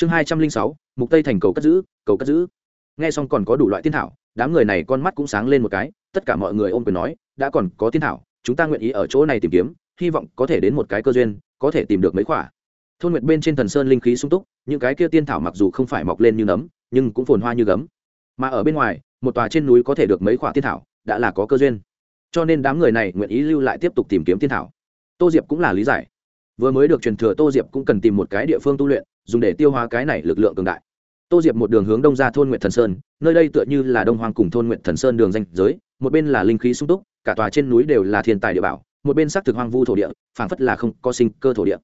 chương hai trăm linh sáu, mục tây thành cầu cất giữ, cầu cất giữ. Nghe xong còn có đủ loại tiên thảo, đám người này con mắt cũng sáng lên một cái, tất cả mọi người ôm quyền nói, đã còn có tiên thảo, chúng ta nguyện ý ở chỗ này tìm kiếm, hy vọng có thể đến một cái cơ duyên, có thể tìm được mấy quả. Thôn nguyệt bên trên thần sơn linh khí sung túc, những cái kia tiên thảo mặc dù không phải mọc lên như nấm, nhưng cũng phồn hoa như gấm. Mà ở bên ngoài, một tòa trên núi có thể được mấy quả tiên thảo, đã là có cơ duyên. Cho nên đám người này nguyện ý lưu lại tiếp tục tìm kiếm tiên thảo. Tô diệp cũng là lý giải. Vừa mới được truyền thừa tô diệp cũng cần tìm một cái địa phương tu luyện dùng để tiêu hóa cái này lực lượng cường đại. Tô diệp một đường hướng đông ra thôn nguyện thần sơn, nơi đây tựa như là đông hoàng cùng thôn nguyện thần sơn đường danh giới, một bên là linh khí sung túc, cả tòa trên núi đều là thiên tài địa bảo, một bên xác thực hoang vu thổ địa, phảng phất là không có sinh cơ thổ địa.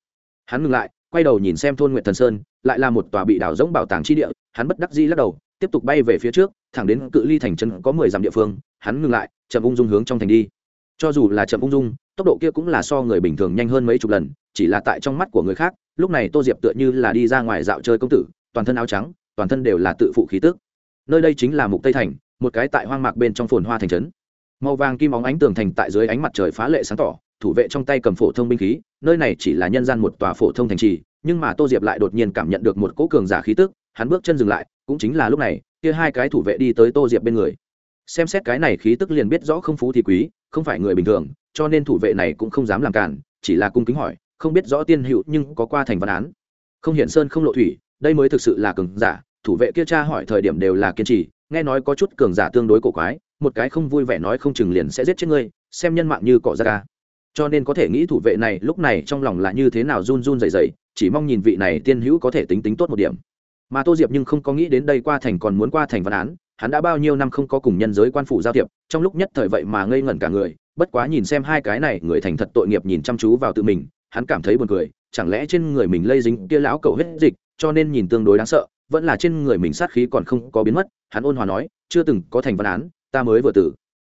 Hắn ngừng lại, quay đầu nhìn xem thôn nguyện thần sơn, lại là một tòa bị đảo giống bảo tàng chi địa, hắn bất đắc dĩ lắc đầu, tiếp tục bay về phía trước, thẳng đến cự ly thành chân có mười dặm địa phương, hắn ngừng lại, chậm ung dung hướng trong thành đi. Cho dù là chậm ung dung, tốc độ kia cũng là so người bình thường nhanh hơn mấy chục lần chỉ là tại trong mắt của người khác, lúc này tô diệp tựa như là đi ra ngoài dạo chơi công tử, toàn thân áo trắng, toàn thân đều là tự phụ khí tước nơi đây chính là mục tây thành, một cái tại hoang mạc bên trong phồn hoa thành trấn. Màu vàng kim óng ánh tường thành tại dưới ánh mặt trời phá lệ sáng tỏ, thủ vệ trong tay cầm phổ thông binh khí, nơi này chỉ là nhân gian một tòa phổ thông thành trì, nhưng mà tô diệp lại đột nhiên cảm nhận được một cỗ cường giả khí tức, hắn bước chân dừng lại, cũng chính là lúc này, kia hai cái thủ vệ đi tới tô diệp bên người. Xem xét cái này khí tức liền biết rõ không phú thì quý, không phải người bình thường, cho nên thủ vệ này cũng không dám làm cản, chỉ là cung kính hỏi không biết rõ tiên hữu nhưng có qua thành văn án. Không hiện sơn không lộ thủy, đây mới thực sự là cường giả, thủ vệ kia cha hỏi thời điểm đều là kiên trì, nghe nói có chút cường giả tương đối cổ quái, một cái không vui vẻ nói không chừng liền sẽ giết chết ngươi, xem nhân mạng như cỏ ra ca. Cho nên có thể nghĩ thủ vệ này lúc này trong lòng là như thế nào run run dày dày chỉ mong nhìn vị này tiên hữu có thể tính tính tốt một điểm. Mà tô diệp nhưng không có nghĩ đến đây qua thành còn muốn qua thành văn án, hắn đã bao nhiêu năm không có cùng nhân giới quan phủ giao thiệp, trong lúc nhất thời vậy mà ngây ngẩn cả người, bất quá nhìn xem hai cái này người thành thật tội nghiệp nhìn chăm chú vào tự mình hắn cảm thấy buồn cười, chẳng lẽ trên người mình lây dính kia lão cầu hết dịch, cho nên nhìn tương đối đáng sợ, vẫn là trên người mình sát khí còn không có biến mất, hắn ôn hòa nói, chưa từng có thành văn án, ta mới vừa tử.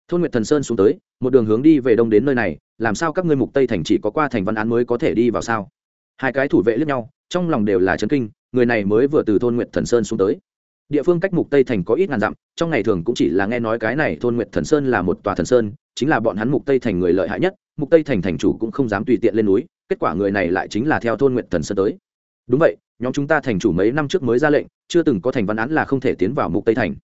Thôn nguyệt thần sơn xuống tới, một đường hướng đi về đông đến nơi này, làm sao các ngươi mục tây thành chỉ có qua thành văn án mới có thể đi vào sao? Hai cái thủ vệ liếc nhau, trong lòng đều là chấn kinh, người này mới vừa từ thôn nguyệt thần sơn xuống tới. Địa phương cách mục tây thành có ít ngàn dặm, trong ngày thường cũng chỉ là nghe nói cái này thôn nguyệt thần sơn là một tòa thần sơn, chính là bọn hắn mục tây thành người lợi hại nhất, mục tây thành thành chủ cũng không dám tùy tiện lên núi kết quả người này lại chính là theo thôn nguyện thần sơn tới. Đúng vậy nhóm chúng ta thành chủ mấy năm trước mới ra lệnh chưa từng có thành văn án là không thể tiến vào mục tây thành.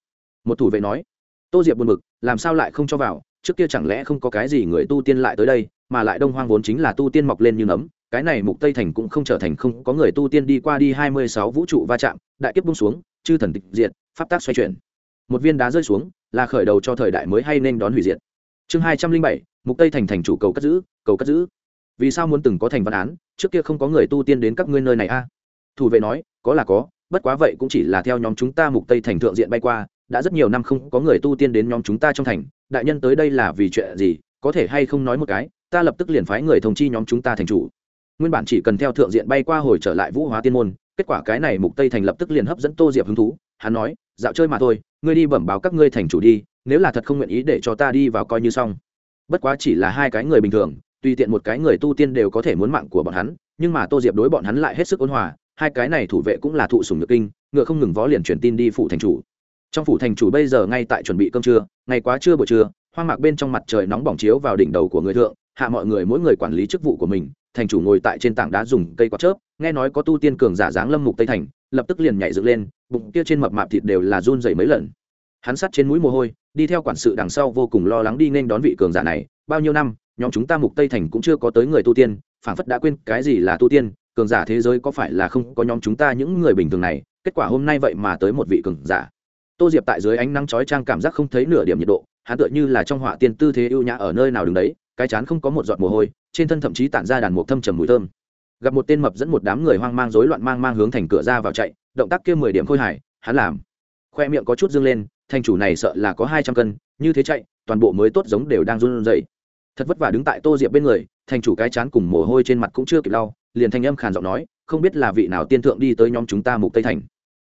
Một thủ vệ nói tô diệp buồn bực làm sao lại không cho vào trước kia chẳng lẽ không có cái gì người tu tiên lại tới đây mà lại đông hoang vốn chính là tu tiên mọc lên như nấm cái này mục tây thành cũng không trở thành không có người tu tiên đi qua đi 26 vũ trụ va chạm đại kiếp bung xuống chư thần tịch diệt pháp tác xoay chuyển. Một viên đá rơi xuống là khởi đầu cho thời đại mới hay nên đón hủy diệt. Chương 207, mục tây thành thành chủ cầu cất giữ cầu cất giữ vì sao muốn từng có thành văn án, trước kia không có người tu tiên đến các ngươi nơi này a? Thủ vệ nói, có là có, bất quá vậy cũng chỉ là theo nhóm chúng ta mục tây thành thượng diện bay qua, đã rất nhiều năm không có người tu tiên đến nhóm chúng ta trong thành, đại nhân tới đây là vì chuyện gì, có thể hay không nói một cái, ta lập tức liền phái người thông chi nhóm chúng ta thành chủ. Nguyên bản chỉ cần theo thượng diện bay qua hồi trở lại vũ hóa tiên môn, kết quả cái này mục tây thành lập tức liền hấp dẫn tô diệp hứng thú, hắn nói, dạo chơi mà thôi, ngươi đi bẩm báo các ngươi thành chủ đi, nếu là thật không nguyện ý để cho ta đi vào coi như xong. Bất quá chỉ là hai cái người bình thường tùy tiện một cái người tu tiên đều có thể muốn mạng của bọn hắn, nhưng mà tô diệp đối bọn hắn lại hết sức ôn hòa, hai cái này thủ vệ cũng là thụ sùng nhược kinh, ngựa không ngừng vó liền truyền tin đi phủ thành chủ. Trong phủ thành chủ bây giờ ngay tại chuẩn bị cơm trưa, ngày quá trưa buổi trưa, hoang mạc bên trong mặt trời nóng bỏng chiếu vào đỉnh đầu của người thượng, hạ mọi người mỗi người quản lý chức vụ của mình, thành chủ ngồi tại trên tảng đá dùng cây quạt chớp, nghe nói có tu tiên cường giả dáng lâm mục tây thành, lập tức liền nhảy dựng lên, bụng kia trên mập mạp thịt đều là run dày mấy lần. Hắn sắt trên mũi mồ hôi, đi theo quản sự đằng sau vô cùng lo lắng đi nên đón vị cường giả này, bao nhiêu năm nhóm chúng ta mục tây thành cũng chưa có tới người tu tiên, phảng phất đã quên cái gì là tu tiên, cường giả thế giới có phải là không có nhóm chúng ta những người bình thường này? Kết quả hôm nay vậy mà tới một vị cường giả. Tô diệp tại dưới ánh nắng chói trang cảm giác không thấy nửa điểm nhiệt độ, hắn tựa như là trong họa tiên tư thế ưu nhã ở nơi nào đứng đấy, cái chán không có một giọt mồ hôi, trên thân thậm chí tản ra đàn mục thâm trầm mùi thơm. Gặp một tên mập dẫn một đám người hoang mang rối loạn mang mang hướng thành cửa ra vào chạy, động tác kia mười điểm khôi hài, hắn làm. Khoe miệng có chút dương lên, thành chủ này sợ là có hai trăm cân, như thế chạy, toàn bộ mới tốt giống đều đang run rẩy thật vất vả đứng tại tô diệp bên người, thành chủ cái chán cùng mồ hôi trên mặt cũng chưa kịp lau, liền thanh âm khàn giọng nói, không biết là vị nào tiên thượng đi tới nhóm chúng ta mục tây thành.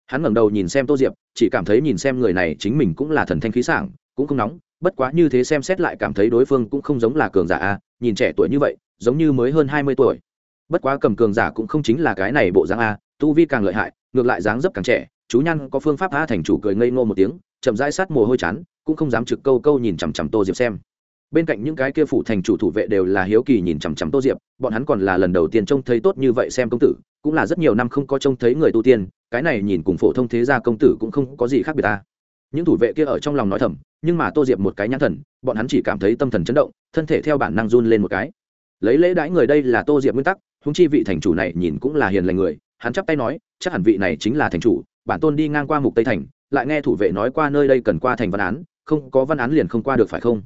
Hắn ngẩng đầu nhìn xem tô diệp, chỉ cảm thấy nhìn xem người này chính mình cũng là thần thanh khí sảng, cũng không nóng, bất quá như thế xem xét lại cảm thấy đối phương cũng không giống là cường giả a, nhìn trẻ tuổi như vậy, giống như mới hơn hai mươi tuổi. Bất quá cầm cường giả cũng không chính là cái này bộ dáng a, tu vi càng lợi hại, ngược lại dáng dấp càng trẻ, chú nhăn có phương pháp a thành chủ cười ngây ngô một tiếng, chậm rãi sát mồ hôi chán, cũng không dám trực câu câu nhìn chằm chằm tô diệp xem bên cạnh những cái kia phủ thành chủ thủ vệ đều là hiếu kỳ nhìn chằm chằm tô diệp, bọn hắn còn là lần đầu tiên trông thấy tốt như vậy xem công tử, cũng là rất nhiều năm không có trông thấy người tu tiên, cái này nhìn cùng phổ thông thế gia công tử cũng không có gì khác biệt ta. Những thủ vệ kia ở trong lòng nói thầm, nhưng mà tô diệp một cái nhãn thần, bọn hắn chỉ cảm thấy tâm thần chấn động, thân thể theo bản năng run lên một cái. Lấy lễ đãi người đây là tô diệp nguyên tắc húng chi vị thành chủ này nhìn cũng là hiền lành người, hắn chắp tay nói, chắc hẳn vị này chính là thành chủ, bản tôn đi ngang qua mục tây thành, lại nghe thủ vệ nói qua nơi đây cần qua thành văn án, không có văn án liền không qua được phải không?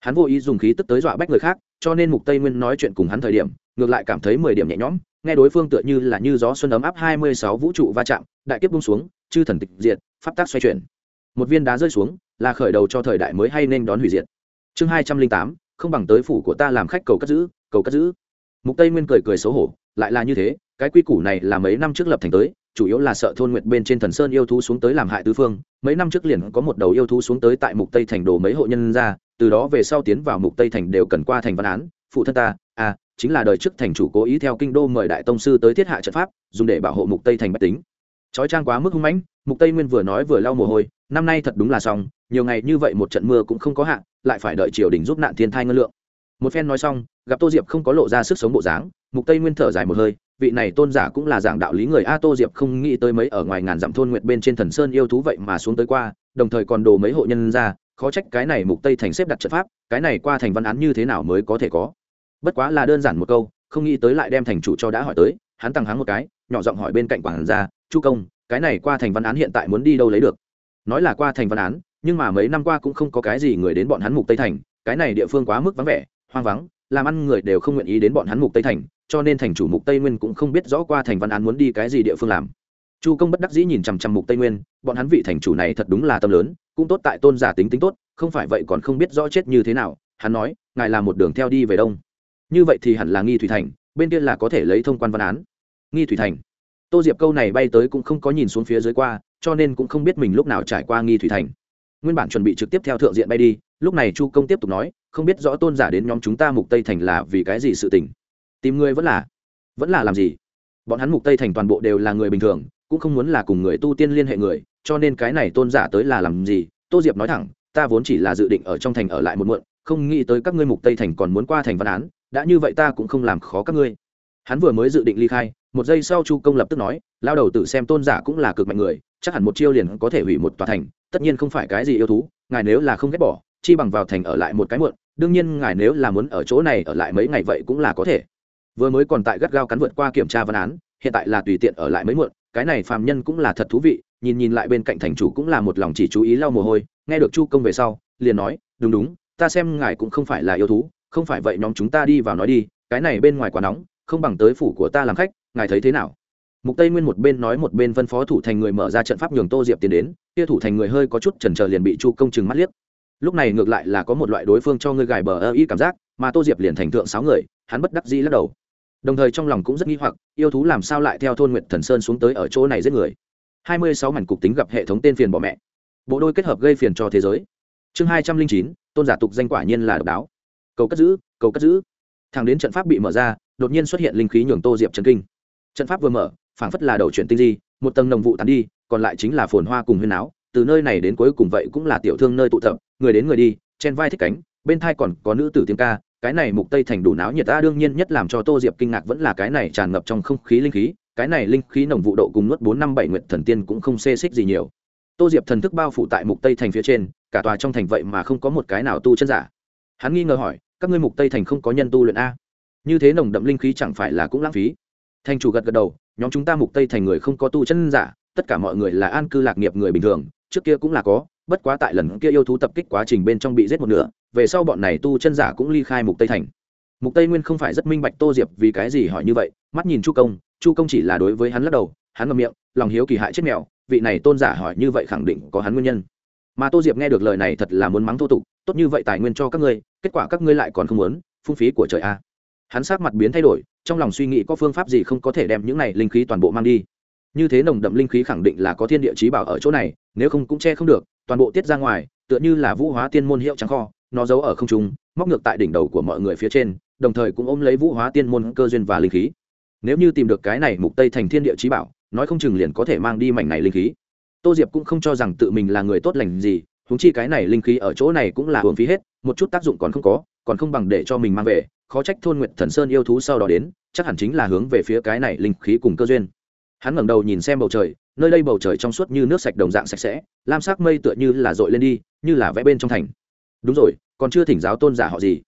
Hắn vô ý dùng khí tức tới dọa bách người khác cho nên mục tây nguyên nói chuyện cùng hắn thời điểm ngược lại cảm thấy mười điểm nhẹ nhõm nghe đối phương tựa như là như gió xuân ấm áp 26 vũ trụ va chạm đại kiếp bung xuống chư thần tịch diệt pháp tác xoay chuyển. Một viên đá rơi xuống là khởi đầu cho thời đại mới hay nên đón hủy diệt. Chương 208, không bằng tới phủ của ta làm khách cầu cất giữ cầu cất giữ. Mục tây nguyên cười cười xấu hổ lại là như thế cái quy củ này là mấy năm trước lập thành tới chủ yếu là sợ thôn nguyệt bên trên thần sơn yêu thú xuống tới làm hại tứ phương. Mấy năm trước liền có một đầu yêu thú xuống tới tại mục tây thành đồ mấy hộ nhân ra, từ đó về sau tiến vào mục tây thành đều cần qua thành văn án. Phụ thân ta à chính là đời trước thành chủ cố ý theo kinh đô mời đại tông sư tới thiết hạ trận pháp, dùng để bảo hộ mục tây thành bách tính. Chói trang quá mức hung mãnh, mục tây nguyên vừa nói vừa lau mồ hôi, năm nay thật đúng là xong, nhiều ngày như vậy một trận mưa cũng không có hạn lại phải đợi triều đình giúp nạn thiên thai ngân lượng một phen nói xong, gặp tô diệp không có lộ ra sức sống bộ dáng, mục tây nguyên thở dài một hơi, vị này tôn giả cũng là giảng đạo lý người a tô diệp không nghĩ tới mấy ở ngoài ngàn dặm thôn nguyện bên trên thần sơn yêu thú vậy mà xuống tới qua, đồng thời còn đồ mấy hộ nhân ra, khó trách cái này mục tây thành xếp đặt trận pháp, cái này qua thành văn án như thế nào mới có thể có. Bất quá là đơn giản một câu, không nghĩ tới lại đem thành chủ cho đã hỏi tới, hắn tăng háng một cái, nhỏ giọng hỏi bên cạnh quản gia, chu công, cái này qua thành văn án hiện tại muốn đi đâu lấy được? Nói là qua thành văn án, nhưng mà mấy năm qua cũng không có cái gì người đến bọn hắn mục tây thành, cái này địa phương quá mức vắng vẻ hoang vắng, làm ăn người đều không nguyện ý đến bọn hắn mục tây thành, cho nên thành chủ mục tây nguyên cũng không biết rõ qua thành văn án muốn đi cái gì địa phương làm. Chu công bất đắc dĩ nhìn chằm chằm mục tây nguyên, bọn hắn vị thành chủ này thật đúng là tâm lớn, cũng tốt tại tôn giả tính tính tốt, không phải vậy còn không biết rõ chết như thế nào, hắn nói, ngài làm một đường theo đi về đông. Như vậy thì hẳn là nghi thủy thành, bên kia là có thể lấy thông quan văn án. Nghi thủy thành. Tô diệp câu này bay tới cũng không có nhìn xuống phía dưới qua, cho nên cũng không biết mình lúc nào trải qua nghi thủy thành. Nguyên bản chuẩn bị trực tiếp theo thượng diện bay đi lúc này chu công tiếp tục nói, không biết rõ tôn giả đến nhóm chúng ta mục tây thành là vì cái gì sự tình. Tìm người vẫn là vẫn là làm gì? Bọn hắn mục tây thành toàn bộ đều là người bình thường, cũng không muốn là cùng người tu tiên liên hệ người, cho nên cái này tôn giả tới là làm gì? Tô diệp nói thẳng, ta vốn chỉ là dự định ở trong thành ở lại một muộn, không nghĩ tới các ngươi mục tây thành còn muốn qua thành văn án, đã như vậy ta cũng không làm khó các ngươi. Hắn vừa mới dự định ly khai, một giây sau chu công lập tức nói, lao đầu tự xem tôn giả cũng là cực mạnh người, chắc hẳn một chiêu liền có thể hủy một tòa thành, tất nhiên không phải cái gì yêu thú, ngài nếu là không ghét bỏ chi bằng vào thành ở lại một cái muộn, đương nhiên ngài nếu là muốn ở chỗ này ở lại mấy ngày vậy cũng là có thể. Vừa mới còn tại gắt gao cắn vượt qua kiểm tra văn án, hiện tại là tùy tiện ở lại mấy muộn, cái này phàm nhân cũng là thật thú vị, nhìn nhìn lại bên cạnh thành chủ cũng là một lòng chỉ chú ý lau mồ hôi, nghe được chu công về sau, liền nói, đúng đúng, ta xem ngài cũng không phải là yêu thú, không phải vậy nhóm chúng ta đi vào nói đi, cái này bên ngoài quá nóng, không bằng tới phủ của ta làm khách, ngài thấy thế nào? Mục tây nguyên một bên nói một bên phân phó thủ thành người mở ra trận pháp nhường tô diệp tiến đến, kia thủ thành người hơi có chút chần chờ liền bị chu công chừng mắt liếc lúc này ngược lại là có một loại đối phương cho ngươi gài bờ ơ y cảm giác, mà tô diệp liền thành thượng sáu người, hắn bất đắc dĩ lắc đầu. Đồng thời trong lòng cũng rất nghi hoặc, yêu thú làm sao lại theo thôn nguyện thần sơn xuống tới ở chỗ này giết người. Hai mươi sáu mảnh cục tính gặp hệ thống tên phiền bỏ mẹ. Bộ đôi kết hợp gây phiền cho thế giới. Chương hai trăm linh chín, tôn giả tục danh quả nhiên là độc đáo. Cầu cất giữ, cầu cất giữ. Thằng đến trận pháp bị mở ra, đột nhiên xuất hiện linh khí nhường tô diệp trần kinh. Trận pháp vừa mở, phảng phất là đầu chuyển tinh di, một tầng nồng vụ tàn đi, còn lại chính là phồn hoa cùng huyên áo từ nơi này đến cuối cùng vậy cũng là tiểu thương nơi tụ tập, người đến người đi, chen vai thích cánh, bên thai còn có nữ tử tiếng ca, cái này mục tây thành đủ náo nhiệt ta đương nhiên nhất làm cho tô diệp kinh ngạc vẫn là cái này tràn ngập trong không khí linh khí, cái này linh khí nồng vụ độ cùng nuốt bốn năm bảy nguyện thần tiên cũng không xê xích gì nhiều. Tô diệp thần thức bao phủ tại mục tây thành phía trên, cả tòa trong thành vậy mà không có một cái nào tu chân giả. Hắn nghi ngờ hỏi, các ngươi mục tây thành không có nhân tu luyện a? Như thế nồng đậm linh khí chẳng phải là cũng lãng phí? Thành chủ gật gật đầu, nhóm chúng ta mục tây thành người không có tu chân giả, tất cả mọi người là an cư lạc nghiệp người bình thường trước kia cũng là có, bất quá tại lần kia yêu thú tập kích quá trình bên trong bị giết một nửa, về sau bọn này tu chân giả cũng ly khai mục tây thành. Mục tây nguyên không phải rất minh bạch tô diệp vì cái gì hỏi như vậy, mắt nhìn chu công chu công chỉ là đối với hắn lắc đầu, hắn ngậm miệng, lòng hiếu kỳ hại chết mèo, vị này tôn giả hỏi như vậy khẳng định có hắn nguyên nhân. Mà tô diệp nghe được lời này thật là muốn mắng thô tục, tốt như vậy tài nguyên cho các ngươi, kết quả các ngươi lại còn không muốn, phung phí của trời a. Hắn sát mặt biến thay đổi, trong lòng suy nghĩ có phương pháp gì không có thể đem những này linh khí toàn bộ mang đi như thế nồng đậm linh khí khẳng định là có thiên địa chí bảo ở chỗ này, nếu không cũng che không được, toàn bộ tiết ra ngoài, tựa như là vũ hóa tiên môn hiệu trắng kho, nó giấu ở không trung, móc ngược tại đỉnh đầu của mọi người phía trên, đồng thời cũng ôm lấy vũ hóa tiên môn cơ duyên và linh khí. Nếu như tìm được cái này mục tây thành thiên địa chí bảo, nói không chừng liền có thể mang đi mảnh này linh khí. Tô diệp cũng không cho rằng tự mình là người tốt lành gì húng chi cái này linh khí ở chỗ này cũng là hưởng phí hết, một chút tác dụng còn không có, còn không bằng để cho mình mang về, khó trách thôn nguyện thần sơn yêu thú sau đó đến, chắc hẳn chính là hướng về phía cái này linh khí cùng cơ duyên hắn ngẩng đầu nhìn xem bầu trời, nơi đây bầu trời trong suốt như nước sạch đồng dạng sạch sẽ, lam sắc mây tựa như là dội lên đi, như là vẽ bên trong thành. Đúng rồi, còn chưa thỉnh giáo tôn giả họ gì?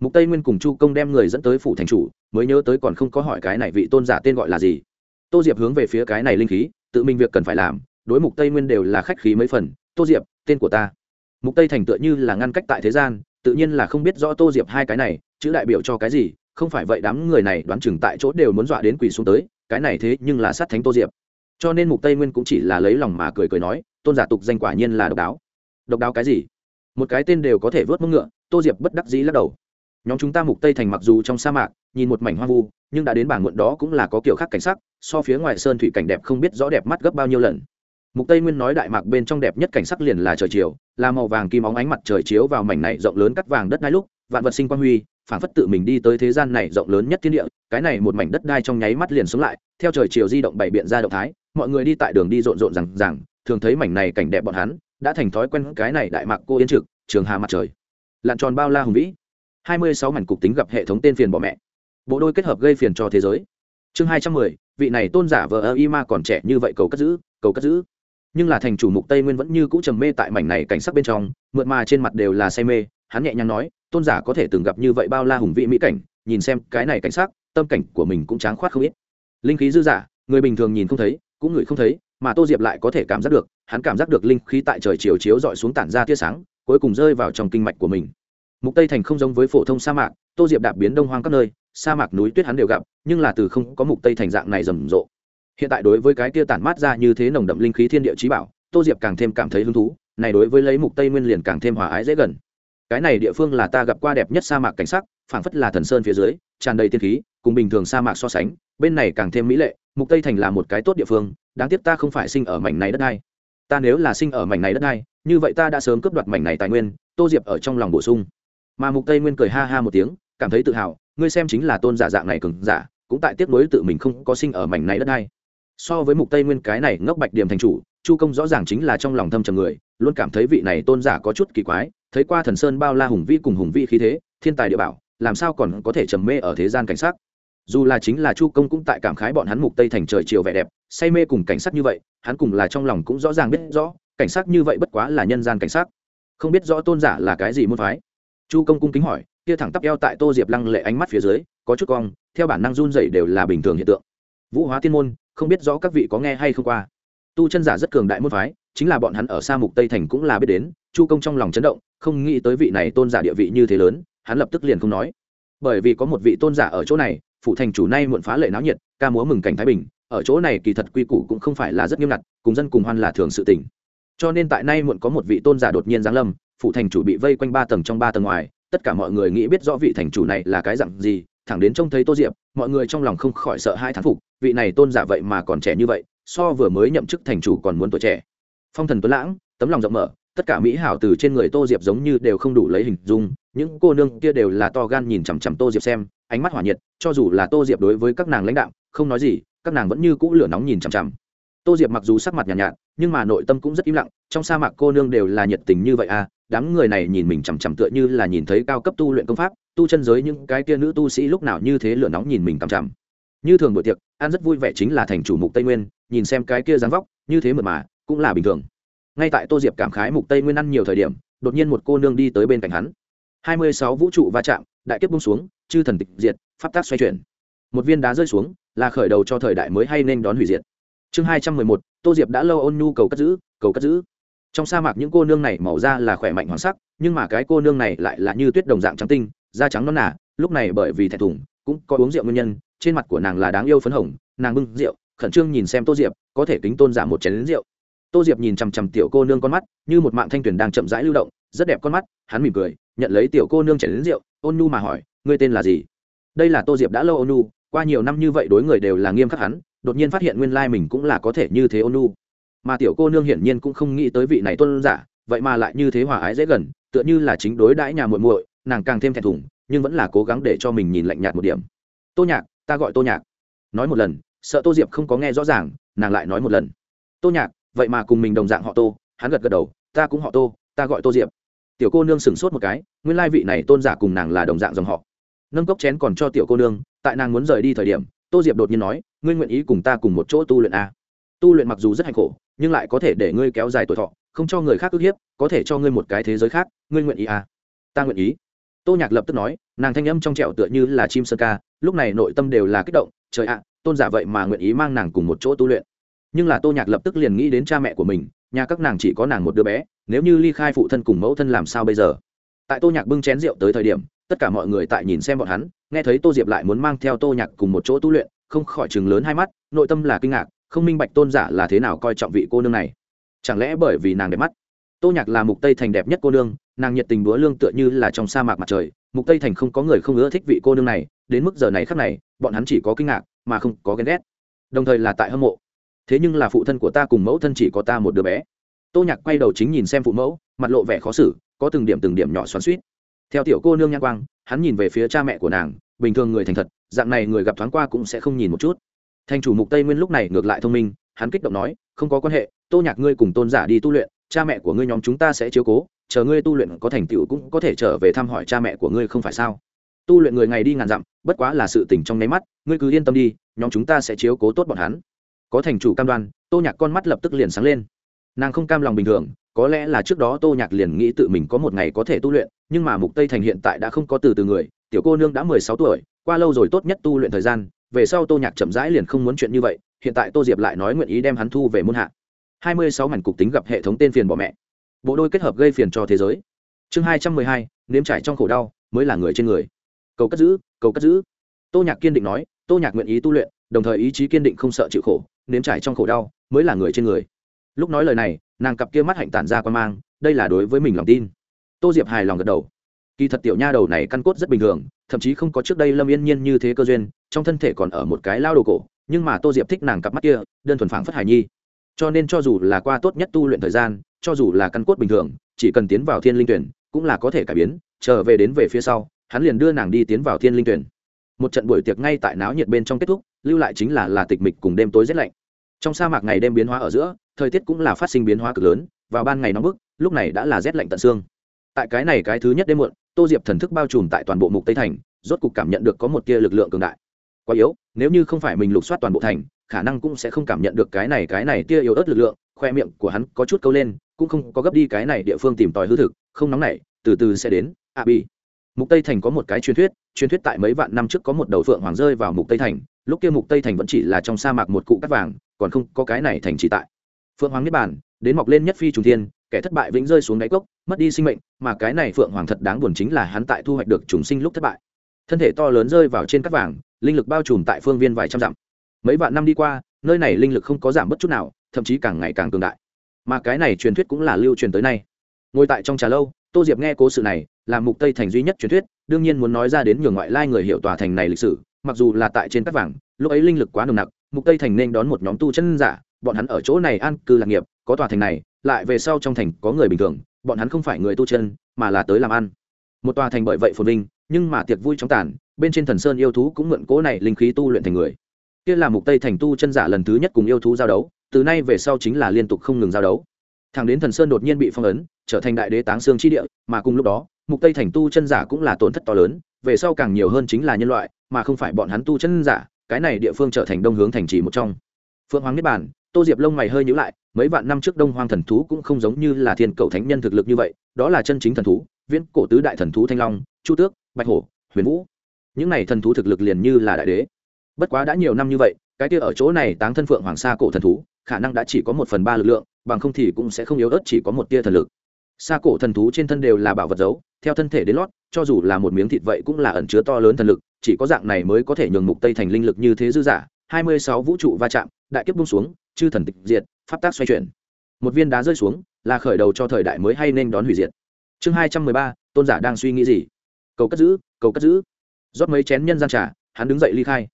Mục tây nguyên cùng chu công đem người dẫn tới phủ thành chủ, mới nhớ tới còn không có hỏi cái này vị tôn giả tên gọi là gì. Tô diệp hướng về phía cái này linh khí, tự mình việc cần phải làm, đối mục tây nguyên đều là khách khí mấy phần, tô diệp, tên của ta. Mục tây thành tựa như là ngăn cách tại thế gian, tự nhiên là không biết rõ tô diệp hai cái này, chữ đại biểu cho cái gì, không phải vậy đám người này đoán chừng tại chỗ đều muốn dọa đến quỳ xuống tới cái này thế nhưng là sát thánh tô diệp. Cho nên mục tây nguyên cũng chỉ là lấy lòng mà cười cười nói, tôn giả tục danh quả nhiên là độc đáo. Độc đáo cái gì? Một cái tên đều có thể vớt mông ngựa, tô diệp bất đắc dĩ lắc đầu. Nhóm chúng ta mục tây thành mặc dù trong sa mạc, nhìn một mảnh hoang vu, nhưng đã đến bảng muộn đó cũng là có kiểu khác cảnh sắc, so phía ngoài sơn thủy cảnh đẹp không biết rõ đẹp mắt gấp bao nhiêu lần. Mục tây nguyên nói đại mạc bên trong đẹp nhất cảnh sắc liền là trời chiều, là màu vàng kim óng ánh mặt trời chiếu vào mảnh này rộng lớn cắt vàng đất đai lúc, vạn vật sinh quang huy phản phất tự mình đi tới thế gian này rộng lớn nhất thiên địa, cái này một mảnh đất đai trong nháy mắt liền xuống lại, theo trời chiều di động bảy biện ra động thái, mọi người đi tại đường đi rộn rộn rằng rằng thường thấy mảnh này cảnh đẹp bọn hắn, đã thành thói quen cái này đại mạc cô yên trực, trường hà mặt trời. Lặn tròn bao la hùng vĩ. Hai mươi sáu mảnh cục tính gặp hệ thống tên phiền bỏ mẹ. Bộ đôi kết hợp gây phiền cho thế giới. Chương hai trăm mười, vị này tôn giả vờ ơ y ma còn trẻ như vậy cầu cất giữ, cầu cất giữ. Nhưng là thành chủ mục tây nguyên vẫn như cũ trầm mê tại mảnh này cảnh sắc bên trong, mượt mà trên mặt đều là say mê, hắn nhẹ nhàng nói tôn giả có thể từng gặp như vậy bao la hùng vĩ mỹ cảnh, nhìn xem cái này cảnh sắc, tâm cảnh của mình cũng tráng khoát không ít. Linh khí dư giả, người bình thường nhìn không thấy, cũng ngửi không thấy, mà tô diệp lại có thể cảm giác được, hắn cảm giác được linh khí tại trời chiều chiếu dọi xuống tản ra tia sáng, cuối cùng rơi vào trong kinh mạch của mình. Mục tây thành không giống với phổ thông sa mạc, tô diệp đạp biến đông hoang các nơi, sa mạc núi tuyết hắn đều gặp, nhưng là từ không có mục tây thành dạng này rầm rộ. Hiện tại đối với cái tia tản mát ra như thế nồng đậm linh khí thiên địa trí bảo, tô diệp càng thêm cảm thấy hứng thú, này đối với lấy mục tây nguyên liền càng thêm hòa ái dễ gần cái này địa phương là ta gặp qua đẹp nhất sa mạc cảnh sắc, phảng phất là thần sơn phía dưới, tràn đầy tiên khí, cùng bình thường sa mạc so sánh, bên này càng thêm mỹ lệ, mục tây thành là một cái tốt địa phương, đáng tiếc ta không phải sinh ở mảnh này đất này ta nếu là sinh ở mảnh này đất này như vậy ta đã sớm cướp đoạt mảnh này tài nguyên, tô diệp ở trong lòng bổ sung. Mà mục tây nguyên cười ha ha một tiếng, cảm thấy tự hào, ngươi xem chính là tôn giả dạng này cường giả, cũng tại tiếc nuối tự mình không có sinh ở mảnh này đất này so với mục tây nguyên cái này ngốc bạch điểm thành chủ, chu công rõ ràng chính là trong lòng thâm trầm người, luôn cảm thấy vị này tôn giả có chút kỳ quái thấy qua thần sơn bao la hùng vĩ cùng hùng vĩ khí thế, thiên tài địa bảo, làm sao còn có thể trầm mê ở thế gian cảnh sắc? Dù là chính là chu công cũng tại cảm khái bọn hắn mục tây thành trời chiều vẻ đẹp, say mê cùng cảnh sắc như vậy, hắn cùng là trong lòng cũng rõ ràng biết rõ, cảnh sắc như vậy bất quá là nhân gian cảnh sắc. Không biết rõ tôn giả là cái gì muốn phái. Chu công cung kính hỏi, kia thẳng tắp eo tại tô diệp lăng lệ ánh mắt phía dưới, có chút cong, theo bản năng run rẩy đều là bình thường hiện tượng. Vũ hóa tiên môn, không biết rõ các vị có nghe hay không qua. Tu chân giả rất cường đại môn phái, chính là bọn hắn ở xa mục tây thành cũng là biết đến, chu công trong lòng chấn động không nghĩ tới vị này tôn giả địa vị như thế lớn, hắn lập tức liền không nói. Bởi vì có một vị tôn giả ở chỗ này, phụ thành chủ nay muộn phá lệ náo nhiệt, ca múa mừng cảnh thái bình, ở chỗ này kỳ thật quy củ cũng không phải là rất nghiêm ngặt, cùng dân cùng hoan là thường sự tình. Cho nên tại nay muộn có một vị tôn giả đột nhiên giáng lâm, phụ thành chủ bị vây quanh ba tầng trong ba tầng ngoài, tất cả mọi người nghĩ biết rõ vị thành chủ này là cái dặn gì, thẳng đến trông thấy tô diệp, mọi người trong lòng không khỏi sợ hai thán phục, vị này tôn giả vậy mà còn trẻ như vậy, so vừa mới nhậm chức thành chủ còn muốn tuổi trẻ. Phong thần tuấn lãng, tấm lòng rộng mở tất cả mỹ hảo từ trên người tô diệp giống như đều không đủ lấy hình dung những cô nương kia đều là to gan nhìn chằm chằm tô diệp xem ánh mắt hỏa nhiệt cho dù là tô diệp đối với các nàng lãnh đạo không nói gì các nàng vẫn như cũ lửa nóng nhìn chằm chằm. Tô diệp mặc dù sắc mặt nhàn nhạt, nhạt nhưng mà nội tâm cũng rất im lặng trong sa mạc cô nương đều là nhiệt tình như vậy à đám người này nhìn mình chằm chằm tựa như là nhìn thấy cao cấp tu luyện công pháp tu chân giới những cái kia nữ tu sĩ lúc nào như thế lửa nóng nhìn mình chằm chằm. Như thường buổi tiệc an rất vui vẻ chính là thành chủ mục tây nguyên nhìn xem cái kia dáng vóc như thế mượt mà cũng là bình thường ngay tại tô diệp cảm khái mục tây nguyên ăn nhiều thời điểm đột nhiên một cô nương đi tới bên cạnh hắn. 26 vũ trụ va chạm đại kiếp bung xuống chư thần tịch diệt pháp tác xoay chuyển. Một viên đá rơi xuống là khởi đầu cho thời đại mới hay nên đón hủy diệt. Chương 211, tô diệp đã lâu ôn nhu cầu cất giữ cầu cất giữ. Trong sa mạc những cô nương này màu da là khỏe mạnh hoàng sắc nhưng mà cái cô nương này lại là như tuyết đồng dạng trắng tinh da trắng non nả lúc này bởi vì thẹn thùng cũng có uống rượu nguyên nhân trên mặt của nàng là đáng yêu phấn hồng nàng bưng rượu khẩn trương nhìn xem tô diệp có thể kính tôn giả một chén lính rượu tô diệp nhìn chằm chằm tiểu cô nương con mắt, như một mạng thanh tuyển đang chậm rãi lưu động, rất đẹp con mắt, hắn mỉm cười, nhận lấy tiểu cô nương chén đến rượu, ôn nu mà hỏi, ngươi tên là gì? Đây là tô diệp đã lâu ôn nu qua nhiều năm như vậy đối người đều là nghiêm khắc hắn, đột nhiên phát hiện nguyên lai mình cũng là có thể như thế ôn nu mà tiểu cô nương hiển nhiên cũng không nghĩ tới vị này tôn giả, vậy mà lại như thế hòa ái dễ gần, tựa như là chính đối đãi nhà muội muội, nàng càng thêm thẹn thùng, nhưng vẫn là cố gắng để cho mình nhìn lạnh nhạt một điểm. Tô nhạc, ta gọi tô nhạc. Nói một lần, sợ tô diệp không có nghe rõ ràng, nàng lại nói một lần. Tô nhạc vậy mà cùng mình đồng dạng họ tô, hắn gật gật đầu, ta cũng họ tô, ta gọi tô diệp. Tiểu cô nương sửng sốt một cái, nguyên lai vị này tôn giả cùng nàng là đồng dạng dòng họ. Nâng cốc chén còn cho tiểu cô nương, tại nàng muốn rời đi thời điểm, tô diệp đột nhiên nói, ngươi nguyện ý cùng ta cùng một chỗ tu luyện a tu luyện mặc dù rất hạnh khổ, nhưng lại có thể để ngươi kéo dài tuổi thọ, không cho người khác ức hiếp, có thể cho ngươi một cái thế giới khác, ngươi nguyện ý à? Ta nguyện ý. Tô nhạc lập tức nói, nàng thanh âm trong trẹo tựa như là chim sơn ca, lúc này nội tâm đều là kích động, trời ạ, tôn giả vậy mà nguyện ý mang nàng cùng một chỗ tu luyện nhưng là tô nhạc lập tức liền nghĩ đến cha mẹ của mình, nhà các nàng chỉ có nàng một đứa bé, nếu như ly khai phụ thân cùng mẫu thân làm sao bây giờ? Tại tô nhạc bưng chén rượu tới thời điểm, tất cả mọi người tại nhìn xem bọn hắn, nghe thấy tô diệp lại muốn mang theo tô nhạc cùng một chỗ tu luyện, không khỏi chừng lớn hai mắt, nội tâm là kinh ngạc, không minh bạch tôn giả là thế nào coi trọng vị cô nương này. Chẳng lẽ bởi vì nàng đẹp mắt? Tô nhạc là mục tây thành đẹp nhất cô nương, nàng nhiệt tình búa lương tựa như là trong sa mạc mặt trời, mục tây thành không có người không ưa thích vị cô nương này, đến mức giờ này khắc này, bọn hắn chỉ có kinh ngạc, mà không có ghen ghét. Đồng thời là tại hâm mộ thế nhưng là phụ thân của ta cùng mẫu thân chỉ có ta một đứa bé. Tô nhạc quay đầu chính nhìn xem phụ mẫu, mặt lộ vẻ khó xử, có từng điểm từng điểm nhỏ xoắn suýt theo tiểu cô nương nhang quang, hắn nhìn về phía cha mẹ của nàng, bình thường người thành thật, dạng này người gặp thoáng qua cũng sẽ không nhìn một chút. Thành chủ mục tây nguyên lúc này ngược lại thông minh, hắn kích động nói, không có quan hệ, tô nhạc ngươi cùng tôn giả đi tu luyện, cha mẹ của ngươi nhóm chúng ta sẽ chiếu cố, chờ ngươi tu luyện có thành tựu cũng có thể trở về thăm hỏi cha mẹ của ngươi không phải sao? Tu luyện người ngày đi ngàn dặm, bất quá là sự tình trong nháy mắt, ngươi cứ yên tâm đi, nhóm chúng ta sẽ chiếu cố tốt bọn hắn có thành chủ cam đoan tô nhạc con mắt lập tức liền sáng lên. Nàng không cam lòng bình thường có lẽ là trước đó tô nhạc liền nghĩ tự mình có một ngày có thể tu luyện nhưng mà mục tây thành hiện tại đã không có từ từ người tiểu cô nương đã 16 tuổi qua lâu rồi tốt nhất tu luyện thời gian về sau tô nhạc chậm rãi liền không muốn chuyện như vậy hiện tại tô diệp lại nói nguyện ý đem hắn thu về môn hạ. 26 mảnh cục tính gặp hệ thống tên phiền bỏ mẹ. Bộ đôi kết hợp gây phiền cho thế giới. Chương 212, nếm trải trong khổ đau mới là người trên người. Cầu cất giữ cầu cất giữ. Tô nhạc kiên định nói tô nhạc nguyện ý tu luyện đồng thời ý chí kiên định không sợ chịu khổ, nếm trải trong khổ đau, mới là người trên người. Lúc nói lời này, nàng cặp kia mắt hạnh tản ra quan mang, đây là đối với mình lòng tin. Tô diệp hài lòng gật đầu. Kỳ thật tiểu nha đầu này căn cốt rất bình thường, thậm chí không có trước đây lâm yên nhiên như thế cơ duyên, trong thân thể còn ở một cái lao đồ cổ, nhưng mà tô diệp thích nàng cặp mắt kia, đơn thuần phảng phất hài nhi. Cho nên cho dù là qua tốt nhất tu luyện thời gian, cho dù là căn cốt bình thường, chỉ cần tiến vào thiên linh tuyển, cũng là có thể cải biến trở về đến về phía sau, hắn liền đưa nàng đi tiến vào thiên linh tuyển. Một trận buổi tiệc ngay tại náo nhiệt bên trong kết thúc lưu lại chính là là tịch mịch cùng đêm tối rét lạnh. Trong sa mạc ngày đêm biến hóa ở giữa, thời tiết cũng là phát sinh biến hóa cực lớn, vào ban ngày nóng bức, lúc này đã là rét lạnh tận xương. Tại cái này cái thứ nhất đêm muộn, tô diệp thần thức bao trùm tại toàn bộ mục tây thành, rốt cục cảm nhận được có một tia lực lượng cường đại. Quá yếu, nếu như không phải mình lục soát toàn bộ thành, khả năng cũng sẽ không cảm nhận được cái này cái này tia yếu ớt lực lượng, khoe miệng của hắn có chút câu lên, cũng không có gấp đi cái này địa phương tìm tòi hư thực, không nóng nảy, từ từ sẽ đến, a bi. Mục tây thành có một cái truyền thuyết truyền thuyết tại mấy vạn năm trước có một đầu phượng hoàng rơi vào mục tây thành lúc kia mục tây thành vẫn chỉ là trong sa mạc một cụ cắt vàng, còn không có cái này thành chỉ tại. Phượng hoàng niết bàn, đến mọc lên nhất phi trùng thiên, kẻ thất bại vĩnh rơi xuống đáy cốc, mất đi sinh mệnh, mà cái này phượng hoàng thật đáng buồn chính là hắn tại thu hoạch được trùng sinh lúc thất bại. Thân thể to lớn rơi vào trên cắt vàng, linh lực bao trùm tại phương viên vài trăm dặm. Mấy vạn năm đi qua, nơi này linh lực không có giảm bất chút nào, thậm chí càng ngày càng cường đại. Mà cái này truyền thuyết cũng là lưu truyền tới nay. Ngồi tại trong trà lâu, tô diệp nghe cố sự này, là mục tây thành duy nhất truyền thuyết, đương nhiên muốn nói ra đến nhường ngoại lai người hiểu tòa thành này lịch sử mặc dù là tại trên cát vàng, lúc ấy linh lực quá nồng nặc, mục tây thành nên đón một nhóm tu chân giả, bọn hắn ở chỗ này an cư lạc nghiệp, có tòa thành này, lại về sau trong thành có người bình thường, bọn hắn không phải người tu chân, mà là tới làm ăn. Một tòa thành bởi vậy phồn vinh, nhưng mà tiệc vui chóng tàn, bên trên thần sơn yêu thú cũng mượn cố này linh khí tu luyện thành người. Kia là mục tây thành tu chân giả lần thứ nhất cùng yêu thú giao đấu, từ nay về sau chính là liên tục không ngừng giao đấu. Thằng đến thần sơn đột nhiên bị phong ấn, trở thành đại đế táng xương chi địa, mà cùng lúc đó, mục tây thành tu chân giả cũng là tổn thất to lớn về sau càng nhiều hơn chính là nhân loại, mà không phải bọn hắn tu chân giả, cái này địa phương trở thành đông hướng thành trì một trong. Phượng hoàng niết bàn, tô diệp lông mày hơi nhíu lại, mấy vạn năm trước đông hoang thần thú cũng không giống như là thiên cầu thánh nhân thực lực như vậy, đó là chân chính thần thú, viễn cổ tứ đại thần thú thanh long, chu tước, bạch hổ, huyền vũ. Những này thần thú thực lực liền như là đại đế. Bất quá đã nhiều năm như vậy, cái kia ở chỗ này táng thân phượng hoàng sa cổ thần thú, khả năng đã chỉ có một phần ba lực lượng, bằng không thì cũng sẽ không yếu ớt chỉ có một tia thần lực sa cổ thần thú trên thân đều là bảo vật giấu, theo thân thể đến lót, cho dù là một miếng thịt vậy cũng là ẩn chứa to lớn thần lực, chỉ có dạng này mới có thể nhường mục tây thành linh lực như thế dư giả. Hai mươi sáu vũ trụ va chạm, đại kiếp bung xuống, chư thần tịch diệt, pháp tác xoay chuyển. Một viên đá rơi xuống, là khởi đầu cho thời đại mới hay nên đón hủy diệt. Chương hai trăm mười ba, tôn giả đang suy nghĩ gì? Cầu cất giữ, cầu cất giữ. Rót mấy chén nhân gian trà, hắn đứng dậy ly khai.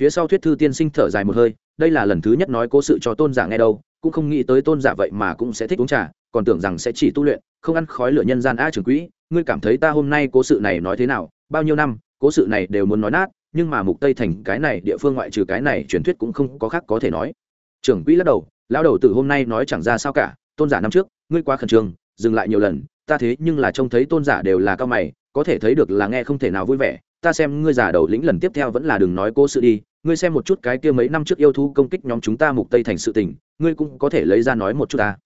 Phía sau thuyết thư tiên sinh thở dài một hơi, đây là lần thứ nhất nói cố sự cho tôn giả nghe đâu, cũng không nghĩ tới tôn giả vậy mà cũng sẽ thích uống trà còn tưởng rằng sẽ chỉ tu luyện, không ăn khói lửa nhân gian a trường quỹ, ngươi cảm thấy ta hôm nay cố sự này nói thế nào? Bao nhiêu năm, cố sự này đều muốn nói nát, nhưng mà mục tây thành cái này, địa phương ngoại trừ cái này truyền thuyết cũng không có khác có thể nói. Trưởng quỹ lắc đầu, lão đầu từ hôm nay nói chẳng ra sao cả, tôn giả năm trước, ngươi quá khẩn trương, dừng lại nhiều lần, ta thế nhưng là trông thấy tôn giả đều là cao mày, có thể thấy được là nghe không thể nào vui vẻ, ta xem ngươi giả đầu lĩnh lần tiếp theo vẫn là đừng nói cố sự đi, ngươi xem một chút cái kia mấy năm trước yêu thú công kích nhóm chúng ta mục tây thành sự tình, ngươi cũng có thể lấy ra nói một chút ta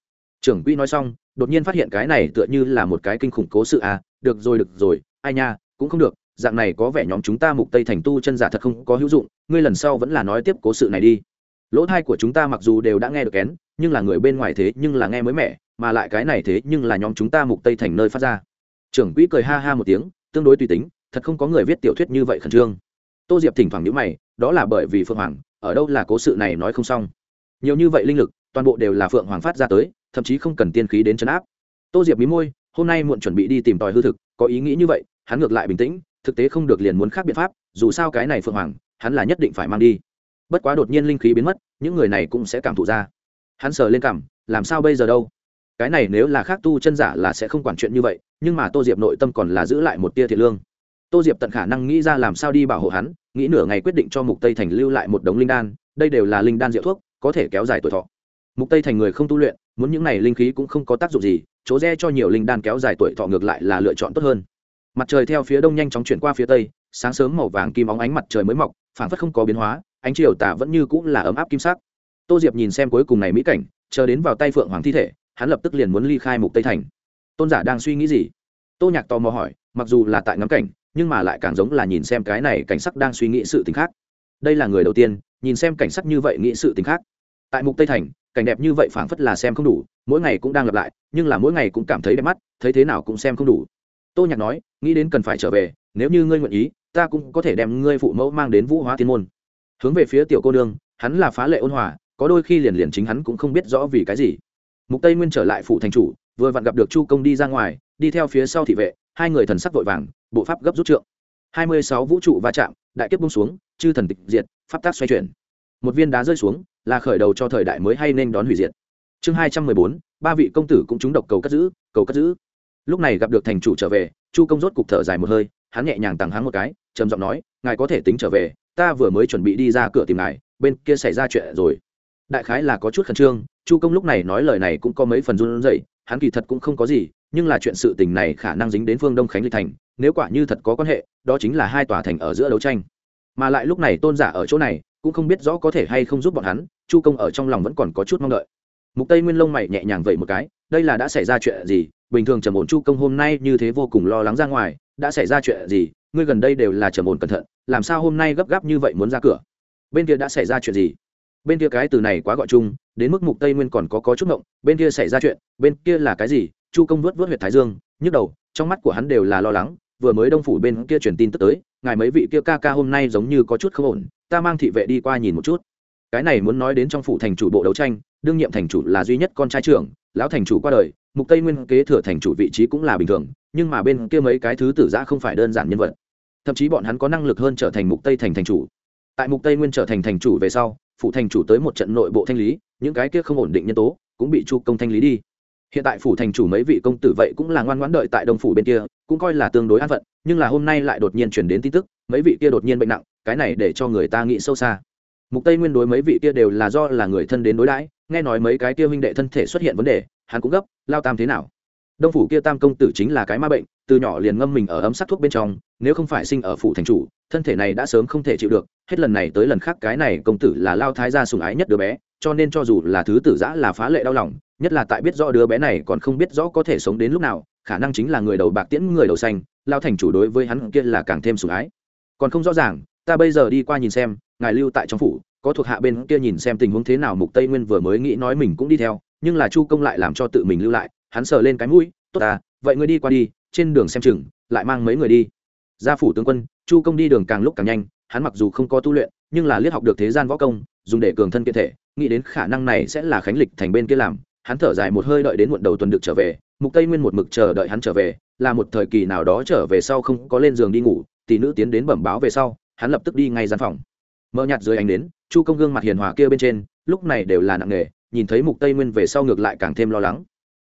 trưởng quỹ nói xong, đột nhiên phát hiện cái này tựa như là một cái kinh khủng cố sự à được rồi được rồi, ai nha, cũng không được, dạng này có vẻ nhóm chúng ta mục tây thành tu chân giả thật không có hữu dụng, ngươi lần sau vẫn là nói tiếp cố sự này đi. Lỗ thai của chúng ta mặc dù đều đã nghe được kén, nhưng là người bên ngoài thế nhưng là nghe mới mẻ, mà lại cái này thế nhưng là nhóm chúng ta mục tây thành nơi phát ra. Trưởng quỹ cười ha ha một tiếng, tương đối tùy tính, thật không có người viết tiểu thuyết như vậy khẩn trương. Tô diệp thỉnh thoảng nhíu mày, đó là bởi vì phượng hoàng, ở đâu là cố sự này nói không xong. Nhiều như vậy linh lực, toàn bộ đều là phượng hoàng phát ra tới thậm chí không cần tiên khí đến chấn áp. Tô diệp mí môi, hôm nay muộn chuẩn bị đi tìm tòi hư thực, có ý nghĩ như vậy, hắn ngược lại bình tĩnh, thực tế không được liền muốn khác biện pháp, dù sao cái này phượng hoàng, hắn là nhất định phải mang đi. Bất quá đột nhiên linh khí biến mất, những người này cũng sẽ cảm thụ ra. Hắn sờ lên cảm làm sao bây giờ đâu? Cái này nếu là khác tu chân giả là sẽ không quản chuyện như vậy, nhưng mà tô diệp nội tâm còn là giữ lại một tia thiệt lương. Tô diệp tận khả năng nghĩ ra làm sao đi bảo hộ hắn, nghĩ nửa ngày quyết định cho mục tây thành lưu lại một đống linh đan, đây đều là linh đan rượu thuốc, có thể kéo dài tuổi thọ mục tây thành người không tu luyện, muốn những này linh khí cũng không có tác dụng gì, chỗ re cho nhiều linh đan kéo dài tuổi thọ ngược lại là lựa chọn tốt hơn. Mặt trời theo phía đông nhanh chóng chuyển qua phía tây, sáng sớm màu vàng kim óng ánh mặt trời mới mọc phản phất không có biến hóa, ánh chiều tả vẫn như cũng là ấm áp kim sắc. Tô diệp nhìn xem cuối cùng này mỹ cảnh, chờ đến vào tay phượng hoàng thi thể, hắn lập tức liền muốn ly khai mục tây thành. Tôn giả đang suy nghĩ gì? Tô nhạc tò mò hỏi, mặc dù là tại ngắm cảnh, nhưng mà lại càng giống là nhìn xem cái này cảnh sắc đang suy nghĩ sự t khác. Đây là người đầu tiên, nhìn xem cảnh sắc như vậy nghĩ sự t khác. Tại mục tây thành cảnh đẹp như vậy phảng phất là xem không đủ, mỗi ngày cũng đang lặp lại, nhưng là mỗi ngày cũng cảm thấy đẹp mắt, thấy thế nào cũng xem không đủ. Tô nhạc nói, nghĩ đến cần phải trở về, nếu như ngươi nguyện ý, ta cũng có thể đem ngươi phụ mẫu mang đến vũ hóa thiên môn. Hướng về phía tiểu cô nương, hắn là phá lệ ôn hòa, có đôi khi liền liền chính hắn cũng không biết rõ vì cái gì. Mục tây nguyên trở lại phủ thành chủ, vừa vặn gặp được chu công đi ra ngoài, đi theo phía sau thị vệ, hai người thần sắc vội vàng, bộ pháp gấp rút trượng. Hai mươi sáu vũ trụ va chạm, đại kiếp bung xuống, chư thần tịch diệt, pháp tác xoay chuyển một viên đá rơi xuống, là khởi đầu cho thời đại mới hay nên đón hủy diệt. Chương hai trăm mười bốn, ba vị công tử cũng trúng độc cầu cất giữ, cầu cất giữ. Lúc này gặp được thành chủ trở về, chu công rốt cục thở dài một hơi, hắn nhẹ nhàng tặng hắn một cái, trầm giọng nói, ngài có thể tính trở về, ta vừa mới chuẩn bị đi ra cửa tìm ngài, bên kia xảy ra chuyện rồi. Đại khái là có chút khẩn trương, chu công lúc này nói lời này cũng có mấy phần run rẩy, hắn kỳ thật cũng không có gì, nhưng là chuyện sự tình này khả năng dính đến phương đông khánh lịch thành, nếu quả như thật có quan hệ, đó chính là hai tòa thành ở giữa đấu tranh. Mà lại lúc này tôn giả ở chỗ này cũng không biết rõ có thể hay không giúp bọn hắn, chu công ở trong lòng vẫn còn có chút mong đợi. Mục tây nguyên lông mày nhẹ nhàng vậy một cái, đây là đã xảy ra chuyện gì? Bình thường trầm ổn chu công hôm nay như thế vô cùng lo lắng ra ngoài, đã xảy ra chuyện gì? Ngươi gần đây đều là trầm ổn cẩn thận, làm sao hôm nay gấp gáp như vậy muốn ra cửa? Bên kia đã xảy ra chuyện gì? Bên kia cái từ này quá gọi chung, đến mức mục tây nguyên còn có có chút ngộng, bên kia xảy ra chuyện, bên kia là cái gì? Chu công vớt vớt huyệt thái dương, nhức đầu, trong mắt của hắn đều là lo lắng, vừa mới đông phủ bên kia truyền tin tức tới, ngài mấy vị kia ca ca hôm nay giống như có chút không ổn ta mang thị vệ đi qua nhìn một chút. Cái này muốn nói đến trong phủ thành chủ bộ đấu tranh, đương nhiệm thành chủ là duy nhất con trai trưởng, lão thành chủ qua đời, mục tây nguyên kế thừa thành chủ vị trí cũng là bình thường, nhưng mà bên kia mấy cái thứ tử giã không phải đơn giản nhân vật. Thậm chí bọn hắn có năng lực hơn trở thành mục tây thành thành chủ. Tại mục tây nguyên trở thành thành chủ về sau phụ thành chủ tới một trận nội bộ thanh lý, những cái kia không ổn định nhân tố cũng bị chu công thanh lý đi. Hiện tại phủ thành chủ mấy vị công tử vậy cũng là ngoan ngoãn đợi tại đông phủ bên kia, cũng coi là tương đối an phận, nhưng là hôm nay lại đột nhiên chuyển đến tin tức mấy vị kia đột nhiên bệnh nặng, cái này để cho người ta nghĩ sâu xa. Mục tây nguyên đối mấy vị kia đều là do là người thân đến đối đãi, nghe nói mấy cái kia huynh đệ thân thể xuất hiện vấn đề, hắn cũng gấp, lao tam thế nào? Đông phủ kia tam công tử chính là cái ma bệnh, từ nhỏ liền ngâm mình ở ấm sắc thuốc bên trong, nếu không phải sinh ở phủ thành chủ, thân thể này đã sớm không thể chịu được, hết lần này tới lần khác cái này công tử là lao thái gia sùng ái nhất đứa bé, cho nên cho dù là thứ tử giã là phá lệ đau lòng, nhất là tại biết rõ đứa bé này còn không biết rõ có thể sống đến lúc nào, khả năng chính là người đầu bạc tiễn, người đầu xanh, lao thành chủ đối với hắn kia là càng thêm sủng ái còn không rõ ràng, ta bây giờ đi qua nhìn xem, ngài lưu tại trong phủ, có thuộc hạ bên kia nhìn xem tình huống thế nào, mục tây nguyên vừa mới nghĩ nói mình cũng đi theo, nhưng là chu công lại làm cho tự mình lưu lại, hắn sờ lên cái mũi, tốt à vậy ngươi đi qua đi, trên đường xem chừng, lại mang mấy người đi. Gia phủ tướng quân, chu công đi đường càng lúc càng nhanh, hắn mặc dù không có tu luyện, nhưng là liếc học được thế gian võ công, dùng để cường thân kiện thể, nghĩ đến khả năng này sẽ là khánh lịch thành bên kia làm, hắn thở dài một hơi đợi đến muộn đầu tuần được trở về, mục tây nguyên một mực chờ đợi hắn trở về, là một thời kỳ nào đó trở về sau không có lên giường đi ngủ tỷ nữ tiến đến bẩm báo về sau, hắn lập tức đi ngay gian phòng. Mờ nhạt dưới ánh đến chu công gương mặt hiền hòa kia bên trên, lúc này đều là nặng nề, nhìn thấy mục tây nguyên về sau ngược lại càng thêm lo lắng.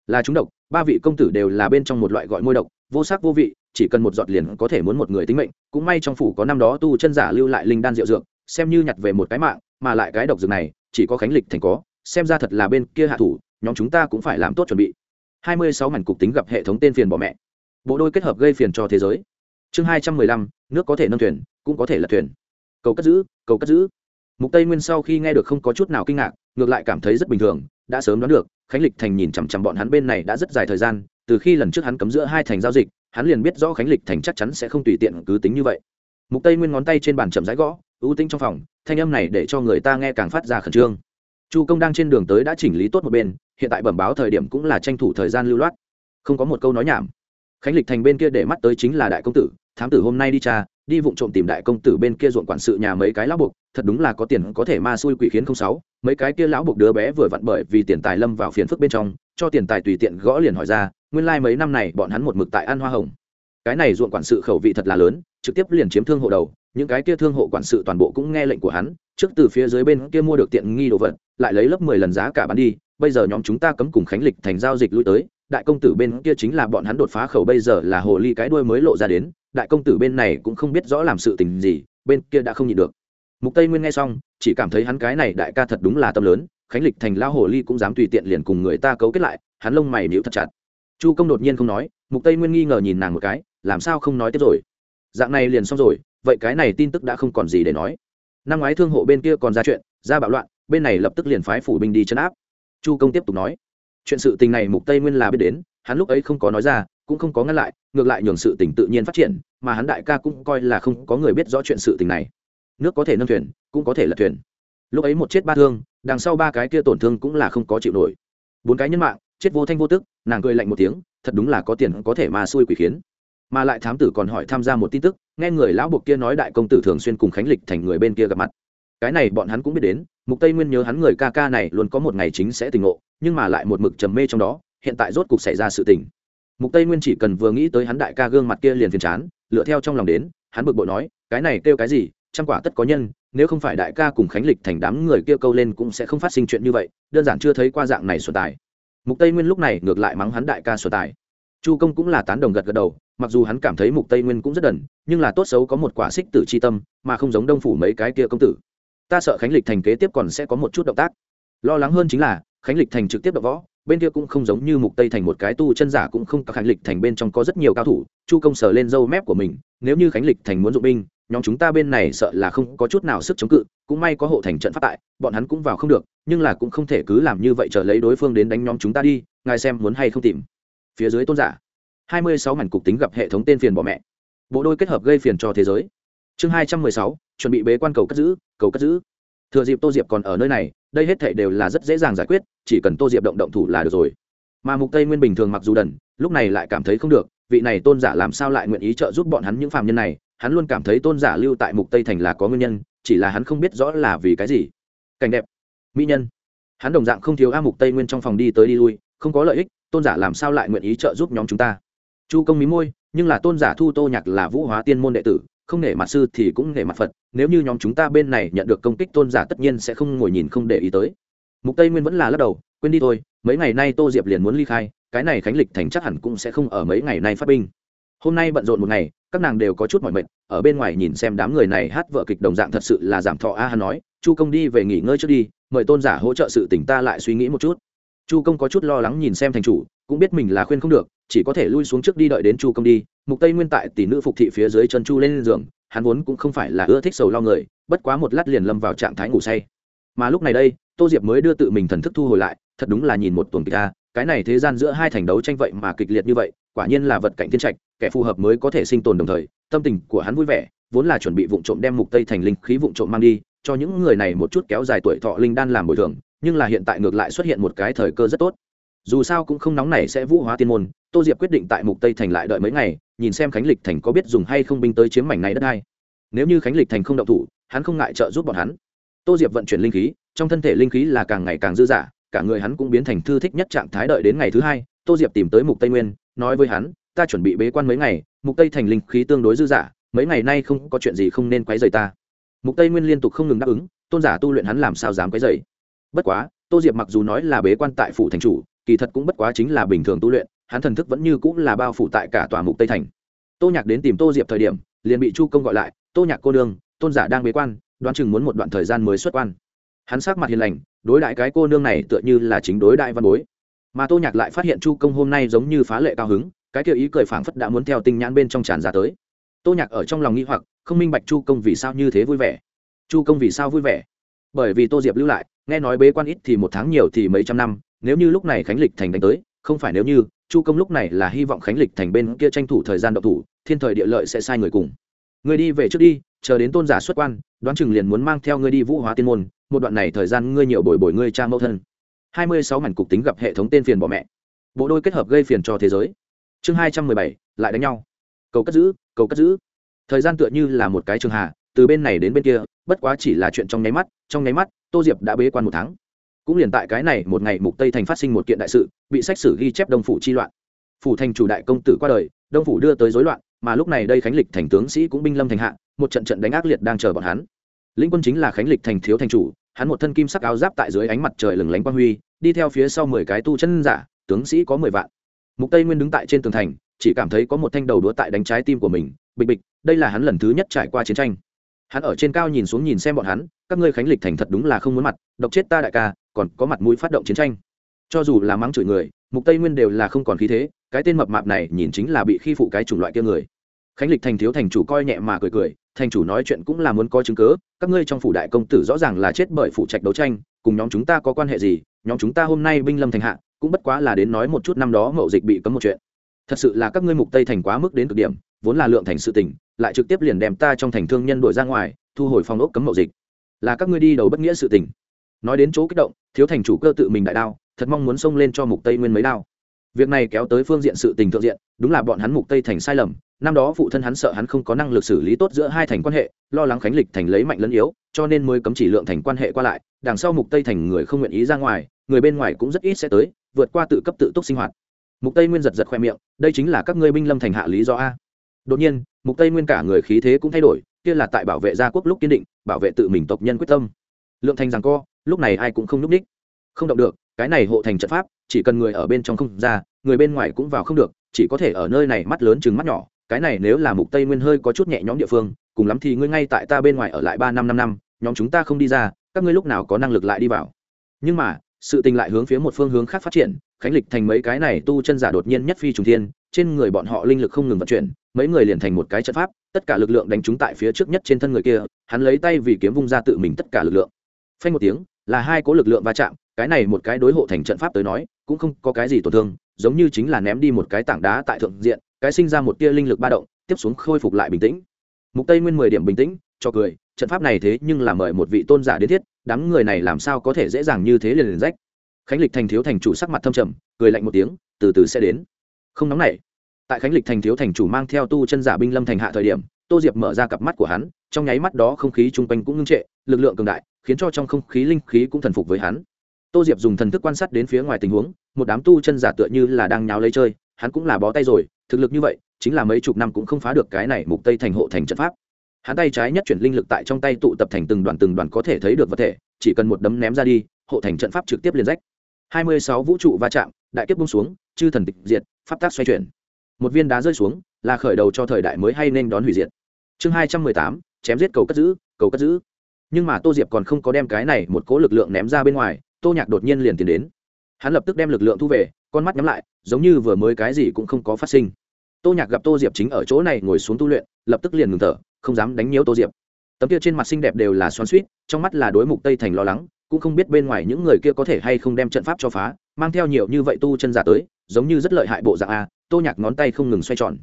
Là chúng độc, ba vị công tử đều là bên trong một loại gọi môi độc, vô sắc vô vị, chỉ cần một giọt liền có thể muốn một người tính mệnh, cũng may trong phủ có năm đó tu chân giả lưu lại linh đan rượu dược, xem như nhặt về một cái mạng, mà lại cái độc dược này, chỉ có khánh lịch thành có, xem ra thật là bên kia hạ thủ, nhóm chúng ta cũng phải làm tốt chuẩn bị. Hai mươi sáu mảnh cục tính gặp hệ thống tên phiền bỏ mẹ. Bộ đôi kết hợp gây phiền cho thế giới chương hai trăm mười lăm, nước có thể nâng thuyền, cũng có thể là thuyền. Cầu cất giữ, cầu cất giữ. Mục tây nguyên sau khi nghe được không có chút nào kinh ngạc, ngược lại cảm thấy rất bình thường, đã sớm đoán được, khánh lịch thành nhìn chằm chằm bọn hắn bên này đã rất dài thời gian, từ khi lần trước hắn cấm giữa hai thành giao dịch, hắn liền biết rõ khánh lịch thành chắc chắn sẽ không tùy tiện cứ tính như vậy. Mục tây nguyên ngón tay trên bàn chậm rãi gõ, ưu tinh trong phòng, thanh âm này để cho người ta nghe càng phát ra khẩn trương. Chu công đang trên đường tới đã chỉnh lý tốt một bên, hiện tại bẩm báo thời điểm cũng là tranh thủ thời gian lưu loát. Không có một câu nói nhảm khánh lịch thành bên kia để mắt tới chính là đại công tử, thám tử hôm nay đi cha, đi vụng trộm tìm đại công tử bên kia ruộng quản sự nhà mấy cái lão buộc thật đúng là có tiền có thể ma xui quỷ khiến không sáu. Mấy cái kia lão buộc đứa bé vừa vặn bởi vì tiền tài lâm vào phiền phức bên trong, cho tiền tài tùy tiện gõ liền hỏi ra, nguyên lai like mấy năm này bọn hắn một mực tại ăn hoa hồng. Cái này ruộng quản sự khẩu vị thật là lớn, trực tiếp liền chiếm thương hộ đầu, những cái kia thương hộ quản sự toàn bộ cũng nghe lệnh của hắn, trước từ phía dưới bên kia mua được tiện nghi đồ vật, lại lấy lớp mười lần giá cả bán đi, bây giờ nhóm chúng ta cấm cùng khánh lịch thành giao dịch lui tới đại công tử bên kia chính là bọn hắn đột phá khẩu bây giờ là hồ ly cái đuôi mới lộ ra đến, đại công tử bên này cũng không biết rõ làm sự tình gì, bên kia đã không nhịn được. Mục tây nguyên nghe xong, chỉ cảm thấy hắn cái này đại ca thật đúng là tâm lớn, khánh lịch thành lao hồ ly cũng dám tùy tiện liền cùng người ta cấu kết lại, hắn lông mày nhíu thật chặt. Chu công đột nhiên không nói, mục tây nguyên nghi ngờ nhìn nàng một cái, làm sao không nói tiếp rồi? Dạng này liền xong rồi, vậy cái này tin tức đã không còn gì để nói. Năm ngoái thương hộ bên kia còn ra chuyện, ra bạo loạn, bên này lập tức liền phái phủ binh đi chấn áp. Chu công tiếp tục nói chuyện sự tình này mục tây nguyên là biết đến, hắn lúc ấy không có nói ra, cũng không có ngăn lại, ngược lại nhường sự tình tự nhiên phát triển, mà hắn đại ca cũng coi là không có người biết rõ chuyện sự tình này. Nước có thể nâng thuyền, cũng có thể là thuyền. Lúc ấy một chết ba thương, đằng sau ba cái kia tổn thương cũng là không có chịu nổi. Bốn cái nhân mạng, chết vô thanh vô tức, nàng cười lạnh một tiếng, thật đúng là có tiền có thể mà xui quỷ khiến. Mà lại thám tử còn hỏi tham gia một tin tức, nghe người lão buộc kia nói đại công tử thường xuyên cùng khánh lịch thành người bên kia gặp mặt cái này bọn hắn cũng biết đến, mục tây nguyên nhớ hắn người ca ca này luôn có một ngày chính sẽ tình ngộ, nhưng mà lại một mực trầm mê trong đó, hiện tại rốt cục xảy ra sự tình. Mục tây nguyên chỉ cần vừa nghĩ tới hắn đại ca gương mặt kia liền phiền chán, lựa theo trong lòng đến, hắn bực bội nói, cái này kêu cái gì, trăm quả tất có nhân, nếu không phải đại ca cùng khánh lịch thành đám người kia câu lên cũng sẽ không phát sinh chuyện như vậy, đơn giản chưa thấy qua dạng này xuân tài. Mục tây nguyên lúc này ngược lại mắng hắn đại ca xuân tài. Chu công cũng là tán đồng gật gật đầu, mặc dù hắn cảm thấy mục tây nguyên cũng rất đần, nhưng là tốt xấu có một quả xích tử c h i tâm, mà không giống đông phủ mấy cái kia công tử ta sợ khánh lịch thành kế tiếp còn sẽ có một chút động tác. Lo lắng hơn chính là, khánh lịch thành trực tiếp đập võ, bên kia cũng không giống như mục tây thành một cái tu chân giả cũng không có khánh lịch thành bên trong có rất nhiều cao thủ, chu công Sở lên dâu mép của mình, nếu như khánh lịch thành muốn dụng binh, nhóm chúng ta bên này sợ là không có chút nào sức chống cự, cũng may có hộ thành trận phát tại, bọn hắn cũng vào không được, nhưng là cũng không thể cứ làm như vậy chờ lấy đối phương đến đánh nhóm chúng ta đi, ngài xem muốn hay không tìm. Phía dưới tôn giả, hai mươi sáu mảnh cục tính gặp hệ thống tên phiền bỏ mẹ. Bộ đôi kết hợp gây phiền cho thế giới chương hai trăm mười sáu, chuẩn bị bế quan cầu cất giữ, cầu cất giữ. Thừa dịp tô diệp còn ở nơi này, đây hết thể đều là rất dễ dàng giải quyết, chỉ cần tô diệp động động thủ là được rồi. Mà mục tây nguyên bình thường mặc dù đần, lúc này lại cảm thấy không được, vị này tôn giả làm sao lại nguyện ý trợ giúp bọn hắn những phạm nhân này, hắn luôn cảm thấy tôn giả lưu tại mục tây thành là có nguyên nhân, chỉ là hắn không biết rõ là vì cái gì. Cảnh đẹp. Mỹ nhân. Hắn đồng dạng không thiếu a mục tây nguyên trong phòng đi tới đi lui, không có lợi ích, tôn giả làm sao lại nguyện ý trợ giúp nhóm chúng ta? Chu công mí môi, nhưng là tôn giả thu tô nhạc là vũ hóa tiên môn đệ tử không nể mặt sư thì cũng nể mặt phật, nếu như nhóm chúng ta bên này nhận được công kích tôn giả tất nhiên sẽ không ngồi nhìn không để ý tới. Mục tây nguyên vẫn là lắc đầu, quên đi thôi, mấy ngày nay tô diệp liền muốn ly khai, cái này khánh lịch thành chắc hẳn cũng sẽ không ở mấy ngày nay phát binh. Hôm nay bận rộn một ngày, các nàng đều có chút mỏi mệt, ở bên ngoài nhìn xem đám người này hát vợ kịch đồng dạng thật sự là giảm thọ a hắn nói, chu công đi về nghỉ ngơi trước đi, mời tôn giả hỗ trợ sự tỉnh ta lại suy nghĩ một chút. Chu công có chút lo lắng nhìn xem thành chủ, cũng biết mình là khuyên không được chỉ có thể lui xuống trước đi đợi đến chu công đi. Mục tây nguyên tại tỷ nữ phục thị phía dưới chân chu lên giường, hắn vốn cũng không phải là ưa thích sầu lo người, bất quá một lát liền lâm vào trạng thái ngủ say. Mà lúc này đây, tô diệp mới đưa tự mình thần thức thu hồi lại, thật đúng là nhìn một tuần kịch ta cái này thế gian giữa hai thành đấu tranh vậy mà kịch liệt như vậy, quả nhiên là vật cảnh thiên trạch, kẻ phù hợp mới có thể sinh tồn đồng thời, tâm tình của hắn vui vẻ, vốn là chuẩn bị vụ trộm đem mục tây thành linh khí vụ trộm mang đi, cho những người này một chút kéo dài tuổi thọ linh đan làm bồi thường, nhưng là hiện tại ngược lại xuất hiện một cái thời cơ rất tốt dù sao cũng không nóng này sẽ vũ hóa tiên môn, tô diệp quyết định tại mục tây thành lại đợi mấy ngày, nhìn xem khánh lịch thành có biết dùng hay không binh tới chiếm mảnh này đất hay nếu như khánh lịch thành không động thủ, hắn không ngại trợ giúp bọn hắn. Tô diệp vận chuyển linh khí, trong thân thể linh khí là càng ngày càng dư dả, cả người hắn cũng biến thành thư thích nhất trạng thái đợi đến ngày thứ hai, tô diệp tìm tới mục tây nguyên, nói với hắn, ta chuẩn bị bế quan mấy ngày, mục tây thành linh khí tương đối dư dả, mấy ngày nay không có chuyện gì không nên quấy rầy ta. Mục tây nguyên liên tục không ngừng đáp ứng, tôn giả tu luyện hắn làm sao dám quấy rầy. Bất quá, tô diệp mặc dù nói là bế quan tại phủ thành chủ kỳ thật cũng bất quá chính là bình thường tu luyện, hắn thần thức vẫn như cũng là bao phủ tại cả tòa mục tây thành. Tô nhạc đến tìm tô diệp thời điểm, liền bị chu công gọi lại, tô nhạc cô nương, tôn giả đang bế quan, đoán chừng muốn một đoạn thời gian mới xuất quan. Hắn sắc mặt hiền lành, đối đại cái cô nương này tựa như là chính đối đại văn bối. Mà tô nhạc lại phát hiện chu công hôm nay giống như phá lệ cao hứng, cái kia ý cười phảng phất đã muốn theo tinh nhãn bên trong tràn ra tới. Tô nhạc ở trong lòng nghi hoặc, không minh bạch chu công vì sao như thế vui vẻ. Chu công vì sao vui vẻ? Bởi vì tô diệp lưu lại, nghe nói bế quan ít thì một tháng nhiều thì mấy trăm năm nếu như lúc này khánh lịch thành đánh tới, không phải nếu như, chu công lúc này là hy vọng khánh lịch thành bên kia tranh thủ thời gian độc thủ, thiên thời địa lợi sẽ sai người cùng. Người đi về trước đi, chờ đến tôn giả xuất quan, đoán chừng liền muốn mang theo ngươi đi vũ hóa tiên môn, một đoạn này thời gian ngươi nhiều bồi bồi ngươi cha mẫu thân. Hai mươi sáu mảnh cục tính gặp hệ thống tên phiền bỏ mẹ. Bộ đôi kết hợp gây phiền cho thế giới. Chương hai trăm mười bảy, lại đánh nhau. Cầu cất giữ, cầu cất giữ. Thời gian tựa như là một cái trường hạ từ bên này đến bên kia, bất quá chỉ là chuyện trong nháy mắt, trong nháy mắt, tô diệp đã bế quan một tháng cũng liền tại cái này một ngày mục tây thành phát sinh một kiện đại sự, bị sách sử ghi chép đông phủ chi loạn. Phủ thành chủ đại công tử qua đời, đông phủ đưa tới rối loạn, mà lúc này đây khánh lịch thành tướng sĩ cũng binh lâm thành hạ, một trận trận đánh ác liệt đang chờ bọn hắn. Lĩnh quân chính là khánh lịch thành thiếu thành chủ, hắn một thân kim sắc áo giáp tại dưới ánh mặt trời lừng lánh quang huy, đi theo phía sau mười cái tu chân giả, tướng sĩ có mười vạn. Mục tây nguyên đứng tại trên tường thành, chỉ cảm thấy có một thanh đầu đũa tại đánh trái tim của mình, bịch bịch, đây là hắn lần thứ nhất trải qua chiến tranh. Hắn ở trên cao nhìn xuống nhìn xem bọn hắn, các ngươi khánh lịch thành thật đúng là không muốn mặt, độc chết ta đại ca còn có mặt mũi phát động chiến tranh. Cho dù là mắng chửi người, mục tây nguyên đều là không còn khí thế, cái tên mập mạp này nhìn chính là bị khi phụ cái chủng loại kia người. Khánh lịch thành thiếu thành chủ coi nhẹ mà cười cười, thành chủ nói chuyện cũng là muốn có chứng cớ các ngươi trong phủ đại công tử rõ ràng là chết bởi phụ trạch đấu tranh, cùng nhóm chúng ta có quan hệ gì, nhóm chúng ta hôm nay binh lâm thành hạ, cũng bất quá là đến nói một chút năm đó mậu dịch bị cấm một chuyện. Thật sự là các ngươi mục tây thành quá mức đến cực điểm, vốn là lượng thành sự tình, lại trực tiếp liền đem ta trong thành thương nhân đuổi ra ngoài, thu hồi phòng ốc cấm mậu dịch. Là các ngươi đi đầu bất nghĩa sự tình nói đến chỗ kích động, thiếu thành chủ cơ tự mình đại đao, thật mong muốn xông lên cho mục tây nguyên mấy đao. Việc này kéo tới phương diện sự tình thượng diện, đúng là bọn hắn mục tây thành sai lầm, năm đó phụ thân hắn sợ hắn không có năng lực xử lý tốt giữa hai thành quan hệ, lo lắng khánh lịch thành lấy mạnh lẫn yếu, cho nên mới cấm chỉ lượng thành quan hệ qua lại, đằng sau mục tây thành người không nguyện ý ra ngoài, người bên ngoài cũng rất ít sẽ tới, vượt qua tự cấp tự túc sinh hoạt. Mục tây nguyên giật giật khoe miệng, đây chính là các ngươi binh lâm thành hạ lý do a. Đột nhiên, mục tây nguyên cả người khí thế cũng thay đổi, kia là tại bảo vệ gia quốc lúc kiên định, bảo vệ tự mình tộc nhân quyết tâm. Lượng thành rằng co lúc này ai cũng không núp ních không động được, cái này hộ thành trận pháp, chỉ cần người ở bên trong không ra, người bên ngoài cũng vào không được, chỉ có thể ở nơi này mắt lớn chừng mắt nhỏ. Cái này nếu là mục tây nguyên hơi có chút nhẹ nhõm địa phương, cùng lắm thì ngươi ngay tại ta bên ngoài ở lại ba năm năm năm, nhóm chúng ta không đi ra, các ngươi lúc nào có năng lực lại đi vào. Nhưng mà, sự tình lại hướng phía một phương hướng khác phát triển, khánh lịch thành mấy cái này tu chân giả đột nhiên nhất phi trùng thiên, trên người bọn họ linh lực không ngừng vận chuyển, mấy người liền thành một cái trận pháp, tất cả lực lượng đánh trúng tại phía trước nhất trên thân người kia, hắn lấy tay vì kiếm vung ra tự mình tất cả lực lượng phanh một tiếng, là hai cố lực lượng va chạm, cái này một cái đối hộ thành trận pháp tới nói, cũng không có cái gì tổn thương, giống như chính là ném đi một cái tảng đá tại thượng diện, cái sinh ra một tia linh lực ba động, tiếp xuống khôi phục lại bình tĩnh. Mục tây nguyên mười điểm bình tĩnh, cho cười, trận pháp này thế nhưng là mời một vị tôn giả đến thiết, đám người này làm sao có thể dễ dàng như thế liền liền rách. Khánh lịch thành thiếu thành chủ sắc mặt thâm trầm, cười lạnh một tiếng, từ từ sẽ đến. Không nóng nảy. Tại khánh lịch thành thiếu thành chủ mang theo tu chân giả binh lâm thành hạ thời điểm, tô diệp mở ra cặp mắt của hắn, trong nháy mắt đó không khí chung quanh cũng ngưng trệ, lực lượng cường đại khiến cho trong không khí linh khí cũng thần phục với hắn. Tô diệp dùng thần thức quan sát đến phía ngoài tình huống một đám tu chân giả tựa như là đang nháo lấy chơi hắn cũng là bó tay rồi thực lực như vậy chính là mấy chục năm cũng không phá được cái này mục tây thành hộ thành trận pháp. Hắn tay trái nhất chuyển linh lực tại trong tay tụ tập thành từng đoàn từng đoàn có thể thấy được vật thể chỉ cần một đấm ném ra đi hộ thành trận pháp trực tiếp liền rách. 26 vũ trụ va chạm đại kiếp bung xuống chư thần tịch diệt pháp tác xoay chuyển. Một viên đá rơi xuống là khởi đầu cho thời đại mới hay nên đón hủy diệt. Chương 218, chém giết cầu cất giữ cầu cất giữ nhưng mà tô diệp còn không có đem cái này một cỗ lực lượng ném ra bên ngoài, tô nhạc đột nhiên liền tiến đến. Hắn lập tức đem lực lượng thu về, con mắt nhắm lại, giống như vừa mới cái gì cũng không có phát sinh. Tô nhạc gặp tô diệp chính ở chỗ này ngồi xuống tu luyện, lập tức liền ngừng thở, không dám đánh nhiễu tô diệp. Tấm kia trên mặt xinh đẹp đều là xoắn suýt trong mắt là đối mục tây thành lo lắng, cũng không biết bên ngoài những người kia có thể hay không đem trận pháp cho phá, mang theo nhiều như vậy tu chân giả tới, giống như rất lợi hại bộ dạng a, tô nhạc ngón tay không ngừng xoay tròn.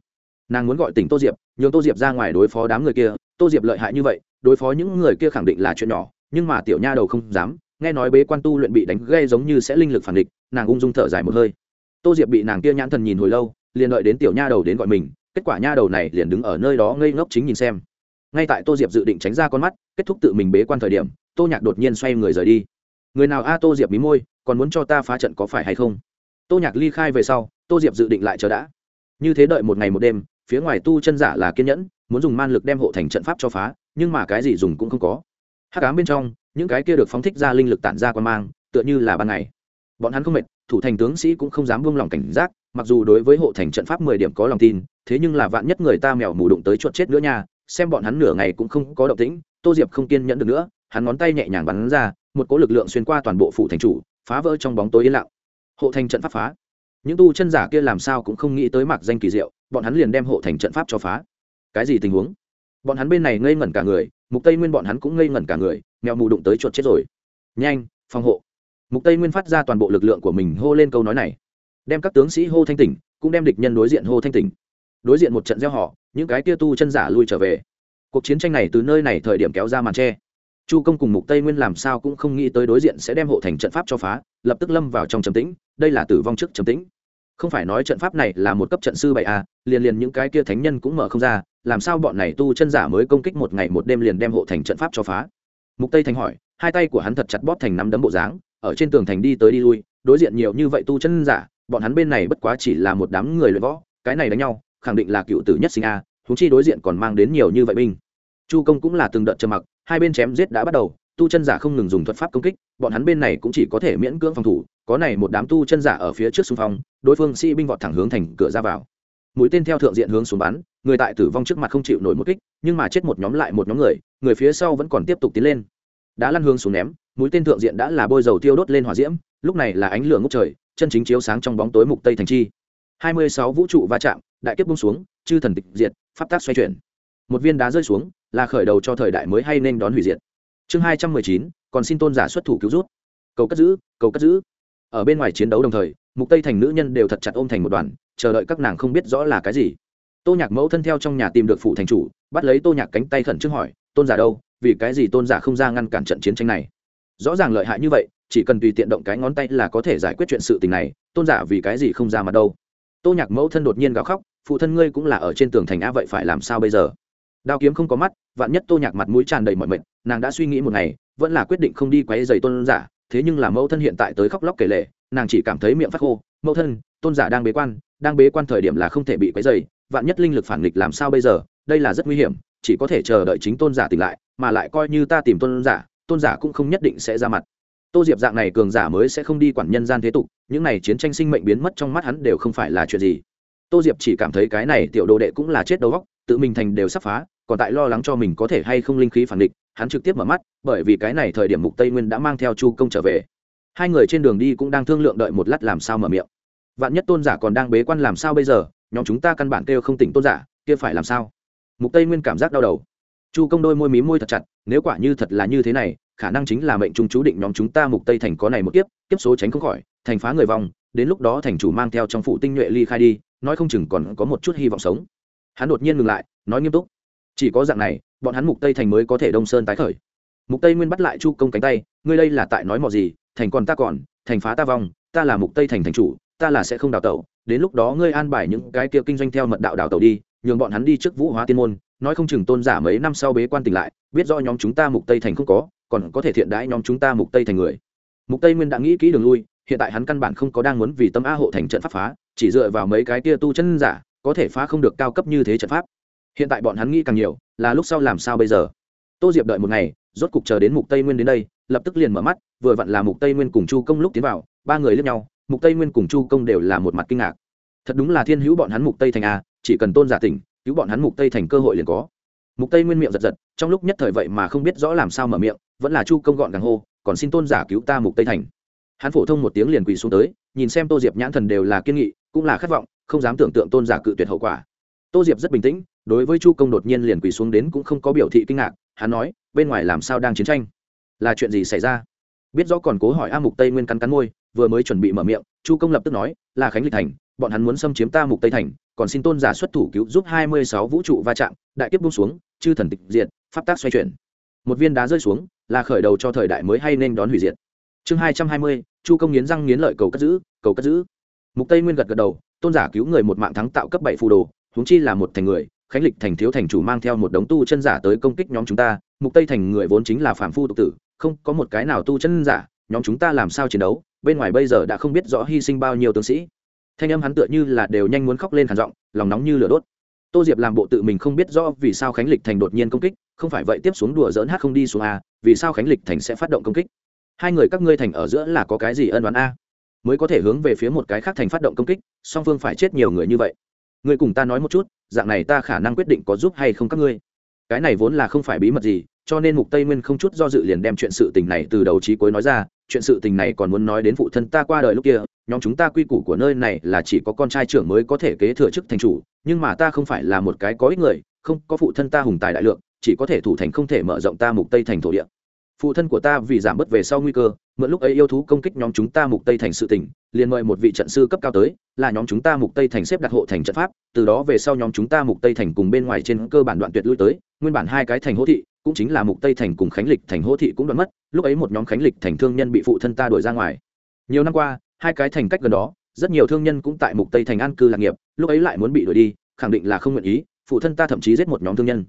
Nàng muốn gọi tỉnh tô diệp, nhường tô diệp ra ngoài đối phó đám người kia tô diệp lợi hại như vậy, đối phó những người kia khẳng định là chuyện nhỏ, nhưng mà tiểu nha đầu không dám, nghe nói bế quan tu luyện bị đánh gây giống như sẽ linh lực phản địch, nàng ung dung thở dài một hơi. Tô diệp bị nàng kia nhãn thần nhìn hồi lâu, liền đợi đến tiểu nha đầu đến gọi mình, kết quả nha đầu này liền đứng ở nơi đó ngây ngốc chính nhìn xem. Ngay tại tô diệp dự định tránh ra con mắt, kết thúc tự mình bế quan thời điểm, tô nhạc đột nhiên xoay người rời đi. Người nào a, tô diệp mí môi, còn muốn cho ta phá trận có phải hay không? Tô nhạc ly khai về sau, tô diệp dự định lại chờ đã. Như thế đợi một ngày một đêm, phía ngoài tu chân giả là kiên nhẫn muốn dùng man lực đem hộ thành trận pháp cho phá, nhưng mà cái gì dùng cũng không có. Hắc ám bên trong, những cái kia được phóng thích ra linh lực tản ra quan mang, tựa như là ban ngày. Bọn hắn không mệt, thủ thành tướng sĩ cũng không dám buông lỏng cảnh giác, mặc dù đối với hộ thành trận pháp mười điểm có lòng tin, thế nhưng là vạn nhất người ta mèo mù đụng tới chuột chết nữa nha, xem bọn hắn nửa ngày cũng không có động tĩnh, tô diệp không kiên nhẫn được nữa, hắn ngón tay nhẹ nhàng bắn ra, một cỗ lực lượng xuyên qua toàn bộ phủ thành chủ, phá vỡ trong bóng tối yên lặng. Hộ thành trận pháp phá. Những tu chân giả kia làm sao cũng không nghĩ tới mặc danh kỳ diệu, bọn hắn liền đem hộ thành trận pháp cho phá cái gì tình huống? Bọn hắn bên này ngây ngẩn cả người, mục tây nguyên bọn hắn cũng ngây ngẩn cả người, mèo mù đụng tới chuột chết rồi. Nhanh, phòng hộ. Mục tây nguyên phát ra toàn bộ lực lượng của mình hô lên câu nói này. Đem các tướng sĩ hô thanh tỉnh, cũng đem địch nhân đối diện hô thanh tỉnh. Đối diện một trận gieo họ, những cái kia tu chân giả lui trở về. Cuộc chiến tranh này từ nơi này thời điểm kéo ra màn tre. Chu công cùng mục tây nguyên làm sao cũng không nghĩ tới đối diện sẽ đem hộ thành trận pháp cho phá, lập tức lâm vào trong trầm tĩnh, đây là tử vong trước trầm tĩnh không phải nói trận pháp này là một cấp trận sư bảy a, liền liền những cái kia thánh nhân cũng mở không ra, làm sao bọn này tu chân giả mới công kích một ngày một đêm liền đem hộ thành trận pháp cho phá? Mục tây thành hỏi, hai tay của hắn thật chặt bóp thành nắm đấm bộ dáng, ở trên tường thành đi tới đi lui, đối diện nhiều như vậy tu chân giả, bọn hắn bên này bất quá chỉ là một đám người luyện võ, cái này đánh nhau, khẳng định là cựu tử nhất sinh a húng chi đối diện còn mang đến nhiều như vậy binh. Chu công cũng là từng đợt trầm mặc, hai bên chém giết đã bắt đầu tu chân giả không ngừng dùng thuật pháp công kích, bọn hắn bên này cũng chỉ có thể miễn cưỡng phòng thủ, có này một đám tu chân giả ở phía trước xung phong, đối phương sĩ binh vọt thẳng hướng thành cửa ra vào. Mũi tên theo thượng diện hướng xuống bắn, người tại tử vong trước mặt không chịu nổi một kích, nhưng mà chết một nhóm lại một nhóm người người phía sau vẫn còn tiếp tục tiến lên. Đã lăn hướng xuống ném, mũi tên thượng diện đã là bôi dầu tiêu đốt lên hỏa diễm, lúc này là ánh lửa ngốc trời, chân chính chiếu sáng trong bóng tối mục tây thành chi. Hai mươi sáu vũ trụ va chạm, đại kiếp bung xuống, chư thần tịch diệt, pháp tác xoay chuyển. Một viên đá rơi xuống, là khởi đầu cho thời đại mới hay nên đón hủy diệt chương hai trăm mười chín, còn xin tôn giả xuất thủ cứu rút. Cầu cất giữ, cầu cất giữ. Ở bên ngoài chiến đấu đồng thời, mục tây thành nữ nhân đều thật chặt ôm thành một đoàn, chờ đợi các nàng không biết rõ là cái gì. Tô nhạc mẫu thân theo trong nhà tìm được phụ thành chủ, bắt lấy tô nhạc cánh tay khẩn trương hỏi, tôn giả đâu? Vì cái gì tôn giả không ra ngăn cản trận chiến tranh này? Rõ ràng lợi hại như vậy, chỉ cần tùy tiện động cái ngón tay là có thể giải quyết chuyện sự tình này, tôn giả vì cái gì không ra mặt đâu? Tô nhạc mẫu thân đột nhiên gào khóc, phụ thân ngươi cũng là ở trên tường thành a, vậy phải làm sao bây giờ? Đao kiếm không có mắt, vạn nhất tô nhạc mặt mũi tràn đầy mọi mệnh nàng đã suy nghĩ một ngày, vẫn là quyết định không đi quấy giày tôn giả, thế nhưng là mẫu thân hiện tại tới khóc lóc kể lệ nàng chỉ cảm thấy miệng phát khô, mẫu thân, tôn giả đang bế quan, đang bế quan thời điểm là không thể bị quấy dày vạn nhất linh lực phản nghịch làm sao bây giờ, đây là rất nguy hiểm, chỉ có thể chờ đợi chính tôn giả tỉnh lại, mà lại coi như ta tìm tôn giả tôn giả cũng không nhất định sẽ ra mặt. Tô diệp dạng này cường giả mới sẽ không đi quản nhân gian thế tục, những này chiến tranh sinh mệnh biến mất trong mắt hắn đều không phải là chuyện gì. Tô diệp chỉ cảm thấy cái này tiểu đồ đệ cũng là chết đầu góc tự mình thành đều sắp phá còn tại lo lắng cho mình có thể hay không linh khí phản địch, hắn trực tiếp mở mắt, bởi vì cái này thời điểm mục tây nguyên đã mang theo chu công trở về. Hai người trên đường đi cũng đang thương lượng đợi một lát làm sao mở miệng. Vạn nhất tôn giả còn đang bế quan làm sao bây giờ, nhóm chúng ta căn bản kêu không tỉnh tôn giả, kia phải làm sao? Mục tây nguyên cảm giác đau đầu. Chu công đôi môi mí môi thật chặt, nếu quả như thật là như thế này, khả năng chính là mệnh trung chú định nhóm chúng ta mục tây thành có này một kiếp kiếp số tránh không khỏi, thành phá người vòng đến lúc đó thành chủ mang theo trong phụ tinh nhuệ ly khai đi, nói không chừng còn có một chút hy vọng sống. Hắn đột nhiên ngừng lại, nói nghiêm túc chỉ có dạng này, bọn hắn mục tây thành mới có thể đông sơn tái khởi. Mục tây nguyên bắt lại chu công cánh tay, ngươi đây là tại nói mò gì, thành còn ta còn, thành phá ta vong, ta là mục tây thành thành chủ, ta là sẽ không đào tẩu, đến lúc đó ngươi an bài những cái kia kinh doanh theo mật đạo đào tẩu đi, nhường bọn hắn đi trước vũ hóa tiên môn, nói không chừng tôn giả mấy năm sau bế quan tỉnh lại, biết do nhóm chúng ta mục tây thành không có, còn có thể thiện đãi nhóm chúng ta mục tây thành người. Mục tây nguyên đã nghĩ kỹ đường lui, hiện tại hắn căn bản không có đang muốn vì tâm a hộ thành trận pháp phá, chỉ dựa vào mấy cái kia tu chân giả, có thể phá không được cao cấp như thế trận pháp hiện tại bọn hắn nghĩ càng nhiều, là lúc sau làm sao bây giờ? Tô diệp đợi một ngày, rốt cục chờ đến mục tây nguyên đến đây, lập tức liền mở mắt, vừa vặn là mục tây nguyên cùng chu công lúc tiến vào, ba người lướt nhau, mục tây nguyên cùng chu công đều là một mặt kinh ngạc. Thật đúng là thiên hữu bọn hắn mục tây thành a, chỉ cần tôn giả tỉnh, cứu bọn hắn mục tây thành cơ hội liền có. Mục tây nguyên miệng giật giật, trong lúc nhất thời vậy mà không biết rõ làm sao mở miệng, vẫn là chu công gọn gàng hô, còn xin tôn giả cứu ta mục tây thành. Hắn phổ thông một tiếng liền quỳ xuống tới, nhìn xem tô diệp nhãn thần đều là kiên nghị, cũng là khát vọng, không dám tưởng tượng tôn giả cự tuyệt hậu quả. Tô diệp rất bình tĩnh đối với chu công đột nhiên liền quỳ xuống đến cũng không có biểu thị kinh ngạc hắn nói bên ngoài làm sao đang chiến tranh? Là chuyện gì xảy ra? Biết rõ còn cố hỏi a mục tây nguyên cắn cắn môi vừa mới chuẩn bị mở miệng chu công lập tức nói là khánh lịch thành bọn hắn muốn xâm chiếm ta mục tây thành còn xin tôn giả xuất thủ cứu giúp 26 vũ trụ va chạm đại kiếp buông xuống chư thần tịch diệt pháp tác xoay chuyển. Một viên đá rơi xuống là khởi đầu cho thời đại mới hay nên đón hủy diệt. Chương 220, chu công nghiến răng nghiến lợi cầu cất giữ cầu cất giữ. Mục tây nguyên gật gật đầu tôn giả cứu người một mạng thắng tạo cấp bảy phù đồ huống chi là một thành người khánh lịch thành thiếu thành chủ mang theo một đống tu chân giả tới công kích nhóm chúng ta, mục tây thành người vốn chính là phản phu tục tử, không có một cái nào tu chân giả, nhóm chúng ta làm sao chiến đấu, bên ngoài bây giờ đã không biết rõ hy sinh bao nhiêu tướng sĩ. Thanh âm hắn tựa như là đều nhanh muốn khóc lên hàn giọng, lòng nóng như lửa đốt. Tô diệp làm bộ tự mình không biết rõ vì sao khánh lịch thành đột nhiên công kích, không phải vậy tiếp xuống đùa dỡn hát không đi xuống a vì sao khánh lịch thành sẽ phát động công kích? Hai người các ngươi thành ở giữa là có cái gì ân đoán a? Mới có thể hướng về phía một cái khác thành phát động công kích, song phương phải chết nhiều người như vậy. Ngươi cùng ta nói một chút dạng này ta khả năng quyết định có giúp hay không các ngươi. Cái này vốn là không phải bí mật gì, cho nên mục tây nguyên không chút do dự liền đem chuyện sự tình này từ đầu chí cuối nói ra, chuyện sự tình này còn muốn nói đến phụ thân ta qua đời lúc kia, nhóm chúng ta quy củ của nơi này là chỉ có con trai trưởng mới có thể kế thừa chức thành chủ, nhưng mà ta không phải là một cái có ích người, không có phụ thân ta hùng tài đại lượng, chỉ có thể thủ thành không thể mở rộng ta mục tây thành thổ địa phụ thân của ta vì giảm bớt về sau nguy cơ, mượn lúc ấy yêu thú công kích nhóm chúng ta mục tây thành sự tỉnh liền mời một vị trận sư cấp cao tới, là nhóm chúng ta mục tây thành xếp đặt hộ thành trận pháp, từ đó về sau nhóm chúng ta mục tây thành cùng bên ngoài trên cơ bản đoạn tuyệt lui tới, nguyên bản hai cái thành hỗ thị, cũng chính là mục tây thành cùng khánh lịch thành hỗ thị cũng đoạn mất, lúc ấy một nhóm khánh lịch thành thương nhân bị phụ thân ta đuổi ra ngoài. Nhiều năm qua, hai cái thành cách gần đó, rất nhiều thương nhân cũng tại mục tây thành an cư lạc nghiệp, lúc ấy lại muốn bị đuổi đi, khẳng định là không nguyện ý, phụ thân ta thậm chí giết một nhóm thương nhân.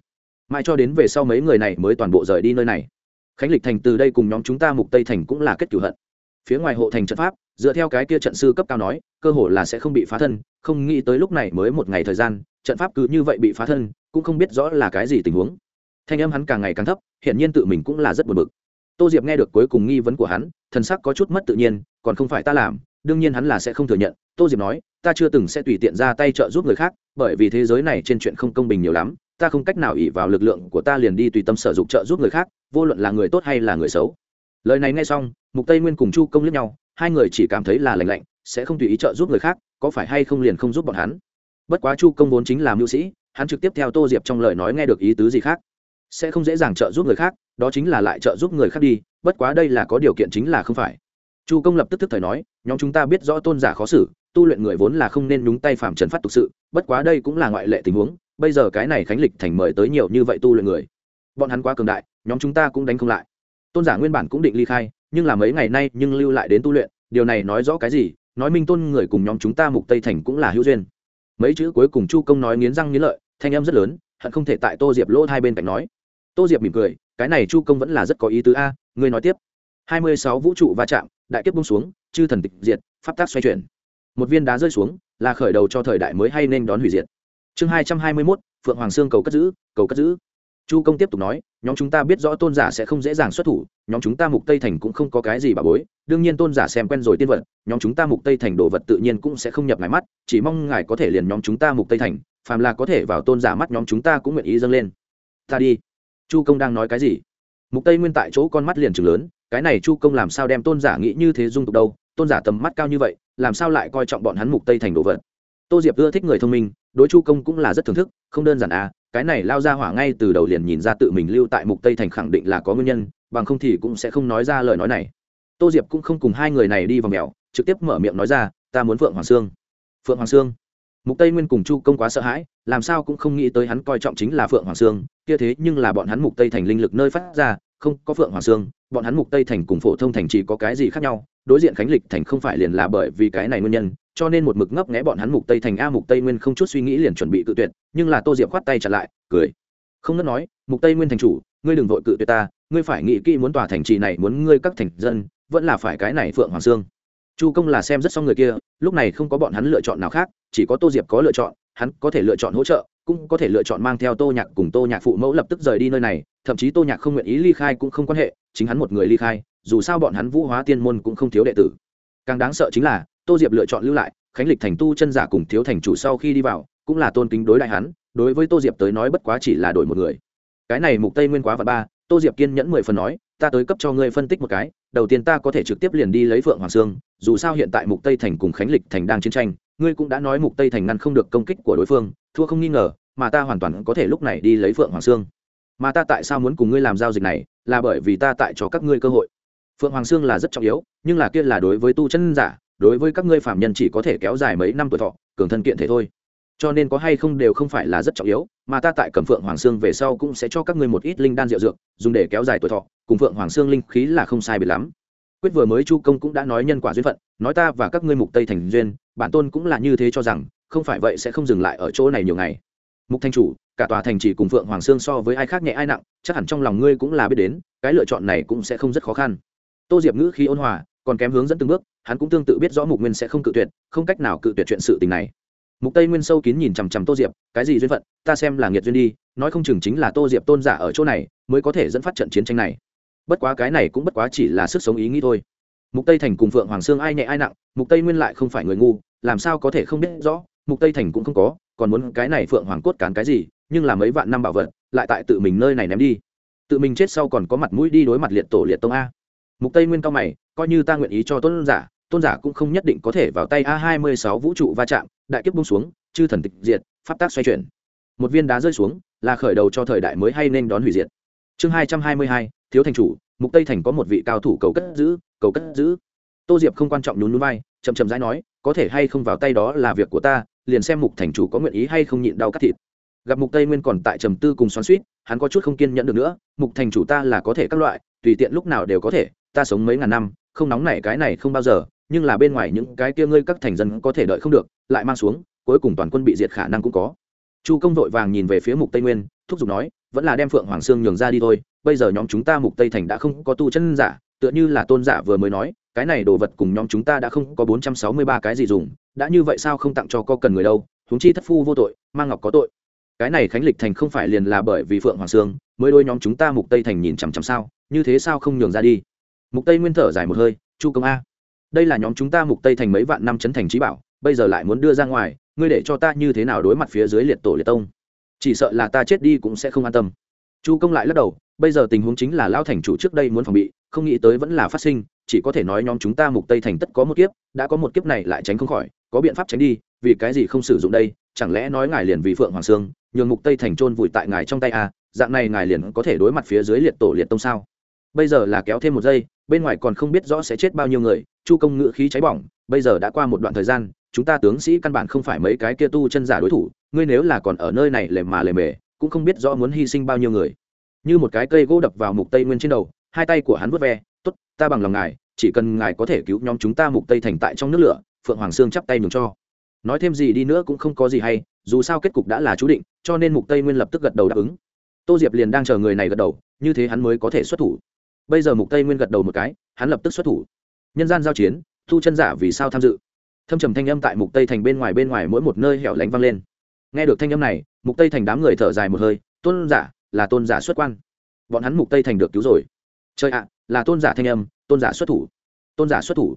Mãi cho đến về sau mấy người này mới toàn bộ rời đi nơi này khánh lịch thành từ đây cùng nhóm chúng ta mục tây thành cũng là kết cửu hận. Phía ngoài hộ thành trận pháp, dựa theo cái kia trận sư cấp cao nói, cơ hồ là sẽ không bị phá thân, không nghĩ tới lúc này mới một ngày thời gian, trận pháp cứ như vậy bị phá thân, cũng không biết rõ là cái gì tình huống. Thanh âm hắn càng ngày càng thấp hiện nhiên tự mình cũng là rất buồn bực. Tô diệp nghe được cuối cùng nghi vấn của hắn, thần sắc có chút mất tự nhiên, còn không phải ta làm, đương nhiên hắn là sẽ không thừa nhận. Tô diệp nói, ta chưa từng sẽ tùy tiện ra tay trợ giúp người khác, bởi vì thế giới này trên chuyện không công bình nhiều lắm ta không cách nào ỉ vào lực lượng của ta liền đi tùy tâm sở dụng trợ giúp người khác, vô luận là người tốt hay là người xấu. Lời này nghe xong, mục tây nguyên cùng chu công liếc nhau, hai người chỉ cảm thấy là lành lạnh, sẽ không tùy ý trợ giúp người khác, có phải hay không liền không giúp bọn hắn? Bất quá chu công vốn chính là mưu sĩ, hắn trực tiếp theo tô diệp trong lời nói nghe được ý tứ gì khác. Sẽ không dễ dàng trợ giúp người khác, đó chính là lại trợ giúp người khác đi, bất quá đây là có điều kiện chính là không phải. Chu công lập tức tức thời nói, nhóm chúng ta biết rõ tôn giả khó xử, tu luyện người vốn là không nên nhúng tay phạm trần phát tục sự, bất quá đây cũng là ngoại lệ tình huống bây giờ cái này khánh lịch thành mời tới nhiều như vậy tu luyện người. Bọn hắn quá cường đại, nhóm chúng ta cũng đánh không lại. Tôn giả nguyên bản cũng định ly khai, nhưng là mấy ngày nay nhưng lưu lại đến tu luyện, điều này nói rõ cái gì? Nói minh tôn người cùng nhóm chúng ta mục tây thành cũng là hữu duyên. Mấy chữ cuối cùng chu công nói nghiến răng nghiến lợi, thanh âm rất lớn, hận không thể tại tô diệp lỗ hai bên cạnh nói. Tô diệp mỉm cười, cái này chu công vẫn là rất có ý tứ a, ngươi nói tiếp. Hai mươi sáu vũ trụ va chạm, đại kiếp bung xuống, chư thần tịch diệt, pháp tác xoay chuyển. Một viên đá rơi xuống, là khởi đầu cho thời đại mới hay nên đón hủy diệt chương hai trăm hai mươi mốt, phượng hoàng sương cầu cất giữ, cầu cất giữ. Chu công tiếp tục nói, nhóm chúng ta biết rõ tôn giả sẽ không dễ dàng xuất thủ, nhóm chúng ta mục tây thành cũng không có cái gì bà bối, đương nhiên tôn giả xem quen rồi tiên vật, nhóm chúng ta mục tây thành đồ vật tự nhiên cũng sẽ không nhập ngài mắt, chỉ mong ngài có thể liền nhóm chúng ta mục tây thành, phàm là có thể vào tôn giả mắt nhóm chúng ta cũng nguyện ý dâng lên. Ta đi. Chu công đang nói cái gì? Mục tây nguyên tại chỗ con mắt liền chừng lớn, cái này chu công làm sao đem tôn giả nghĩ như thế dung tục đâu, tôn giả tầm mắt cao như vậy, làm sao lại coi trọng bọn hắn mục tây thành đồ vật? Tô diệp ưa thích người thông minh, đối chu công cũng là rất thưởng thức, không đơn giản à cái này lao ra hỏa ngay từ đầu liền nhìn ra tự mình lưu tại mục tây thành khẳng định là có nguyên nhân, bằng không thì cũng sẽ không nói ra lời nói này. Tô diệp cũng không cùng hai người này đi vào mèo trực tiếp mở miệng nói ra, ta muốn phượng hoàng sương. Phượng hoàng sương? Mục tây nguyên cùng chu công quá sợ hãi, làm sao cũng không nghĩ tới hắn coi trọng chính là phượng hoàng sương, kia thế nhưng là bọn hắn mục tây thành linh lực nơi phát ra, không có phượng hoàng sương, bọn hắn mục tây thành cùng phổ thông thành chỉ có cái gì khác nhau, đối diện khánh lịch thành không phải liền là bởi vì cái này nguyên nhân cho nên một mực ngấp nghé bọn hắn mục tây thành a, mục tây nguyên không chút suy nghĩ liền chuẩn bị cự tuyệt, nhưng là tô diệp khoát tay chặn lại, cười. Không ngất nói, mục tây nguyên thành chủ, ngươi đừng vội cự tuyệt ta, ngươi phải nghĩ kỹ muốn tòa thành trì này muốn ngươi các thành dân, vẫn là phải cái này phượng hoàng sương. Chu công là xem rất xong người kia, lúc này không có bọn hắn lựa chọn nào khác, chỉ có tô diệp có lựa chọn, hắn có thể lựa chọn hỗ trợ, cũng có thể lựa chọn mang theo tô nhạc cùng tô nhạc phụ mẫu lập tức rời đi nơi này, thậm chí tô nhạc không nguyện ý ly khai cũng không quan hệ, chính hắn một người ly khai, dù sao bọn hắn vũ hóa tiên môn cũng không thiếu đệ tử. Càng đáng sợ chính là tô diệp lựa chọn lưu lại, khánh lịch thành tu chân giả cùng thiếu thành chủ sau khi đi vào, cũng là tôn kính đối đại hắn, đối với tô diệp tới nói bất quá chỉ là đổi một người. Cái này mục tây nguyên quá và ba, tô diệp kiên nhẫn mười phần nói, ta tới cấp cho ngươi phân tích một cái, đầu tiên ta có thể trực tiếp liền đi lấy phượng hoàng sương, dù sao hiện tại mục tây thành cùng khánh lịch thành đang chiến tranh, ngươi cũng đã nói mục tây thành ngăn không được công kích của đối phương, thua không nghi ngờ, mà ta hoàn toàn có thể lúc này đi lấy phượng hoàng sương. Mà ta tại sao muốn cùng ngươi làm giao dịch này, là bởi vì ta tại cho các ngươi cơ hội. Phượng hoàng sương là rất trọng yếu, nhưng là kia là đối với tu chân giả đối với các ngươi phạm nhân chỉ có thể kéo dài mấy năm tuổi thọ, cường thân kiện thể thôi. Cho nên có hay không đều không phải là rất trọng yếu, mà ta tại cẩm phượng hoàng sương về sau cũng sẽ cho các ngươi một ít linh đan rượu dược, dùng để kéo dài tuổi thọ, cùng phượng hoàng sương linh khí là không sai biệt lắm. Quyết vừa mới chu công cũng đã nói nhân quả duyên phận, nói ta và các ngươi mục tây thành duyên, bản tôn cũng là như thế cho rằng, không phải vậy sẽ không dừng lại ở chỗ này nhiều ngày. Mục thanh chủ, cả tòa thành chỉ cùng phượng hoàng sương so với ai khác nhẹ ai nặng, chắc hẳn trong lòng ngươi cũng là biết đến, cái lựa chọn này cũng sẽ không rất khó khăn. Tô diệp ngữ khi ôn hòa, còn kém hướng dẫn từng bước hắn cũng tương tự biết rõ mục nguyên sẽ không cự tuyệt, không cách nào cự tuyệt chuyện sự tình này. Mục tây nguyên sâu kín nhìn chằm chằm tô diệp, cái gì duyên phận, ta xem là nghiệt duyên đi, nói không chừng chính là tô diệp tôn giả ở chỗ này, mới có thể dẫn phát trận chiến tranh này. Bất quá cái này cũng bất quá chỉ là sức sống ý nghĩ thôi. Mục tây thành cùng phượng hoàng sương ai nhẹ ai nặng, mục tây nguyên lại không phải người ngu, làm sao có thể không biết rõ, mục tây thành cũng không có, còn muốn cái này phượng hoàng cốt cán cái gì, nhưng là mấy vạn năm bảo vật, lại tại tự mình nơi này ném đi. Tự mình chết sau còn có mặt mũi đi đối mặt liệt tổ liệt tông a. Mục tây nguyên cao mày, coi như ta nguyện ý cho tôn giả tôn giả cũng không nhất định có thể vào tay a hai mươi sáu vũ trụ va chạm, đại kiếp bung xuống, chư thần tịch diệt, pháp tác xoay chuyển. Một viên đá rơi xuống, là khởi đầu cho thời đại mới hay nên đón hủy diệt. Chương hai trăm hai mươi hai, thiếu thành chủ, mục tây thành có một vị cao thủ cầu cất giữ, cầu cất giữ. Tô diệp không quan trọng nhún núi vai, chậm chậm rãi nói, có thể hay không vào tay đó là việc của ta, liền xem mục thành chủ có nguyện ý hay không nhịn đau cắt thịt. Gặp mục tây nguyên còn tại trầm tư cùng xoắn suýt hắn có chút không kiên nhẫn được nữa, mục thành chủ ta là có thể các loại, tùy tiện lúc nào đều có thể, ta sống mấy ngàn năm, không nóng nảy cái này không bao giờ nhưng là bên ngoài những cái kia ngươi các thành dân có thể đợi không được, lại mang xuống, cuối cùng toàn quân bị diệt khả năng cũng có. Chu công vội vàng nhìn về phía mục tây nguyên, thúc giục nói, vẫn là đem phượng hoàng sương nhường ra đi thôi, bây giờ nhóm chúng ta mục tây thành đã không có tu chân giả, tựa như là tôn giả vừa mới nói, cái này đồ vật cùng nhóm chúng ta đã không có 463 cái gì dùng, đã như vậy sao không tặng cho co cần người đâu, huống chi thất phu vô tội, mang ngọc có tội. Cái này khánh lịch thành không phải liền là bởi vì phượng hoàng sương, mới đôi nhóm chúng ta mục tây thành nhìn chằm chằm sao, như thế sao không nhường ra đi. Mục tây nguyên thở dài một hơi, chu công a đây là nhóm chúng ta mục tây thành mấy vạn năm chấn thành trí bảo, bây giờ lại muốn đưa ra ngoài, ngươi để cho ta như thế nào đối mặt phía dưới liệt tổ liệt tông? Chỉ sợ là ta chết đi cũng sẽ không an tâm. Chu công lại lắc đầu, bây giờ tình huống chính là lão thành chủ trước đây muốn phòng bị, không nghĩ tới vẫn là phát sinh, chỉ có thể nói nhóm chúng ta mục tây thành tất có một kiếp, đã có một kiếp này lại tránh không khỏi, có biện pháp tránh đi, vì cái gì không sử dụng đây, chẳng lẽ nói ngài liền vì phượng hoàng sương, nhường mục tây thành trôn vùi tại ngài trong tay à dạng này ngài liền có thể đối mặt phía dưới liệt tổ liệt tông sao? Bây giờ là kéo thêm một giây, bên ngoài còn không biết rõ sẽ chết bao nhiêu người, chu công ngự khí cháy bỏng, bây giờ đã qua một đoạn thời gian, chúng ta tướng sĩ căn bản không phải mấy cái kia tu chân giả đối thủ, ngươi nếu là còn ở nơi này lề mà lề mề, cũng không biết rõ muốn hy sinh bao nhiêu người. Như một cái cây gỗ đập vào mục tây nguyên trên đầu, hai tay của hắn vớt ve, tốt, ta bằng lòng ngài, chỉ cần ngài có thể cứu nhóm chúng ta mục tây thành tại trong nước lửa, phượng hoàng sương chắp tay nhường cho. Nói thêm gì đi nữa cũng không có gì hay, dù sao kết cục đã là chú định, cho nên mục tây nguyên lập tức gật đầu đáp ứng. Tô diệp liền đang chờ người này gật đầu, như thế hắn mới có thể xuất thủ bây giờ mục tây nguyên gật đầu một cái, hắn lập tức xuất thủ. Nhân gian giao chiến, thu chân giả vì sao tham dự? Thâm trầm thanh âm tại mục tây thành bên ngoài bên ngoài mỗi một nơi hẻo lánh vang lên. Nghe được thanh âm này, mục tây thành đám người thở dài một hơi, tôn giả, là tôn giả xuất quan. Bọn hắn mục tây thành được cứu rồi. Trời ạ, là tôn giả thanh âm, tôn giả xuất thủ. Tôn giả xuất thủ?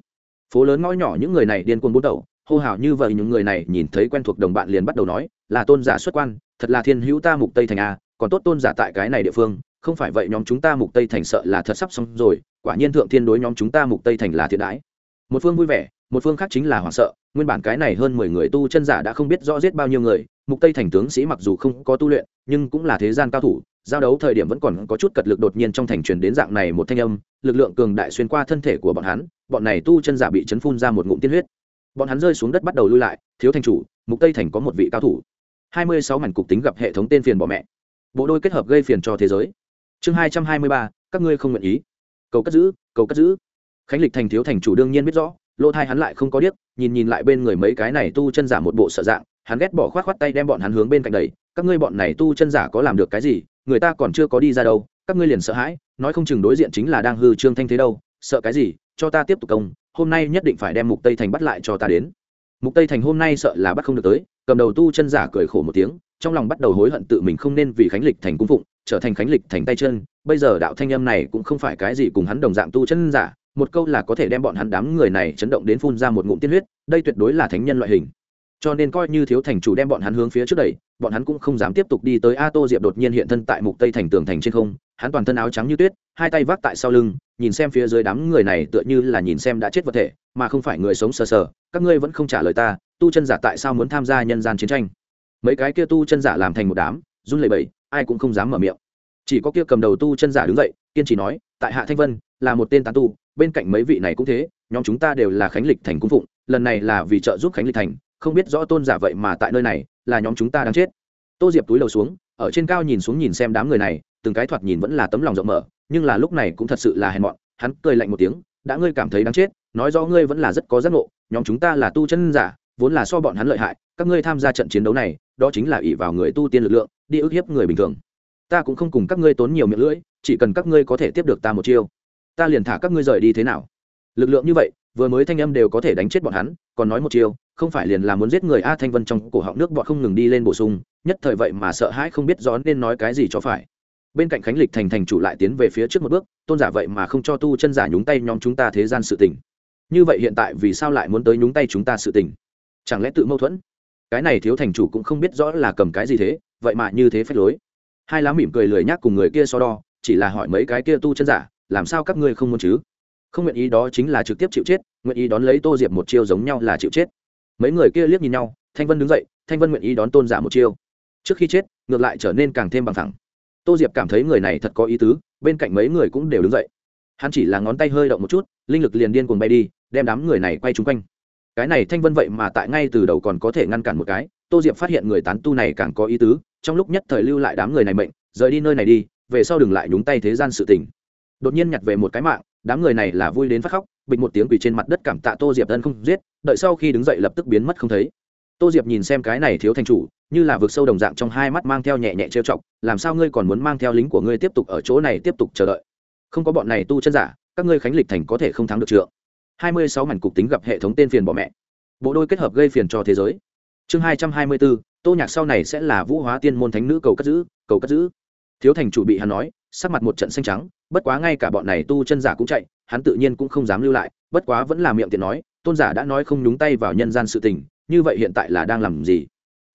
Phố lớn ngõ nhỏ những người này điên cuồng bút đầu hô hào như vậy những người này nhìn thấy quen thuộc đồng bạn liền bắt đầu nói, là tôn giả xuất quan, thật là thiên hữu ta mục tây thành a còn tốt tôn giả tại cái này địa phương không phải vậy nhóm chúng ta mục tây thành sợ là thật sắp xong rồi, quả nhiên thượng thiên đối nhóm chúng ta mục tây thành là thiện đãi. Một phương vui vẻ, một phương khác chính là hoảng sợ, nguyên bản cái này hơn mười người tu chân giả đã không biết rõ giết bao nhiêu người, mục tây thành tướng sĩ mặc dù không có tu luyện, nhưng cũng là thế gian cao thủ, giao đấu thời điểm vẫn còn có chút cật lực đột nhiên trong thành truyền đến dạng này một thanh âm, lực lượng cường đại xuyên qua thân thể của bọn hắn, bọn này tu chân giả bị chấn phun ra một ngụm tiên huyết. Bọn hắn rơi xuống đất bắt đầu lui lại, thiếu thành chủ, mục tây thành có một vị cao thủ. 26 mảnh cục tính gặp hệ thống tên phiền bỏ mẹ. Bộ đôi kết hợp gây phiền cho thế giới chương 223, các ngươi không nguyện ý. Cầu cất giữ cầu cất giữ. Khánh lịch thành thiếu thành chủ đương nhiên biết rõ lỗ thai hắn lại không có điếc nhìn nhìn lại bên người mấy cái này tu chân giả một bộ sợ dạng hắn ghét bỏ khoát khoát tay đem bọn hắn hướng bên cạnh đầy các ngươi bọn này tu chân giả có làm được cái gì? Người ta còn chưa có đi ra đâu các ngươi liền sợ hãi nói không chừng đối diện chính là đang hư trương thanh thế đâu sợ cái gì? Cho ta tiếp tục công hôm nay nhất định phải đem mục tây thành bắt lại cho ta đến. Mục tây thành hôm nay sợ là bắt không được tới cầm đầu tu chân giả cười khổ một tiếng trong lòng bắt đầu hối hận tự mình không nên vì khánh lịch thành cung phụng trở thành khánh lịch thành tay chân, bây giờ đạo thanh âm này cũng không phải cái gì cùng hắn đồng dạng tu chân giả, một câu là có thể đem bọn hắn đám người này chấn động đến phun ra một ngụm tiên huyết, đây tuyệt đối là thánh nhân loại hình. Cho nên coi như thiếu thành chủ đem bọn hắn hướng phía trước đẩy, bọn hắn cũng không dám tiếp tục đi tới a tô diệp đột nhiên hiện thân tại mục tây thành tường thành trên không, hắn toàn thân áo trắng như tuyết, hai tay vác tại sau lưng, nhìn xem phía dưới đám người này tựa như là nhìn xem đã chết vật thể, mà không phải người sống sờ sờ, các ngươi vẫn không trả lời ta, tu chân giả tại sao muốn tham gia nhân gian chiến tranh? Mấy cái kia tu chân giả làm thành một đám, run lẩy bẩy ai cũng không dám mở miệng. Chỉ có kia cầm đầu tu chân giả đứng dậy, kiên trì nói, tại hạ thanh vân, là một tên tán tu, bên cạnh mấy vị này cũng thế, nhóm chúng ta đều là khánh lịch thành cung phụng, lần này là vì trợ giúp khánh lịch thành, không biết rõ tôn giả vậy mà tại nơi này, là nhóm chúng ta đang chết. Tô diệp túi đầu xuống, ở trên cao nhìn xuống nhìn xem đám người này, từng cái thoạt nhìn vẫn là tấm lòng rộng mở, nhưng là lúc này cũng thật sự là hèn mọn, hắn cười lạnh một tiếng, đã ngươi cảm thấy đáng chết, nói rõ ngươi vẫn là rất có giác ngộ, nhóm chúng ta là tu chân giả, vốn là so bọn hắn lợi hại, các ngươi tham gia trận chiến đấu này, đó chính là ỷ vào người tu tiên lực lượng đi ức hiếp người bình thường. Ta cũng không cùng các ngươi tốn nhiều miệng lưỡi, chỉ cần các ngươi có thể tiếp được ta một chiêu, ta liền thả các ngươi rời đi thế nào. Lực lượng như vậy, vừa mới thanh âm đều có thể đánh chết bọn hắn, còn nói một chiêu, không phải liền là muốn giết người a thanh vân trong cổ họng nước bọn không ngừng đi lên bổ sung, nhất thời vậy mà sợ hãi không biết rõ nên nói cái gì cho phải. Bên cạnh khánh lịch thành thành chủ lại tiến về phía trước một bước, tôn giả vậy mà không cho tu chân giả nhúng tay nhóm chúng ta thế gian sự tình. Như vậy hiện tại vì sao lại muốn tới nhúng tay chúng ta sự tình? Chẳng lẽ tự mâu thuẫn? Cái này thiếu thành chủ cũng không biết rõ là cầm cái gì thế vậy mà như thế phách lối. Hai lá mỉm cười lười nhác cùng người kia so đo, chỉ là hỏi mấy cái kia tu chân giả, làm sao các ngươi không muốn chứ? Không nguyện ý đó chính là trực tiếp chịu chết, nguyện ý đón lấy tô diệp một chiêu giống nhau là chịu chết. Mấy người kia liếc nhìn nhau, thanh vân đứng dậy, thanh vân nguyện ý đón tôn giả một chiêu. Trước khi chết, ngược lại trở nên càng thêm bằng thẳng tô diệp cảm thấy người này thật có ý tứ, bên cạnh mấy người cũng đều đứng dậy. Hắn chỉ là ngón tay hơi động một chút, linh lực liền điên cuồng bay đi, đem đám người này quay chung quanh. Cái này thanh vân vậy mà tại ngay từ đầu còn có thể ngăn cản một cái, tô diệp phát hiện người tán tu này càng có ý tứ trong lúc nhất thời lưu lại đám người này mệnh, rời đi nơi này đi, về sau đừng lại nhúng tay thế gian sự tình. Đột nhiên nhặt về một cái mạng, đám người này là vui đến phát khóc, bịch một tiếng quỳ trên mặt đất cảm tạ tô diệp thân không giết, đợi sau khi đứng dậy lập tức biến mất không thấy. Tô diệp nhìn xem cái này thiếu thành chủ, như là vực sâu đồng dạng trong hai mắt mang theo nhẹ nhẹ trêu chọc, làm sao ngươi còn muốn mang theo lính của ngươi tiếp tục ở chỗ này tiếp tục chờ đợi? Không có bọn này tu chân giả, các ngươi khánh lịch thành có thể không thắng được trượng. Hai mươi sáu mảnh cục tính gặp hệ thống tên phiền bỏ mẹ. Bộ đôi kết hợp gây phiền cho thế giới chương hai trăm hai mươi bốn tô nhạc sau này sẽ là vũ hóa tiên môn thánh nữ cầu cất giữ, cầu cất giữ. Thiếu thành chủ bị hắn nói, sắc mặt một trận xanh trắng, bất quá ngay cả bọn này tu chân giả cũng chạy, hắn tự nhiên cũng không dám lưu lại, bất quá vẫn là miệng tiện nói, tôn giả đã nói không nhúng tay vào nhân gian sự tình, như vậy hiện tại là đang làm gì?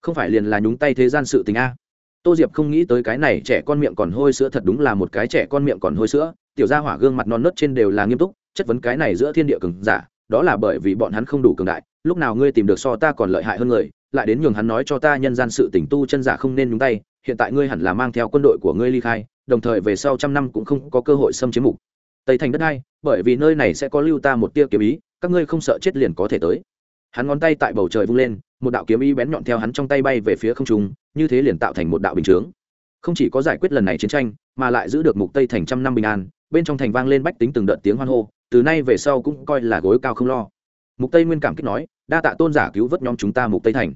Không phải liền là nhúng tay thế gian sự tình a? Tô diệp không nghĩ tới cái này trẻ con miệng còn hôi sữa thật đúng là một cái trẻ con miệng còn hôi sữa, tiểu gia hỏa gương mặt non nớt trên đều là nghiêm túc, chất vấn cái này giữa thiên địa cường giả, đó là bởi vì bọn hắn không đủ cường đại, lúc nào ngươi tìm được so ta còn lợi hại hơn người lại đến nhường hắn nói cho ta nhân gian sự tỉnh tu chân giả không nên nhúng tay, hiện tại ngươi hẳn là mang theo quân đội của ngươi ly khai, đồng thời về sau trăm năm cũng không có cơ hội xâm chiếm mục. Tây thành đất hai bởi vì nơi này sẽ có lưu ta một tia kiếm ý, các ngươi không sợ chết liền có thể tới. Hắn ngón tay tại bầu trời vung lên, một đạo kiếm ý bén nhọn theo hắn trong tay bay về phía không trung, như thế liền tạo thành một đạo bình chướng. Không chỉ có giải quyết lần này chiến tranh, mà lại giữ được mục tây thành trăm năm bình an, bên trong thành vang lên bách tính từng đợt tiếng hoan hô, từ nay về sau cũng coi là gối cao không lo. Mục tây nguyên cảm kích nói, đa tạ tôn giả cứu vớt nhóm chúng ta mục tây thành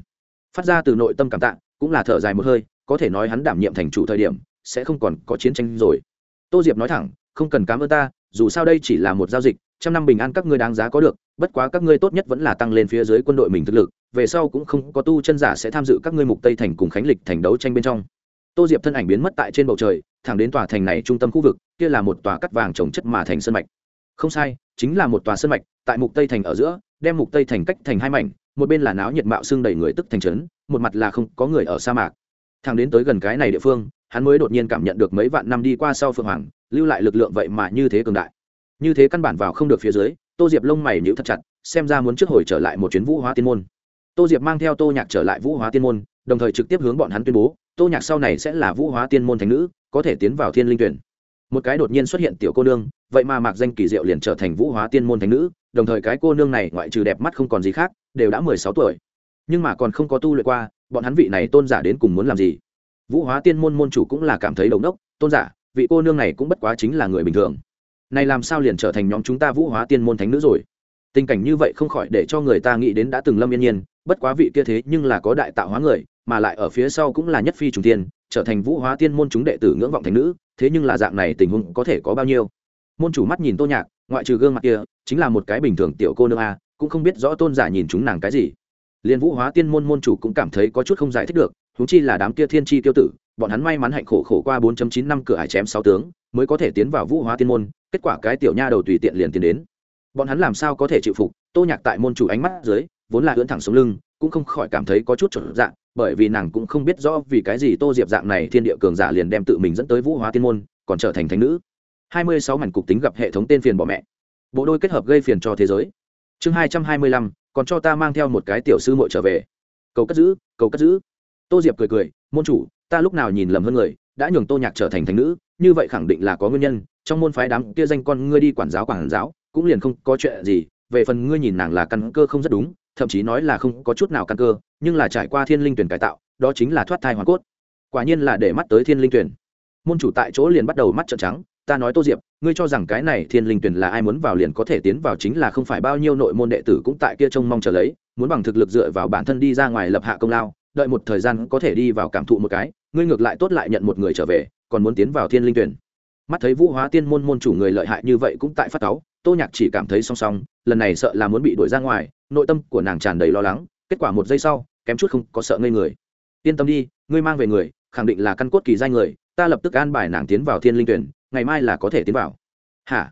phát ra từ nội tâm cảm tạ, cũng là thở dài một hơi, có thể nói hắn đảm nhiệm thành chủ thời điểm, sẽ không còn có chiến tranh rồi. Tô diệp nói thẳng, không cần cám ơn ta, dù sao đây chỉ là một giao dịch, trăm năm bình an các ngươi đáng giá có được, bất quá các ngươi tốt nhất vẫn là tăng lên phía dưới quân đội mình thực lực, về sau cũng không có tu chân giả sẽ tham dự các ngươi mục tây thành cùng khánh lịch thành đấu tranh bên trong. Tô diệp thân ảnh biến mất tại trên bầu trời, thẳng đến tòa thành này trung tâm khu vực, kia là một tòa cắt vàng trồng chất mà thành sân mạch. Không sai, chính là một tòa sân mạch, tại mục tây thành ở giữa, đem mục tây thành cách thành hai mảnh một bên là náo nhiệt mạo xương đầy người tức thành trấn, một mặt là không có người ở sa mạc. Thằng đến tới gần cái này địa phương, hắn mới đột nhiên cảm nhận được mấy vạn năm đi qua sau phượng hoàng, lưu lại lực lượng vậy mà như thế cường đại. Như thế căn bản vào không được phía dưới, tô diệp lông mày nhíu thật chặt, xem ra muốn trước hồi trở lại một chuyến vũ hóa tiên môn. Tô diệp mang theo tô nhạc trở lại vũ hóa tiên môn, đồng thời trực tiếp hướng bọn hắn tuyên bố, tô nhạc sau này sẽ là vũ hóa tiên môn thành nữ, có thể tiến vào thiên linh tuyển. Một cái đột nhiên xuất hiện tiểu cô nương, vậy mà mạc danh kỳ diệu liền trở thành vũ hóa tiên môn thành nữ đồng thời cái cô nương này ngoại trừ đẹp mắt không còn gì khác, đều đã mười sáu tuổi. Nhưng mà còn không có tu luyện qua, bọn hắn vị này tôn giả đến cùng muốn làm gì? Vũ hóa tiên môn môn chủ cũng là cảm thấy đầu đốc, tôn giả, vị cô nương này cũng bất quá chính là người bình thường. Này làm sao liền trở thành nhóm chúng ta vũ hóa tiên môn thánh nữ rồi? Tình cảnh như vậy không khỏi để cho người ta nghĩ đến đã từng lâm yên nhiên, bất quá vị kia thế nhưng là có đại tạo hóa người, mà lại ở phía sau cũng là nhất phi trùng tiên, trở thành vũ hóa tiên môn chúng đệ tử ngưỡng vọng thánh nữ, thế nhưng là dạng này tình huống có thể có bao nhiêu? Môn chủ mắt nhìn tô nhạc ngoại trừ gương mặt kia, chính là một cái bình thường tiểu cô nương a, cũng không biết rõ tôn giả nhìn chúng nàng cái gì. Liên vũ hóa tiên môn môn chủ cũng cảm thấy có chút không giải thích được húng chi là đám kia thiên tri tiêu tử, bọn hắn may mắn hạnh khổ khổ qua 4 chín năm cửa hải chém sáu tướng, mới có thể tiến vào vũ hóa tiên môn, kết quả cái tiểu nha đầu tùy tiện liền tiến đến. Bọn hắn làm sao có thể chịu phục, tô nhạc tại môn chủ ánh mắt dưới, vốn là ưỡn thẳng xuống lưng, cũng không khỏi cảm thấy có chút trở dạng bởi vì nàng cũng không biết rõ vì cái gì tô diệp dạng này thiên địa cường giả liền đem tự mình dẫn tới vũ hóa tiên môn, còn trở thành thánh nữ hai mươi sáu mảnh cục tính gặp hệ thống tên phiền bỏ mẹ. Bộ đôi kết hợp gây phiền cho thế giới. Chương hai trăm hai mươi lăm, còn cho ta mang theo một cái tiểu sư muội trở về. Cầu cất giữ, cầu cất giữ. Tô diệp cười cười, môn chủ, ta lúc nào nhìn lầm hơn người, đã nhường tô nhạc trở thành thành nữ, như vậy khẳng định là có nguyên nhân. Trong môn phái đám kia danh con ngươi đi quản giáo quản giáo, cũng liền không có chuyện gì. Về phần ngươi nhìn nàng là căn cơ không rất đúng, thậm chí nói là không có chút nào căn cơ, nhưng là trải qua thiên linh tuyển cải tạo, đó chính là thoát thai hoàn cốt. Quả nhiên là để mắt tới thiên linh tuyển. Môn chủ tại chỗ liền bắt đầu mắt trợn trắng ta nói tô diệp, ngươi cho rằng cái này thiên linh tuyển là ai muốn vào liền có thể tiến vào chính là không phải bao nhiêu nội môn đệ tử cũng tại kia trông mong chờ lấy, muốn bằng thực lực dựa vào bản thân đi ra ngoài lập hạ công lao, đợi một thời gian có thể đi vào cảm thụ một cái, ngươi ngược lại tốt lại nhận một người trở về, còn muốn tiến vào thiên linh tuyển. Mắt thấy vũ hóa tiên môn môn chủ người lợi hại như vậy cũng tại phát cáu, tô nhạc chỉ cảm thấy song song, lần này sợ là muốn bị đuổi ra ngoài, nội tâm của nàng tràn đầy lo lắng, kết quả một giây sau, kém chút không có sợ ngây người. Yên tâm đi, ngươi mang về người, khẳng định là căn cốt kỳ danh người, ta lập tức an bài nàng tiến vào thiên linh tuyển ngày mai là có thể tiến vào. Hả?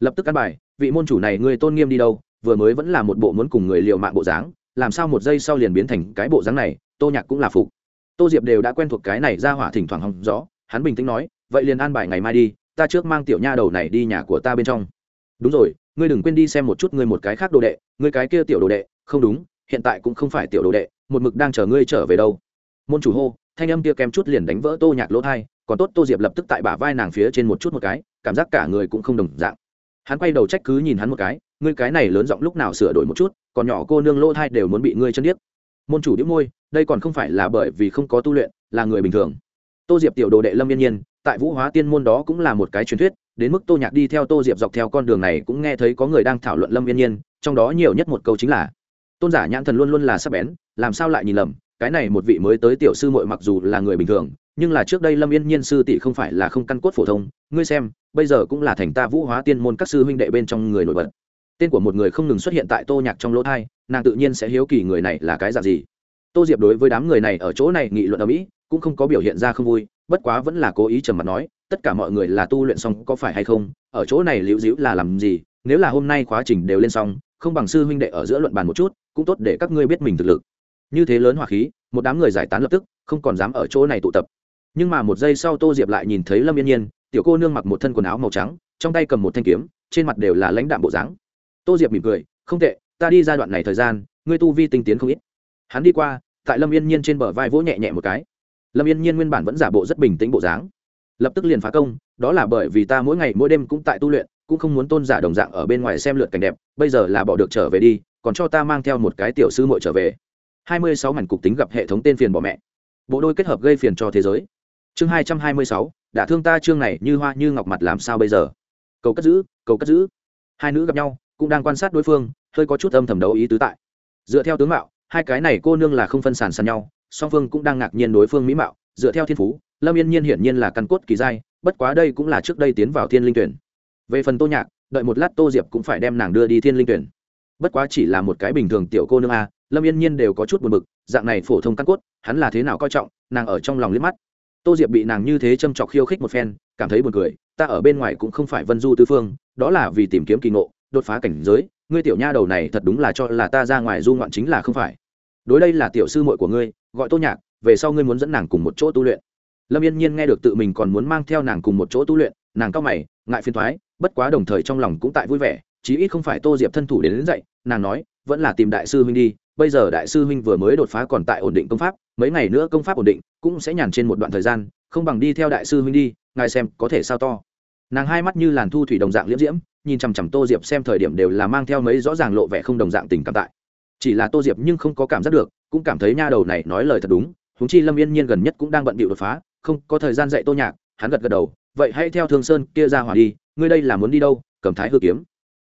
Lập tức an bài, vị môn chủ này người tôn nghiêm đi đâu, vừa mới vẫn là một bộ muốn cùng người liều mạng bộ dáng, làm sao một giây sau liền biến thành cái bộ dáng này, tô nhạc cũng là phục. Tô diệp đều đã quen thuộc cái này ra hỏa thỉnh thoảng hòng rõ hắn bình tĩnh nói, vậy liền an bài ngày mai đi, ta trước mang tiểu nha đầu này đi nhà của ta bên trong. Đúng rồi, ngươi đừng quên đi xem một chút ngươi một cái khác đồ đệ, ngươi cái kia tiểu đồ đệ, không đúng, hiện tại cũng không phải tiểu đồ đệ, một mực đang chờ ngươi trở về đâu môn chủ hô, thanh âm kia kém chút liền đánh vỡ tô nhạc lỗ thai, còn tốt tô diệp lập tức tại bả vai nàng phía trên một chút một cái, cảm giác cả người cũng không đồng dạng. Hắn quay đầu trách cứ nhìn hắn một cái, ngươi cái này lớn giọng lúc nào sửa đổi một chút, còn nhỏ cô nương lỗ thai đều muốn bị ngươi chân điếc. Môn chủ đĩu môi, đây còn không phải là bởi vì không có tu luyện, là người bình thường. Tô diệp tiểu đồ đệ lâm yên nhiên, tại vũ hóa tiên môn đó cũng là một cái truyền thuyết, đến mức tô nhạc đi theo tô diệp dọc theo con đường này cũng nghe thấy có người đang thảo luận lâm yên nhiên, trong đó nhiều nhất một câu chính là, tôn giả nhãn thần luôn luôn là sắc bén, làm sao lại nhìn lầm cái này một vị mới tới tiểu sư muội mặc dù là người bình thường, nhưng là trước đây lâm yên nhiên sư tỷ không phải là không căn cốt phổ thông, ngươi xem, bây giờ cũng là thành ta vũ hóa tiên môn các sư huynh đệ bên trong người nổi bật. Tên của một người không ngừng xuất hiện tại tô nhạc trong lỗ thai, nàng tự nhiên sẽ hiếu kỳ người này là cái dạng gì. Tô diệp đối với đám người này ở chỗ này nghị luận ở mỹ, cũng không có biểu hiện ra không vui, bất quá vẫn là cố ý trầm mặt nói, tất cả mọi người là tu luyện xong có phải hay không, ở chỗ này liễu dĩu là làm gì, nếu là hôm nay khóa trình đều lên xong, không bằng sư huynh đệ ở giữa luận bàn một chút, cũng tốt để các ngươi biết mình thực lực như thế lớn hỏa khí, một đám người giải tán lập tức, không còn dám ở chỗ này tụ tập. Nhưng mà một giây sau tô diệp lại nhìn thấy lâm yên nhiên, tiểu cô nương mặc một thân quần áo màu trắng, trong tay cầm một thanh kiếm, trên mặt đều là lãnh đạm bộ dáng. Tô diệp mỉm cười, không tệ, ta đi giai đoạn này thời gian, ngươi tu vi tinh tiến không ít. Hắn đi qua, tại lâm yên nhiên trên bờ vai vỗ nhẹ nhẹ một cái. Lâm yên nhiên nguyên bản vẫn giả bộ rất bình tĩnh bộ dáng. Lập tức liền phá công, đó là bởi vì ta mỗi ngày, mỗi đêm cũng tại tu luyện, cũng không muốn tôn giả đồng dạng ở bên ngoài xem lượt cảnh đẹp, bây giờ là bỏ được trở về đi, còn cho ta mang theo một cái tiểu sư muội trở về hai mươi sáu mảnh cục tính gặp hệ thống tên phiền bỏ mẹ. Bộ đôi kết hợp gây phiền cho thế giới. Chương hai trăm hai mươi sáu, đã thương ta chương này như hoa như ngọc mặt làm sao bây giờ? Cầu cất giữ, cầu cất giữ. Hai nữ gặp nhau, cũng đang quan sát đối phương, hơi có chút âm thầm đấu ý tứ tại. Dựa theo tướng mạo, hai cái này cô nương là không phân sản sàn nhau, song phương cũng đang ngạc nhiên đối phương mỹ mạo. Dựa theo thiên phú, lâm yên nhiên hiển nhiên là căn cốt kỳ giai, bất quá đây cũng là trước đây tiến vào thiên linh tuyển. Về phần tô nhạc, đợi một lát tô diệp cũng phải đem nàng đưa đi thiên linh tuyển. Bất quá chỉ là một cái bình thường tiểu cô nương a lâm yên nhiên đều có chút buồn b ự c dạng này phổ thông căn cốt hắn là thế nào coi trọng nàng ở trong lòng liếc mắt. Tô diệp bị nàng như thế châm trọc khiêu khích một phen cảm thấy buồn cười ta ở bên ngoài cũng không phải vân du tư phương đó là vì tìm kiếm kỳ ngộ đột phá cảnh giới ngươi tiểu nha đầu này thật đúng là cho là ta ra ngoài du ngoạn chính là không phải. Đối đây là tiểu sư muội của ngươi gọi tô nhạc về sau ngươi muốn dẫn nàng cùng một chỗ tu luyện. Lâm yên nhiên nghe được tự mình còn muốn mang theo nàng cùng một chỗ tu luyện nàng cao mày ngại phiền thoái bất quá đồng thời trong lòng cũng tại vui vẻ chí ít không phải tô diệp thân thủ đến, đến dậy nàng nói vẫn là tìm đại sư huynh đi bây giờ đại sư huynh vừa mới đột phá còn tại ổn định công pháp, mấy ngày nữa công pháp ổn định, cũng sẽ nhàn trên một đoạn thời gian, không bằng đi theo đại sư huynh đi, ngài xem có thể sao to. Nàng hai mắt như làn thu thủy đồng dạng liễm diễm, nhìn chằm chằm tô diệp xem thời điểm đều là mang theo mấy rõ ràng lộ vẻ không đồng dạng tình cảm tại. Chỉ là tô diệp nhưng không có cảm giác được, cũng cảm thấy nha đầu này nói lời thật đúng húng chi lâm yên nhiên gần nhất cũng đang bận bịu đột phá, không có thời gian dạy tô nhạc, hắn gật gật đầu, vậy hãy theo thương sơn kia ra hỏa đi, ngươi đây là muốn đi đâu, cầm thái hư kiếm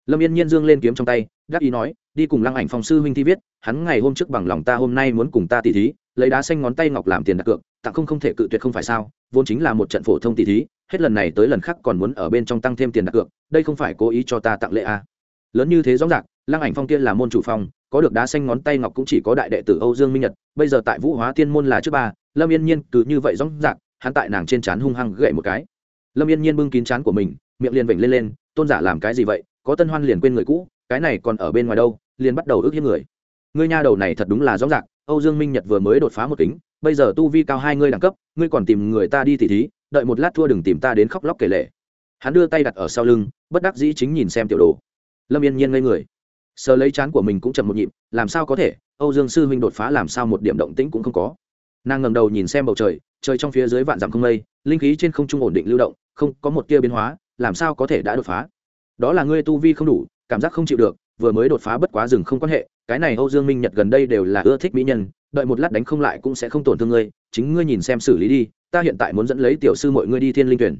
lâm yên nhiên dương lên kiếm trong tay, đắc ý nói, đi cùng lăng ảnh phong sư huynh thi viết, hắn ngày hôm trước bằng lòng ta hôm nay muốn cùng ta tỉ thí, lấy đá xanh ngón tay ngọc làm tiền đặt cược, tặng không không thể cự tuyệt không phải sao, vốn chính là một trận phổ thông tỉ thí, hết lần này tới lần khác còn muốn ở bên trong tăng thêm tiền đặt cược, đây không phải cố ý cho ta tặng lễ à. lớn như thế rõ ràng, lăng ảnh phong kia là môn chủ phong, có được đá xanh ngón tay ngọc cũng chỉ có đại đệ tử âu dương minh nhật, bây giờ tại vũ hóa tiên môn là trước ba, lâm yên nhiên cứ như vậy rõ ràng, hắn tại nàng trên trán hung hăng gậy một cái lâm yên nhiên bưng kín trán của mình, miệng liền vểnh lên lên, tôn giả làm cái gì vậy có tân hoan liền quên người cũ, cái này còn ở bên ngoài đâu, liền bắt đầu ước hiếp người. Ngươi nha đầu này thật đúng là rõ ràng, âu dương minh nhật vừa mới đột phá một kính, bây giờ tu vi cao hai ngươi đẳng cấp, ngươi còn tìm người ta đi tỉ thí, đợi một lát thua đừng tìm ta đến khóc lóc kể lệ hắn đưa tay đặt ở sau lưng, bất đắc dĩ chính nhìn xem tiểu đồ. Lâm yên nhiên ngây người. Sờ lấy chán của mình cũng chậm một nhịp, làm sao có thể, âu dương sư huynh đột phá làm sao một điểm động tĩnh cũng không có. Nàng ngầm đầu nhìn xem bầu trời trời trong phía dưới vạn dặm không mây, linh khí trên không trung ổn định lưu động, không có một tia biến hóa, làm sao có thể đã đột phá? Đó là ngươi tu vi không đủ, cảm giác không chịu được, vừa mới đột phá bất quá rừng không quan hệ, cái này âu dương minh nhật gần đây đều là ưa thích mỹ nhân, đợi một lát đánh không lại cũng sẽ không tổn thương ngươi, chính ngươi nhìn xem xử lý đi, ta hiện tại muốn dẫn lấy tiểu sư mọi ngươi đi thiên linh tuyển.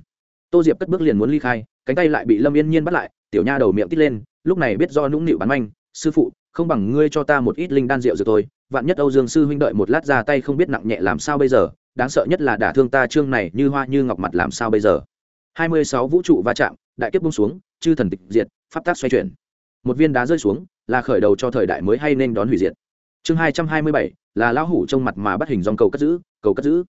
Tô diệp cất bước liền muốn ly khai, cánh tay lại bị lâm yên nhiên bắt lại, tiểu nha đầu miệng tít lên, lúc này biết do nũng nịu bắn manh, sư phụ, không bằng ngươi cho ta một ít linh đan rượu rồi tôi vạn nhất âu dương sư huynh đợi một lát ra tay không biết nặng nhẹ làm sao bây giờ, đáng sợ nhất là đả thương ta chương này như hoa như ngọc mặt làm sao bây giờ. Hai mươi sáu vũ trụ va chạm, đại kiếp bung xuống chư thần tịch diệt, pháp tác xoay chuyển. Một viên đá rơi xuống, là khởi đầu cho thời đại mới hay nên đón hủy diệt. Chương hai trăm hai mươi bảy, là lão hủ trong mặt mà bắt hình dòng cầu cất giữ, cầu cất giữ.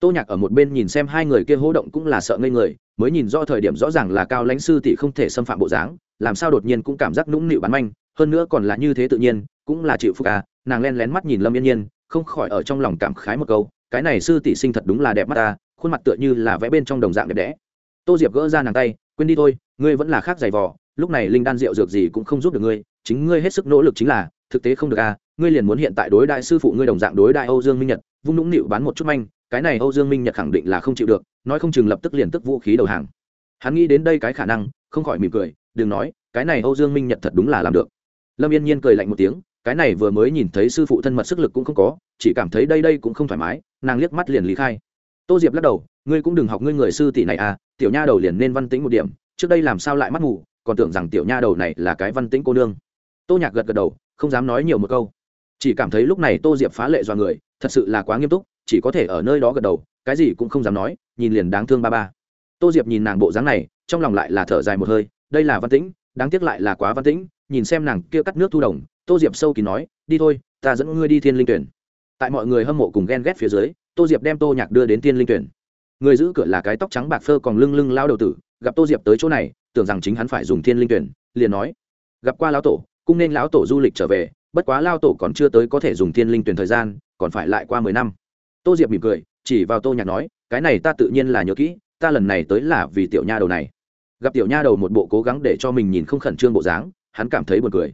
Tô nhạc ở một bên nhìn xem hai người kia hỗ động cũng là sợ ngây người, mới nhìn rõ thời điểm rõ ràng là cao lãnh sư tỷ không thể xâm phạm bộ dáng, làm sao đột nhiên cũng cảm giác nũng nịu bắn manh, hơn nữa còn là như thế tự nhiên, cũng là chịu phúc à nàng len lén mắt nhìn lâm yên nhiên, không khỏi ở trong lòng cảm khái một câu, cái này sư tỷ sinh thật đúng là đẹp mắt ta, khuôn mặt tựa như là vẽ bên trong đồng dạng đẹp đẽ. Tô diệp gỡ ra nàng tay quên đi thôi, ngươi vẫn là khác giày vò, lúc này linh đan rượu dược gì cũng không giúp được ngươi, chính ngươi hết sức nỗ lực chính là, thực tế không được à ngươi liền muốn hiện tại đối đại sư phụ ngươi đồng dạng đối đại âu dương minh nhật, vung nũng nịu bán một chút manh, cái này âu dương minh nhật khẳng định là không chịu được, nói không chừng lập tức liền tức vũ khí đầu hàng. Hắn nghĩ đến đây cái khả năng, không khỏi mỉm cười, đừng nói, cái này âu dương minh nhật thật đúng là làm được. Lâm yên nhiên cười lạnh một tiếng, cái này vừa mới nhìn thấy sư phụ thân mật sức lực cũng không có, chỉ cảm thấy đây đây cũng không thoải mái, nàng liếc mắt liền lý khai tô diệp lắc đầu, ngươi cũng đừng học ngươi người sư tỷ này à tiểu nha đầu liền nên văn tĩnh một điểm, trước đây làm sao lại mắt ngủ còn tưởng rằng tiểu nha đầu này là cái văn tĩnh cô nương. Tô nhạc gật gật đầu, không dám nói nhiều một câu. Chỉ cảm thấy lúc này tô diệp phá lệ do người, thật sự là quá nghiêm túc, chỉ có thể ở nơi đó gật đầu, cái gì cũng không dám nói, nhìn liền đáng thương ba ba. Tô diệp nhìn nàng bộ dáng này, trong lòng lại là thở dài một hơi, đây là văn tĩnh, đáng tiếc lại là quá văn tĩnh, nhìn xem nàng kia cắt nước thu đồng, tô diệp sâu kỳ nói, đi thôi, ta dẫn ngươi đi thiên linh tuyển. Tại mọi người hâm mộ cùng ghen ghét phía dưới tô diệp đem tô nhạc đưa đến thiên linh tuyển. Người giữ cửa là cái tóc trắng bạc phơ còn lưng lưng lao đầu tử, gặp tô diệp tới chỗ này, tưởng rằng chính hắn phải dùng thiên linh tuyển, liền nói, gặp qua lão tổ, cũng nên lão tổ du lịch trở về, bất quá lao tổ còn chưa tới có thể dùng thiên linh tuyển thời gian, còn phải lại qua mười năm. Tô diệp mỉm cười, chỉ vào tô nhạc nói, cái này ta tự nhiên là nhớ kỹ, ta lần này tới là vì tiểu nha đầu này. Gặp tiểu nha đầu một bộ cố gắng để cho mình nhìn không khẩn trương bộ dáng, hắn cảm thấy buồn cười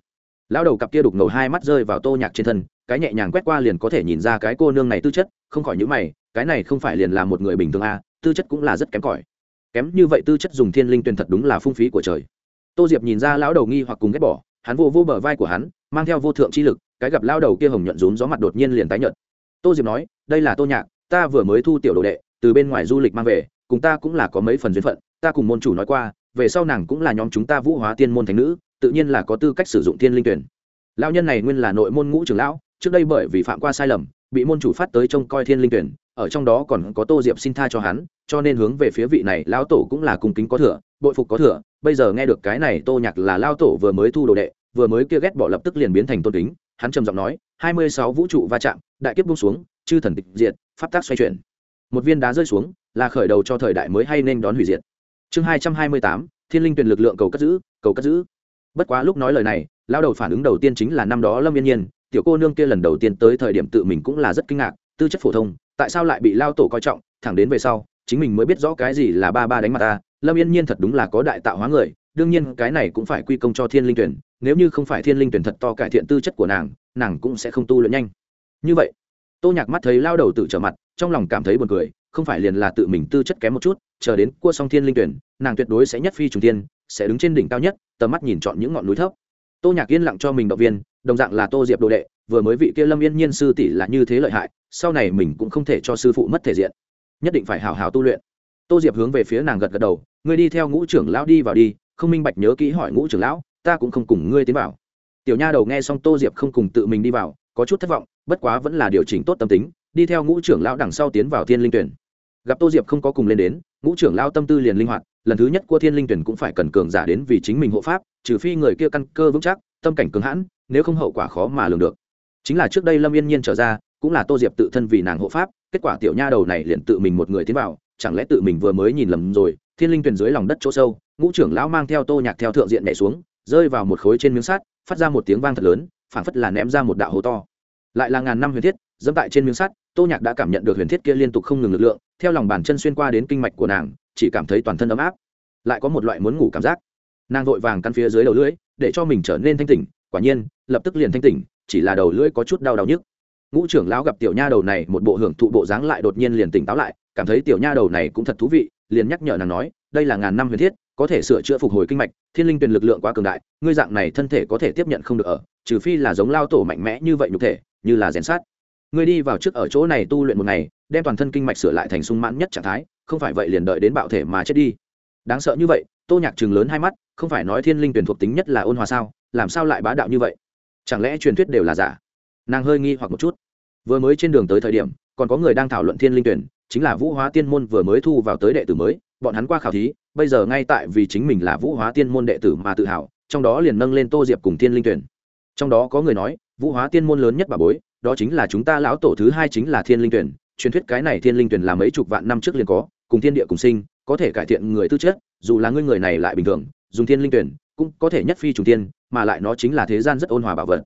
lão đầu cặp kia đục ngầu hai mắt rơi vào tô nhạc trên thân cái nhẹ nhàng quét qua liền có thể nhìn ra cái cô nương này tư chất không khỏi những mày cái này không phải liền là một người bình thường à, tư chất cũng là rất kém cỏi. Kém như vậy tư chất dùng thiên linh tuyền thật đúng là phung phí của trời. Tô diệp nhìn ra lão đầu nghi hoặc cùng ghét bỏ hắn vô vô bờ vai của hắn mang theo vô thượng chi lực cái gặp lão đầu kia hồng nhuận rún gió mặt đột nhiên liền tái nhợt. Tô diệp nói đây là tô nhạc ta vừa mới thu tiểu đồ đệ từ bên ngoài du lịch mang về cùng ta cũng là có mấy phần duyên phận ta cùng môn chủ nói qua về sau nàng cũng là nhóm chúng ta vũ hóa tiên môn thánh nữ tự nhiên là có tư cách sử dụng thiên linh tuyển. Lão nhân này nguyên là nội môn ngũ trưởng lão, trước đây bởi vì phạm qua sai lầm, bị môn chủ phát tới trông coi thiên linh tuyển, ở trong đó còn có tô diệp xin tha cho hắn, cho nên hướng về phía vị này, lão tổ cũng là cung kính có thừa, bội phục có thừa. Bây giờ nghe được cái này, tô nhạc là lao tổ vừa mới thu đồ đệ, vừa mới kia ghét bỏ lập tức liền biến thành tôn kính, hắn trầm giọng nói, hai mươi sáu vũ trụ va chạm, đại kiếp bung xuống, chư thần tịch diệt, pháp tác xoay chuyển. Một viên đá rơi xuống, là khởi đầu cho thời đại mới hay nên đón hủy diệt. Chương hai trăm hai mươi tám, thiên linh tuyển lực lượng cầu cất giữ, cầu cất giữ bất quá lúc nói lời này lao đầu phản ứng đầu tiên chính là năm đó lâm yên nhiên, tiểu cô nương kia lần đầu tiên tới thời điểm tự mình cũng là rất kinh ngạc, tư chất phổ thông, tại sao lại bị lao tổ coi trọng, thẳng đến về sau, chính mình mới biết rõ cái gì là ba ba đánh mặt ta, lâm yên nhiên thật đúng là có đại tạo hóa người, đương nhiên cái này cũng phải quy công cho thiên linh tuyển, nếu như không phải thiên linh tuyển thật to cải thiện tư chất của nàng nàng cũng sẽ không tu luyện nhanh. Như vậy, tô nhạc mắt thấy lao đầu tự trở mặt, trong lòng cảm thấy buồn cười, không phải liền là tự mình tư chất kém một chút, chờ đến cua xong thiên linh tuyển, nàng tuyệt đối sẽ nhất phi trùng tiên sẽ đứng trên đỉnh cao nhất, tầm mắt nhìn chọn những ngọn núi thấp. Tô nhạc yên lặng cho mình động viên, đồng dạng là tô diệp đồ đệ, vừa mới vị kia lâm yên nhiên sư tỷ là như thế lợi hại, sau này mình cũng không thể cho sư phụ mất thể diện. Nhất định phải hào hào tu luyện. Tô diệp hướng về phía nàng gật gật đầu, ngươi đi theo ngũ trưởng lão đi vào đi, không minh bạch nhớ kỹ hỏi ngũ trưởng lão, ta cũng không cùng ngươi tiến vào. Tiểu nha đầu nghe xong tô diệp không cùng tự mình đi vào, có chút thất vọng, bất quá vẫn là điều chỉnh tốt tâm tính, đi theo ngũ trưởng lão đằng sau tiến vào thiên linh tuyển. Gặp tô diệp không có cùng lên đến, ngũ trưởng lão tâm tư liền linh hoạt lần thứ nhất của thiên linh tuyển cũng phải cần cường giả đến vì chính mình hộ pháp, trừ phi người kia căn cơ vững chắc, tâm cảnh cường hãn, nếu không hậu quả khó mà lường được. Chính là trước đây lâm yên nhiên trở ra, cũng là tô diệp tự thân vì nàng hộ pháp, kết quả tiểu nha đầu này liền tự mình một người tiến vào, chẳng lẽ tự mình vừa mới nhìn lầm rồi, thiên linh tuyển dưới lòng đất chỗ sâu, ngũ trưởng lão mang theo tô nhạc theo thượng diện nhảy xuống, rơi vào một khối trên miếng sắt, phát ra một tiếng vang thật lớn, phảng phất là ném ra một đạo hố to. Lại là ngàn năm huyền thiết, dẫm tại trên miếng sắt, tô nhạc đã cảm nhận được huyền thiết kia liên tục không ngừng lực lượng, theo lòng bàn chân xuyên qua đến kinh mạch của nàng chỉ cảm thấy toàn thân ấm áp, lại có một loại muốn ngủ cảm giác. Nàng vội vàng căn phía dưới đầu lưỡi, để cho mình trở nên thanh tỉnh, quả nhiên, lập tức liền thanh tỉnh, chỉ là đầu lưỡi có chút đau đau nhức. Ngũ trưởng lão gặp tiểu nha đầu này một bộ hưởng thụ bộ dáng lại đột nhiên liền tỉnh táo lại, cảm thấy tiểu nha đầu này cũng thật thú vị, liền nhắc nhở nàng nói, đây là ngàn năm huyền thiết, có thể sửa chữa phục hồi kinh mạch, thiên linh tuyền lực lượng quá cường đại, ngươi dạng này thân thể có thể tiếp nhận không được ở, trừ phi là giống lao tổ mạnh mẽ như vậy nhục thể, như là rèn sát ngươi đi vào trước ở chỗ này tu luyện một ngày, đem toàn thân kinh mạch sửa lại thành sung mãn nhất trạng thái không phải vậy liền đợi đến bạo thể mà chết đi. Đáng sợ như vậy, tô nhạc chừng lớn hai mắt, không phải nói thiên linh tuyển thuộc tính nhất là ôn hòa sao, làm sao lại bá đạo như vậy? Chẳng lẽ truyền thuyết đều là giả? Nàng hơi nghi hoặc một chút. Vừa mới trên đường tới thời điểm, còn có người đang thảo luận thiên linh tuyển, chính là vũ hóa tiên môn vừa mới thu vào tới đệ tử mới, bọn hắn qua khảo thí, bây giờ ngay tại vì chính mình là vũ hóa tiên môn đệ tử mà tự hào, trong đó liền nâng lên tô diệp cùng thiên linh tuyển. Trong đó có người nói, vũ hóa tiên môn lớn nhất bà bối, đó chính là chúng ta lão tổ thứ hai chính là thiên linh tuyển, truyền thuyết cái này thiên linh tuyển là mấy chục vạn năm trước liền có cùng thiên địa cùng sinh, có thể cải thiện người tư chất, dù là ngươi người này lại bình thường, dùng thiên linh tuyển, cũng có thể nhất phi trùng tiên mà lại nó chính là thế gian rất ôn hòa bảo vật.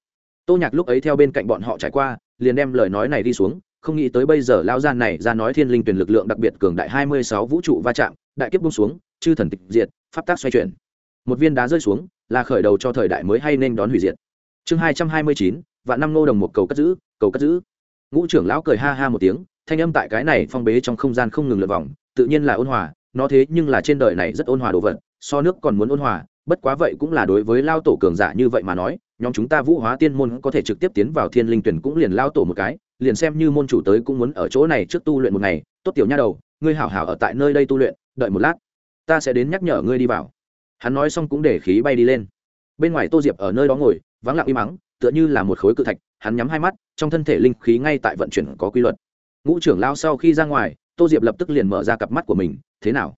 Tô nhạc lúc ấy theo bên cạnh bọn họ trải qua, liền đem lời nói này đi xuống, không nghĩ tới bây giờ lao gian này ra nói thiên linh tuyển lực lượng đặc biệt cường đại hai mươi sáu vũ trụ va chạm, đại kiếp bung xuống, chư thần tịch diệt, pháp tác xoay chuyển. Một viên đá rơi xuống, là khởi đầu cho thời đại mới hay nên đón hủy diệt. Chương hai trăm hai mươi chín, vạn năm nô đồng một cầu cất giữ, cầu cất giữ. Ngũ trưởng lão cười ha ha một tiếng thanh âm tại cái này phong bế trong không gian không ngừng lượt vòng, tự nhiên là ôn hòa, nó thế nhưng là trên đời này rất ôn hòa đồ vật, so nước còn muốn ôn hòa, bất quá vậy cũng là đối với lao tổ cường giả như vậy mà nói, nhóm chúng ta vũ hóa tiên môn có thể trực tiếp tiến vào thiên linh tuyển cũng liền lao tổ một cái, liền xem như môn chủ tới cũng muốn ở chỗ này trước tu luyện một ngày. Tốt tiểu nha đầu, ngươi hảo hảo ở tại nơi đây tu luyện, đợi một lát, ta sẽ đến nhắc nhở ngươi đi vào. Hắn nói xong cũng để khí bay đi lên. Bên ngoài tô diệp ở nơi đó ngồi, vắng lặng im mắng, tựa như là một khối cự thạch, hắn nhắm hai mắt, trong thân thể linh khí ngay tại vận chuyển có quy luật ngũ trưởng lao sau khi ra ngoài, tô diệp lập tức liền mở ra cặp mắt của mình, thế nào?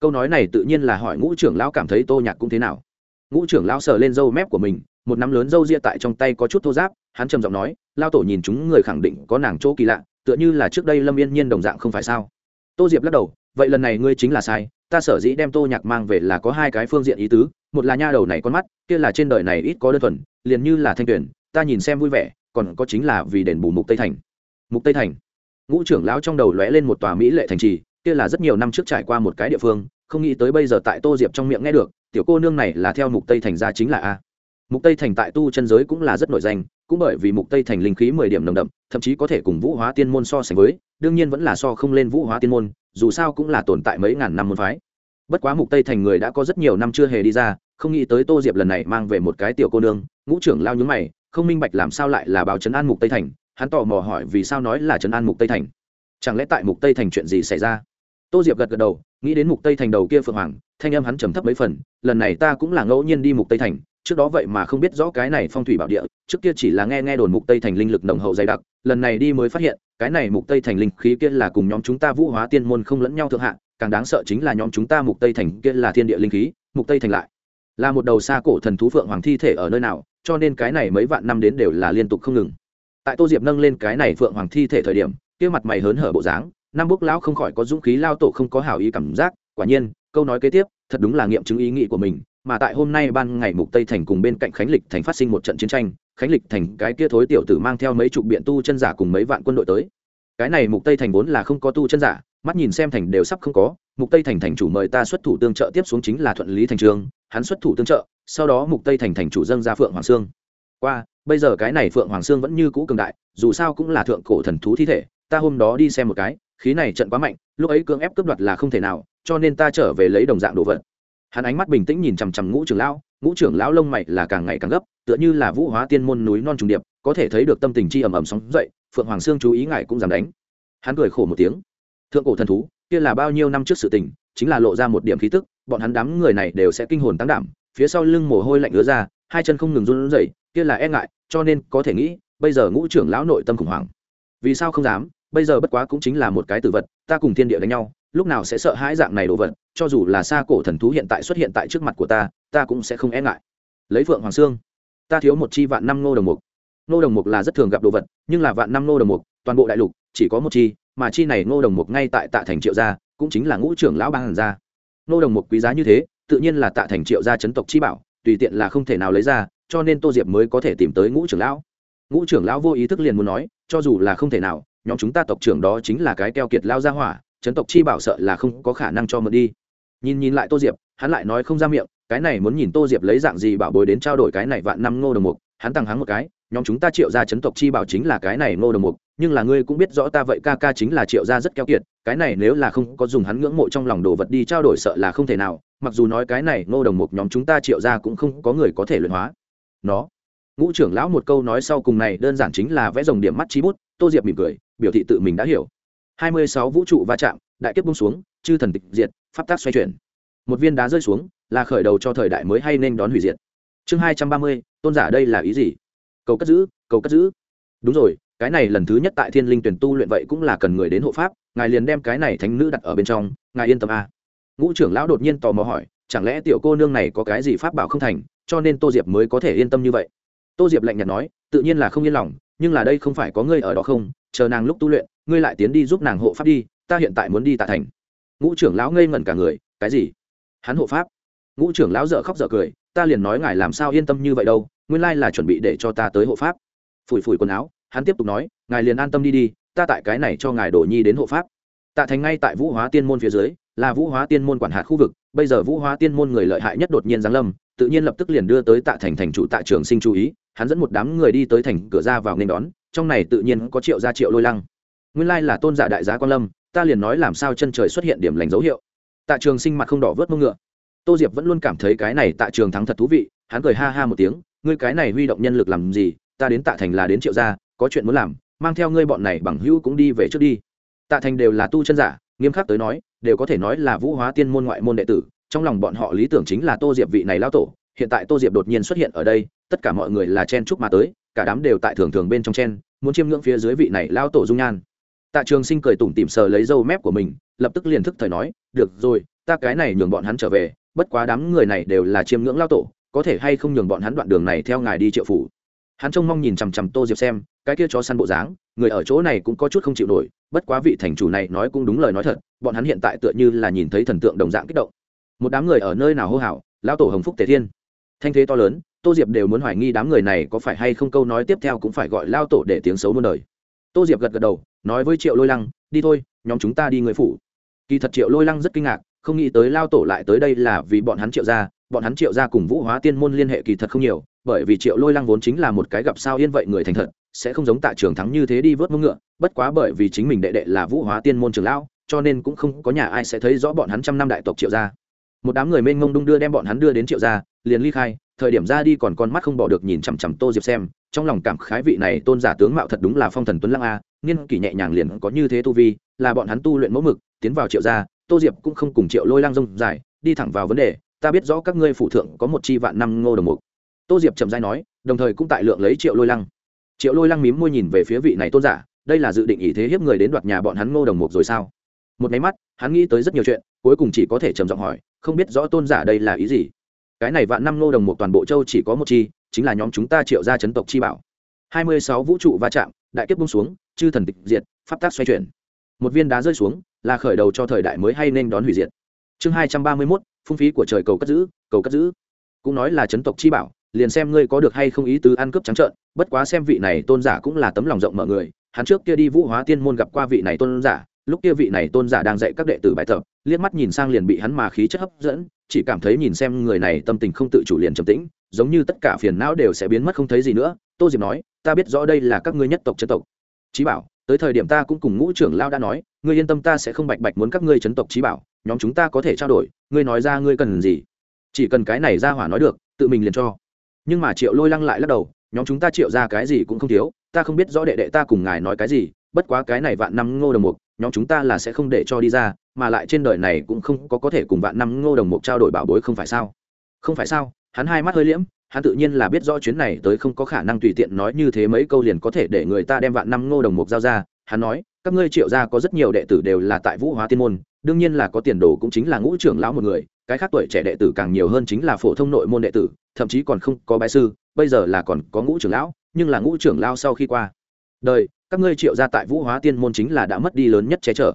Câu nói này tự nhiên là hỏi ngũ trưởng lão cảm thấy tô nhạc cũng thế nào. Ngũ trưởng lão sờ lên râu mép của mình, một nắm lớn râu ria tại trong tay có chút thô giáp hắn trầm giọng nói, lao tổ nhìn chúng người khẳng định có nàng chỗ kỳ lạ, tựa như là trước đây lâm yên nhiên đồng dạng không phải sao? Tô diệp lắc đầu, vậy lần này ngươi chính là sai, ta sở dĩ đem tô nhạc mang về là có hai cái phương diện ý tứ, một là nha đầu này con mắt, kia là trên đời này ít có đơn thuần, liền như là thanh tuyển, ta nhìn xem vui vẻ, còn có chính là vì đền bù mục tây thành. Mục tây thành ngũ trưởng lão trong đầu lóe lên một tòa mỹ lệ thành trì, kia là rất nhiều năm trước trải qua một cái địa phương, không nghĩ tới bây giờ tại tô diệp trong miệng nghe được, tiểu cô nương này là theo mục tây thành ra chính là a. Mục tây thành tại tu chân giới cũng là rất nổi danh, cũng bởi vì mục tây thành linh khí 10 điểm nồng đậm, thậm chí có thể cùng vũ hóa tiên môn so sánh với, đương nhiên vẫn là so không lên vũ hóa tiên môn, dù sao cũng là tồn tại mấy ngàn năm môn phái. Bất quá mục tây thành người đã có rất nhiều năm chưa hề đi ra, không nghĩ tới tô diệp lần này mang về một cái tiểu cô nương, ngũ trưởng lao nhúng mày, không minh bạch làm sao lại là báo chấn an mục tây thành hắn tò mò hỏi vì sao nói là trấn an mục tây thành. Chẳng lẽ tại mục tây thành chuyện gì xảy ra? Tô diệp gật gật đầu, nghĩ đến mục tây thành đầu kia phượng hoàng, thanh âm hắn trầm thấp mấy phần, lần này ta cũng là ngẫu nhiên đi mục tây thành, trước đó vậy mà không biết rõ cái này phong thủy bảo địa, trước kia chỉ là nghe nghe đồn mục tây thành linh lực nồng hậu dày đặc, lần này đi mới phát hiện, cái này mục tây thành linh khí kia là cùng nhóm chúng ta vũ hóa tiên môn không lẫn nhau thượng hạ, càng đáng sợ chính là nhóm chúng ta mục tây thành kia là thiên địa linh khí, mục tây thành lại là một đầu xa cổ thần thú phượng hoàng thi thể ở nơi nào, cho nên cái này mấy vạn năm đến đều là liên tục không ngừng tại tô diệp nâng lên cái này phượng hoàng thi thể thời điểm, kia mặt mày hớn hở bộ dáng nam bước lão không khỏi có dũng khí lao tổ không có hảo ý cảm giác, quả nhiên, câu nói kế tiếp, thật đúng là nghiệm chứng ý nghĩ của mình, mà tại hôm nay ban ngày mục tây thành cùng bên cạnh khánh lịch thành phát sinh một trận chiến tranh, khánh lịch thành, cái kia thối tiểu tử mang theo mấy chục biện tu chân giả cùng mấy vạn quân đội tới. Cái này mục tây thành vốn là không có tu chân giả, mắt nhìn xem thành đều sắp không có, mục tây thành thành chủ mời ta xuất thủ tương trợ tiếp xuống chính là thuận lý thành trường, hắn xuất thủ tương trợ, sau đó mục tây thành thành chủ dâng ra phượng hoàng sương. Qua bây giờ cái này phượng hoàng sương vẫn như cũ cường đại, dù sao cũng là thượng cổ thần thú thi thể, ta hôm đó đi xem một cái, khí này trận quá mạnh, lúc ấy cưỡng ép cướp đoạt là không thể nào, cho nên ta trở về lấy đồng dạng đồ vật. Hắn ánh mắt bình tĩnh nhìn chằm chằm ngũ trưởng lão, ngũ trưởng lão lông mày là càng ngày càng gấp, tựa như là vũ hóa tiên môn núi non trùng điệp, có thể thấy được tâm tình chi ầm ầm sóng dậy, phượng hoàng sương chú ý ngài cũng dám đánh. Hắn cười khổ một tiếng. Thượng cổ thần thú, kia là bao nhiêu năm trước sự tình, chính là lộ ra một điểm khí tức, bọn hắn đám người này đều sẽ kinh hồn tăng đảm, phía sau lưng mồ hôi lạnh ứa ra, hai chân không ngừng run rẩy, kia là e ngại cho nên có thể nghĩ, bây giờ ngũ trưởng lão nội tâm khủng hoảng. Vì sao không dám? Bây giờ bất quá cũng chính là một cái tử vật, ta cùng thiên địa đánh nhau, lúc nào sẽ sợ hãi dạng này đồ vật, cho dù là xa cổ thần thú hiện tại xuất hiện tại trước mặt của ta ta cũng sẽ không e ngại. Lấy phượng hoàng sương, ta thiếu một chi vạn năm ngô đồng mục. Ngô đồng mục là rất thường gặp đồ vật, nhưng là vạn năm ngô đồng mục, toàn bộ đại lục chỉ có một chi, mà chi này ngô đồng mục ngay tại tạ thành triệu gia, cũng chính là ngũ trưởng lão ban hàn gia. Ngô đồng mục quý giá như thế, tự nhiên là tạ thành triệu gia chấn tộc chi bảo, tùy tiện là không thể nào lấy ra cho nên tô diệp mới có thể tìm tới ngũ trưởng lão. Ngũ trưởng lão vô ý thức liền muốn nói, cho dù là không thể nào, nhóm chúng ta tộc trưởng đó chính là cái keo kiệt lao ra hỏa, chấn tộc chi bảo sợ là không có khả năng cho mượn đi. Nhìn nhìn lại tô diệp, hắn lại nói không ra miệng, cái này muốn nhìn tô diệp lấy dạng gì bảo bối đến trao đổi cái này vạn năm ngô đồng mục, hắn tăng hắn một cái, nhóm chúng ta triệu ra chấn tộc chi bảo chính là cái này ngô đồng mục, nhưng là ngươi cũng biết rõ ta vậy ca ca chính là triệu gia rất keo kiệt, cái này nếu là không có dùng hắn ngưỡng mộ trong lòng đồ vật đi trao đổi sợ là không thể nào, mặc dù nói cái này ngô đồng mục nhóm chúng ta triệu ra cũng không có người có thể luyện hóa nó. Ngũ trưởng lão một câu nói sau cùng này đơn giản chính là vẽ dòng điểm mắt trí bút, tô diệp mỉm cười, biểu thị tự mình đã hiểu. Hai mươi sáu vũ trụ va chạm, đại kiếp bung xuống, chư thần tịch diệt, pháp tác xoay chuyển. Một viên đá rơi xuống, là khởi đầu cho thời đại mới hay nên đón hủy diệt. Chương hai trăm ba mươi, tôn giả đây là ý gì? Cầu cất giữ, cầu cất giữ. Đúng rồi, cái này lần thứ nhất tại thiên linh tuyển tu luyện vậy cũng là cần người đến hộ pháp, ngài liền đem cái này thánh nữ đặt ở bên trong, ngài yên tâm a ngũ trưởng lão đột nhiên tò mò hỏi, chẳng lẽ tiểu cô nương này có cái gì pháp bảo không thành? Cho nên tô diệp mới có thể yên tâm như vậy. Tô diệp lạnh nhạt nói, tự nhiên là không yên lòng, nhưng là đây không phải có ngươi ở đó không, chờ nàng lúc tu luyện, ngươi lại tiến đi giúp nàng hộ pháp đi, ta hiện tại muốn đi tạ thành. Ngũ trưởng lão ngây ngẩn cả người, cái gì? Hắn hộ pháp? Ngũ trưởng lão dợ khóc dợ cười, ta liền nói ngài làm sao yên tâm như vậy đâu, nguyên lai là chuẩn bị để cho ta tới hộ pháp. Phủi phủi quần áo, hắn tiếp tục nói, ngài liền an tâm đi đi, ta tại cái này cho ngài đổ nhi đến hộ pháp. Tạ thành ngay tại vũ hóa tiên môn phía dưới, là vũ hóa tiên môn quản hạt khu vực, bây giờ vũ hóa tiên môn người lợi hại nhất đột nhiên giáng lâm tự nhiên lập tức liền đưa tới tạ thành thành chủ tạ trường sinh chú ý, hắn dẫn một đám người đi tới thành cửa ra vào nên đón, trong này tự nhiên có triệu gia triệu lôi lăng. Nguyên lai là tôn giả đại giá quan lâm, ta liền nói làm sao chân trời xuất hiện điểm lành dấu hiệu. Tạ trường sinh mặt không đỏ vớt mông ngựa. Tô diệp vẫn luôn cảm thấy cái này tạ trường thắng thật thú vị, hắn cười ha ha một tiếng, ngươi cái này huy động nhân lực làm gì, ta đến tạ thành là đến triệu gia, có chuyện muốn làm, mang theo ngươi bọn này bằng hữu cũng đi về trước đi. Tạ thành đều là tu chân giả, nghiêm khắc tới nói, đều có thể nói là vũ hóa tiên môn ngoại môn đệ tử trong lòng bọn họ lý tưởng chính là tô diệp vị này lao tổ, hiện tại tô diệp đột nhiên xuất hiện ở đây, tất cả mọi người là chen chúc mà tới, cả đám đều tại thường thường bên trong chen, muốn chiêm ngưỡng phía dưới vị này lao tổ dung nhan. Tạ trường sinh cười tủm tỉm sờ lấy dâu mép của mình, lập tức liền thức thời nói, được rồi, ta cái này nhường bọn hắn trở về, bất quá đám người này đều là chiêm ngưỡng lao tổ, có thể hay không nhường bọn hắn đoạn đường này theo ngài đi triệu phủ? Hắn trông mong nhìn chằm chằm tô diệp xem, cái kia chó săn bộ dáng, người ở chỗ này cũng có chút không chịu nổi, bất quá vị thành chủ này nói cũng đúng lời nói thật, bọn hắn hiện tại tựa như là nhìn thấy thần tượng đồng dạng kích động một đám người ở nơi nào hô hào, lão tổ hồng phúc, tề thiên. Thanh thế to lớn, tô diệp đều muốn hoài nghi đám người này có phải hay không câu nói tiếp theo cũng phải gọi lao tổ để tiếng xấu muôn đời. Tô diệp gật gật đầu, nói với triệu lôi lăng, đi thôi, nhóm chúng ta đi người phủ. Kỳ thật triệu lôi lăng rất kinh ngạc, không nghĩ tới lao tổ lại tới đây là vì bọn hắn triệu ra bọn hắn triệu ra cùng vũ hóa tiên môn liên hệ kỳ thật không nhiều, bởi vì triệu lôi lăng vốn chính là một cái gặp sao yên vậy người thành thật, sẽ không giống tạ trường thắng như thế đi vớt mông ngựa, bất quá bởi vì chính mình đệ đệ là vũ hóa tiên môn trường lão, cho nên cũng không có nhà ai sẽ thấy rõ bọn hắn trăm năm đại tộc triệu gia một đám người mênh mông đung đưa đem bọn hắn đưa đến triệu gia, liền ly khai, thời điểm ra đi còn con mắt không bỏ được nhìn chằm chằm tô diệp xem, trong lòng cảm khái vị này tôn giả tướng mạo thật đúng là phong thần tuấn lăng a niên kỷ nhẹ nhàng liền có như thế tu vi, là bọn hắn tu luyện mẫu mực, tiến vào triệu gia, tô diệp cũng không cùng triệu lôi lang rông dài, đi thẳng vào vấn đề, ta biết rõ các ngươi phụ thượng có một chi vạn năm ngô đồng mục. Tô diệp chậm dai nói, đồng thời cũng tại lượng lấy triệu lôi lăng triệu lôi lăng mím môi nhìn về phía vị này tôn giả, đây là dự định ý thế hiếp người đến đoạt nhà bọn hắn ngô đồng mục rồi sao? Một máy mắt, hắn nghĩ tới rất nhiều chuyện, cuối cùng chỉ có thể trầm giọng hỏi không biết rõ tôn giả đây là ý gì. Cái này vạn năm ngô đồng một toàn bộ châu chỉ có một chi, chính là nhóm chúng ta triệu ra chấn tộc chi bảo. Hai mươi sáu vũ trụ va chạm, đại kiếp bung xuống, chư thần tịch diệt, pháp tác xoay chuyển. Một viên đá rơi xuống, là khởi đầu cho thời đại mới hay nên đón hủy diệt. Chương hai trăm ba mươi mốt, phung phí của trời cầu cất giữ, cầu cất giữ. Cũng nói là chấn tộc chi bảo, liền xem ngươi có được hay không ý tứ ăn cướp trắng trợn, bất quá xem vị này tôn giả cũng là tấm lòng rộng mọi người. Hắn trước kia đi vũ hóa tiên môn gặp qua vị này tôn giả, lúc kia vị này tôn giả đang dạy các đệ tử bài tập liếc mắt nhìn sang liền bị hắn mà khí chất hấp dẫn, chỉ cảm thấy nhìn xem người này tâm tình không tự chủ liền trầm tĩnh, giống như tất cả phiền não đều sẽ biến mất không thấy gì nữa. Tô diệp nói, ta biết rõ đây là các ngươi nhất tộc chân tộc. Trí bảo, tới thời điểm ta cũng cùng ngũ trưởng lao đã nói, ngươi yên tâm ta sẽ không bạch bạch muốn các ngươi chấn tộc trí bảo, nhóm chúng ta có thể trao đổi, ngươi nói ra ngươi cần gì. Chỉ cần cái này ra hỏa nói được, tự mình liền cho. Nhưng mà triệu lôi lăng lại lắc đầu, nhóm chúng ta triệu ra cái gì cũng không thiếu, ta không biết rõ đệ đệ ta cùng ngài nói cái gì, bất quá cái này vạn năm ngô đồng mục, nhóm chúng ta là sẽ không để cho đi ra mà lại trên đời này cũng không có có thể cùng vạn năm ngô đồng mục trao đổi bảo bối không phải sao? Không phải sao? Hắn hai mắt hơi liễm, hắn tự nhiên là biết rõ chuyến này tới không có khả năng tùy tiện nói như thế mấy câu liền có thể để người ta đem vạn năm ngô đồng mục giao ra. Hắn nói, các ngươi triệu gia có rất nhiều đệ tử đều là tại vũ hóa tiên môn, đương nhiên là có tiền đồ cũng chính là ngũ trưởng lão một người, cái khác tuổi trẻ đệ tử càng nhiều hơn chính là phổ thông nội môn đệ tử, thậm chí còn không có bái sư, bây giờ là còn có ngũ trưởng lão, nhưng là ngũ trưởng lão sau khi qua. Đời, các ngươi triệu gia tại vũ hóa tiên môn chính là đã mất đi lớn nhất che chở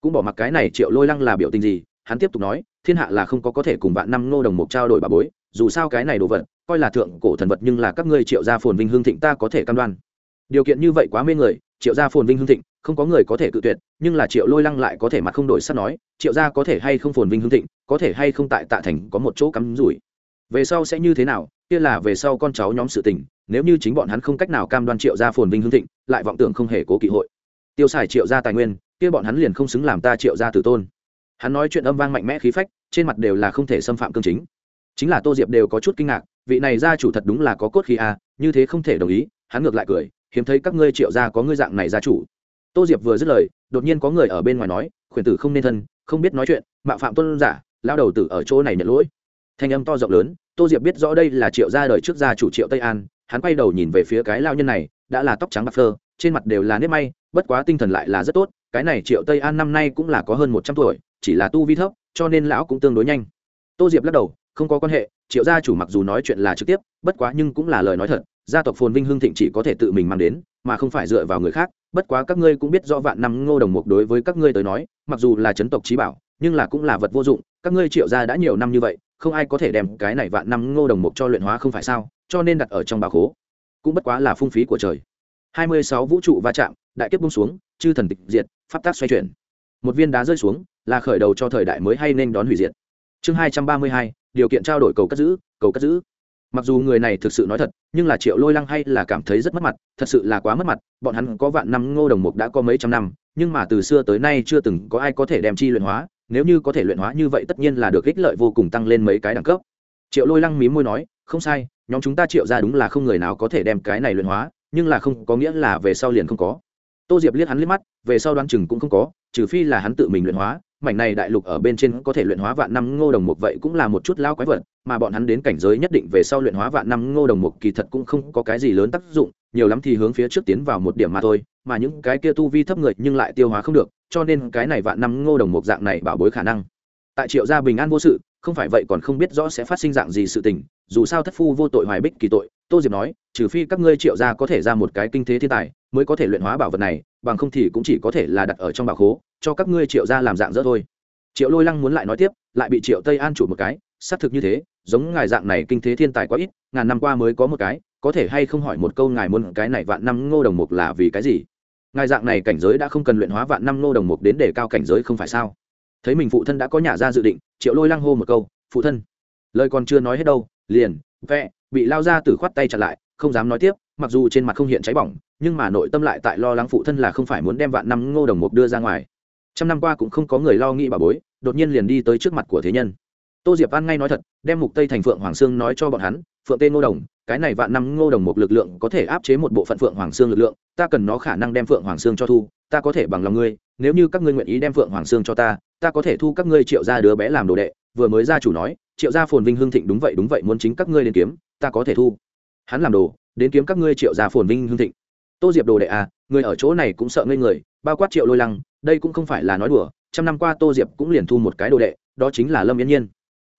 cũng bỏ mặc cái này triệu lôi lăng là biểu tình gì, hắn tiếp tục nói, thiên hạ là không có có thể cùng vạn năm ngô đồng mục trao đổi bà bối, dù sao cái này đồ vật, coi là thượng cổ thần vật nhưng là các ngươi triệu gia phồn vinh hương thịnh ta có thể cam đoan. Điều kiện như vậy quá mê người, triệu gia phồn vinh hương thịnh, không có người có thể cự tuyệt, nhưng là triệu lôi lăng lại có thể mặt không đổi sắt nói, triệu gia có thể hay không phồn vinh hương thịnh, có thể hay không tại tạ thành có một chỗ cắm rủi. Về sau sẽ như thế nào, kia là về sau con cháu nhóm sự tình, nếu như chính bọn hắn không cách nào cam đoan triệu gia phồn vinh hương thịnh, lại vọng tưởng không hề cố kỵ hội. Tiêu xài triệu gia tài nguyên kia bọn hắn liền không xứng làm ta triệu gia tử tôn. Hắn nói chuyện âm vang mạnh mẽ khí phách, trên mặt đều là không thể xâm phạm cương chính. Chính là tô diệp đều có chút kinh ngạc, vị này gia chủ thật đúng là có cốt khí a như thế không thể đồng ý, hắn ngược lại cười, hiếm thấy các ngươi triệu gia có ngươi dạng này gia chủ. Tô diệp vừa dứt lời, đột nhiên có người ở bên ngoài nói, khuyển tử không nên thân, không biết nói chuyện, mạo phạm tôn giả lao đầu tử ở chỗ này nhận lỗi. Thanh âm to rộng lớn, tô diệp biết rõ đây là triệu gia đời trước gia chủ triệu tây an, hắn quay đầu nhìn về phía cái lao nhân này, đã là tóc trắng bạc phơ, trên mặt đều là nếp may bất quá tinh thần lại là rất tốt, cái này triệu tây an năm nay cũng là có hơn một trăm tuổi, chỉ là tu vi thấp, cho nên lão cũng tương đối nhanh. Tô diệp lắc đầu, không có quan hệ, triệu gia chủ mặc dù nói chuyện là trực tiếp, bất quá nhưng cũng là lời nói thật, gia tộc phồn vinh hưng thịnh chỉ có thể tự mình mang đến, mà không phải dựa vào người khác, bất quá các ngươi cũng biết rõ vạn năm ngô đồng mục đối với các ngươi tới nói, mặc dù là chấn tộc trí bảo, nhưng là cũng là vật vô dụng, các ngươi triệu gia đã nhiều năm như vậy, không ai có thể đem cái này vạn năm ngô đồng mục cho luyện hóa không phải sao, cho nên đặt ở trong bà khố. Cũng bất quá là phung phí của trời. Hai mươi sáu vũ trụ va chạm đại kiếp bung xuống, chư thần tịch diệt, pháp tác xoay chuyển. Một viên đá rơi xuống, là khởi đầu cho thời đại mới hay nên đón hủy diệt. Chương hai trăm ba mươi hai, điều kiện trao đổi cầu cất giữ, cầu cất giữ. Mặc dù người này thực sự nói thật, nhưng là triệu lôi lăng hay là cảm thấy rất mất mặt, thật sự là quá mất mặt, bọn hắn có vạn năm ngô đồng mục đã có mấy trăm năm, nhưng mà từ xưa tới nay chưa từng có ai có thể đem chi luyện hóa, nếu như có thể luyện hóa như vậy tất nhiên là được ích lợi vô cùng tăng lên mấy cái đẳng cấp. Triệu lôi lăng mí môi nói, không sai, nhóm chúng ta triệu ra đúng là không người nào có thể đem cái này luyện hóa, nhưng là không có nghĩa là về sau liền không có tô diệp liếc hắn liếc mắt, về sau đoán chừng cũng không có, trừ phi là hắn tự mình luyện hóa, mảnh này đại lục ở bên trên có thể luyện hóa vạn năm ngô đồng mục vậy cũng là một chút lao quái vật, mà bọn hắn đến cảnh giới nhất định về sau luyện hóa vạn năm ngô đồng mục kỳ thật cũng không có cái gì lớn tác dụng, nhiều lắm thì hướng phía trước tiến vào một điểm mà thôi, mà những cái kia tu vi thấp người nhưng lại tiêu hóa không được, cho nên cái này vạn năm ngô đồng mục dạng này bảo bối khả năng. Tại triệu gia bình an vô sự, không phải vậy còn không biết rõ sẽ phát sinh dạng gì sự tình dù sao thất phu vô tội hoài bích kỳ tội, tô diệp nói, trừ phi các ngươi triệu gia có thể ra một cái kinh thế thiên tài, mới có thể luyện hóa bảo vật này, bằng không thì cũng chỉ có thể là đặt ở trong bảo khố, cho các ngươi triệu gia làm dạng dỡ thôi. Triệu lôi lăng muốn lại nói tiếp, lại bị triệu tây an chủ một cái, xác thực như thế, giống ngài dạng này kinh thế thiên tài quá ít, ngàn năm qua mới có một cái, có thể hay không hỏi một câu ngài muốn cái này vạn năm ngô đồng mục là vì cái gì? Ngài dạng này cảnh giới đã không cần luyện hóa vạn năm ngô đồng mục đến để cao cảnh giới không phải sao? Thấy mình phụ thân đã có nhà ra dự định, triệu lôi lăng hô một câu, phụ thân. Lời còn chưa nói hết đâu liền vẽ bị lao ra từ khoát tay chặt lại, không dám nói tiếp, mặc dù trên mặt không hiện cháy bỏng, nhưng mà nội tâm lại tại lo lắng phụ thân là không phải muốn đem vạn năm ngô đồng mục đưa ra ngoài. Trăm năm qua cũng không có người lo nghĩ bà bối, đột nhiên liền đi tới trước mặt của thế nhân. Tô diệp an ngay nói thật, đem mục tây thành phượng hoàng sương nói cho bọn hắn, phượng tên ngô đồng, cái này vạn năm ngô đồng một lực lượng có thể áp chế một bộ phận phượng hoàng sương lực lượng, ta cần nó khả năng đem phượng hoàng sương cho thu, ta có thể bằng lòng ngươi, nếu như các ngươi nguyện ý đem phượng hoàng sương cho ta ta có thể thu các ngươi triệu ra đứa bé làm đồ đệ vừa mới gia chủ nói, triệu gia phồn vinh hương thịnh đúng vậy đúng vậy, muốn chính các ngươi đến kiếm, ta có thể thu. Hắn làm đồ, đến kiếm các ngươi triệu gia phồn vinh hương thịnh. Tô diệp đồ đệ à người ở chỗ này cũng sợ ngây người, bao quát triệu lôi lăng, đây cũng không phải là nói đùa, trăm năm qua tô diệp cũng liền thu một cái đồ đệ, đó chính là lâm yên nhiên.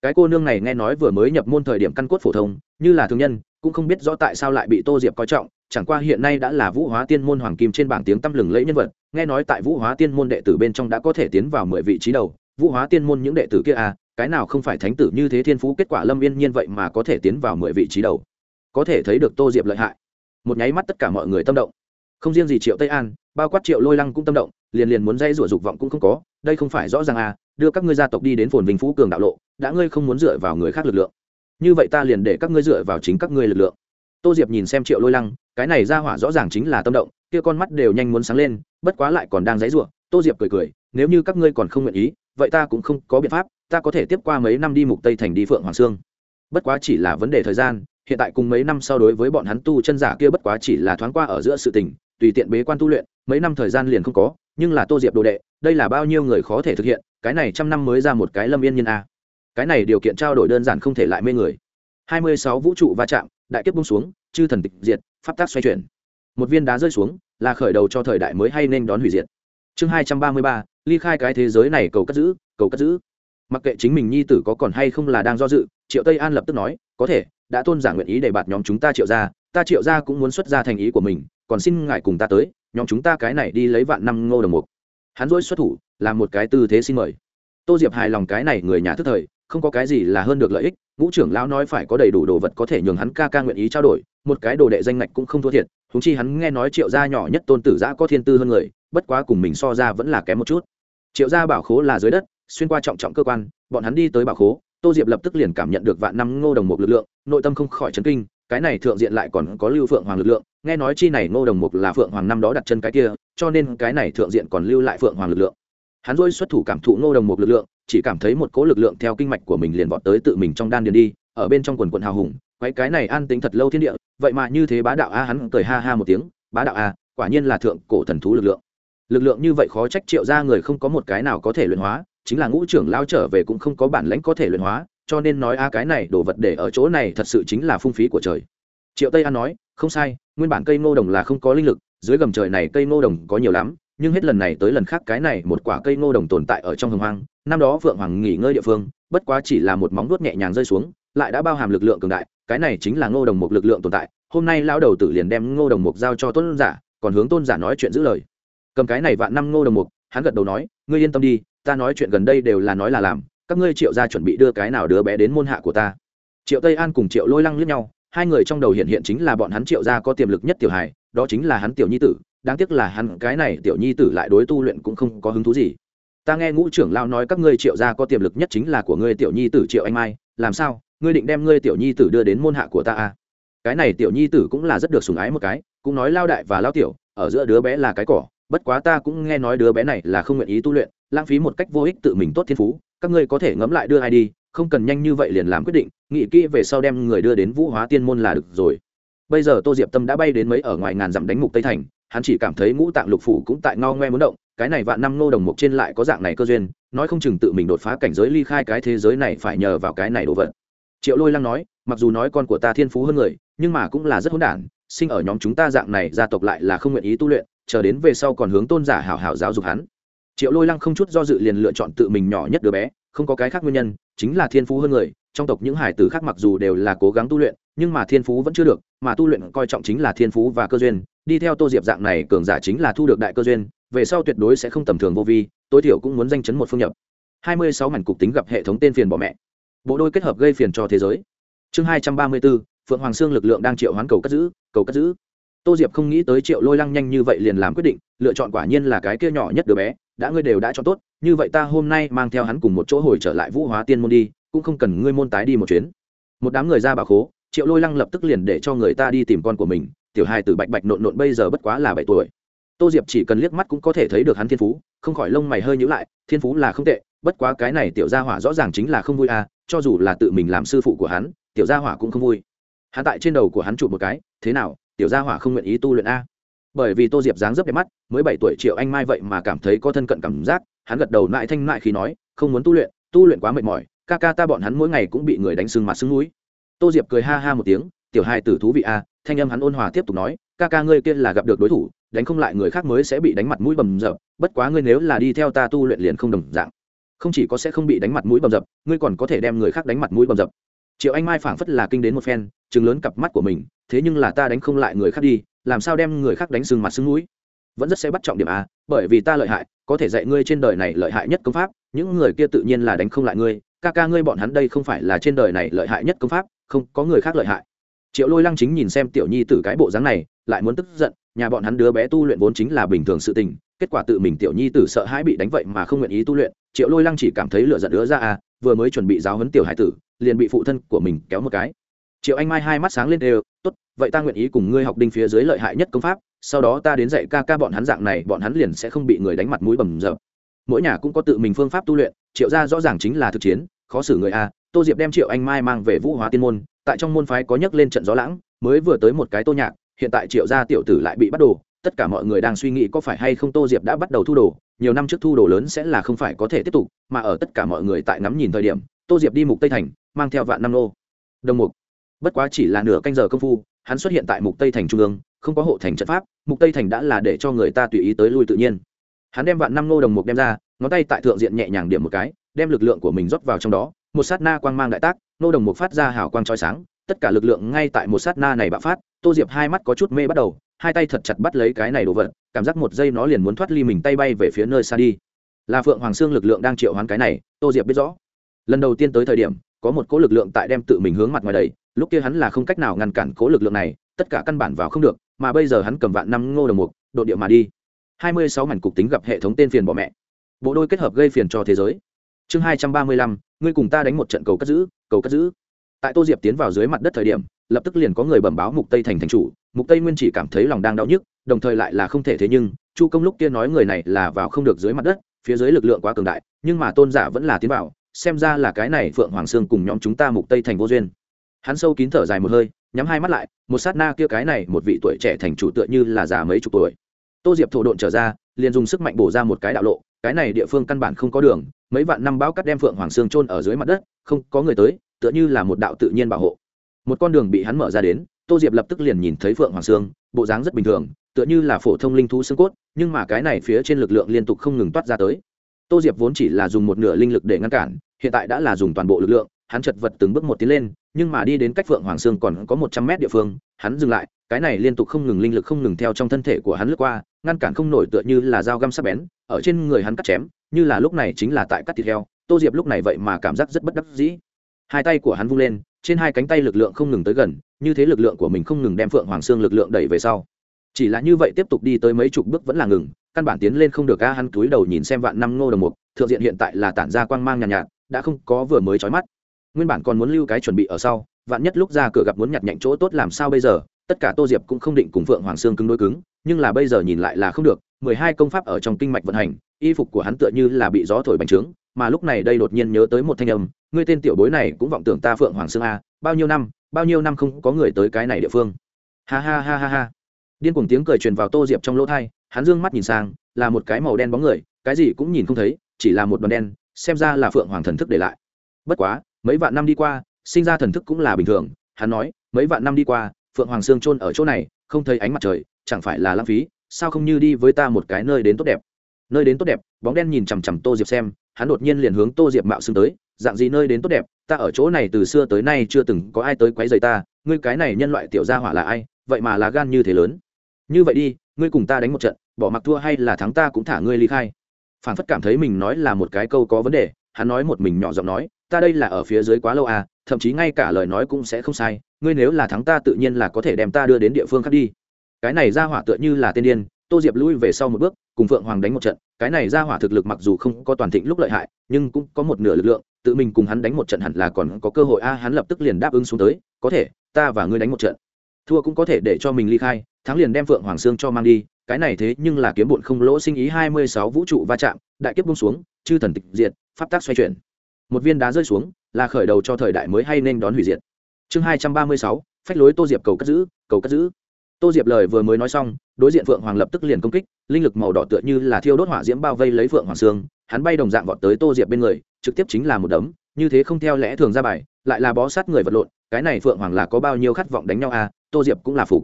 Cái cô nương này nghe nói vừa mới nhập môn thời điểm căn cốt phổ thông, như là thương nhân, cũng không biết rõ tại sao lại bị tô diệp coi trọng, chẳng qua hiện nay đã là vũ hóa tiên môn hoàng kim trên bảng tiếng tăm lừng lẫy nhân vật, nghe nói tại vũ hóa tiên môn đệ tử bên trong đã có thể tiến vào mười vị trí đầu, vũ hóa tiên môn những đệ tử kia à cái nào không phải thánh tử như thế thiên phú, kết quả lâm yên nhiên vậy mà có thể tiến vào mười vị trí đầu. Có thể thấy được tô diệp lợi hại. Một nháy mắt tất cả mọi người tâm động. Không riêng gì triệu tây an, bao quát triệu lôi lăng cũng tâm động, liền liền muốn dây rủa dục vọng cũng không có. Đây không phải rõ ràng à đưa các ngươi gia tộc đi đến phồn vinh phú cường đạo lộ, đã ngươi không muốn dựa vào người khác lực lượng. Như vậy ta liền để các ngươi dựa vào chính các ngươi lực lượng. Tô diệp nhìn xem triệu lôi lăng, cái này ra hỏa rõ ràng chính là tâm động, kia con mắt đều nhanh muốn sáng lên, bất quá lại còn đang dãy rủa. Tô diệp cười cười, nếu như các ngươi còn không nguyện ý vậy ta cũng không có biện pháp, ta có thể tiếp qua mấy năm đi mục tây thành đi phượng hoàng sương. Bất quá chỉ là vấn đề thời gian, hiện tại cùng mấy năm sau đối với bọn hắn tu chân giả kia bất quá chỉ là thoáng qua ở giữa sự tình, tùy tiện bế quan tu luyện, mấy năm thời gian liền không có, nhưng là tô diệp đồ đệ, đây là bao nhiêu người khó thể thực hiện, cái này trăm năm mới ra một cái lâm yên nhân a. Cái này điều kiện trao đổi đơn giản không thể lại mê người. Hai mươi sáu vũ trụ va chạm, đại kiếp bung xuống, chư thần tịch diệt, pháp tác xoay chuyển. Một viên đá rơi xuống, là khởi đầu cho thời đại mới hay nên đón hủy diệt chương hai trăm ba mươi ba, ly khai cái thế giới này cầu cất giữ, cầu cất giữ. Mặc kệ chính mình nhi tử có còn hay không là đang do dự, triệu tây an lập tức nói, có thể, đã tôn giả nguyện ý để bạt nhóm chúng ta triệu ra ta triệu ra cũng muốn xuất ra thành ý của mình, còn xin ngài cùng ta tới, nhóm chúng ta cái này đi lấy vạn năm ngô đồng mục. Hắn dỗi xuất thủ, làm một cái tư thế xin mời. Tô diệp hài lòng cái này người nhà thức thời, không có cái gì là hơn được lợi ích, ngũ trưởng lão nói phải có đầy đủ đồ vật có thể nhường hắn ca ca nguyện ý trao đổi, một cái đồ đệ danh ngạch cũng không thua thiệt húng chi hắn nghe nói triệu gia nhỏ nhất tôn tử giã có thiên tư hơn người bất quá cùng mình so ra vẫn là kém một chút. Triệu gia bảo khố là dưới đất, xuyên qua trọng trọng cơ quan, bọn hắn đi tới bảo khố, tô diệp lập tức liền cảm nhận được vạn năm ngô đồng một lực lượng, nội tâm không khỏi chấn kinh, cái này thượng diện lại còn có lưu phượng hoàng lực lượng, nghe nói chi này ngô đồng mục là phượng hoàng năm đó đặt chân cái kia, cho nên cái này thượng diện còn lưu lại phượng hoàng lực lượng. Hắn dôi xuất thủ cảm thụ ngô đồng mục lực lượng, chỉ cảm thấy một cỗ lực lượng theo kinh mạch của mình liền vọt tới tự mình trong đan điền đi, ở bên trong quần quần hào hùng, quái cái này an tính thật lâu thiên địa, vậy mà như thế bá đạo a, hắn cười ha ha một tiếng, bá đạo a, quả nhiên là thượng cổ thần thú lực lượng lực lượng như vậy khó trách triệu ra người không có một cái nào có thể luyện hóa, chính là ngũ trưởng lao trở về cũng không có bản lãnh có thể luyện hóa, cho nên nói, a, cái này đồ vật để ở chỗ này thật sự chính là phung phí của trời. Triệu tây an nói, không sai, nguyên bản cây ngô đồng là không có linh lực, dưới gầm trời này cây ngô đồng có nhiều lắm, nhưng hết lần này tới lần khác cái này một quả cây ngô đồng tồn tại ở trong hồng hoang, năm đó phượng hoàng nghỉ ngơi địa phương, bất quá chỉ là một móng vuốt nhẹ nhàng rơi xuống, lại đã bao hàm lực lượng cường đại, cái này chính là ngô đồng một lực lượng tồn tại, hôm nay lão đầu tử liền đem ngô đồng mục giao cho tôn giả, còn hướng tôn giả nói chuyện giữ lời cầm cái này vạn năm ngô đồng mục, hắn gật đầu nói, ngươi yên tâm đi, ta nói chuyện gần đây đều là nói là làm, các ngươi triệu gia chuẩn bị đưa cái nào đứa bé đến môn hạ của ta triệu tây an cùng triệu lôi lăng liếc nhau, hai người trong đầu hiện hiện chính là bọn hắn triệu gia có tiềm lực nhất tiểu hài, đó chính là hắn tiểu nhi tử, đáng tiếc là hắn cái này tiểu nhi tử lại đối tu luyện cũng không có hứng thú gì ta nghe ngũ trưởng lao nói các ngươi triệu gia có tiềm lực nhất chính là của ngươi tiểu nhi tử triệu anh mai, làm sao, ngươi định đem ngươi tiểu nhi tử đưa đến môn hạ của ta à? cái này tiểu nhi tử cũng là rất được sùng ái một cái, cũng nói lao đại và lao tiểu, ở giữa đứa bé là cái cỏ bất quá ta cũng nghe nói đứa bé này là không nguyện ý tu luyện, lãng phí một cách vô ích tự mình tốt thiên phú, các ngươi có thể ngẫm lại đưa ai đi, không cần nhanh như vậy liền làm quyết định, nghĩ kỹ về sau đem người đưa đến vũ hóa tiên môn là được rồi. Bây giờ tô diệp tâm đã bay đến mấy ở ngoài ngàn dặm đánh mục tây thành, hắn chỉ cảm thấy ngũ tạng lục phủ cũng tại ngao ngoe muốn động, cái này vạn năm nô đồng mục trên lại có dạng này cơ duyên, nói không chừng tự mình đột phá cảnh giới ly khai cái thế giới này phải nhờ vào cái này đồ vật. Triệu lôi lăng nói, mặc dù nói con của ta thiên phú hơn người, nhưng mà cũng là rất hỗn đản, sinh ở nhóm chúng ta dạng này, gia tộc lại là không nguyện ý tu luyện chờ đến về sau còn hướng tôn giả hảo hảo giáo dục hắn. Triệu lôi lăng không chút do dự liền lựa chọn tự mình nhỏ nhất đứa bé, không có cái khác nguyên nhân, chính là thiên phú hơn người, trong tộc những hải tử khác mặc dù đều là cố gắng tu luyện, nhưng mà thiên phú vẫn chưa được, mà tu luyện coi trọng chính là thiên phú và cơ duyên, đi theo tô diệp dạng này cường giả chính là thu được đại cơ duyên, về sau tuyệt đối sẽ không tầm thường vô vi, tối thiểu cũng muốn danh chấn một phương nhập. Hai mươi sáu mảnh cục tính gặp hệ thống tên phiền bỏ mẹ. Bộ đôi kết hợp gây phiền cho thế giới. Chương hai trăm ba mươi bốn, phượng hoàng sương lực lượng đang triệu hoán cầu cất giữ, cầu cất giữ tô diệp không nghĩ tới triệu lôi lăng nhanh như vậy liền làm quyết định, lựa chọn quả nhiên là cái kia nhỏ nhất đứa bé, đã ngươi đều đã cho tốt, như vậy ta hôm nay mang theo hắn cùng một chỗ hồi trở lại vũ hóa tiên môn đi, cũng không cần ngươi môn tái đi một chuyến. Một đám người ra bà khố, triệu lôi lăng lập tức liền để cho người ta đi tìm con của mình, tiểu hai từ bạch bạch nộn nộn bây giờ bất quá là bảy tuổi. Tô diệp chỉ cần liếc mắt cũng có thể thấy được hắn thiên phú, không khỏi lông mày hơi nhữ lại, thiên phú là không tệ, bất quá cái này tiểu gia hỏa rõ ràng chính là không vui à cho dù là tự mình làm sư phụ của hắn, tiểu gia hỏa cũng không vui. Hắn tại trên đầu của hắn chụp một cái, thế nào tiểu gia hỏa không nguyện ý tu luyện a. Bởi vì tô diệp dáng dấp đẹp mắt, mới bảy tuổi triệu anh mai vậy mà cảm thấy có thân cận cảm giác, hắn gật đầu lại thanh lại khi nói, không muốn tu luyện tu luyện quá mệt mỏi, ca ca ta bọn hắn mỗi ngày cũng bị người đánh sưng mặt sưng núi. Tô diệp cười ha ha một tiếng, tiểu hai tử thú vị a. Thanh âm hắn ôn hòa tiếp tục nói, ca ca ngươi kia là gặp được đối thủ, đánh không lại người khác mới sẽ bị đánh mặt mũi bầm dập, bất quá ngươi nếu là đi theo ta tu luyện liền không đồng dạng. Không chỉ có sẽ không bị đánh mặt mũi bầm dập, ngươi còn có thể đem người khác đánh mặt mũi bầm dập. Triệu anh mai phảng phất là kinh đến một phen chừng lớn cặp mắt của mình, thế nhưng là ta đánh không lại người khác đi, làm sao đem người khác đánh sưng mặt sưng mũi vẫn rất sẽ bắt trọng điểm a bởi vì ta lợi hại, có thể dạy ngươi trên đời này lợi hại nhất công pháp, những người kia tự nhiên là đánh không lại ngươi, ca ca ngươi bọn hắn đây không phải là trên đời này lợi hại nhất công pháp, không, có người khác lợi hại. Triệu lôi lăng chính nhìn xem tiểu nhi t ử cái bộ dáng này, lại muốn tức giận, nhà bọn hắn đứa bé tu luyện vốn chính là bình thường sự tình, kết quả tự mình tiểu nhi tử sợ hãi bị đánh vậy mà không nguyện ý tu luyện, triệu lôi lăng chỉ cảm thấy lựa giận đứa ra à vừa mới chuẩn bị giáo huấn tiểu hải tử, liền bị phụ thân của mình kéo một cái triệu anh mai hai mắt sáng lên đều, tốt, vậy ta nguyện ý cùng ngươi học đinh phía dưới lợi hại nhất công pháp, sau đó ta đến dạy ca ca bọn hắn dạng này, bọn hắn liền sẽ không bị người đánh mặt mũi bầm rợp mỗi nhà cũng có tự mình phương pháp tu luyện, triệu gia rõ ràng chính là thực chiến, khó xử người a. Tô diệp đem triệu anh mai mang về vũ hóa tiên môn, tại trong môn phái có nhấc lên trận gió lãng, mới vừa tới một cái tô nhạc, hiện tại triệu gia tiểu tử lại bị bắt đồ, tất cả mọi người đang suy nghĩ có phải hay không tô diệp đã bắt đầu thu đồ, nhiều năm trước thu đồ lớn sẽ là không phải có thể tiếp tục, mà ở tất cả mọi người tại ngắm nhìn thời điểm, tô diệp đi mục tây thành, mang theo vạn năm nô. Đồng mục bất quá chỉ là nửa canh giờ công phu, hắn xuất hiện tại mục tây thành trung ương, không có hộ thành trận pháp, mục tây thành đã là để cho người ta tùy ý tới lui tự nhiên. Hắn đem vạn năm nô đồng mục đem ra, ngón tay tại thượng diện nhẹ nhàng điểm một cái, đem lực lượng của mình rót vào trong đó, một sát na quang mang đại tác nô đồng mục phát ra hào quang trói sáng, tất cả lực lượng ngay tại một sát na này bạo phát, tô diệp hai mắt có chút mê bắt đầu, hai tay thật chặt bắt lấy cái này đồ vật, cảm giác một giây nó liền muốn thoát ly mình tay bay về phía nơi xa đi. Là phượng hoàng xương lực lượng đang triệu hoán cái này, tô diệp biết rõ. Lần đầu tiên tới thời điểm có một cố lực lượng tại đem tự mình hướng mặt ngoài đầy lúc kia hắn là không cách nào ngăn cản cố lực lượng này, tất cả căn bản vào không được, mà bây giờ hắn cầm vạn năm ngô đồng mục độ địa mà đi. Hai mươi sáu mảnh cục tính gặp hệ thống tên phiền bỏ mẹ. Bộ đôi kết hợp gây phiền cho thế giới. Chương hai trăm ba mươi lăm, ngươi cùng ta đánh một trận cầu cất giữ, cầu cất giữ. Tại tô diệp tiến vào dưới mặt đất thời điểm, lập tức liền có người bẩm báo mục tây thành thành chủ, mục tây nguyên chỉ cảm thấy lòng đang đau nhức, đồng thời lại là không thể thế nhưng, chu công lúc kia nói người này là vào không được dưới mặt đất, phía dưới lực lượng quá cường đại, nhưng mà tôn giả vẫn là tiến vào xem ra là cái này phượng hoàng sương cùng nhóm chúng ta mục tây thành vô duyên. Hắn sâu kín thở dài một hơi, nhắm hai mắt lại, một sát na kia cái này một vị tuổi trẻ thành chủ tựa như là già mấy chục tuổi. Tô diệp thổ độn trở ra, liền dùng sức mạnh bổ ra một cái đạo lộ, cái này địa phương căn bản không có đường, mấy vạn năm bão cắt đem phượng hoàng sương trôn ở dưới mặt đất, không có người tới, tựa như là một đạo tự nhiên bảo hộ. Một con đường bị hắn mở ra đến, tô diệp lập tức liền nhìn thấy phượng hoàng sương, bộ dáng rất bình thường, tựa như là phổ thông linh thú xương cốt, nhưng mà cái này phía trên lực lượng liên tục không ngừng toát ra tới tô diệp vốn chỉ là dùng một nửa linh lực để ngăn cản, hiện tại đã là dùng toàn bộ lực lượng, hắn chật vật từng bước một tiến lên, nhưng mà đi đến cách phượng hoàng sương còn có một trăm mét địa phương, hắn dừng lại, cái này liên tục không ngừng linh lực không ngừng theo trong thân thể của hắn lướt qua, ngăn cản không nổi tựa như là dao găm sắc bén, ở trên người hắn cắt chém, như là lúc này chính là tại cắt thịt heo, tô diệp lúc này vậy mà cảm giác rất bất đắc dĩ. Hai tay của hắn vung lên, trên hai cánh tay lực lượng không ngừng tới gần, như thế lực lượng của mình không ngừng đem phượng hoàng sương lực lượng đẩy về sau. Chỉ là như vậy tiếp tục đi tới mấy chục bước vẫn là ngừng căn bản tiến lên không được a hắn túi đầu nhìn xem vạn năm ngô đồng mục thượng diện hiện tại là tản ra quang mang nhàn nhạt, nhạt đã không có vừa mới trói mắt. Nguyên bản còn muốn lưu cái chuẩn bị ở sau vạn nhất lúc ra cửa gặp muốn nhặt nhạnh chỗ tốt làm sao bây giờ tất cả tô diệp cũng không định cùng phượng hoàng sương cứng đối cứng nhưng là bây giờ nhìn lại là không được mười hai công pháp ở trong kinh mạch vận hành y phục của hắn tựa như là bị gió thổi bành trướng mà lúc này đây đột nhiên nhớ tới một thanh âm ngươi tên tiểu bối này cũng vọng tưởng ta phượng hoàng sương a bao nhiêu năm bao nhiêu năm không có người tới cái này địa phương. Ha ha ha ha ha. Điên cuồng tiếng cười truyền vào tô diệp trong lỗ thai hắn dương mắt nhìn sang, là một cái màu đen bóng người, cái gì cũng nhìn không thấy, chỉ là một đoàn đen, xem ra là phượng hoàng thần thức để lại. Bất quá, mấy vạn năm đi qua, sinh ra thần thức cũng là bình thường, hắn nói, mấy vạn năm đi qua, phượng hoàng sương trôn ở chỗ này, không thấy ánh mặt trời, chẳng phải là lãng phí, sao không như đi với ta một cái nơi đến tốt đẹp? Nơi đến tốt đẹp, bóng đen nhìn chằm chằm tô diệp xem, hắn đột nhiên liền hướng tô diệp mạo xương tới, dạng gì nơi đến tốt đẹp, ta ở chỗ này từ xưa tới nay chưa từng có ai tới quấy rầy ta, ngươi cái này nhân loại tiểu gia hỏa là ai, vậy mà là gan như thế lớn. Như vậy đi ngươi cùng ta đánh một trận, bỏ mặc thua hay là thắng ta cũng thả ngươi ly khai. Phản phất cảm thấy mình nói là một cái câu có vấn đề, hắn nói một mình nhỏ giọng nói, ta đây là ở phía dưới quá lâu à thậm chí ngay cả lời nói cũng sẽ không sai, ngươi nếu là thắng ta tự nhiên là có thể đem ta đưa đến địa phương khác đi. Cái này ra hỏa tựa như là tên điên, tô diệp lui về sau một bước, cùng phượng hoàng đánh một trận, cái này ra hỏa thực lực mặc dù không có toàn thịnh lúc lợi hại, nhưng cũng có một nửa lực lượng, tự mình cùng hắn đánh một trận hẳn là còn có cơ hội, a, hắn lập tức liền đáp ứng xuống tới, có thể, ta và ngươi đánh một trận. Thua cũng có thể để cho mình ly khai thắng liền đem phượng hoàng sương cho mang đi, cái này thế nhưng là kiếm bụn không lỗ sinh ý hai mươi sáu vũ trụ va chạm, đại kiếp bung xuống, chư thần tịch diệt, pháp tác xoay chuyển. Một viên đá rơi xuống, là khởi đầu cho thời đại mới hay nên đón hủy diệt. Chương hai trăm ba mươi sáu, phách lối tô diệp cầu cất giữ, cầu cất giữ. Tô diệp lời vừa mới nói xong, đối diện phượng hoàng lập tức liền công kích, linh lực màu đỏ tựa như là thiêu đốt hỏa diễm bao vây lấy phượng hoàng sương, hắn bay đồng dạng vọt tới tô diệp bên người, trực tiếp chính là một đấm, như thế không theo lẽ thường ra bài, lại là bó sát người vật lộn, cái này phượng hoàng là có bao nhiêu khát vọng đánh nhau à tô diệp cũng là phục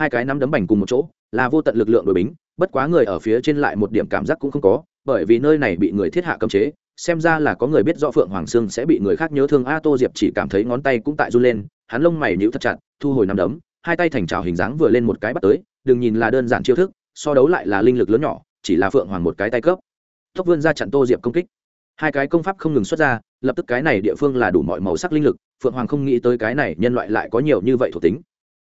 hai cái nắm đấm bành cùng một chỗ, là vô tận lực lượng đội bính, bất quá người ở phía trên lại một điểm cảm giác cũng không có, bởi vì nơi này bị người thiết hạ cấm chế, xem ra là có người biết rõ phượng hoàng sương sẽ bị người khác nhớ thương. A tô diệp chỉ cảm thấy ngón tay cũng tại run lên, hắn lông mày nhíu thật chặt, thu hồi nắm đấm, hai tay thành trào hình dáng vừa lên một cái bắt tới, đừng nhìn là đơn giản chiêu thức, so đấu lại là linh lực lớn nhỏ, chỉ là phượng hoàng một cái tay cấp. Tốc vươn ra chặn tô diệp công kích. Hai cái công pháp không ngừng xuất ra, lập tức cái này địa phương là đủ mọi màu sắc linh lực, phượng hoàng không nghĩ tới cái này nhân loại lại có nhiều như vậy thuộc tính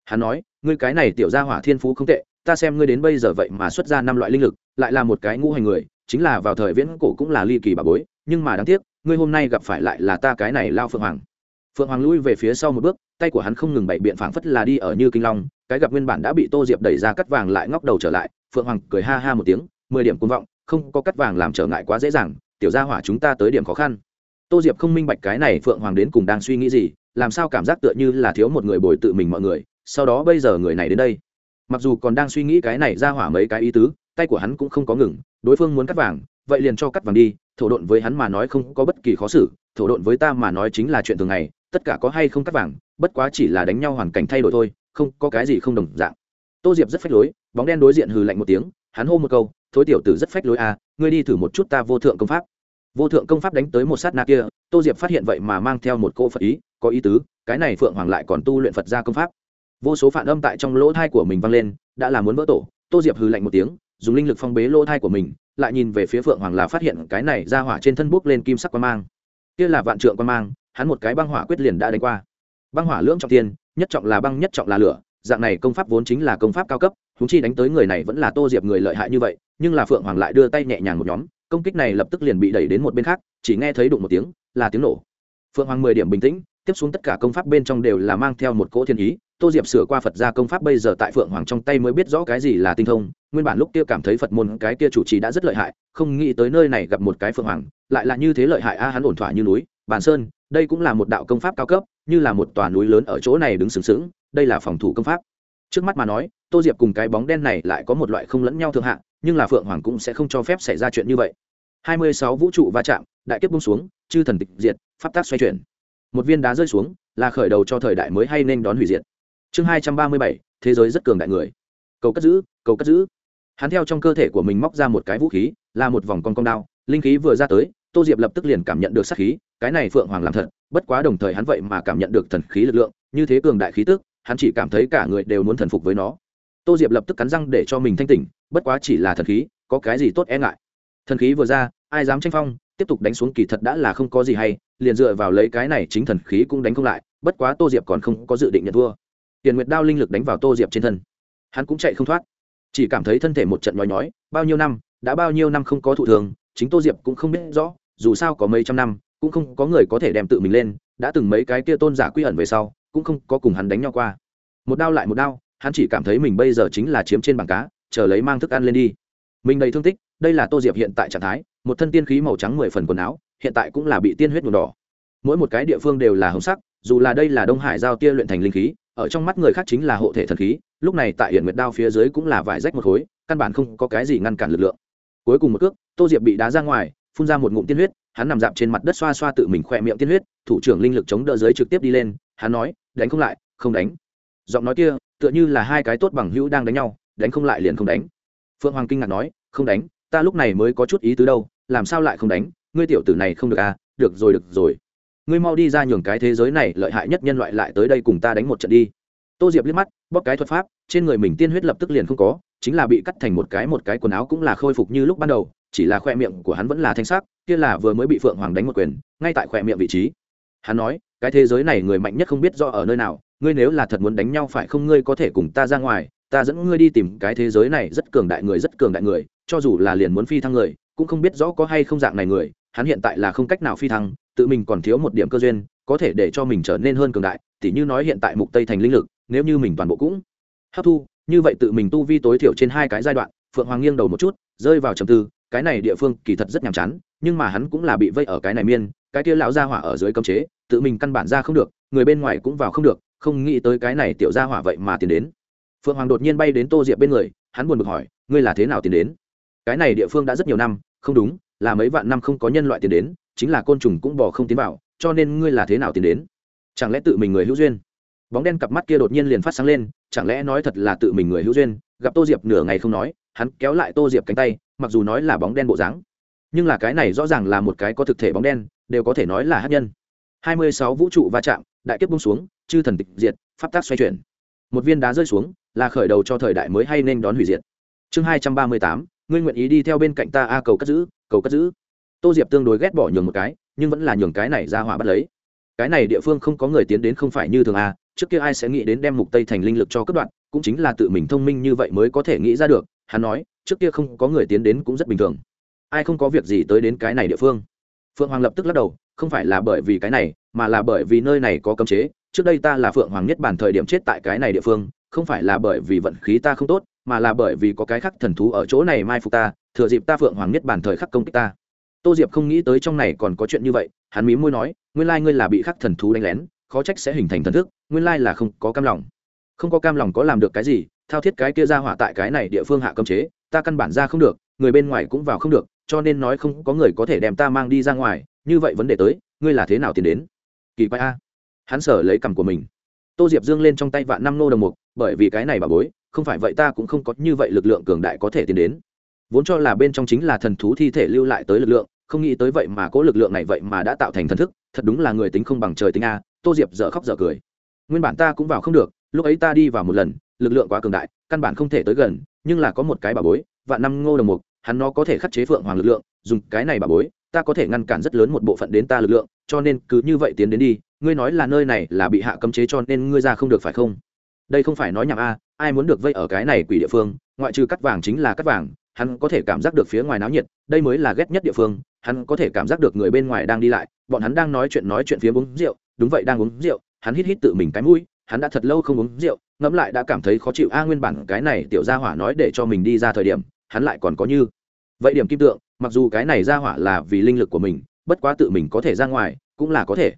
hắn nói, ngươi cái này tiểu gia hỏa thiên phú không tệ, ta xem ngươi đến bây giờ vậy mà xuất ra năm loại linh lực, lại là một cái ngũ hành người, chính là vào thời viễn cổ cũng là ly kỳ bà bối, nhưng mà đáng tiếc, ngươi hôm nay gặp phải lại là ta cái này lao phượng hoàng. Phượng hoàng lui về phía sau một bước, tay của hắn không ngừng bày biện phảng phất là đi ở như kinh long, cái gặp nguyên bản đã bị tô diệp đẩy ra cắt vàng lại ngóc đầu trở lại, phượng hoàng cười ha ha một tiếng, mười điểm côn vọng, không có cắt vàng làm trở ngại quá dễ dàng, tiểu gia hỏa chúng ta tới điểm khó khăn. Tô diệp không minh bạch cái này phượng hoàng đến cùng đang suy nghĩ gì, làm sao cảm giác tựa như là thiếu một người bồi tự mình mọi người sau đó bây giờ người này đến đây. Mặc dù còn đang suy nghĩ cái này ra hỏa mấy cái ý tứ, tay của hắn cũng không có ngừng, đối phương muốn cắt vàng, vậy liền cho cắt vàng đi, thổ độn với hắn mà nói không có bất kỳ khó xử, thổ độn với ta mà nói chính là chuyện thường ngày, tất cả có hay không cắt vàng, bất quá chỉ là đánh nhau hoàn cảnh thay đổi thôi, không có cái gì không đồng dạng. Tô diệp rất phách lối, bóng đen đối diện hừ lạnh một tiếng, hắn hô một câu, thối tiểu tử rất phách lối à ngươi đi thử một chút ta vô thượng công pháp. Vô thượng công pháp đánh tới một sát na kia, tô diệp phát hiện vậy mà mang theo một cô phật ý, có ý tứ, cái này phượng hoàng lại còn tu luyện phật gia công pháp vô số phản âm tại trong lỗ thai của mình vang lên, đã là muốn vỡ tổ. Tô diệp hừ lạnh một tiếng, dùng linh lực phong bế lỗ thai của mình, lại nhìn về phía phượng hoàng là phát hiện cái này ra hỏa trên thân bút lên kim sắc quan mang. Kia là vạn trượng quan mang, hắn một cái băng hỏa quyết liền đã đánh qua. Băng hỏa lưỡng trọng tiên nhất trọng là băng, nhất trọng là lửa, dạng này công pháp vốn chính là công pháp cao cấp húng chi đánh tới người này vẫn là tô diệp người lợi hại như vậy, nhưng là phượng hoàng lại đưa tay nhẹ nhàng một nhóm, công kích này lập tức liền bị đẩy đến một bên khác, chỉ nghe thấy đụng một tiếng, là tiếng nổ. Phượng hoàng mười điểm bình tĩnh tiếp xuống tất cả công pháp bên trong đều là mang theo một cỗ thiên ý. Tô diệp sửa qua phật ra công pháp bây giờ tại phượng hoàng trong tay mới biết rõ cái gì là tinh thông. Nguyên bản lúc kia cảm thấy phật môn cái kia chủ trì đã rất lợi hại, không nghĩ tới nơi này gặp một cái phượng hoàng, lại là như thế lợi hại a, hắn ổn thỏa như núi. Bàn sơn, đây cũng là một đạo công pháp cao cấp, như là một tòa núi lớn ở chỗ này đứng sừng sững, đây là phòng thủ công pháp. Trước mắt mà nói, tô diệp cùng cái bóng đen này lại có một loại không lẫn nhau thượng hạng, nhưng là phượng hoàng cũng sẽ không cho phép xảy ra chuyện như vậy. Hai mươi sáu vũ trụ va chạm, đại kiếp bung xuống, chư thần tịch diệt, pháp tác xoay chuyển một viên đá rơi xuống, là khởi đầu cho thời đại mới hay nên đón hủy diệt. Chương hai trăm ba mươi bảy, thế giới rất cường đại người. Cầu cất giữ, cầu cất giữ. Hắn theo trong cơ thể của mình móc ra một cái vũ khí, là một vòng con công đao, linh khí vừa ra tới, tô diệp lập tức liền cảm nhận được sát khí, cái này phượng hoàng làm thật, bất quá đồng thời hắn vậy mà cảm nhận được thần khí lực lượng, như thế cường đại khí tức, hắn chỉ cảm thấy cả người đều muốn thần phục với nó. Tô diệp lập tức cắn răng để cho mình thanh tỉnh, bất quá chỉ là thần khí, có cái gì tốt e ngại? Thần khí vừa ra, ai dám tranh phong tiếp tục đánh xuống kỳ thật đã là không có gì hay, liền dựa vào lấy cái này chính thần khí cũng đánh không lại, bất quá tô diệp còn không có dự định nhận thua. Tiền nguyệt đao linh lực đánh vào tô diệp trên thân. Hắn cũng chạy không thoát. Chỉ cảm thấy thân thể một trận nhói nhói, bao nhiêu năm, đã bao nhiêu năm không có thụ thường, chính tô diệp cũng không biết rõ, dù sao có mấy trăm năm, cũng không có người có thể đem tự mình lên, đã từng mấy cái kia tôn giả quy ẩn về sau, cũng không có cùng hắn đánh nhau qua. Một đao lại một đao, hắn chỉ cảm thấy mình bây giờ chính là chiếm trên bảng cá, chờ lấy mang thức ăn lên đi. Mình đầy thương tích, đây là tô diệp hiện tại trạng thái một thân tiên khí màu trắng mười phần quần áo, hiện tại cũng là bị tiên huyết nhuộm đỏ. Mỗi một cái địa phương đều là hồng sắc, dù là đây là đông hải giao tia luyện thành linh khí, ở trong mắt người khác chính là hộ thể thần khí, lúc này tại hiện nguyệt đao phía dưới cũng là vải rách một khối, căn bản không có cái gì ngăn cản lực lượng. Cuối cùng một cước, tô diệp bị đá ra ngoài, phun ra một ngụm tiên huyết, hắn nằm dạp trên mặt đất xoa xoa tự mình khỏe miệng tiên huyết, thủ trưởng linh lực chống đỡ giới trực tiếp đi lên, hắn nói, đánh không lại, không đánh. Giọng nói kia, tựa như là hai cái tốt bằng hữu đang đánh nhau, đánh không lại liền không đánh. Phượng hoàng kinh ngạc nói, không đánh, ta lúc này mới có chút ý tứ đâu làm sao lại không đánh? Ngươi tiểu tử này không được à? Được rồi được rồi. Ngươi mau đi ra nhường cái thế giới này lợi hại nhất nhân loại lại tới đây cùng ta đánh một trận đi. Tô diệp liếc mắt, bóp cái thuật pháp, trên người mình tiên huyết lập tức liền không có, chính là bị cắt thành một cái một cái quần áo cũng là khôi phục như lúc ban đầu, chỉ là khoe miệng của hắn vẫn là thanh sắc, kia là vừa mới bị phượng hoàng đánh một quyền, ngay tại khoe miệng vị trí. Hắn nói, cái thế giới này người mạnh nhất không biết do ở nơi nào, ngươi nếu là thật muốn đánh nhau phải không, ngươi có thể cùng ta ra ngoài, ta dẫn ngươi đi tìm cái thế giới này rất cường đại người, rất cường đại người, cho dù là liền muốn phi thăng người cũng không biết rõ có hay không dạng này người, hắn hiện tại là không cách nào phi thăng, tự mình còn thiếu một điểm cơ duyên, có thể để cho mình trở nên hơn cường đại, tỉ như nói hiện tại mục tây thành linh lực, nếu như mình toàn bộ cũng hấp thu, như vậy tự mình tu vi tối thiểu trên hai cái giai đoạn, phượng hoàng nghiêng đầu một chút, rơi vào trầm tư, cái này địa phương kỳ thật rất nhàm chán, nhưng mà hắn cũng là bị vây ở cái này miên, cái kia lão gia hỏa ở dưới cấm chế, tự mình căn bản ra không được, người bên ngoài cũng vào không được, không nghĩ tới cái này tiểu gia hỏa vậy mà tiến đến. Phượng hoàng đột nhiên bay đến tô diệp bên người, hắn buồn bực hỏi, ngươi là thế nào tiến đến? Cái này địa phương đã rất nhiều năm, không đúng, là mấy vạn năm không có nhân loại tiến đến, chính là côn trùng cũng bỏ không tiến vào, cho nên ngươi là thế nào tiến đến? Chẳng lẽ tự mình người hữu duyên? Bóng đen cặp mắt kia đột nhiên liền phát sáng lên, chẳng lẽ nói thật là tự mình người hữu duyên? Gặp tô diệp nửa ngày không nói, hắn kéo lại tô diệp cánh tay, mặc dù nói là bóng đen bộ dáng, nhưng là cái này rõ ràng là một cái có thực thể bóng đen, đều có thể nói là hát nhân. Hai mươi sáu vũ trụ va chạm, đại kiếp bung xuống, chư thần tịch diệt, pháp tác xoay chuyển. Một viên đá rơi xuống, là khởi đầu cho thời đại mới hay nên đón hủy diệt. Chương hai trăm ba mươi tám ngươi nguyện ý đi theo bên cạnh ta a, cầu cất giữ, cầu cất giữ. Tô diệp tương đối ghét bỏ nhường một cái, nhưng vẫn là nhường cái này ra hỏa bắt lấy. Cái này địa phương không có người tiến đến không phải như thường a, trước kia ai sẽ nghĩ đến đem mục tây thành linh lực cho cấp đoạn cũng chính là tự mình thông minh như vậy mới có thể nghĩ ra được. Hắn nói, trước kia không có người tiến đến cũng rất bình thường. Ai không có việc gì tới đến cái này địa phương? Phượng hoàng lập tức lắc đầu, không phải là bởi vì cái này, mà là bởi vì nơi này có cấm chế. Trước đây ta là phượng hoàng nhất bản thời điểm chết tại cái này địa phương, không phải là bởi vì vận khí ta không tốt mà là bởi vì có cái khắc thần thú ở chỗ này mai phục ta, thừa dịp ta phượng hoàng niết bản thời khắc công kích ta. Tô diệp không nghĩ tới trong này còn có chuyện như vậy, hắn mí môi nói, nguyên lai ngươi là bị khắc thần thú đánh lén, khó trách sẽ hình thành thần thức, nguyên lai là không có cam lòng. Không có cam lòng có làm được cái gì, thao thiết cái kia ra hỏa tại cái này địa phương hạ cấm chế, ta căn bản ra không được, người bên ngoài cũng vào không được, cho nên nói không có người có thể đem ta mang đi ra ngoài, như vậy vấn đề tới, ngươi là thế nào tiến đến? Kỳ quái a. Hắn sở lấy cằm của mình. Tô diệp dương lên trong tay vạn năm nô đồng mục bởi vì cái này bà bối, không phải vậy ta cũng không có như vậy lực lượng cường đại có thể tiến đến. Vốn cho là bên trong chính là thần thú thi thể lưu lại tới lực lượng, không nghĩ tới vậy mà cố lực lượng này vậy mà đã tạo thành thần thức, thật đúng là người tính không bằng trời tính a, tô diệp dở khóc dở cười. Nguyên bản ta cũng vào không được, lúc ấy ta đi vào một lần, lực lượng quá cường đại, căn bản không thể tới gần, nhưng là có một cái bà bối, vạn năm ngô đồng mục, hắn nó có thể khắc chế phượng hoàng lực lượng, dùng cái này bà bối, ta có thể ngăn cản rất lớn một bộ phận đến ta lực lượng, cho nên cứ như vậy tiến đến đi, ngươi nói là nơi này là bị hạ cấm chế cho nên ngươi ra không được phải không? Đây không phải nói nhảm a, ai muốn được vây ở cái này quỷ địa phương, ngoại trừ cắt vàng chính là cắt vàng, hắn có thể cảm giác được phía ngoài náo nhiệt, đây mới là ghét nhất địa phương, hắn có thể cảm giác được người bên ngoài đang đi lại, bọn hắn đang nói chuyện nói chuyện phía uống rượu, đúng vậy đang uống rượu, hắn hít hít tự mình cái mũi, hắn đã thật lâu không uống rượu, ngẫm lại đã cảm thấy khó chịu, a, nguyên bản cái này tiểu gia hỏa nói để cho mình đi ra thời điểm, hắn lại còn có như vậy điểm kim tượng, mặc dù cái này gia hỏa là vì linh lực của mình, bất quá tự mình có thể ra ngoài, cũng là có thể.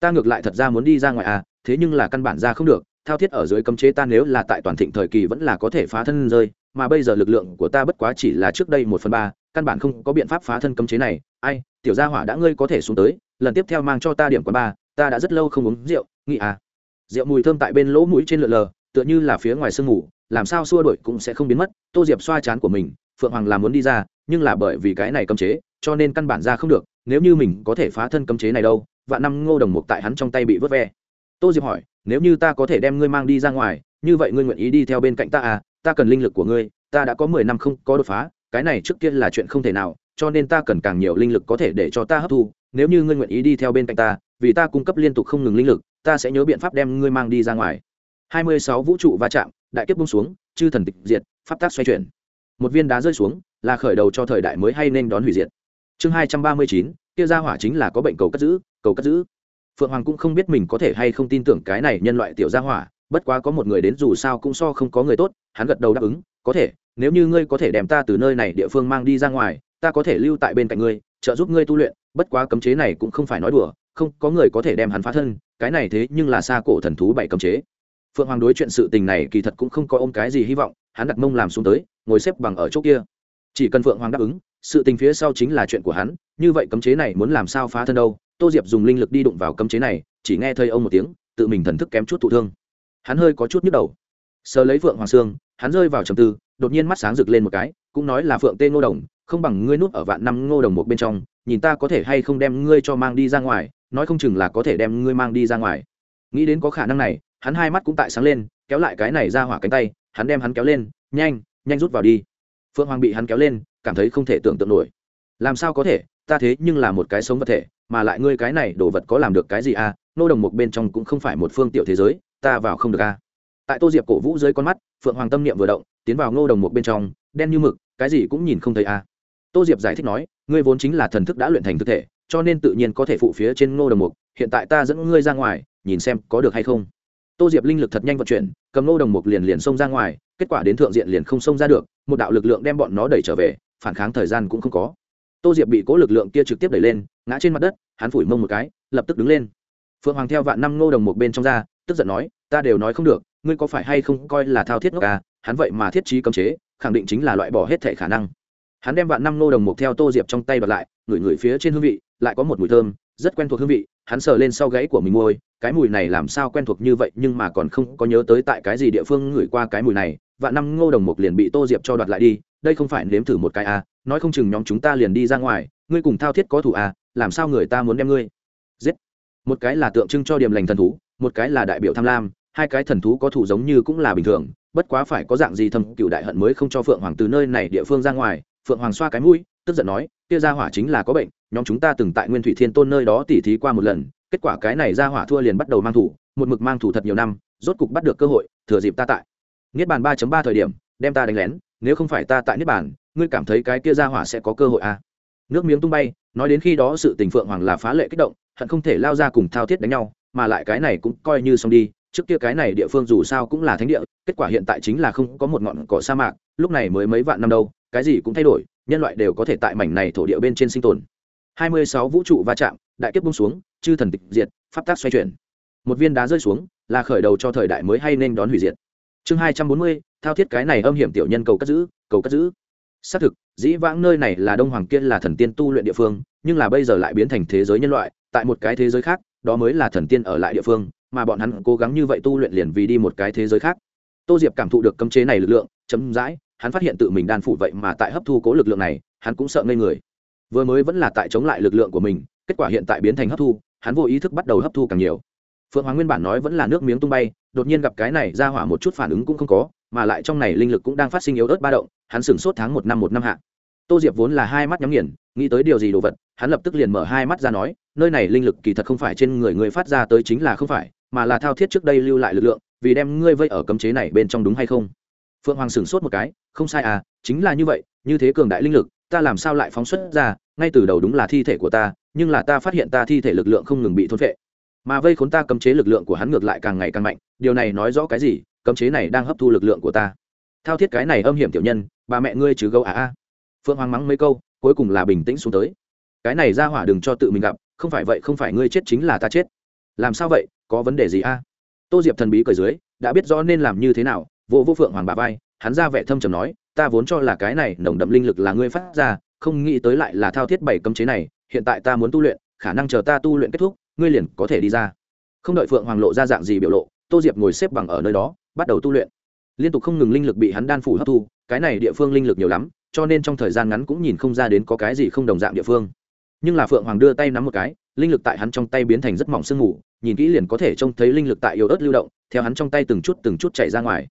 Ta ngược lại thật ra muốn đi ra ngoài à thế nhưng là căn bản ra không được thao thiết ở dưới cấm chế ta nếu là tại toàn thịnh thời kỳ vẫn là có thể phá thân rơi, mà bây giờ lực lượng của ta bất quá chỉ là trước đây một phần ba, căn bản không có biện pháp phá thân cấm chế này. Ai, tiểu gia hỏa đã ngươi có thể xuống tới, lần tiếp theo mang cho ta điểm quán ba, ta đã rất lâu không uống rượu, nghĩ à. Rượu mùi thơm tại bên lỗ mũi trên lượn lờ, tựa như là phía ngoài sương mù, làm sao xua đổi cũng sẽ không biến mất, tô diệp xoa chán của mình, phượng hoàng làm muốn đi ra, nhưng là bởi vì cái này cấm chế, cho nên căn bản ra không được, nếu như mình có thể phá thân cấm chế này đâu và năm ngô đồng mục tại hắn trong tay bị vớt ve. Tô diệp hỏi nếu như ta có thể đem ngươi mang đi ra ngoài, như vậy ngươi nguyện ý đi theo bên cạnh ta à? Ta cần linh lực của ngươi, ta đã có mười năm không có đột phá, cái này trước kia là chuyện không thể nào, cho nên ta cần càng nhiều linh lực có thể để cho ta hấp thu. Nếu như ngươi nguyện ý đi theo bên cạnh ta, vì ta cung cấp liên tục không ngừng linh lực, ta sẽ nhớ biện pháp đem ngươi mang đi ra ngoài. Hai mươi sáu vũ trụ va chạm, đại kiếp bung xuống, chư thần tịch diệt, pháp tác xoay chuyển. Một viên đá rơi xuống, là khởi đầu cho thời đại mới hay nên đón hủy diệt. Chương hai trăm ba mươi chín, kia ra hỏa chính là có bệnh cầu cất giữ, cầu cất giữ phượng hoàng cũng không biết mình có thể hay không tin tưởng cái này nhân loại tiểu gia hỏa, bất quá có một người đến dù sao cũng so không có người tốt, hắn gật đầu đáp ứng, có thể, nếu như ngươi có thể đem ta từ nơi này địa phương mang đi ra ngoài, ta có thể lưu tại bên cạnh ngươi, trợ giúp ngươi tu luyện, bất quá cấm chế này cũng không phải nói đùa, không có người có thể đem hắn phá thân, cái này thế nhưng là xa cổ thần thú bảy cấm chế. Phượng hoàng đối chuyện sự tình này kỳ thật cũng không có ôm cái gì hy vọng, hắn đặt mông làm xuống tới, ngồi xếp bằng ở chỗ kia. Chỉ cần phượng hoàng đáp ứng, sự tình phía sau chính là chuyện của hắn, như vậy cấm chế này muốn làm sao phá thân đâu? Tô diệp dùng linh lực đi đụng vào cấm chế này, chỉ nghe thấy ông một tiếng, tự mình thần thức kém chút thụ thương. Hắn hơi có chút nhức đầu. Sờ lấy phượng hoàng sương, hắn rơi vào trầm tư, đột nhiên mắt sáng rực lên một cái, cũng nói là phượng tê ngô đồng, không bằng ngươi núp ở vạn năm ngô đồng một bên trong, nhìn ta có thể hay không đem ngươi cho mang đi ra ngoài, nói không chừng là có thể đem ngươi mang đi ra ngoài. Nghĩ đến có khả năng này, hắn hai mắt cũng tại sáng lên, kéo lại cái này ra hỏa cánh tay, hắn đem hắn kéo lên, nhanh nhanh rút vào đi. Phượng hoàng bị hắn kéo lên, cảm thấy không thể tưởng tượng nổi. Làm sao có thể? Ta thế nhưng là một cái sống vật thể, mà lại ngươi cái này đồ vật có làm được cái gì à? Nô đồng một bên trong cũng không phải một phương tiểu thế giới, ta vào không được à? Tại tô diệp cổ vũ dưới con mắt, phượng hoàng tâm niệm vừa động, tiến vào ngô đồng một bên trong, đen như mực, cái gì cũng nhìn không thấy à? Tô diệp giải thích nói, ngươi vốn chính là thần thức đã luyện thành thực thể, cho nên tự nhiên có thể phụ phía trên ngô đồng mục, hiện tại ta dẫn ngươi ra ngoài, nhìn xem có được hay không. Tô diệp linh lực thật nhanh vận chuyển, cầm ngô đồng mục liền liền xông ra ngoài, kết quả đến thượng diện liền không xông ra được, một đạo lực lượng đem bọn nó đẩy trở về, phản kháng thời gian cũng không có tô diệp bị cố lực lượng kia trực tiếp đẩy lên, ngã trên mặt đất, hắn phủi mông một cái, lập tức đứng lên. Phượng hoàng theo vạn năm ngô đồng một bên trong ra, tức giận nói, ta đều nói không được, ngươi có phải hay không coi là thao thiết ngốc à? Hắn vậy mà thiết trí cấm chế, khẳng định chính là loại bỏ hết thể khả năng. Hắn đem vạn năm ngô đồng một theo tô diệp trong tay bật lại, ngửi ngửi phía trên hương vị, lại có một mùi thơm, rất quen thuộc hương vị, hắn sờ lên sau gáy của mình môi, cái mùi này làm sao quen thuộc như vậy, nhưng mà còn không có nhớ tới tại cái gì địa phương ngửi qua cái mùi này. Vạn năm ngô đồng một liền bị tô diệp cho đoạt lại đi đây không phải nếm thử một cái à nói không chừng nhóm chúng ta liền đi ra ngoài, ngươi cùng thao thiết có thủ à làm sao người ta muốn đem ngươi? Giết. Một cái là tượng trưng cho điểm lành thần thú, một cái là đại biểu tham lam, hai cái thần thú có thủ giống như cũng là bình thường, bất quá phải có dạng gì thâm cựu đại hận mới không cho phượng hoàng từ nơi này địa phương ra ngoài, phượng hoàng xoa cái mũi, tức giận nói, kia gia hỏa chính là có bệnh, nhóm chúng ta từng tại nguyên thủy thiên tôn nơi đó tỉ thí qua một lần, kết quả cái này gia hỏa thua liền bắt đầu mang thủ, một mực mang thủ thật nhiều năm, rốt cục bắt được cơ hội, thừa dịp ta tại. Niết bàn ba ba thời điểm, đem ta đánh lén nếu không phải ta tại niết bàn, ngươi cảm thấy cái kia ra hỏa sẽ có cơ hội à? nước miếng tung bay, nói đến khi đó sự tình phượng hoàng là phá lệ kích động, hận không thể lao ra cùng thao thiết đánh nhau, mà lại cái này cũng coi như xong đi, trước kia cái này địa phương dù sao cũng là thánh địa, kết quả hiện tại chính là không có một ngọn cỏ sa mạc, lúc này mới mấy vạn năm đâu, cái gì cũng thay đổi, nhân loại đều có thể tại mảnh này thổ địa bên trên sinh tồn. Hai mươi sáu vũ trụ va chạm, đại kiếp bung xuống, chư thần tịch diệt, pháp tác xoay chuyển. Một viên đá rơi xuống, là khởi đầu cho thời đại mới hay nên đón hủy diệt chương hai trăm bốn mươi, thao thiết cái này âm hiểm tiểu nhân cầu cất giữ, cầu cất giữ. Xác thực, dĩ vãng nơi này là đông hoàng kiên là thần tiên tu luyện địa phương, nhưng là bây giờ lại biến thành thế giới nhân loại, tại một cái thế giới khác, đó mới là thần tiên ở lại địa phương, mà bọn hắn cố gắng như vậy tu luyện liền vì đi một cái thế giới khác. Tô diệp cảm thụ được cấm chế này lực lượng chấm dãi hắn phát hiện tự mình đan phụ vậy mà tại hấp thu cố lực lượng này, hắn cũng sợ ngây người. Vừa mới vẫn là tại chống lại lực lượng của mình, kết quả hiện tại biến thành hấp thu, hắn vô ý thức bắt đầu hấp thu càng nhiều phượng hoàng nguyên bản nói vẫn là nước miếng tung bay, đột nhiên gặp cái này ra hỏa một chút phản ứng cũng không có, mà lại trong này linh lực cũng đang phát sinh yếu ớt ba động, hắn sửng sốt tháng một năm một năm hạ. Tô diệp vốn là hai mắt nhắm nghiền, nghĩ tới điều gì đồ vật, hắn lập tức liền mở hai mắt ra nói, nơi này linh lực kỳ thật không phải trên người người phát ra tới chính là không phải, mà là thao thiết trước đây lưu lại lực lượng, vì đem ngươi vây ở cấm chế này bên trong đúng hay không? Phượng hoàng sửng sốt một cái, không sai à chính là như vậy, như thế cường đại linh lực, ta làm sao lại phóng xuất ra, ngay từ đầu đúng là thi thể của ta, nhưng là ta phát hiện ta thi thể lực lượng không ngừng bị thôn vệ mà vây khốn ta cấm chế lực lượng của hắn ngược lại càng ngày càng mạnh, điều này nói rõ cái gì? Cấm chế này đang hấp thu lực lượng của ta. Thao thiết cái này âm hiểm tiểu nhân, bà mẹ ngươi chứ gấu à a. Phượng hoàng mắng mấy câu, cuối cùng là bình tĩnh xuống tới. Cái này ra hỏa đừng cho tự mình gặp, không phải vậy không phải ngươi chết chính là ta chết. Làm sao vậy? Có vấn đề gì a? Tô diệp thần bí cởi dưới, đã biết rõ nên làm như thế nào vô vô phượng hoàng bà vai, hắn ra vẻ thâm trầm nói, ta vốn cho là cái này nồng đậm linh lực là ngươi phát ra, không nghĩ tới lại là thao thiết bảy cấm chế này, hiện tại ta muốn tu luyện, khả năng chờ ta tu luyện kết thúc ngươi liền có thể đi ra. Không đợi phượng hoàng lộ ra dạng gì biểu lộ, tô diệp ngồi xếp bằng ở nơi đó, bắt đầu tu luyện. Liên tục không ngừng linh lực bị hắn đan phủ hấp thu, cái này địa phương linh lực nhiều lắm, cho nên trong thời gian ngắn cũng nhìn không ra đến có cái gì không đồng dạng địa phương. Nhưng là phượng hoàng đưa tay nắm một cái, linh lực tại hắn trong tay biến thành rất mỏng sương mù, nhìn kỹ liền có thể trông thấy linh lực tại yếu ớt lưu động, theo hắn trong tay từng chút từng chút chạy ra ngoài.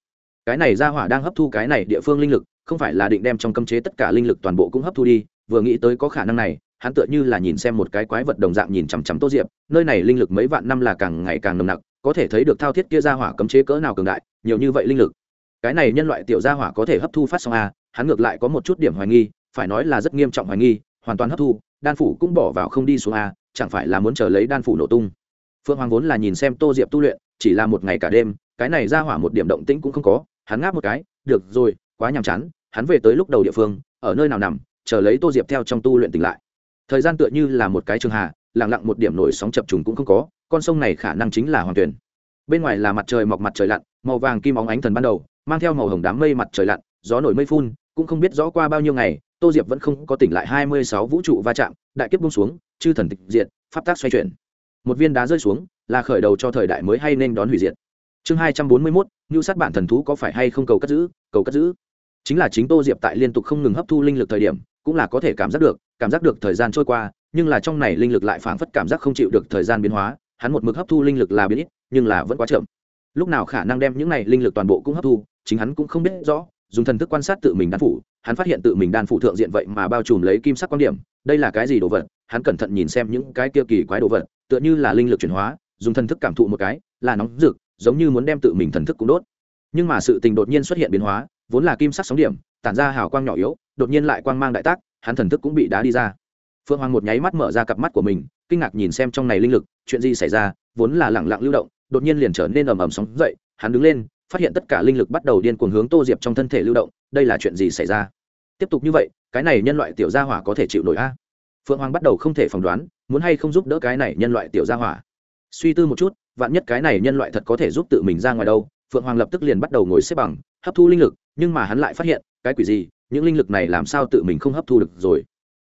Cái này ra hỏa đang hấp thu cái này địa phương linh lực, không phải là định đem trong cấm chế tất cả linh lực toàn bộ cũng hấp thu đi, vừa nghĩ tới có khả năng này hắn tựa như là nhìn xem một cái quái vật đồng dạng nhìn chằm chằm tô diệp, nơi này linh lực mấy vạn năm là càng ngày càng nồng nặc, có thể thấy được thao thiết kia ra hỏa cấm chế cỡ nào cường đại, nhiều như vậy linh lực. Cái này nhân loại tiểu gia hỏa có thể hấp thu phát xong a, hắn ngược lại có một chút điểm hoài nghi, phải nói là rất nghiêm trọng hoài nghi, hoàn toàn hấp thu, đan phủ cũng bỏ vào không đi xuống a, chẳng phải là muốn chờ lấy đan phủ nổ tung. Phượng hoàng vốn là nhìn xem tô diệp tu luyện, chỉ là một ngày cả đêm, cái này ra hỏa một điểm động tĩnh cũng không có, hắn ngáp một cái, được rồi, quá nhàm chán, hắn về tới lúc đầu địa phương, ở nơi nào nằm, chờ lấy tô diệp theo trong tu luyện tỉnh lại thời gian tựa như là một cái trường hà, lặng lặng một điểm nổi sóng chập trùng cũng không có, con sông này khả năng chính là hoàng tuyển bên ngoài là mặt trời mọc mặt trời lặn, màu vàng kim óng ánh thần ban đầu, mang theo màu hồng đám mây mặt trời lặn, gió nổi mây phun, cũng không biết rõ qua bao nhiêu ngày, tô diệp vẫn không có tỉnh lại hai mươi sáu vũ trụ va chạm, đại kiếp bung xuống, chư thần tịch diệt, pháp tác xoay chuyển. Một viên đá rơi xuống, là khởi đầu cho thời đại mới hay nên đón hủy diệt. Chương hai trăm bốn mươi mốt ngưu sát bản thần thú có phải hay không cầu cất giữ, cầu cất giữ. Chính là chính tô diệp tại liên tục không ngừng hấp thu linh lực thời điểm cũng là có thể cảm giác được, cảm giác được thời gian trôi qua, nhưng là trong này linh lực lại phảng phất cảm giác không chịu được thời gian biến hóa, hắn một mực hấp thu linh lực là biến ít, nhưng là vẫn quá chậm. Lúc nào khả năng đem những này linh lực toàn bộ cũng hấp thu, chính hắn cũng không biết rõ, dùng thần thức quan sát tự mình đan phủ, hắn phát hiện tự mình đan phủ thượng diện vậy mà bao trùm lấy kim sắc quan điểm, đây là cái gì đồ vật, hắn cẩn thận nhìn xem những cái kia kỳ quái đồ vật, tựa như là linh lực chuyển hóa, dùng thần thức cảm thụ một cái, là nóng rực, giống như muốn đem tự mình thần thức cũng đốt. Nhưng mà sự tình đột nhiên xuất hiện biến hóa, vốn là kim sắc sóng điểm tản ra hào quang nhỏ yếu, đột nhiên lại quang mang đại tác, hắn thần thức cũng bị đá đi ra. Phượng hoàng một nháy mắt mở ra cặp mắt của mình, kinh ngạc nhìn xem trong này linh lực, chuyện gì xảy ra, vốn là lẳng lặng lưu động, đột nhiên liền trở nên ầm ầm sóng dậy, hắn đứng lên, phát hiện tất cả linh lực bắt đầu điên cuồng hướng tô diệp trong thân thể lưu động, đây là chuyện gì xảy ra? Tiếp tục như vậy, cái này nhân loại tiểu gia hỏa có thể chịu nổi a? Phượng hoàng bắt đầu không thể phỏng đoán, muốn hay không giúp đỡ cái này nhân loại tiểu gia hỏa. Suy tư một chút, vạn nhất cái này nhân loại thật có thể giúp tự mình ra ngoài đâu, phượng hoàng lập tức liền bắt đầu ngồi xếp bằng, hấp thu linh lực, nhưng mà hắn lại phát hiện cái quỷ gì, những linh lực này làm sao tự mình không hấp thu được rồi?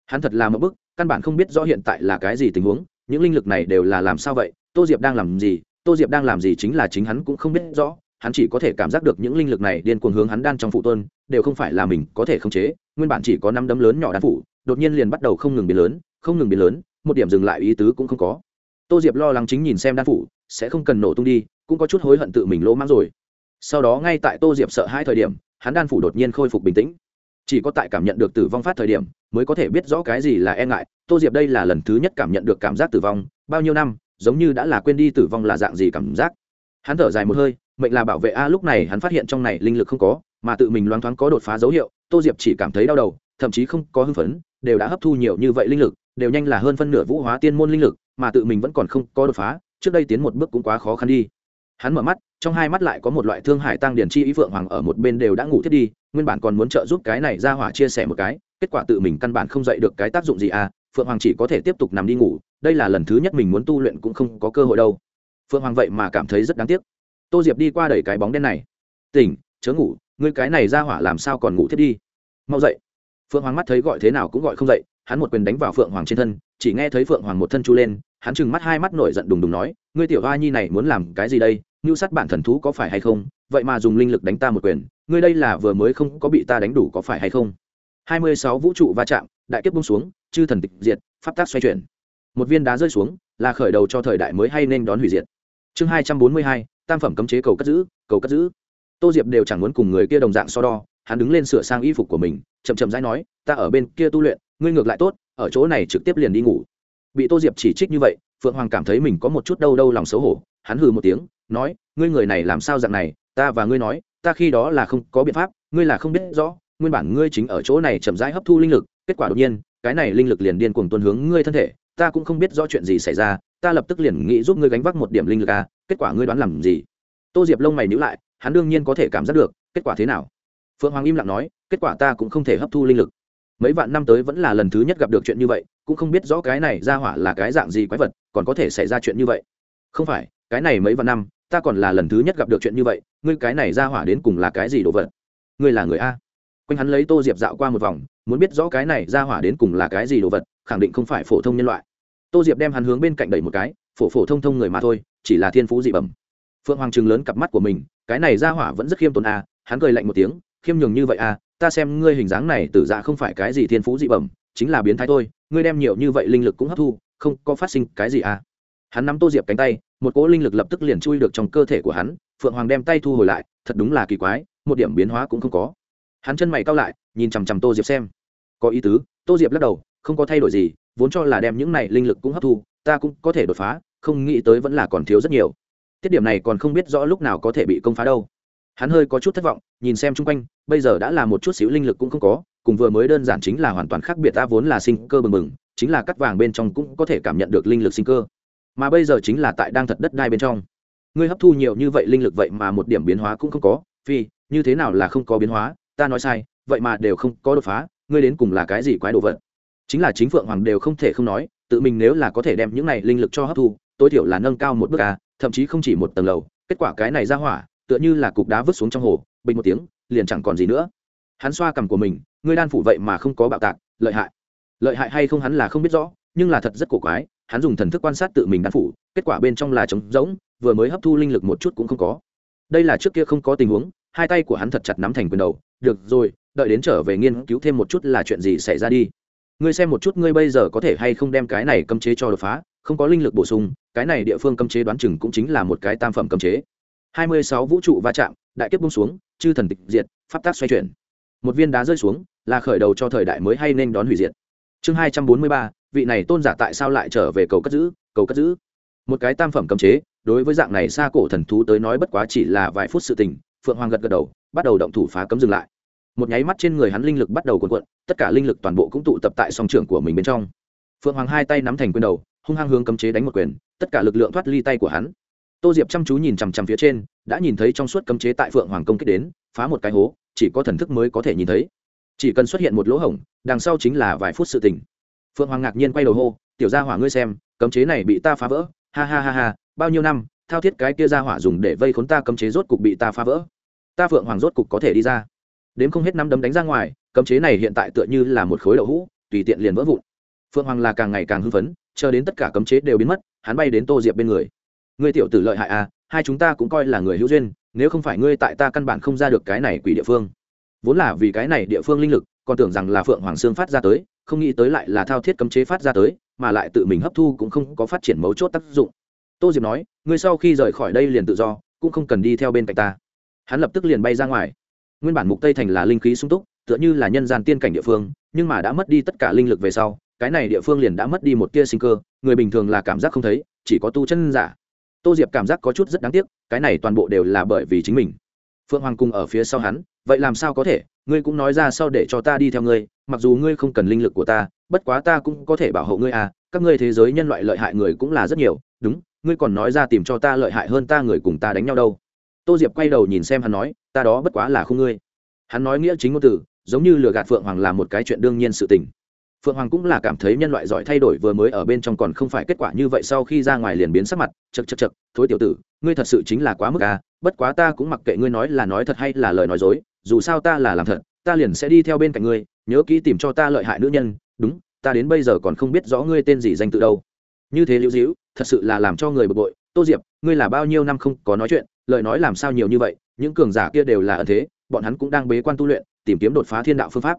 Hắn thật là một bức, căn bản không biết rõ hiện tại là cái gì tình huống, những linh lực này đều là làm sao vậy, tô diệp đang làm gì, tô diệp đang làm gì chính là chính hắn cũng không biết rõ, hắn chỉ có thể cảm giác được những linh lực này điên cuồng hướng hắn đan trong phụ tuân đều không phải là mình có thể khống chế, nguyên bản chỉ có năm đấm lớn nhỏ đan phủ, đột nhiên liền bắt đầu không ngừng biến lớn, không ngừng biến lớn, một điểm dừng lại ý tứ cũng không có. Tô diệp lo lắng chính nhìn xem đan phủ, sẽ không cần nổ tung đi, cũng có chút hối hận tự mình lỗ mãng rồi. Sau đó ngay tại tô diệp sợ hai thời điểm hắn đan phủ đột nhiên khôi phục bình tĩnh. Chỉ có tại cảm nhận được tử vong phát thời điểm, mới có thể biết rõ cái gì là e ngại. Tô diệp đây là lần thứ nhất cảm nhận được cảm giác tử vong. Bao nhiêu năm, giống như đã là quên đi tử vong là dạng gì cảm giác. Hắn thở dài một hơi, mệnh là bảo vệ a, lúc này hắn phát hiện trong này linh lực không có, mà tự mình loáng thoáng có đột phá dấu hiệu, tô diệp chỉ cảm thấy đau đầu, thậm chí không có hưng phấn, đều đã hấp thu nhiều như vậy linh lực, đều nhanh là hơn phân nửa vũ hóa tiên môn linh lực, mà tự mình vẫn còn không có đột phá, trước đây tiến một bước cũng quá khó khăn đi. Hắn mở mắt trong hai mắt lại có một loại thương hải tăng điển chi ý phượng hoàng ở một bên đều đã ngủ thiết đi, nguyên bản còn muốn trợ giúp cái này ra hỏa chia sẻ một cái, kết quả tự mình căn bản không dạy được cái tác dụng gì à phượng hoàng chỉ có thể tiếp tục nằm đi ngủ, đây là lần thứ nhất mình muốn tu luyện cũng không có cơ hội đâu. Phượng hoàng vậy mà cảm thấy rất đáng tiếc. Tô diệp đi qua đẩy cái bóng đen này. Tỉnh, chớ ngủ, ngươi cái này ra hỏa làm sao còn ngủ thiết đi? Mau dậy. Phượng hoàng mắt thấy gọi thế nào cũng gọi không dậy, hắn một quyền đánh vào phượng hoàng trên thân, chỉ nghe thấy phượng hoàng một thân chu lên hắn chừng mắt hai mắt nổi giận đùng đùng nói, ngươi tiểu hoa nhi này muốn làm cái gì đây? Ngưu sát bản thần thú có phải hay không? Vậy mà dùng linh lực đánh ta một quyền, ngươi đây là vừa mới không có bị ta đánh đủ có phải hay không? Hai mươi sáu vũ trụ va chạm, đại kiếp bung xuống, chư thần tịch diệt, pháp tác xoay chuyển. Một viên đá rơi xuống, là khởi đầu cho thời đại mới hay nên đón hủy diệt. Chương hai trăm bốn mươi hai, tam phẩm cấm chế cầu cất giữ, cầu cất giữ. Tô diệp đều chẳng muốn cùng người kia đồng dạng so đo, hắn đứng lên sửa sang y phục của mình, chậm chậm rãi nói, ta ở bên kia tu luyện, ngươi ngược lại tốt, ở chỗ này trực tiếp liền đi ngủ bị tô diệp chỉ trích như vậy, phượng hoàng cảm thấy mình có một chút đâu đâu lòng xấu hổ. Hắn hừ một tiếng, nói, ngươi người này làm sao dạng này? Ta và ngươi nói, ta khi đó là không có biện pháp, ngươi là không biết rõ, nguyên bản ngươi chính ở chỗ này chậm rãi hấp thu linh lực, kết quả đột nhiên, cái này linh lực liền điên cuồng tuân hướng ngươi thân thể. Ta cũng không biết rõ chuyện gì xảy ra, ta lập tức liền nghĩ giúp ngươi gánh vác một điểm linh lực à kết quả ngươi đoán làm gì? Tô diệp lông mày nhữ lại, hắn đương nhiên có thể cảm giác được, kết quả thế nào? Phượng hoàng im lặng nói, kết quả ta cũng không thể hấp thu linh lực mấy vạn năm tới vẫn là lần thứ nhất gặp được chuyện như vậy, cũng không biết rõ cái này ra hỏa là cái dạng gì quái vật, còn có thể xảy ra chuyện như vậy. Không phải, cái này mấy vạn năm, ta còn là lần thứ nhất gặp được chuyện như vậy, ngươi cái này ra hỏa đến cùng là cái gì đồ vật? Ngươi là người a. Quanh hắn lấy tô diệp dạo qua một vòng, muốn biết rõ cái này ra hỏa đến cùng là cái gì đồ vật, khẳng định không phải phổ thông nhân loại. Tô diệp đem hắn hướng bên cạnh đẩy một cái, phổ phổ thông thông người mà thôi, chỉ là thiên phú dị bẩm. Phượng hoàng chừng lớn cặp mắt của mình, cái này ra hỏa vẫn rất khiêm tốn a, hắn cười lạnh một tiếng, khiêm nhường như vậy a ta xem ngươi hình dáng này tử dạ không phải cái gì thiên phú dị bẩm, chính là biến thái thôi, ngươi đem nhiều như vậy linh lực cũng hấp thu, không có phát sinh cái gì à? hắn nắm tô diệp cánh tay, một cỗ linh lực lập tức liền chui được trong cơ thể của hắn, phượng hoàng đem tay thu hồi lại, thật đúng là kỳ quái, một điểm biến hóa cũng không có. Hắn chân mày cao lại, nhìn chằm chằm tô diệp xem. Có ý tứ, tô diệp lắc đầu, không có thay đổi gì, vốn cho là đem những này linh lực cũng hấp thu, ta cũng có thể đột phá, không nghĩ tới vẫn là còn thiếu rất nhiều. Tiết điểm này còn không biết rõ lúc nào có thể bị công phá đâu hắn hơi có chút thất vọng, nhìn xem chung quanh, bây giờ đã là một chút xíu linh lực cũng không có, cùng vừa mới đơn giản chính là hoàn toàn khác biệt, ta vốn là sinh cơ bừng bừng, chính là cắt vàng bên trong cũng có thể cảm nhận được linh lực sinh cơ. Mà bây giờ chính là tại đang thật đất đai bên trong. Ngươi hấp thu nhiều như vậy linh lực vậy mà một điểm biến hóa cũng không có, phi, như thế nào là không có biến hóa? Ta nói sai, vậy mà đều không có đột phá, ngươi đến cùng là cái gì quái đồ vật? Chính là chính phượng hoàng đều không thể không nói, tự mình nếu là có thể đem những này linh lực cho hấp thu, tối thiểu là nâng cao một bước a, thậm chí không chỉ một tầng lầu, kết quả cái này ra hỏa tựa như là cục đá vứt xuống trong hồ, bình một tiếng, liền chẳng còn gì nữa. Hắn xoa cằm của mình, ngươi đan phủ vậy mà không có bạo tạc, lợi hại. Lợi hại hay không hắn là không biết rõ, nhưng là thật rất cổ quái, hắn dùng thần thức quan sát tự mình đan phủ, kết quả bên trong là trống rỗng, vừa mới hấp thu linh lực một chút cũng không có. Đây là trước kia không có tình huống, hai tay của hắn thật chặt nắm thành quyền đầu. Được rồi, đợi đến trở về nghiên cứu thêm một chút là chuyện gì xảy ra đi. Ngươi xem một chút ngươi bây giờ có thể hay không đem cái này cấm chế cho đột phá, không có linh lực bổ sung, cái này địa phương cấm chế đoán chừng cũng chính là một cái tam phẩm cấm chế hai mươi sáu vũ trụ va chạm, đại kiếp bung xuống, chư thần tịch diệt, pháp tác xoay chuyển. Một viên đá rơi xuống, là khởi đầu cho thời đại mới hay nên đón hủy diệt. Chương hai trăm bốn mươi ba, vị này tôn giả tại sao lại trở về cầu cất giữ, cầu cất giữ? Một cái tam phẩm cấm chế, đối với dạng này xa cổ thần thú tới nói bất quá chỉ là vài phút sự tình, phượng hoàng gật gật đầu, bắt đầu động thủ phá cấm dừng lại. Một nháy mắt trên người hắn linh lực bắt đầu cuộn cuộn, tất cả linh lực toàn bộ cũng tụ tập tại song trường của mình bên trong. Phượng hoàng hai tay nắm thành quyền đầu, hung hăng hướng cấm chế đánh một quyền, tất cả lực lượng thoát ly tay của hắn tô diệp chăm chú nhìn chằm chằm phía trên, đã nhìn thấy trong suốt cấm chế tại phượng hoàng công kích đến, phá một cái hố, chỉ có thần thức mới có thể nhìn thấy. Chỉ cần xuất hiện một lỗ hổng, đằng sau chính là vài phút sự tình. Phượng hoàng ngạc nhiên quay đầu hô, tiểu gia hỏa ngươi xem, cấm chế này bị ta phá vỡ, ha ha ha ha, bao nhiêu năm, thao thiết cái kia gia hỏa dùng để vây khốn ta cấm chế rốt cục bị ta phá vỡ. Ta phượng hoàng rốt cục có thể đi ra. Đến không hết năm đấm đánh ra ngoài, cấm chế này hiện tại tựa như là một khối đậu hũ, tùy tiện liền vỡ vụn. Phượng hoàng là càng ngày càng hưng phấn, chờ đến tất cả cấm chế đều biến mất, hắn bay đến tô diệp bên người ngươi tiểu tử lợi hại à hai chúng ta cũng coi là người hữu duyên, nếu không phải ngươi tại ta căn bản không ra được cái này quỷ địa phương. Vốn là vì cái này địa phương linh lực, còn tưởng rằng là phượng hoàng sương phát ra tới, không nghĩ tới lại là thao thiết cấm chế phát ra tới, mà lại tự mình hấp thu cũng không có phát triển mấu chốt tác dụng. Tô diệp nói, ngươi sau khi rời khỏi đây liền tự do, cũng không cần đi theo bên cạnh ta. Hắn lập tức liền bay ra ngoài. Nguyên bản mục tây thành là linh khí sung túc, tựa như là nhân gian tiên cảnh địa phương, nhưng mà đã mất đi tất cả linh lực về sau, cái này địa phương liền đã mất đi một tia sinh cơ, người bình thường là cảm giác không thấy, chỉ có tu chân giả tô diệp cảm giác có chút rất đáng tiếc, cái này toàn bộ đều là bởi vì chính mình. Phượng hoàng cung ở phía sau hắn, vậy làm sao có thể? Ngươi cũng nói ra sau để cho ta đi theo ngươi, mặc dù ngươi không cần linh lực của ta, bất quá ta cũng có thể bảo hộ ngươi à các ngươi thế giới nhân loại lợi hại người cũng là rất nhiều, đúng, ngươi còn nói ra tìm cho ta lợi hại hơn ta người cùng ta đánh nhau đâu. Tô diệp quay đầu nhìn xem hắn nói, ta đó bất quá là không ngươi. Hắn nói nghĩa chính ngôn từ, giống như lừa gạt phượng hoàng là một cái chuyện đương nhiên sự tình phượng hoàng cũng là cảm thấy nhân loại giỏi thay đổi vừa mới ở bên trong còn không phải kết quả như vậy sau khi ra ngoài liền biến sắc mặt chật chật chật thối tiểu tử, ngươi thật sự chính là quá mức à bất quá ta cũng mặc kệ ngươi nói là nói thật hay là lời nói dối, dù sao ta là làm thật, ta liền sẽ đi theo bên cạnh ngươi, nhớ kỹ tìm cho ta lợi hại nữ nhân, đúng, ta đến bây giờ còn không biết rõ ngươi tên gì danh tự đâu. Như thế liễu dĩu thật sự là làm cho người bực bội, tô diệp, ngươi là bao nhiêu năm không có nói chuyện, lời nói làm sao nhiều như vậy, những cường giả kia đều là ẩn thế, bọn hắn cũng đang bế quan tu luyện, tìm kiếm đột phá thiên đạo phương pháp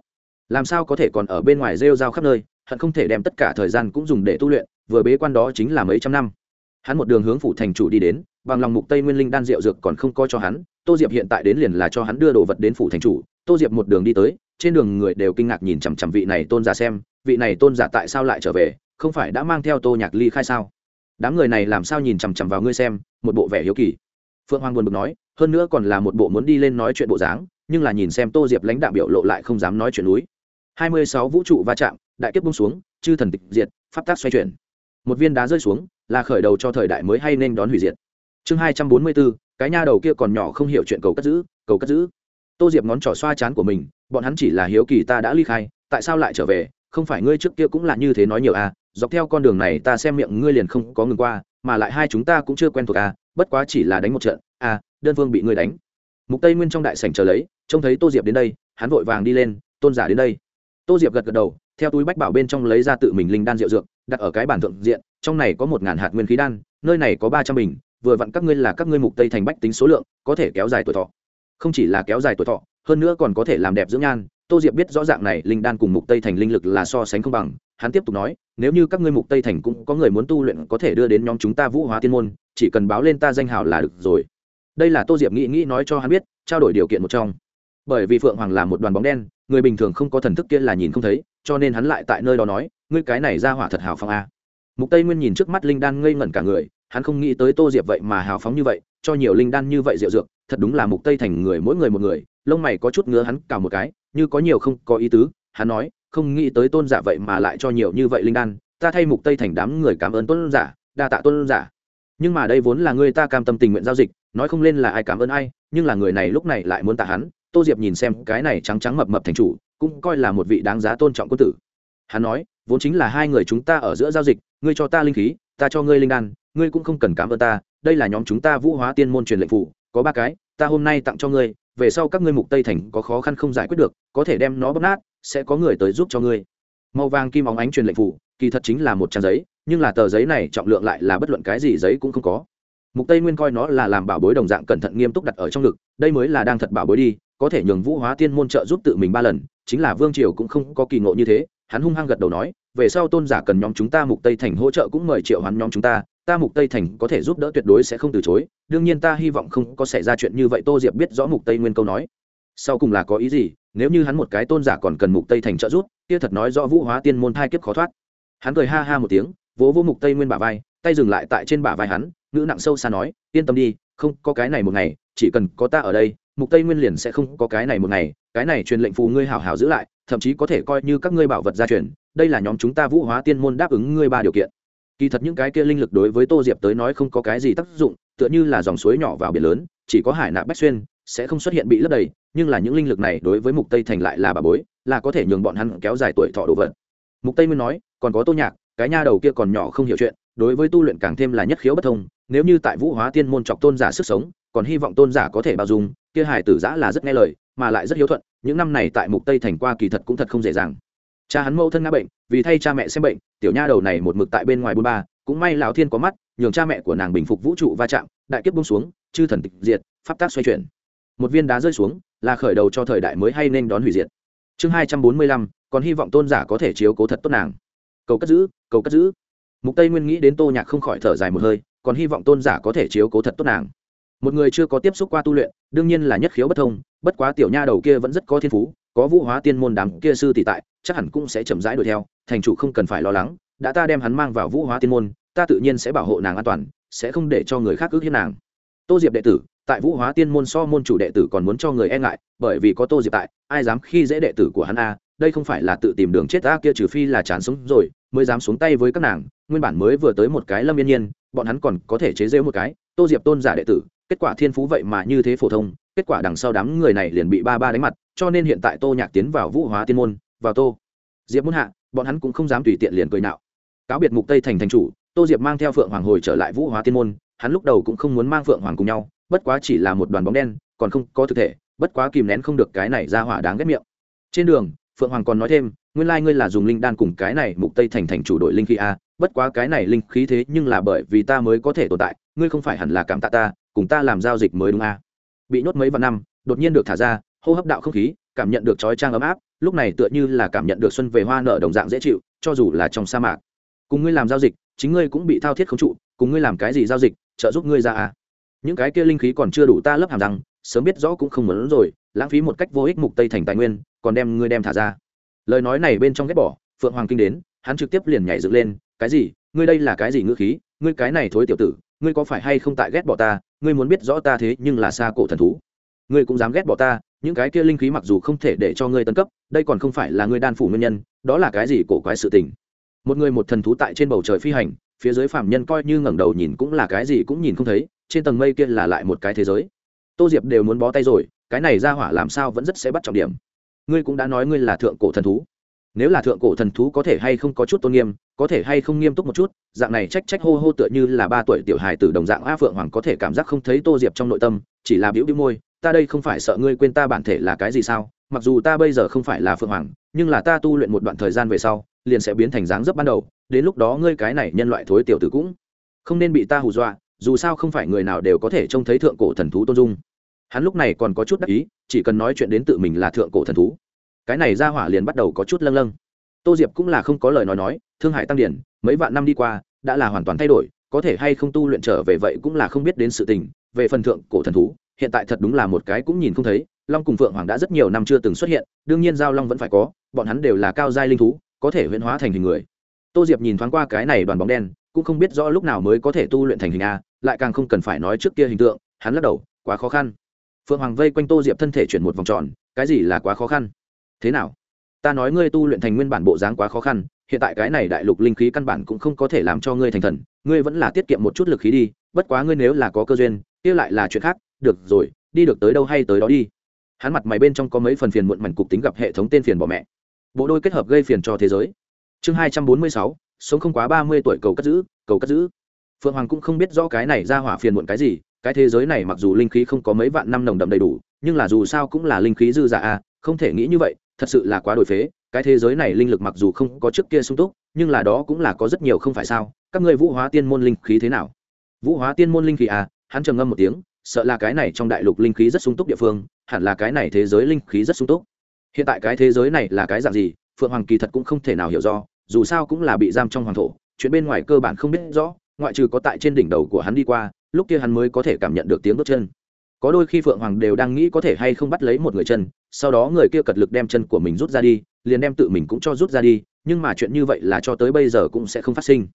làm sao có thể còn ở bên ngoài rêu rao khắp nơi, hận không thể đem tất cả thời gian cũng dùng để tu luyện, vừa bế quan đó chính là mấy trăm năm. Hắn một đường hướng phủ thành chủ đi đến, bằng lòng mục tây nguyên linh đan rượu dược còn không có cho hắn, tô diệp hiện tại đến liền là cho hắn đưa đồ vật đến phủ thành chủ. Tô diệp một đường đi tới, trên đường người đều kinh ngạc nhìn chằm chằm vị này tôn giả xem, vị này tôn giả tại sao lại trở về, không phải đã mang theo tô nhạc ly khai sao? Đám người này làm sao nhìn chằm chằm vào ngươi xem, một bộ vẻ hiếu kỳ. Phượng hoàng buồn bực nói, hơn nữa còn là một bộ muốn đi lên nói chuyện bộ dáng, nhưng là nhìn xem tô diệp lãnh đạo biểu lộ lại không dám nói chuyện núi hai mươi sáu vũ trụ va chạm, đại kiếp bung xuống, chư thần tịch diệt, pháp tác xoay chuyển. Một viên đá rơi xuống, là khởi đầu cho thời đại mới hay nên đón hủy diệt. Chương hai trăm bốn mươi bốn cái nha đầu kia còn nhỏ không hiểu chuyện cầu cất giữ, cầu cất giữ. Tô diệp ngón trỏ xoa chán của mình, bọn hắn chỉ là hiếu kỳ ta đã ly khai, tại sao lại trở về, không phải ngươi trước kia cũng là như thế nói nhiều à dọc theo con đường này ta xem miệng ngươi liền không có ngừng qua, mà lại hai chúng ta cũng chưa quen thuộc à bất quá chỉ là đánh một trận à đơn phương bị ngươi đánh. Mục tây nguyên trong đại sảnh chờ lấy, trông thấy tô diệp đến đây, hắn vội vàng đi lên, tôn giả đến đây tô diệp gật gật đầu, theo túi bách bảo bên trong lấy ra tự mình linh đan rượu dược, đặt ở cái bản thượng diện, trong này có một ngàn hạt nguyên khí đan, nơi này có ba trăm bình, vừa vặn các ngươi là các ngươi mục tây thành bách tính số lượng, có thể kéo dài tuổi thọ. Không chỉ là kéo dài tuổi thọ, hơn nữa còn có thể làm đẹp dưỡng nhan, tô diệp biết rõ ràng này linh đan cùng mục tây thành linh lực là so sánh không bằng, hắn tiếp tục nói, nếu như các ngươi mục tây thành cũng có người muốn tu luyện có thể đưa đến nhóm chúng ta vũ hóa tiên môn, chỉ cần báo lên ta danh hào là được rồi. Đây là tô diệp nghĩ nghĩ nói cho hắn biết, trao đổi điều kiện một trong bởi vì phượng hoàng là một đoàn bóng đen, người bình thường không có thần thức kia là nhìn không thấy, cho nên hắn lại tại nơi đó nói, ngươi cái này ra hỏa thật hào phong a. Mục tây nguyên nhìn trước mắt linh đan ngây ngẩn cả người, hắn không nghĩ tới tô diệp vậy mà hào phóng như vậy, cho nhiều linh đan như vậy rượu dược, thật đúng là mục tây thành người mỗi người một người, lông mày có chút ngứa hắn cào một cái, như có nhiều không có ý tứ, hắn nói, không nghĩ tới tôn giả vậy mà lại cho nhiều như vậy linh đan, ta thay mục tây thành đám người cảm ơn tôn giả, đa tạ tôn giả. Nhưng mà đây vốn là người ta cam tâm tình nguyện giao dịch, nói không lên là ai cảm ơn ai, nhưng là người này lúc này lại muốn tạ hắn tô diệp nhìn xem cái này trắng trắng mập mập thành chủ, cũng coi là một vị đáng giá tôn trọng quân tử. Hắn nói, vốn chính là hai người chúng ta ở giữa giao dịch, ngươi cho ta linh khí, ta cho ngươi linh đan, ngươi cũng không cần cảm ơn ta, đây là nhóm chúng ta vũ hóa tiên môn truyền lệnh phủ, có ba cái, ta hôm nay tặng cho ngươi, về sau các ngươi mục tây thành có khó khăn không giải quyết được, có thể đem nó bóp nát, sẽ có người tới giúp cho ngươi. Màu vàng kim óng ánh truyền lệnh phủ, kỳ thật chính là một trang giấy, nhưng là tờ giấy này trọng lượng lại là bất luận cái gì giấy cũng không có. Mục tây nguyên coi nó là làm bảo bối đồng dạng cẩn thận nghiêm túc đặt ở trong ngực, đây mới là đang thật bảo bối đi có thể nhường vũ hóa tiên môn trợ giúp tự mình ba lần, chính là vương triều cũng không có kỳ ngộ như thế, hắn hung hăng gật đầu nói, về sau tôn giả cần nhóm chúng ta mục tây thành hỗ trợ cũng mời triệu hắn nhóm chúng ta ta mục tây thành có thể giúp đỡ tuyệt đối sẽ không từ chối, đương nhiên ta hy vọng không có xảy ra chuyện như vậy, tô diệp biết rõ mục tây nguyên câu nói. Sau cùng là có ý gì, nếu như hắn một cái tôn giả còn cần mục tây thành trợ giúp, kia thật nói rõ vũ hóa tiên môn thai kiếp khó thoát. Hắn cười ha ha một tiếng, vỗ vỗ mục tây nguyên bả vai, tay dừng lại tại trên bả vai hắn, ngữ nặng sâu xa nói, yên tâm đi, không có cái này một ngày, chỉ cần có ta ở đây mục tây nguyên liền sẽ không có cái này một ngày, cái này truyền lệnh phù ngươi hảo hảo giữ lại, thậm chí có thể coi như các ngươi bảo vật gia truyền, đây là nhóm chúng ta vũ hóa tiên môn đáp ứng ngươi ba điều kiện. Kỳ thật những cái kia linh lực đối với tô diệp tới nói không có cái gì tác dụng, tựa như là dòng suối nhỏ vào biển lớn, chỉ có hải nạp bách xuyên, sẽ không xuất hiện bị lấp đầy, nhưng là những linh lực này đối với mục tây thành lại là bà bối, là có thể nhường bọn hắn kéo dài tuổi thọ đồ vật. Mục tây mới nói, còn có tô nhạc, cái nha đầu kia còn nhỏ không hiểu chuyện, đối với tu luyện càng thêm là nhất khiếu bất thông, nếu như tại vũ hóa tiên môn chọc tôn giả sức sống, còn hy vọng tôn giả có thể bao dung kia hải tử giã là rất nghe lời, mà lại rất hiếu thuận, những năm này tại mục tây thành qua kỳ thật cũng thật không dễ dàng. Cha hắn mẫu thân ngã bệnh, vì thay cha mẹ xem bệnh, tiểu nha đầu này một mực tại bên ngoài bôn ba, cũng may lão thiên có mắt, nhường cha mẹ của nàng bình phục vũ trụ va chạm, đại kiếp bung xuống, chư thần tịch diệt, pháp tác xoay chuyển. Một viên đá rơi xuống, là khởi đầu cho thời đại mới hay nên đón hủy diệt. Chương hai trăm bốn mươi lăm, còn hy vọng tôn giả có thể chiếu cố thật tốt nàng. Cầu cất giữ, cầu cất giữ. Mục tây nguyên nghĩ đến tô nhạc không khỏi thở dài một hơi, còn hy vọng tôn giả có thể chiếu cố thật tốt nàng một người chưa có tiếp xúc qua tu luyện, đương nhiên là nhất khiếu bất thông, bất quá tiểu nha đầu kia vẫn rất có thiên phú, có vũ hóa tiên môn đám kia sư tỷ tại, chắc hẳn cũng sẽ chậm rãi đuổi theo, thành chủ không cần phải lo lắng, đã ta đem hắn mang vào vũ hóa tiên môn, ta tự nhiên sẽ bảo hộ nàng an toàn, sẽ không để cho người khác ước hiếp nàng. Tô diệp đệ tử, tại vũ hóa tiên môn so môn chủ đệ tử còn muốn cho người e ngại, bởi vì có tô diệp tại, ai dám khi dễ đệ tử của hắn a, đây không phải là tự tìm đường chết ta kia trừ phi là chán sống rồi, mới dám xuống tay với các nàng, nguyên bản mới vừa tới một cái lâm yên nhiên, bọn hắn còn có thể chế rêu một cái, tô diệp tôn giả đệ tử kết quả thiên phú vậy mà như thế phổ thông, kết quả đằng sau đám người này liền bị ba ba đánh mặt, cho nên hiện tại tô nhạc tiến vào vũ hóa tiên môn, vào tô diệp muốn hạ, bọn hắn cũng không dám tùy tiện liền cười nạo. Cáo biệt mục tây thành thành chủ, tô diệp mang theo phượng hoàng hồi trở lại vũ hóa tiên môn, hắn lúc đầu cũng không muốn mang phượng hoàng cùng nhau, bất quá chỉ là một đoàn bóng đen, còn không có thực thể, bất quá kìm nén không được cái này ra hỏa đáng ghét miệng. Trên đường, phượng hoàng còn nói thêm, nguyên lai ngươi là dùng linh đan cùng cái này mục tây thành thành chủ đội linh khí a bất quá cái này linh khí thế nhưng là bởi vì ta mới có thể tồn tại, ngươi không phải hẳn là cảm tạ ta cùng ta làm giao dịch mới đúng a. Bị nhốt mấy vạn năm, đột nhiên được thả ra, hô hấp đạo không khí, cảm nhận được trói trang ấm áp, lúc này tựa như là cảm nhận được xuân về hoa nở đồng dạng dễ chịu, cho dù là trong sa mạc. Cùng ngươi làm giao dịch, chính ngươi cũng bị thao thiết không trụ, cùng ngươi làm cái gì giao dịch, trợ giúp ngươi ra à những cái kia linh khí còn chưa đủ ta lấp hàm răng, sớm biết rõ cũng không muốn rồi, lãng phí một cách vô ích mục tây thành tài nguyên, còn đem ngươi đem thả ra. Lời nói này bên trong ghét bỏ, phượng hoàng kinh đến, hắn trực tiếp liền nhảy dựng lên, cái gì? Ngươi đây là cái gì ngữ khí? Ngươi cái này thối tiểu tử, ngươi có phải hay không tại ghét bỏ ta? Ngươi muốn biết rõ ta thế nhưng là xa cổ thần thú. Ngươi cũng dám ghét bỏ ta, những cái kia linh khí mặc dù không thể để cho ngươi tân cấp, đây còn không phải là ngươi đan phủ nguyên nhân, đó là cái gì cổ quái sự tình. Một người một thần thú tại trên bầu trời phi hành, phía dưới phạm nhân coi như ngẩng đầu nhìn cũng là cái gì cũng nhìn không thấy, trên tầng mây kia là lại một cái thế giới. Tô diệp đều muốn bó tay rồi, cái này ra hỏa làm sao vẫn rất sẽ bắt trọng điểm. Ngươi cũng đã nói ngươi là thượng cổ thần thú nếu là thượng cổ thần thú có thể hay không có chút tôn nghiêm, có thể hay không nghiêm túc một chút, dạng này trách trách hô hô tựa như là ba tuổi tiểu hài tử đồng dạng a phượng hoàng có thể cảm giác không thấy tô diệp trong nội tâm, chỉ là biểu biểu môi, ta đây không phải sợ ngươi quên ta bản thể là cái gì sao? Mặc dù ta bây giờ không phải là phượng hoàng, nhưng là ta tu luyện một đoạn thời gian về sau, liền sẽ biến thành dáng dấp ban đầu, đến lúc đó ngươi cái này nhân loại thối tiểu tử cũng không nên bị ta hù dọa, dù sao không phải người nào đều có thể trông thấy thượng cổ thần thú tôn dung. Hắn lúc này còn có chút đắc ý, chỉ cần nói chuyện đến tự mình là thượng cổ thần thú cái này ra hỏa liền bắt đầu có chút lâng lâng. Tô diệp cũng là không có lời nói nói, thương hại tăng điển, mấy vạn năm đi qua, đã là hoàn toàn thay đổi, có thể hay không tu luyện trở về vậy cũng là không biết đến sự tình. Về phần thượng cổ thần thú, hiện tại thật đúng là một cái cũng nhìn không thấy, long cùng phượng hoàng đã rất nhiều năm chưa từng xuất hiện, đương nhiên giao long vẫn phải có, bọn hắn đều là cao giai linh thú, có thể huyễn hóa thành hình người. Tô diệp nhìn thoáng qua cái này đoàn bóng đen, cũng không biết rõ lúc nào mới có thể tu luyện thành hình a, lại càng không cần phải nói trước kia hình tượng, hắn lắc đầu, quá khó khăn. Phượng hoàng vây quanh tô diệp thân thể chuyển một vòng tròn, cái gì là quá khó khăn? Thế nào? Ta nói ngươi tu luyện thành nguyên bản bộ dáng quá khó khăn, hiện tại cái này đại lục linh khí căn bản cũng không có thể làm cho ngươi thành thần, ngươi vẫn là tiết kiệm một chút lực khí đi, bất quá ngươi nếu là có cơ duyên, kia lại là chuyện khác, được rồi, đi được tới đâu hay tới đó đi. Hắn mặt mày bên trong có mấy phần phiền muộn mảnh cục tính gặp hệ thống tên phiền bỏ mẹ. Bộ đôi kết hợp gây phiền cho thế giới. Chương hai trăm bốn mươi sáu, sống không quá ba mươi tuổi cầu cất giữ, cầu cất giữ. Phượng hoàng cũng không biết rõ cái này ra hỏa phiền muộn cái gì, cái thế giới này mặc dù linh khí không có mấy vạn năm nồng đậm đầy đủ, nhưng là dù sao cũng là linh khí dư dạ à không thể nghĩ như vậy thật sự là quá đổi phế, cái thế giới này linh lực mặc dù không có trước kia sung túc, nhưng là đó cũng là có rất nhiều không phải sao, các ngươi vũ hóa tiên môn linh khí thế nào? Vũ hóa tiên môn linh khí à? Hắn trầm ngâm một tiếng, sợ là cái này trong đại lục linh khí rất sung túc địa phương, hẳn là cái này thế giới linh khí rất sung túc. Hiện tại cái thế giới này là cái dạng gì? Phượng hoàng kỳ thật cũng không thể nào hiểu do dù sao cũng là bị giam trong hoàng thổ, chuyện bên ngoài cơ bản không biết rõ, ngoại trừ có tại trên đỉnh đầu của hắn đi qua, lúc kia hắn mới có thể cảm nhận được tiếng bước chân. Có đôi khi phượng hoàng đều đang nghĩ có thể hay không bắt lấy một người chân sau đó người kia cật lực đem chân của mình rút ra đi, liền đem tự mình cũng cho rút ra đi, nhưng mà chuyện như vậy là cho tới bây giờ cũng sẽ không phát sinh.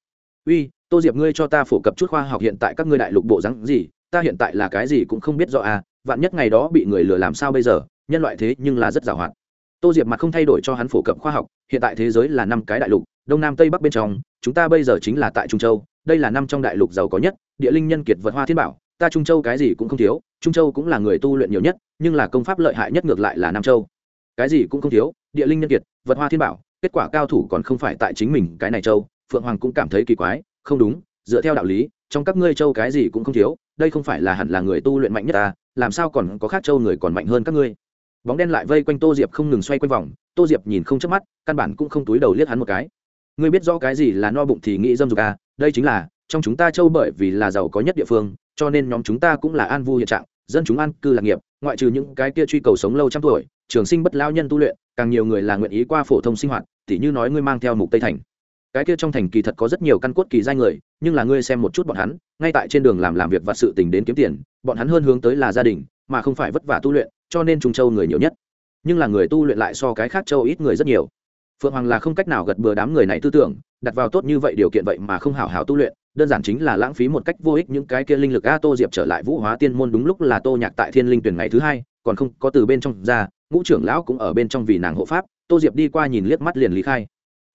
Uy, tô diệp ngươi cho ta phổ cập chút khoa học hiện tại các ngươi đại lục bộ rắn gì, ta hiện tại là cái gì cũng không biết rõ à vạn nhất ngày đó bị người lừa làm sao bây giờ, nhân loại thế nhưng là rất giàu hoạt tô diệp mặt không thay đổi cho hắn phổ cập khoa học, hiện tại thế giới là năm cái đại lục, đông nam tây bắc bên trong, chúng ta bây giờ chính là tại trung châu, đây là năm trong đại lục giàu có nhất, địa linh nhân kiệt vật hoa thiên bảo, ta trung châu cái gì cũng không thiếu trung châu cũng là người tu luyện nhiều nhất, nhưng là công pháp lợi hại nhất ngược lại là nam châu. Cái gì cũng không thiếu, địa linh nhân kiệt, vật hoa thiên bảo, kết quả cao thủ còn không phải tại chính mình cái này châu. Phượng hoàng cũng cảm thấy kỳ quái, không đúng, dựa theo đạo lý, trong các ngươi châu cái gì cũng không thiếu, đây không phải là hẳn là người tu luyện mạnh nhất ta, làm sao còn có khác châu người còn mạnh hơn các ngươi? Bóng đen lại vây quanh tô diệp không ngừng xoay quanh vòng, tô diệp nhìn không chớp mắt, căn bản cũng không túi đầu liếc hắn một cái. Ngươi biết rõ cái gì là no bụng thì nghĩ dâm dục à đây chính là, trong chúng ta châu bởi vì là giàu có nhất địa phương cho nên nhóm chúng ta cũng là an vui hiện trạng, dân chúng an cư lạc nghiệp, ngoại trừ những cái kia truy cầu sống lâu trăm tuổi, trường sinh bất lao nhân tu luyện, càng nhiều người là nguyện ý qua phổ thông sinh hoạt, tỉ như nói ngươi mang theo mục tây thành. Cái kia trong thành kỳ thật có rất nhiều căn cốt kỳ danh người, nhưng là ngươi xem một chút bọn hắn, ngay tại trên đường làm làm việc và sự tình đến kiếm tiền, bọn hắn hơn hướng tới là gia đình, mà không phải vất vả tu luyện, cho nên trung châu người nhiều nhất. Nhưng là người tu luyện lại so cái khác châu ít người rất nhiều. Phượng hoàng là không cách nào gật bừa đám người này tư tưởng, đặt vào tốt như vậy điều kiện vậy mà không hảo hảo tu luyện đơn giản chính là lãng phí một cách vô ích những cái kia linh lực. A, tô diệp trở lại vũ hóa tiên môn đúng lúc là tô nhạc tại thiên linh tuyển ngày thứ hai, còn không có từ bên trong ra, ngũ trưởng lão cũng ở bên trong vì nàng hộ pháp. Tô diệp đi qua nhìn liếc mắt liền lý khai.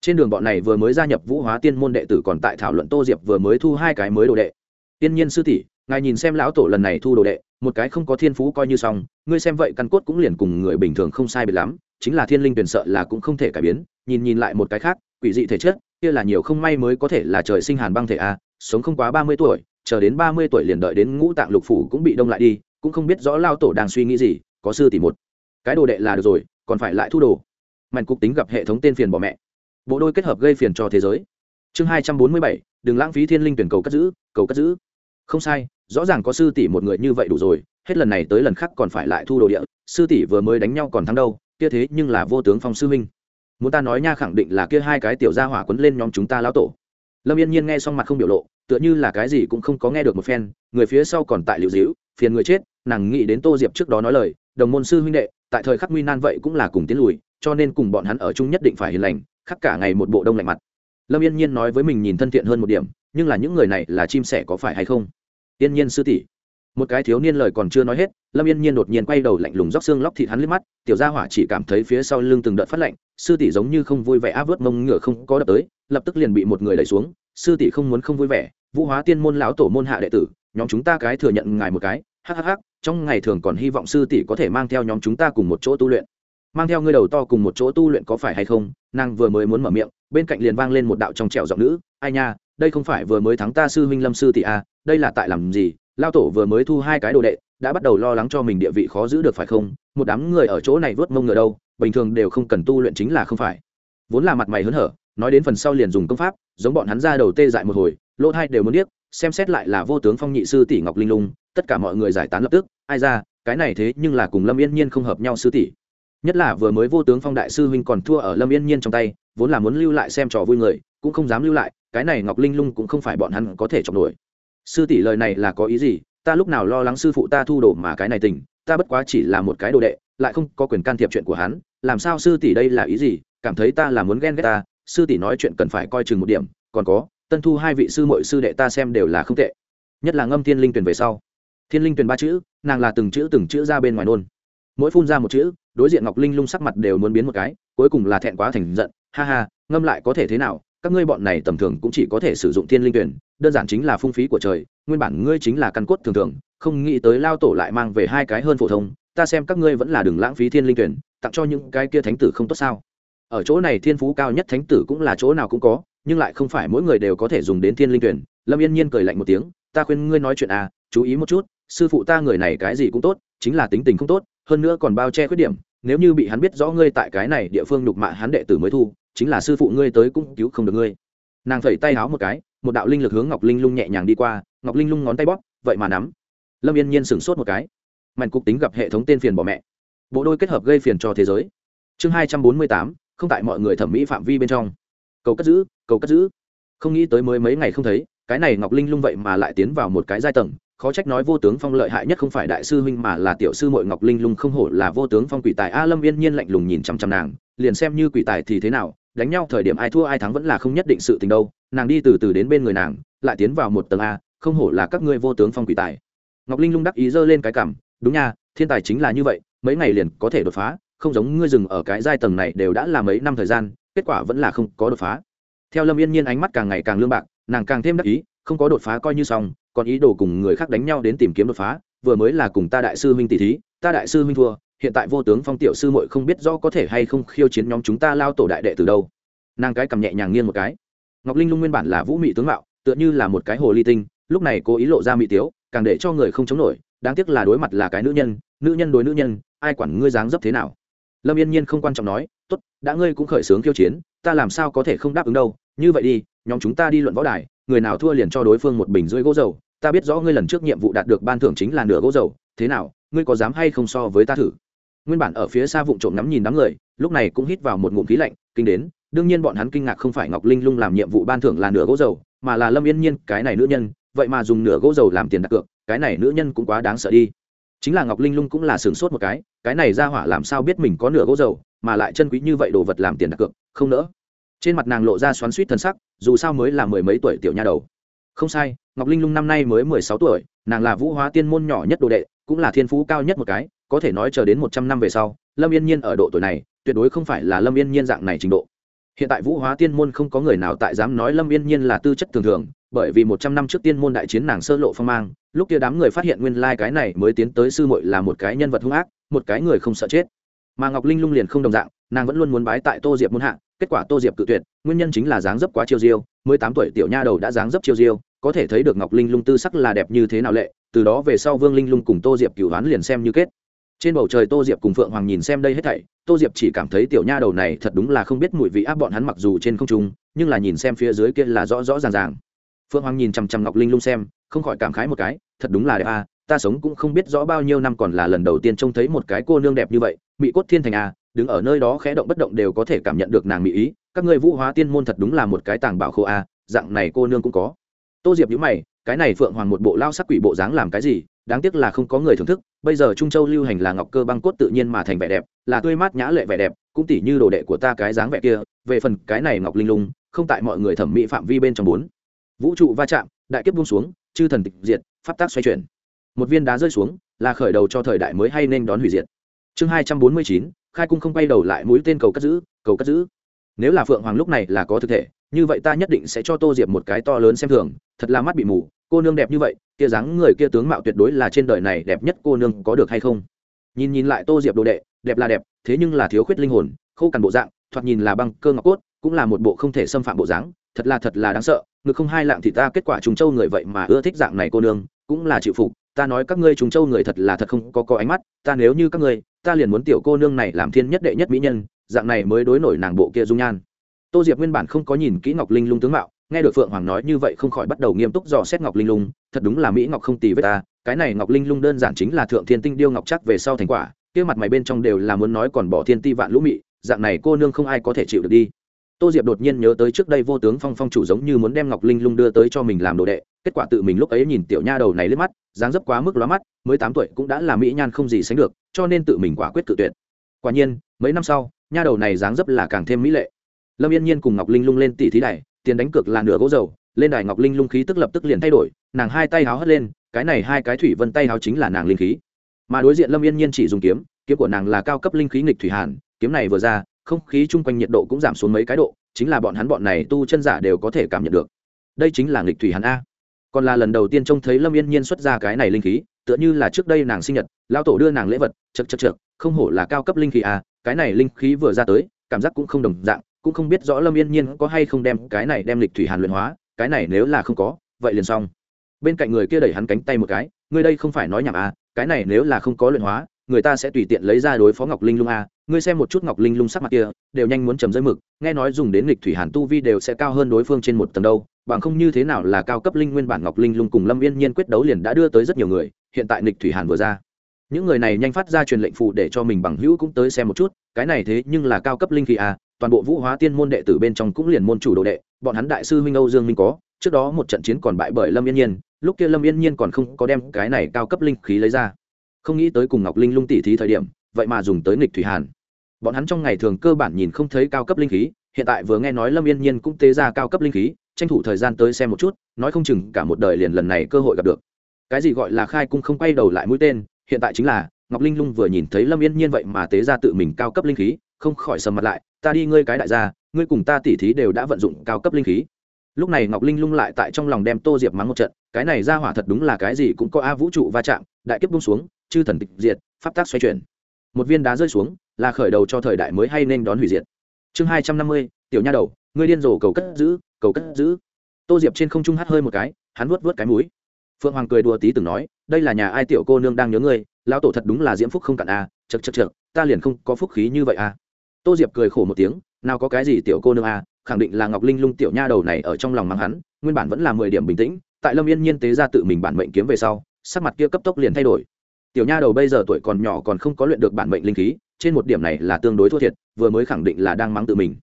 Trên đường bọn này vừa mới gia nhập vũ hóa tiên môn đệ tử còn tại thảo luận, tô diệp vừa mới thu hai cái mới đồ đệ. Tiên nhiên sư tỷ, ngài nhìn xem lão tổ lần này thu đồ đệ, một cái không có thiên phú coi như xong, ngươi xem vậy căn cốt cũng liền cùng người bình thường không sai biệt lắm, chính là thiên linh tuyển sợ là cũng không thể cải biến, nhìn nhìn lại một cái khác, quỷ dị thể chất, kia là nhiều không may mới có thể là trời sinh hàn băng thể a sống không quá ba mươi tuổi, chờ đến ba mươi tuổi liền đợi đến ngũ tạng lục phủ cũng bị đông lại đi, cũng không biết rõ lao tổ đang suy nghĩ gì, có sư tỷ một. Cái đồ đệ là được rồi, còn phải lại thu đồ. Mạnh cục tính gặp hệ thống tên phiền bỏ mẹ. Bộ đôi kết hợp gây phiền cho thế giới. Chương hai trăm bốn mươi bảy, đừng lãng phí thiên linh tuyển cầu cất giữ, cầu cất giữ. Không sai, rõ ràng có sư tỷ một người như vậy đủ rồi, hết lần này tới lần khác còn phải lại thu đồ địa. Sư tỷ vừa mới đánh nhau còn thắng đâu, kia thế nhưng là vô tướng phong sư huynh. Muốn ta nói nha khẳng định là kia hai cái tiểu gia hỏa quấn lên nhóm chúng ta lão tổ lâm yên nhiên nghe xong mặt không biểu lộ, tựa như là cái gì cũng không có nghe được một phen, người phía sau còn tại liệu dĩu, phiền người chết, nàng nghĩ đến tô diệp trước đó nói lời, đồng môn sư huynh đệ, tại thời khắc nguy nan vậy cũng là cùng tiến lùi, cho nên cùng bọn hắn ở chung nhất định phải hiền lành, khắc cả ngày một bộ đông lạnh mặt. Lâm yên nhiên nói với mình nhìn thân thiện hơn một điểm, nhưng là những người này là chim sẻ có phải hay không? Yên nhiên sư tỷ một cái thiếu niên lời còn chưa nói hết lâm yên nhiên đột nhiên quay đầu lạnh lùng róc xương lóc thịt hắn liếc mắt tiểu gia hỏa chỉ cảm thấy phía sau lưng từng đợt phát lạnh sư tỷ giống như không vui vẻ áp vớt mông ngựa không có đập tới lập tức liền bị một người đẩy xuống sư tỷ không muốn không vui vẻ vũ hóa tiên môn lão tổ môn hạ đệ tử nhóm chúng ta cái thừa nhận ngài một cái hhh trong ngày thường còn hy vọng sư tỷ có thể mang theo nhóm chúng ta cùng một chỗ tu luyện. Mang theo ngươi đầu to cùng một chỗ tu luyện có phải hay không? Nàng vừa mới muốn mở miệng bên cạnh liền vang lên một đạo trong trẻo giọng nữ ai nha đây không phải vừa mới thắng ta sư huynh lâm sư tỷ à, đây là tại làm gì? Lao tổ vừa mới thu hai cái đồ đệ, đã bắt đầu lo lắng cho mình địa vị khó giữ được phải không? Một đám người ở chỗ này vớt mông ngựa đâu, bình thường đều không cần tu luyện chính là không phải. Vốn là mặt mày hớn hở, nói đến phần sau liền dùng công pháp, giống bọn hắn ra đầu tê dại một hồi, lỗ hai đều muốn biết xem xét lại là vô tướng phong nhị sư tỷ ngọc linh lung, tất cả mọi người giải tán lập tức, ai ra, cái này thế nhưng là cùng lâm yên nhiên không hợp nhau sư tỷ. Nhất là vừa mới vô tướng phong đại sư huynh còn thua ở lâm yên nhiên trong tay, vốn là muốn lưu lại xem trò vui người, cũng không dám lưu lại, cái này ngọc linh lung cũng không phải bọn hắn có thể chọc nổi sư tỷ lời này là có ý gì? Ta lúc nào lo lắng sư phụ ta thu đồ mà cái này tình? Ta bất quá chỉ là một cái đồ đệ, lại không có quyền can thiệp chuyện của hắn. Làm sao sư tỷ đây là ý gì? Cảm thấy ta là muốn ghen ghét ta. Sư tỷ nói chuyện cần phải coi chừng một điểm. Còn có, tân thu hai vị sư mội sư đệ ta xem đều là không tệ. Nhất là ngâm thiên linh tuyển về sau. Thiên linh tuyển ba chữ, nàng là từng chữ từng chữ ra bên ngoài nôn mỗi phun ra một chữ, đối diện ngọc linh lung sắc mặt đều muốn biến một cái, cuối cùng là thẹn quá thành giận. Ha ha, ngâm lại có thể thế nào? Các ngươi bọn này tầm thường cũng chỉ có thể sử dụng thiên linh tuyển, đơn giản chính là phung phí của trời, nguyên bản ngươi chính là căn cốt thường thường, không nghĩ tới lao tổ lại mang về hai cái hơn phổ thông, ta xem các ngươi vẫn là đừng lãng phí thiên linh tuyển, tặng cho những cái kia thánh tử không tốt sao. Ở chỗ này thiên phú cao nhất thánh tử cũng là chỗ nào cũng có, nhưng lại không phải mỗi người đều có thể dùng đến thiên linh tuyển. Lâm yên nhiên cười lạnh một tiếng, ta khuyên ngươi nói chuyện à chú ý một chút, sư phụ ta người này cái gì cũng tốt, chính là tính tình không tốt, hơn nữa còn bao che khuyết điểm, nếu như bị hắn biết rõ ngươi tại cái này địa phương nhục mạ hắn đệ tử mới thu chính là sư phụ ngươi tới cũng cứu không được ngươi. Nàng phẩy tay háo một cái, một đạo linh lực hướng ngọc linh lung nhẹ nhàng đi qua, ngọc linh lung ngón tay bóp, vậy mà nắm. Lâm yên nhiên sửng sốt một cái. Mạnh cục tính gặp hệ thống tên phiền bỏ mẹ. Bộ đôi kết hợp gây phiền cho thế giới. Chương hai trăm bốn mươi tám, không tại mọi người thẩm mỹ phạm vi bên trong. Cầu cất giữ, cầu cất giữ. Không nghĩ tới mới mấy ngày không thấy, cái này ngọc linh lung vậy mà lại tiến vào một cái giai tầng, khó trách nói vô tướng phong lợi hại nhất không phải đại sư huynh mà là tiểu sư mội ngọc linh lung không hổ là vô tướng phong quỷ tài. A, lâm yên nhiên lạnh lùng nhìn chằm chằm nàng, liền xem như quỷ tài thì thế nào đánh nhau thời điểm ai thua ai thắng vẫn là không nhất định sự tình đâu, nàng đi từ từ đến bên người nàng, lại tiến vào một tầng a, không hổ là các ngươi vô tướng phong quỷ tài. Ngọc linh lung đắc ý giơ lên cái cảm đúng nha, thiên tài chính là như vậy, mấy ngày liền có thể đột phá, không giống ngươi dừng ở cái giai tầng này đều đã là mấy năm thời gian, kết quả vẫn là không có đột phá. Theo lâm yên nhiên ánh mắt càng ngày càng lương bạc, nàng càng thêm đắc ý, không có đột phá coi như xong, còn ý đồ cùng người khác đánh nhau đến tìm kiếm đột phá, vừa mới là cùng ta đại sư huynh tỷ thí, ta đại sư huynh thua hiện tại vô tướng phong tiểu sư muội không biết rõ có thể hay không khiêu chiến nhóm chúng ta lao tổ đại đệ từ đâu. Nàng cái cầm nhẹ nhàng nghiêng một cái. Ngọc linh lung nguyên bản là vũ mị tướng mạo, tựa như là một cái hồ ly tinh, lúc này cố ý lộ ra mị tiếu, càng để cho người không chống nổi, đáng tiếc là đối mặt là cái nữ nhân nữ nhân đối nữ nhân, ai quản ngươi dáng dấp thế nào. Lâm yên nhiên không quan trọng nói, tốt, đã ngươi cũng khởi xướng khiêu chiến, ta làm sao có thể không đáp ứng đâu, như vậy đi, nhóm chúng ta đi luận võ đài, người nào thua liền cho đối phương một bình rưỡi gỗ dầu, ta biết rõ ngươi lần trước nhiệm vụ đạt được ban thưởng chính là nửa gỗ dầu, thế nào, ngươi có dám hay không so với ta thử? Nguyên bản ở phía xa vụ trộm ngắm nhìn đám người, lúc này cũng hít vào một ngụm khí lạnh, kinh đến, đương nhiên bọn hắn kinh ngạc không phải ngọc linh lung làm nhiệm vụ ban thưởng là nửa gỗ dầu, mà là lâm yên nhiên, cái này nữ nhân, vậy mà dùng nửa gỗ dầu làm tiền đặt cược, cái này nữ nhân cũng quá đáng sợ đi. Chính là ngọc linh lung cũng là sửng sốt một cái cái này ra hỏa làm sao biết mình có nửa gỗ dầu, mà lại chân quý như vậy đồ vật làm tiền đặt cược, không nỡ. Trên mặt nàng lộ ra xoắn suýt thân sắc, dù sao mới là mười mấy tuổi tiểu nha đầu. Không sai, ngọc linh lung năm nay mới mười sáu tuổi, nàng là vũ hóa tiên môn nhỏ nhất đồ đệ, cũng là thiên phú cao nhất một cái có thể nói chờ đến một trăm năm về sau, lâm yên nhiên ở độ tuổi này, tuyệt đối không phải là lâm yên nhiên dạng này trình độ. Hiện tại vũ hóa tiên môn không có người nào tại dám nói lâm yên nhiên là tư chất thường thường, bởi vì một trăm năm trước tiên môn đại chiến nàng sơ lộ phong mang, lúc kia đám người phát hiện nguyên lai cái này mới tiến tới sư muội là một cái nhân vật hung ác, một cái người không sợ chết. Mà ngọc linh lung liền không đồng dạng, nàng vẫn luôn muốn bái tại tô diệp muôn hạ, kết quả tô diệp cự tuyệt, nguyên nhân chính là dáng dấp quá chiêu diêu, mới tám tuổi tiểu nha đầu đã dáng dấp chiêu diêu, có thể thấy được ngọc linh lung tư sắc là đẹp như thế nào lệ, từ đó về sau vương linh lung cùng tô diệp cửu hoán liền xem như kết trên bầu trời tô diệp cùng phượng hoàng nhìn xem đây hết thảy, tô diệp chỉ cảm thấy tiểu nha đầu này thật đúng là không biết mùi vị áp bọn hắn mặc dù trên không trung, nhưng là nhìn xem phía dưới kia là rõ rõ ràng ràng. Phượng hoàng nhìn chằm chằm ngọc linh lung xem, không khỏi cảm khái một cái, thật đúng là đẹp à ta sống cũng không biết rõ bao nhiêu năm còn là lần đầu tiên trông thấy một cái cô nương đẹp như vậy, mỹ cốt thiên thành à đứng ở nơi đó khẽ động bất động đều có thể cảm nhận được nàng mỹ ý, các ngươi vũ hóa tiên môn thật đúng là một cái tàng bảo khô à dạng này cô nương cũng có. Tô diệp nhữ mày, cái này phượng hoàng một bộ lao sắc quỷ bộ dáng làm cái gì, đáng tiếc là không có người thưởng thức bây giờ trung châu lưu hành là ngọc cơ băng cốt tự nhiên mà thành vẻ đẹp, là tươi mát nhã lệ vẻ đẹp, cũng tỉ như đồ đệ của ta cái dáng vẻ kia, về phần cái này ngọc linh lung, không tại mọi người thẩm mỹ phạm vi bên trong bốn. Vũ trụ va chạm, đại kiếp buông xuống, chư thần tịch diệt, pháp tác xoay chuyển. Một viên đá rơi xuống, là khởi đầu cho thời đại mới hay nên đón hủy diệt. Chương hai trăm bốn mươi chín, khai cung không quay đầu lại mũi tên cầu cất giữ, cầu cất giữ. Nếu là phượng hoàng lúc này là có thực thể, như vậy ta nhất định sẽ cho tô diệp một cái to lớn xem thường, thật là mắt bị mù cô nương đẹp như vậy, kia dáng người kia tướng mạo tuyệt đối là trên đời này đẹp nhất cô nương có được hay không? Nhìn nhìn lại tô diệp đồ đệ, đẹp là đẹp, thế nhưng là thiếu khuyết linh hồn, khô cằn bộ dạng, thoạt nhìn là băng cơ ngọc cốt, cũng là một bộ không thể xâm phạm bộ dáng, thật là thật là đáng sợ, ngực không hai lạng thì ta kết quả trùng châu người vậy mà ưa thích dạng này cô nương, cũng là chịu phục, ta nói các ngươi trùng châu người thật là thật không có có ánh mắt, ta nếu như các ngươi, ta liền muốn tiểu cô nương này làm thiên nhất đệ nhất mỹ nhân, dạng này mới đối nổi nàng bộ kia dung nhan. Tô diệp nguyên bản không có nhìn kỹ ngọc linh lung tướng mạo nghe được phượng hoàng nói như vậy không khỏi bắt đầu nghiêm túc dò xét ngọc linh lung, thật đúng là mỹ ngọc không tì với ta, cái này ngọc linh lung đơn giản chính là thượng thiên tinh điêu ngọc chắc về sau thành quả, kia mặt mày bên trong đều là muốn nói còn bỏ thiên ti vạn lũ mị, dạng này cô nương không ai có thể chịu được đi. Tô diệp đột nhiên nhớ tới trước đây vô tướng phong phong chủ giống như muốn đem ngọc linh lung đưa tới cho mình làm đồ đệ, kết quả tự mình lúc ấy nhìn tiểu nha đầu này lên mắt, dáng dấp quá mức lóa mắt, mới tám tuổi cũng đã là mỹ nhan không gì sánh được, cho nên tự mình quả quyết tự tuyệt. Quả nhiên, mấy năm sau, nha đầu này dáng dấp là càng thêm mỹ lệ. Lâm yên nhiên cùng ngọc linh lung lên tỷ thí này tiền đánh cược là nửa gỗ dầu, lên đài ngọc linh lung khí tức lập tức liền thay đổi, nàng hai tay háo hất lên, cái này hai cái thủy vân tay háo chính là nàng linh khí. Mà đối diện lâm yên nhiên chỉ dùng kiếm kiếm của nàng là cao cấp linh khí nghịch thủy hàn, kiếm này vừa ra, không khí chung quanh nhiệt độ cũng giảm xuống mấy cái độ, chính là bọn hắn bọn này tu chân giả đều có thể cảm nhận được. Đây chính là nghịch thủy hàn a. Còn là lần đầu tiên trông thấy lâm yên nhiên xuất ra cái này linh khí, tựa như là trước đây nàng sinh nhật lao tổ đưa nàng lễ vật chật chật chật không hổ là cao cấp linh khí a, cái này linh khí vừa ra tới, cảm giác cũng không đồng dạng cũng không biết rõ lâm yên nhiên có hay không đem cái này đem lịch thủy hàn luyện hóa, cái này nếu là không có, vậy liền xong. Bên cạnh người kia đẩy hắn cánh tay một cái, ngươi đây không phải nói nhảm à cái này nếu là không có luyện hóa, người ta sẽ tùy tiện lấy ra đối phó ngọc linh lung à ngươi xem một chút ngọc linh lung sắc mặt kia, đều nhanh muốn chầm dây mực, nghe nói dùng đến lịch thủy hàn tu vi đều sẽ cao hơn đối phương trên một tầng đâu, bằng không như thế nào là cao cấp linh nguyên bản ngọc linh lung cùng lâm yên nhiên quyết đấu liền đã đưa tới rất nhiều người, hiện tại lịch thủy hàn vừa ra. Những người này nhanh phát ra truyền lệnh phụ để cho mình bằng hữu cũng tới xem một chút, cái này thế nhưng là cao cấp linh khí à toàn bộ vũ hóa tiên môn đệ tử bên trong cũng liền môn chủ đồ đệ, bọn hắn đại sư minh âu dương minh có, trước đó một trận chiến còn bại bởi lâm yên nhiên, lúc kia lâm yên nhiên còn không có đem cái này cao cấp linh khí lấy ra. Không nghĩ tới cùng ngọc linh lung tỉ thí thời điểm, vậy mà dùng tới nghịch thủy hàn. Bọn hắn trong ngày thường cơ bản nhìn không thấy cao cấp linh khí, hiện tại vừa nghe nói lâm yên nhiên cũng tế ra cao cấp linh khí, tranh thủ thời gian tới xem một chút, nói không chừng cả một đời liền lần này cơ hội gặp được. Cái gì gọi là khai cung không quay đầu lại mũi tên, hiện tại chính là, ngọc linh lung vừa nhìn thấy lâm yên nhiên vậy mà tế ra tự mình cao cấp linh khí, không khỏi sầm mặt lại ta đi ngươi cái đại gia ngươi cùng ta tỉ thí đều đã vận dụng cao cấp linh khí. Lúc này ngọc linh lung lại tại trong lòng đem tô diệp mắng một trận cái này ra hỏa thật đúng là cái gì cũng có a vũ trụ va chạm đại kiếp bung xuống chư thần tịch diệt pháp tác xoay chuyển. Một viên đá rơi xuống là khởi đầu cho thời đại mới hay nên đón hủy diệt. Chương hai trăm năm mươi tiểu nha đầu ngươi điên rồ cầu cất giữ cầu cất giữ. Tô diệp trên không trung hát hơi một cái hắn vuốt vuốt cái mũi. Phượng hoàng cười đùa tí từng nói đây là nhà ai tiểu cô nương đang nhớ ngươi lão tổ thật đúng là diễm phúc không cạn a à, chật chật chật ta liền không có phúc khí như vậy a tô diệp cười khổ một tiếng, nào có cái gì tiểu cô nương a khẳng định là ngọc linh lung tiểu nha đầu này ở trong lòng mắng hắn, nguyên bản vẫn là mười điểm bình tĩnh, tại lâm yên nhiên tế ra tự mình bản mệnh kiếm về sau, sắc mặt kia cấp tốc liền thay đổi. Tiểu nha đầu bây giờ tuổi còn nhỏ còn không có luyện được bản mệnh linh khí, trên một điểm này là tương đối thua thiệt, vừa mới khẳng định là đang mắng tự mình.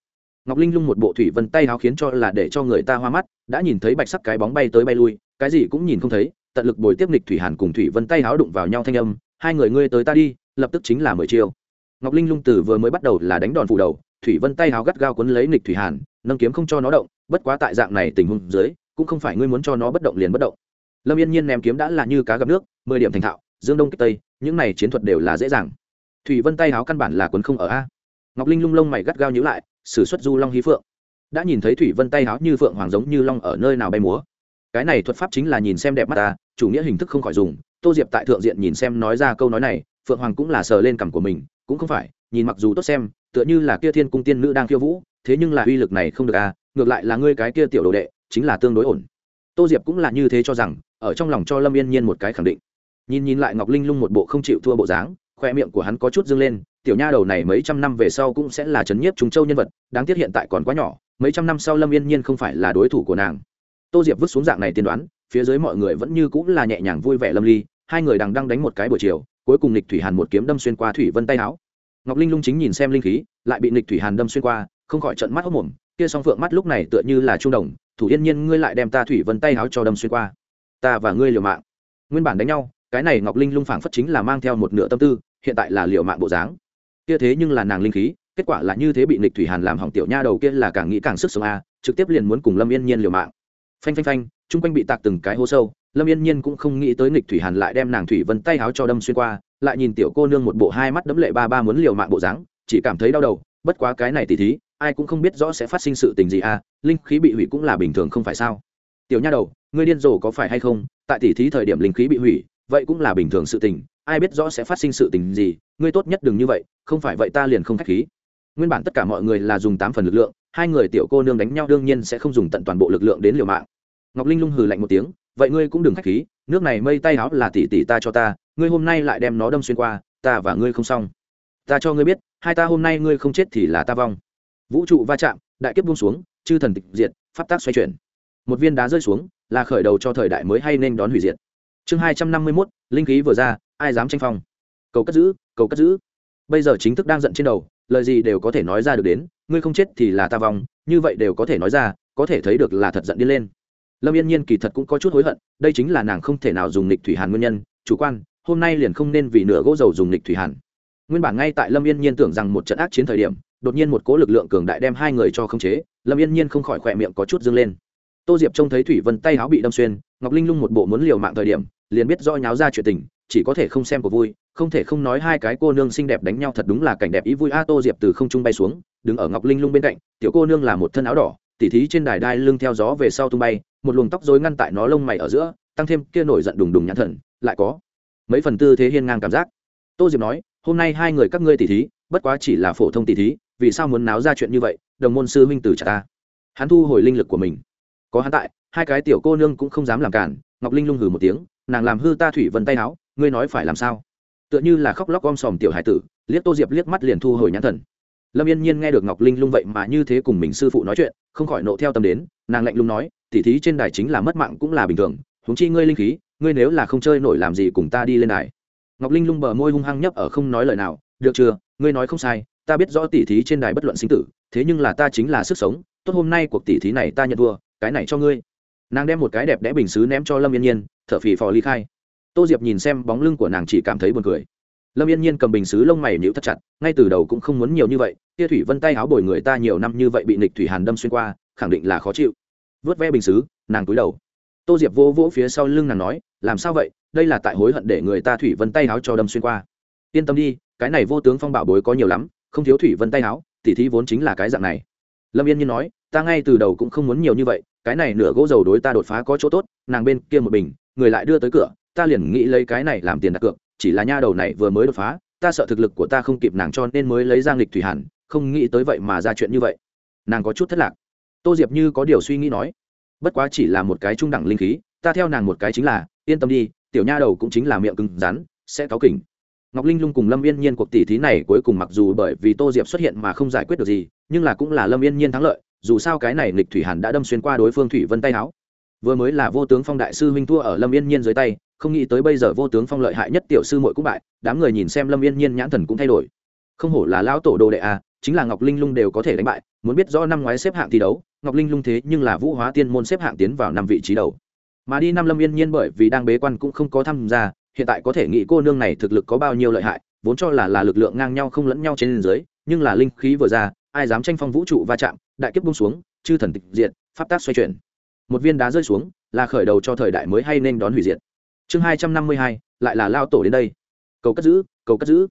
Ngọc linh lung một bộ thủy vân tay háo khiến cho là để cho người ta hoa mắt, đã nhìn thấy bạch sắc cái bóng bay tới bay lui, cái gì cũng nhìn không thấy, tận lực bồi tiếp nghịch thủy hàn cùng thủy vân tay háo đụng vào nhau thanh âm, hai người ngươi tới ta đi, lập tức chính là mười chiêu ngọc linh lung Tử vừa mới bắt đầu là đánh đòn phủ đầu, thủy vân tay háo gắt gao quấn lấy nghịch thủy hàn, nâng kiếm không cho nó động, bất quá tại dạng này tình huống dưới, cũng không phải ngươi muốn cho nó bất động liền bất động. Lâm yên nhiên ném kiếm đã là như cá gặp nước, mười điểm thành thạo, dương đông kích tây, những này chiến thuật đều là dễ dàng. Thủy vân tay háo căn bản là quấn không ở a. Ngọc linh lung lông mày gắt gao nhữ lại s ử suất du long hí phượng. Đã nhìn thấy thủy vân tay háo như phượng hoàng giống như long ở nơi nào bay múa. Cái này thuật pháp chính là nhìn xem đẹp mắt ta chủ nghĩa hình thức không khỏi dùng. Tô diệp tại thượng diện nhìn xem nói ra câu nói này, phượng hoàng cũng là sờ lên cằm của mình cũng không phải, nhìn mặc dù tốt xem, tựa như là kia thiên cung tiên nữ đang khiêu vũ, thế nhưng là uy lực này không được à ngược lại là ngươi cái kia tiểu đồ đệ, chính là tương đối ổn. Tô diệp cũng là như thế cho rằng, ở trong lòng cho lâm yên nhiên một cái khẳng định. Nhìn nhìn lại ngọc linh lung một bộ không chịu thua bộ dáng, khoe miệng của hắn có chút dâng lên, tiểu nha đầu này mấy trăm năm về sau cũng sẽ là trấn nhiếp chúng châu nhân vật, đáng tiếc hiện tại còn quá nhỏ, mấy trăm năm sau lâm yên nhiên không phải là đối thủ của nàng. Tô diệp vứt xuống dạng này tiên đoán, phía dưới mọi người vẫn như cũng là nhẹ nhàng vui vẻ lâm ly, hai người đang đang đánh một cái buổi chiều cuối cùng nịch thủy hàn một kiếm đâm xuyên qua thủy vân tay áo. Ngọc linh lung chính nhìn xem linh khí, lại bị nịch thủy hàn đâm xuyên qua, không khỏi trận mắt hốc mồm, kia song phượng mắt lúc này tựa như là trung đồng, thủ yên nhiên, ngươi lại đem ta thủy vân tay áo cho đâm xuyên qua. Ta và ngươi liều mạng. Nguyên bản đánh nhau, cái này ngọc linh lung phảng phất chính là mang theo một nửa tâm tư, hiện tại là liều mạng bộ dáng. Kia thế nhưng là nàng linh khí, kết quả là như thế bị nịch thủy hàn làm hỏng tiểu nha đầu kia là càng nghĩ càng sức sống a, trực tiếp liền muốn cùng lâm yên nhiên liều mạng. Phanh phanh phanh, chung quanh bị tạc từng cái hố sâu lâm yên nhiên cũng không nghĩ tới nghịch thủy hàn lại đem nàng thủy vân tay háo cho đâm xuyên qua, lại nhìn tiểu cô nương một bộ hai mắt đấm lệ ba ba muốn liều mạng bộ dáng, chỉ cảm thấy đau đầu, bất quá cái này tỉ thí, ai cũng không biết rõ sẽ phát sinh sự tình gì à linh khí bị hủy cũng là bình thường không phải sao. Tiểu nha đầu, ngươi điên rồ có phải hay không? Tại tỉ thí thời điểm linh khí bị hủy, vậy cũng là bình thường sự tình, ai biết rõ sẽ phát sinh sự tình gì, ngươi tốt nhất đừng như vậy, không phải vậy ta liền không k h á c h khí. Nguyên bản tất cả mọi người là dùng tám phần lực lượng, hai người tiểu cô nương đánh nhau đương nhiên sẽ không dùng tận toàn bộ lực lượng đến liều mạng. Ngọc linh lung hừ lạnh một tiếng vậy ngươi cũng đừng khách khí, nước này mây tay áo là tỷ tỷ ta cho ta, ngươi hôm nay lại đem nó đâm xuyên qua, ta và ngươi không xong. Ta cho ngươi biết, hai ta hôm nay ngươi không chết thì là ta vong. Vũ trụ va chạm, đại kiếp buông xuống, chư thần tịch diệt, pháp tác xoay chuyển. Một viên đá rơi xuống, là khởi đầu cho thời đại mới hay nên đón hủy diệt. Chương hai trăm năm mươi mốt, linh khí vừa ra, ai dám tranh phong? Cầu cất giữ, cầu cất giữ. Bây giờ chính thức đang giận trên đầu, lời gì đều có thể nói ra được đến, ngươi không chết thì là ta vong, như vậy đều có thể nói ra, có thể thấy được là thật giận đi lên lâm yên nhiên kỳ thật cũng có chút hối hận, đây chính là nàng không thể nào dùng nịch thủy hàn nguyên nhân, chủ quan, hôm nay liền không nên vì nửa gỗ dầu dùng nịch thủy hàn. Nguyên bản ngay tại lâm yên nhiên tưởng rằng một trận ác chiến thời điểm, đột nhiên một cố lực lượng cường đại đem hai người cho khống chế, lâm yên nhiên không khỏi khỏe miệng có chút dâng lên. Tô diệp trông thấy thủy vân tay áo bị đâm xuyên, ngọc linh lung một bộ muốn liều mạng thời điểm, liền biết do nháo ra chuyện tình, chỉ có thể không xem của vui, không thể không nói hai cái cô nương xinh đẹp đánh nhau thật đúng là cảnh đẹp ý vui. A, tô diệp từ không trung bay xuống, đứng ở ngọc linh lung bên cạnh, tiểu cô nương là một thân áo đỏ, tỉ thí trên đài đai lưng theo gió về sau tung bay một luồng tóc rối ngăn tại nó lông mày ở giữa, tăng thêm kia nổi giận đùng đùng nhãn thần, lại có mấy phần tư thế hiên ngang cảm giác. Tô diệp nói, hôm nay hai người các ngươi tỉ thí, bất quá chỉ là phổ thông tỉ thí, vì sao muốn náo ra chuyện như vậy, đồng môn sư huynh từ trả ta? Hắn thu hồi linh lực của mình. Có hắn tại, hai cái tiểu cô nương cũng không dám làm cản, ngọc linh lung hừ một tiếng, nàng làm hư ta thủy vân tay áo, ngươi nói phải làm sao? Tựa như là khóc lóc om sòm tiểu hải tử, liếc tô diệp liếc mắt liền thu hồi nhãn thần. Lâm yên nhiên nghe được ngọc linh lung vậy mà như thế cùng mình sư phụ nói chuyện, không khỏi nộ theo tâm đến, nàng lạnh lùng nói tỉ thí trên đài chính là mất mạng cũng là bình thường, huống chi ngươi linh khí, ngươi nếu là không chơi nổi làm gì cùng ta đi lên đài. Ngọc linh lung bờ môi hung hăng nhấp ở không nói lời nào, được chưa, ngươi nói không sai, ta biết rõ tỉ thí trên đài bất luận sinh tử, thế nhưng là ta chính là sức sống, tốt hôm nay cuộc tỉ thí này ta nhận thua, cái này cho ngươi. Nàng đem một cái đẹp đẽ bình xứ ném cho lâm yên nhiên, thở phì phò ly khai. Tô diệp nhìn xem bóng lưng của nàng chỉ cảm thấy buồn cười. Lâm yên nhiên cầm bình xứ lông mày nhíu thắt chặt, ngay từ đầu cũng không muốn nhiều như vậy kia thủy vân tay áo bồi người ta nhiều năm như vậy bị nịch thủy hàn đâm xuyên qua, khẳng định là khó chịu vớt ve bình xứ, nàng cúi đầu. Tô diệp vỗ vỗ phía sau lưng nàng nói, làm sao vậy? Đây là tại hối hận để người ta thủy vân tay áo cho đâm xuyên qua. Yên tâm đi, cái này vô tướng phong bảo bối có nhiều lắm, không thiếu thủy vân tay áo tỉ thí vốn chính là cái dạng này. Lâm yên nhiên nói, ta ngay từ đầu cũng không muốn nhiều như vậy, cái này nửa gỗ dầu đối ta đột phá có chỗ tốt, nàng bên kia một bình, người lại đưa tới cửa, ta liền nghĩ lấy cái này làm tiền đặt cược, chỉ là nha đầu này vừa mới đột phá, ta sợ thực lực của ta không kịp nàng cho nên mới lấy giang lịch thủy hàn không nghĩ tới vậy mà ra chuyện như vậy. Nàng có chút thất lạc tô diệp như có điều suy nghĩ nói. Bất quá chỉ là một cái trung đẳng linh khí, ta theo nàng một cái chính là, yên tâm đi, tiểu nha đầu cũng chính là miệng cứng rắn, sẽ cáo kỉnh. Ngọc linh lung cùng lâm yên nhiên cuộc tỷ thí này cuối cùng mặc dù bởi vì tô diệp xuất hiện mà không giải quyết được gì, nhưng là cũng là lâm yên nhiên thắng lợi, dù sao cái này lịch thủy hàn đã đâm xuyên qua đối phương thủy vân tay áo. Vừa mới là vô tướng phong đại sư huynh thua ở lâm yên nhiên dưới tay, không nghĩ tới bây giờ vô tướng phong lợi hại nhất tiểu sư muội cũng bại, đám người nhìn xem lâm yên nhiên nhãn thần cũng thay đổi. Không hổ là lão tổ đồ đệ a chính là ngọc linh lung đều có thể đánh bại, muốn biết rõ năm ngoái xếp hạng thi đấu ngọc linh lung thế nhưng là vũ hóa tiên môn xếp hạng tiến vào năm vị trí đầu. Mà đi năm lâm yên nhiên bởi vì đang bế quan cũng không có tham gia, hiện tại có thể nghĩ cô nương này thực lực có bao nhiêu lợi hại, vốn cho là là lực lượng ngang nhau không lẫn nhau trên dưới, nhưng là linh khí vừa ra, ai dám tranh phong vũ trụ va chạm, đại kiếp bung xuống, chư thần tịch diệt, pháp tác xoay chuyển. Một viên đá rơi xuống, là khởi đầu cho thời đại mới hay nên đón hủy diệt. Chương hai trăm năm mươi hai, lại là lao tổ đến đây. Cầu cất giữ, cầu cất giữ.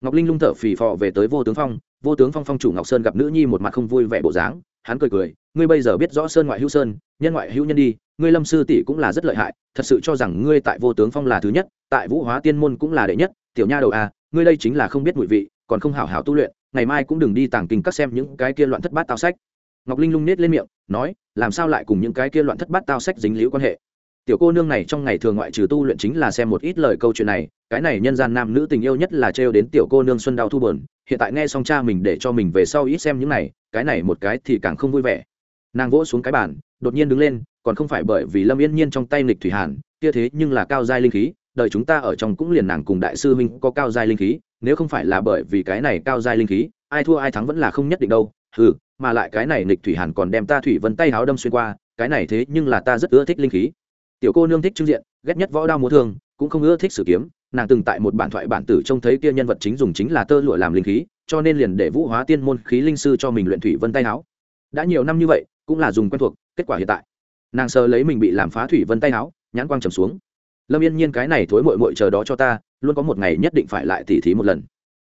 Ngọc linh lung thở phì phò về tới vô tướng phong, vô tướng phong phong chủ ngọc sơn gặp nữ nhi một mặt không vui vẻ bộ dáng hắn cười cười, ngươi bây giờ biết rõ sơn ngoại hữu sơn, nhân ngoại hữu nhân đi, ngươi lâm sư tỷ cũng là rất lợi hại, thật sự cho rằng ngươi tại vô tướng phong là thứ nhất, tại vũ hóa tiên môn cũng là đệ nhất, tiểu nha đầu à ngươi đây chính là không biết mùi vị, còn không hảo hảo tu luyện, ngày mai cũng đừng đi tàng kinh các xem những cái kia loạn thất bát tao sách. Ngọc linh lung nết lên miệng, nói, làm sao lại cùng những cái kia loạn thất bát tao sách dính liễu quan hệ? Tiểu cô nương này trong ngày thường ngoại trừ tu luyện chính là xem một ít lời câu chuyện này, cái này nhân gian nam nữ tình yêu nhất là trêu đến tiểu cô nương xuân đau thu bờn hiện tại nghe xong cha mình để cho mình về sau ít xem những này cái này một cái thì càng không vui vẻ. Nàng vỗ xuống cái bàn, đột nhiên đứng lên, còn không phải bởi vì lâm yên nhiên trong tay nghịch thủy hàn, kia thế nhưng là cao giai linh khí đời chúng ta ở trong cũng liền nàng cùng đại sư huynh có cao giai linh khí, nếu không phải là bởi vì cái này cao giai linh khí, ai thua ai thắng vẫn là không nhất định đâu ừ mà lại cái này nghịch thủy hàn còn đem ta thủy vân tay háo đâm xuyên qua, cái này thế nhưng là ta rất ưa thích linh khí. Tiểu cô nương thích trưng diện, ghét nhất võ đao múa thương, cũng không ưa thích sử kiếm, nàng từng tại một bản thoại bản tử trông thấy kia nhân vật chính dùng chính là tơ lụa làm linh khí cho nên liền để vũ hóa tiên môn khí linh sư cho mình luyện thủy vân tay áo. Đã nhiều năm như vậy cũng là dùng quen thuộc kết quả hiện tại. Nàng sơ lấy mình bị làm phá thủy vân tay áo nhãn quang trầm xuống. Lâm yên nhiên cái này thối mội mội chờ đó cho ta luôn có một ngày nhất định phải lại tỉ thí một lần.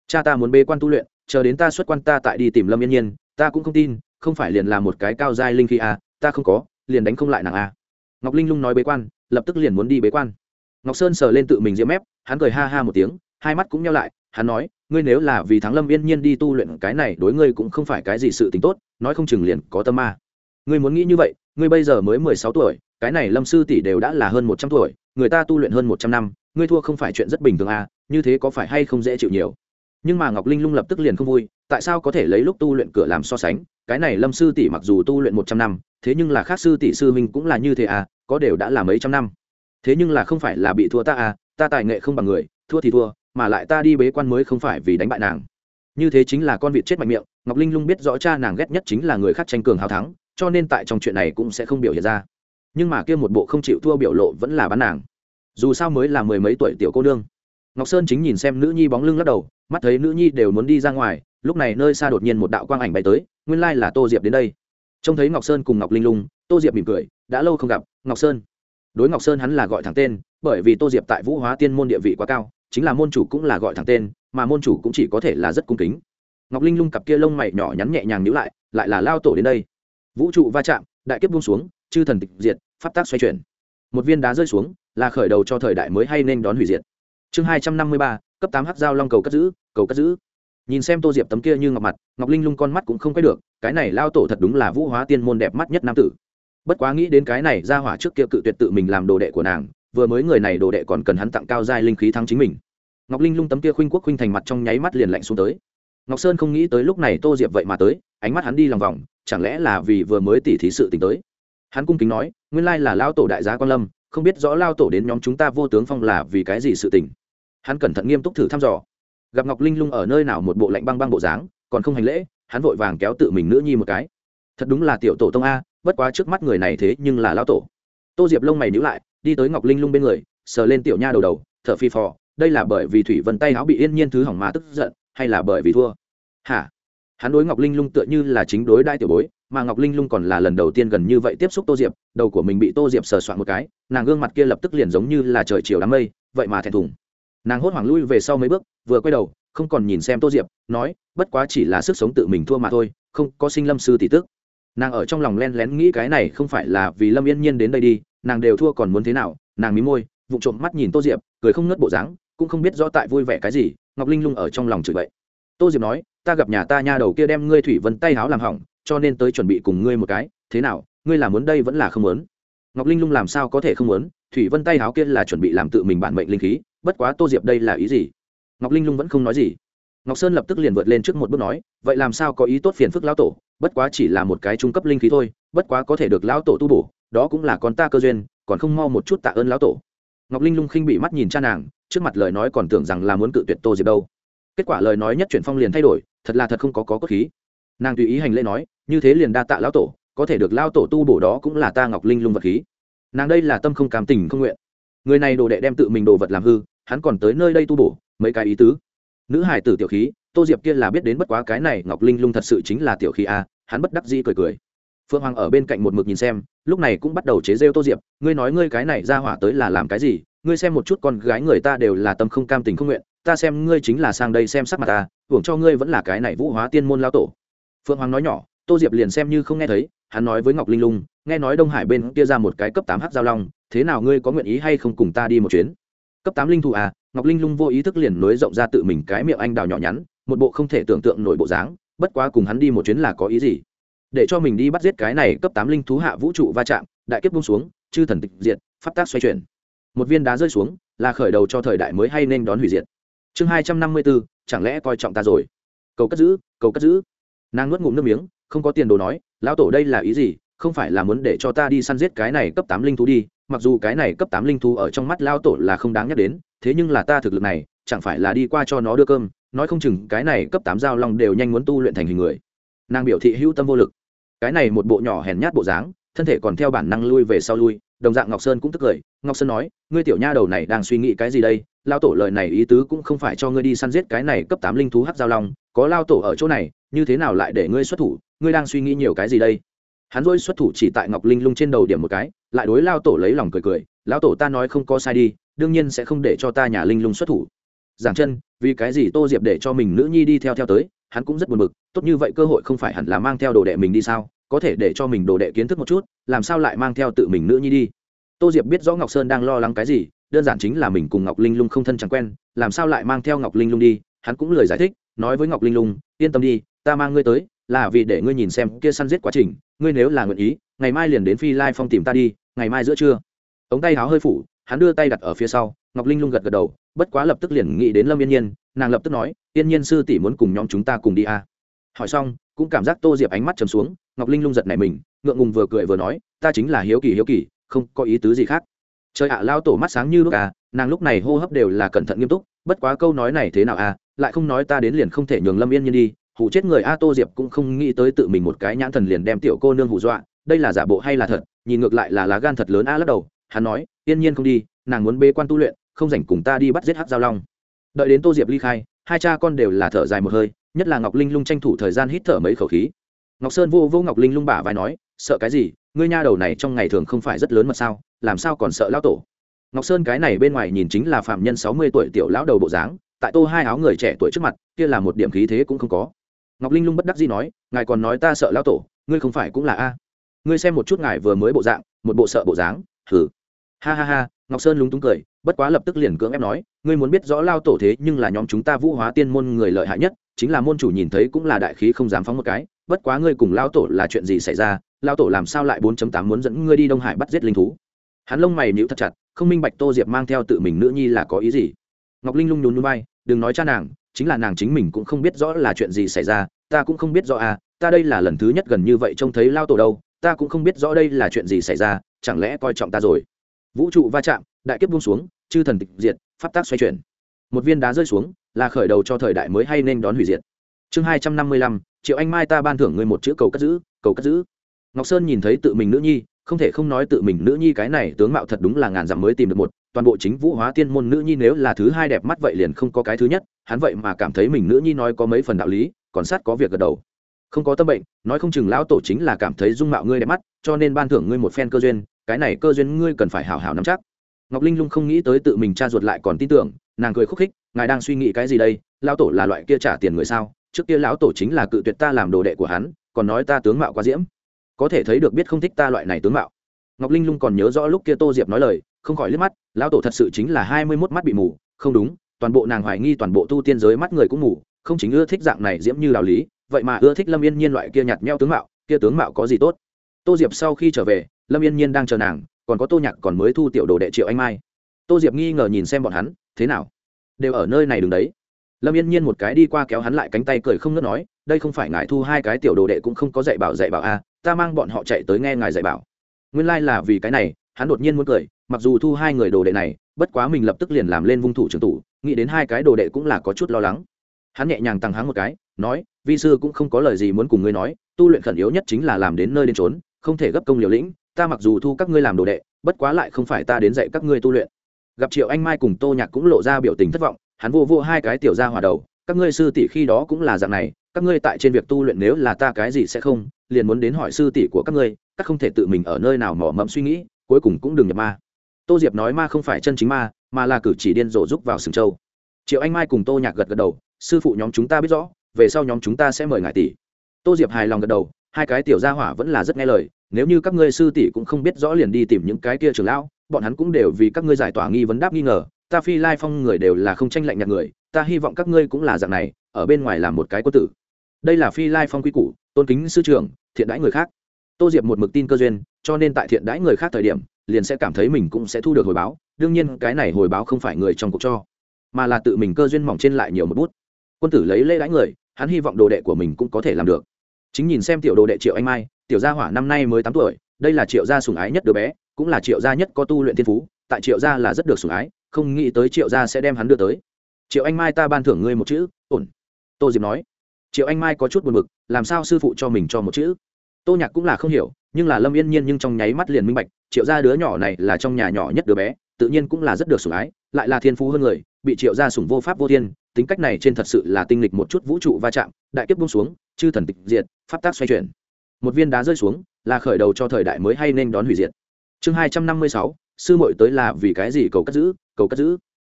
Cha ta muốn bê quan tu luyện chờ đến ta xuất quan ta tại đi tìm lâm yên nhiên ta cũng không tin không phải liền là một cái cao giai linh khí a à, ta không có liền đánh không lại nàng a à. ngọc linh lung nói bế quan lập tức liền muốn đi bế quan. Ngọc sơn sờ lên tự mình diễm mép hắn cười ha ha một tiếng hai mắt cũng nhau lại hắn nói ngươi nếu là vì thắng lâm yên nhiên đi tu luyện cái này, đối ngươi cũng không phải cái gì sự t ì n h tốt, nói không chừng liền có tâm ma. Ngươi muốn nghĩ như vậy, ngươi bây giờ mới mười sáu tuổi, cái này lâm sư tỷ đều đã là hơn một trăm tuổi, người ta tu luyện hơn một trăm năm, ngươi thua không phải chuyện rất bình thường à như thế có phải hay không dễ chịu nhiều? Nhưng mà ngọc linh lung lập tức liền không vui, tại sao có thể lấy lúc tu luyện cửa làm so sánh? Cái này lâm sư tỷ mặc dù tu luyện một trăm năm, thế nhưng là khác sư tỷ sư minh cũng là như thế à có đều đã là mấy trăm năm. Thế nhưng là không phải là bị thua ta à ta tài nghệ không bằng người, thua thì thua mà lại ta đi bế quan mới không phải vì đánh bại nàng. Như thế chính là con vịt chết mạnh miệng, ngọc linh lung biết rõ cha nàng ghét nhất chính là người khác tranh cường hào thắng, cho nên tại trong chuyện này cũng sẽ không biểu hiện ra. Nhưng mà kia một bộ không chịu thua biểu lộ vẫn là bán nàng. Dù sao mới là mười mấy tuổi tiểu cô nương. Ngọc sơn chính nhìn xem nữ nhi bóng lưng lắc đầu, mắt thấy nữ nhi đều muốn đi ra ngoài, lúc này nơi xa đột nhiên một đạo quang ảnh bay tới, nguyên lai là tô diệp đến đây. Trông thấy ngọc sơn cùng ngọc linh lung, tô diệp mỉm cười, đã lâu không gặp, ngọc sơn. Đối ngọc sơn hắn là gọi thẳng tên, bởi vì tô diệp tại vũ hóa tiên môn địa vị quá cao chính là môn chủ cũng là gọi thẳng tên, mà môn chủ cũng chỉ có thể là rất cung kính. Ngọc linh lung cặp kia lông mày nhỏ nhắn nhẹ nhàng nhữ lại lại là lao tổ đến đây. Vũ trụ va chạm, đại kiếp buông xuống, chư thần tịch diệt, pháp tác xoay chuyển. Một viên đá rơi xuống, là khởi đầu cho thời đại mới hay nên đón hủy diệt. Chương hai trăm năm mươi ba, cấp tám h giao long cầu cất giữ, cầu cất giữ. Nhìn xem tô diệp tấm kia như ngọc mặt, ngọc linh lung con mắt cũng không quay được, cái này lao tổ thật đúng là vũ hóa tiên môn đẹp mắt nhất nam tử. Bất quá nghĩ đến cái này ra hỏa trước kia cự tuyệt tự mình làm đồ đệ của nàng vừa mới người này đồ đệ còn cần hắn tặng cao giai linh khí thắng chính mình. Ngọc linh lung tấm kia khuynh quốc khuynh thành mặt trong nháy mắt liền lạnh xuống tới. Ngọc sơn không nghĩ tới lúc này tô diệp vậy mà tới, ánh mắt hắn đi lòng vòng, chẳng lẽ là vì vừa mới tỉ thí sự t tới? Hắn cung kính nói, nguyên lai là lao tổ đại gia quan lâm, không biết rõ lao tổ đến nhóm chúng ta vô tướng phong là vì cái gì sự tình. Hắn cẩn thận nghiêm túc thử thăm dò. Gặp ngọc linh lung ở nơi nào một bộ lạnh băng băng bộ dáng, còn không hành lễ, hắn vội vàng kéo tự mình nữ nhi một cái. Thật đúng là tiểu tổ tông a, bất quá trước mắt người này thế nhưng là lao tổ. Tô diệp lông mày nhữ lại đi tới ngọc linh lung bên người, sờ lên tiểu nha đầu đầu, thở phi phò, đây là bởi vì thủy vân tay áo bị yên nhiên thứ hỏng mà tức giận, hay là bởi vì thua? Hả? Hắn đối ngọc linh lung tựa như là chính đối đại tiểu bối, mà ngọc linh lung còn là lần đầu tiên gần như vậy tiếp xúc tô diệp, đầu của mình bị tô diệp sờ soạn một cái, nàng gương mặt kia lập tức liền giống như là trời chiều đám mây, vậy mà thẹn thùng. Nàng hốt hoảng lui về sau mấy bước, vừa quay đầu, không còn nhìn xem tô diệp, nói, bất quá chỉ là sức sống tự mình thua mà thôi, không có sinh lâm sư tỷ tức. Nàng ở trong lòng len lén nghĩ cái này không phải là vì lâm yên nhiên đến đây đi nàng đều thua còn muốn thế nào, nàng mí môi vụ trộm mắt nhìn tô diệp, cười không ngớt bộ dáng, cũng không biết rõ tại vui vẻ cái gì, ngọc linh lung ở trong lòng chửi bậy. Tô diệp nói, ta gặp nhà ta nha đầu kia đem ngươi thủy vân tay háo làm hỏng, cho nên tới chuẩn bị cùng ngươi một cái, thế nào, ngươi làm muốn đây vẫn là không muốn? Ngọc linh lung làm sao có thể không muốn, thủy vân tay háo kia là chuẩn bị làm tự mình bản mệnh linh khí, bất quá tô diệp đây là ý gì? Ngọc linh lung vẫn không nói gì. Ngọc sơn lập tức liền vượt lên trước một bước nói, vậy làm sao có ý tốt phiền phức lão tổ, bất quá chỉ là một cái trung cấp linh khí thôi, bất quá có thể được lão tổ tu bổ đó cũng là con ta cơ duyên, còn không mau một chút tạ ơn lão tổ. Ngọc linh lung khinh bị mắt nhìn cha nàng, trước mặt lời nói còn tưởng rằng là muốn cự tuyệt tô diệp đâu. Kết quả lời nói nhất chuyển phong liền thay đổi, thật là thật không có có cốt khí. Nàng tùy ý hành lễ nói, như thế liền đa tạ lão tổ, có thể được lao tổ tu bổ đó cũng là ta ngọc linh lung vật khí. Nàng đây là tâm không cảm tình không nguyện. Người này đồ đệ đem tự mình đồ vật làm hư, hắn còn tới nơi đây tu bổ, mấy cái ý tứ. Nữ hải tử tiểu khí, tô diệp kia là biết đến bất quá cái này ngọc linh lung thật sự chính là tiểu khí a, hắn bất đắc dĩ cười cười. Phương hoàng ở bên cạnh một mực nhìn xem lúc này cũng bắt đầu chế rêu tô diệp, ngươi nói ngươi cái này ra hỏa tới là làm cái gì? Ngươi xem một chút con gái người ta đều là tâm không cam tình không nguyện, ta xem ngươi chính là sang đây xem sắc mặt ta, hưởng cho ngươi vẫn là cái này vũ hóa tiên môn lao tổ. Phượng hoàng nói nhỏ, tô diệp liền xem như không nghe thấy, hắn nói với ngọc linh lung, nghe nói đông hải bên kia ra một cái cấp tám h giao long, thế nào ngươi có nguyện ý hay không cùng ta đi một chuyến? Cấp tám linh thụ à? Ngọc linh lung vô ý thức liền nối rộng ra tự mình cái miệng anh đào nhỏ nhắn, một bộ không thể tưởng tượng nổi bộ dáng, bất quá cùng hắn đi một chuyến là có ý gì? Để cho mình đi bắt giết cái này cấp tám linh thú hạ vũ trụ va chạm, đại kiếp bung xuống, chư thần tịch diệt, pháp tác xoay chuyển. Một viên đá rơi xuống, là khởi đầu cho thời đại mới hay nên đón hủy diệt. Chương hai trăm năm mươi bốn, chẳng lẽ coi trọng ta rồi? Cầu cất giữ, cầu cất giữ. Nàng nuốt ngụm nước miếng, không có tiền đồ nói, lão tổ đây là ý gì? Không phải là muốn để cho ta đi săn giết cái này cấp tám linh thú đi, mặc dù cái này cấp tám linh thú ở trong mắt lão tổ là không đáng nhắc đến, thế nhưng là ta thực lực này, chẳng phải là đi qua cho nó đưa cơm, nói không chừng cái này cấp tám giao long đều nhanh muốn tu luyện thành hình người. Nàng biểu thị hữu tâm vô lực cái này một bộ nhỏ hèn nhát bộ dáng, thân thể còn theo bản năng lui về sau lui, đồng dạng ngọc sơn cũng tức cười. Ngọc sơn nói, ngươi tiểu nha đầu này đang suy nghĩ cái gì đây? Lao tổ lời này ý tứ cũng không phải cho ngươi đi săn giết cái này cấp tám linh thú hắc giao long, có lao tổ ở chỗ này, như thế nào lại để ngươi xuất thủ? Ngươi đang suy nghĩ nhiều cái gì đây? Hắn dỗi xuất thủ chỉ tại ngọc linh lung trên đầu điểm một cái, lại đối lao tổ lấy lòng cười cười lao tổ ta nói không có sai đi, đương nhiên sẽ không để cho ta nhà linh lung xuất thủ. Giảng chân, vì cái gì tô diệp để cho mình nữ nhi đi theo theo tới, hắn cũng rất buồn bực, tốt như vậy cơ hội không phải hẳn là mang theo đồ đệ mình đi sao? Có thể để cho mình đồ đệ kiến thức một chút, làm sao lại mang theo tự mình nữ nhi đi? Tô diệp biết rõ ngọc sơn đang lo lắng cái gì, đơn giản chính là mình cùng ngọc linh lung không thân chẳng quen, làm sao lại mang theo ngọc linh lung đi? Hắn cũng lời giải thích, nói với ngọc linh lung, yên tâm đi, ta mang ngươi tới, là vì để ngươi nhìn xem kia săn giết quá trình, ngươi nếu là nguyện ý, ngày mai liền đến phi lai phong tìm ta đi, ngày mai giữa trưa. Ống tay háo hơi phủ, hắn đưa tay đặt ở phía sau, ngọc linh lung gật gật đầu, bất quá lập tức liền nghĩ đến lâm yên nhiên, nàng lập tức nói, yên nhiên sư tỷ muốn cùng nhóm chúng ta cùng đi à. hỏi xong, cũng cảm giác tô diệp ánh mắt trầm xuống ngọc linh lung giật này mình, ngượng ngùng vừa cười vừa nói, ta chính là hiếu kỳ hiếu kỳ, không có ý tứ gì khác. Trời ạ lao tổ mắt sáng như lúc à nàng lúc này hô hấp đều là cẩn thận nghiêm túc, bất quá câu nói này thế nào à lại không nói ta đến liền không thể nhường lâm yên nhiên đi, hụ chết người a tô diệp cũng không nghĩ tới tự mình một cái nhãn thần liền đem tiểu cô nương hù dọa, đây là giả bộ hay là thật, nhìn ngược lại là lá gan thật lớn a lắc đầu, hắn nói, yên nhiên không đi, nàng muốn bê quan tu luyện, không rảnh cùng ta đi bắt giết hát giao long. Đợi đến tô diệp ly khai, hai cha con đều là thở dài một hơi, nhất là ngọc linh lung tranh thủ thời gian hít thở mấy khẩu khí ngọc sơn vô vô ngọc linh lung bả vai nói, sợ cái gì? Ngươi nha đầu này trong ngày thường không phải rất lớn mà sao? Làm sao còn sợ lão tổ? Ngọc sơn cái này bên ngoài nhìn chính là phạm nhân sáu mươi tuổi tiểu lão đầu bộ dáng, tại tô hai áo người trẻ tuổi trước mặt, kia là một điểm khí thế cũng không có. Ngọc linh lung bất đắc dĩ nói, ngài còn nói ta sợ lão tổ, ngươi không phải cũng là a? Ngươi xem một chút ngài vừa mới bộ dạng, một bộ sợ bộ dáng thử ha ha ha, ngọc sơn lúng túng cười, bất quá lập tức liền cưỡng ép nói, ngươi muốn biết rõ lao tổ thế nhưng là nhóm chúng ta vũ hóa tiên môn người lợi hại nhất, chính là môn chủ nhìn thấy cũng là đại khí không dám phóng một cái bất quá ngươi cùng lao tổ là chuyện gì xảy ra? Lao tổ làm sao lại bốn chấm tám muốn dẫn ngươi đi đông hải bắt giết linh thú? Hắn lông mày nhíu thật chặt, không minh bạch tô diệp mang theo tự mình nữ nhi là có ý gì. Ngọc linh lung nhún núi bay đừng nói cha nàng, chính là nàng chính mình cũng không biết rõ là chuyện gì xảy ra, ta cũng không biết rõ à ta đây là lần thứ nhất gần như vậy trông thấy lao tổ đâu, ta cũng không biết rõ đây là chuyện gì xảy ra, chẳng lẽ coi trọng ta rồi? Vũ trụ va chạm, đại kiếp buông xuống, chư thần tịch diệt, pháp tác xoay chuyển. Một viên đá rơi xuống, là khởi đầu cho thời đại mới hay nên đón hủy diệt. Chương hai trăm năm mươi lăm triệu anh mai ta ban thưởng ngươi một chữ cầu cất giữ, cầu cất giữ. Ngọc sơn nhìn thấy tự mình nữ nhi, không thể không nói tự mình nữ nhi cái này tướng mạo thật đúng là ngàn dặm mới tìm được một, toàn bộ chính vũ hóa tiên môn nữ nhi nếu là thứ hai đẹp mắt vậy liền không có cái thứ nhất, hắn vậy mà cảm thấy mình nữ nhi nói có mấy phần đạo lý, còn sát có việc gật đầu. Không có tâm bệnh, nói không chừng lão tổ chính là cảm thấy dung mạo ngươi đẹp mắt, cho nên ban thưởng ngươi một phen cơ duyên, cái này cơ duyên ngươi cần phải hảo hảo nắm chắc. Ngọc linh lung không nghĩ tới tự mình cha ruột lại còn tin tưởng, nàng cười khúc khích, ngài đang suy nghĩ cái gì đây, lão tổ là loại kia trả tiền người sao? Trước kia lão tổ chính là cự tuyệt ta làm đồ đệ của hắn, còn nói ta tướng mạo quá diễm. Có thể thấy được biết không thích ta loại này tướng mạo. Ngọc linh lung còn nhớ rõ lúc kia tô diệp nói lời, không khỏi liếc mắt, lão tổ thật sự chính là hai mươi mốt mắt bị mù, không đúng, toàn bộ nàng hoài nghi toàn bộ tu tiên giới mắt người cũng mù, không chính ưa thích dạng này diễm như đạo lý, vậy mà ưa thích lâm yên nhiên loại kia nhạt nheo tướng mạo, kia tướng mạo có gì tốt? Tô diệp sau khi trở về, lâm yên nhiên đang chờ nàng, còn có tô nhạc còn mới thu tiểu đồ đệ triệu anh mai. Tô diệp nghi ngờ nhìn xem bọn hắn, thế nào? Đều ở nơi này đứng đấy lâm yên nhiên một cái đi qua kéo hắn lại cánh tay cười không ngớt nói đây không phải ngài thu hai cái tiểu đồ đệ cũng không có dạy bảo dạy bảo a à, ta mang bọn họ chạy tới nghe ngài dạy bảo. Nguyên lai、like、là vì cái này hắn đột nhiên muốn cười mặc dù thu hai người đồ đệ này bất quá mình lập tức liền làm lên vung thủ trường tủ nghĩ đến hai cái đồ đệ cũng là có chút lo lắng. Hắn nhẹ nhàng tăng háng một cái nói vi sư cũng không có lời gì muốn cùng ngươi nói tu luyện khẩn yếu nhất chính là làm đến nơi đến trốn không thể gấp công liều lĩnh ta mặc dù thu các ngươi làm đồ đệ bất quá lại không phải ta đến dạy các ngươi tu luyện. Gặp triệu anh mai cùng tô nhạc cũng lộ ra biểu tình thất vọng hắn vô vô hai cái tiểu ra hòa đầu, các ngươi sư tỷ khi đó cũng là dạng này, các ngươi tại trên việc tu luyện nếu là ta cái gì sẽ không, liền muốn đến hỏi sư tỷ của các ngươi, các không thể tự mình ở nơi nào mỏ mẫm suy nghĩ, cuối cùng cũng đừng nhập ma. Tô diệp nói ma không phải chân chính ma, mà là cử chỉ điên rồ rúc vào sừng châu triệu anh mai cùng tô nhạc gật gật đầu, sư phụ nhóm chúng ta biết rõ, về sau nhóm chúng ta sẽ mời ngài tỷ. Tô diệp hài lòng gật đầu, hai cái tiểu gia hỏa vẫn là rất nghe lời, nếu như các ngươi sư tỷ cũng không biết rõ liền đi tìm những cái kia trường lão, bọn hắn cũng đều vì các ngươi giải tỏa nghi vấn đáp nghi ngờ ta phi lai phong người đều là không tranh lạnh nhạt người, ta hy vọng các ngươi cũng là dạng này, ở bên ngoài làm một cái quân tử. Đây là phi lai phong quy củ, tôn kính sư trưởng, thiện đãi người khác. Tô diệp một mực tin cơ duyên, cho nên tại thiện đãi người khác thời điểm, liền sẽ cảm thấy mình cũng sẽ thu được hồi báo, đương nhiên cái này hồi báo không phải người trong cuộc cho, mà là tự mình cơ duyên mỏng trên lại nhiều một bút. Quân tử lấy lễ đãi người, hắn hy vọng đồ đệ của mình cũng có thể làm được. Chính nhìn xem tiểu đồ đệ triệu anh mai, tiểu gia hỏa năm nay mới tám tuổi, đây là triệu gia sùng ái nhất đứa bé, cũng là triệu gia nhất có tu luyện thiên phú, tại triệu gia là rất được sùng ái không nghĩ tới triệu gia sẽ đem hắn đưa tới. Triệu anh mai ta ban thưởng ngươi một chữ, ổn. Tô diệp nói. Triệu anh mai có chút buồn b ự c làm sao sư phụ cho mình cho một chữ? Tô nhạc cũng là không hiểu, nhưng là lâm yên nhiên nhưng trong nháy mắt liền minh bạch, triệu gia đứa nhỏ này là trong nhà nhỏ nhất đứa bé, tự nhiên cũng là rất được sủng ái, lại là thiên phú hơn người, bị triệu gia sủng vô pháp vô thiên, tính cách này trên thật sự là tinh lịch một chút vũ trụ va chạm, đại kiếp bung xuống, chư thần tịch diệt, pháp tác xoay chuyển. Một viên đá rơi xuống, là khởi đầu cho thời đại mới hay nên đón hủy diệt. Chương hai trăm năm mươi sáu, sư muội tới là vì cái gì cầu cất giữ? Cầu cất giữ.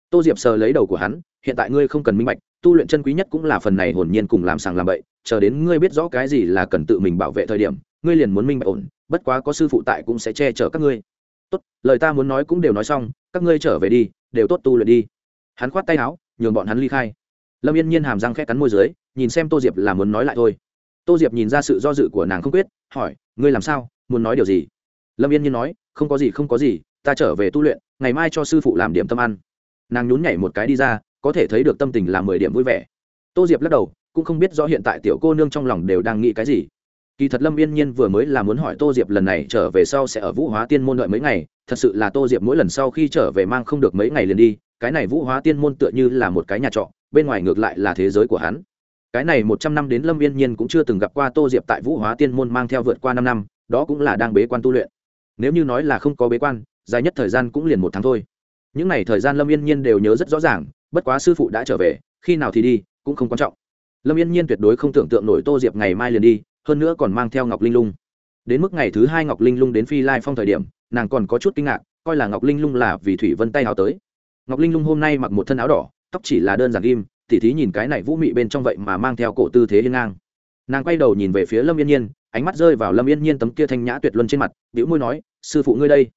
Tô diệp sờ lấy đầu của hắn, hiện tại ngươi không cần minh bạch, tu luyện chân quý nhất cũng là phần này hồn nhiên cùng làm sàng làm bậy, chờ đến ngươi biết rõ cái gì là cần tự mình bảo vệ thời điểm, ngươi liền muốn minh bạch ổn, bất quá có sư phụ tại cũng sẽ che chở các ngươi. Tốt, lời ta muốn nói cũng đều nói xong, các ngươi trở về đi, đều tốt tu luyện đi. Hắn khoát tay áo, nhường bọn hắn ly khai. Lâm yên nhiên hàm răng khét cắn môi dưới, nhìn xem tô diệp là muốn nói lại thôi. Tô diệp nhìn ra sự do dự của nàng không quyết, hỏi, ngươi làm sao? Muốn nói điều gì? Lâm yên nhiên nói, không có gì, không có gì ta trở về tu luyện, ngày mai cho sư phụ làm điểm tâm ăn. Nàng nhún nhảy một cái đi ra, có thể thấy được tâm tình là mười điểm vui vẻ. Tô diệp lắc đầu, cũng không biết rõ hiện tại tiểu cô nương trong lòng đều đang nghĩ cái gì. Kỳ thật lâm yên nhiên vừa mới là muốn hỏi tô diệp lần này trở về sau sẽ ở vũ hóa tiên môn đợi mấy ngày, thật sự là tô diệp mỗi lần sau khi trở về mang không được mấy ngày liền đi, cái này vũ hóa tiên môn tựa như là một cái nhà trọ, bên ngoài ngược lại là thế giới của hắn. Cái này một trăm năm đến lâm yên nhiên cũng chưa từng gặp qua tô diệp tại vũ hóa tiên môn mang theo vượt qua năm năm, đó cũng là đang bế quan tu luyện. Nếu như nói là không có bế quan dài nhất thời gian cũng liền một tháng thôi. Những n à y thời gian lâm yên nhiên đều nhớ rất rõ ràng, bất quá sư phụ đã trở về, khi nào thì đi, cũng không quan trọng. Lâm yên nhiên tuyệt đối không tưởng tượng nổi tô diệp ngày mai liền đi, hơn nữa còn mang theo ngọc linh lung. Đến mức ngày thứ hai ngọc linh lung đến phi lai phong thời điểm, nàng còn có chút kinh ngạc, coi là ngọc linh lung là vì thủy vân tay áo tới. Ngọc linh lung hôm nay mặc một thân áo đỏ, tóc chỉ là đơn giản kim tỉ thí nhìn cái này vũ mị bên trong vậy mà mang theo cổ tư thế hiên ngang. Nàng quay đầu nhìn về phía lâm yên nhiên, ánh mắt rơi vào lâm yên nhiên tấm kia thanh nhã tuyệt luân trên mặt, bĩu môi nói, sư phụ ngươi đây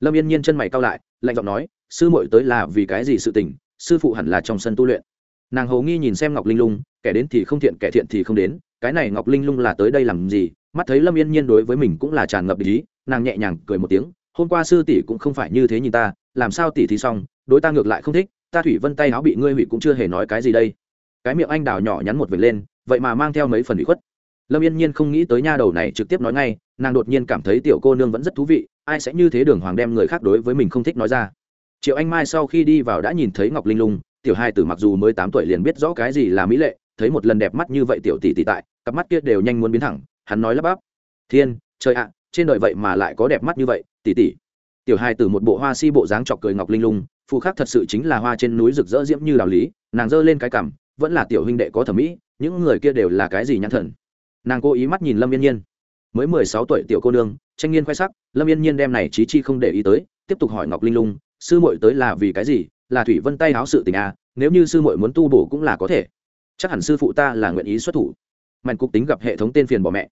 lâm yên nhiên chân mày cao lại, lạnh giọng nói, sư muội tới là vì cái gì sự tình, sư phụ hẳn là trong sân tu luyện. Nàng hầu nghi nhìn xem ngọc linh lung, kẻ đến thì không thiện, kẻ thiện thì không đến, cái này ngọc linh lung là tới đây làm gì? Mắt thấy lâm yên nhiên đối với mình cũng là tràn ngập ý, nàng nhẹ nhàng cười một tiếng, hôm qua sư tỷ cũng không phải như thế nhìn ta, làm sao tỷ thì xong, đối ta ngược lại không thích, ta thủy vân tay áo bị ngươi hủy cũng chưa hề nói cái gì đây. Cái miệng anh đào nhỏ nhắn một vệt lên, vậy mà mang theo mấy phần bị khuất. Lâm yên nhiên không nghĩ tới nha đầu này trực tiếp nói ngay, nàng đột nhiên cảm thấy tiểu cô nương vẫn rất thú vị ai sẽ như thế đường hoàng đem người khác đối với mình không thích nói ra. Triệu anh mai sau khi đi vào đã nhìn thấy ngọc linh lung, tiểu hai tử mặc dù mới tám tuổi liền biết rõ cái gì là mỹ lệ, thấy một lần đẹp mắt như vậy tiểu tỷ tỷ tại, cặp mắt kia đều nhanh muốn biến thẳng, hắn nói lắp bắp. Thiên, trời ạ, trên đời vậy mà lại có đẹp mắt như vậy, tỷ tỷ. Tiểu hai tử một bộ hoa si bộ dáng chọc cười ngọc linh lung phụ khác thật sự chính là hoa trên núi rực rỡ diễm như đào lý, nàng giơ lên cái cằm, vẫn là tiểu huynh đệ có thẩm mỹ, những người kia đều là cái gì nhãn thần. Nàng cố ý mắt nhìn lâm yên nhiên. Mới mười sáu tuổi tiểu cô nương tranh nghiên khoe sắc, lâm yên nhiên đem này trí chi không để ý tới, tiếp tục hỏi ngọc linh lung, sư muội tới là vì cái gì? Là thủy vân tay háo sự tình à? Nếu như sư muội muốn tu bổ cũng là có thể. Chắc hẳn sư phụ ta là nguyện ý xuất thủ. Mạnh cục tính gặp hệ thống tên phiền bỏ mẹ.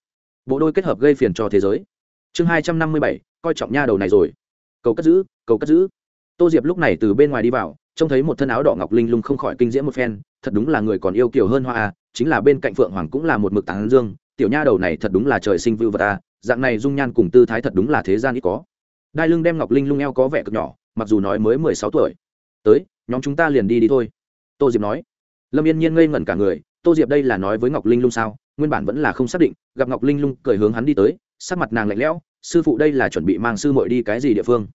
Bộ đôi kết hợp gây phiền cho thế giới. Chương hai trăm năm mươi bảy, coi trọng nha đầu này rồi. Cầu cất giữ, cầu cất giữ. Tô diệp lúc này từ bên ngoài đi vào, trông thấy một thân áo đỏ ngọc linh lung không khỏi kinh diễm một phen, thật đúng là người còn yêu kiều hơn hoa à chính là bên cạnh phượng hoàng cũng là một mực tán dương, tiểu nha đầu này thật đúng là trời sinh vưu vật à dạng này dung nhan cùng tư thái thật đúng là thế gian ít có. Đai lưng đem ngọc linh lung eo có vẻ cực nhỏ, mặc dù nói mới mười sáu tuổi. Tới, nhóm chúng ta liền đi đi thôi. Tô diệp nói. Lâm yên nhiên ngây ngẩn cả người, tô diệp đây là nói với ngọc linh lung sao? Nguyên bản vẫn là không xác định. Gặp ngọc linh lung cười hướng hắn đi tới, sắc mặt nàng lạnh lẽo, sư phụ đây là chuẩn bị mang sư muội đi cái gì địa phương?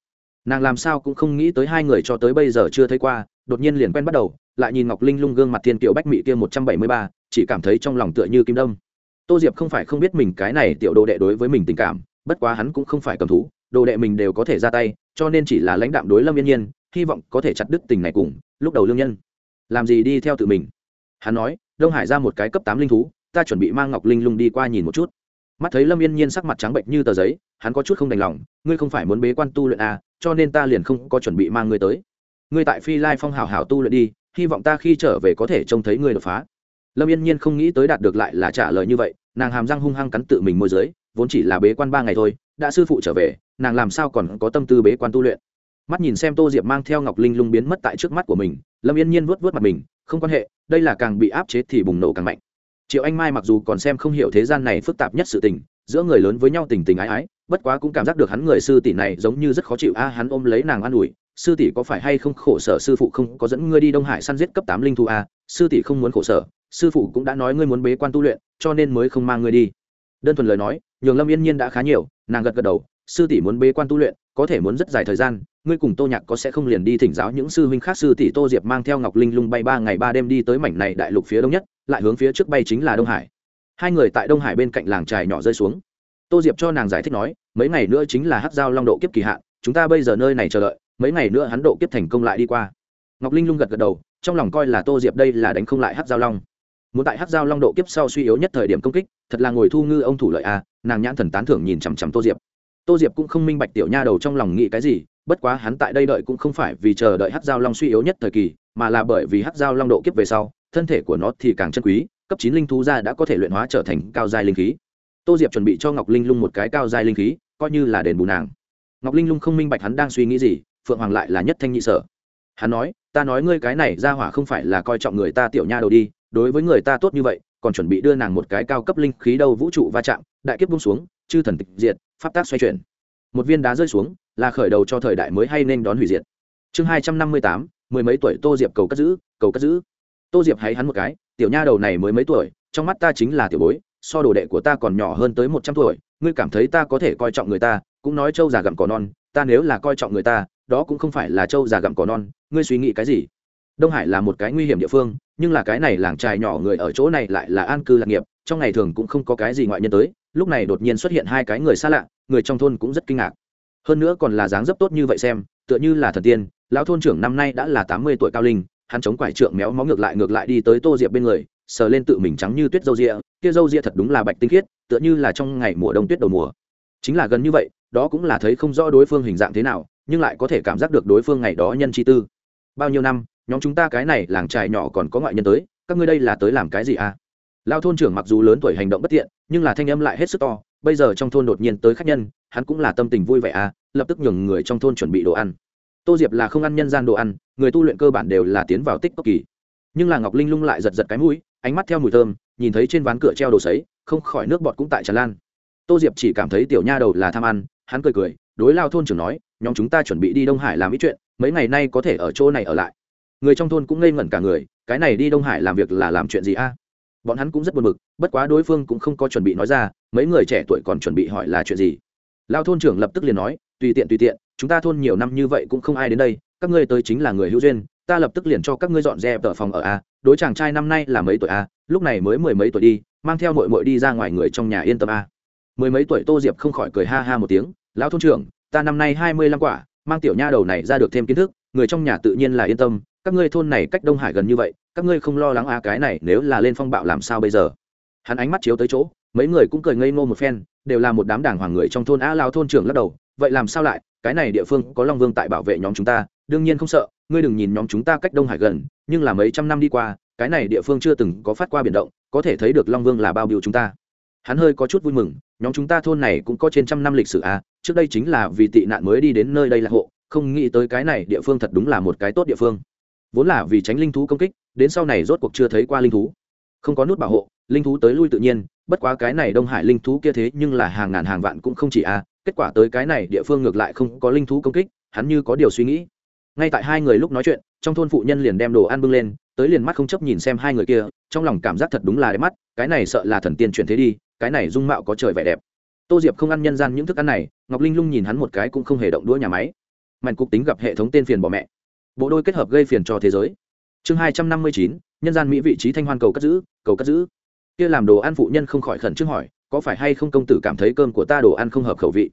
Nàng làm sao cũng không nghĩ tới hai người cho tới bây giờ chưa thấy qua, đột nhiên liền quen bắt đầu, lại nhìn ngọc linh lung gương mặt thiên kiều bách mỹ kia một trăm bảy mươi ba, chỉ cảm thấy trong lòng tựa như kim đông tô diệp không phải không biết mình cái này tiểu đồ đệ đối với mình tình cảm bất quá hắn cũng không phải cầm thú đồ đệ mình đều có thể ra tay cho nên chỉ là lãnh đạm đối lâm yên nhiên hy vọng có thể chặt đứt tình này cùng lúc đầu lương nhân. Làm gì đi theo tự mình? Hắn nói đông hải ra một cái cấp tám linh thú ta chuẩn bị mang ngọc linh lung đi qua nhìn một chút. Mắt thấy lâm yên nhiên sắc mặt trắng bệnh như tờ giấy hắn có chút không đành lòng ngươi không phải muốn bế quan tu luyện à, cho nên ta liền không có chuẩn bị mang ngươi tới. Ngươi tại phi lai phong hào hào tu luyện đi hy vọng ta khi trở về có thể trông thấy ngươi đột phá lâm yên nhiên không nghĩ tới đạt được lại là trả lời như vậy, nàng hàm răng hung hăng cắn tự mình môi giới vốn chỉ là bế quan ba ngày thôi, đã sư phụ trở về, nàng làm sao còn có tâm tư bế quan tu luyện. Mắt nhìn xem tô diệp mang theo ngọc linh lung biến mất tại trước mắt của mình, lâm yên nhiên vuốt vuốt mặt mình, không quan hệ, đây là càng bị áp chế thì bùng nổ càng mạnh. Triệu anh mai mặc dù còn xem không hiểu thế gian này phức tạp nhất sự tình, giữa người lớn với nhau tình tình ái ái, bất quá cũng cảm giác được hắn người sư tỷ này giống như rất khó chịu. A, hắn ôm lấy nàng an ủi, sư tỷ có phải hay không khổ sở? Sư phụ không có dẫn ngươi đi đông hải săn giết cấp tám linh thu a à? sư tỷ không muốn khổ sở sư phụ cũng đã nói ngươi muốn bế quan tu luyện, cho nên mới không mang ngươi đi. Đơn thuần lời nói, nhường lâm yên nhiên đã khá nhiều, nàng gật gật đầu, sư tỷ muốn bế quan tu luyện, có thể muốn rất dài thời gian, ngươi cùng tô nhạc có sẽ không liền đi thỉnh giáo những sư huynh khác, sư tỷ tô diệp mang theo ngọc linh lung bay ba ngày ba đêm đi tới mảnh này đại lục phía đông nhất, lại hướng phía trước bay chính là đông hải. Hai người tại đông hải bên cạnh làng trài nhỏ rơi xuống. Tô diệp cho nàng giải thích nói, mấy ngày nữa chính là hát giao long độ kiếp kỳ hạn, chúng ta bây giờ nơi này chờ đợi, mấy ngày nữa hắn độ kiếp thành công lại đi qua. Ngọc linh lung gật gật đầu, trong lòng coi là tô diệp đây là đánh không lại hát giao long muốn tại hát giao long độ kiếp sau suy yếu nhất thời điểm công kích, thật là ngồi thu ngư ông thủ lợi a, nàng nhãn thần tán thưởng nhìn chằm chằm tô diệp. Tô diệp cũng không minh bạch tiểu nha đầu trong lòng nghĩ cái gì, bất quá hắn tại đây đợi cũng không phải vì chờ đợi hát giao long suy yếu nhất thời kỳ, mà là bởi vì hát giao long độ kiếp về sau, thân thể của nó thì càng chân quý, cấp chín linh thú ra đã có thể luyện hóa trở thành cao giai linh khí. Tô diệp chuẩn bị cho ngọc linh lung một cái cao giai linh khí, coi như là đền bù nàng. Ngọc linh lung không minh bạch hắn đang suy nghĩ gì, phượng hoàng lại là nhất thanh nhị sở. Hắn nói, ta nói ngươi cái này ra hỏa không phải là coi trọng người ta tiểu nha đầu đi đối với người ta tốt như vậy, còn chuẩn bị đưa nàng một cái cao cấp linh khí đâu vũ trụ va chạm, đại kiếp bung xuống, chư thần tịch diệt, pháp tác xoay chuyển. Một viên đá rơi xuống, là khởi đầu cho thời đại mới hay nên đón hủy diệt. Chương hai trăm năm mươi tám, mười mấy tuổi tô diệp cầu cất giữ, cầu cất giữ. Tô diệp hay hắn một cái, tiểu nha đầu này mới mấy tuổi, trong mắt ta chính là tiểu bối, so đồ đệ của ta còn nhỏ hơn tới một trăm tuổi, ngươi cảm thấy ta có thể coi trọng người ta, cũng nói trâu già gặm cỏ non, ta nếu là coi trọng người ta, đó cũng không phải là trâu già gặm cỏ non, ngươi suy nghĩ cái gì? Đông hải là một cái nguy hiểm địa phương, nhưng là cái này làng trài nhỏ người ở chỗ này lại là an cư lạc nghiệp, trong ngày thường cũng không có cái gì ngoại nhân tới, lúc này đột nhiên xuất hiện hai cái người xa lạ, người trong thôn cũng rất kinh ngạc. Hơn nữa còn là dáng dấp tốt như vậy xem, tựa như là thần tiên, lão thôn trưởng năm nay đã là tám mươi tuổi cao linh, hắn chống quải trượng méo mó ngược lại ngược lại đi tới tô diệp bên người, sờ lên tự mình trắng như tuyết dâu rịa, kia dâu rịa thật đúng là bạch tinh khiết, tựa như là trong ngày mùa đông tuyết đầu mùa. Chính là gần như vậy, đó cũng là thấy không rõ đối phương hình dạng thế nào, nhưng lại có thể cảm giác được đối phương ngày đó nhân chi tư. Bao nhiêu năm nhóm chúng ta cái này làng trài nhỏ còn có ngoại nhân tới, các ngươi đây là tới làm cái gì à? Lao thôn trưởng mặc dù lớn tuổi hành động bất tiện, nhưng là thanh âm lại hết sức to, bây giờ trong thôn đột nhiên tới khách nhân, hắn cũng là tâm tình vui vẻ à lập tức nhường người trong thôn chuẩn bị đồ ăn. Tô diệp là không ăn nhân gian đồ ăn, người tu luyện cơ bản đều là tiến vào tích cực kỳ. Nhưng là ngọc linh lung lại giật giật cái mũi, ánh mắt theo mùi thơm, nhìn thấy trên ván cửa treo đồ sấy, không khỏi nước bọt cũng tại tràn lan. Tô diệp chỉ cảm thấy tiểu nha đầu là tham ăn, hắn cười cười, đối lao thôn trưởng nói, nhóm chúng ta chuẩn bị đi đông hải làm ít chuyện, mấy ngày nay có thể ở chỗ này ở lại người trong thôn cũng ngây ngẩn cả người, cái này đi đông hải làm việc là làm chuyện gì a? Bọn hắn cũng rất buồn bực, bất quá đối phương cũng không có chuẩn bị nói ra, mấy người trẻ tuổi còn chuẩn bị hỏi là chuyện gì. Lao thôn trưởng lập tức liền nói, tùy tiện tùy tiện, chúng ta thôn nhiều năm như vậy cũng không ai đến đây, các ngươi tới chính là người hữu duyên, ta lập tức liền cho các ngươi dọn dẹp tờ phòng ở a, đối chàng trai năm nay là mấy tuổi a, lúc này mới mười mấy tuổi đi, mang theo mội mội đi ra ngoài người trong nhà yên tâm a. Mười mấy tuổi tô diệp không khỏi cười ha ha một tiếng, lão thôn trưởng, ta năm nay hai mươi lăm quả, mang tiểu nha đầu này ra được thêm kiến thức, người trong nhà tự nhiên là yên tâm các ngươi thôn này cách đông hải gần như vậy, các ngươi không lo lắng à cái này nếu là lên phong bạo làm sao bây giờ? Hắn ánh mắt chiếu tới chỗ, mấy người cũng cười ngây ngô một phen, đều là một đám đảng hoàng người trong thôn a lao thôn trưởng lắc đầu, vậy làm sao lại, cái này địa phương có long vương tại bảo vệ nhóm chúng ta, đương nhiên không sợ, ngươi đừng nhìn nhóm chúng ta cách đông hải gần, nhưng là mấy trăm năm đi qua, cái này địa phương chưa từng có phát qua biển động, có thể thấy được long vương là bao biểu chúng ta. Hắn hơi có chút vui mừng, nhóm chúng ta thôn này cũng có trên trăm năm lịch sử à trước đây chính là vì tị nạn mới đi đến nơi đây là hộ, không nghĩ tới cái này địa phương thật đúng là một cái tốt địa phương vốn là vì tránh linh thú công kích, đến sau này rốt cuộc chưa thấy qua linh thú. Không có nút bảo hộ, linh thú tới lui tự nhiên, bất quá cái này đông hải linh thú kia thế nhưng là hàng ngàn hàng vạn cũng không chỉ à kết quả tới cái này địa phương ngược lại không có linh thú công kích, hắn như có điều suy nghĩ. Ngay tại hai người lúc nói chuyện, trong thôn phụ nhân liền đem đồ ăn bưng lên, tới liền mắt không chấp nhìn xem hai người kia, trong lòng cảm giác thật đúng là đẹp mắt, cái này sợ là thần tiên chuyển thế đi, cái này dung mạo có trời vẻ đẹp. Tô diệp không ăn nhân gian những thức ăn này, ngọc linh lung nhìn hắn một cái cũng không hề động đũa nhà máy. Mạnh cục tính gặp hệ thống tên phiền bỏ mẹ bộ đôi kết hợp gây phiền cho thế giới chương hai trăm năm mươi chín, nhân gian mỹ vị trí thanh hoan cầu cất giữ, cầu cất giữ kia làm đồ ăn phụ nhân không khỏi khẩn trương hỏi, có phải hay không công tử cảm thấy cơm của ta đồ ăn không hợp khẩu vị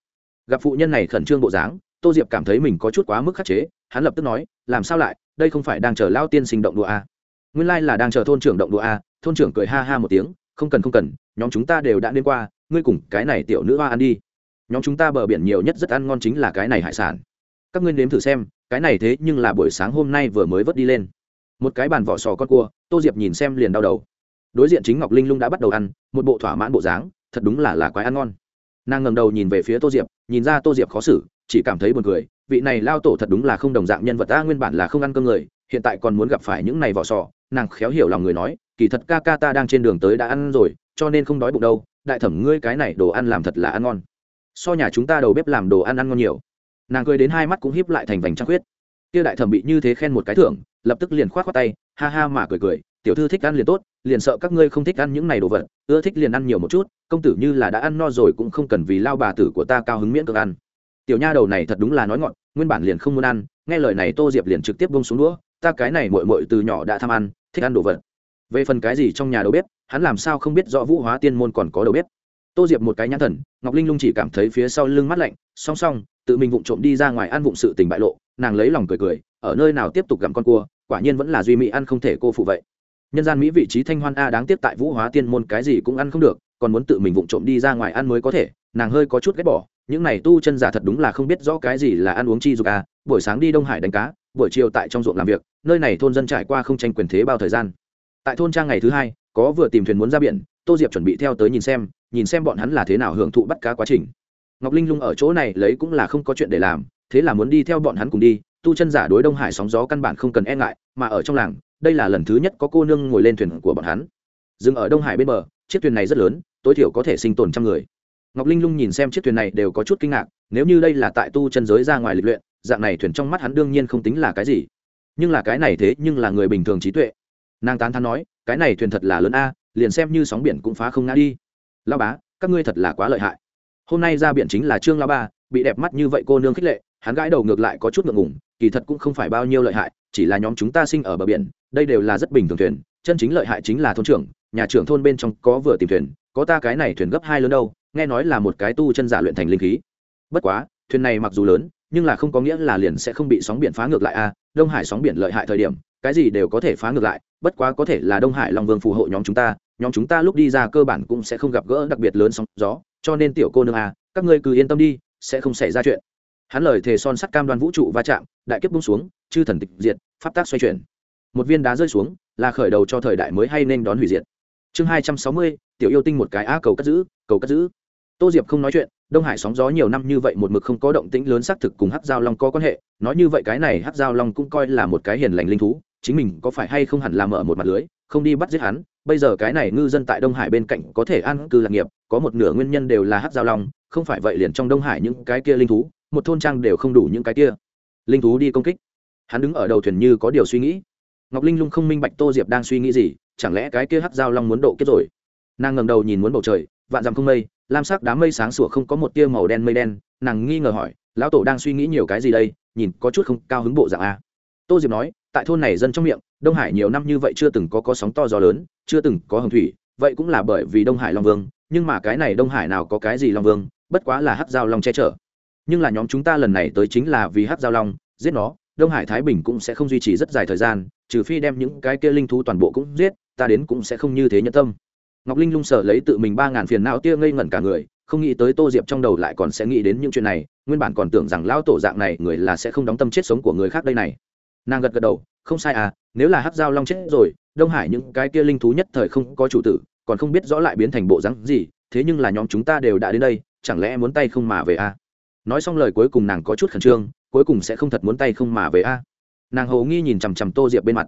gặp phụ nhân này khẩn trương bộ dáng, tô diệp cảm thấy mình có chút quá mức khắc chế, hắn lập tức nói, làm sao lại, đây không phải đang chờ lao tiên sinh động đùa à? nguyên lai là đang chờ thôn trưởng động đùa à? thôn trưởng cười ha ha một tiếng, không cần không cần, nhóm chúng ta đều đã đến qua, ngươi cùng cái này tiểu nữ hoa ăn đi nhóm chúng ta bờ biển nhiều nhất rất ăn ngon chính là cái này hải sản các ngươi nếm thử xem, cái này thế nhưng là buổi sáng hôm nay vừa mới vớt đi lên. Một cái bàn vỏ sò con cua, tô diệp nhìn xem liền đau đầu. Đối diện chính ngọc linh lung đã bắt đầu ăn, một bộ thỏa mãn bộ dáng, thật đúng là là quái ăn ngon. Nàng ngầm đầu nhìn về phía tô diệp, nhìn ra tô diệp khó xử, chỉ cảm thấy buồn cười, vị này lao tổ thật đúng là không đồng dạng nhân vật ta, nguyên bản là không ăn cơm người, hiện tại còn muốn gặp phải những này vỏ sò, nàng khéo hiểu lòng người nói, kỳ thật ca ca ta đang trên đường tới đã ăn rồi, cho nên không đói bụng đâu, đại thẩm ngươi cái này đồ ăn làm thật là ăn ngon. So nhà chúng ta đầu bếp làm đồ ăn ăn ngon nhiều nàng cười đến hai mắt cũng híp lại thành vành trăng khuyết. Kia đại thẩm bị như thế khen một cái thưởng, lập tức liền khoát khoát tay, ha ha mà cười cười, tiểu thư thích ăn liền tốt, liền sợ các ngươi không thích ăn những này đồ vật, ưa thích liền ăn nhiều một chút, công tử như là đã ăn no rồi cũng không cần vì lao bà tử của ta cao hứng miễn cực ăn. Tiểu nha đầu này thật đúng là nói ngọn nguyên bản liền không muốn ăn, nghe lời này tô diệp liền trực tiếp bông xuống đũa, ta cái này mội mội từ nhỏ đã tham ăn, thích ăn đồ vật. Về phần cái gì trong nhà đầu bếp, hắn làm sao không biết rõ vũ hóa tiên môn còn có đầu bếp? Tô diệp một cái nhãn thần, ngọc linh lung chỉ cảm thấy phía sau lưng mắt lạnh, song song, tự mình vụng trộm đi ra ngoài ăn vụng sự tình bại lộ, nàng lấy lòng cười cười, ở nơi nào tiếp tục gặm con cua, quả nhiên vẫn là duy mỹ ăn không thể cô phụ vậy. Nhân gian mỹ vị trí thanh hoan a đáng tiếc tại vũ hóa tiên môn cái gì cũng ăn không được, còn muốn tự mình vụng trộm đi ra ngoài ăn mới có thể, nàng hơi có chút ghét bỏ, những này tu chân giả thật đúng là không biết rõ cái gì là ăn uống chi dục a, buổi sáng đi đông hải đánh cá, buổi chiều tại trong ruộng làm việc, nơi này thôn dân trải qua không tranh quyền thế bao thời gian. Tại thôn trang ngày thứ hai, có vừa tìm thuyền muốn ra biển tô diệp chuẩn bị theo tới nhìn xem nhìn xem bọn hắn là thế nào hưởng thụ bắt cá quá trình. Ngọc linh lung ở chỗ này lấy cũng là không có chuyện để làm, thế là muốn đi theo bọn hắn cùng đi. Tu chân giả đối đông hải sóng gió căn bản không cần e ngại, mà ở trong làng, đây là lần thứ nhất có cô nương ngồi lên thuyền của bọn hắn. Dừng ở đông hải bên bờ, chiếc thuyền này rất lớn, tối thiểu có thể sinh tồn trăm người. Ngọc linh lung nhìn xem chiếc thuyền này đều có chút kinh ngạc, nếu như đây là tại tu chân giới ra ngoài lịch luyện, dạng này thuyền trong mắt hắn đương nhiên không tính là cái gì. Nhưng là cái này thế nhưng là người bình thường trí tuệ. Nàng tán thán nói, cái này thuyền thật là lớn a liền xem như sóng biển cũng phá không ngã đi. Lao bá, các ngươi thật là quá lợi hại. Hôm nay ra biển chính là trương lao ba, bị đẹp mắt như vậy cô nương khích lệ, hắn gãi đầu ngược lại có chút ngượng ngùng, kỳ thật cũng không phải bao nhiêu lợi hại, chỉ là nhóm chúng ta sinh ở bờ biển, đây đều là rất bình thường thuyền, chân chính lợi hại chính là thôn trưởng, nhà trưởng thôn bên trong có vừa tìm thuyền, có ta cái này thuyền gấp hai lớn đâu, nghe nói là một cái tu chân giả luyện thành linh khí. Bất quá, thuyền này mặc dù lớn, nhưng là không có nghĩa là liền sẽ không bị sóng biển phá ngược lại a đông hải sóng biển lợi hại thời điểm cái gì đều có thể phá ngược lại, bất quá có thể là đông hải long vương phù hộ nhóm chúng ta, nhóm chúng ta lúc đi ra cơ bản cũng sẽ không gặp gỡ đặc biệt lớn sóng gió, cho nên tiểu cô nương a các ngươi cứ yên tâm đi, sẽ không xảy ra chuyện. Hắn lời thề son sắt cam đoan vũ trụ va chạm, đại kiếp bung xuống, chư thần tịch diệt, pháp tác xoay chuyển. Một viên đá rơi xuống, là khởi đầu cho thời đại mới hay nên đón hủy diệt. Chương hai trăm sáu mươi, tiểu yêu tinh một cái á cầu cất giữ, cầu cất giữ. Tô diệp không nói chuyện, đông hải sóng gió nhiều năm như vậy một mực không có động tĩnh lớn xác thực cùng hát giao long có quan hệ, nói như vậy cái này hát giao long cũng coi là một cái hiền lành linh thú chính mình có phải hay không hẳn làm mở một mặt lưới, không đi bắt giết hắn, bây giờ cái này ngư dân tại đông hải bên cạnh có thể an cư lạc nghiệp, có một nửa nguyên nhân đều là hát giao long, không phải vậy liền trong đông hải những cái kia linh thú, một thôn trang đều không đủ những cái kia. Linh thú đi công kích. Hắn đứng ở đầu thuyền như có điều suy nghĩ. Ngọc linh lung không minh bạch tô diệp đang suy nghĩ gì, chẳng lẽ cái kia hát giao long muốn độ kết rồi? Nàng ngầm đầu nhìn muốn bầu trời, vạn dằm không mây, lam sắc đám mây sáng sủa không có một tia màu đen mây đen, nàng nghi ngờ hỏi, lão tổ đang suy nghĩ nhiều cái gì đây? Nhìn có chút không cao hứng bộ dạng a tô diệp nói tại thôn này dân trong miệng, đông hải nhiều năm như vậy chưa từng có có sóng to gió lớn, chưa từng có hồng thủy, vậy cũng là bởi vì đông hải long vương, nhưng mà cái này đông hải nào có cái gì long vương, bất quá là hát giao long che chở. Nhưng là nhóm chúng ta lần này tới chính là vì hát giao long, giết nó, đông hải thái bình cũng sẽ không duy trì rất dài thời gian, trừ phi đem những cái kia linh thú toàn bộ cũng giết, ta đến cũng sẽ không như thế nhân tâm. Ngọc linh lung sở lấy tự mình ba ngàn phiền não tia ngây ngẩn cả người, không nghĩ tới tô diệp trong đầu lại còn sẽ nghĩ đến những chuyện này, nguyên bản còn tưởng rằng lão tổ dạng này người là sẽ không đóng tâm chết sống của người khác đây này nàng gật gật đầu, không sai à nếu là hát dao long chết rồi, đông hải những cái kia linh thú nhất thời không có chủ tử, còn không biết rõ lại biến thành bộ rắn gì, thế nhưng là nhóm chúng ta đều đã đến đây, chẳng lẽ muốn tay không mà về à? nói xong lời cuối cùng nàng có chút khẩn trương, cuối cùng sẽ không thật muốn tay không mà về à? nàng hầu nghi nhìn chằm chằm tô diệp bên mặt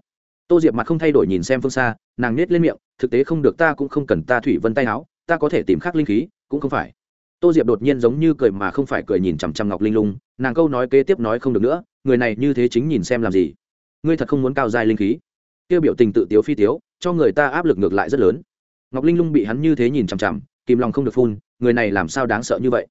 tô diệp mặt không thay đổi nhìn xem phương xa, nàng nết lên miệng, thực tế không được, ta cũng không cần ta thủy vân tay áo, ta có thể tìm khắc linh khí, cũng không phải tô diệp đột nhiên giống như cười mà không phải cười nhìn chằm chằm ngọc linh lung, nàng câu nói kế tiếp nói không được nữa người này như thế chính nhìn xem làm gì? Ngươi thật không muốn cao dài linh khí? Kêu biểu tình tự tiếu phi tiếu, cho người ta áp lực ngược lại rất lớn. Ngọc linh lung bị hắn như thế nhìn chằm chằm, kìm lòng không được phun, người này làm sao đáng sợ như vậy?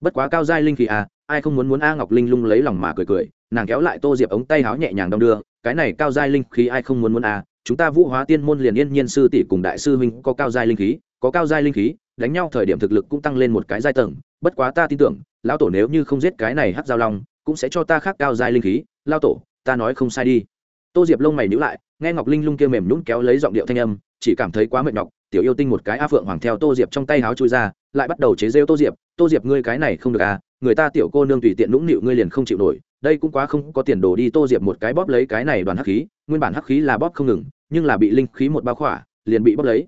Bất quá cao giai linh khí à ai không muốn muốn a ngọc linh lung lấy lòng mà cười cười, nàng kéo lại tô diệp ống tay háo nhẹ nhàng đong đưa, cái này cao giai linh khí ai không muốn muốn a, chúng ta vũ hóa tiên môn liền yên nhiên sư tỷ cùng đại sư huynh có cao giai linh khí, có cao giai linh khí, đánh nhau thời điểm thực lực cũng tăng lên một cái giai tầng, bất quá ta tin tưởng, lão tổ nếu như không giết cái này hắc giao long cũng sẽ cho ta khác cao giai linh khí, lao tổ, ta nói không sai đi. Tô diệp lông mày nhíu lại, nghe ngọc linh lung kia mềm nhún kéo lấy giọng điệu thanh âm, chỉ cảm thấy quá mệt nhọc, tiểu yêu tinh một cái a phượng hoàng theo tô diệp trong tay háo chui ra, lại bắt đầu chế rêu tô diệp tô diệp ngươi cái này không được à người ta tiểu cô nương tùy tiện nũng nịu ngươi liền không chịu nổi, đây cũng quá không có tiền đồ đi. Tô diệp một cái bóp lấy cái này đoàn hắc khí, nguyên bản hắc khí là bóp không ngừng, nhưng là bị linh khí một bao khỏa, liền bị bóp lấy.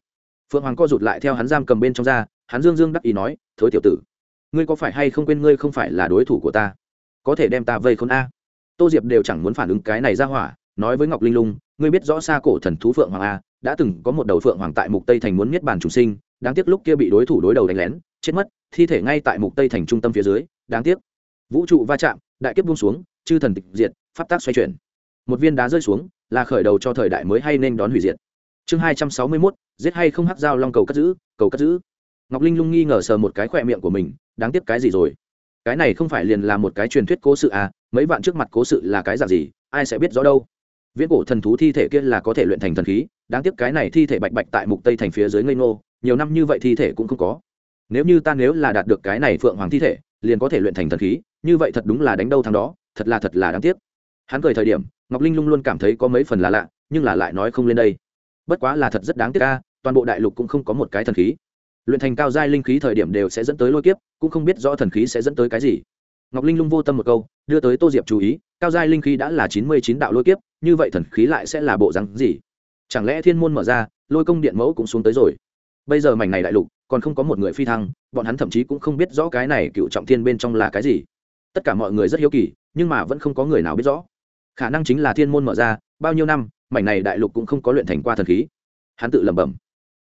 Phượng hoàng co rụt lại theo hắn giam cầm bên trong ra, hắn dương dương đắc ý nói, thối tiểu tử, ngươi có phải hay không quên ngươi không phải là đối thủ của ta? Có thể đem ta vây khốn a. Tô diệp đều chẳng muốn phản ứng cái này ra hỏa nói với ngọc linh lung ngươi biết rõ xa cổ thần thú phượng hoàng a đã từng có một đầu phượng hoàng tại mục tây thành muốn miết bàn chủ sinh đáng tiếc lúc kia bị đối thủ đối đầu đánh lén chết mất thi thể ngay tại mục tây thành trung tâm phía dưới đáng tiếc. Vũ trụ va chạm đại kiếp buông xuống chư thần tịch diệt pháp tác xoay chuyển. Một viên đá rơi xuống là khởi đầu cho thời đại mới hay nên đón hủy diệt. Chương hai trăm sáu mươi 261, giết hay không hắc dao long cầu cất giữ cầu cất giữ. Ngọc linh lung nghi ngờ sờ một cái khỏe miệng của mình đáng tiếc cái gì rồi? Cái này không phải liền là một cái truyền thuyết cố sự à mấy vạn trước mặt cố sự là cái dạng gì, ai sẽ biết rõ đâu. Viễn cổ thần thú thi thể kia là có thể luyện thành thần khí, đáng tiếc cái này thi thể bạch bạch tại mục tây thành phía dưới ngây ngô, nhiều năm như vậy thi thể cũng không có. Nếu như ta nếu là đạt được cái này phượng hoàng thi thể, liền có thể luyện thành thần khí, như vậy thật đúng là đánh đâu thằng đó, thật là thật là đáng tiếc. Hắn cười thời điểm, ngọc linh lung luôn cảm thấy có mấy phần là lạ, nhưng là lại nói không lên đây. Bất quá là thật rất đáng tiếc ca toàn bộ đại lục cũng không có một cái thần khí luyện thành cao giai linh khí thời điểm đều sẽ dẫn tới lôi kiếp, cũng không biết rõ thần khí sẽ dẫn tới cái gì. Ngọc linh lung vô tâm một câu, đưa tới tô diệp chú ý, cao giai linh khí đã là chín mươi chín đạo lôi kiếp, như vậy thần khí lại sẽ là bộ rắn gì? Chẳng lẽ thiên môn mở ra, lôi công điện mẫu cũng xuống tới rồi? Bây giờ mảnh này đại lục, còn không có một người phi thăng, bọn hắn thậm chí cũng không biết rõ cái này cựu trọng thiên bên trong là cái gì. Tất cả mọi người rất hiếu kỳ, nhưng mà vẫn không có người nào biết rõ. Khả năng chính là thiên môn mở ra, bao nhiêu năm, mảnh này đại lục cũng không có luyện thành qua thần khí. Hắn tự lẩm bẩm.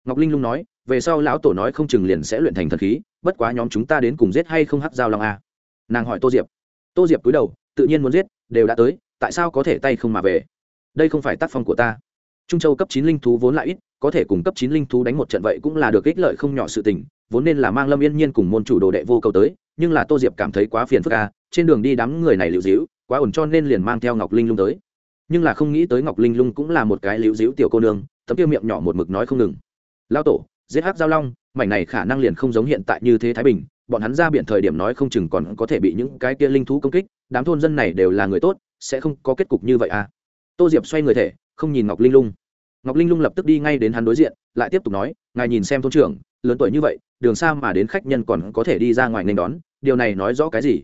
Ngọc linh lung nói về sau lão tổ nói không chừng liền sẽ luyện thành thần khí, bất quá nhóm chúng ta đến cùng giết hay không hắc giao long a? Nàng hỏi tô diệp. Tô diệp cúi đầu, tự nhiên muốn giết, đều đã tới, tại sao có thể tay không mà về? Đây không phải tác phong của ta. Trung châu cấp chín linh thú vốn lại ít, có thể cùng cấp chín linh thú đánh một trận vậy cũng là được ích lợi không nhỏ sự tình, vốn nên là mang lâm yên nhiên cùng môn chủ đồ đệ vô cầu tới, nhưng là tô diệp cảm thấy quá phiền phức a, trên đường đi đám người này liễu dĩu, quá ổn cho nên liền mang theo ngọc linh lung tới. Nhưng là không nghĩ tới ngọc linh lung cũng là một cái liễu dĩu tiểu cô nương, tấm kia miệng nhỏ một mực nói không ngừng. Lao tổ giết hắc giao long, mảnh này khả năng liền không giống hiện tại như thế thái bình, bọn hắn ra biển thời điểm nói không chừng còn có thể bị những cái kia linh thú công kích, đám thôn dân này đều là người tốt, sẽ không có kết cục như vậy à. Tô diệp xoay người thể, không nhìn ngọc linh lung. Ngọc linh lung lập tức đi ngay đến hắn đối diện, lại tiếp tục nói, ngài nhìn xem thôn trưởng, lớn tuổi như vậy, đường xa mà đến khách nhân còn có thể đi ra ngoài nên đón, điều này nói rõ cái gì?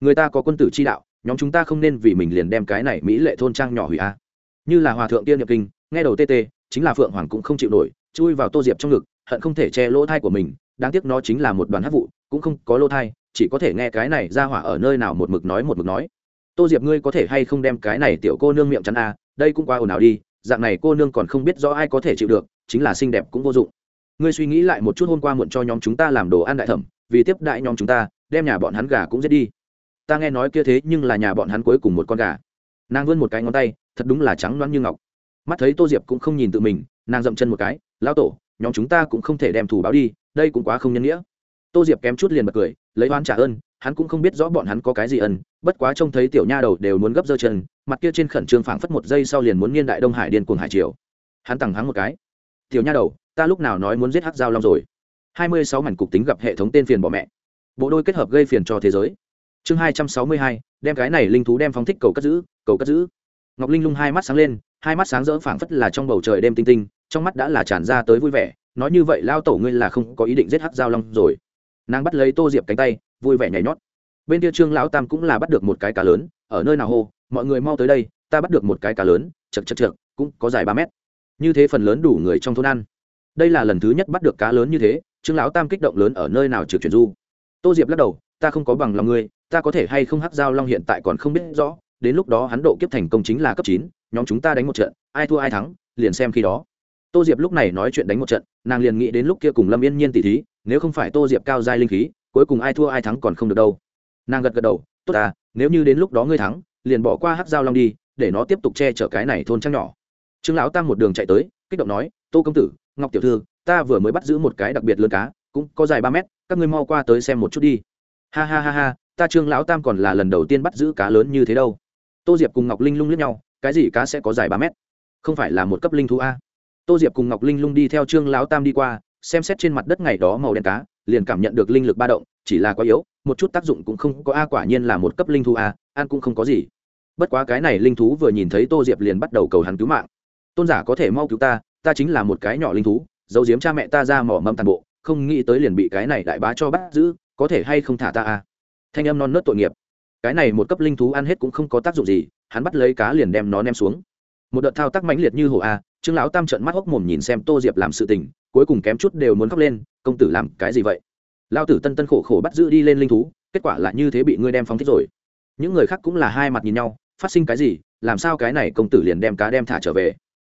Người ta có quân tử chi đạo, nhóm chúng ta không nên vì mình liền đem cái này mỹ lệ thôn trang nhỏ hủy a à. như là hòa thượng tiên nhập kinh, nghe đầu tê tê, chính là phượng hoàng cũng không chịu nổi, chui vào tô diệp trong ngực hận không thể che lỗ thai của mình, đáng tiếc nó chính là một đoàn hát vụ, cũng không có lỗ thai, chỉ có thể nghe cái này ra hỏa ở nơi nào một mực nói một mực nói. Tô diệp ngươi có thể hay không đem cái này tiểu cô nương miệng chắn a đây cũng qua ồn ào đi, dạng này cô nương còn không biết rõ ai có thể chịu được, chính là xinh đẹp cũng vô dụng. Ngươi suy nghĩ lại một chút hôm qua muộn cho nhóm chúng ta làm đồ ăn đại thẩm, vì tiếp đại nhóm chúng ta, đem nhà bọn hắn gà cũng giết đi. Ta nghe nói kia thế nhưng là nhà bọn hắn cuối cùng một con gà. Nàng vươn một cái ngón tay, thật đúng là trắng loáng như ngọc. Mắt thấy tô diệp cũng không nhìn tự mình, nàng dậm chân một cái lao tổ nhóm chúng ta cũng không thể đem thù báo đi, đây cũng quá không nhân nghĩa. Tô diệp kém chút liền bật cười, lấy oán trả ơn, hắn cũng không biết rõ bọn hắn có cái gì ân, bất quá trông thấy tiểu nha đầu đều muốn gấp giơ chân, mặt kia trên khẩn trương phảng phất một giây sau liền muốn nghiên đại đông hải điên cuồng hải triều. Hắn tằng hắng một cái. Tiểu nha đầu, ta lúc nào nói muốn giết hắc giao long rồi? Hai mươi sáu mảnh cục tính gặp hệ thống tên phiền bỏ mẹ. Bộ đôi kết hợp gây phiền cho thế giới. Chương hai trăm sáu mươi hai, đem cái này linh thú đem phóng thích cầu cất giữ, cầu cất giữ. Ngọc linh lung hai mắt sáng lên, hai mắt sáng rỡ phảng phất là trong bầu trời đêm tinh tinh trong mắt đã là tràn ra tới vui vẻ, nói như vậy lao tổ ngươi là không có ý định giết hắc giao long rồi. Nàng bắt lấy tô diệp cánh tay, vui vẻ nhảy nhót. Bên kia trương lão tam cũng là bắt được một cái cá lớn, ở nơi nào hô, mọi người mau tới đây, ta bắt được một cái cá lớn chật chật chật cũng có dài ba mét. Như thế phần lớn đủ người trong thôn ăn. Đây là lần thứ nhất bắt được cá lớn như thế, trương lão tam kích động lớn ở nơi nào trực chuyển du. Tô diệp lắc đầu, ta không có bằng lòng ngươi, ta có thể hay không hắc giao long hiện tại còn không biết rõ, đến lúc đó hắn độ kiếp thành công chính là cấp chín, nhóm chúng ta đánh một trận, ai thua ai thắng, liền xem khi đó tô diệp lúc này nói chuyện đánh một trận, nàng liền nghĩ đến lúc kia cùng lâm yên nhiên tỷ thí, nếu không phải tô diệp cao giai linh khí, cuối cùng ai thua ai thắng còn không được đâu. Nàng gật gật đầu, tốt à nếu như đến lúc đó ngươi thắng, liền bỏ qua hát dao long đi, để nó tiếp tục che chở cái này thôn trăng nhỏ. Trương lão tam một đường chạy tới, kích động nói, tô công tử, ngọc tiểu thư, ta vừa mới bắt giữ một cái đặc biệt lớn cá, cũng có dài ba mét, các ngươi mau qua tới xem một chút đi. Ha ha ha ha, ta trương lão tam còn là lần đầu tiên bắt giữ cá lớn như thế đâu. Tô diệp cùng ngọc linh lung lướt nhau, cái gì cá sẽ có dài ba mét? Không phải là một cấp linh thú a? Tô diệp cùng ngọc linh lung đi theo trương lão tam đi qua, xem xét trên mặt đất ngày đó màu đen cá, liền cảm nhận được linh lực ba động, chỉ là quá yếu, một chút tác dụng cũng không có, a, quả nhiên là một cấp linh thú, a an cũng không có gì. Bất quá cái này linh thú vừa nhìn thấy tô diệp liền bắt đầu cầu hắn cứu mạng. Tôn giả có thể mau cứu ta ta chính là một cái nhỏ linh thú, giấu giếm cha mẹ ta ra mỏ mâm toàn bộ, không nghĩ tới liền bị cái này đại bá cho bắt giữ, có thể hay không thả ta, a? Thanh âm non nớt tội nghiệp. Cái này một cấp linh thú ăn hết cũng không có tác dụng gì, hắn bắt lấy cá liền đem nó ném xuống. Một đợt thao tác mãnh liệt như hổ, a trương lão tam trận mắt hốc mồm nhìn xem tô diệp làm sự tình, cuối cùng kém chút đều muốn khóc lên, công tử làm cái gì vậy? Lao tử tân tân khổ khổ bắt giữ đi lên linh thú, kết quả là như thế bị ngươi đem phóng thích rồi. Những người khác cũng là hai mặt nhìn nhau, phát sinh cái gì? Làm sao cái này công tử liền đem cá đem thả trở về?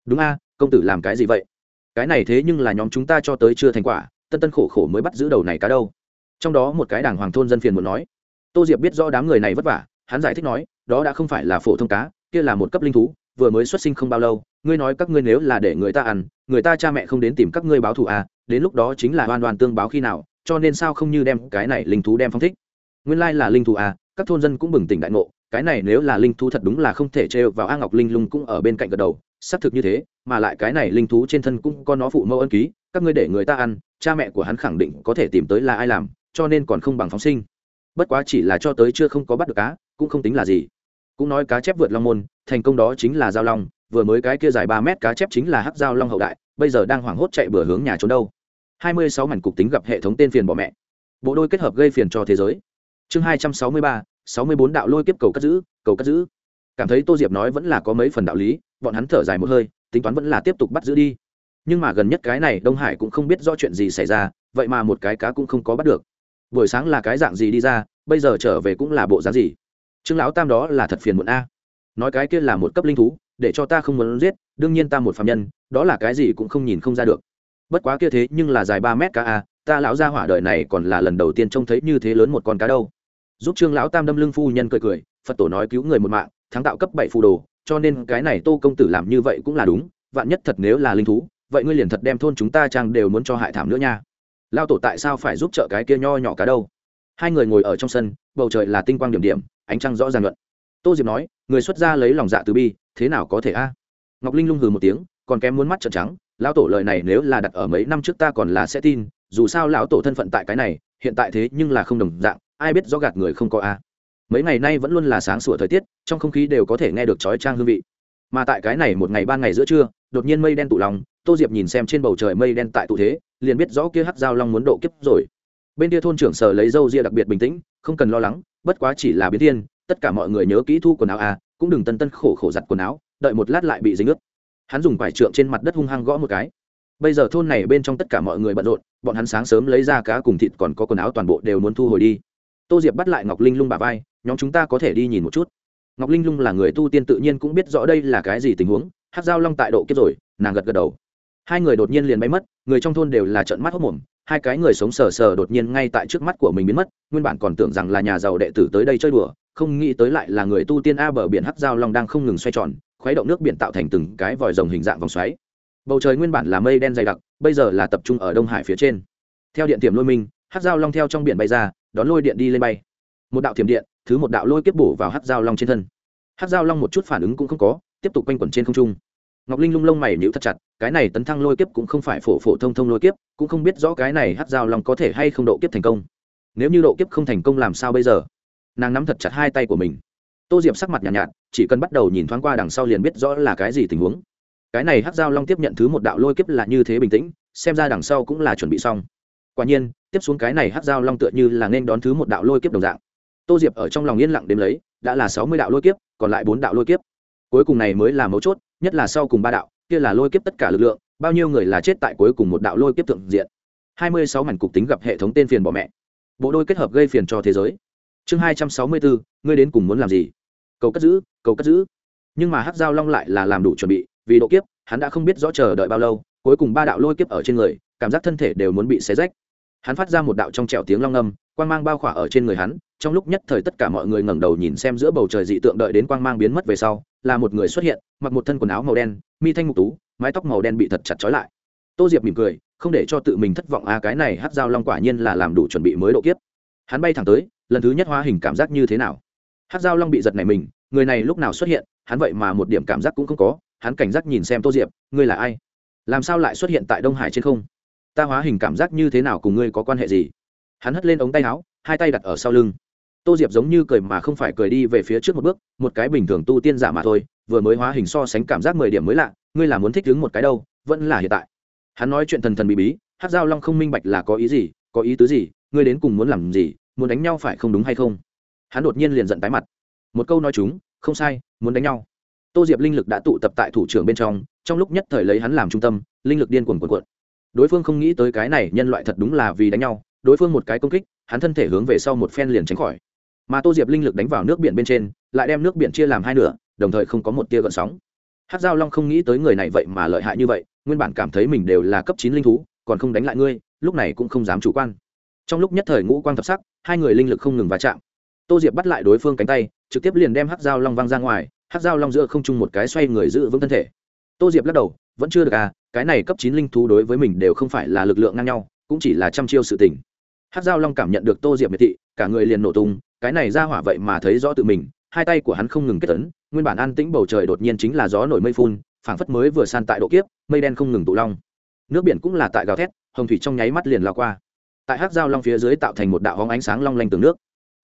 Đúng a, công tử làm cái gì vậy? Cái này thế nhưng là nhóm chúng ta cho tới chưa thành quả, tân tân khổ khổ mới bắt giữ đầu này cá đâu. Trong đó một cái đảng hoàng thôn dân phiền muốn nói. Tô diệp biết rõ đám người này vất vả, hắn giải thích nói, đó đã không phải là phổ thông cá, kia là một cấp linh thú vừa mới xuất sinh không bao lâu, ngươi nói các ngươi nếu là để người ta ăn, người ta cha mẹ không đến tìm các ngươi báo thù à đến lúc đó chính là oan oan tương báo khi nào, cho nên sao không như đem cái này linh thú đem phong thích? Nguyên lai là linh thú à các thôn dân cũng bừng tỉnh đại ngộ, cái này nếu là linh thú thật đúng là không thể trêu vào a ngọc linh lung cũng ở bên cạnh gật đầu, xác thực như thế, mà lại cái này linh thú trên thân cũng có nó phụ mẫu ân ký, các ngươi để người ta ăn, cha mẹ của hắn khẳng định có thể tìm tới là ai làm, cho nên còn không bằng phóng sinh. Bất quá chỉ là cho tới chưa không có bắt được cá, cũng không tính là gì cũng nói cá chép vượt long môn, thành công đó chính là giao long, vừa mới cái kia dài ba mét cá chép chính là hắc giao long hậu đại, bây giờ đang hoảng hốt chạy bừa hướng nhà trốn đâu. Hai mươi sáu mảnh cục tính gặp hệ thống tên phiền bỏ mẹ. Bộ đôi kết hợp gây phiền cho thế giới. Chương hai trăm sáu mươi ba, sáu mươi bốn đạo lôi kiếp cầu cất giữ, cầu cất giữ. Cảm thấy tô diệp nói vẫn là có mấy phần đạo lý, bọn hắn thở dài một hơi, tính toán vẫn là tiếp tục bắt giữ đi. Nhưng mà gần nhất cái này đông hải cũng không biết do chuyện gì xảy ra, vậy mà một cái cá cũng không có bắt được. Buổi sáng là cái dạng gì đi ra, bây giờ trở về cũng là bộ dáng gì? Trương lão tam đó là thật phiền muộn a. Nói cái kia là một cấp linh thú, để cho ta không muốn giết, đương nhiên ta một phạm nhân, đó là cái gì cũng không nhìn không ra được. Bất quá kia thế nhưng là dài ba mét cá a, ta lão gia hỏa đời này còn là lần đầu tiên trông thấy như thế lớn một con cá đâu. Giúp trương lão tam đâm lưng phu nhân cười cười, phật tổ nói cứu người một mạng, thắng tạo cấp bảy phù đồ, cho nên cái này tô công tử làm như vậy cũng là đúng, vạn nhất thật nếu là linh thú, vậy ngươi liền thật đem thôn chúng ta trang đều muốn cho hại thảm nữa nha. Lao tổ tại sao phải giúp trợ cái kia nho nhỏ cá đâu? Hai người ngồi ở trong sân, bầu trời là tinh quang điểm điểm ánh trăng rõ ràng luận tô diệp nói, người xuất gia lấy lòng dạ từ bi, thế nào có thể a? Ngọc linh lung hừ một tiếng, còn kém muốn mắt trợn trắng, lão tổ lời này nếu là đặt ở mấy năm trước ta còn là sẽ tin, dù sao lão tổ thân phận tại cái này, hiện tại thế nhưng là không đồng dạng, ai biết rõ gạt người không có a? Mấy ngày nay vẫn luôn là sáng sủa thời tiết, trong không khí đều có thể nghe được chói trang hương vị. Mà tại cái này một ngày ban ngày giữa trưa, đột nhiên mây đen tụ lòng, tô diệp nhìn xem trên bầu trời mây đen tại tụ thế, liền biết rõ kia hắc giao long muốn độ kiếp rồi. Bên kia thôn trưởng sở lấy dâu ria đặc biệt bình tĩnh, không cần lo lắng bất quá chỉ là biến thiên, tất cả mọi người nhớ kỹ thu quần áo à cũng đừng tân tân khổ khổ giặt quần áo, đợi một lát lại bị dính ướt. Hắn dùng quải trượng trên mặt đất hung hăng gõ một cái. Bây giờ thôn này bên trong tất cả mọi người bận rộn, bọn hắn sáng sớm lấy ra cá cùng thịt còn có quần áo toàn bộ đều muốn thu hồi đi. Tô diệp bắt lại ngọc linh lung bà vai, nhóm chúng ta có thể đi nhìn một chút. Ngọc linh lung là người tu tiên tự nhiên cũng biết rõ đây là cái gì tình huống hát dao long tại độ kiếp rồi, nàng gật gật đầu. Hai người đột nhiên liền bay mất, người trong thôn đều là trận mắt hốc mồm hai cái người sống sờ sờ đột nhiên ngay tại trước mắt của mình biến mất, nguyên bản còn tưởng rằng là nhà giàu đệ tử tới đây chơi đùa, không nghĩ tới lại là người tu tiên a bờ biển hắc giao long đang không ngừng xoay tròn, khuấy động nước biển tạo thành từng cái vòi rồng hình dạng vòng xoáy. Bầu trời nguyên bản là mây đen dày đặc, bây giờ là tập trung ở đông hải phía trên. Theo điện tiềm lôi minh hắc giao long theo trong biển bay ra, đón lôi điện đi lên bay. Một đạo thiểm điện, thứ một đạo lôi kiếp bổ vào hắc giao long trên thân. Hắc giao long một chút phản ứng cũng không có, tiếp tục quanh quẩn trên không trung. Ngọc linh lung lông mày nhíu thật chặt cái này tấn thăng lôi kiếp cũng không phải phổ phổ thông thông lôi kiếp cũng không biết rõ cái này hắc giao long có thể hay không độ kiếp thành công. Nếu như độ kiếp không thành công làm sao bây giờ? Nàng nắm thật chặt hai tay của mình. Tô diệp sắc mặt nhàn nhạt, nhạt chỉ cần bắt đầu nhìn thoáng qua đằng sau liền biết rõ là cái gì tình huống. Cái này hắc giao long tiếp nhận thứ một đạo lôi kiếp là như thế bình tĩnh xem ra đằng sau cũng là chuẩn bị xong. Quả nhiên tiếp xuống cái này hắc giao long tựa như là nên đón thứ một đạo lôi kiếp đồng dạng. Tô diệp ở trong lòng yên lặng đếm lấy đã là sáu mươi đạo lôi kiếp còn lại bốn đạo lôi kiếp. Cuối cùng này mới là mấu chốt nhất là sau cùng ba đạo kia là lôi kiếp tất cả lực lượng, bao nhiêu người là chết tại cuối cùng một đạo lôi kiếp thượng diện. Hai mươi sáu mảnh cục tính gặp hệ thống tên phiền bỏ mẹ. Bộ đôi kết hợp gây phiền cho thế giới. Chương hai trăm sáu mươi bốn ngươi đến cùng muốn làm gì? Cầu cất giữ, cầu cất giữ. Nhưng mà hát giao long lại là làm đủ chuẩn bị, vì độ kiếp, hắn đã không biết rõ chờ đợi bao lâu, cuối cùng ba đạo lôi kiếp ở trên người, cảm giác thân thể đều muốn bị xé rách. Hắn phát ra một đạo trong trẻo tiếng long âm, quang mang bao khỏa ở trên người hắn, trong lúc nhất thời tất cả mọi người ngẩng đầu nhìn xem giữa bầu trời dị tượng đợi đến quang mang biến mất về sau là một người xuất hiện, mặc một thân quần áo màu đen, mi thanh mục tú, mái tóc màu đen bị thật chặt trói lại. Tô diệp mỉm cười, không để cho tự mình thất vọng a cái này hát dao long quả nhiên là làm đủ chuẩn bị mới độ kiếp. Hắn bay thẳng tới, lần thứ nhất hóa hình cảm giác như thế nào? Hát dao long bị giật này mình, người này lúc nào xuất hiện, hắn vậy mà một điểm cảm giác cũng không có, hắn cảnh giác nhìn xem tô diệp, ngươi là ai? Làm sao lại xuất hiện tại đông hải trên không? Ta hóa hình cảm giác như thế nào cùng ngươi có quan hệ gì? Hắn hất lên ống tay áo, hai tay đặt ở sau lưng tô diệp giống như cười mà không phải cười đi về phía trước một bước, một cái bình thường tu tiên giả mà thôi, vừa mới hóa hình so sánh cảm giác mười điểm mới lạ, ngươi là muốn thích đứng một cái đâu, vẫn là hiện tại. Hắn nói chuyện thần thần bí bí, hát giao long không minh bạch là có ý gì, có ý tứ gì, ngươi đến cùng muốn làm gì, muốn đánh nhau phải không đúng hay không? Hắn đột nhiên liền giận tái mặt. Một câu nói chúng, không sai, muốn đánh nhau. Tô diệp linh lực đã tụ tập tại thủ trưởng bên trong trong lúc nhất thời lấy hắn làm trung tâm, linh lực điên cuồng cuộn cuộn. Đối phương không nghĩ tới cái này nhân loại thật đúng là vì đánh nhau, đối phương một cái công kích, hắn thân thể hướng về sau một phen liền tránh khỏi mà tô diệp linh lực đánh vào nước biển bên trên lại đem nước biển chia làm hai nửa đồng thời không có một tia gợn sóng hát giao long không nghĩ tới người này vậy mà lợi hại như vậy nguyên bản cảm thấy mình đều là cấp chín linh thú còn không đánh lại ngươi lúc này cũng không dám chủ quan trong lúc nhất thời ngũ quang thập sắc hai người linh lực không ngừng va chạm tô diệp bắt lại đối phương cánh tay trực tiếp liền đem hát dao long văng ra ngoài hát dao long giữa không chung một cái xoay người giữ vững thân thể tô diệp lắc đầu vẫn chưa được à cái này cấp chín linh thú đối với mình đều không phải là lực lượng ngang nhau cũng chỉ là trăm chiêu sự tình hát dao long cảm nhận được tô diệp miệt thị cả người liền nổ tung, cái này ra hỏa vậy mà thấy rõ tự mình, hai tay của hắn không ngừng kết tấn, nguyên bản an tĩnh bầu trời đột nhiên chính là gió nổi mây phun, phảng phất mới vừa san tại độ kiếp, mây đen không ngừng tụ long. Nước biển cũng là tại gào thét, hồng thủy trong nháy mắt liền lao qua. Tại hát dao long phía dưới tạo thành một đạo hóng ánh sáng long lanh tường nước.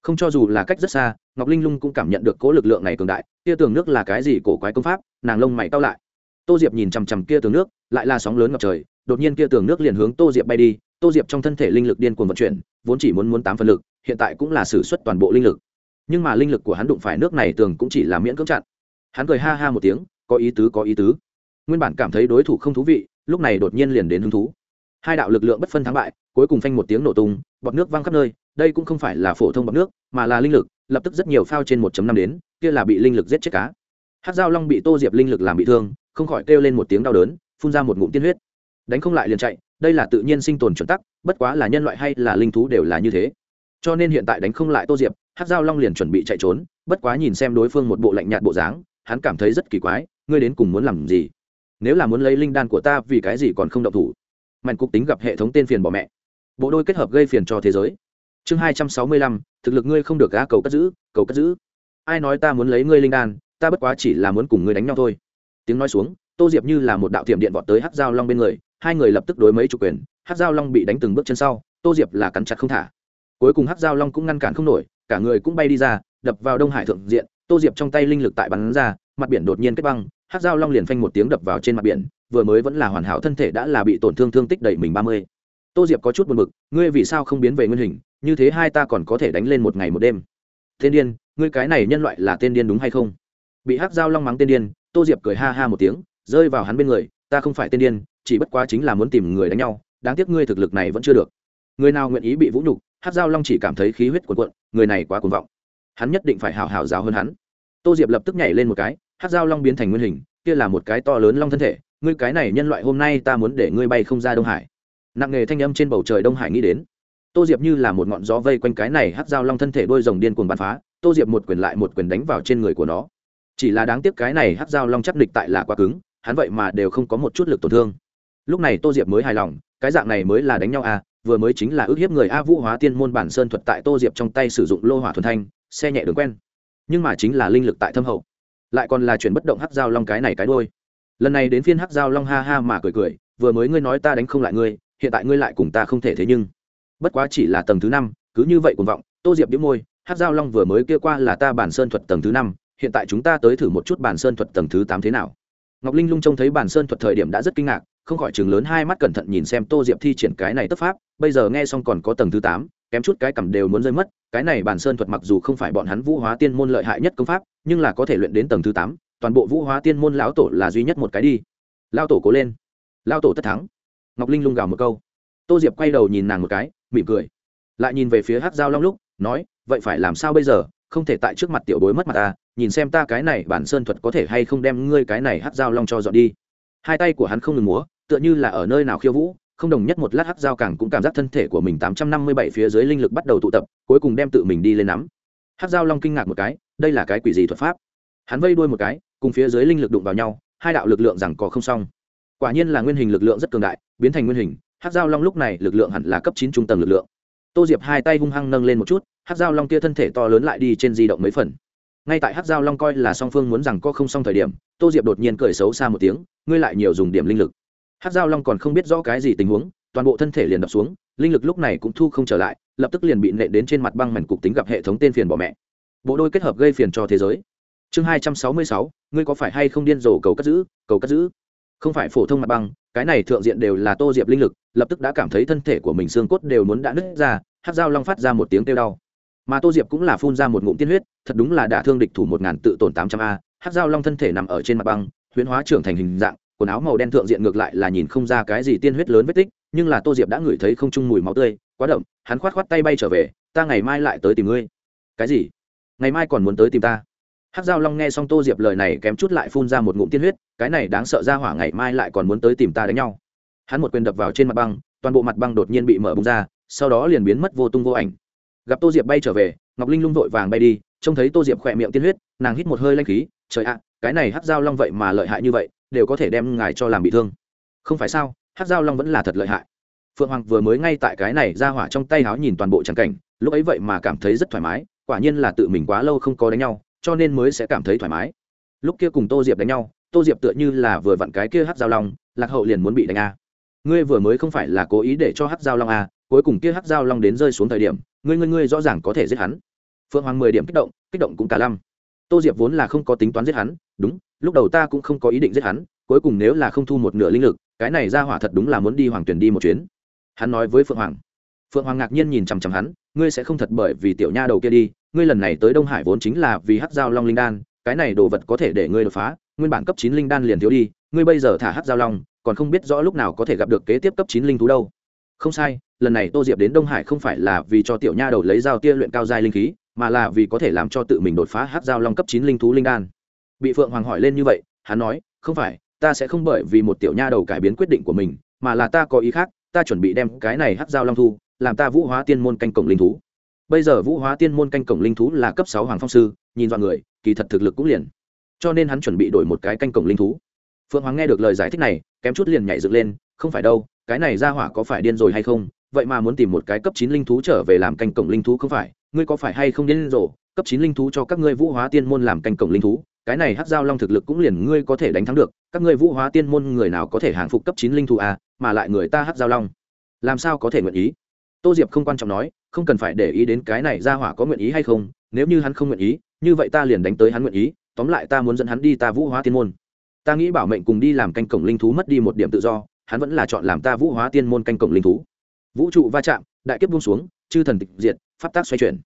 Không cho dù là cách rất xa, ngọc linh lung cũng cảm nhận được cố lực lượng này cường đại kia tường nước là cái gì cổ quái công pháp, nàng lông mày cao lại. Tô diệp nhìn chằm chằm kia tường nước, lại là sóng lớn ngập trời, đột nhiên kia tường nước liền hướng tô diệp bay đi, tô diệp trong thân thể linh lực điên cuồng vận chuyển, vốn chỉ muốn muốn tám phần lực hiện tại cũng là sử suất toàn bộ linh lực. Nhưng mà linh lực của hắn đụng phải nước này tường cũng chỉ là miễn cưỡng chặn. Hắn cười ha ha một tiếng, có ý tứ, có ý tứ. Nguyên bản cảm thấy đối thủ không thú vị, lúc này đột nhiên liền đến hứng thú. Hai đạo lực lượng bất phân thắng bại, cuối cùng phanh một tiếng nổ tung, bọt nước văng khắp nơi, đây cũng không phải là phổ thông bọt nước, mà là linh lực, lập tức rất nhiều phao trên một năm đến, kia là bị linh lực giết chết cá. Hát dao long bị tô diệp linh lực làm bị thương, không khỏi kêu lên một tiếng đau đớn, phun ra một ngụm tiên huyết. Đánh không lại liền chạy, đây là tự nhiên sinh tồn chuẩn tắc, bất quá là nhân loại hay là linh thú đều là như thế cho nên hiện tại đánh không lại tô diệp hát dao long liền chuẩn bị chạy trốn, bất quá nhìn xem đối phương một bộ lạnh nhạt bộ dáng, hắn cảm thấy rất kỳ quái, ngươi đến cùng muốn làm gì? Nếu là muốn lấy linh đan của ta, vì cái gì còn không động thủ? Mạnh cục tính gặp hệ thống tên phiền bỏ mẹ. Bộ đôi kết hợp gây phiền cho thế giới. Chương hai trăm sáu mươi lăm, thực lực ngươi không được gã cầu cất giữ, cầu cất giữ. Ai nói ta muốn lấy ngươi linh đan, ta bất quá chỉ là muốn cùng ngươi đánh nhau thôi. Tiếng nói xuống, tô diệp như là một đạo tiệm điện vọt tới hát dao long bên người, hai người lập tức đối mấy chủ quyền. Hát dao long bị đánh từng bước chân sau, tô diệp là cắn chặt không thả cuối cùng Hắc Giao long cũng ngăn cản không nổi, cả người cũng bay đi ra, đập vào đông hải thượng diện, tô diệp trong tay linh lực tại bắn ra, mặt biển đột nhiên kết băng, Hắc Giao long liền phanh một tiếng đập vào trên mặt biển, vừa mới vẫn là hoàn hảo thân thể đã là bị tổn thương thương tích đẩy mình ba mươi. Tô diệp có chút buồn b ự c ngươi vì sao không biến về nguyên hình, như thế hai ta còn có thể đánh lên một ngày một đêm. Tên điên, ngươi cái này nhân loại là tên điên đúng hay không? Bị Hắc dao long mắng tên điên, tô diệp cười ha ha một tiếng, rơi vào hắn bên người, ta không phải tên điên, chỉ bất quá chính là muốn tìm người đánh nhau, đáng tiếc ngươi thực lực này vẫn chưa được. Người nào nguyện ý bị vũ nhục hát giao long chỉ cảm thấy khí huyết cuồn cuộn, người này quá cuồng vọng. Hắn nhất định phải hào hào giáo hơn hắn. Tô diệp lập tức nhảy lên một cái, hát giao long biến thành nguyên hình, kia là một cái to lớn long thân thể, ngươi cái này nhân loại hôm nay ta muốn để ngươi bay không ra đông hải. Nặng nghề thanh âm trên bầu trời đông hải nghĩ đến. Tô diệp như là một ngọn gió vây quanh cái này hát dao long thân thể đôi rồng điên cuồng bắn phá, tô diệp một quyền lại một quyền đánh vào trên người của nó. Chỉ là đáng tiếc cái này hát dao long chắc địch tại là quá cứng, hắn vậy mà đều không có một chút lực tổn thương. Lúc này tô diệp mới hài lòng, cái dạng này mới là đánh nhau à vừa mới chính là ước hiếp người a vũ hóa tiên môn bản sơn thuật tại tô diệp trong tay sử dụng lô hỏa thuần thanh, xe nhẹ đường quen. Nhưng mà chính là linh lực tại thâm hậu. Lại còn là chuyển bất động hắc dao long cái này cái đôi lần này đến phiên hắc dao long ha ha mà cười cười, vừa mới ngươi nói ta đánh không lại ngươi, hiện tại ngươi lại cùng ta không thể thế nhưng. Bất quá chỉ là tầng thứ năm, cứ như vậy cuồng vọng, tô diệp đĩu môi hát giao long vừa mới kia qua là ta bản sơn thuật tầng thứ năm, hiện tại chúng ta tới thử một chút bản sơn thuật tầng thứ tám thế nào. Ngọc linh lung trông thấy bản sơn thuật thời điểm đã rất kinh ngạc, không khỏi chừng lớn hai mắt cẩn thận nhìn xem tô diệp thi triển cái này tất pháp bây giờ nghe xong còn có tầng thứ tám, kém chút cái cầm đều muốn rơi mất, cái này bản sơn thuật mặc dù không phải bọn hắn vũ hóa tiên môn lợi hại nhất công pháp, nhưng là có thể luyện đến tầng thứ tám, toàn bộ vũ hóa tiên môn lão tổ là duy nhất một cái đi. Lao tổ cố lên. Lao tổ tất thắng. Ngọc linh lung gào một câu. Tô diệp quay đầu nhìn nàng một cái, mỉm cười. Lại nhìn về phía hát dao long lúc, nói, vậy phải làm sao bây giờ? Không thể tại trước mặt tiểu bối mất mặt ta nhìn xem ta cái này bản sơn thuật có thể hay không đem ngươi cái này hát dao long cho dọn đi. Hai tay của hắn không ngừng múa, tựa như là ở nơi nào khiêu vũ không đồng nhất một lát Hắc dao càng cũng cảm giác thân thể của mình tám trăm năm mươi bảy phía dưới linh lực bắt đầu tụ tập, cuối cùng đem tự mình đi lên nắm. Hắc dao long kinh ngạc một cái, đây là cái quỷ gì thuật pháp? Hắn vây đuôi một cái, cùng phía dưới linh lực đụng vào nhau, hai đạo lực lượng rằng có không xong. Quả nhiên là nguyên hình lực lượng rất cường đại, biến thành nguyên hình hát dao long lúc này lực lượng hẳn là cấp chín trung tầng lực lượng. Tô diệp hai tay hung hăng nâng lên một chút hát dao long kia thân thể to lớn lại đi trên di động mấy phần. Ngay tại hát dao long coi là song phương muốn rằng có không xong thời điểm, tô diệp đột nhiên cười xấu xa một tiếng, ngươi lại nhiều dùng điểm linh lực hát dao long còn không biết rõ cái gì tình huống, toàn bộ thân thể liền đập xuống, linh lực lúc này cũng thu không trở lại, lập tức liền bị nện đến trên mặt băng mảnh cục tính gặp hệ thống tên phiền bỏ mẹ. Bộ đôi kết hợp gây phiền cho thế giới. Chương hai trăm sáu mươi sáu, ngươi có phải hay không điên rồ cầu cất giữ, cầu cất giữ? Không phải phổ thông mặt băng, cái này thượng diện đều là tô diệp linh lực, lập tức đã cảm thấy thân thể của mình xương cốt đều muốn đã nứt ra hát dao long phát ra một tiếng kêu đau. Mà tô diệp cũng là phun ra một ngụm tiên huyết, thật đúng là đả thương địch thủ một ngàn tự tổn tám trăm a hát dao long thân thể nằm ở trên mặt băng, huyễn hóa trưởng thành hình dạng quần áo màu đen thượng diện ngược lại là nhìn không ra cái gì tiên huyết lớn vết tích, nhưng là tô diệp đã ngửi thấy không chung mùi máu tươi, quá đậm, hắn khoát khoát tay bay trở về, ta ngày mai lại tới tìm ngươi. Cái gì? Ngày mai còn muốn tới tìm ta? Hát dao long nghe xong tô diệp lời này kém chút lại phun ra một ngụm tiên huyết, cái này đáng sợ ra hỏa ngày mai lại còn muốn tới tìm ta đánh nhau. Hắn một quyền đập vào trên mặt băng, toàn bộ mặt băng đột nhiên bị mở bung ra, sau đó liền biến mất vô tung vô ảnh. Gặp tô diệp bay trở về, ngọc linh lung vội vàng bay đi, trông thấy tô diệp khỏe miệng tiên huyết, nàng hít một hơi lanh khí, trời ạ, cái này hát dao long vậy mà lợi hại như vậy đều có thể đem ngài cho làm bị thương. Không phải sao? Hát dao long vẫn là thật lợi hại. Phượng hoàng vừa mới ngay tại cái này ra hỏa trong tay háo nhìn toàn bộ trắng cảnh, lúc ấy vậy mà cảm thấy rất thoải mái, quả nhiên là tự mình quá lâu không có đánh nhau, cho nên mới sẽ cảm thấy thoải mái. Lúc kia cùng tô diệp đánh nhau, tô diệp tựa như là vừa vặn cái kia hát giao long, lạc hậu liền muốn bị đánh a. Ngươi vừa mới không phải là cố ý để cho hát giao long a, cuối cùng kia hát giao long đến rơi xuống thời điểm, ngươi ngươi ngươi rõ ràng có thể giết hắn. Phượng hoàng mười điểm kích động kích động cũng cả lăm tô diệp vốn là không có tính toán giết hắn, đúng, lúc đầu ta cũng không có ý định giết hắn, cuối cùng nếu là không thu một nửa linh lực, cái này ra hỏa thật đúng là muốn đi hoàng tuyển đi một chuyến. Hắn nói với phượng hoàng. Phượng hoàng ngạc nhiên nhìn chằm chằm hắn, ngươi sẽ không thật bởi vì tiểu nha đầu kia đi, ngươi lần này tới đông hải vốn chính là vì hát giao long linh đan, cái này đồ vật có thể để ngươi đột phá, nguyên bản cấp chín linh đan liền thiếu đi, ngươi bây giờ thả hát giao long, còn không biết rõ lúc nào có thể gặp được kế tiếp cấp chín linh thú đâu. Không sai, lần này tô diệp đến đông hải không phải là vì cho tiểu nha đầu lấy dao tia luyện cao giai linh khí mà là vì có thể làm cho tự mình đột phá hát giao long cấp chín linh thú linh đan. Bị phượng hoàng hỏi lên như vậy, hắn nói, không phải, ta sẽ không bởi vì một tiểu nha đầu cải biến quyết định của mình, mà là ta có ý khác, ta chuẩn bị đem cái này hát giao long thu, làm ta vũ hóa tiên môn canh cổng linh thú. Bây giờ vũ hóa tiên môn canh cổng linh thú là cấp sáu hoàng phong sư, nhìn dọn người, kỳ thật thực lực cũng liền. Cho nên hắn chuẩn bị đổi một cái canh cổng linh thú. Phượng hoàng nghe được lời giải thích này, kém chút liền nhảy dựng lên, không phải đâu, cái này ra hỏa có phải điên rồi hay không? Vậy mà muốn tìm một cái cấp chín linh thú trở về làm canh cổng linh thú không phải ngươi có phải hay không điên rồ, cấp chín linh thú cho các ngươi vũ hóa tiên môn làm canh cổng linh thú, cái này hát giao long thực lực cũng liền ngươi có thể đánh thắng được, các ngươi vũ hóa tiên môn người nào có thể hàng phục cấp chín linh thú à mà lại người ta hát giao long? Làm sao có thể nguyện ý? Tô diệp không quan trọng nói, không cần phải để ý đến cái này ra hỏa có nguyện ý hay không, nếu như hắn không nguyện ý, như vậy ta liền đánh tới hắn nguyện ý, tóm lại ta muốn dẫn hắn đi ta vũ hóa tiên môn. Ta nghĩ bảo mệnh cùng đi làm canh cổng linh thú mất đi một điểm tự do, hắn vẫn là chọn làm ta vũ hóa tiên môn canh cổng linh thú. Vũ trụ va chạm, đại kiếp buông xuống, chư thần tịch diệt pháp tác xoay chuyển.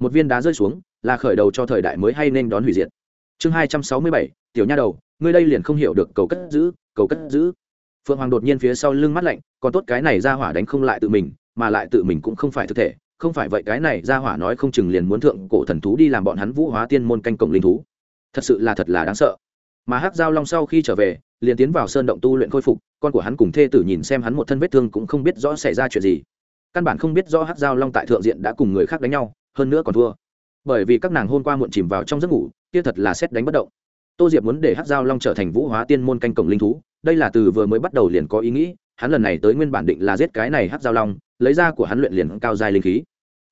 Một viên đá rơi xuống, là khởi đầu cho thời đại mới hay nên đón hủy diệt. Chương hai trăm sáu mươi bảy, tiểu nha đầu, ngươi đây liền không hiểu được cầu cất giữ, cầu cất giữ. Phượng hoàng đột nhiên phía sau lưng mắt lạnh, còn tốt cái này ra hỏa đánh không lại tự mình, mà lại tự mình cũng không phải thực thể. Không phải vậy cái này ra hỏa nói không chừng liền muốn thượng cổ thần thú đi làm bọn hắn vũ hóa tiên môn canh cổng linh thú. Thật sự là thật là đáng sợ. Mà hắc giao long sau khi trở về, liền tiến vào sơn động tu luyện khôi phục, con của hắn cùng thê tử nhìn xem hắn một thân vết thương cũng không biết rõ xảy ra chuyện gì căn bản không biết rõ hắc giao long tại thượng diện đã cùng người khác đánh nhau, hơn nữa còn thua. Bởi vì các nàng hôm qua muộn chìm vào trong giấc ngủ, kia thật là xét đánh bất động. Tô diệp muốn để hắc giao long trở thành vũ hóa tiên môn canh cổng linh thú, đây là từ vừa mới bắt đầu liền có ý nghĩ, hắn lần này tới nguyên bản định là giết cái này hắc giao long, lấy ra của hắn luyện liền cao dài linh khí.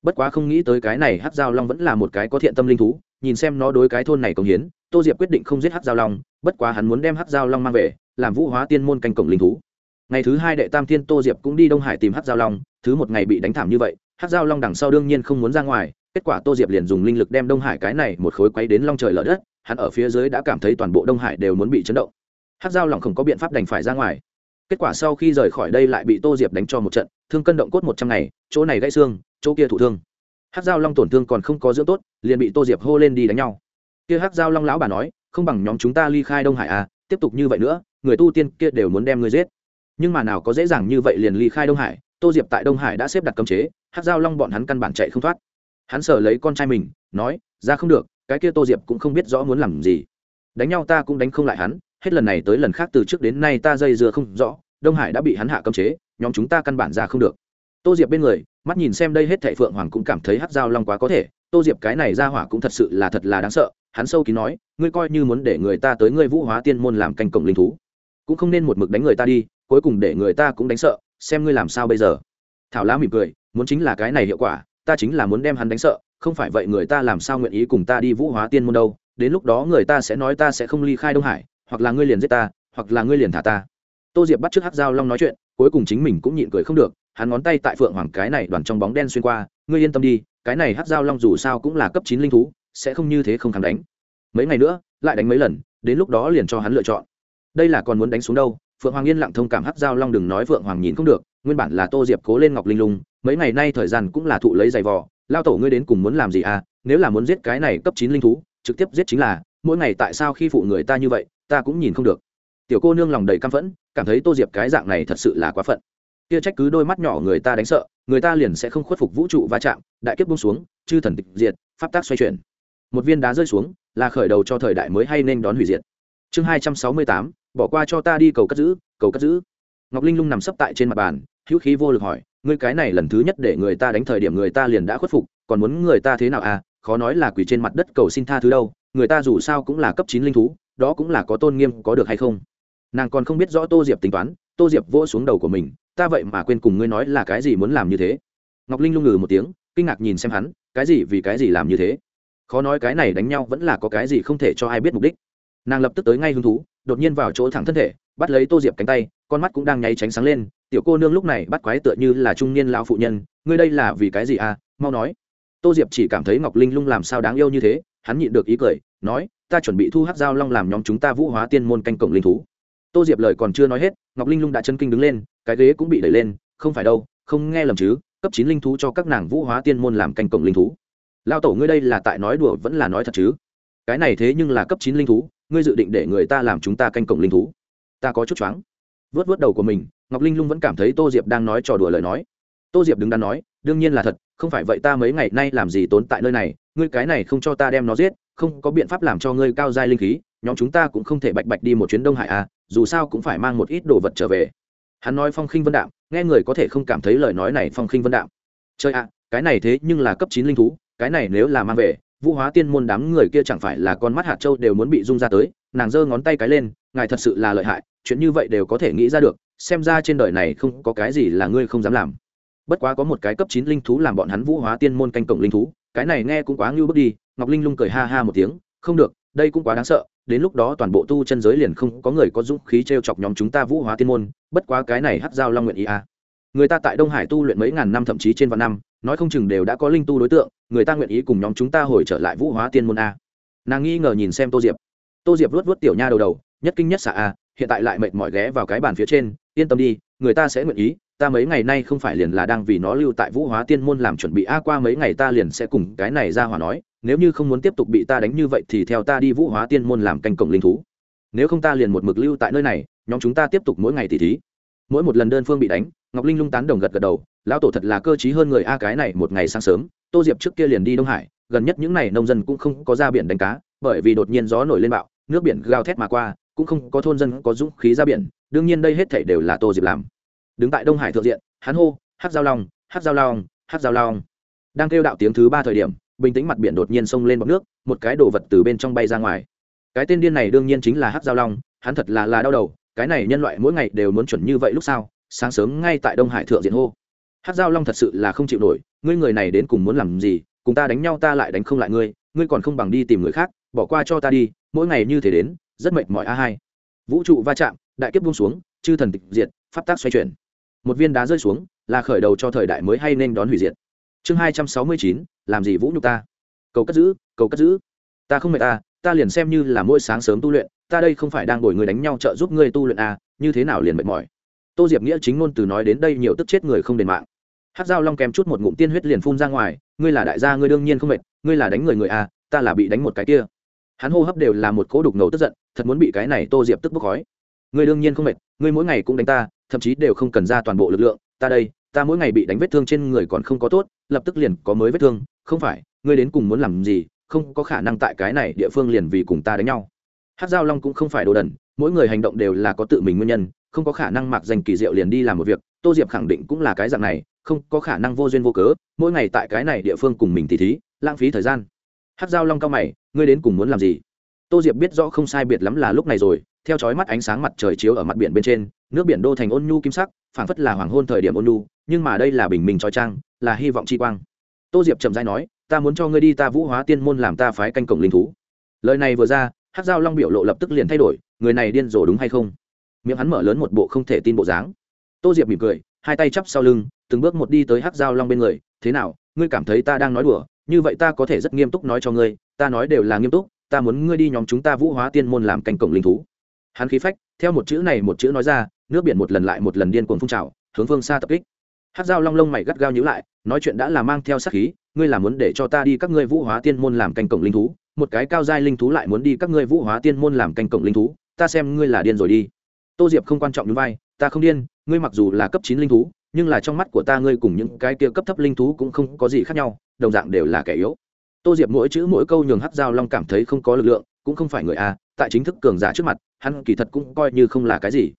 Bất quá không nghĩ tới cái này hắc giao long vẫn là một cái có thiện tâm linh thú, nhìn xem nó đối cái thôn này công hiến, tô diệp quyết định không giết hắc giao long, bất quá hắn muốn đem hắc giao long mang về, làm vũ hóa tiên môn canh cổng linh thú ngày thứ hai đệ tam thiên tô diệp cũng đi đông hải tìm Hát giao long, thứ một ngày bị đánh thảm như vậy Hát giao long đằng sau đương nhiên không muốn ra ngoài, kết quả tô diệp liền dùng linh lực đem đông hải cái này một khối quấy đến long trời lở đất, hắn ở phía dưới đã cảm thấy toàn bộ đông hải đều muốn bị chấn động. Hát giao long không có biện pháp đành phải ra ngoài. Kết quả sau khi rời khỏi đây lại bị tô diệp đánh cho một trận, thương cân động cốt một trăm ngày, chỗ này gãy xương, chỗ kia thụ thương. Hát giao long tổn thương còn không có dưỡng tốt, liền bị tô diệp hô lên đi đánh nhau. Kia hát giao long lão bà nói, không bằng nhóm chúng ta ly khai đông hải à tiếp tục như vậy nữa, người tu tiên kia đều muốn đem ngươi giết nhưng mà nào có dễ dàng như vậy liền ly khai đông hải, tô diệp tại đông hải đã xếp đặt cấm chế hát giao long bọn hắn căn bản chạy không thoát. Hắn sở lấy con trai mình, nói, ra không được, cái kia tô diệp cũng không biết rõ muốn làm gì. Đánh nhau ta cũng đánh không lại hắn, hết lần này tới lần khác từ trước đến nay ta dây dưa không rõ, đông hải đã bị hắn hạ cấm chế, nhóm chúng ta căn bản ra không được. Tô diệp bên người, mắt nhìn xem đây hết thệ phượng hoàng cũng cảm thấy hát dao long quá có thể, tô diệp cái này ra hỏa cũng thật sự là thật là đáng sợ, hắn sâu kín nói, ngươi coi như muốn để người ta tới ngươi vũ hóa tiên môn làm canh cổng linh thú, cũng không nên một mực đánh người ta đi cuối cùng để người ta cũng đánh sợ, xem ngươi làm sao bây giờ. Thảo lá mỉm cười, muốn chính là cái này hiệu quả, ta chính là muốn đem hắn đánh sợ, không phải vậy người ta làm sao nguyện ý cùng ta đi vũ hóa tiên môn đâu, đến lúc đó người ta sẽ nói ta sẽ không ly khai đông hải, hoặc là ngươi liền giết ta, hoặc là ngươi liền thả ta. Tô diệp bắt t r ư ớ c hát dao long nói chuyện, cuối cùng chính mình cũng nhịn cười không được, hắn ngón tay tại phượng hoàng cái này đoàn trong bóng đen xuyên qua, ngươi yên tâm đi, cái này hát dao long dù sao cũng là cấp chín linh thú, sẽ không như thế không thắng đánh. Mấy ngày nữa, lại đánh mấy lần, đến lúc đó liền cho hắn lựa chọn. Đây là còn muốn đánh xuống đâu phượng hoàng yên lặng thông cảm hắc dao long đừng nói phượng hoàng nhìn không được, nguyên bản là tô diệp cố lên ngọc linh lung, mấy ngày nay thời gian cũng là thụ lấy giày vò. Lao tổ ngươi đến cùng muốn làm gì à? Nếu là muốn giết cái này cấp chín linh thú, trực tiếp giết chính là, mỗi ngày tại sao khi phụ người ta như vậy, ta cũng nhìn không được. Tiểu cô nương lòng đầy căm phẫn, cảm thấy tô diệp cái dạng này thật sự là quá phận. Kia trách cứ đôi mắt nhỏ người ta đánh sợ, người ta liền sẽ không khuất phục vũ trụ va chạm, đại kiếp bung xuống, chư thần tịch diệt, pháp tác xoay chuyển. Một viên đá rơi xuống, là khởi đầu cho thời đại mới hay nên đón hủy diệt. Chương hai trăm sáu mươi tám bỏ qua cho ta đi, cầu cất giữ, cầu cất giữ. Ngọc linh lung nằm sấp tại trên mặt bàn, hữu khí vô lực hỏi, ngươi cái này lần thứ nhất để người ta đánh thời điểm người ta liền đã khuất phục, còn muốn người ta thế nào à? Khó nói là quỷ trên mặt đất cầu xin tha thứ đâu, người ta dù sao cũng là cấp chín linh thú, đó cũng là có tôn nghiêm có được hay không? Nàng còn không biết rõ tô diệp tính toán, tô diệp vỗ xuống đầu của mình, ta vậy mà quên cùng ngươi nói là cái gì muốn làm như thế. Ngọc linh lung ngừ một tiếng, kinh ngạc nhìn xem hắn, cái gì, vì cái gì làm như thế? Khó nói cái này đánh nhau vẫn là có cái gì không thể cho ai biết mục đích. Nàng lập tức tới ngay hứng thú đột nhiên vào chỗ thẳng thân thể, bắt lấy tô diệp cánh tay, con mắt cũng đang nháy tránh sáng lên, tiểu cô nương lúc này bắt quái tựa như là trung niên lao phụ nhân, ngươi đây là vì cái gì à mau nói. Tô diệp chỉ cảm thấy ngọc linh lung làm sao đáng yêu như thế, hắn nhịn được ý cười, nói, ta chuẩn bị thu hát dao long làm nhóm chúng ta vũ hóa tiên môn canh cổng linh thú. Tô diệp lời còn chưa nói hết, ngọc linh lung đã chân kinh đứng lên, cái ghế cũng bị đẩy lên, không phải đâu, không nghe lầm chứ, cấp chín linh thú cho các nàng vũ hóa tiên môn làm canh cổng linh thú. Lao tổ ngươi đây là tại nói đùa vẫn là nói thật chứ? Cái này thế nhưng là cấp chín linh thú ngươi dự định để người ta làm chúng ta canh cổng linh thú. Ta có chút choáng. Vớt vớt đầu của mình, ngọc linh lung vẫn cảm thấy tô diệp đang nói trò đùa lời nói. Tô diệp đứng đắn nói, đương nhiên là thật, không phải vậy ta mấy ngày nay làm gì tốn tại nơi này, ngươi cái này không cho ta đem nó giết, không có biện pháp làm cho ngươi cao giai linh khí, nhóm chúng ta cũng không thể bạch bạch đi một chuyến đông hải à dù sao cũng phải mang một ít đồ vật trở về. Hắn nói phong khinh vân đạm, nghe người có thể không cảm thấy lời nói này phong khinh vân đạm. Chơi ạ, cái này thế nhưng là cấp chín linh thú, cái này nếu là mang về vũ hóa tiên môn đám người kia chẳng phải là con mắt hạt châu đều muốn bị rung ra tới, nàng giơ ngón tay cái lên, ngài thật sự là lợi hại, chuyện như vậy đều có thể nghĩ ra được, xem ra trên đời này không có cái gì là ngươi không dám làm bất quá có một cái cấp chín linh thú làm bọn hắn vũ hóa tiên môn canh cổng linh thú, cái này nghe cũng quá ngưu bước đi, ngọc linh lung cười ha ha một tiếng, không được, đây cũng quá đáng sợ, đến lúc đó toàn bộ tu chân giới liền không có người có dũng khí t r e o chọc nhóm chúng ta vũ hóa tiên môn, bất quá cái này hát giao long nguyện ý à người ta tại đông hải tu luyện mấy ngàn năm thậm chí trên vạn năm, nói không chừng đều đã có linh tu đối tượng, người ta nguyện ý cùng nhóm chúng ta hồi trở lại vũ hóa tiên môn a. Nàng nghi ngờ nhìn xem tô diệp. Tô diệp luốt vớt tiểu nha đầu đầu, nhất kinh nhất xạ a, hiện tại lại mệt mỏi ghé vào cái bàn phía trên, yên tâm đi, người ta sẽ nguyện ý, ta mấy ngày nay không phải liền là đang vì nó lưu tại vũ hóa tiên môn làm chuẩn bị a, qua mấy ngày ta liền sẽ cùng cái này ra hỏa nói, nếu như không muốn tiếp tục bị ta đánh như vậy thì theo ta đi vũ hóa tiên môn làm canh cổng linh thú. Nếu không ta liền một mực lưu tại nơi này, nhóm chúng ta tiếp tục mỗi ngày tỉ thí. Mỗi một lần đơn phương bị đánh ngọc linh lung tán đồng gật gật đầu, lão tổ thật là cơ t hơn người a, cái này một ngày sáng sớm, tô diệp trước kia liền đi đông hải, gần nhất những n à y nông dân cũng không có ra biển đánh cá, bởi vì đột nhiên gió nổi lên bạo, nước biển gào thét mà qua, cũng không có thôn dân có dũng khí ra biển, đương nhiên đây hết thảy đều là tô diệp làm. Đứng tại đông hải thượng diện, hắn hô hát giao long hát giao long hát giao long. Đang kêu đạo tiếng thứ ba thời điểm, bình tĩnh mặt biển đột nhiên xông lên bọc nước, một cái đồ vật từ bên trong bay ra ngoài. Cái tên điên này đương nhiên chính là hát giao long, hắn thật là là đau đầu, cái này nhân loại mỗi ngày đều muốn chuẩn như vậy lúc sau sáng sớm ngay tại đông hải thượng diện hô. Hát giao long thật sự là không chịu nổi ngươi người này đến cùng muốn làm gì cùng ta đánh nhau ta lại đánh không lại ngươi ngươi còn không bằng đi tìm người khác bỏ qua cho ta đi mỗi ngày như thế đến rất mệt mỏi a hai. Vũ trụ va chạm đại kiếp buông xuống chư thần tịch diệt pháp tác xoay chuyển. Một viên đá rơi xuống là khởi đầu cho thời đại mới hay nên đón hủy diệt. Chương hai trăm sáu mươi chín làm gì vũ nhục ta? Cầu cất giữ cầu cất giữ. Ta không mệt ta ta liền xem như là mỗi sáng sớm tu luyện ta đây không phải đang ngồi người đánh nhau trợ giúp ngươi tu luyện à, như thế nào liền mệt mỏi? Tô diệp nghĩa chính ngôn từ nói đến đây nhiều tức chết người không đền mạng. Hát dao long kèm chút một ngụm tiên huyết liền phun ra ngoài ngươi là đại gia ngươi đương nhiên không mệt ngươi là đánh người người à, ta là bị đánh một cái kia. Hắn hô hấp đều là một cỗ đục ngầu tức giận thật muốn bị cái này tô diệp tức bốc khói. Ngươi đương nhiên không mệt ngươi mỗi ngày cũng đánh ta thậm chí đều không cần ra toàn bộ lực lượng ta đây ta mỗi ngày bị đánh vết thương trên người còn không có tốt lập tức liền có mới vết thương không phải ngươi đến cùng muốn làm gì không có khả năng tại cái này địa phương liền vì cùng ta đánh nhau. Hát giao long cũng không phải đồ đần mỗi người hành động đều là có tự mình nguyên nhân không có khả năng mặc danh kỳ diệu liền đi làm một việc, tô diệp khẳng định cũng là cái dạng này, không có khả năng vô duyên vô cớ, mỗi ngày tại cái này địa phương cùng mình thì thí, lãng phí thời gian. Hát giao long cao mày, ngươi đến cùng muốn làm gì? Tô diệp biết rõ không sai biệt lắm là lúc này rồi, theo chói mắt ánh sáng mặt trời chiếu ở mặt biển bên trên, nước biển đô thành ôn nhu kim sắc, phảng phất là hoàng hôn thời điểm ôn nhu, nhưng mà đây là bình minh trói trang, là hy vọng chi quang. Tô diệp chậm dai nói, ta muốn cho ngươi đi ta vũ hóa tiên môn làm ta phái canh cổng linh thú. Lời này vừa ra hát dao long biểu lộ lập tức liền thay đổi, người này điên rồ đúng hay không? Miệng hắn mở lớn một bộ không thể tin bộ dáng. Tô diệp mỉm cười, hai tay chắp sau lưng, từng bước một đi tới hát dao long bên người. Thế nào, ngươi cảm thấy ta đang nói đùa? Như vậy ta có thể rất nghiêm túc nói cho ngươi, ta nói đều là nghiêm túc, ta muốn ngươi đi nhóm chúng ta vũ hóa tiên môn làm canh cổng linh thú. Hắn khí phách, theo một chữ này một chữ nói ra, nước biển một lần lại một lần điên cuồng phun trào, hướng phương xa tập kích. Hát dao long lông mày gắt gao nhữ lại, nói chuyện đã là mang theo sát khí, ngươi là muốn để cho ta đi các ngươi vũ hóa tiên môn làm canh cổng linh thú, một cái cao giai linh thú lại muốn đi các ngươi vũ hóa tiên môn làm canh cổng linh thú, ta xem ngươi là điên rồi đi tô diệp không quan trọng như vai, ta không điên, ngươi mặc dù là cấp chín linh thú, nhưng là trong mắt của ta ngươi cùng những cái kia cấp thấp linh thú cũng không có gì khác nhau, đồng dạng đều là kẻ yếu. Tô diệp mỗi chữ mỗi câu nhường hát dao long cảm thấy không có lực lượng, cũng không phải người a, tại chính thức cường giả trước mặt, hắn kỳ thật cũng coi như không là cái gì.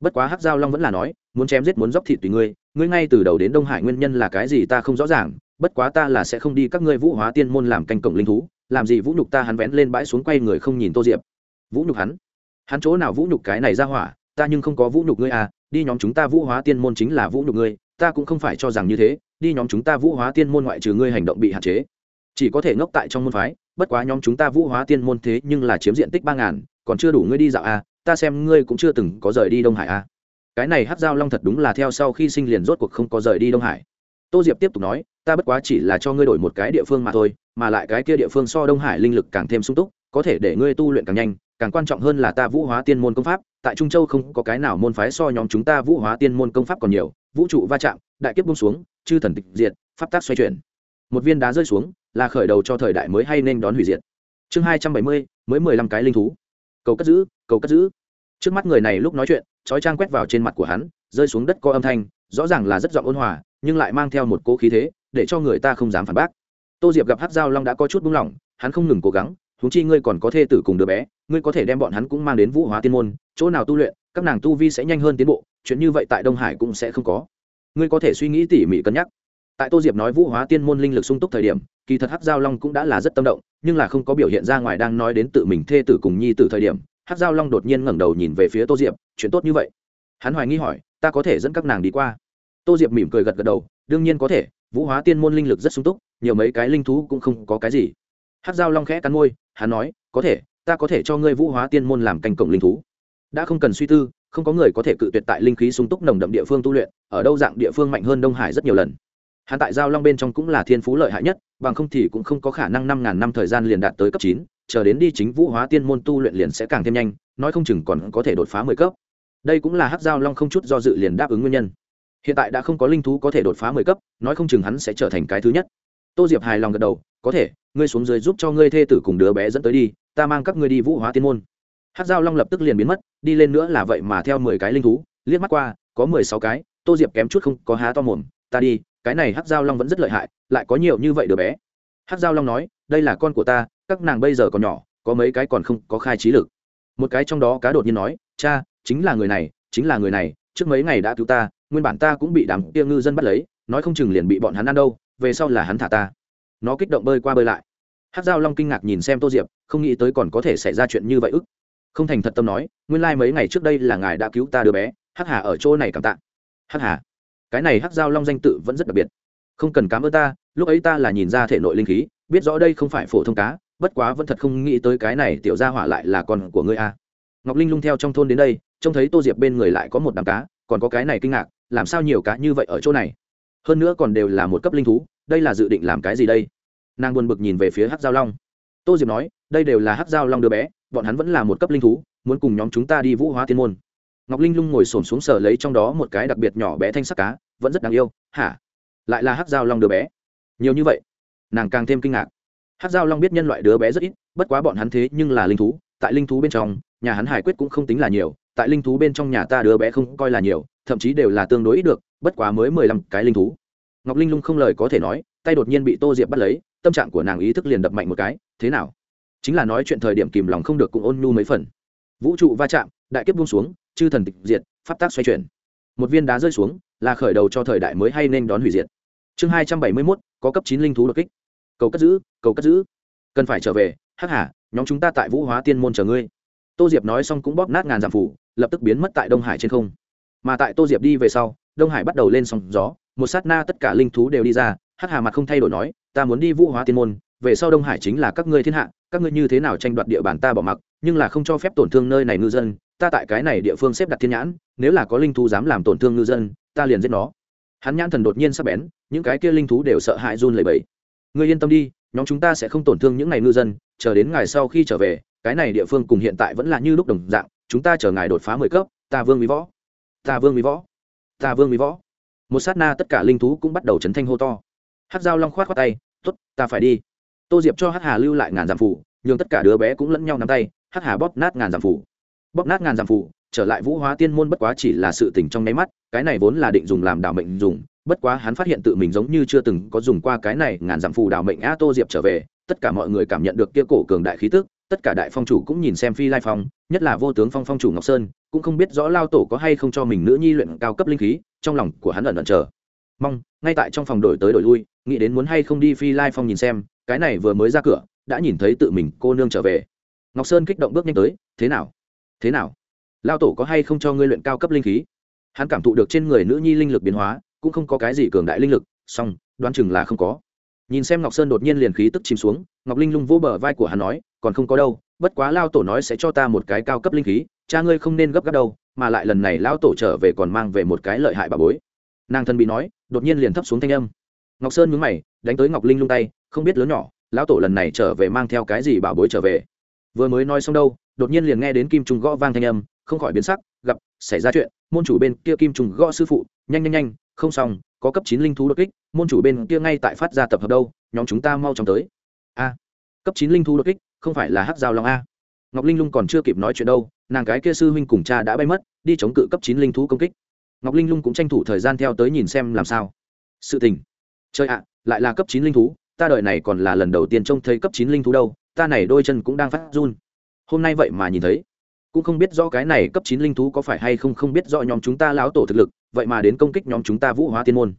Bất quá hắc giao long vẫn là nói, muốn chém giết muốn dóc thịt tùy ngươi ngươi ngay từ đầu đến đông hải nguyên nhân là cái gì ta không rõ ràng, bất quá ta là sẽ không đi các ngươi vũ hóa tiên môn làm canh cổng linh thú, làm gì vũ nhục ta hắn vén lên bãi xuống quay người không nhìn tô diệp. Vũ nhục hắn. Hắn chỗ nào vũ nhục cái này ra hỏa ta nhưng không có vũ nhục ngươi à đi nhóm chúng ta vũ hóa tiên môn chính là vũ nhục ngươi, ta cũng không phải cho rằng như thế, đi nhóm chúng ta vũ hóa tiên môn ngoại trừ ngươi hành động bị hạn chế. Chỉ có thể ngốc tại trong môn phái, bất quá nhóm chúng ta vũ hóa tiên môn thế nhưng là chiếm diện tích ba ngàn, còn chưa đủ ngươi đi dạo à ta xem ngươi cũng chưa từng có rời đi đông hải à. Cái này hát giao long thật đúng là theo sau khi sinh liền rốt cuộc không có rời đi đông hải. Tô diệp tiếp tục nói, ta bất quá chỉ là cho ngươi đổi một cái địa phương mà thôi, mà lại cái kia địa phương so đông hải linh lực càng thêm sung túc, có thể để ngươi tu luyện càng nhanh, càng quan trọng hơn là ta vũ hóa tiên môn công pháp tại trung châu không có cái nào môn phái so nhóm chúng ta vũ hóa tiên môn công pháp còn nhiều, vũ trụ va chạm, đại kiếp bung xuống, chư thần tịch diệt, pháp tác xoay chuyển. Một viên đá rơi xuống, là khởi đầu cho thời đại mới hay nên đón hủy diệt. Chương hai trăm bảy mươi, mới mười lăm cái linh thú. Cầu cất giữ, cầu cất giữ. Trước mắt người này lúc nói chuyện, chói trang quét vào trên mặt của hắn, rơi xuống đất có âm thanh, rõ ràng là rất giọng ôn hòa, nhưng lại mang theo một cỗ khí thế, để cho người ta không dám phản bác. Tô diệp gặp hát giao long đã có chút buông lỏng, hắn không ngừng cố gắng thú chi ngươi còn có thê tử cùng đứa bé ngươi có thể đem bọn hắn cũng mang đến vũ hóa tiên môn, chỗ nào tu luyện, các nàng tu vi sẽ nhanh hơn tiến bộ, chuyện như vậy tại đông hải cũng sẽ không có. Ngươi có thể suy nghĩ tỉ mỉ cân nhắc. Tại tô diệp nói vũ hóa tiên môn linh lực sung túc thời điểm, kỳ thật hắc giao long cũng đã là rất tâm động, nhưng là không có biểu hiện ra ngoài đang nói đến tự mình thê tử cùng nhi tử thời điểm, hắc giao long đột nhiên ngẩng đầu nhìn về phía tô diệp, chuyện tốt như vậy? Hắn hoài nghi hỏi, ta có thể dẫn các nàng đi qua? Tô diệp mỉm cười gật gật đầu, đương nhiên có thể, vũ hóa tiên môn linh lực rất sung túc, nhiều mấy cái linh thú cũng không có cái gì. Hắc giao long khẽ cắn môi, hắn nói, có thể ta có thể cho ngươi vũ hóa tiên môn làm canh cổng linh thú. Đã không cần suy tư, không có người có thể cự tuyệt tại linh khí sung túc nồng đậm địa phương tu luyện, ở đâu dạng địa phương mạnh hơn đông hải rất nhiều lần. Hắn tại giao long bên trong cũng là thiên phú lợi hại nhất, bằng không thì cũng không có khả năng năm ngàn năm thời gian liền đạt tới cấp chín, chờ đến đi chính vũ hóa tiên môn tu luyện liền sẽ càng thêm nhanh, nói không chừng còn có thể đột phá mười cấp. Đây cũng là hát giao long không chút do dự liền đáp ứng nguyên nhân. Hiện tại đã không có linh thú có thể đột phá mười cấp, nói không chừng hắn sẽ trở thành cái thứ nhất. Tô diệp hài lòng gật đầu, có thể, ngươi xuống dưới giúp cho ngươi thê tử cùng đứa bé dẫn tới đi ta mang các ngươi đi vũ hóa tiên môn. Hát dao long lập tức liền biến mất, đi lên nữa là vậy mà theo mười cái linh thú, liếc mắt qua, có mười sáu cái, tô diệp kém chút không có há to mồm, ta đi, cái này hát dao long vẫn rất lợi hại, lại có nhiều như vậy đứa bé. Hát dao long nói, đây là con của ta, các nàng bây giờ còn nhỏ, có mấy cái còn không có khai trí lực. Một cái trong đó cá đột nhiên nói, cha, chính là người này, chính là người này, trước mấy ngày đã cứu ta, nguyên bản ta cũng bị đám kia ngư dân bắt lấy, nói không chừng liền bị bọn hắn ăn đâu, về sau là hắn thả ta. Nó kích động bơi qua bơi lại hát dao long kinh ngạc nhìn xem tô diệp, không nghĩ tới còn có thể xảy ra chuyện như vậy ức. Không thành thật tâm nói, nguyên lai、like、mấy ngày trước đây là ngài đã cứu ta đứa bé, hắc hà ở chỗ này cảm tạ. Hắc hà, cái này hắc dao long danh tự vẫn rất đặc biệt. Không cần cám ơn ta, lúc ấy ta là nhìn ra thể nội linh khí, biết rõ đây không phải phổ thông cá, bất quá vẫn thật không nghĩ tới cái này tiểu gia hỏa lại là con của ngươi a. Ngọc linh lung theo trong thôn đến đây, trông thấy tô diệp bên người lại có một đám cá, còn có cái này kinh ngạc, làm sao nhiều cá như vậy ở chỗ này? Hơn nữa còn đều là một cấp linh thú, đây là dự định làm cái gì đây? Nàng buồn bực nhìn về phía hát giao long. Tô diệp nói, đây đều là hát giao long đứa bé, bọn hắn vẫn là một cấp linh thú, muốn cùng nhóm chúng ta đi vũ hóa tiên môn. Ngọc linh lung ngồi s ổ m xuống sở lấy trong đó một cái đặc biệt nhỏ bé thanh sắc cá, vẫn rất đáng yêu, hả? Lại là hát giao long đứa bé. Nhiều như vậy, nàng càng thêm kinh ngạc. Hát giao long biết nhân loại đứa bé rất ít, bất quá bọn hắn thế nhưng là linh thú, tại linh thú bên trong, nhà hắn hải quyết cũng không tính là nhiều, tại linh thú bên trong nhà ta đứa bé không coi là nhiều, thậm chí đều là tương đối ít được, bất quá mới mười lăm cái linh thú. Ngọc linh lung không lời có thể nói, tay đột nhiên bị tô diệp bắt lấy tâm trạng của nàng ý thức liền đập mạnh một cái, thế nào? Chính là nói chuyện thời điểm kìm lòng không được cũng ôn nhu mấy phần. Vũ trụ va chạm, đại kiếp buông xuống, chư thần tịch diệt, pháp tác xoay chuyển. Một viên đá rơi xuống, là khởi đầu cho thời đại mới hay nên đón hủy diệt. Chương hai trăm bảy mươi mốt, có cấp chín linh thú đột kích. Cầu cất giữ, cầu cất giữ. Cần phải trở về, hắc hà, nhóm chúng ta tại vũ hóa tiên môn chờ ngươi. Tô diệp nói xong cũng bóp nát ngàn giảm phủ, lập tức biến mất tại đông hải trên không. Mà tại tô diệp đi về sau, đông hải bắt đầu lên sóng gió, một sát na tất cả linh thú đều đi ra hắc hà mặt không thay đổi nói, ta muốn đi vũ hóa tiên môn, về sau đông hải chính là các ngươi thiên hạ, các ngươi như thế nào tranh đoạt địa bàn ta bỏ mặc, nhưng là không cho phép tổn thương nơi này ngư dân, ta tại cái này địa phương xếp đặt thiên nhãn, nếu là có linh thú dám làm tổn thương ngư dân, ta liền giết nó. Hắn nhãn thần đột nhiên sắp bén, những cái kia linh thú đều sợ hãi run lẩy bẩy. Ngươi yên tâm đi, nhóm chúng ta sẽ không tổn thương những ngày ngư dân, chờ đến ngày sau khi trở về, cái này địa phương cùng hiện tại vẫn là như lúc đồng dạng, chúng ta chờ ngài đột phá mười cấp, ta vương mỹ võ, ta vương mỹ võ, ta vương mỹ võ. Một sát na tất cả linh thú cũng bắt đầu chấn thanh hô to hát dao long khoát khoát tay t ố t ta phải đi. Tô diệp cho hát hà lưu lại ngàn giảm phủ, nhường tất cả đứa bé cũng lẫn nhau nắm tay, hát hà bóp nát ngàn giảm phủ. Bóp nát ngàn giảm phủ, trở lại vũ hóa tiên môn bất quá chỉ là sự tình trong nháy mắt, cái này vốn là định dùng làm đảo mệnh dùng, bất quá hắn phát hiện tự mình giống như chưa từng có dùng qua cái này ngàn giảm phù đảo mệnh a tô diệp trở về, tất cả mọi người cảm nhận được kia cổ cường đại khí tức, tất cả đại phong chủ cũng nhìn xem phi lai phong, nhất là vô tướng phong phong chủ ngọc sơn, cũng không biết rõ lao tổ có hay không cho mình nữ nhi luyện cao cấp linh khí, trong lòng của hắn ẩn ẩn chờ. Mong ngay tại trong phòng đổi tới đổi lui, nghĩ đến muốn hay không đi phi lai phong nhìn xem, cái này vừa mới ra cửa, đã nhìn thấy tự mình cô nương trở về. Ngọc sơn kích động bước nhanh tới, thế nào? Thế nào? Lao tổ có hay không cho ngươi luyện cao cấp linh khí? Hắn cảm thụ được trên người nữ nhi linh lực biến hóa, cũng không có cái gì cường đại linh lực, song, đoán chừng là không có. Nhìn xem ngọc sơn đột nhiên liền khí tức chìm xuống, ngọc linh lung vỗ bờ vai của hắn nói, còn không có đâu, bất quá lao tổ nói sẽ cho ta một cái cao cấp linh khí, cha ngươi không nên gấp gáp đâu, mà lại lần này lao tổ trở về còn mang về một cái lợi hại bà bối. Nàng thân bị nói đột nhiên liền thấp xuống thanh âm. Ngọc sơn mướn mày, đánh tới ngọc linh lung tay, không biết lớn nhỏ, lão tổ lần này trở về mang theo cái gì bảo bối trở về. Vừa mới nói xong đâu, đột nhiên liền nghe đến kim trung gõ vang thanh âm, không khỏi biến sắc, gặp, xảy ra chuyện, môn chủ bên kia kim trùng gõ sư phụ, nhanh nhanh nhanh, không xong, có cấp chín linh thú đột kích, môn chủ bên kia ngay tại phát ra tập hợp đâu, nhóm chúng ta mau chóng tới. A, cấp chín linh thú đột kích, không phải là hắc giao long a. Ngọc linh lung còn chưa kịp nói chuyện đâu, nàng cái kia sư huynh cùng cha đã bay mất, đi chống cự cấp chín linh thú công kích ngọc linh lung cũng tranh thủ thời gian theo tới nhìn xem làm sao. Sự tình. Chơi ạ, lại là cấp chín linh thú, ta đợi này còn là lần đầu tiên trông thấy cấp chín linh thú đâu, ta này đôi chân cũng đang phát run. Hôm nay vậy mà nhìn thấy. Cũng không biết rõ cái này cấp chín linh thú có phải hay không không biết rõ nhóm chúng ta lão tổ thực lực, vậy mà đến công kích nhóm chúng ta vũ hóa tiên môn.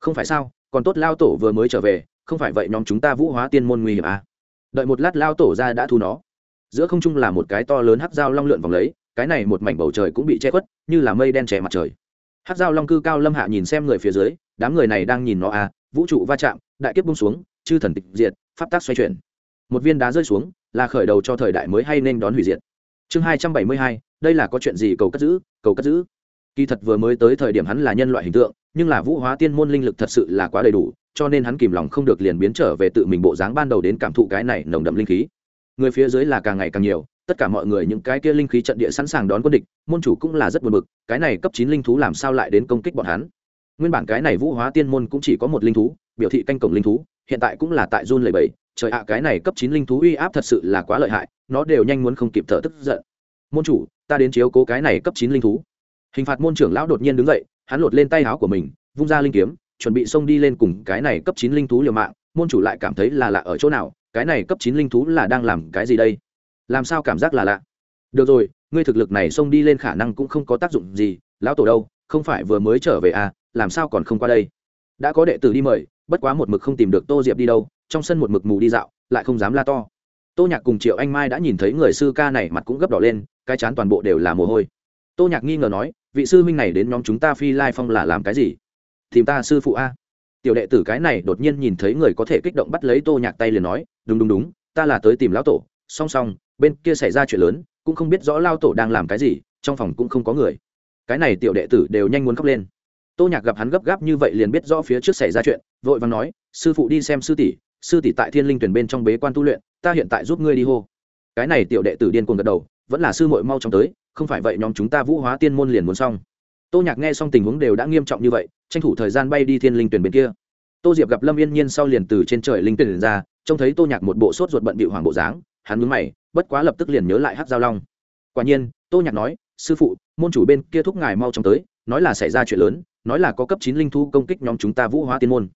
Không phải sao, còn tốt lao tổ vừa mới trở về, không phải vậy nhóm chúng ta vũ hóa tiên môn nguy hiểm à. Đợi một lát lao tổ ra đã thu nó. Giữa không trung là một cái to lớn hắc dao long lượn vòng lấy, cái này một mảnh bầu trời cũng bị che khuất, như là mây đen che mặt trời. Hát dao long cư cao lâm hạ nhìn xem người phía dưới, đám người này đang nhìn nó à vũ trụ va chạm, đại kiếp bung xuống, chư thần tịch diệt, pháp tác xoay chuyển. Một viên đá rơi xuống, là khởi đầu cho thời đại mới hay nên đón hủy diệt. Chương hai trăm bảy mươi hai, đây là có chuyện gì cầu cất giữ, cầu cất giữ. Kỳ thật vừa mới tới thời điểm hắn là nhân loại hình tượng, nhưng là vũ hóa tiên môn linh lực thật sự là quá đầy đủ, cho nên hắn kìm lòng không được liền biến trở về tự mình bộ dáng ban đầu đến cảm thụ cái này nồng đậm linh khí. Người phía dưới là càng ngày càng nhiều tất cả mọi người những cái kia linh khí trận địa sẵn sàng đón quân địch, môn chủ cũng là rất buồn bực, cái này cấp chín linh thú làm sao lại đến công kích bọn hắn? Nguyên bản cái này vũ hóa tiên môn cũng chỉ có một linh thú, biểu thị canh cổng linh thú, hiện tại cũng là tại run lầy bẩy, trời ạ, cái này cấp chín linh thú uy áp thật sự là quá lợi hại, nó đều nhanh muốn không kịp thở tức giận. Môn chủ, ta đến chiếu cố cái này cấp chín linh thú. Hình phạt môn trưởng lão đột nhiên đứng dậy, hắn lột lên tay áo của mình, vung ra linh kiếm, chuẩn bị xông đi lên cùng cái này cấp chín linh thú liều mạng, môn chủ lại cảm thấy là lạ ở chỗ nào, cái này cấp chín linh thú là đang làm cái gì đây? Làm sao cảm giác là lạ? Được rồi, ngươi thực lực này xông đi lên khả năng cũng không có tác dụng gì, lão tổ đâu, không phải vừa mới trở về à làm sao còn không qua đây? Đã có đệ tử đi mời, bất quá một mực không tìm được tô diệp đi đâu, trong sân một mực mù đi dạo, lại không dám la to. Tô nhạc cùng triệu anh mai đã nhìn thấy người sư ca này mặt cũng gấp đỏ lên, cái chán toàn bộ đều là mồ hôi. Tô nhạc nghi ngờ nói, vị sư huynh này đến nhóm chúng ta phi lai phong là làm cái gì? Tìm ta sư phụ a. Tiểu đệ tử cái này đột nhiên nhìn thấy người có thể kích động bắt lấy tô nhạc tay liền nói, đúng đúng đúng, ta là tới tìm lão tổ, song song bên kia xảy ra chuyện lớn, cũng không biết rõ lao tổ đang làm cái gì, trong phòng cũng không có người. Cái này tiểu đệ tử đều nhanh muốn khóc lên. Tô nhạc gặp hắn gấp gáp như vậy liền biết rõ phía trước xảy ra chuyện, vội vàng nói, sư phụ đi xem sư tỷ sư tỷ tại thiên linh tuyển bên trong bế quan tu luyện, ta hiện tại giúp ngươi đi hô. Cái này tiểu đệ tử điên cuồng gật đầu, vẫn là sư muội mau chóng tới, không phải vậy nhóm chúng ta vũ hóa tiên môn liền muốn xong. Tô nhạc nghe xong tình huống đều đã nghiêm trọng như vậy, tranh thủ thời gian bay đi thiên linh tuyển bên kia. Tô diệp gặp lâm yên nhiên sau liền từ trên trời linh tuyển ra, trông thấy tô nhạc một bộ sốt ruột bận bịu hoàng bộ dáng hắn mướn mày, bất quá lập tức liền nhớ lại hát giao long. Quả nhiên, tô nhạc nói, sư phụ, môn chủ bên kia thúc ngài mau chóng tới, nói là xảy ra chuyện lớn, nói là có cấp chín linh thu công kích nhóm chúng ta vũ hóa tiên môn.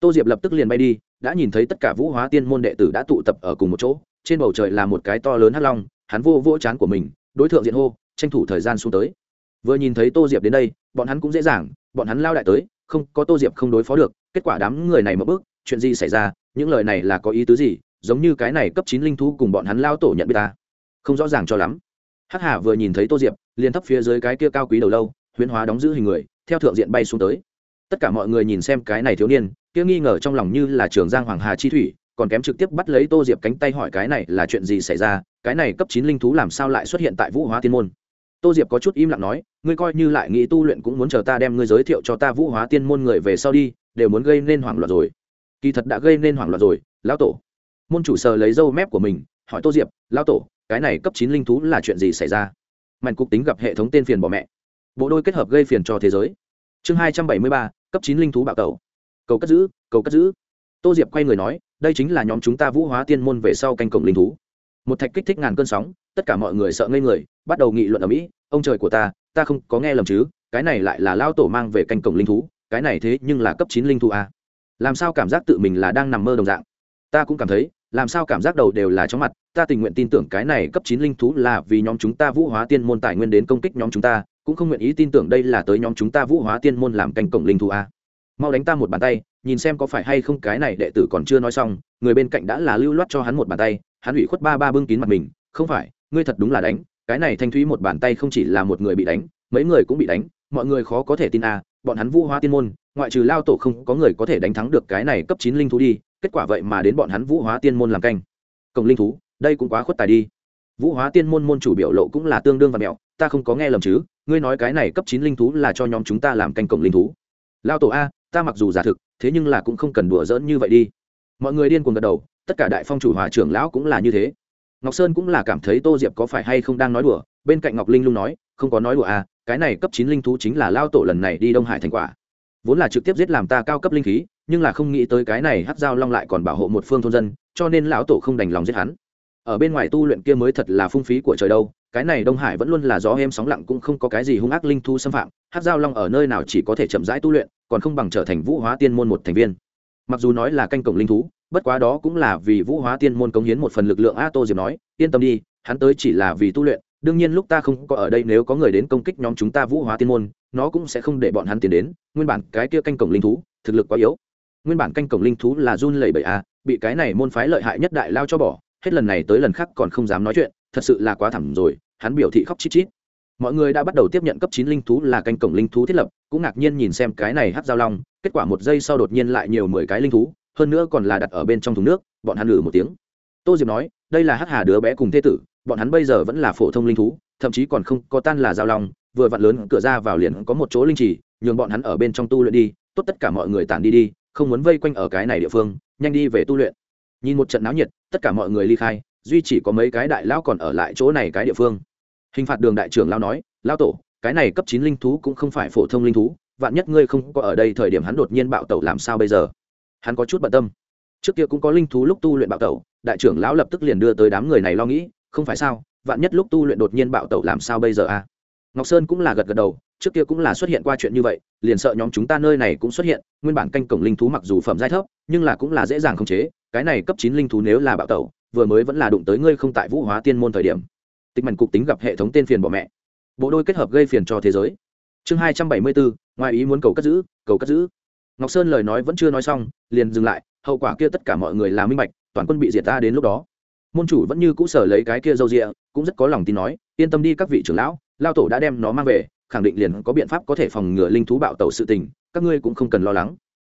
Tô diệp lập tức liền bay đi, đã nhìn thấy tất cả vũ hóa tiên môn đệ tử đã tụ tập ở cùng một chỗ, trên bầu trời là một cái to lớn hắc long, hắn vô vô chán của mình, đối tượng diện hô, tranh thủ thời gian xuống tới. Vừa nhìn thấy tô diệp đến đây, bọn hắn cũng dễ dàng, bọn hắn lao đại tới, không, có tô diệp không đối phó được, kết quả đám người này mở bước, chuyện gì xảy ra? Những lời này là có ý tứ gì? Giống như cái này cấp chín linh thú cùng bọn hắn lao tổ nhận biết ta. Không rõ ràng cho lắm. Hắc hà vừa nhìn thấy tô diệp, liền thấp phía dưới cái kia cao quý đầu lâu, huyễn hóa đóng giữ hình người, theo thượng diện bay xuống tới. Tất cả mọi người nhìn xem cái này thiếu niên, kia nghi ngờ trong lòng như là trường giang hoàng hà chi thủy, còn kém trực tiếp bắt lấy tô diệp cánh tay hỏi cái này là chuyện gì xảy ra, cái này cấp chín linh thú làm sao lại xuất hiện tại vũ hóa tiên môn? Tô diệp có chút im lặng nói, ngươi coi như lại nghĩ tu luyện cũng muốn chờ ta đem ngươi giới thiệu cho ta vũ hóa tiên môn người về sau đi, đều muốn gây nên hoảng loạn rồi. Kỳ thật đã gây nên hoảng loạn rồi, lão tổ môn chủ sờ lấy dâu mép của mình, hỏi tô diệp, lão tổ, cái này cấp chín linh thú là chuyện gì xảy ra? Mạnh cục tính gặp hệ thống tên phiền bỏ mẹ. Bộ đôi kết hợp gây phiền cho thế giới. Chương hai trăm bảy mươi ba, cấp chín linh thú bạo tẩu. Cầu cất giữ, cầu cất giữ. Tô diệp quay người nói, đây chính là nhóm chúng ta vũ hóa tiên môn về sau canh cổng linh thú. Một thạch kích thích ngàn cơn sóng, tất cả mọi người sợ ngây người, bắt đầu nghị luận ở mỹ, ông trời của ta ta không có nghe lầm chứ, cái này lại là lao tổ mang về canh cổng linh thú, cái này thế nhưng là cấp chín linh thú à? làm sao cảm giác tự mình là đang nằm mơ đồng dạng? Ta cũng cảm thấy làm sao cảm giác đầu đều là chóng mặt, ta tình nguyện tin tưởng cái này cấp chín linh thú là vì nhóm chúng ta vũ hóa tiên môn tài nguyên đến công kích nhóm chúng ta, cũng không nguyện ý tin tưởng đây là tới nhóm chúng ta vũ hóa tiên môn làm canh cổng linh thú a. Mau đánh ta một bàn tay, nhìn xem có phải hay không cái này đệ tử còn chưa nói xong, người bên cạnh đã là lưu loát cho hắn một bàn tay, hắn ủy khuất ba ba bưng kín mặt mình, không phải, ngươi thật đúng là đánh, cái này thanh thúy một bàn tay không chỉ là một người bị đánh, mấy người cũng bị đánh, mọi người khó có thể tin a, bọn hắn vũ hóa tiên môn, ngoại trừ lao tổ không có người có thể đánh thắng được cái này cấp chín linh thú đi kết quả vậy mà đến bọn hắn vũ hóa tiên môn làm canh. Cổng linh thú, đây cũng quá khuất tài đi. Vũ hóa tiên môn môn chủ biểu lộ cũng là tương đương và mẹo, ta không có nghe lầm chứ, ngươi nói cái này cấp chín linh thú là cho nhóm chúng ta làm canh cổng linh thú. Lao tổ a, ta mặc dù giả thực, thế nhưng là cũng không cần đùa giỡn như vậy đi. Mọi người điên cuồng gật đầu, tất cả đại phong chủ hòa trưởng lão cũng là như thế. Ngọc sơn cũng là cảm thấy tô diệp có phải hay không đang nói đùa, bên cạnh ngọc linh lung nói, không có nói đùa a cái này cấp chín linh thú chính là lao tổ lần này đi đông hải thành quả. Vốn là trực tiếp giết làm ta cao cấp linh khí nhưng là không nghĩ tới cái này hát dao long lại còn bảo hộ một phương thôn dân, cho nên lão tổ không đành lòng giết hắn. Ở bên ngoài tu luyện kia mới thật là phung phí của trời đâu, cái này đông hải vẫn luôn là gió êm sóng lặng cũng không có cái gì hung ác linh thu xâm phạm, hát giao long ở nơi nào chỉ có thể chậm rãi tu luyện, còn không bằng trở thành vũ hóa tiên môn một thành viên. Mặc dù nói là canh cổng linh thú, bất quá đó cũng là vì vũ hóa tiên môn cống hiến một phần lực lượng a tô diệp nói, yên tâm đi, hắn tới chỉ là vì tu luyện, đương nhiên lúc ta không có ở đây nếu có người đến công kích nhóm chúng ta vũ hóa tiên môn, nó cũng sẽ không để bọn hắn tiến đến, nguyên bản cái kia canh cổng linh thú, thực lực quá yếu nguyên bản canh cổng linh thú là run lẩy bẩy a bị cái này môn phái lợi hại nhất đại lao cho bỏ, hết lần này tới lần khác còn không dám nói chuyện, thật sự là quá thẳm rồi, hắn biểu thị khóc chít chít. Mọi người đã bắt đầu tiếp nhận cấp chín linh thú là canh cổng linh thú thiết lập, cũng ngạc nhiên nhìn xem cái này hát giao long, kết quả một giây sau đột nhiên lại nhiều mười cái linh thú, hơn nữa còn là đặt ở bên trong thùng nước, bọn hắn lử một tiếng. Tô diệp nói, đây là hát hà đứa bé cùng thế tử, bọn hắn bây giờ vẫn là phổ thông linh thú, thậm chí còn không có tan là giao long, vừa vặn lớn cửa ra vào liền có một chỗ linh trì, nhường bọn hắn ở bên trong tu luyện đi, tốt tất cả mọi người tản đi đi không muốn vây quanh ở cái này địa phương, nhanh đi về tu luyện. Nhìn một trận náo nhiệt, tất cả mọi người ly khai, duy chỉ có mấy cái đại lão còn ở lại chỗ này cái địa phương. Hình phạt đường đại trưởng lão nói, lão tổ, cái này cấp chín linh thú cũng không phải phổ thông linh thú, vạn nhất ngươi không có ở đây thời điểm hắn đột nhiên bạo tẩu làm sao bây giờ? Hắn có chút bận tâm. Trước kia cũng có linh thú lúc tu luyện bạo tẩu, đại trưởng lão lập tức liền đưa tới đám người này lo nghĩ, không phải sao, vạn nhất lúc tu luyện đột nhiên bạo tẩu làm sao bây giờ à? Ngọc sơn cũng là gật gật đầu, trước kia cũng là xuất hiện qua chuyện như vậy, liền sợ nhóm chúng ta nơi này cũng xuất hiện, nguyên bản canh cổng linh thú mặc dù phẩm giai thấp, nhưng là cũng là dễ dàng khống chế, cái này cấp chín linh thú nếu là bạo tẩu, vừa mới vẫn là đụng tới ngươi không tại vũ hóa tiên môn thời điểm. Tịch mảnh cục tính gặp hệ thống tên phiền bỏ mẹ. Bộ đôi kết hợp gây phiền cho thế giới. Chương hai trăm bảy mươi bốn, ngoài ý muốn cầu cất giữ, cầu cất giữ. Ngọc sơn lời nói vẫn chưa nói xong, liền dừng lại, hậu quả kia tất cả mọi người là minh bạch, toàn quân bị diệt ta đến lúc đó. Môn chủ vẫn như cũ sở lấy cái kia dâu rịa cũng rất có lòng tin nói, yên tâm đi các vị trưởng lão lao tổ đã đem nó mang về, khẳng định liền có biện pháp có thể phòng ngừa linh thú bạo tẩu sự tình, các ngươi cũng không cần lo lắng.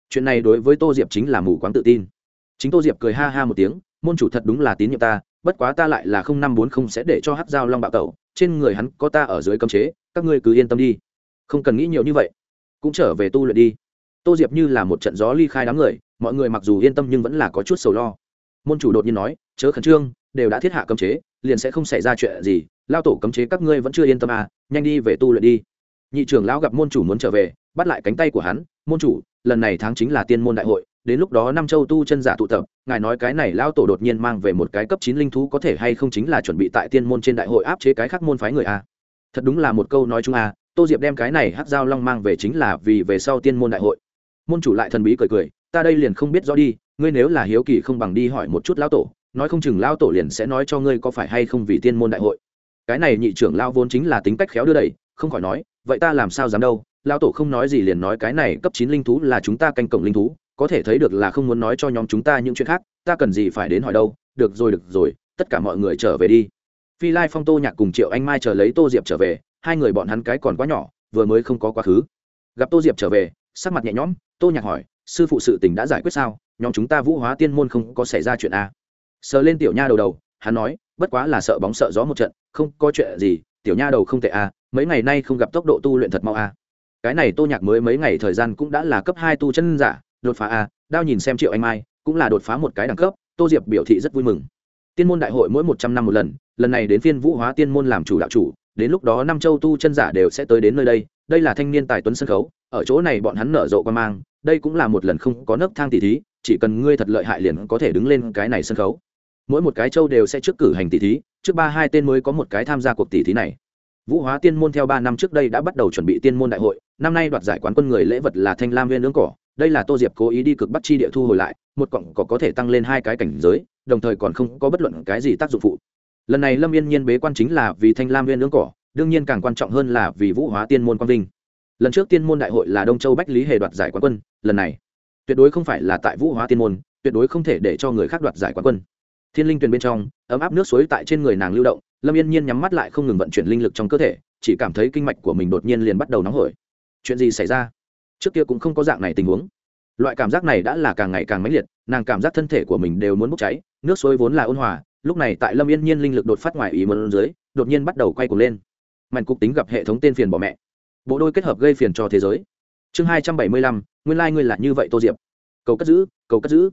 Chuyện này đối với tô diệp chính là mù quáng tự tin. Chính tô diệp cười ha ha một tiếng, môn chủ thật đúng là tín nhiệm ta, bất quá ta lại là không năm bốn không sẽ để cho hát dao long bạo tẩu, trên người hắn có ta ở dưới cấm chế, các ngươi cứ yên tâm đi. Không cần nghĩ nhiều như vậy, cũng trở về tu luyện đi. Tô diệp như là một trận gió ly khai đám người, mọi người mặc dù yên tâm nhưng vẫn là có chút sầu lo. Môn chủ đột nhiên nói, chớ khẩn trương, đều đã thiết hạ cấm chế, liền sẽ không xảy ra chuyện gì lao tổ cấm chế các ngươi vẫn chưa yên tâm à nhanh đi về tu luyện đi. Nhị trưởng lão gặp môn chủ muốn trở về, bắt lại cánh tay của hắn, môn chủ, lần này tháng chính là tiên môn đại hội, đến lúc đó năm châu tu chân giả tụ tập, ngài nói cái này lao tổ đột nhiên mang về một cái cấp chín linh thú có thể hay không chính là chuẩn bị tại tiên môn trên đại hội áp chế cái khác môn phái người a thật đúng là một câu nói chung a tô diệp đem cái này hát dao long mang về chính là vì về sau tiên môn đại hội. Môn chủ lại thần bí cười cười, ta đây liền không biết rõ đi, ngươi nếu là hiếu kỳ không bằng đi hỏi một chút lão tổ, nói không chừng lao tổ liền sẽ nói cho ngươi có phải hay không vì tiên môn đại hội cái này nhị trưởng lao vốn chính là tính cách khéo đưa đẩy, không khỏi nói, vậy ta làm sao dám đâu? Lao tổ không nói gì liền nói cái này cấp chín linh thú là chúng ta canh cổng linh thú, có thể thấy được là không muốn nói cho nhóm chúng ta những chuyện khác, ta cần gì phải đến hỏi đâu? Được rồi được rồi, tất cả mọi người trở về đi. Phi lai phong tô nhạc cùng triệu anh mai chờ lấy tô diệp trở về, hai người bọn hắn cái còn quá nhỏ, vừa mới không có quá khứ. Gặp tô diệp trở về, sắc mặt nhẹ nhõm, tô nhạc hỏi, sư phụ sự tình đã giải quyết sao? Nhóm chúng ta vũ hóa tiên môn không có xảy ra chuyện a sờ lên tiểu nha đầu đầu, hắn nói, bất quá là sợ bóng sợ gió một trận không có chuyện gì, tiểu nha đầu không tệ à mấy ngày nay không gặp tốc độ tu luyện thật mau à. Cái này tô nhạc mới mấy ngày thời gian cũng đã là cấp hai tu chân giả, đột phá à đao nhìn xem triệu anh mai, cũng là đột phá một cái đẳng cấp, tô diệp biểu thị rất vui mừng. Tiên môn đại hội mỗi một trăm năm một lần lần này đến phiên vũ hóa tiên môn làm chủ đạo chủ, đến lúc đó năm châu tu chân giả đều sẽ tới đến nơi đây đây là thanh niên tài tuấn sân khấu, ở chỗ này bọn hắn nở rộ quan mang, đây cũng là một lần không có nấc thang tỷ thí, chỉ cần ngươi thật lợi hại liền có thể đứng lên cái này sân khấu mỗi một cái châu đều sẽ trước cử hành tỷ thí, trước ba hai tên mới có một cái tham gia cuộc tỷ thí này. Vũ hóa tiên môn theo ba năm trước đây đã bắt đầu chuẩn bị tiên môn đại hội, năm nay đoạt giải quán quân người lễ vật là thanh lam viên nướng cỏ. Đây là tô diệp cố ý đi cực bắt chi địa thu hồi lại, một cọng cỏ có thể tăng lên hai cái cảnh giới, đồng thời còn không có bất luận cái gì tác dụng phụ. Lần này lâm yên nhiên bế quan chính là vì thanh lam viên nướng cỏ, đương nhiên càng quan trọng hơn là vì vũ hóa tiên môn quang vinh. Lần trước tiên môn đại hội là đông châu bách lý hề đoạt giải quán quân, lần này tuyệt đối không phải là tại vũ hóa tiên môn, tuyệt đối không thể để cho người khác đoạt giải quán quân thiên linh tuyền bên trong, ấm áp nước suối tại trên người nàng lưu động, lâm yên nhiên nhắm mắt lại không ngừng vận chuyển linh lực trong cơ thể, chỉ cảm thấy kinh mạch của mình đột nhiên liền bắt đầu nóng hổi. Chuyện gì xảy ra? Trước kia cũng không có dạng này tình huống. Loại cảm giác này đã là càng ngày càng mãnh liệt, nàng cảm giác thân thể của mình đều muốn bốc cháy, nước suối vốn là ôn hòa, lúc này tại lâm yên nhiên linh lực đột phát ngoài ý mơn dưới, đột nhiên bắt đầu quay cuồng lên. Mạnh cục tính gặp hệ thống tên phiền bỏ mẹ. Bộ đôi kết hợp gây phiền cho thế giới. Chương hai trăm bảy mươi lăm, nguyên lai、like、ngươi là như vậy tô diệp. Cầu cất giữ, cầu cất giữ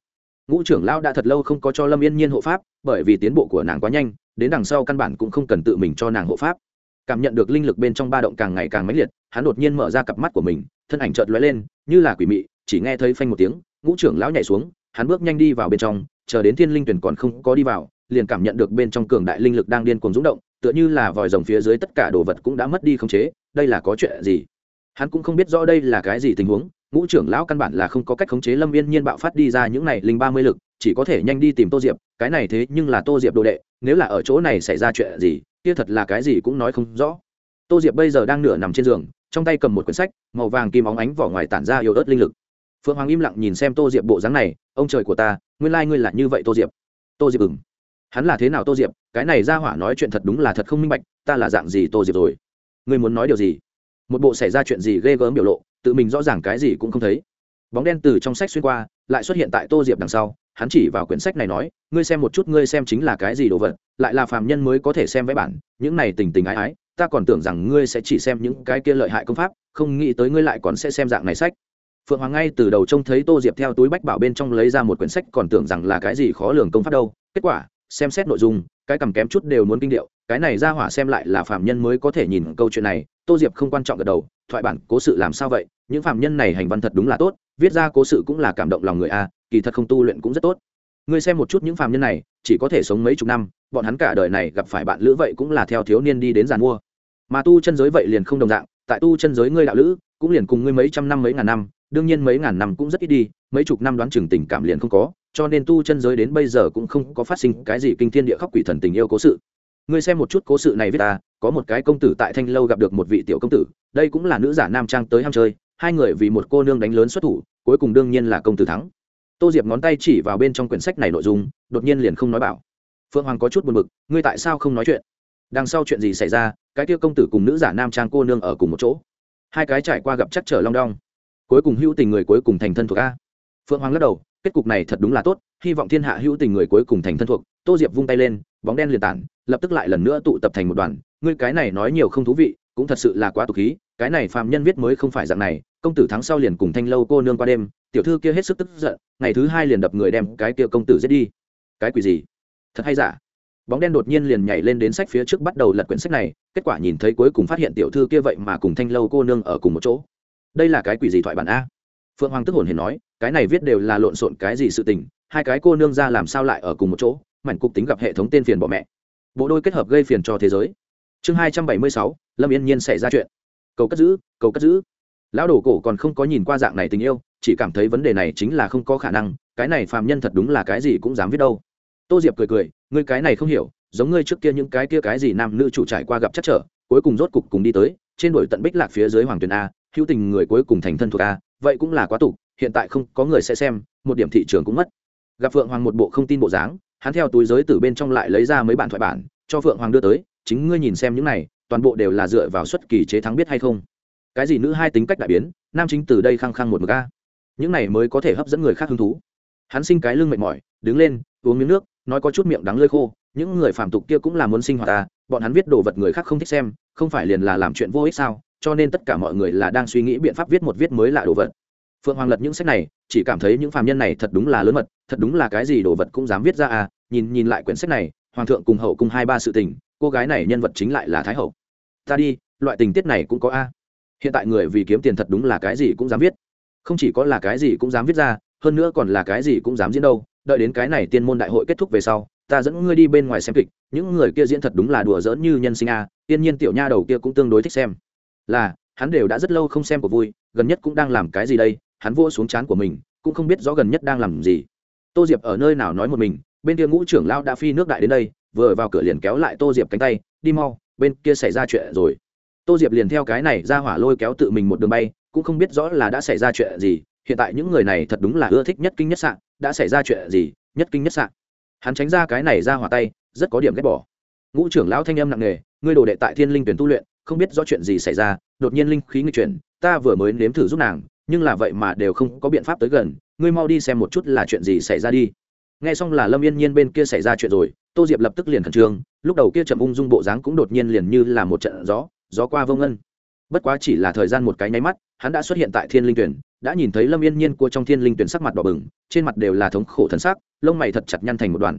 ngũ trưởng lão đã thật lâu không có cho lâm yên nhiên hộ pháp, bởi vì tiến bộ của nàng quá nhanh, đến đằng sau căn bản cũng không cần tự mình cho nàng hộ pháp. Cảm nhận được linh lực bên trong ba động càng ngày càng mãnh liệt, hắn đột nhiên mở ra cặp mắt của mình, thân ảnh chợt lóe lên, như là quỷ mị, chỉ nghe thấy phanh một tiếng, ngũ trưởng lão nhảy xuống, hắn bước nhanh đi vào bên trong, chờ đến thiên linh tuyển còn không có đi vào, liền cảm nhận được bên trong cường đại linh lực đang điên cuồng rúng động, tựa như là vòi rồng phía dưới tất cả đồ vật cũng đã mất đi khống chế, đây là có chuyện gì? Hắn cũng không biết rõ đây là cái gì tình huống ngũ trưởng lão căn bản là không có cách khống chế lâm viên nhiên bạo phát đi ra những này linh ba mươi lực, chỉ có thể nhanh đi tìm tô diệp, cái này thế nhưng là tô diệp đồ đệ, nếu là ở chỗ này xảy ra chuyện gì, kia thật là cái gì cũng nói không rõ. Tô diệp bây giờ đang nửa nằm trên giường, trong tay cầm một quyển sách, màu vàng kim óng ánh vỏ ngoài tản ra yếu ớt linh lực. Phượng hoàng im lặng nhìn xem tô diệp bộ dáng này, ông trời của ta, nguyên lai、like、ngươi là như vậy tô diệp. Tô diệp ừng hắn là thế nào tô diệp? Cái này ra hỏa nói chuyện thật đúng là thật không minh bạch, ta là dạng gì tô diệp rồi? Ngươi muốn nói điều gì? Một bộ xảy ra chuyện gì ghê gớm biểu lộ tự mình rõ ràng cái gì cũng không thấy. Bóng đen từ trong sách xuyên qua, lại xuất hiện tại tô diệp đằng sau, hắn chỉ vào quyển sách này nói, ngươi xem một chút, ngươi xem chính là cái gì đồ vật, lại là phàm nhân mới có thể xem vẽ bản, những này tình tình ái ái, ta còn tưởng rằng ngươi sẽ chỉ xem những cái kia lợi hại công pháp, không nghĩ tới ngươi lại còn sẽ xem dạng này sách. Phượng hoàng ngay từ đầu trông thấy tô diệp theo túi bách bảo bên trong lấy ra một quyển sách còn tưởng rằng là cái gì khó lường công pháp đâu, kết quả, xem xét nội dung, cái cầm kém chút đều muốn kinh điệu, cái này ra hỏa xem lại là phạm nhân mới có thể nhìn câu chuyện này, tô diệp không quan trọng gật đầu, thoại bản cố sự làm sao vậy những phạm nhân này hành văn thật đúng là tốt, viết ra cố sự cũng là cảm động lòng người a, kỳ thật không tu luyện cũng rất tốt. Ngươi xem một chút những phạm nhân này, chỉ có thể sống mấy chục năm, bọn hắn cả đời này gặp phải bạn lữ vậy cũng là theo thiếu niên đi đến giàn mua. Mà tu chân giới vậy liền không đồng dạng, tại tu chân giới ngươi đạo lữ, cũng liền cùng ngươi mấy trăm năm mấy ngàn năm, đương nhiên mấy ngàn năm cũng rất ít đi, mấy chục năm đoán chừng tình cảm liền không có, cho nên tu chân giới đến bây giờ cũng không có phát sinh cái gì kinh thiên địa khóc quỷ thần tình yêu cố sự. Ngươi xem một chút cố sự này viết ta, có một cái công tử tại thanh lâu gặp được một vị tiểu công tử, đây cũng là nữ giả nam trang tới ham chơi hai người vì một cô nương đánh lớn xuất thủ, cuối cùng đương nhiên là công tử thắng. Tô diệp ngón tay chỉ vào bên trong quyển sách này nội dung, đột nhiên liền không nói bảo. Phượng hoàng có chút buồn b ự c ngươi tại sao không nói chuyện? Đằng sau chuyện gì xảy ra, cái kia công tử cùng nữ giả nam trang cô nương ở cùng một chỗ. Hai cái trải qua gặp chắc trở long đong. Cuối cùng hữu tình người cuối cùng thành thân thuộc a. Phượng hoàng lắc đầu, kết cục này thật đúng là tốt, hy vọng thiên hạ hữu tình người cuối cùng thành thân thuộc. Tô diệp vung tay lên, bóng đen liền tản, lập tức lại lần nữa tụ tập thành một đoàn. Ngươi cái này nói nhiều không thú vị cũng thật sự là quá tục khí, cái này phàm nhân viết mới không phải dạng này, công tử thắng sau liền cùng thanh lâu cô nương qua đêm, tiểu thư kia hết sức tức giận, ngày thứ hai liền đập người đem cái kia công tử giết đi. Cái quỷ gì? Thật hay giả? Bóng đen đột nhiên liền nhảy lên đến sách phía trước bắt đầu lật quyển sách này, kết quả nhìn thấy cuối cùng phát hiện tiểu thư kia vậy mà cùng thanh lâu cô nương ở cùng một chỗ. Đây là cái quỷ gì thoại bản a? Phượng hoàng tức hồn hển nói, cái này viết đều là lộn xộn cái gì sự tình, hai cái cô nương ra làm sao lại ở cùng một chỗ, mảnh cục tính gặp hệ thống tên phiền bỏ mẹ. Bộ đôi kết hợp gây phiền cho thế giới chương hai trăm bảy mươi sáu, lâm yên nhiên xảy ra chuyện. Cầu cất giữ, cầu cất giữ. Lão đồ cổ còn không có nhìn qua dạng này tình yêu, chỉ cảm thấy vấn đề này chính là không có khả năng, cái này phàm nhân thật đúng là cái gì cũng dám viết đâu. Tô diệp cười cười, ngươi cái này không hiểu, giống ngươi trước kia những cái kia cái gì nam nữ chủ trải qua gặp chắc trở, cuối cùng rốt cục cùng đi tới, trên đổi tận bích lạc phía dưới hoàng tuyền a, hữu tình người cuối cùng thành thân thuộc a, vậy cũng là quá tục, hiện tại không có người sẽ xem, một điểm thị trường cũng mất. Gặp phượng hoàng một bộ không tin bộ dáng, hắn theo túi giới từ bên trong lại lấy ra mấy bản thoại bản, cho phượng hoàng đưa tới chính ngươi nhìn xem những này, toàn bộ đều là dựa vào xuất kỳ chế thắng biết hay không? Cái gì nữ hai tính cách đại biến, nam chính từ đây khăng khăng một mực a. Những này mới có thể hấp dẫn người khác hứng thú. Hắn sinh cái lưng mệt mỏi, đứng lên, uống miếng nước, nói có chút miệng đắng lơi khô, những người phàm tục kia cũng là muốn sinh hoạt ta bọn hắn viết đồ vật người khác không thích xem, không phải liền là làm chuyện vô ích sao, cho nên tất cả mọi người là đang suy nghĩ biện pháp viết một viết mới lạ đồ vật. Phượng hoàng lật những sách này, chỉ cảm thấy những phàm nhân này thật đúng là lớn mật, thật đúng là cái gì đồ vật cũng dám viết ra à nhìn nhìn lại quyển sách này, hoàng thượng cùng hậu cùng hai ba sự tình cô gái này nhân vật chính lại là thái hậu. Ta đi, loại tình tiết này cũng có a. Hiện tại người vì kiếm tiền thật đúng là cái gì cũng dám viết. Không chỉ có là cái gì cũng dám viết ra, hơn nữa còn là cái gì cũng dám diễn đâu. Đợi đến cái này tiên môn đại hội kết thúc về sau, ta dẫn ngươi đi bên ngoài xem kịch. Những người kia diễn thật đúng là đùa giỡn như nhân sinh a tiên nhiên tiểu nha đầu kia cũng tương đối thích xem. Là, hắn đều đã rất lâu không xem của vui, gần nhất cũng đang làm cái gì đây? Hắn vua xuống chán của mình, cũng không biết rõ gần nhất đang làm gì. Tô diệp ở nơi nào nói một mình, bên kia ngũ trưởng lao đã phi nước đại đến đây vừa vào cửa liền kéo lại tô diệp cánh tay, đi mau, bên kia xảy ra chuyện rồi. Tô diệp liền theo cái này ra hỏa lôi kéo tự mình một đường bay, cũng không biết rõ là đã xảy ra chuyện gì, hiện tại những người này thật đúng là ưa thích nhất kinh nhất sạn đã xảy ra chuyện gì, nhất kinh nhất sạn hắn tránh ra cái này ra hỏa tay, rất có điểm ghét bỏ. Ngũ trưởng lão thanh âm nặng nề, ngươi đồ đệ tại thiên linh tuyển tu luyện, không biết rõ chuyện gì xảy ra, đột nhiên linh khí nghi chuyển, ta vừa mới nếm thử giúp nàng, nhưng là vậy mà đều không có biện pháp tới gần, ngươi mau đi xem một chút là chuyện gì xảy ra đi nghe xong là lâm yên nhiên bên kia xảy ra chuyện rồi, tô diệp lập tức liền khẩn trương, lúc đầu kia chậm ung dung bộ dáng cũng đột nhiên liền như là một trận gió gió qua vông ân bất quá chỉ là thời gian một cái nháy mắt, hắn đã xuất hiện tại thiên linh tuyển, đã nhìn thấy lâm yên nhiên cua trong thiên linh tuyển sắc mặt đỏ bừng, trên mặt đều là thống khổ thân xác lông mày thật chặt nhăn thành một đoàn.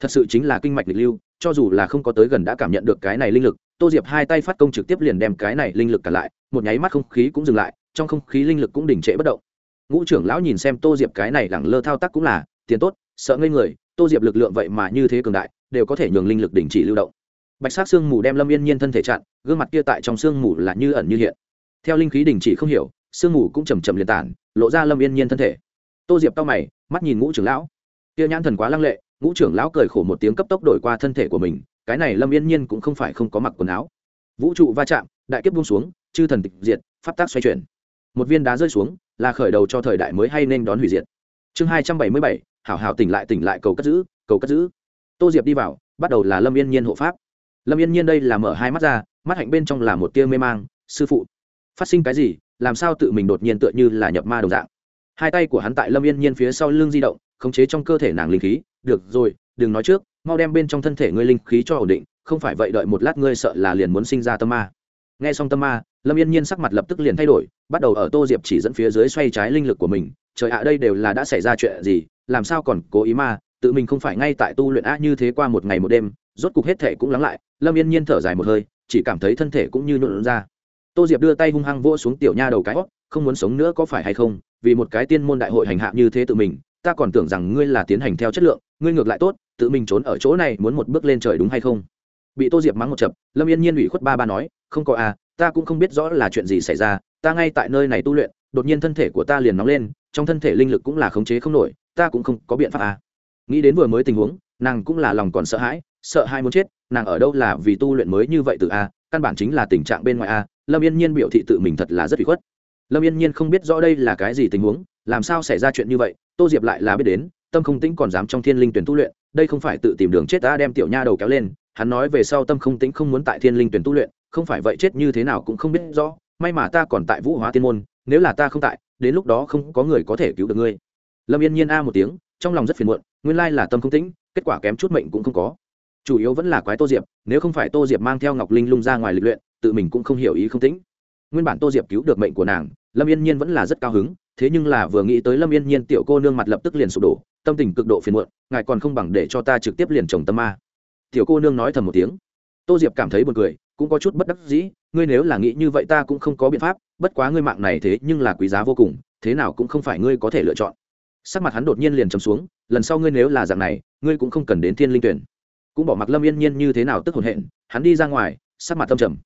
Thật sự chính là kinh mạch lịch lưu, cho dù là không có tới gần đã cảm nhận được cái này linh lực, tô diệp hai tay phát công trực tiếp liền đem cái này linh lực cả lại, một nháy mắt không khí cũng dừng lại, trong không khí linh lực cũng đình trệ bất động. Ngũ trưởng lão nhìn xem tô diệp cái này lẳng lơ thao tác cũng là, tiền tốt sợ ngây người, tô diệp lực lượng vậy mà như thế cường đại, đều có thể nhường linh lực đình chỉ lưu động. Bạch sắc sương mù đem lâm yên nhiên thân thể chặn, gương mặt kia tại trong sương mù là như ẩn như hiện. Theo linh khí đình chỉ không hiểu, sương mù cũng chầm chầm liền tản, lộ ra lâm yên nhiên thân thể. Tô diệp tao mày, mắt nhìn ngũ trưởng lão. Kia nhãn thần quá lăng lệ, ngũ trưởng lão cười khổ một tiếng cấp tốc đổi qua thân thể của mình, cái này lâm yên nhiên cũng không phải không có mặc quần áo. Vũ trụ va chạm, đại kiếp buông xuống, chư thần tịch diệt, pháp tác xoay chuyển. Một viên đá rơi xuống, là khởi đầu cho thời đại mới hay nên đón hủy diệt. Chương hai trăm bảy mươi bảy hảo hảo tỉnh lại tỉnh lại cầu cất giữ, cầu cất giữ. Tô diệp đi vào, bắt đầu là lâm yên nhiên hộ pháp. Lâm yên nhiên đây là mở hai mắt ra, mắt hạnh bên trong là một tia mê mang, sư phụ, phát sinh cái gì? Làm sao tự mình đột nhiên tựa như là nhập ma đồng dạng? Hai tay của hắn tại lâm yên nhiên phía sau lưng di động, khống chế trong cơ thể nàng linh khí. Được rồi, đừng nói trước, mau đem bên trong thân thể ngươi linh khí cho ổn định, không phải vậy đợi một lát ngươi sợ là liền muốn sinh ra tâm ma. Nghe xong tâm ma, lâm yên nhiên sắc mặt lập tức liền thay đổi, bắt đầu ở tô diệp chỉ dẫn phía dưới xoay trái linh lực của mình. Trời ạ, đây đều là đã xảy ra chuyện gì? Làm sao còn cố ý ma tự mình không phải ngay tại tu luyện a như thế qua một ngày một đêm, rốt cục hết thể cũng lắng lại, lâm yên nhiên thở dài một hơi, chỉ cảm thấy thân thể cũng như nhuộn ra. Tô diệp đưa tay hung hăng vỗ xuống tiểu nha đầu cái không muốn sống nữa có phải hay không, vì một cái tiên môn đại hội hành hạ như thế tự mình, ta còn tưởng rằng ngươi là tiến hành theo chất lượng, ngươi ngược lại tốt, tự mình trốn ở chỗ này muốn một bước lên trời đúng hay không? Bị tô diệp mắng một chập, lâm yên nhiên ủy khuất ba ba nói, không có à ta cũng không biết rõ là chuyện gì xảy ra, ta ngay tại nơi này tu luyện, đột nhiên thân thể của ta liền nóng lên, trong thân thể linh lực cũng là khống chế không nổi ta cũng không có biện pháp à. Nghĩ đến vừa mới tình huống, nàng cũng là lòng còn sợ hãi, sợ hai muốn chết, nàng ở đâu là vì tu luyện mới như vậy từ a, căn bản chính là tình trạng bên ngoài a, lâm yên nhiên biểu thị tự mình thật là rất bị khuất. Lâm yên nhiên không biết rõ đây là cái gì tình huống, làm sao xảy ra chuyện như vậy, tô diệp lại là biết đến, tâm không tĩnh còn dám trong thiên linh tuyển tu luyện, đây không phải tự tìm đường chết ta đem tiểu nha đầu kéo lên, hắn nói về sau tâm không tĩnh không muốn tại thiên linh tuyển tu luyện, không phải vậy chết như thế nào cũng không biết rõ, may mà ta còn tại vũ hóa tiên môn, nếu là ta không tại, đến lúc đó không có người có thể cứu được ngươi lâm yên nhiên a một tiếng, trong lòng rất phiền muộn, nguyên lai là tâm không tĩnh, kết quả kém chút mệnh cũng không có. Chủ yếu vẫn là quái tô diệp, nếu không phải tô diệp mang theo ngọc linh lung ra ngoài lịch luyện, tự mình cũng không hiểu ý không tĩnh. Nguyên bản tô diệp cứu được mệnh của nàng, lâm yên nhiên vẫn là rất cao hứng, thế nhưng là vừa nghĩ tới lâm yên nhiên tiểu cô nương mặt lập tức liền sụp đổ, tâm tình cực độ phiền muộn, ngài còn không bằng để cho ta trực tiếp liền trồng tâm ma. Tiểu cô nương nói thầm một tiếng. Tô diệp cảm thấy buồn cười, cũng có chút bất đắc dĩ, ngươi nếu là nghĩ như vậy ta cũng không có biện pháp, bất quá ngươi mạng này thế nhưng là quý giá vô cùng, thế nào cũng không phải ngươi có thể lựa chọn sắc mặt hắn đột nhiên liền trầm xuống, lần sau ngươi nếu là dạng này, ngươi cũng không cần đến thiên linh tuyển. Cũng bỏ mặc lâm yên nhiên như thế nào tức hồn hện, hắn đi ra ngoài, sắc mặt tâm trầm.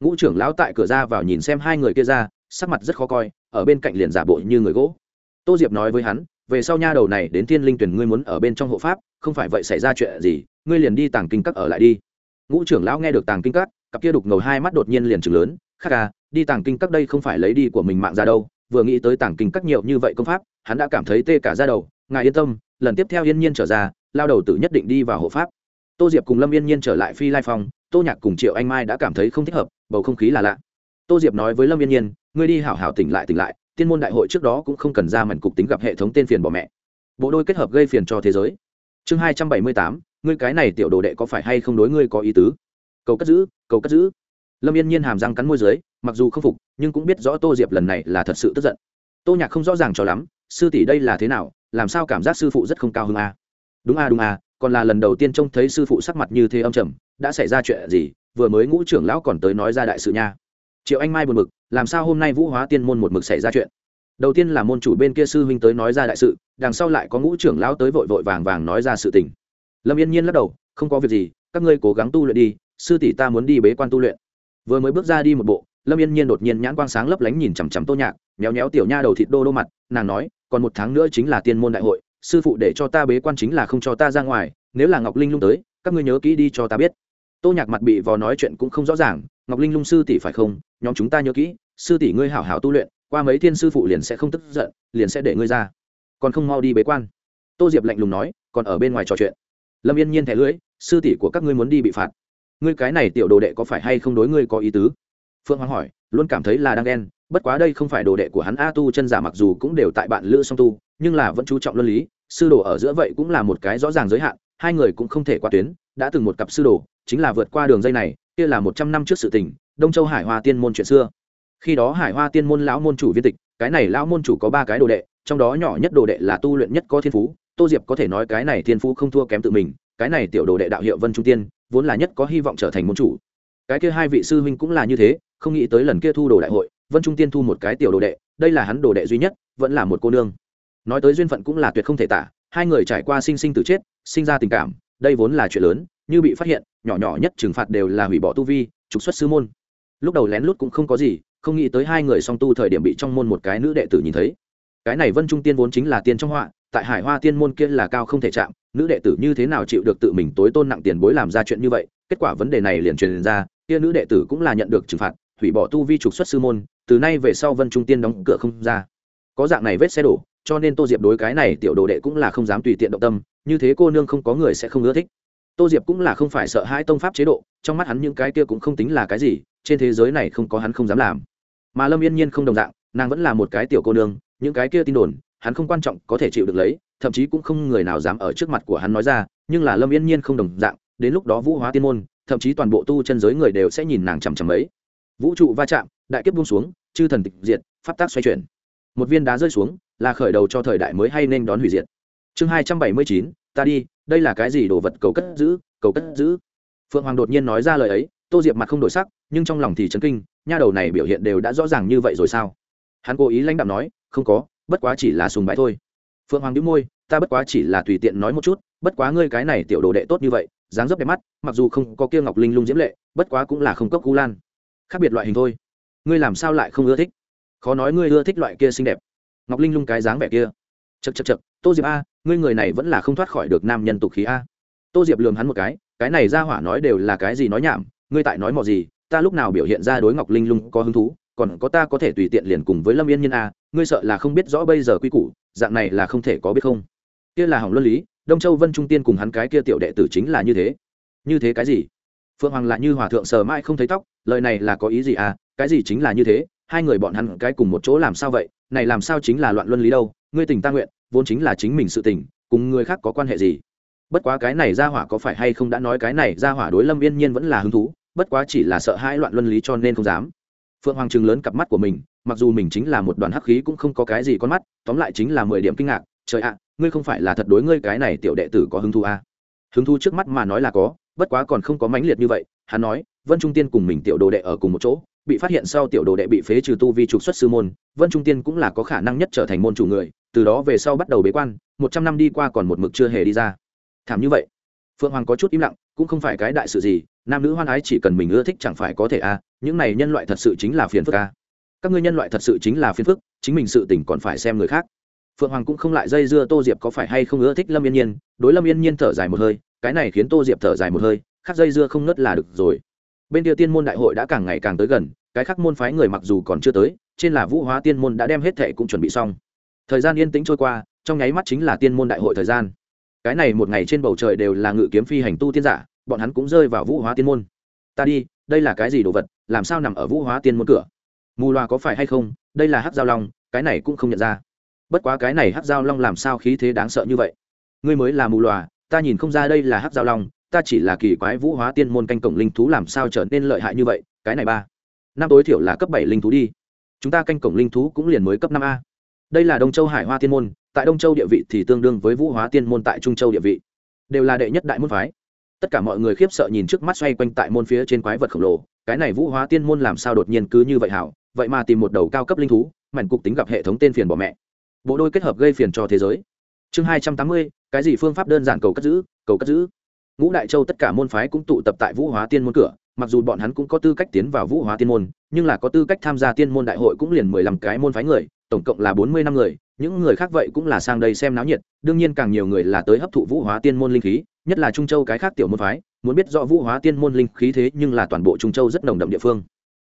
Ngũ trưởng lão tại cửa ra vào nhìn xem hai người kia ra, sắc mặt rất khó coi, ở bên cạnh liền giả bộ như người gỗ. Tô diệp nói với hắn, về sau nha đầu này đến thiên linh tuyển ngươi muốn ở bên trong hộ pháp, không phải vậy xảy ra chuyện gì, ngươi liền đi tàng kinh các ở lại đi. Ngũ trưởng lão nghe được tàng kinh các, cặp kia đục ngầu hai mắt đột nhiên liền chừng lớn, khắc à đi tàng kinh các đây không phải lấy đi của mình mạng ra đâu, vừa nghĩ tới tàng kinh các nhiều như vậy công pháp hắn đã cảm thấy tê cả ra đầu, ngài yên tâm, lần tiếp theo yên nhiên trở ra, lao đầu tử nhất định đi vào hộ pháp. Tô diệp cùng lâm yên nhiên trở lại phi lai phong, tô nhạc cùng triệu anh mai đã cảm thấy không thích hợp, bầu không khí là lạ. Tô diệp nói với lâm yên nhiên, ngươi đi hảo hảo tỉnh lại tỉnh lại, tiên môn đại hội trước đó cũng không cần ra mảnh cục tính gặp hệ thống tên phiền bỏ mẹ. Bộ đôi kết hợp gây phiền cho thế giới. Chương hai trăm bảy mươi tám, ngươi cái này tiểu đồ đệ có phải hay không đối ngươi có ý tứ? Cầu cất giữ, cầu cất giữ. Lâm yên nhiên hàm răng cắn môi d ư ớ i mặc dù không phục, nhưng cũng biết rõ tô diệp lần này là thật sự tức giận. Tô nhạc không rõ ràng cho lắm sư tỷ đây là thế nào, làm sao cảm giác sư phụ rất không cao hơn a à? đúng a đúng a còn là lần đầu tiên trông thấy sư phụ sắc mặt như thế âm trầm, đã xảy ra chuyện gì, vừa mới ngũ trưởng lão còn tới nói ra đại sự nha. Triệu anh mai buồn mực làm sao hôm nay vũ hóa tiên môn một mực xảy ra chuyện? Đầu tiên là môn chủ bên kia sư huynh tới nói ra đại sự, đằng sau lại có ngũ trưởng lão tới vội vội vàng vàng nói ra sự tình. Lâm yên nhiên lắc đầu, không có việc gì, các ngươi cố gắng tu luyện đi, sư tỷ ta muốn đi bế quan tu luyện. Vừa mới bước ra đi một bộ lâm yên nhiên đột nhiên nhãn quang sáng lấp lánh nhìn chằm chằm tô nhạc, méo méo tiểu nha đầu thịt đô đô mặt, nàng nói, còn một tháng nữa chính là tiên môn đại hội, sư phụ để cho ta bế quan chính là không cho ta ra ngoài, nếu là ngọc linh lung tới, các ngươi nhớ kỹ đi cho ta biết. Tô nhạc mặt bị vò nói chuyện cũng không rõ ràng, ngọc linh lung sư tỷ phải không? Nhóm chúng ta nhớ kỹ, sư tỷ ngươi hảo hảo tu luyện, qua mấy thiên sư phụ liền sẽ không tức giận, liền sẽ để ngươi ra. Còn không mau đi bế quan. Tô diệp lạnh lùng nói, còn ở bên ngoài trò chuyện. Lâm yên nhiên thẻ lưỡi, sư tỷ của các ngươi muốn đi bị phạt. Ngươi cái này tiểu đồ đệ có phải hay không đối ngươi có ý tứ? Phương hoàng hỏi, luôn cảm thấy là đang đen bất quá đây không phải đồ đệ của hắn a tu, chân giả mặc dù cũng đều tại bạn lữ song tu, nhưng là vẫn chú trọng luân lý, sư đồ ở giữa vậy cũng là một cái rõ ràng giới hạn, hai người cũng không thể qua tuyến, đã từng một cặp sư đồ, chính là vượt qua đường dây này, kia là một trăm năm trước sự tình, đông châu hải hoa tiên môn chuyện xưa. Khi đó hải hoa tiên môn lão môn chủ viên tịch, cái này lão môn chủ có ba cái đồ đệ, trong đó nhỏ nhất đồ đệ là tu luyện nhất có thiên phú, tô diệp có thể nói cái này thiên phú không thua kém tự mình, cái này tiểu đồ đệ đạo hiệu vân trung tiên, vốn là nhất có hy vọng trở thành môn chủ. Cái kia hai vị sư huynh cũng là như thế không nghĩ tới lần kia thu đồ đại hội, vân trung tiên thu một cái tiểu đồ đệ, đây là hắn đồ đệ duy nhất, vẫn là một cô nương. Nói tới duyên phận cũng là tuyệt không thể tả, hai người trải qua sinh sinh tử chết, sinh ra tình cảm, đây vốn là chuyện lớn, như bị phát hiện, nhỏ nhỏ nhất trừng phạt đều là hủy bỏ tu vi, trục xuất sư môn. Lúc đầu lén lút cũng không có gì, không nghĩ tới hai người song tu thời điểm bị trong môn một cái nữ đệ tử nhìn thấy. Cái này vân trung tiên vốn chính là tiên trong họa, tại hải hoa tiên môn kia là cao không thể chạm, nữ đệ tử như thế nào chịu được tự mình tối tôn nặng tiền bối làm ra chuyện như vậy, kết quả vấn đề này liền truyền ra, kia nữ đệ tử cũng là nhận được trừng phạt hủy bỏ tu vi trục xuất sư môn, từ nay về sau vân trung tiên đóng cửa không ra. Có dạng này vết xe đổ, cho nên tô diệp đối cái này tiểu đồ đệ cũng là không dám tùy tiện động tâm, như thế cô nương không có người sẽ không ưa thích. Tô diệp cũng là không phải sợ hãi tông pháp chế độ, trong mắt hắn những cái kia cũng không tính là cái gì, trên thế giới này không có hắn không dám làm. Mà lâm yên nhiên không đồng dạng, nàng vẫn là một cái tiểu cô nương, những cái kia tin đồn, hắn không quan trọng có thể chịu được lấy, thậm chí cũng không người nào dám ở trước mặt của hắn nói ra, nhưng là lâm yên nhiên không đồng dạng, đến lúc đó vũ hóa tiên môn, thậm chí toàn bộ tu chân giới người đều sẽ nhìn nàng chằm chằm ấy vũ trụ va chạm, đại kiếp buông xuống, chư thần tịch diệt, pháp tác xoay chuyển. Một viên đá rơi xuống, là khởi đầu cho thời đại mới hay nên đón hủy diệt. Chương hai trăm bảy mươi chín, ta đi, đây là cái gì đồ vật cầu cất giữ, cầu cất giữ? Phượng hoàng đột nhiên nói ra lời ấy, tô diệp mặt không đổi sắc, nhưng trong lòng thì chấn kinh, nha đầu này biểu hiện đều đã rõ ràng như vậy rồi sao? Hắn cố ý lãnh đạo nói, không có, bất quá chỉ là sùng bái thôi. Phượng hoàng đĩu môi, ta bất quá chỉ là tùy tiện nói một chút, bất quá ngươi cái này tiểu đồ đệ tốt như vậy, dáng dấp đẹp mắt, mặc dù không có kia ngọc linh lung diễm lệ, bất quá cũng là không cốc cú lan khác biệt loại hình thôi. Ngươi làm sao lại không ưa thích? Khó nói ngươi ưa thích loại kia xinh đẹp. Ngọc linh lung cái dáng vẻ kia. Chật chật chật tô diệp a, ngươi người này vẫn là không thoát khỏi được nam nhân tục khí a. Tô diệp lường hắn một cái cái này ra hỏa nói đều là cái gì nói nhảm, ngươi tại nói mò gì, ta lúc nào biểu hiện ra đối ngọc linh lung có hứng thú, còn có ta có thể tùy tiện liền cùng với lâm yên nhiên a, ngươi sợ là không biết rõ bây giờ quy củ, dạng này là không thể có biết không. Kia là hỏng luân lý, đông châu vân trung tiên cùng hắn cái kia tiểu đệ tử chính là như thế. Như thế cái gì? Phượng hoàng là như hòa thượng sờ mãi không thấy tóc, lời này là có ý gì à? Cái gì chính là như thế? Hai người bọn hắn cái cùng một chỗ làm sao vậy? Này làm sao chính là loạn luân lý đâu? Ngươi tình ta nguyện, vốn chính là chính mình sự tình, cùng người khác có quan hệ gì? Bất quá cái này ra hỏa có phải hay không đã nói cái này ra hỏa đối lâm yên nhiên vẫn là hứng thú, bất quá chỉ là sợ hãi loạn luân lý cho nên không dám. Phượng hoàng chừng lớn cặp mắt của mình, mặc dù mình chính là một đoàn hắc khí cũng không có cái gì con mắt, tóm lại chính là mười điểm kinh ngạc, trời ạ, ngươi không phải là thật đối ngươi cái này tiểu đệ tử có hứng thú à. hứng thú trước mắt mà nói là có bất quá còn không có mãnh liệt như vậy, hắn nói, vân trung tiên cùng mình tiểu đồ đệ ở cùng một chỗ, bị phát hiện sau tiểu đồ đệ bị phế trừ tu vi trục xuất sư môn, vân trung tiên cũng là có khả năng nhất trở thành môn chủ người, từ đó về sau bắt đầu bế quan, một trăm năm đi qua còn một mực chưa hề đi ra thảm như vậy phượng hoàng có chút im lặng, cũng không phải cái đại sự gì, nam nữ hoan ái chỉ cần mình ưa thích chẳng phải có thể a à. những này nhân loại thật sự chính là phiền phức a à. các ngươi nhân loại thật sự chính là phiền phức, chính mình sự tỉnh còn phải xem người khác phượng hoàng cũng không lại dây dưa tô diệp có phải hay không ưa thích lâm yên nhiên, đối lâm yên nhiên thở dài một hơi cái này khiến tô diệp thở dài một hơi, khắc dây dưa không nớt là được rồi. Bên kia tiên môn đại hội đã càng ngày càng tới gần, cái khác môn phái người mặc dù còn chưa tới, trên là vũ hóa tiên môn đã đem hết thệ cũng chuẩn bị xong. Thời gian yên tĩnh trôi qua, trong nháy mắt chính là tiên môn đại hội thời gian. Cái này một ngày trên bầu trời đều là ngự kiếm phi hành tu tiên giả, bọn hắn cũng rơi vào vũ hóa tiên môn. Ta đi, đây là cái gì đồ vật, làm sao nằm ở vũ hóa tiên môn cửa? Mù loà có phải hay không, đây là hát giao long, cái này cũng không nhận ra. Bất quá cái này hát giao long làm sao khí thế đáng sợ như vậy? Ngươi mới là mù loà ta nhìn không ra đây là hắc giao long, ta chỉ là kỳ quái vũ hóa tiên môn canh cổng linh thú làm sao trở nên lợi hại như vậy, cái này ba. Năm tối thiểu là cấp bảy linh thú đi. Chúng ta canh cổng linh thú cũng liền mới cấp năm a. Đây là đông châu hải hoa tiên môn, tại đông châu địa vị thì tương đương với vũ hóa tiên môn tại trung châu địa vị. Đều là đệ nhất đại môn phái. Tất cả mọi người khiếp sợ nhìn trước mắt xoay quanh tại môn phía trên quái vật khổng lồ, cái này vũ hóa tiên môn làm sao đột nhiên cứ như vậy hảo, vậy mà tìm một đầu cao cấp linh thú, mảnh cục tính gặp hệ thống tên phiền bỏ mẹ. Bộ đôi kết hợp gây phiền cho thế giới chương hai trăm tám mươi, cái gì phương pháp đơn giản cầu cất giữ, cầu cất giữ. Ngũ đại châu tất cả môn phái cũng tụ tập tại vũ hóa tiên môn cửa, mặc dù bọn hắn cũng có tư cách tiến vào vũ hóa tiên môn, nhưng là có tư cách tham gia tiên môn đại hội cũng liền mười lăm cái môn phái người, tổng cộng là bốn mươi năm người, những người khác vậy cũng là sang đây xem náo nhiệt, đương nhiên càng nhiều người là tới hấp thụ vũ hóa tiên môn linh khí, nhất là trung châu cái khác tiểu môn phái, muốn biết rõ vũ hóa tiên môn linh khí thế nhưng là toàn bộ trung châu rất nồng đậm địa phương.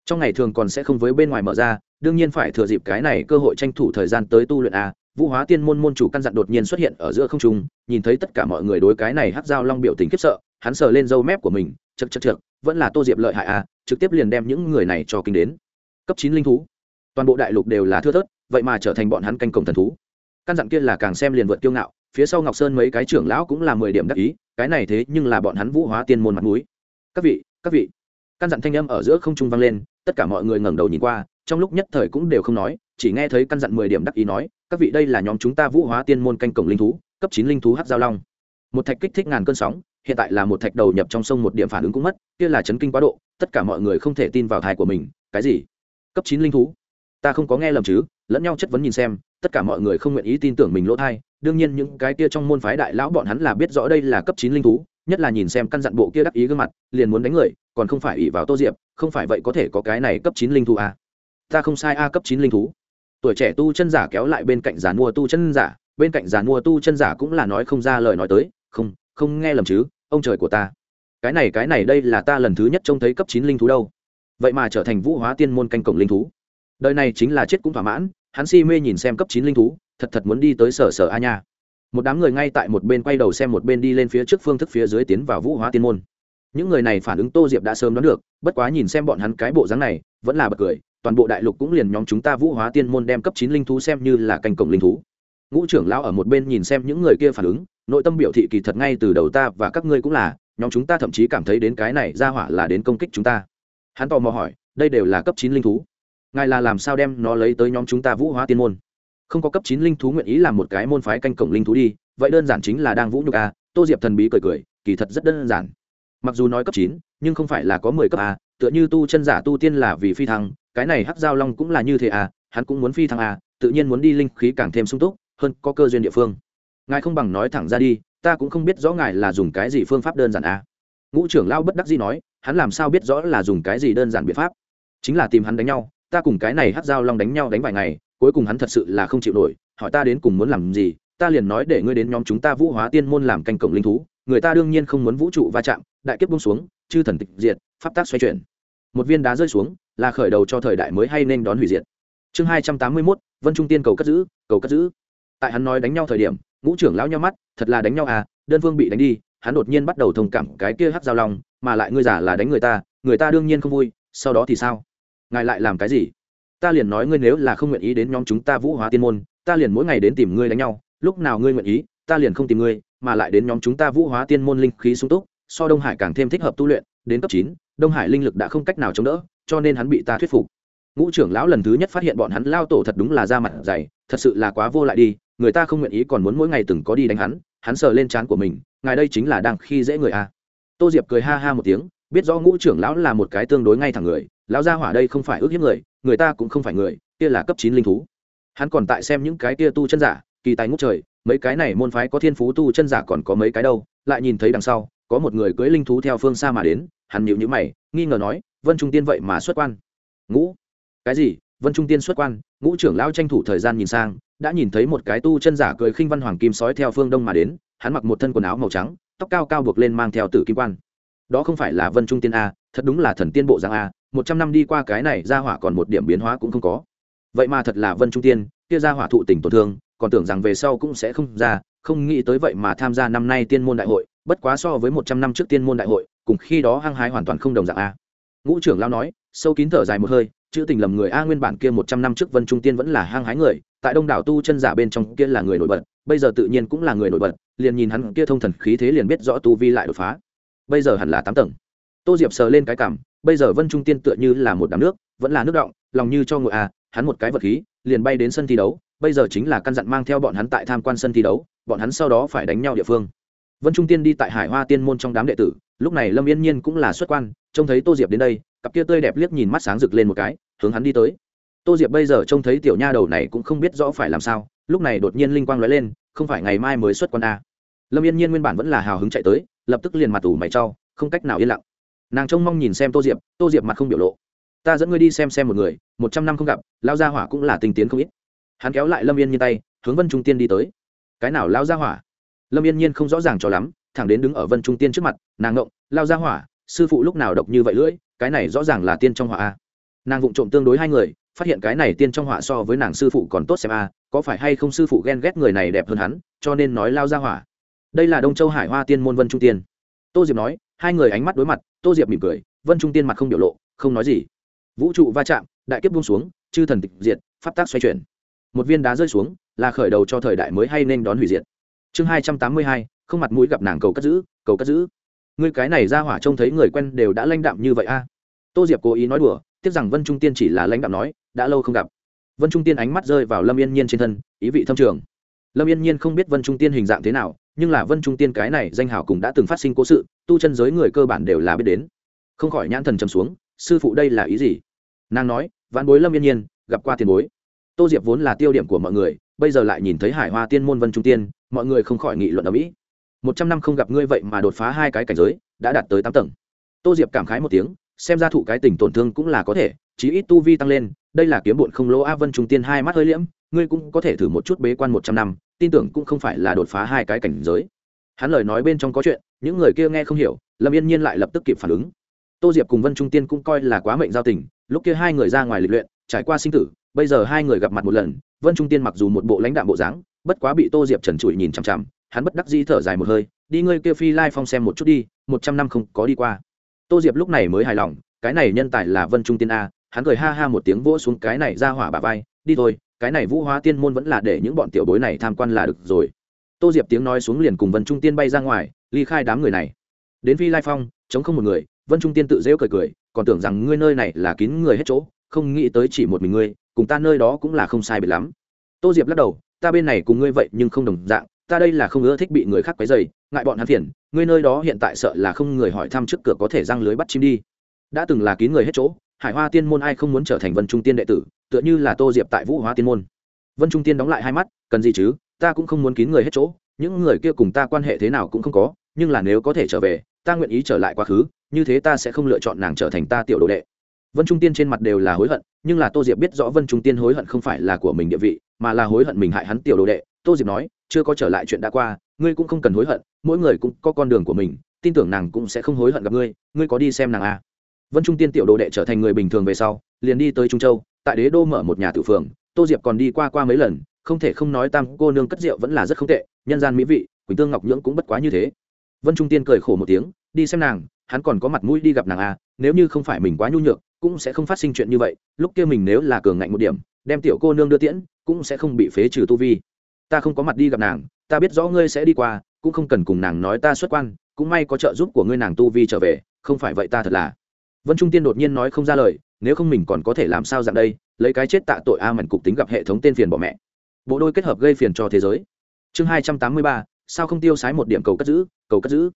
Trong ngày thường còn sẽ không với bên ngoài mở ra, đương nhiên phải thừa dịp cái này cơ hội tranh thủ thời gian tới tu luyện a vũ hóa tiên môn môn chủ căn dặn đột nhiên xuất hiện ở giữa không trung nhìn thấy tất cả mọi người đối cái này hát dao long biểu tình khiếp sợ hắn sờ lên râu mép của mình chật chật chật vẫn là tô diệp lợi hại à, trực tiếp liền đem những người này cho kinh đến. Cấp chín linh thú. Toàn bộ đại lục đều là thưa thớt vậy mà trở thành bọn hắn canh cổng thần thú. Căn dặn kia là càng xem liền vượt kiêu ngạo phía sau ngọc sơn mấy cái trưởng lão cũng là mười điểm đắc ý cái này thế nhưng là bọn hắn vũ hóa tiên môn mặt núi các vị các vị. Căn dặn thanh âm ở giữa không trung vang lên tất cả mọi người ngẩng đầu nhìn qua trong lúc nhất thời cũng đều không nói, chỉ nghe thấy căn dặn mười điểm đắc ý nói, các vị đây là nhóm chúng ta vũ hóa tiên môn canh cổng linh thú, cấp chín linh thú hát giao long. Một thạch kích thích ngàn cơn sóng, hiện tại là một thạch đầu nhập trong sông một điểm phản ứng cũng mất, kia là chấn kinh quá độ, tất cả mọi người không thể tin vào thai của mình, cái gì? Cấp chín linh thú? Ta không có nghe lầm chứ, lẫn nhau chất vấn nhìn xem, tất cả mọi người không nguyện ý tin tưởng mình lỗ thai, đương nhiên những cái kia trong môn phái đại lão bọn hắn là biết rõ đây là cấp chín linh thú, nhất là nhìn xem căn dặn bộ kia đắc ý gương mặt, liền muốn đánh người, còn không phải ỉ vào tô diệp, không phải vậy có thể có cái này cấp chín linh thú à ta không sai a cấp chín linh thú. Tuổi trẻ tu chân giả kéo lại bên cạnh giàn mua tu chân giả, bên cạnh giàn mua tu chân giả cũng là nói không ra lời nói tới, không không nghe lầm chứ, ông trời của ta. Cái này cái này đây là ta lần thứ nhất trông thấy cấp chín linh thú đâu. Vậy mà trở thành vũ hóa tiên môn canh cổng linh thú. Đời này chính là chết cũng thỏa mãn, hắn si mê nhìn xem cấp chín linh thú, thật thật muốn đi tới sở sở a nha. Một đám người ngay tại một bên quay đầu xem một bên đi lên phía trước phương thức phía dưới tiến vào vũ hóa tiên môn. Những người này phản ứng tô diệp đã sớm đoán được, bất quá nhìn xem bọn hắn cái bộ dáng này, vẫn là bật cười toàn bộ đại lục cũng liền nhóm chúng ta vũ hóa tiên môn đem cấp chín linh thú xem như là canh cổng linh thú. Ngũ trưởng lão ở một bên nhìn xem những người kia phản ứng, nội tâm biểu thị kỳ thật ngay từ đầu ta và các ngươi cũng là, nhóm chúng ta thậm chí cảm thấy đến cái này ra hỏa là đến công kích chúng ta. Hắn tò mò hỏi, đây đều là cấp chín linh thú? Ngài là làm sao đem nó lấy tới nhóm chúng ta vũ hóa tiên môn? Không có cấp chín linh thú nguyện ý làm một cái môn phái canh cổng linh thú đi, vậy đơn giản chính là đang vũ nhục a, tô diệp thần bí cười cười, kỳ thật rất đơn giản. Mặc dù nói cấp chín, nhưng không phải là có mười cấp a, tựa như tu chân giả tu tiên là vì phi thăng cái này hắc giao long cũng là như thế à hắn cũng muốn phi thăng à tự nhiên muốn đi linh khí càng thêm sung túc, hơn có cơ duyên địa phương. Ngài không bằng nói thẳng ra đi, ta cũng không biết rõ ngài là dùng cái gì phương pháp đơn giản à. ngũ trưởng lao bất đắc dĩ nói, hắn làm sao biết rõ là dùng cái gì đơn giản biện pháp? Chính là tìm hắn đánh nhau, ta cùng cái này hắc giao long đánh nhau đánh vài ngày, cuối cùng hắn thật sự là không chịu nổi, hỏi ta đến cùng muốn làm gì, ta liền nói để ngươi đến nhóm chúng ta vũ hóa tiên môn làm canh cổng linh thú, người ta đương nhiên không muốn vũ trụ va chạm, đại kiếp bung xuống, chư thần tịch diệt, pháp tác xoay chuyển. Một viên đá rơi xuống là khởi đầu cho thời đại mới hay nên đón hủy diệt. Chương hai trăm tám mươi mốt, vân trung tiên cầu cất giữ, cầu cất giữ. Tại hắn nói đánh nhau thời điểm, ngũ trưởng lão nhau mắt, thật là đánh nhau à đơn phương bị đánh đi, hắn đột nhiên bắt đầu thông cảm cái kia hắc giao long, mà lại ngươi giả là đánh người ta người ta đương nhiên không vui, sau đó thì sao? Ngài lại làm cái gì? Ta liền nói ngươi nếu là không nguyện ý đến nhóm chúng ta vũ hóa tiên môn, ta liền mỗi ngày đến tìm ngươi đánh nhau, lúc nào ngươi nguyện ý, ta liền không tìm ngươi, mà lại đến nhóm chúng ta vũ hóa tiên môn linh khí sung túc, so đông hải càng thêm thích hợp tu luyện, đến cấp chín, đông hải linh lực đã không cách nào chống đỡ cho nên hắn bị ta thuyết phục. Ngũ trưởng lão lần thứ nhất phát hiện bọn hắn lao tổ thật đúng là ra mặt dày, thật sự là quá vô lại đi, người ta không nguyện ý còn muốn mỗi ngày từng có đi đánh hắn hắn sờ lên trán của mình, ngài đây chính là đang khi dễ người a. Tô diệp cười ha ha một tiếng, biết rõ ngũ trưởng lão là một cái tương đối ngay thẳng người, lão gia hỏa đây không phải ước hiếp người người ta cũng không phải người, kia là cấp chín linh thú. Hắn còn tại xem những cái kia tu chân giả, kỳ tài ngút trời, mấy cái này môn phái có thiên phú tu chân giả còn có mấy cái đâu, lại nhìn thấy đằng sau, có một người cưỡi linh thú theo phương xa mà đến hắn nhịu nhữ mày, nghi ngờ nói, vân trung tiên vậy mà xuất quan? Ngũ. Cái gì? Vân trung tiên xuất quan? Ngũ trưởng lão tranh thủ thời gian nhìn sang, đã nhìn thấy một cái tu chân giả cười khinh văn hoàng kim sói theo phương đông mà đến, hắn mặc một thân quần áo màu trắng, tóc cao cao buộc lên mang theo tử kim quan. Đó không phải là vân trung tiên a thật đúng là thần tiên bộ giang a à, một trăm năm đi qua cái này ra hỏa còn một điểm biến hóa cũng không có. Vậy mà thật là vân trung tiên, kia ra hỏa thụ tình tổn thương, còn tưởng rằng về sau cũng sẽ không ra, không nghĩ tới vậy mà tham gia năm nay tiên môn đại hội, bất quá so với một trăm năm trước tiên môn đại hội cùng khi đó hăng hái hoàn toàn không đồng dạng a. Ngũ trưởng lao nói, sâu kín thở dài một hơi, chữ tình lầm người a nguyên bản kia một trăm năm trước vân trung tiên vẫn là hăng hái người, tại đông đảo tu chân giả bên trong kia là người nổi bật, bây giờ tự nhiên cũng là người nổi bật, liền nhìn hắn kia thông thần khí thế liền biết rõ tu vi lại đột phá. Bây giờ hẳn là tám tầng. Tô diệp sờ lên cái cảm, bây giờ vân trung tiên tựa như là một đám nước, vẫn là nước động, lòng như cho ngựa a hắn một cái vật khí, liền bay đến sân thi đấu, bây giờ chính là căn dặn mang theo bọn hắn tại tham quan sân thi đấu, bọn hắn sau đó phải đánh nhau địa phương. Vân trung tiên đi tại hải hoa tiên môn trong đám đệ tử lúc này lâm yên nhiên cũng là xuất quan, trông thấy tô diệp đến đây, cặp kia tươi đẹp liếc nhìn mắt sáng rực lên một cái, hướng hắn đi tới. Tô diệp bây giờ trông thấy tiểu nha đầu này cũng không biết rõ phải làm sao, lúc này đột nhiên linh quang nói lên, không phải ngày mai mới xuất quan a. Lâm yên nhiên nguyên bản vẫn là hào hứng chạy tới, lập tức liền mặt ủ mày trau không cách nào yên lặng. Nàng trông mong nhìn xem tô diệp tô diệp mặt không biểu lộ. Ta dẫn ngươi đi xem xem một người, một trăm năm không gặp lao gia hỏa cũng là tình tiến không ít. Hắn kéo lại lâm yên nhiên tay, hướng vân trung tiên đi tới. Cái nào lao gia hỏa? Lâm yên nhiên không rõ ràng cho lắm thẳng đến đứng ở vân trung tiên trước mặt, nàng ngộng, lao ra hỏa, sư phụ lúc nào độc như vậy lưỡi, cái này rõ ràng là tiên trong họa a. Nàng vụng trộm tương đối hai người, phát hiện cái này tiên trong họa so với nàng sư phụ còn tốt xem a, có phải hay không sư phụ ghen ghét người này đẹp hơn hắn, cho nên nói lao ra hỏa. Đây là đông châu hải hoa tiên môn vân trung tiên. Tô diệp nói, hai người ánh mắt đối mặt, tô diệp mỉm cười, vân trung tiên mặt không biểu lộ, không nói gì. Vũ trụ va chạm, đại kiếp buông xuống, chư thần tịch diệt, pháp tác xoay chuyển. Một viên đá rơi xuống, là khởi đầu cho thời đại mới hay nên đón hủy diệt. Chương hai trăm tám mươi hai không mặt mũi gặp nàng cầu cất giữ, cầu cất giữ. Ngươi cái này ra hỏa trông thấy người quen đều đã lãnh đạm như vậy a. Tô diệp cố ý nói đùa, tiếc rằng vân trung tiên chỉ là lãnh đạm nói, đã lâu không gặp. Vân trung tiên ánh mắt rơi vào lâm yên nhiên trên thân, ý vị thâm trường. Lâm yên nhiên không biết vân trung tiên hình dạng thế nào, nhưng là vân trung tiên cái này danh hảo cũng đã từng phát sinh cố sự, tu chân giới người cơ bản đều là biết đến. Không khỏi nhãn thần trầm xuống, sư phụ đây là ý gì? Nàng nói, vãn bối lâm yên nhiên, gặp qua tiền bối. Tô diệp vốn là tiêu điểm của mọi người, bây giờ lại nhìn thấy hải hoa tiên môn vân trung tiên, mọi người không khỏi nghị luận ở mỹ một trăm năm không gặp ngươi vậy mà đột phá hai cái cảnh giới, đã đạt tới tám tầng. Tô diệp cảm khái một tiếng, xem ra thụ cái tình tổn thương cũng là có thể, chí ít tu vi tăng lên, đây là kiếm bụn không lỗ a vân trung tiên hai mắt hơi liễm, ngươi cũng có thể thử một chút bế quan một trăm năm, tin tưởng cũng không phải là đột phá hai cái cảnh giới. Hắn lời nói bên trong có chuyện, những người kia nghe không hiểu, lâm yên nhiên lại lập tức kịp phản ứng. Tô diệp cùng vân trung tiên cũng coi là quá mệnh giao tình, lúc kia hai người ra ngoài lịch luyện, trải qua sinh tử, bây giờ hai người gặp mặt một lần, vân trung tiên mặc dù một bộ lãnh đạm bộ dáng, bất quá bị tô diệp trần trụi nhìn chằm chằm hắn bất đắc dĩ thở dài một hơi, đi ngươi kia phi lai phong xem một chút đi, một trăm năm không có đi qua. Tô diệp lúc này mới hài lòng, cái này nhân tài là vân trung tiên a, hắn cười ha ha một tiếng vỗ xuống cái này ra hỏa bà vai, đi thôi, cái này vũ hóa tiên môn vẫn là để những bọn tiểu bối này tham quan là được rồi. Tô diệp tiếng nói xuống liền cùng vân trung tiên bay ra ngoài, ly khai đám người này. Đến phi lai phong, chống không một người, vân trung tiên tự rêu cười cười, còn tưởng rằng ngươi nơi này là kín người hết chỗ, không nghĩ tới chỉ một mình ngươi, cùng ta nơi đó cũng là không sai biệt lắm. Tô diệp lắc đầu, ta bên này cùng ngươi vậy nhưng không đồng dạng ta đây là không ưa thích bị người khác quấy dày ngại bọn hắn phiền, ngươi nơi đó hiện tại sợ là không người hỏi thăm trước cửa có thể răng lưới bắt chim đi. Đã từng là kín người hết chỗ, hải hoa tiên môn ai không muốn trở thành vân trung tiên đệ tử, tựa như là tô diệp tại vũ hóa tiên môn. Vân trung tiên đóng lại hai mắt, cần gì chứ, ta cũng không muốn kín người hết chỗ, những người kia cùng ta quan hệ thế nào cũng không có, nhưng là nếu có thể trở về, ta nguyện ý trở lại quá khứ, như thế ta sẽ không lựa chọn nàng trở thành ta tiểu đồ đệ. Vân trung tiên trên mặt đều là hối hận, nhưng là tô diệp biết rõ vân trung tiên hối hận không phải là của mình địa vị, mà là hối hận mình hại hắn tiểu đồ đệ. Tô diệp nói chưa có trở lại chuyện đã qua, ngươi cũng không cần hối hận, mỗi người cũng có con đường của mình, tin tưởng nàng cũng sẽ không hối hận gặp ngươi ngươi có đi xem nàng à. vân trung tiên tiểu đồ đệ trở thành người bình thường về sau, liền đi tới trung châu, tại đế đô mở một nhà tử phường, tô diệp còn đi qua qua mấy lần, không thể không nói tam cô nương cất rượu vẫn là rất không tệ, nhân gian mỹ vị, quỳnh tương ngọc nhưỡng cũng bất quá như thế vân trung tiên cười khổ một tiếng, đi xem nàng, hắn còn có mặt mũi đi gặp nàng à nếu như không phải mình quá nhu nhược, cũng sẽ không phát sinh chuyện như vậy, lúc kia mình nếu là cường ngạnh một điểm, đem tiểu cô nương đưa tiễn, cũng sẽ không bị phế trừ tu vi ta không có mặt đi gặp nàng, ta biết rõ ngươi sẽ đi qua, cũng không cần cùng nàng nói ta xuất quan, cũng may có trợ giúp của ngươi nàng tu vi trở về, không phải vậy ta thật là. Vân trung tiên đột nhiên nói không ra lời, nếu không mình còn có thể làm sao dạng đây, lấy cái chết tạ tội a mảnh cục tính gặp hệ thống tên phiền bỏ mẹ. Bộ đôi kết hợp gây phiền cho thế giới. Chương hai trăm tám mươi ba, sao không tiêu sái một điểm cầu cất giữ, cầu cất giữ.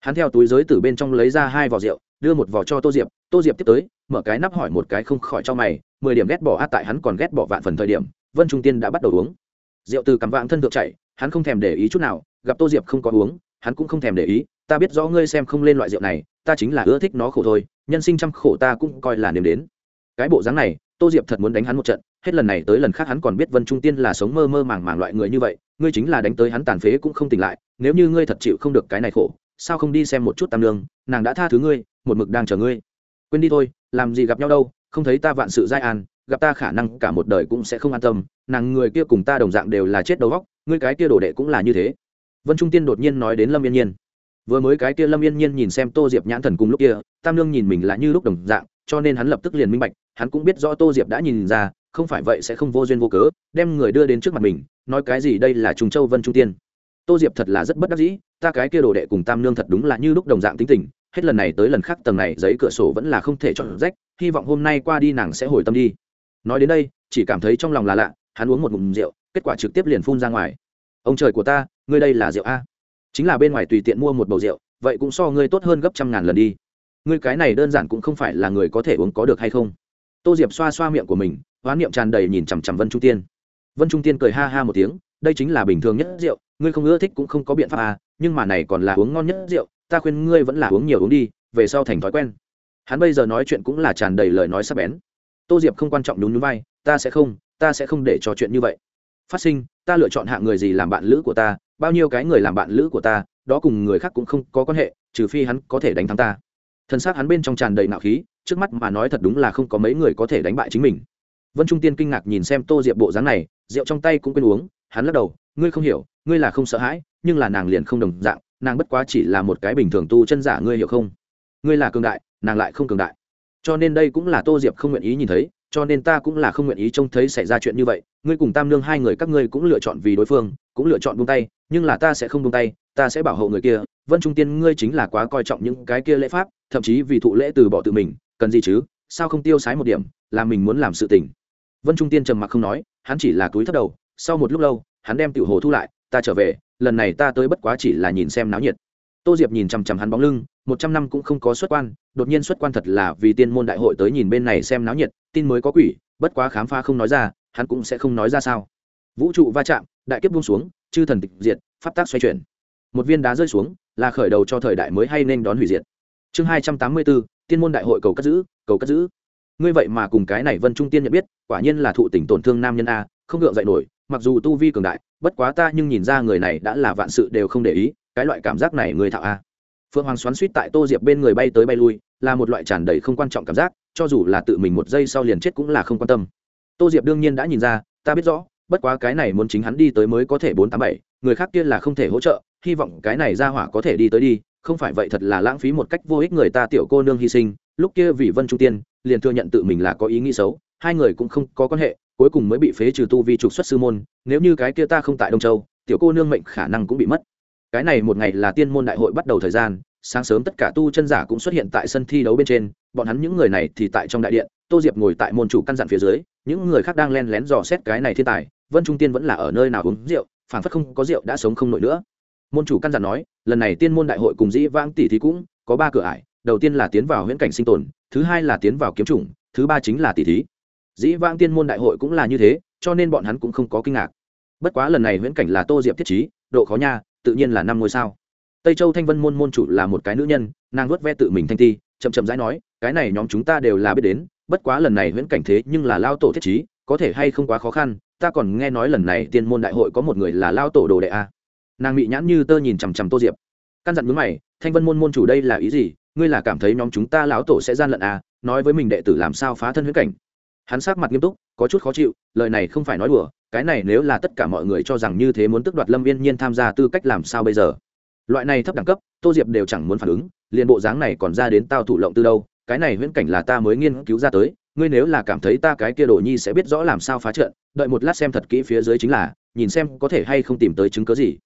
Hắn theo túi giới từ bên trong lấy ra hai vỏ rượu, đưa một vỏ cho tô diệp tô diệp tiếp tới, mở cái nắp hỏi một cái không khỏi cho mày, mười điểm ghét bỏ a tại hắn còn ghét bỏ vạn phần thời điểm, vân trung tiên đã bắt đầu uống rượu từ cắm vãng thân thượng chạy hắn không thèm để ý chút nào, gặp tô diệp không có uống, hắn cũng không thèm để ý, ta biết rõ ngươi xem không lên loại rượu này, ta chính là ưa thích nó khổ thôi, nhân sinh trăm khổ ta cũng coi là nếm đến. Cái bộ dáng này, tô diệp thật muốn đánh hắn một trận, hết lần này tới lần khác hắn còn biết vân trung tiên là sống mơ mơ màng màng loại người như vậy, ngươi chính là đánh tới hắn tàn phế cũng không tỉnh lại, nếu như ngươi thật chịu không được cái này khổ, sao không đi xem một chút tam lương, nàng đã tha thứ ngươi, một mực đang chờ ngươi. Quên đi thôi, làm gì gặp nhau đâu, không thấy ta vạn sự giai an gặp ta khả năng cả một đời cũng sẽ không an tâm, nàng người kia cùng ta đồng dạng đều là chết đầu góc ngươi cái kia đổ đệ cũng là như thế. Vân trung tiên đột nhiên nói đến lâm yên nhiên. Vừa mới cái kia lâm yên nhiên nhìn xem tô diệp nhãn thần cùng lúc kia, tam lương nhìn mình là như lúc đồng dạng, cho nên hắn lập tức liền minh bạch, hắn cũng biết rõ tô diệp đã nhìn ra, không phải vậy sẽ không vô duyên vô cớ, đem người đưa đến trước mặt mình, nói cái gì đây là trùng châu vân trung tiên. Tô diệp thật là rất bất đắc dĩ, ta cái kia đồ đệ cùng tam nương thật đúng là như lúc đồng dạng tính tình, hết lần này tới lần khác tầng này giấy cửa sổ vẫn là không thể chọn rách, hy vọng hôm nay qua đi nàng sẽ hồi tâm đi nói đến đây, chỉ cảm thấy trong lòng là lạ, hắn uống một ngụm rượu, kết quả trực tiếp liền phun ra ngoài. Ông trời của ta, ngươi đây là rượu a. Chính là bên ngoài tùy tiện mua một bầu rượu, vậy cũng so ngươi tốt hơn gấp trăm ngàn lần đi. Ngươi cái này đơn giản cũng không phải là người có thể uống có được hay không. Tô diệp xoa xoa miệng của mình, hoán niệm tràn đầy nhìn chằm chằm vân trung tiên. Vân trung tiên cười ha ha một tiếng, đây chính là bình thường nhất rượu, ngươi không ưa thích cũng không có biện pháp à nhưng mà này còn là uống ngon nhất rượu, ta khuyên ngươi vẫn là uống nhiều uống đi, về sau thành thói quen. Hắn bây giờ nói chuyện cũng là tràn đầy lời nói sắc bén tô diệp không quan trọng nhún nhún vai, ta sẽ không, ta sẽ không để trò chuyện như vậy. Phát sinh, ta lựa chọn hạng người gì làm bạn lữ của ta, bao nhiêu cái người làm bạn lữ của ta, đó cùng người khác cũng không có quan hệ, trừ phi hắn có thể đánh thắng ta. Thân xác hắn bên trong tràn đầy nạo khí, trước mắt mà nói thật đúng là không có mấy người có thể đánh bại chính mình. Vân trung tiên kinh ngạc nhìn xem tô diệp bộ dáng này, rượu trong tay cũng quên uống, hắn lắc đầu, ngươi không hiểu, ngươi là không sợ hãi, nhưng là nàng liền không đồng dạng, nàng bất quá chỉ là một cái bình thường tu chân giả, ngươi hiểu không? Ngươi là cường đại, nàng lại không cường đại cho nên đây cũng là tô diệp không nguyện ý nhìn thấy, cho nên ta cũng là không nguyện ý trông thấy xảy ra chuyện như vậy. Ngươi cùng tam nương hai người các ngươi cũng lựa chọn vì đối phương, cũng lựa chọn buông tay, nhưng là ta sẽ không buông tay, ta sẽ bảo hộ người kia. Vân trung tiên, ngươi chính là quá coi trọng những cái kia lễ pháp, thậm chí vì thụ lễ từ bỏ tự mình, cần gì chứ? Sao không tiêu sái một điểm, là mình muốn làm sự tình? Vân trung tiên trầm mặc không nói, hắn chỉ là túi thất đầu, sau một lúc lâu, hắn đem tiểu hồ thu lại, ta trở về, lần này ta tới bất quá chỉ là nhìn xem náo nhiệt. Tô diệp nhìn chằm chằm hắn bóng lưng một trăm năm cũng không có xuất quan, đột nhiên xuất quan thật là vì tiên môn đại hội tới nhìn bên này xem náo nhiệt, tin mới có quỷ, bất quá khám phá không nói ra, hắn cũng sẽ không nói ra sao. Vũ trụ va chạm, đại kiếp buông xuống, chư thần tịch diệt, pháp tác xoay chuyển. Một viên đá rơi xuống, là khởi đầu cho thời đại mới hay nên đón hủy diệt. Chương hai trăm tám mươi bốn, tiên môn đại hội cầu cất giữ, cầu cất giữ. Ngươi vậy mà cùng cái này vân trung tiên nhận biết, quả nhiên là thụ tỉnh tổn thương nam nhân a, không gượng dậy nổi, mặc dù tu vi cường đại, bất quá ta nhưng nhìn ra người này đã là vạn sự đều không để ý, cái loại cảm giác này người thạo a phượng hoàng xoắn suýt tại tô diệp bên người bay tới bay lui, là một loại tràn đầy không quan trọng cảm giác, cho dù là tự mình một giây sau liền chết cũng là không quan tâm. Tô diệp đương nhiên đã nhìn ra, ta biết rõ, bất quá cái này muốn chính hắn đi tới mới có thể bốn tám bảy, người khác kia là không thể hỗ trợ, hy vọng cái này ra hỏa có thể đi tới đi, không phải vậy thật là lãng phí một cách vô ích người ta tiểu cô nương hy sinh, lúc kia vì vân trung tiên, liền thừa nhận tự mình là có ý nghĩ xấu, hai người cũng không có quan hệ, cuối cùng mới bị phế trừ tu vi trục xuất sư môn, nếu như cái kia ta không tại đông châu, tiểu cô nương mệnh khả năng cũng bị mất cái này một ngày là tiên môn đại hội bắt đầu thời gian, sáng sớm tất cả tu chân giả cũng xuất hiện tại sân thi đấu bên trên, bọn hắn những người này thì tại trong đại điện, tô diệp ngồi tại môn chủ căn dặn phía dưới, những người khác đang len lén dò xét cái này thiên tài, vân trung tiên vẫn là ở nơi nào uống rượu phản phất không có rượu đã sống không nổi nữa. Môn chủ căn dặn nói, lần này tiên môn đại hội cùng dĩ vãng tỷ thí cũng có ba cửa ải, đầu tiên là tiến vào huyễn cảnh sinh tồn, thứ hai là tiến vào kiếm chủng, thứ ba chính là tỷ thí. Dĩ vãng tiên môn đại hội cũng là như thế, cho nên bọn hắn cũng không có kinh ngạc. Bất quá lần này huyễn cảnh là tô diệp thiết trí, độ khó nha tự nhiên là năm ngôi sao. Tây châu thanh vân môn môn chủ là một cái nữ nhân, nàng vuốt ve tự mình thanh ti, chậm chậm rãi nói, cái này nhóm chúng ta đều là biết đến, bất quá lần này huyễn cảnh thế nhưng là lao tổ thiết trí, có thể hay không quá khó khăn, ta còn nghe nói lần này tiên môn đại hội có một người là lao tổ đồ đệ a. Nàng bị nhãn như tơ nhìn chằm chằm tô diệp. Căn dặn mướn mày, thanh vân môn môn chủ đây là ý gì? Ngươi là cảm thấy nhóm chúng ta lão tổ sẽ gian lận a nói với mình đệ tử làm sao phá thân huyễn cảnh? Hắn sắc mặt nghiêm túc, có chút khó chịu, lời này không phải nói đùa cái này nếu là tất cả mọi người cho rằng như thế muốn tức đoạt lâm viên nhiên tham gia tư cách làm sao bây giờ? Loại này thấp đẳng cấp, tô diệp đều chẳng muốn phản ứng, liền bộ dáng này còn ra đến tao thủ lộng từ đâu, cái này huyễn cảnh là ta mới nghiên cứu ra tới, ngươi nếu là cảm thấy ta cái kia đồ nhi sẽ biết rõ làm sao phá trận, đợi một lát xem thật kỹ phía dưới chính là, nhìn xem có thể hay không tìm tới chứng cớ gì.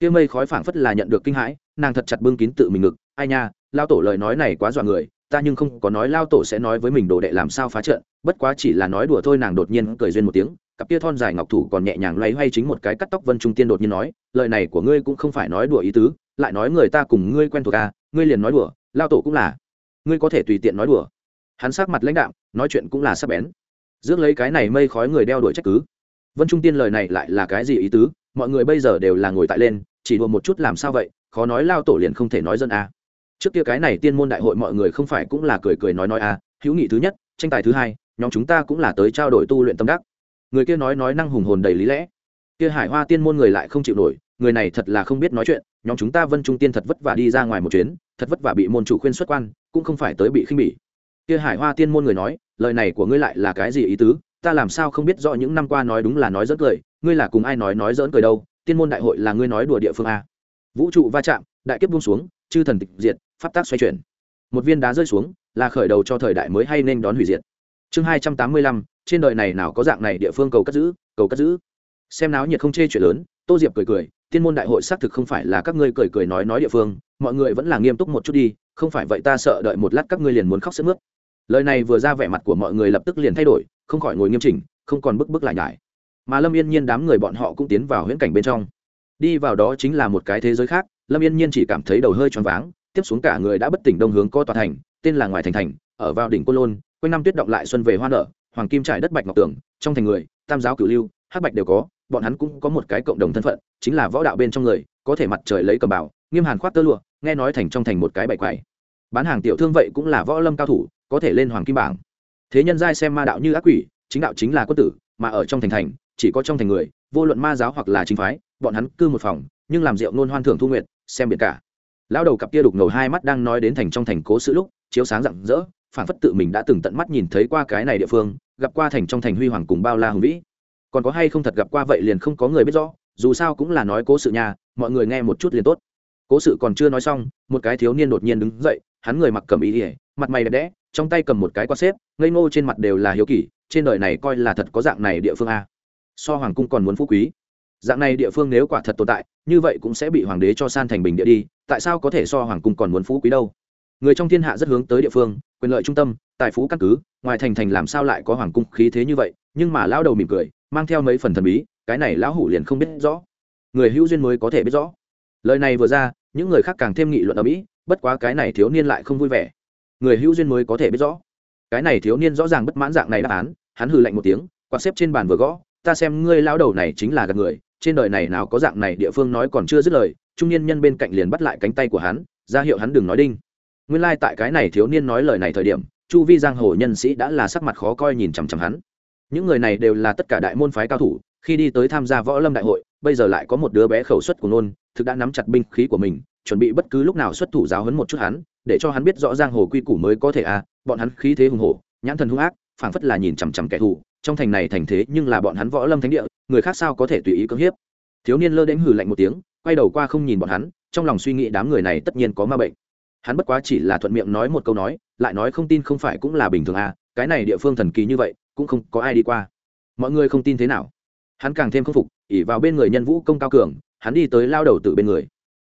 Kia mây khói phảng phất là nhận được kinh hãi, nàng thật chặt bưng kín tự mình ngực, ai nha, lao tổ lời nói này quá dọa người, ta nhưng không có nói lao tổ sẽ nói với mình đồ đệ làm sao phá trận bất quá chỉ là nói đùa thôi nàng đột nhiên cười duyên một tiếng, cặp kia thon dài ngọc thủ còn nhẹ nhàng loay hoay chính một cái cắt tóc vân trung tiên đột nhiên nói, lời này của ngươi cũng không phải nói đùa ý tứ, lại nói người ta cùng ngươi quen thuộc à ngươi liền nói đùa, lao tổ cũng là, ngươi có thể tùy tiện nói đùa. Hắn sát mặt lãnh đạo nói chuyện cũng là sắc bén. Rước lấy cái này mây khói người đeo đuổi trách cứ. Vân trung tiên lời này lại là cái gì ý tứ, mọi người bây giờ đều là ngồi tại lên, chỉ đùa một chút làm sao vậy, khó nói lao tổ liền không thể nói dân à. trước kia cái này tiên môn đại hội mọi người không phải cũng là cười cười nói nói à hữu nghị thứ nhất, tranh tài thứ hai nhóm chúng ta cũng là tới trao đổi tu luyện tâm đắc. Người kia nói nói năng hùng hồn đầy lý lẽ. Kia hải hoa tiên môn người lại không chịu nổi, người này thật là không biết nói chuyện, nhóm chúng ta vân trung tiên thật vất vả đi ra ngoài một chuyến, thật vất vả bị môn chủ khuyên xuất quan, cũng không phải tới bị khinh bỉ. Kia hải hoa tiên môn người nói, lời này của ngươi lại là cái gì ý tứ? Ta làm sao không biết rõ những năm qua nói đúng là nói dỡn cười, ngươi là cùng ai nói nói dỡn cười đâu? Tiên môn đại hội là ngươi nói đùa địa phương a. Vũ trụ va chạm, đại kiếp buông xuống, chư thần tịch diệt, pháp tác xoay chuyển. Một viên đá rơi xuống, là khởi đầu cho thời đại mới hay nên đón hủy diệt chương hai trăm tám mươi lăm, trên đời này nào có dạng này địa phương cầu cất giữ, cầu cất giữ? Xem náo nhiệt không chê chuyện lớn, tô diệp cười cười, tiên môn đại hội xác thực không phải là các ngươi cười cười nói nói địa phương, mọi người vẫn là nghiêm túc một chút đi, không phải vậy ta sợ đợi một lát các ngươi liền muốn khóc sức mướt. Lời này vừa ra vẻ mặt của mọi người lập tức liền thay đổi, không khỏi ngồi nghiêm chỉnh, không còn bức bức lại nhải. Mà lâm yên nhiên đám người bọn họ cũng tiến vào huyễn cảnh bên trong. Đi vào đó chính là một cái thế giới khác, lâm yên nhiên chỉ cảm thấy đầu hơi choáng váng, tiếp xuống cả người đã bất tỉnh đông hướng co tòa thành, tên là ngoài thành thành, ở vào đỉnh côn lôn quanh năm tuyết động lại xuân về hoa nở, hoàng kim trải đất bạch ngọc tường, trong thành người, tam giáo cửu lưu, hắc bạch đều có, bọn hắn cũng có một cái cộng đồng thân phận, chính là võ đạo bên trong người, có thể mặt trời lấy cầm bảo nghiêm hàn khoát tơ lụa, nghe nói thành trong thành một cái bạch quầy. Bán hàng tiểu thương vậy cũng là võ lâm cao thủ, có thể lên hoàng kim bảng. Thế nhân giai xem ma đạo như ác quỷ, chính đạo chính là quân tử, mà ở trong thành thành, chỉ có trong thành người, vô luận ma giáo hoặc là chính phái, bọn hắn cư một phòng, nhưng làm rượu nôn hoan thưởng thu nguyện xem biệt cả. Lão đầu cặp kia đục ngầu hai mắt đang nói đến thành trong thành cố sự lúc, chiếu sáng rạng rỡ phản phất tự mình đã từng tận mắt nhìn thấy qua cái này địa phương, gặp qua thành trong thành huy hoàng cùng bao la hùng vĩ. Còn có hay không thật gặp qua vậy liền không có người biết rõ, dù sao cũng là nói cố sự nhà mọi người nghe một chút liền tốt. Cố sự còn chưa nói xong, một cái thiếu niên đột nhiên đứng dậy, hắn người mặc cầm ý ỉa mặt mày đẹp đẽ, trong tay cầm một cái quạt xếp, ngây ngô trên mặt đều là hiếu kỳ, trên đời này coi là thật có dạng này địa phương a. So hoàng cung còn muốn phú quý. Dạng này địa phương nếu quả thật tồn tại, như vậy cũng sẽ bị hoàng đế cho san thành bình địa đi, tại sao có thể so hoàng cung còn muốn phú quý đâu? Người trong thiên hạ rất hướng tới địa phương, quyền lợi trung tâm, tài phú căn cứ, ngoài thành thành làm sao lại có hoàng cung khí thế như vậy, nhưng mà lão đầu mỉm cười, mang theo mấy phần thần bí, cái này lão hủ liền không biết rõ. Người hữu duyên mới có thể biết rõ. Lời này vừa ra, những người khác càng thêm nghị luận ở mỹ, bất quá cái này thiếu niên lại không vui vẻ. Người hữu duyên mới có thể biết rõ. Cái này thiếu niên rõ ràng bất mãn dạng này đáp án, hắn hừ lạnh một tiếng, quạt xếp trên bàn vừa gõ, ta xem ngươi lão đầu này chính là gạt người, trên đời này nào có dạng này, địa phương nói còn chưa dứt lời. Trung niên nhân bên cạnh liền bắt lại cánh tay của hắn, ra hiệu hắn đừng nói đinh nguyên lai tại cái này thiếu niên nói lời này thời điểm, chu vi giang hồ nhân sĩ đã là sắc mặt khó coi nhìn chằm chằm hắn. Những người này đều là tất cả đại môn phái cao thủ, khi đi tới tham gia võ lâm đại hội, bây giờ lại có một đứa bé khẩu suất của nôn, thực đã nắm chặt binh khí của mình, chuẩn bị bất cứ lúc nào xuất thủ giáo hấn một chút hắn, để cho hắn biết rõ giang hồ quy củ mới có thể à bọn hắn khí thế hùng hổ, nhãn thần hung ác, phảng phất là nhìn chằm chằm kẻ thù, trong thành này thành thế nhưng là bọn hắn võ lâm thánh địa, người khác sao có thể tùy ý cưỡng hiếp. Thiếu niên lơ đến hừ lạnh một tiếng, quay đầu qua không nhìn bọn hắn, trong lòng suy nghĩ đám người này tất nhiên có ma bệnh hắn bất quá chỉ là thuận miệng nói một câu nói, lại nói không tin không phải cũng là bình thường à cái này địa phương thần kỳ như vậy, cũng không có ai đi qua. Mọi người không tin thế nào? Hắn càng thêm k phục ỉ vào bên người nhân vũ công cao cường, hắn đi tới lao đầu từ bên người.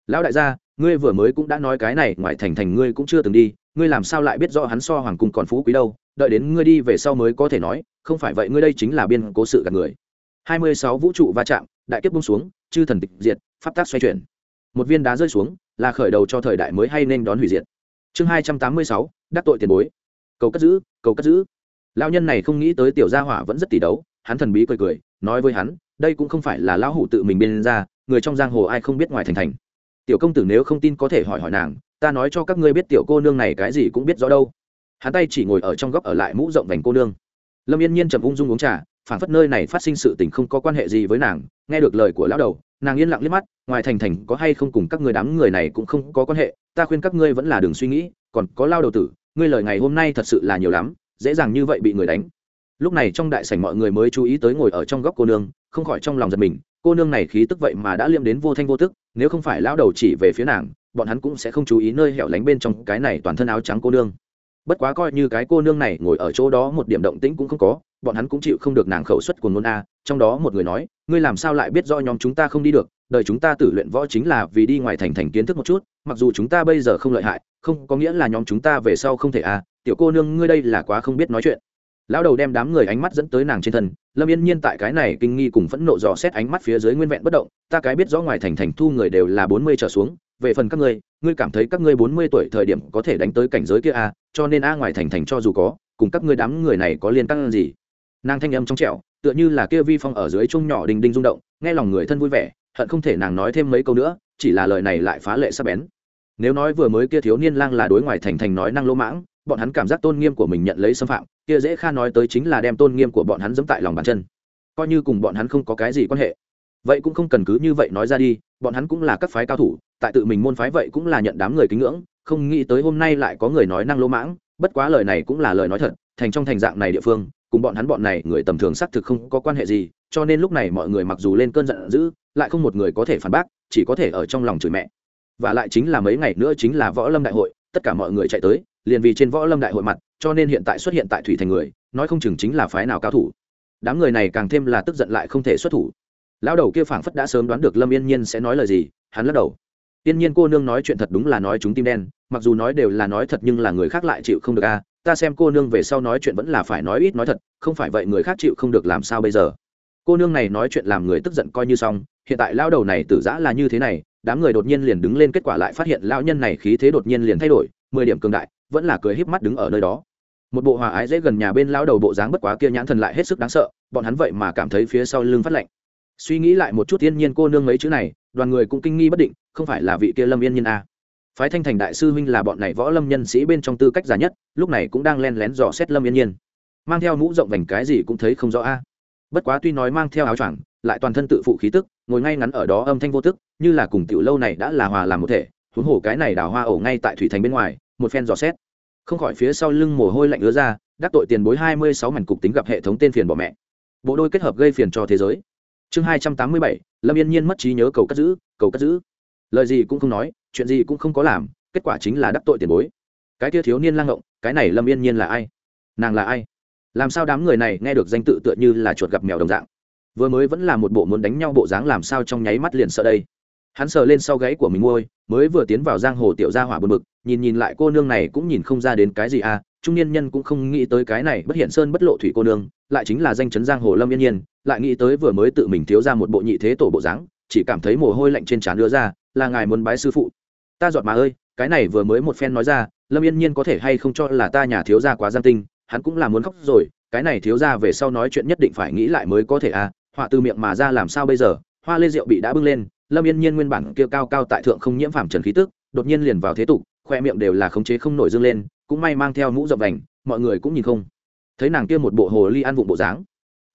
Lão đại gia, ngươi vừa mới cũng đã nói cái này ngoài thành thành ngươi cũng chưa từng đi, ngươi làm sao lại biết rõ hắn so hoàng cung còn phú quý đâu? Đợi đến ngươi đi về sau mới có thể nói, không phải vậy ngươi đây chính là biên cố sự gạt người. Hai mươi sáu vũ trụ va chạm, đại kiếp bung xuống, chư thần tịch diệt, pháp tác xoay chuyển. Một viên đá rơi xuống là khởi đầu cho thời đại mới hay nên đón hủy diệt. Chương hai trăm tám mươi sáu, đắc tội tiền bối. Cầu cất giữ, cầu cất giữ. Lao nhân này không nghĩ tới tiểu gia hỏa vẫn rất tỷ đấu, hắn thần bí cười cười, nói với hắn, đây cũng không phải là lão hủ tự mình biên ra, người trong giang hồ ai không biết ngoài thành thành. Tiểu công tử nếu không tin có thể hỏi hỏi nàng, ta nói cho các ngươi biết tiểu cô nương này cái gì cũng biết rõ đâu. Hắn tay chỉ ngồi ở trong góc ở lại mũ rộng vành cô nương. Lâm yên nhiên trầm ung dung uống trà phản phất nơi này phát sinh sự tình không có quan hệ gì với nàng, nghe được lời của lão đầu nàng yên lặng liếc mắt, ngoài thành thành có hay không cùng các người đám người này cũng không có quan hệ, ta khuyên các ngươi vẫn là đừng suy nghĩ, còn có lao đầu tử, ngươi lời ngày hôm nay thật sự là nhiều lắm, dễ dàng như vậy bị người đánh. Lúc này trong đại sảnh mọi người mới chú ý tới ngồi ở trong góc cô nương, không khỏi trong lòng giật mình, cô nương này khí tức vậy mà đã liêm đến vô thanh vô tức, nếu không phải lão đầu chỉ về phía nàng, bọn hắn cũng sẽ không chú ý nơi hẻo lánh bên trong cái này toàn thân áo trắng cô nương. Bất quá coi như cái cô nương này ngồi ở chỗ đó một điểm động tĩnh cũng không có, bọn hắn cũng chịu không được nàng khẩu suất của ngôn a, trong đó một người nói ngươi làm sao lại biết do nhóm chúng ta không đi được? Đời chúng ta tử luyện võ chính là vì đi ngoài thành thành kiến thức một chút mặc dù chúng ta bây giờ không lợi hại không có nghĩa là nhóm chúng ta về sau không thể a tiểu cô nương ngươi đây là quá không biết nói chuyện. Lão đầu đem đám người ánh mắt dẫn tới nàng trên thân lâm yên nhiên tại cái này kinh nghi cùng phẫn nộ dò xét ánh mắt phía dưới nguyên vẹn bất động ta cái biết rõ ngoài thành thành thu người đều là bốn mươi trở xuống về phần các ngươi ngươi cảm thấy các ngươi bốn mươi tuổi thời điểm có thể đánh tới cảnh giới kia à, cho nên a ngoài thành thành cho dù có cùng các ngươi đám người này có liên tăng gì? Nàng thanh âm trong trẻo tựa như là kia vi phong ở dưới chung nhỏ đình đinh rung động, nghe lòng người thân vui vẻ, hận không thể nàng nói thêm mấy câu nữa, chỉ là lời này lại phá lệ sắc bén. Nếu nói vừa mới kia thiếu niên lang là đối ngoài thành thành nói năng lỗ mãng, bọn hắn cảm giác tôn nghiêm của mình nhận lấy xâm phạm, kia dễ kha nói tới chính là đem tôn nghiêm của bọn hắn dẫm tại lòng bàn chân. Coi như cùng bọn hắn không có cái gì quan hệ. Vậy cũng không cần cứ như vậy nói ra đi, bọn hắn cũng là các phái cao thủ, tại tự mình môn phái vậy cũng là nhận đám người kính ngưỡng, không nghĩ tới hôm nay lại có người nói năng lỗ mãng, bất quá lời này cũng là lời nói thật, thành trong thành dạng này địa phương cùng bọn hắn bọn này người tầm thường xác thực không có quan hệ gì, cho nên lúc này mọi người mặc dù lên cơn giận dữ, lại không một người có thể phản bác, chỉ có thể ở trong lòng chửi mẹ. Và lại chính là mấy ngày nữa chính là võ lâm đại hội, tất cả mọi người chạy tới, liền vì trên võ lâm đại hội mặt, cho nên hiện tại xuất hiện tại thủy thành người, nói không chừng chính là phái nào cao thủ. Đám người này càng thêm là tức giận lại không thể xuất thủ. Lão đầu kia phảng phất đã sớm đoán được lâm yên nhiên sẽ nói lời gì, hắn lắc đầu. Yên nhiên cô nương nói chuyện thật đúng là nói chúng tim đen, mặc dù nói đều là nói thật nhưng là người khác lại chịu không được a ta xem cô nương về sau nói chuyện vẫn là phải nói ít nói thật, không phải vậy người khác chịu không được làm sao bây giờ. Cô nương này nói chuyện làm người tức giận coi như xong, hiện tại lao đầu này tử giã là như thế này, đám người đột nhiên liền đứng lên kết quả lại phát hiện lao nhân này khí thế đột nhiên liền thay đổi, mười điểm cường đại, vẫn là cười híp mắt đứng ở nơi đó. Một bộ hòa ái dễ gần nhà bên lao đầu bộ dáng bất quá kia nhãn thần lại hết sức đáng sợ, bọn hắn vậy mà cảm thấy phía sau lưng phát lạnh. Suy nghĩ lại một chút thiên nhiên cô nương mấy chữ này, đoàn người cũng kinh nghi bất định, không phải là vị kia lâm yên nhiên à phái thanh thành đại sư huynh là bọn này võ lâm nhân sĩ bên trong tư cách già nhất, lúc này cũng đang len lén dò xét lâm yên nhiên. Mang theo mũ rộng vành cái gì cũng thấy không rõ a. Bất quá tuy nói mang theo áo choàng, lại toàn thân tự phụ khí tức, ngồi ngay ngắn ở đó âm thanh vô tức, như là cùng tiểu lâu này đã là hòa làm một thể, huống hồ cái này đào hoa ổ ngay tại thủy thành bên ngoài, một phen dò xét. Không khỏi phía sau lưng mồ hôi lạnh ứa ra, đắc tội tiền bối hai mươi sáu mảnh cục tính gặp hệ thống tên phiền bỏ mẹ. Bộ đôi kết hợp gây phiền cho thế giới. Chương hai trăm tám mươi bảy, lâm yên nhiên mất trí nhớ cầu cất giữ, cầu cất giữ. Lời gì cũng không nói chuyện gì cũng không có làm, kết quả chính là đắc tội tiền bối. Cái kia thiếu niên lang ngộng, cái này lâm yên nhiên là ai? Nàng là ai? Làm sao đám người này nghe được danh tự tựa như là chuột gặp mèo đồng dạng? Vừa mới vẫn là một bộ muốn đánh nhau bộ dáng làm sao trong nháy mắt liền sợ đây? Hắn sờ lên sau gáy của mình ngôi, mới vừa tiến vào giang hồ tiểu gia hỏa bờ mực nhìn nhìn lại cô nương này cũng nhìn không ra đến cái gì à trung niên nhân cũng không nghĩ tới cái này bất hiện sơn bất lộ thủy cô nương, lại chính là danh chấn giang hồ lâm yên nhiên, lại nghĩ tới vừa mới tự mình thiếu ra một bộ nhị thế tổ bộ dáng, chỉ cảm thấy mồ hôi lạnh trên trán đưa ra, là ngài muốn bái sư phụ ta giọt mà ơi, cái này vừa mới một phen nói ra, lâm yên nhiên có thể hay không cho là ta nhà thiếu gia quá gian tinh, hắn cũng là muốn khóc rồi, cái này thiếu gia về sau nói chuyện nhất định phải nghĩ lại mới có thể à họa từ miệng mà ra làm sao bây giờ, hoa lê rượu bị đã bưng lên, lâm yên nhiên nguyên bản kia cao cao tại thượng không nhiễm phàm trần khí tức, đột nhiên liền vào thế tục, khoe miệng đều là khống chế không nổi dương lên, cũng may mang theo mũ rộng đành mọi người cũng nhìn không thấy nàng kia một bộ hồ ly ăn vụng bộ dáng.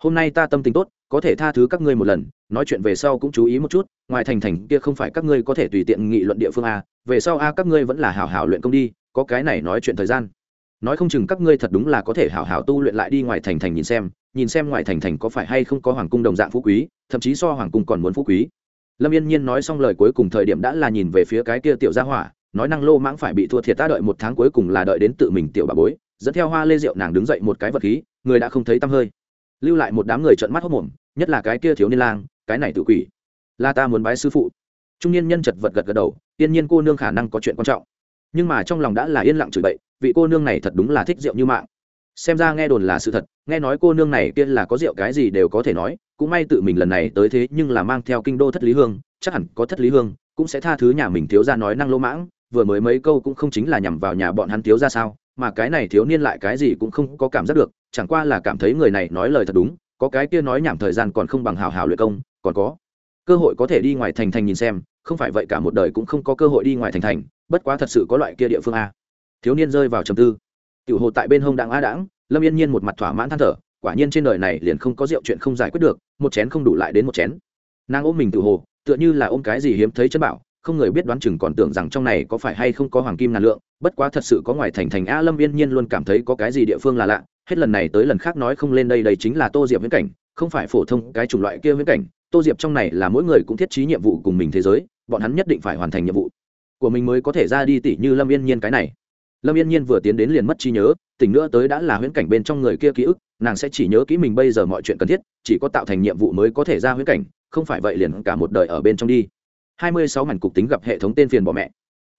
Hôm nay ta tâm tình tốt có thể tha thứ các ngươi một lần, nói chuyện về sau cũng chú ý một chút, ngoài thành thành kia không phải các ngươi có thể tùy tiện nghị luận địa phương a, về sau a các ngươi vẫn là hảo hảo luyện công đi, có cái này nói chuyện thời gian. Nói không chừng các ngươi thật đúng là có thể hảo hảo tu luyện lại đi ngoài thành thành nhìn xem nhìn xem ngoài thành thành có phải hay không có hoàng cung đồng dạng phú quý, thậm chí so hoàng cung còn muốn phú quý. Lâm yên nhiên nói xong lời cuối cùng thời điểm đã là nhìn về phía cái kia tiểu gia hỏa, nói năng lô mãng phải bị thua thiệt ta đợi một tháng cuối cùng là đợi đến tự mình tiểu bà bối, dẫn theo hoa lê rượu nàng đứng dậy một cái vật khí, người đã không thấy tăm hơi. Lưu lại một đám người trợn mắt hốc mồm nhất là cái kia thiếu niên lang, cái này tự quỷ. Là ta muốn bái sư phụ. Trung niên nhân chật vật gật gật đầu, tiên nhiên cô nương khả năng có chuyện quan trọng. Nhưng mà trong lòng đã là yên lặng chửi bậy, vị cô nương này thật đúng là thích rượu như mạng. Xem ra nghe đồn là sự thật, nghe nói cô nương này kia là có rượu cái gì đều có thể nói, cũng may tự mình lần này tới thế nhưng là mang theo kinh đô thất lý hương, chắc hẳn có thất lý hương, cũng sẽ tha thứ nhà mình thiếu ra nói năng lỗ mãng, vừa mới mấy câu cũng không chính là nhằm vào nhà bọn hắn thiếu ra sao, mà cái này thiếu niên lại cái gì cũng không có cảm giác được, chẳng qua là cảm thấy người này nói lời thật đúng có cái kia nói nhảm thời gian còn không bằng hào hào luyện công, còn có. Cơ hội có thể đi ngoài thành thành nhìn xem, không phải vậy cả một đời cũng không có cơ hội đi ngoài thành thành, bất quá thật sự có loại kia địa phương a. Thiếu niên rơi vào trầm tư. Tiểu hồ tại bên hông đặng a đãng, lâm yên nhiên một mặt thỏa mãn than thở, quả nhiên trên đời này liền không có rượu chuyện không giải quyết được, một chén không đủ lại đến một chén. Nàng ôm mình tự hồ, tựa như là ôm cái gì hiếm thấy chân bảo, không người biết đoán chừng còn tưởng rằng trong này có phải hay không có hoàng kim ngàn lượng, bất quá thật sự có ngoài thành thành a, lâm yên nhiên luôn cảm thấy có cái gì địa phương là lạ hết lần này tới lần khác nói không lên đây đây chính là tô diệp viễn cảnh, không phải phổ thông cái chủng loại kia viễn cảnh. Tô diệp trong này là mỗi người cũng thiết trí nhiệm vụ cùng mình thế giới, bọn hắn nhất định phải hoàn thành nhiệm vụ. Của mình mới có thể ra đi tỷ như lâm yên nhiên cái này. Lâm yên nhiên vừa tiến đến liền mất trí nhớ, tỉnh nữa tới đã là huyễn cảnh bên trong người kia ký ức, nàng sẽ chỉ nhớ kỹ mình bây giờ mọi chuyện cần thiết, chỉ có tạo thành nhiệm vụ mới có thể ra huyễn cảnh, không phải vậy liền cả một đời ở bên trong đi. Hai mươi sáu mảnh cục tính gặp hệ thống tên phiền bỏ mẹ.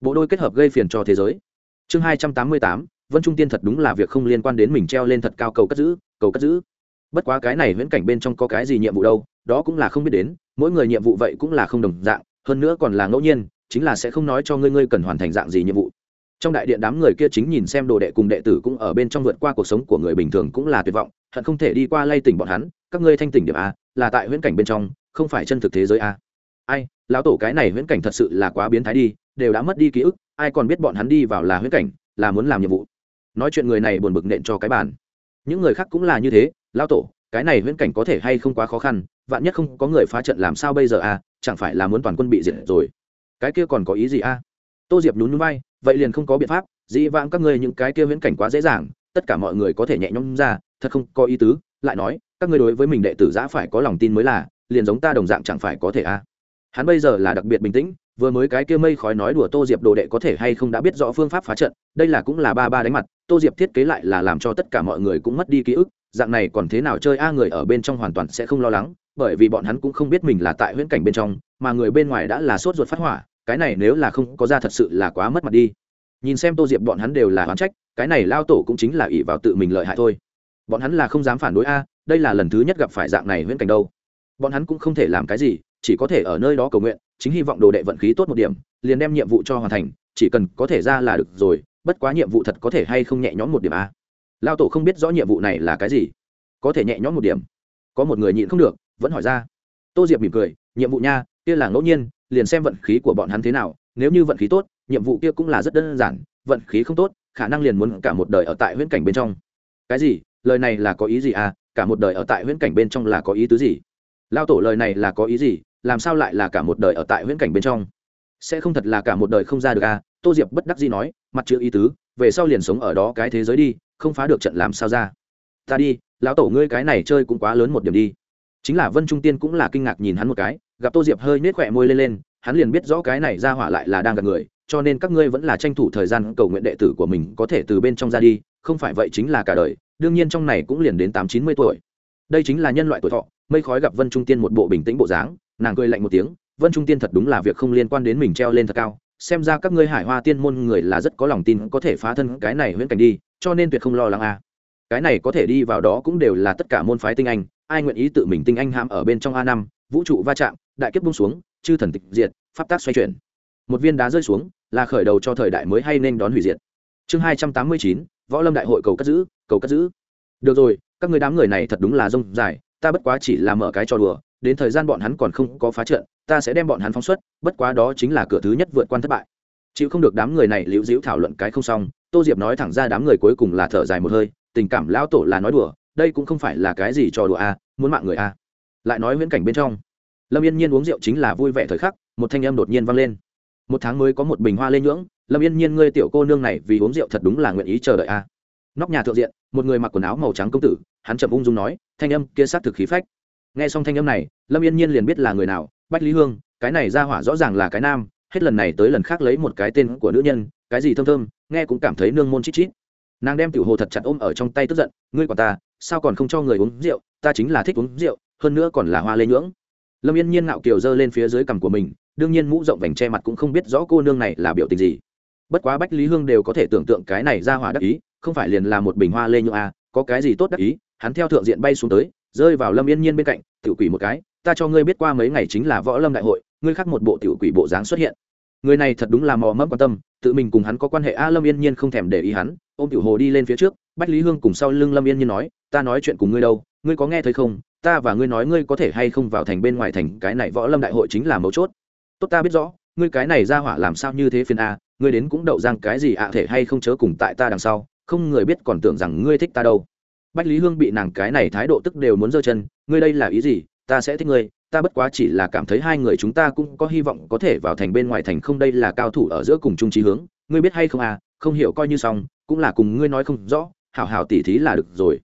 Bộ đôi kết hợp gây phiền cho thế giới. Chương hai trăm tám mươi tám vân trung tiên thật đúng là việc không liên quan đến mình treo lên thật cao cầu cất giữ, cầu cất giữ. Bất quá cái này huyễn cảnh bên trong có cái gì nhiệm vụ đâu, đó cũng là không biết đến, mỗi người nhiệm vụ vậy cũng là không đồng dạng, hơn nữa còn là ngẫu nhiên, chính là sẽ không nói cho ngươi ngươi cần hoàn thành dạng gì nhiệm vụ. Trong đại điện đám người kia chính nhìn xem đồ đệ cùng đệ tử cũng ở bên trong vượt qua cuộc sống của người bình thường cũng là tuyệt vọng, hận không thể đi qua lay tỉnh bọn hắn, các ngươi thanh tỉnh điểm a, là tại huyễn cảnh bên trong, không phải chân thực thế giới a. Ai, lão tổ cái này huyễn cảnh thật sự là quá biến thái đi, đều đã mất đi ký ức, ai còn biết bọn hắn đi vào là huyễn cảnh, là muốn làm nhiệm vụ nói chuyện người này buồn bực nện cho cái bàn. Những người khác cũng là như thế, lão tổ, cái này huyễn cảnh có thể hay không quá khó khăn, vạn nhất không có người phá trận làm sao bây giờ a chẳng phải là muốn toàn quân bị diệt rồi. Cái kia còn có ý gì a tô diệp nhún nhún vai, vậy liền không có biện pháp, dĩ vãng các ngươi những cái kia viễn cảnh quá dễ dàng, tất cả mọi người có thể nhẹ nhõm ra, thật không có ý tứ, lại nói, các ngươi đối với mình đệ tử giã phải có lòng tin mới là, liền giống ta đồng dạng chẳng phải có thể a hắn bây giờ là đặc biệt bình tĩnh vừa mới cái kia mây khói nói đùa tô diệp đồ đệ có thể hay không đã biết rõ phương pháp phá trận, đây là cũng là ba ba đánh mặt, tô diệp thiết kế lại là làm cho tất cả mọi người cũng mất đi ký ức, dạng này còn thế nào chơi a, người ở bên trong hoàn toàn sẽ không lo lắng, bởi vì bọn hắn cũng không biết mình là tại huyễn cảnh bên trong, mà người bên ngoài đã là sốt ruột phát hỏa, cái này nếu là không có ra thật sự là quá mất mặt đi. Nhìn xem tô diệp bọn hắn đều là oán trách, cái này lao tổ cũng chính là ỷ vào tự mình lợi hại thôi. Bọn hắn là không dám phản đối a, đây là lần thứ nhất gặp phải dạng này huyễn cảnh đâu. Bọn hắn cũng không thể làm cái gì chỉ có thể ở nơi đó cầu nguyện, chính hy vọng đồ đệ vận khí tốt một điểm, liền đem nhiệm vụ cho hoàn thành, chỉ cần có thể ra là được rồi, bất quá nhiệm vụ thật có thể hay không nhẹ nhõm một điểm a lao tổ không biết rõ nhiệm vụ này là cái gì. Có thể nhẹ nhõm một điểm. Có một người nhịn không được, vẫn hỏi ra. Tô diệp mỉm cười, nhiệm vụ nha, kia là ngẫu nhiên, liền xem vận khí của bọn hắn thế nào, nếu như vận khí tốt, nhiệm vụ kia cũng là rất đơn giản, vận khí không tốt, khả năng liền muốn cả một đời ở tại huyễn cảnh bên trong. Cái gì? Lời này là có ý gì à? Cả một đời ở tại huyễn cảnh bên trong là có ý tứ gì? Lao tổ lời này là có ý gì? Làm sao lại là cả một đời ở tại huyễn cảnh bên trong? Sẽ không thật là cả một đời không ra được à? Tô diệp bất đắc dĩ nói, mặt chữ ý tứ, về sau liền sống ở đó cái thế giới đi, không phá được trận làm sao ra. Ta đi, lão tổ ngươi cái này chơi cũng quá lớn một điểm đi. Chính là vân trung tiên cũng là kinh ngạc nhìn hắn một cái, gặp tô diệp hơi nết khỏe môi lên lên, hắn liền biết rõ cái này ra hỏa lại là đang gặp người, cho nên các ngươi vẫn là tranh thủ thời gian cầu nguyện đệ tử của mình có thể từ bên trong ra đi, không phải vậy chính là cả đời, đương nhiên trong này cũng liền đến tám chín mươi tuổi. Đây chính là nhân loại tuổi thọ, mây khói gặp vân trung tiên một bộ bình tĩnh bộ dáng nàng cười lạnh một tiếng, vân trung tiên thật đúng là việc không liên quan đến mình treo lên thật cao, xem ra các ngươi hải hoa tiên môn người là rất có lòng tin có thể phá thân cái này huyễn cảnh đi, cho nên tuyệt không lo lắng a cái này có thể đi vào đó cũng đều là tất cả môn phái tinh anh, ai nguyện ý tự mình tinh anh hãm ở bên trong a năm, vũ trụ va chạm, đại kiếp bung xuống, chư thần tịch diệt, pháp tác xoay chuyển. Một viên đá rơi xuống, là khởi đầu cho thời đại mới hay nên đón hủy diệt. Chương hai trăm tám mươi chín, võ lâm đại hội cầu cất giữ, cầu cất giữ. Được rồi, các người đám người này thật đúng là rông dài, ta bất quá chỉ là mở cái trò đùa đến thời gian bọn hắn còn không có phá trận, ta sẽ đem bọn hắn phóng xuất, bất quá đó chính là cửa thứ nhất vượt qua thất bại. Chịu không được đám người này liễu dĩu thảo luận cái không xong, tô diệp nói thẳng ra đám người cuối cùng là thở dài một hơi, tình cảm lão tổ là nói đùa, đây cũng không phải là cái gì trò đùa a muốn mạng người a lại nói viễn cảnh bên trong, lâm yên nhiên uống rượu chính là vui vẻ thời khắc, một thanh âm đột nhiên vang lên. Một tháng mới có một bình hoa lên nhưỡng, lâm yên nhiên ngươi tiểu cô nương này vì uống rượu thật đúng là nguyện ý chờ đợi a nóc nhà thượng diện, một người mặc quần áo màu trắng công tử, hắn chậm ung dung nói, thanh âm kia sát thực khí phách nghe xong thanh âm này lâm yên nhiên liền biết là người nào bách lý hương cái này ra hỏa rõ ràng là cái nam hết lần này tới lần khác lấy một cái tên của nữ nhân cái gì thơm thơm nghe cũng cảm thấy nương môn chít chít. Nàng đem tiểu hồ thật chặt ôm ở trong tay tức giận ngươi còn ta sao còn không cho người uống rượu ta chính là thích uống rượu hơn nữa còn là hoa lê nhưỡng. Lâm yên nhiên ngạo kiều giơ lên phía dưới cằm của mình đương nhiên mũ rộng vành che mặt cũng không biết rõ cô nương này là biểu tình gì. Bất quá bách lý hương đều có thể tưởng tượng cái này ra hỏa đắc ý không phải liền là một bình hoa lê nhưỡng à, có cái gì tốt đắc ý hắn theo thượng diện bay xuống tới rơi vào lâm yên nhiên bên cạnh, tiểu quỷ một cái, ta cho ngươi biết qua mấy ngày chính là võ lâm đại hội, ngươi khác một bộ tiểu quỷ bộ dáng xuất hiện. Người này thật đúng là mò mẫm quan tâm, tự mình cùng hắn có quan hệ a, lâm yên nhiên không thèm để ý hắn, ôm tiểu hồ đi lên phía trước, bách lý hương cùng sau lưng lâm yên nhiên nói, ta nói chuyện cùng ngươi đâu, ngươi có nghe thấy không, ta và ngươi nói ngươi có thể hay không vào thành bên ngoài thành, cái này võ lâm đại hội chính là mấu chốt. Tốt ta biết rõ, ngươi cái này ra hỏa làm sao như thế phiên a, ngươi đến cũng đậu rằng cái gì ạ, thể hay không chớ cùng tại ta đằng sau, không người biết còn tưởng rằng ngươi thích ta đâu bách lý hương bị nàng cái này thái độ tức đều muốn giơ chân, ngươi đây là ý gì? Ta sẽ thích ngươi, ta bất quá chỉ là cảm thấy hai người chúng ta cũng có hy vọng có thể vào thành bên ngoài thành không đây là cao thủ ở giữa cùng chung trí hướng. Ngươi biết hay không à? Không hiểu coi như xong, cũng là cùng ngươi nói không rõ, hảo hảo tỉ thí là được rồi.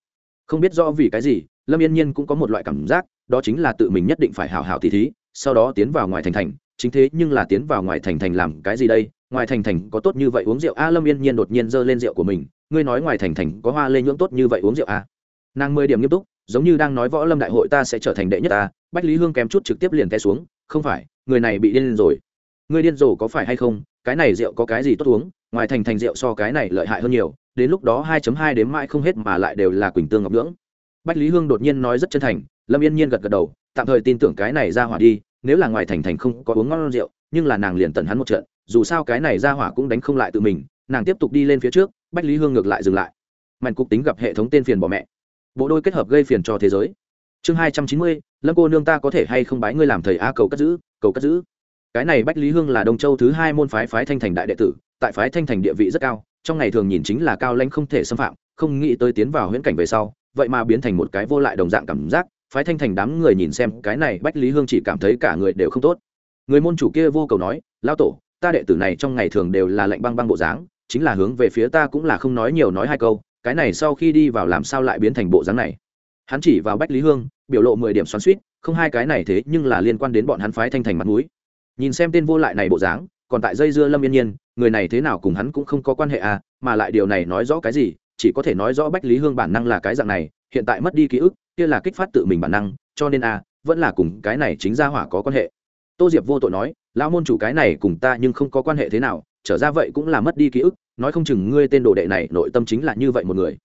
Không biết rõ vì cái gì, lâm yên nhiên cũng có một loại cảm giác, đó chính là tự mình nhất định phải hảo hảo tỉ thí, sau đó tiến vào ngoài thành thành. Chính thế nhưng là tiến vào ngoài thành thành làm cái gì đây? Ngoài thành thành có tốt như vậy uống rượu. A lâm yên nhiên đột nhiên giơ lên rượu của mình. Ngươi nói ngoài thành thành có hoa lê nhưỡng tốt như vậy uống rượu a nàng mười điểm nghiêm túc, giống như đang nói võ lâm đại hội ta sẽ trở thành đệ nhất ta. Bách lý hương kém chút trực tiếp liền té xuống. Không phải, người này bị điên rồi. Người điên rồ có phải hay không? Cái này rượu có cái gì tốt uống? Ngoài thành thành rượu so cái này lợi hại hơn nhiều. Đến lúc đó 2 hai đến mãi không hết mà lại đều là quỳnh tương ngọc nhưỡng. Bách lý hương đột nhiên nói rất chân thành. Lâm yên nhiên gật gật đầu. Tạm thời tin tưởng cái này ra hỏa đi. Nếu là ngoài thành thành không có uống ngon rượu, nhưng là nàng liền tận hắn một trận dù sao cái này ra hỏa cũng đánh không lại tự mình, nàng tiếp tục đi lên phía trước, bách lý hương ngược lại dừng lại. Mạnh cục tính gặp hệ thống tên phiền bỏ mẹ. Bộ đôi kết hợp gây phiền cho thế giới. Chương hai trăm chín mươi, lâm cô nương ta có thể hay không bái ngươi làm thầy a cầu cất giữ, cầu cất giữ. Cái này bách lý hương là đông châu thứ hai môn phái phái thanh thành đại đệ tử, tại phái thanh thành địa vị rất cao, trong ngày thường nhìn chính là cao lãnh không thể xâm phạm, không nghĩ tới tiến vào huyễn cảnh về sau, vậy mà biến thành một cái vô lại đồng dạng cảm giác, phái thanh thành đám người nhìn xem, cái này bách lý hương chỉ cảm thấy cả người đều không tốt. Người môn chủ kia vô cầu nói lao tổ ta đệ tử này trong ngày thường đều là lạnh băng băng bộ dáng, chính là hướng về phía ta cũng là không nói nhiều nói hai câu, cái này sau khi đi vào làm sao lại biến thành bộ dáng này? Hắn chỉ vào bách lý hương, biểu lộ mười điểm xoắn suýt không hai cái này thế nhưng là liên quan đến bọn hắn phái thanh thành mặt mũi. Nhìn xem tên vô lại này bộ dáng, còn tại dây dưa lâm yên nhiên, người này thế nào cùng hắn cũng không có quan hệ à mà lại điều này nói rõ cái gì, chỉ có thể nói rõ bách lý hương bản năng là cái dạng này, hiện tại mất đi ký ức, kia là kích phát tự mình bản năng, cho nên à vẫn là cùng cái này chính ra hỏa có quan hệ. Tô diệp vô tội nói lão môn chủ cái này cùng ta nhưng không có quan hệ thế nào, trở ra vậy cũng là mất đi ký ức, nói không chừng ngươi tên đồ đệ này nội tâm chính là như vậy một người.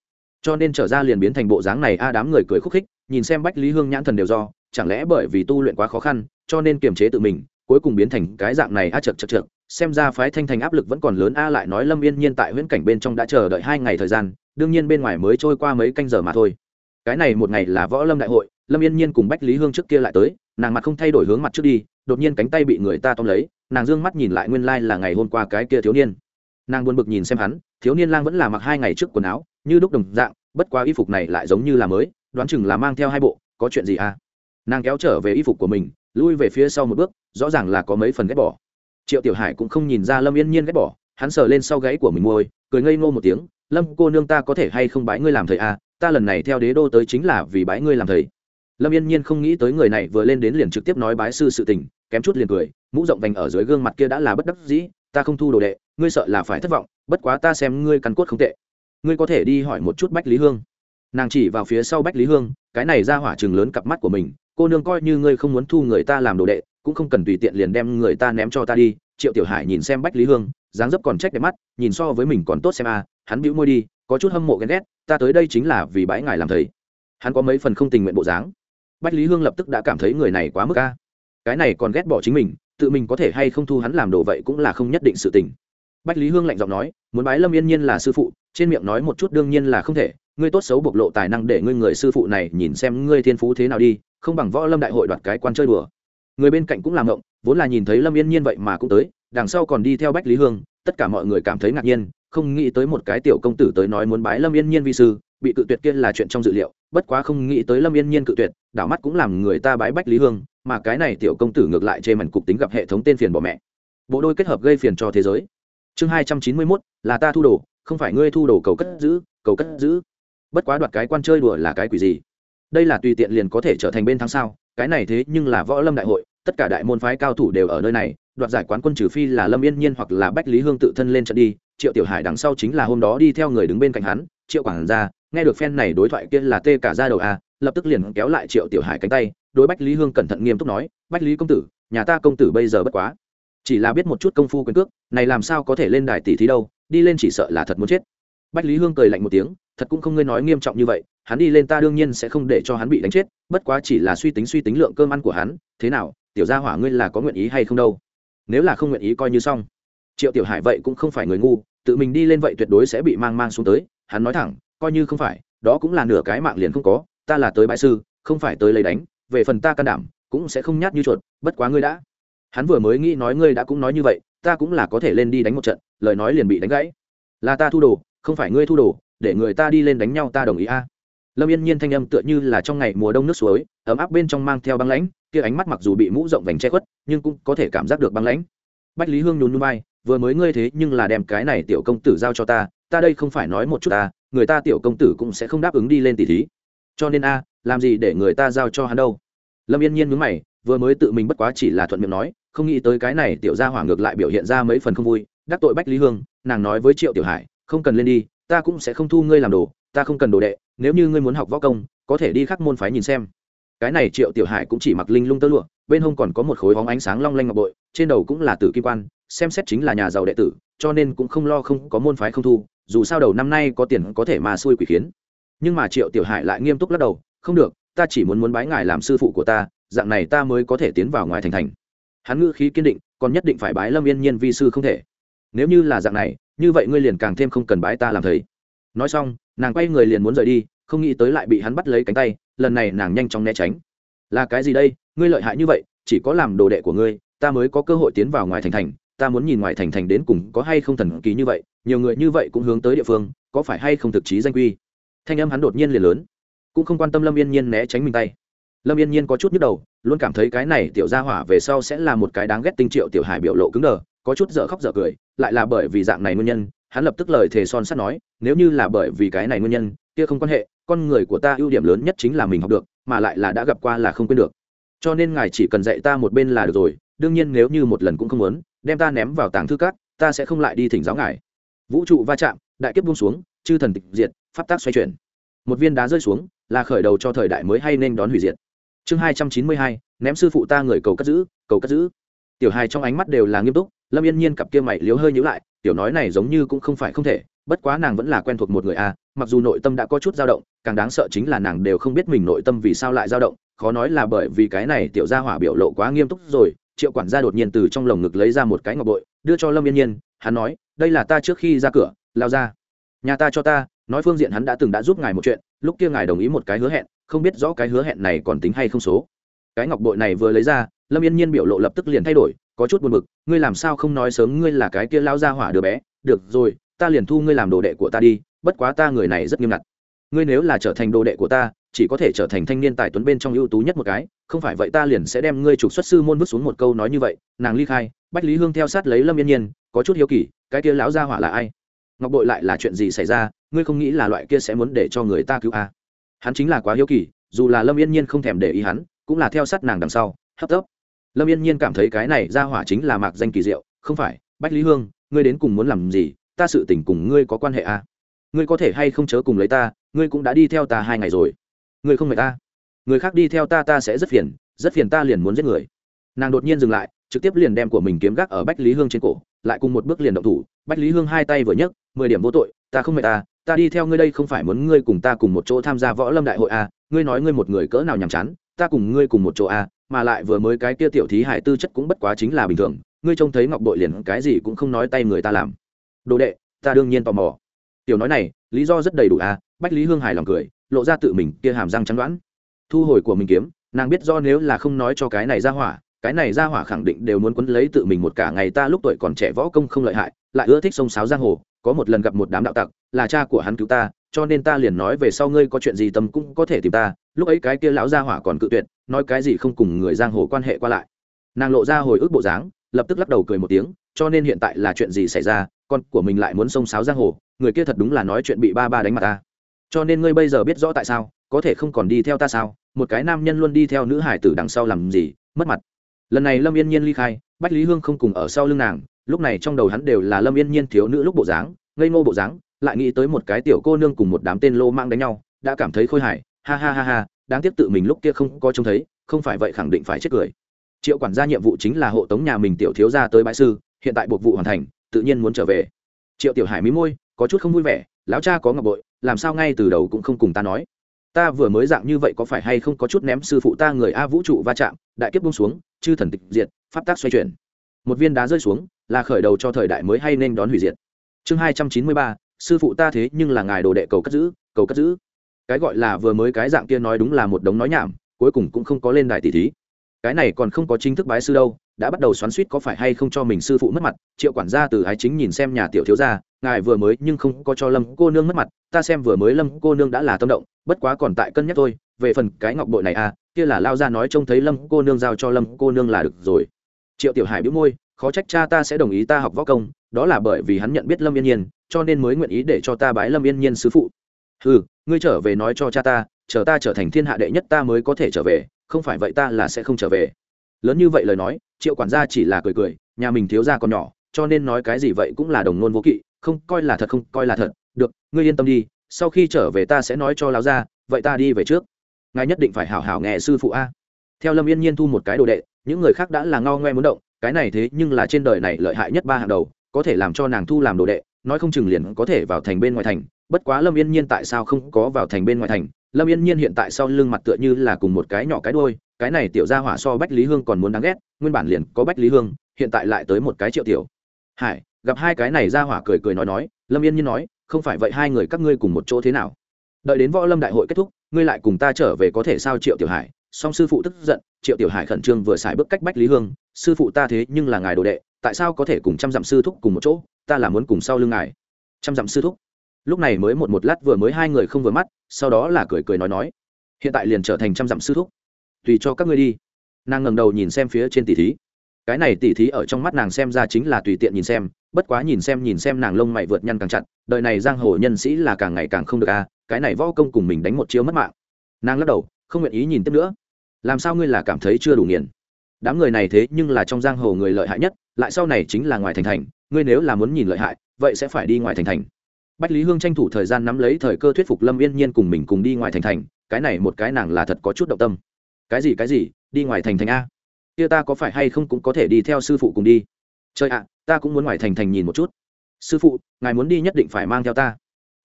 Cho nên trở ra liền biến thành bộ dáng này a à đám người cười khúc khích, nhìn xem bách lý hương nhãn thần đều do, chẳng lẽ bởi vì tu luyện quá khó khăn, cho nên kiềm chế tự mình, cuối cùng biến thành cái dạng này a chật chật chật xem ra phái thanh thành áp lực vẫn còn lớn a lại nói lâm yên nhiên tại huyễn cảnh bên trong đã chờ đợi hai ngày thời gian, đương nhiên bên ngoài mới trôi qua mấy canh giờ mà thôi. Cái này một ngày là võ lâm đại hội, lâm yên nhiên cùng bách lý hương trước kia lại tới, nàng mặt không thay đổi hướng mặt trước đi đột nhiên cánh tay bị người ta tóm lấy, nàng d ư ơ n g mắt nhìn lại nguyên lai、like、là ngày hôm qua cái kia thiếu niên. Nàng buồn bực nhìn xem hắn, thiếu niên lang vẫn là mặc hai ngày trước quần áo, như đúc đồng dạng, bất quá y phục này lại giống như là mới, đoán chừng là mang theo hai bộ, có chuyện gì à? Nàng kéo trở về y phục của mình, lui về phía sau một bước, rõ ràng là có mấy phần ghép bỏ. Triệu tiểu hải cũng không nhìn ra lâm yên nhiên ghép bỏ, hắn sờ lên sau gáy của mình môi, cười ngây ngô một tiếng, lâm cô nương ta có thể hay không bái ngươi làm thầy à? Ta lần này theo đế đô tới chính là vì bái ngươi làm thầy lâm yên nhiên không nghĩ tới người này vừa lên đến liền trực tiếp nói bái sư sự tình kém chút liền cười mũ rộng vành ở dưới gương mặt kia đã là bất đắc dĩ ta không thu đồ đệ ngươi sợ là phải thất vọng bất quá ta xem ngươi căn cốt không tệ. Ngươi có thể đi hỏi một chút bách lý hương. Nàng chỉ vào phía sau bách lý hương cái này ra hỏa chừng lớn cặp mắt của mình cô nương coi như ngươi không muốn thu người ta làm đồ đệ cũng không cần tùy tiện liền đem người ta ném cho ta đi. Triệu tiểu hải nhìn xem bách lý hương dáng dấp còn trách đẹp mắt nhìn so với mình còn tốt xem a à, hắn bĩu môi đi có chút hâm mộ ghen ghét ta tới đây chính là vì bãi ngài làm thầy. Hắn có mấy phần không tình nguyện bộ dáng bách lý hương lập tức đã cảm thấy người này quá mức ca, cái này còn ghét bỏ chính mình tự mình có thể hay không thu hắn làm đồ vậy cũng là không nhất định sự tình. Bách lý hương lạnh giọng nói muốn bái lâm yên nhiên là sư phụ trên miệng nói một chút đương nhiên là không thể ngươi tốt xấu bộc lộ tài năng để ngươi người sư phụ này nhìn xem ngươi thiên phú thế nào đi không bằng võ lâm đại hội đoạt cái quan chơi đùa. Người bên cạnh cũng làm ngộng vốn là nhìn thấy lâm yên nhiên vậy mà cũng tới đằng sau còn đi theo bách lý hương tất cả mọi người cảm thấy ngạc nhiên không nghĩ tới một cái tiểu công tử tới nói muốn bái lâm yên nhiên vi sư bị cự tuyệt kia là chuyện trong dự liệu bất quá không nghĩ tới lâm yên nhiên cự tuyệt đảo mắt cũng làm người ta bái bách lý hương, mà cái này tiểu công tử ngược lại chê mảnh cục tính gặp hệ thống tên phiền bỏ mẹ. Bộ đôi kết hợp gây phiền cho thế giới. Chương hai trăm chín mươi mốt, là ta thu đồ, không phải ngươi thu đồ cầu cất giữ, cầu cất giữ. Bất quá đoạt cái quan chơi đùa là cái quỷ gì? Đây là tùy tiện liền có thể trở thành bên thắng sao, cái này thế nhưng là võ lâm đại hội, tất cả đại môn phái cao thủ đều ở nơi này, đoạt giải quán quân trừ phi là lâm yên nhiên hoặc là bách lý hương tự thân lên trận đi, triệu tiểu hải đằng sau chính là hôm đó đi theo người đứng bên cạnh hắn, triệu quảng ra nghe được phen này đối thoại kia là tê cả ra đầu a lập tức liền kéo lại triệu tiểu hải cánh tay, đối bách lý hương cẩn thận nghiêm túc nói, bách lý công tử, nhà ta công tử bây giờ bất quá. Chỉ là biết một chút công phu quyền cước, này làm sao có thể lên đài tỷ thí đâu, đi lên chỉ sợ là thật muốn chết. Bách lý hương cười lạnh một tiếng, thật cũng không ngươi nói nghiêm trọng như vậy, hắn đi lên ta đương nhiên sẽ không để cho hắn bị đánh chết, bất quá chỉ là suy tính suy tính lượng cơm ăn của hắn, thế nào, tiểu gia hỏa ngươi là có nguyện ý hay không đâu? Nếu là không nguyện ý coi như xong. Triệu tiểu hải vậy cũng không phải người ngu, tự mình đi lên vậy tuyệt đối sẽ bị mang mang xuống tới, hắn nói thẳng, coi như không phải, đó cũng là nửa cái mạng liền không có ta là tới bãi sư, không phải tới lấy đánh, về phần ta can đảm, cũng sẽ không nhát như chuột, bất quá ngươi đã. Hắn vừa mới nghĩ nói ngươi đã cũng nói như vậy, ta cũng là có thể lên đi đánh một trận, lời nói liền bị đánh gãy. Là ta thu đồ, không phải ngươi thu đồ, để người ta đi lên đánh nhau ta đồng ý a. Lâm yên nhiên thanh âm tựa như là trong ngày mùa đông nước suối, ấm áp bên trong mang theo băng lãnh, kia ánh mắt mặc dù bị mũ rộng vành che khuất, nhưng cũng có thể cảm giác được băng lãnh. Bách lý hương nhún nhún bay vừa mới ngươi thế nhưng là đem cái này tiểu công tử giao cho ta ta đây không phải nói một chút ta, người ta tiểu công tử cũng sẽ không đáp ứng đi lên tỷ thí cho nên a, làm gì để người ta giao cho hắn đâu? Lâm yên nhiên mướn mày, vừa mới tự mình bất quá chỉ là thuận miệng nói, không nghĩ tới cái này tiểu gia hỏa ngược lại biểu hiện ra mấy phần không vui, đắc tội bách lý hương, nàng nói với triệu tiểu hải, không cần lên đi, ta cũng sẽ không thu ngươi làm đồ, ta không cần đồ đệ, nếu như ngươi muốn học võ công, có thể đi khắc môn phái nhìn xem. Cái này triệu tiểu hải cũng chỉ mặc linh lung tơ lụa, bên hông còn có một khối bóng ánh sáng long lanh ngọc bội, trên đầu cũng là tử kim quan, xem xét chính là nhà giàu đệ tử, cho nên cũng không lo không có môn phái không thu, dù sao đầu năm nay có tiền có thể mà xui quỷ khiến nhưng mà triệu tiểu hải lại nghiêm túc lắc đầu, không được, ta chỉ muốn muốn bái ngài làm sư phụ của ta, dạng này ta mới có thể tiến vào ngoài thành thành. Hắn ngữ khí kiên định, còn nhất định phải bái lâm yên nhiên vi sư không thể. Nếu như là dạng này, như vậy ngươi liền càng thêm không cần bái ta làm thầy. Nói xong, nàng quay người liền muốn rời đi, không nghĩ tới lại bị hắn bắt lấy cánh tay, lần này nàng nhanh chóng né tránh. Là cái gì đây? Ngươi lợi hại như vậy, chỉ có làm đồ đệ của ngươi, ta mới có cơ hội tiến vào ngoài thành thành, ta muốn nhìn ngoài thành thành đến cùng có hay không thần kỳ như vậy, nhiều người như vậy cũng hướng tới địa phương, có phải hay không thực chí danh quy? Thanh âm hắn đột nhiên liền lớn. Cũng không quan tâm lâm yên nhiên né tránh mình tay. Lâm yên nhiên có chút nhức đầu, luôn cảm thấy cái này tiểu gia hỏa về sau sẽ là một cái đáng ghét tinh triệu tiểu hải biểu lộ cứng đờ, có chút dở khóc dở cười, lại là bởi vì dạng này nguyên nhân, hắn lập tức lời thề son sắt nói, nếu như là bởi vì cái này nguyên nhân, kia không quan hệ, con người của ta ưu điểm lớn nhất chính là mình học được, mà lại là đã gặp qua là không quên được. Cho nên ngài chỉ cần dạy ta một bên là được rồi, đương nhiên nếu như một lần cũng không muốn, đem ta ném vào tảng thư cát ta sẽ không lại đi thỉnh giáo ngài. Vũ trụ va chạm, đại kiếp buông xuống, chư thần tịch diệt pháp tác xoay chuyển. Một viên đá rơi xuống, là khởi đầu cho thời đại mới hay nên đón hủy diệt. Chương hai trăm chín mươi hai, ném sư phụ ta người cầu cất giữ, cầu cất giữ. Tiểu hài trong ánh mắt đều là nghiêm túc, lâm yên nhiên cặp kia mày liếu hơi nhữ lại, tiểu nói này giống như cũng không phải không thể, bất quá nàng vẫn là quen thuộc một người a mặc dù nội tâm đã có chút dao động, càng đáng sợ chính là nàng đều không biết mình nội tâm vì sao lại dao động, khó nói là bởi vì cái này tiểu gia hỏa biểu lộ quá nghiêm túc rồi, triệu quản gia đột nhiên từ trong lồng ngực lấy ra một cái ngọc bội, đưa cho lâm yên nhiên, hắn nói, đây là ta trước khi ra cửa, lao ra. Nhà ta cho ta nói phương diện hắn đã từng đã giúp ngài một chuyện, lúc kia ngài đồng ý một cái hứa hẹn, không biết rõ cái hứa hẹn này còn tính hay không số. Cái ngọc bội này vừa lấy ra, lâm yên nhiên biểu lộ lập tức liền thay đổi, có chút buồn bực, ngươi làm sao không nói sớm ngươi là cái kia lao ra hỏa đứa bé? Được rồi, ta liền thu ngươi làm đồ đệ của ta đi, bất quá ta người này rất nghiêm ngặt. Ngươi nếu là trở thành đồ đệ của ta, chỉ có thể trở thành thanh niên tài tuấn bên trong ưu tú nhất một cái, không phải vậy ta liền sẽ đem ngươi trục xuất sư môn vứt xuống một câu nói như vậy. Nàng ly khai, bách lý hương theo sát lấy lâm yên nhiên, có chút hiếu kỳ, cái kia lão gia hỏa là ai? Ngọc bội lại là chuyện gì xảy ra? Ngươi không nghĩ là loại kia sẽ muốn để cho người ta cứu a? À? hắn chính là quá hiếu kỳ, dù là lâm yên nhiên không thèm để ý hắn, cũng là theo sát nàng đằng sau, hấp tấp. Lâm yên nhiên cảm thấy cái này ra hỏa chính là mạc danh kỳ diệu, không phải, bách lý hương, ngươi đến cùng muốn làm gì, ta sự tình cùng ngươi có quan hệ à? ngươi có thể hay không chớ cùng lấy ta, ngươi cũng đã đi theo ta hai ngày rồi. Ngươi không mệt ta? Người khác đi theo ta ta sẽ rất phiền rất phiền ta liền muốn giết người. Nàng đột nhiên dừng lại, trực tiếp liền đem của mình kiếm gác ở bách lý hương trên cổ, lại cùng một bước liền động thủ. Bách lý hương hai tay vừa nhấc, mười điểm vô tội, ta không mệt ta ta đi theo ngươi đây không phải muốn ngươi cùng ta cùng một chỗ tham gia võ lâm đại hội à, ngươi nói ngươi một người cỡ nào nhàm chán ta cùng ngươi cùng một chỗ à, mà lại vừa mới cái kia tiểu thí hải tư chất cũng bất quá chính là bình thường ngươi trông thấy ngọc bội liền cái gì cũng không nói tay người ta làm. Đồ đệ ta đương nhiên tò mò. Tiểu nói này lý do rất đầy đủ à bách lý hương hài lòng cười lộ ra tự mình kia hàm răng trắng đoán. Thu hồi của mình kiếm nàng biết do nếu là không nói cho cái này ra hỏa cái này ra hỏa khẳng định đều muốn quấn lấy tự mình một cả ngày ta lúc tuổi còn trẻ võ công không lợi hại lại ưa thích sông sáo giang hồ có một lần gặp một đám đạo tặc, là cha của hắn cứu ta, cho nên ta liền nói về sau ngươi có chuyện gì tâm cũng có thể tìm ta. Lúc ấy cái kia lão gia hỏa còn cự tuyệt, nói cái gì không cùng người giang hồ quan hệ qua lại. Nàng lộ ra hồi ức bộ dáng, lập tức lắc đầu cười một tiếng, cho nên hiện tại là chuyện gì xảy ra, con của mình lại muốn xông sáo giang hồ, người kia thật đúng là nói chuyện bị ba ba đánh mặt ta. Cho nên ngươi bây giờ biết rõ tại sao, có thể không còn đi theo ta sao? Một cái nam nhân luôn đi theo nữ hải tử đằng sau làm gì? Mất mặt. Lần này lâm yên nhiên ly khai, bách lý hương không cùng ở sau lưng nàng lúc này trong đầu hắn đều là lâm yên nhiên thiếu nữ lúc bộ dáng, ngây ngô bộ dáng, lại nghĩ tới một cái tiểu cô nương cùng một đám tên lô mang đánh nhau, đã cảm thấy khôi hài, ha ha ha ha, đáng tiếc tự mình lúc kia không có trông thấy, không phải vậy khẳng định phải chết cười. Triệu quản gia nhiệm vụ chính là hộ tống nhà mình tiểu thiếu ra tới bãi sư, hiện tại buộc vụ hoàn thành, tự nhiên muốn trở về. Triệu tiểu hải mí môi, có chút không vui vẻ, lão cha có ngọc bội, làm sao ngay từ đầu cũng không cùng ta nói. Ta vừa mới dạng như vậy có phải hay không có chút ném sư phụ ta người a vũ trụ va chạm, đại kiếp bung xuống, chư thần tịch diệt, pháp tác xoay chuyển. Một viên đá rơi xuống là khởi đầu cho thời đại mới hay nên đón hủy diệt. Chương hai trăm chín mươi ba, sư phụ ta thế nhưng là ngài đồ đệ cầu cất giữ, cầu cất giữ. Cái gọi là vừa mới cái dạng kia nói đúng là một đống nói nhảm, cuối cùng cũng không có lên đài tỷ thí. Cái này còn không có chính thức bái sư đâu, đã bắt đầu xoắn suýt có phải hay không cho mình sư phụ mất mặt, triệu quản gia từ ái chính nhìn xem nhà tiểu thiếu gia, ngài vừa mới nhưng không có cho lâm cô nương mất mặt, ta xem vừa mới lâm cô nương đã là tâm động, bất quá còn tại cân nhắc thôi, về phần cái ngọc bội này à kia là lao ra nói trông thấy lâm cô nương giao cho lâm cô nương là được rồi. Triệu tiểu hải bĩu môi khó trách cha ta sẽ đồng ý ta học võ công, đó là bởi vì hắn nhận biết lâm yên nhiên, cho nên mới nguyện ý để cho ta bái lâm yên nhiên sứ phụ. Ừ ngươi trở về nói cho cha ta, chờ ta trở thành thiên hạ đệ nhất ta mới có thể trở về, không phải vậy ta là sẽ không trở về. Lớn như vậy lời nói, triệu quản gia chỉ là cười cười, nhà mình thiếu gia còn nhỏ, cho nên nói cái gì vậy cũng là đồng nôn vô kỵ, không, coi là thật không, coi là thật. Được, ngươi yên tâm đi, sau khi trở về ta sẽ nói cho lão gia, vậy ta đi về trước. Ngài nhất định phải hảo hảo nghe sư phụ a. Theo lâm yên nhiên thu một cái đồ đệ, những người khác đã là ngao ngoe muốn động cái này thế nhưng là trên đời này lợi hại nhất ba hàng đầu, có thể làm cho nàng thu làm đồ đệ, nói không chừng liền có thể vào thành bên ngoài thành. Bất quá lâm yên nhiên tại sao không có vào thành bên ngoài thành? Lâm yên nhiên hiện tại sau lưng mặt tựa như là cùng một cái nhỏ cái đôi cái này tiểu ra hỏa so bách lý hương còn muốn đáng ghét, nguyên bản liền có bách lý hương, hiện tại lại tới một cái triệu tiểu. Hải, gặp hai cái này ra hỏa cười cười nói nói, lâm yên nhiên nói, không phải vậy hai người các ngươi cùng một chỗ thế nào? Đợi đến võ lâm đại hội kết thúc, ngươi lại cùng ta trở về có thể sao? Triệu tiểu hải, song sư phụ tức giận, triệu tiểu hải khẩn trương vừa xài bước cách bách lý hương sư phụ ta thế nhưng là ngài đồ đệ, tại sao có thể cùng trăm dặm sư thúc cùng một chỗ, ta là muốn cùng sau lưng ngài. Trăm dặm sư thúc. Lúc này mới một một lát vừa mới hai người không vừa mắt, sau đó là cười cười nói nói. Hiện tại liền trở thành trăm dặm sư thúc. Tùy cho các ngươi đi. Nàng ngẩng đầu nhìn xem phía trên tỷ thí. Cái này tỷ thí ở trong mắt nàng xem ra chính là tùy tiện nhìn xem, bất quá nhìn xem nhìn xem nàng lông mày vượt nhăn càng chặt, đời này giang hồ nhân sĩ là càng ngày càng không được a, cái này võ công cùng mình đánh một chiếu mất mạng. Nàng lắc đầu, không nguyện ý nhìn tiếp nữa. Làm sao ngươi là cảm thấy chưa đủ nghiền? Đám người này thế nhưng là trong giang hồ người lợi hại nhất, lại sau này chính là ngoài thành thành, ngươi nếu là muốn nhìn lợi hại, vậy sẽ phải đi ngoài thành thành. Bách lý hương tranh thủ thời gian nắm lấy thời cơ thuyết phục lâm yên nhiên cùng mình cùng đi ngoài thành thành, cái này một cái nàng là thật có chút động tâm. Cái gì cái gì? Đi ngoài thành thành a. Kia ta có phải hay không cũng có thể đi theo sư phụ cùng đi. Trời ạ, ta cũng muốn ngoài thành thành nhìn một chút. Sư phụ, ngài muốn đi nhất định phải mang theo ta.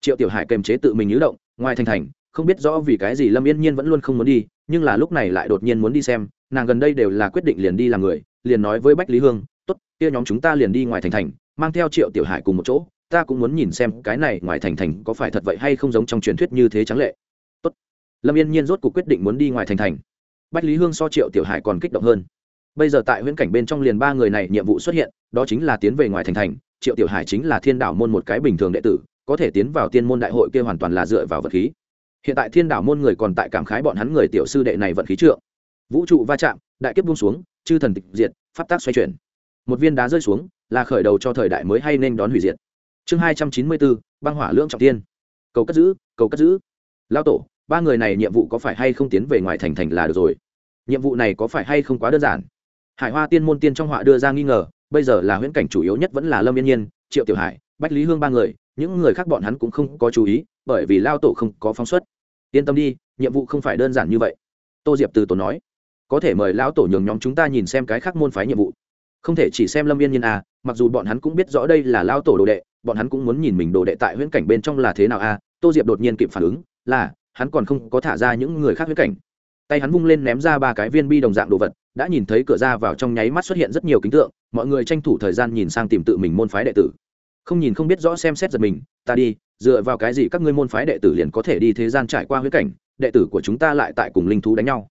Triệu tiểu hải kềm chế tự mình nhứ động, ngoài thành thành không biết rõ vì cái gì lâm yên nhiên vẫn luôn không muốn đi, nhưng là lúc này lại đột nhiên muốn đi xem, nàng gần đây đều là quyết định liền đi làm người, liền nói với bách lý hương t ố t kia nhóm chúng ta liền đi ngoài thành thành, mang theo triệu tiểu hải cùng một chỗ, ta cũng muốn nhìn xem cái này ngoài thành thành có phải thật vậy hay không giống trong truyền thuyết như thế trắng lệ. Tốt. lâm yên nhiên rốt cuộc quyết định muốn đi ngoài thành thành. Bách lý hương so triệu tiểu hải còn kích động hơn. Bây giờ tại huyễn cảnh bên trong liền ba người này nhiệm vụ xuất hiện, đó chính là tiến về ngoài thành thành, triệu tiểu hải chính là thiên đảo môn một cái bình thường đệ tử, có thể tiến vào tiên môn đại hội kia hoàn toàn là dựa vào vật khí hiện tại thiên đảo môn người còn tại cảm khái bọn hắn người tiểu sư đệ này vận khí trượng. Vũ trụ va chạm, đại kiếp buông xuống, chư thần tịch diệt, pháp tác xoay chuyển. Một viên đá rơi xuống, là khởi đầu cho thời đại mới hay nên đón hủy diệt. Chương hai trăm chín mươi bốn, băng hỏa lưỡng trọng tiên. Cầu cất giữ, cầu cất giữ. Lao tổ, ba người này nhiệm vụ có phải hay không tiến về ngoài thành thành là được rồi. Nhiệm vụ này có phải hay không quá đơn giản. Hải hoa tiên môn tiên trong họa đưa ra nghi ngờ, bây giờ là huyễn cảnh chủ yếu nhất vẫn là lâm yên nhiên, triệu tiểu hải bách lý hương ba người, những người khác bọn hắn cũng không có chú ý, bởi vì lao tổ không có phóng xuất. Yên tâm đi, nhiệm vụ không phải đơn giản như vậy. Tô diệp từ tổ nói, có thể mời lão tổ nhường nhóm chúng ta nhìn xem cái khác môn phái nhiệm vụ. Không thể chỉ xem lâm yên nhiên à mặc dù bọn hắn cũng biết rõ đây là lao tổ đồ đệ, bọn hắn cũng muốn nhìn mình đồ đệ tại huyễn cảnh bên trong là thế nào à. Tô diệp đột nhiên kịp phản ứng, là, hắn còn không có thả ra những người khác huyễn cảnh. Tay hắn vung lên ném ra ba cái viên bi đồng dạng đồ vật, đã nhìn thấy cửa ra vào trong nháy mắt xuất hiện rất nhiều kính tượng, mọi người tranh thủ thời gian nhìn sang tìm tự mình môn phái đệ tử không nhìn không biết rõ xem xét giật mình, ta đi, dựa vào cái gì các ngươi môn phái đệ tử liền có thể đi thế gian trải qua huyết cảnh, đệ tử của chúng ta lại tại cùng linh thú đánh nhau?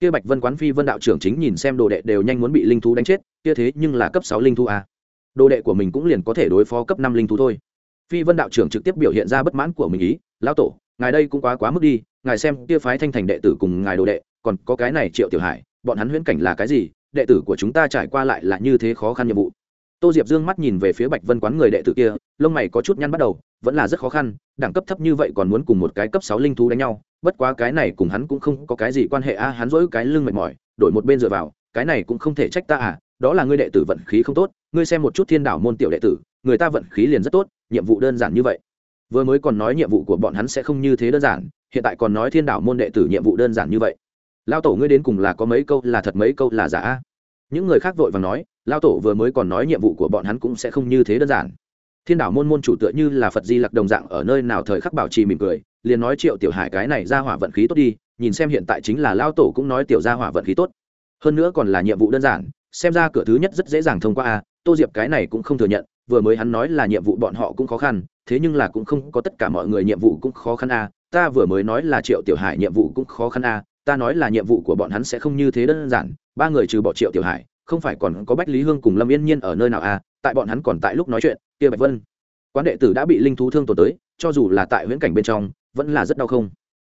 Kia bạch vân quán phi vân đạo trưởng chính nhìn xem đồ đệ đều nhanh muốn bị linh thú đánh chết, kia thế nhưng là cấp sáu linh thú à. đồ đệ của mình cũng liền có thể đối phó cấp năm linh thú thôi. Phi vân đạo trưởng trực tiếp biểu hiện ra bất mãn của mình ý, lão tổ, ngài đây cũng quá quá mức đi, ngài xem kia phái thanh thành đệ tử cùng ngài đồ đệ, còn có cái này triệu tiểu hải, bọn hắn huyễn cảnh là cái gì, đệ tử của chúng ta trải qua lại là như thế khó khăn nhiệm vụ tô diệp dương mắt nhìn về phía bạch vân quán người đệ tử kia, lông mày có chút nhăn bắt đầu, vẫn là rất khó khăn, đẳng cấp thấp như vậy còn muốn cùng một cái cấp sáu linh thú đánh nhau, bất quá cái này cùng hắn cũng không có cái gì quan hệ a, hắn dỗi cái lưng mệt mỏi, đổi một bên dựa vào, cái này cũng không thể trách ta à đó là ngươi đệ tử vận khí không tốt, ngươi xem một chút thiên đảo môn tiểu đệ tử, người ta vận khí liền rất tốt, nhiệm vụ đơn giản như vậy. Vừa mới còn nói nhiệm vụ của bọn hắn sẽ không như thế đơn giản, hiện tại còn nói thiên đảo môn đệ tử nhiệm vụ đơn giản như vậy. Lao tổ ngươi đến cùng là có mấy câu là thật, mấy câu là giả những người khác vội và nói lao tổ vừa mới còn nói nhiệm vụ của bọn hắn cũng sẽ không như thế đơn giản. Thiên đảo môn môn chủ tựa như là phật di lặc đồng dạng ở nơi nào thời khắc bảo trì mỉm cười, liền nói triệu tiểu hải cái này ra hỏa vận khí tốt đi, nhìn xem hiện tại chính là lao tổ cũng nói tiểu ra hỏa vận khí tốt. Hơn nữa còn là nhiệm vụ đơn giản, xem ra cửa thứ nhất rất dễ dàng thông qua a, tô diệp cái này cũng không thừa nhận, vừa mới hắn nói là nhiệm vụ bọn họ cũng khó khăn, thế nhưng là cũng không có tất cả mọi người nhiệm vụ cũng khó khăn a, ta vừa mới nói là triệu tiểu hải nhiệm vụ cũng khó khăn a, ta nói là nhiệm vụ của bọn hắn sẽ không như thế đơn giản, ba người trừ bỏ triệu tiểu hải không phải còn có bách lý hương cùng lâm yên nhiên ở nơi nào à? tại bọn hắn còn tại lúc nói chuyện, kia bạch vân. Quán đệ tử đã bị linh thú thương tổn tới, cho dù là tại viễn cảnh bên trong, vẫn là rất đau không?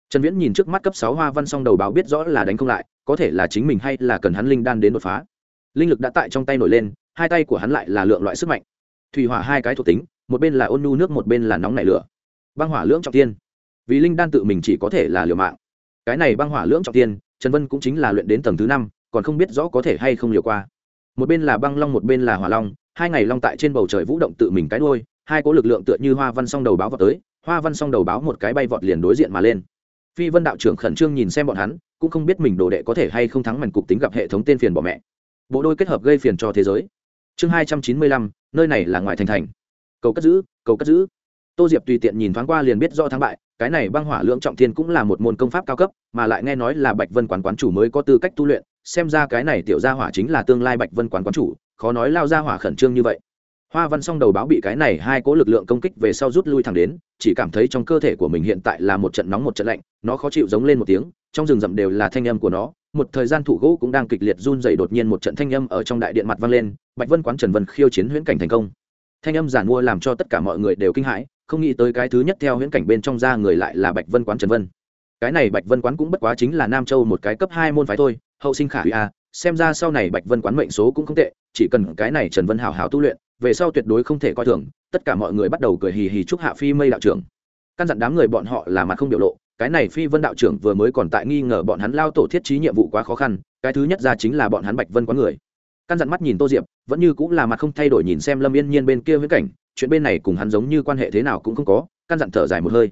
Trần viễn nhìn trước mắt cấp sáu hoa văn song đầu báo biết rõ là đánh không lại, có thể là chính mình hay là cần hắn linh đan đến đột phá. Linh lực đã tại trong tay nổi lên, hai tay của hắn lại là lượng loại sức mạnh. Thủy hỏa hai cái thuộc tính, một bên là ôn nhu nước, một bên là nóng nảy lửa. Băng hỏa lưỡng trọng tiên. Vì linh đan tự mình chỉ có thể là liều mạng. Cái này băng hỏa lưỡng trọng tiên, trần vân cũng chính là luyện đến tầng thứ năm còn không biết rõ có thể hay không liều qua. Một bên là băng long, một bên là hỏa long, hai ngày long tại trên bầu trời vũ động tự mình cái đôi hai cỗ lực lượng tựa như hoa văn song đầu báo vào tới, hoa văn song đầu báo một cái bay vọt liền đối diện mà lên. Phi vân đạo trưởng khẩn trương nhìn xem bọn hắn, cũng không biết mình đồ đệ có thể hay không thắng mảnh cục tính gặp hệ thống tên phiền bỏ mẹ. Bộ đôi kết hợp gây phiền cho thế giới. Chương hai trăm chín mươi lăm, nơi này là ngoài thành thành. Cầu cất giữ, cầu cất giữ. Tô diệp tùy tiện nhìn thoáng qua liền biết do thắng bại, cái này băng hỏa lượng trọng thiên cũng là một môn công pháp cao cấp, mà lại nghe nói là bạch vân quán quán chủ mới có tư cách tu luyện xem ra cái này tiểu gia hỏa chính là tương lai bạch vân quán quán chủ, khó nói lao gia hỏa khẩn trương như vậy. Hoa văn song đầu báo bị cái này hai cố lực lượng công kích về sau rút lui thẳng đến, chỉ cảm thấy trong cơ thể của mình hiện tại là một trận nóng một trận lạnh, nó khó chịu giống lên một tiếng, trong rừng rậm đều là thanh âm của nó, một thời gian thủ gỗ cũng đang kịch liệt run dày đột nhiên một trận thanh âm ở trong đại điện mặt vang lên, bạch vân quán trần vân khiêu chiến huyễn cảnh thành công. Thanh âm giản mua làm cho tất cả mọi người đều kinh hãi, không nghĩ tới cái thứ nhất theo huyễn cảnh bên trong ra người lại là bạch vân quán trần vân. Cái này bạch vân quán cũng bất quá chính là nam châu một cái cấp hai môn phái thôi hậu sinh khả hủy a, xem ra sau này bạch vân quán mệnh số cũng không tệ, chỉ cần cái này trần vân hào hào tu luyện, về sau tuyệt đối không thể coi thường, tất cả mọi người bắt đầu cười hì hì chúc hạ phi mây đạo trưởng. Căn dặn đám người bọn họ là mặt không biểu lộ, cái này phi vân đạo trưởng vừa mới còn tại nghi ngờ bọn hắn lao tổ thiết trí nhiệm vụ quá khó khăn, cái thứ nhất ra chính là bọn hắn bạch vân quán người. Căn dặn mắt nhìn tô diệp, vẫn như cũng là mặt không thay đổi nhìn xem lâm yên nhiên bên kia với cảnh, chuyện bên này cùng hắn giống như quan hệ thế nào cũng không có, căn dặn thở dài một hơi.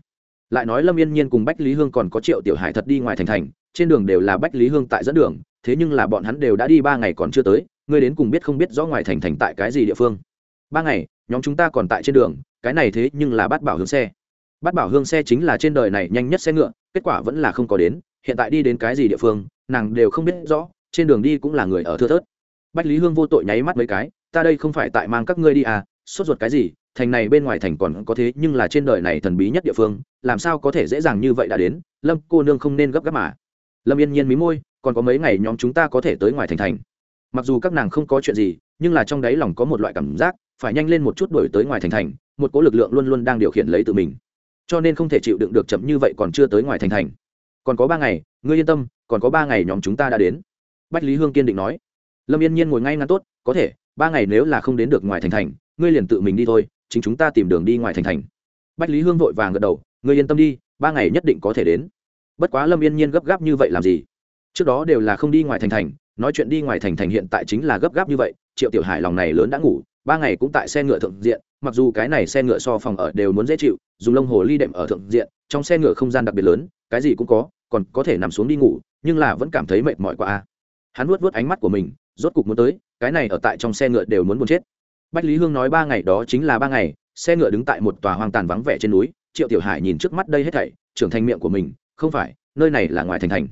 Lại nói lâm yên nhiên cùng bách lý hương còn có triệu tiểu hải thật đi ngoài thành thành trên đường đều là bách lý hương tại dẫn đường, thế nhưng là bọn hắn đều đã đi ba ngày còn chưa tới, ngươi đến cùng biết không biết rõ ngoài thành thành tại cái gì địa phương. Ba ngày, nhóm chúng ta còn tại trên đường, cái này thế nhưng là bắt bảo hướng xe. Bắt bảo hương xe chính là trên đời này nhanh nhất xe ngựa, kết quả vẫn là không có đến, hiện tại đi đến cái gì địa phương, nàng đều không biết rõ, trên đường đi cũng là người ở thưa thớt. Bách lý hương vô tội nháy mắt mấy cái, ta đây không phải tại mang các ngươi đi à sốt ruột cái gì, thành này bên ngoài thành còn có thế nhưng là trên đời này thần bí nhất địa phương, làm sao có thể dễ dàng như vậy đã đến, lâm cô nương không nên gấp gáp mà lâm yên nhiên mí môi, còn có mấy ngày nhóm chúng ta có thể tới ngoài thành thành. Mặc dù các nàng không có chuyện gì, nhưng là trong đáy lòng có một loại cảm giác, phải nhanh lên một chút đổi tới ngoài thành thành, một cỗ lực lượng luôn luôn đang điều khiển lấy tự mình. Cho nên không thể chịu đựng được chậm như vậy còn chưa tới ngoài thành thành. Còn có ba ngày, ngươi yên tâm, còn có ba ngày nhóm chúng ta đã đến. Bách lý hương kiên định nói. Lâm yên nhiên ngồi ngay ngắn tốt, có thể, ba ngày nếu là không đến được ngoài thành thành, ngươi liền tự mình đi thôi, chính chúng ta tìm đường đi ngoài thành thành. Bách lý hương vội vàng gật đầu, ngươi yên tâm đi, ba ngày nhất định có thể đến bất quá lâm yên nhiên gấp gáp như vậy làm gì? Trước đó đều là không đi ngoài thành thành, nói chuyện đi ngoài thành thành hiện tại chính là gấp gáp như vậy, triệu tiểu hải lòng này lớn đã ngủ, ba ngày cũng tại xe ngựa thượng diện, mặc dù cái này xe ngựa so phòng ở đều muốn dễ chịu, dùng lông hồ ly đệm ở thượng diện, trong xe ngựa không gian đặc biệt lớn, cái gì cũng có, còn có thể nằm xuống đi ngủ, nhưng là vẫn cảm thấy mệt mỏi quá a. Hắn nuốt vớt ánh mắt của mình, rốt cục muốn tới, cái này ở tại trong xe ngựa đều muốn muốn chết. Bách lý hương nói ba ngày đó chính là ba ngày, xe ngựa đứng tại một tòa hoang tàn vắng vẻ trên núi, triệu tiểu hải nhìn trước mắt đây hết thảy, trưởng thành miệng của mình không phải, nơi này là ngoài thành thành.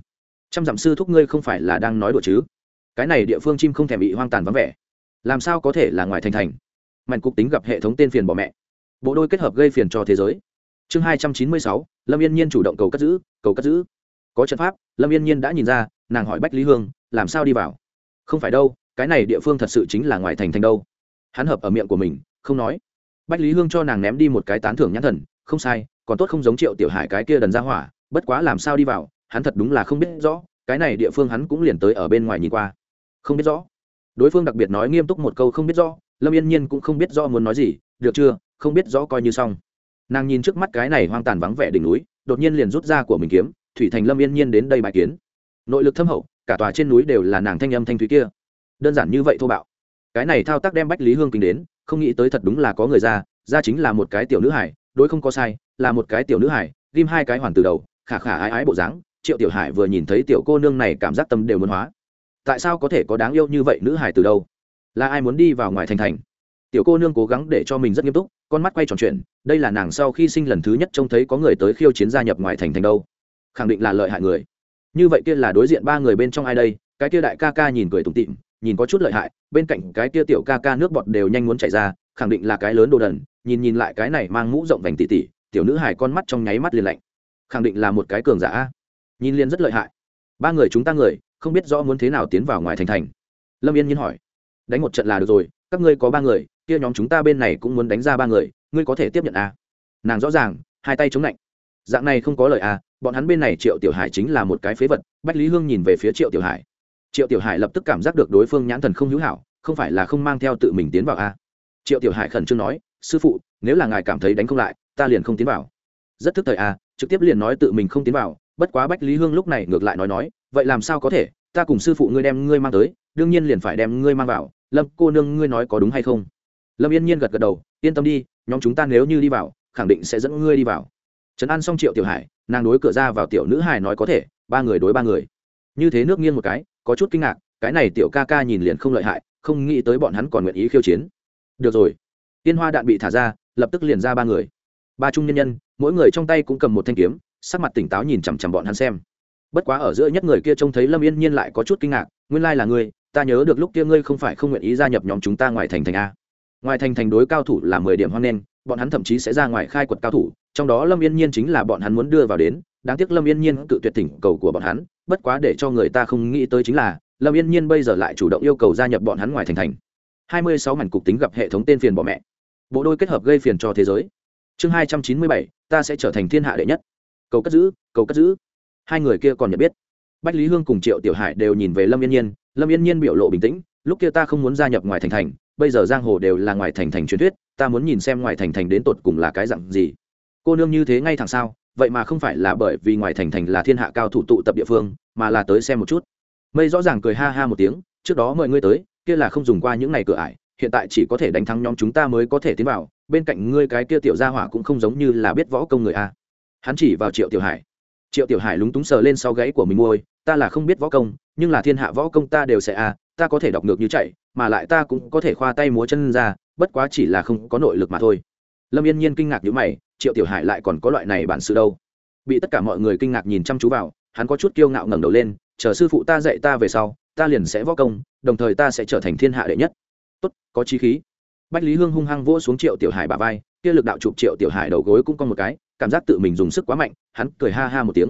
Trăm dặm sư thúc ngươi không phải là đang nói đùa chứ? Cái này địa phương chim không thèm bị hoang tàn vắng vẻ. Làm sao có thể là ngoài thành thành? Mạnh cục tính gặp hệ thống tên phiền bỏ mẹ. Bộ đôi kết hợp gây phiền cho thế giới. Chương hai trăm chín mươi sáu, lâm yên nhiên chủ động cầu cất giữ, cầu cất giữ. Có trận pháp, lâm yên nhiên đã nhìn ra, nàng hỏi bách lý hương, làm sao đi vào? Không phải đâu, cái này địa phương thật sự chính là ngoài thành thành đâu. Hắn hợp ở miệng của mình, không nói. Bách lý hương cho nàng ném đi một cái tán thưởng nhãn thần, không sai, còn tốt không giống triệu tiểu hải cái kia đần ra hỏa bất quá làm sao đi vào, hắn thật đúng là không biết rõ, cái này địa phương hắn cũng liền tới ở bên ngoài nhìn qua. Không biết rõ. Đối phương đặc biệt nói nghiêm túc một câu không biết rõ, lâm yên nhiên cũng không biết rõ muốn nói gì, được chưa, không biết rõ coi như xong. Nàng nhìn trước mắt cái này hoang tàn vắng vẻ đỉnh núi, đột nhiên liền rút ra của mình kiếm, thủy thành lâm yên nhiên đến đây bài kiến. Nội lực thâm hậu, cả tòa trên núi đều là nàng thanh âm thanh thúy kia. Đơn giản như vậy thô bạo. Cái này thao tác đem bách lý hương kính đến, không nghĩ tới thật đúng là có người ra ra chính là một cái tiểu nữ hải, đối không có sai, là một cái tiểu nữ hải, ghim hai cái hoàn từ đầu khả khả ái ái bộ dáng, triệu tiểu hải vừa nhìn thấy tiểu cô nương này cảm giác tâm đều muốn hóa. Tại sao có thể có đáng yêu như vậy nữ hải từ đâu? Là ai muốn đi vào ngoài thành thành? Tiểu cô nương cố gắng để cho mình rất nghiêm túc, con mắt quay tròn chuyện đây là nàng sau khi sinh lần thứ nhất trông thấy có người tới khiêu chiến gia nhập ngoài thành thành đâu. Khẳng định là lợi hại người. Như vậy kia là đối diện ba người bên trong ai đây? Cái kia đại ca ca nhìn cười tủm tịm nhìn có chút lợi hại, bên cạnh cái kia tiểu ca ca nước bọt đều nhanh muốn chảy ra, khẳng định là cái lớn đồ đần, nhìn nhìn lại cái này mang mũ rộng vành tỉ tỉ, tiểu nữ hải con mắt trong nháy mắt liền lạnh khẳng định là một cái cường giả. Nhìn liên rất lợi hại. Ba người chúng ta người, không biết rõ muốn thế nào tiến vào ngoài thành thành. Lâm yên nhiên hỏi. Đánh một trận là được rồi, các ngươi có ba người, kia nhóm chúng ta bên này cũng muốn đánh ra ba người, ngươi có thể tiếp nhận à? nàng rõ ràng, hai tay chống lạnh. Dạng này không có lời à bọn hắn bên này triệu tiểu hải chính là một cái phế vật, bách lý hương nhìn về phía triệu tiểu hải. Triệu tiểu hải lập tức cảm giác được đối phương nhãn thần không hữu hảo, không phải là không mang theo tự mình tiến vào à? triệu tiểu hải khẩn trương nói, sư phụ, nếu là ngài cảm thấy đánh không lại, ta liền không tiến vào. Rất thức thời à trực tiếp liền nói tự mình không tiến vào, bất quá bách lý hương lúc này ngược lại nói nói, vậy làm sao có thể? Ta cùng sư phụ ngươi đem ngươi mang tới, đương nhiên liền phải đem ngươi mang vào. Lâm cô nương ngươi nói có đúng hay không? Lâm yên nhiên gật gật đầu, yên tâm đi, nhóm chúng ta nếu như đi vào, khẳng định sẽ dẫn ngươi đi vào. Trấn an xong triệu tiểu hải, nàng đối cửa ra vào tiểu nữ hải nói có thể, ba người đối ba người. Như thế nước nghiêng một cái, có chút kinh ngạc, cái này tiểu ca ca nhìn liền không lợi hại, không nghĩ tới bọn hắn còn nguyện ý khiêu chiến. Được rồi. Tiên hoa đạn bị thả ra, lập tức liền ra ba người ba trung nhân nhân, mỗi người trong tay cũng cầm một thanh kiếm, sắc mặt tỉnh táo nhìn chằm chằm bọn hắn xem. Bất quá ở giữa nhất người kia trông thấy lâm yên nhiên lại có chút kinh ngạc, nguyên lai là ngươi, ta nhớ được lúc kia ngươi không phải không nguyện ý gia nhập nhóm chúng ta ngoài thành thành a. Ngoài thành thành đối cao thủ là mười điểm hoang nên bọn hắn thậm chí sẽ ra ngoài khai quật cao thủ, trong đó lâm yên nhiên chính là bọn hắn muốn đưa vào đến, đáng tiếc lâm yên nhiên cự tuyệt tỉnh cầu của bọn hắn, bất quá để cho người ta không nghĩ tới chính là, lâm yên nhiên bây giờ lại chủ động yêu cầu gia nhập bọn hắn ngoài thành thành. Hai mươi sáu mảnh cục tính gặp hệ thống tên phiền bỏ mẹ. Bộ đôi kết hợp gây phiền cho thế giới chương hai trăm chín mươi bảy, ta sẽ trở thành thiên hạ đệ nhất. Cầu cất giữ, cầu cất giữ. Hai người kia còn nhận biết. Bách lý hương cùng triệu tiểu hải đều nhìn về lâm yên nhiên. Lâm yên nhiên biểu lộ bình tĩnh, lúc kia ta không muốn gia nhập ngoài thành thành, bây giờ giang hồ đều là ngoài thành thành truyền thuyết, ta muốn nhìn xem ngoài thành thành đến tột cùng là cái dặn gì. Cô nương như thế ngay thẳng sao? Vậy mà không phải là bởi vì ngoài thành thành là thiên hạ cao thủ tụ tập địa phương, mà là tới xem một chút. Mây rõ ràng cười ha ha một tiếng, trước đó mời ngươi tới, kia là không dùng qua những ngày cửa ải, hiện tại chỉ có thể đánh thắng nhóm chúng ta mới có thể tiến vào bên cạnh ngươi cái kia tiểu gia hỏa cũng không giống như là biết võ công người a. Hắn chỉ vào triệu tiểu hải. Triệu tiểu hải lúng túng sờ lên sau gáy của mình môi ta là không biết võ công, nhưng là thiên hạ võ công ta đều sẽ a, ta có thể đọc ngược như chạy, mà lại ta cũng có thể khoa tay múa chân ra, bất quá chỉ là không có nội lực mà thôi. Lâm yên nhiên kinh ngạc như mày, triệu tiểu hải lại còn có loại này bản sự đâu. Bị tất cả mọi người kinh ngạc nhìn chăm chú vào, hắn có chút kiêu ngạo ngẩng đầu lên, chờ sư phụ ta dạy ta về sau, ta liền sẽ võ công, đồng thời ta sẽ trở thành thiên hạ đệ nhất. Tốt, có chí khí bách lý hương hung hăng vỗ xuống triệu tiểu hải bà vai, kia lực đạo chụp triệu tiểu hải đầu gối cũng có một cái, cảm giác tự mình dùng sức quá mạnh, hắn cười ha ha một tiếng.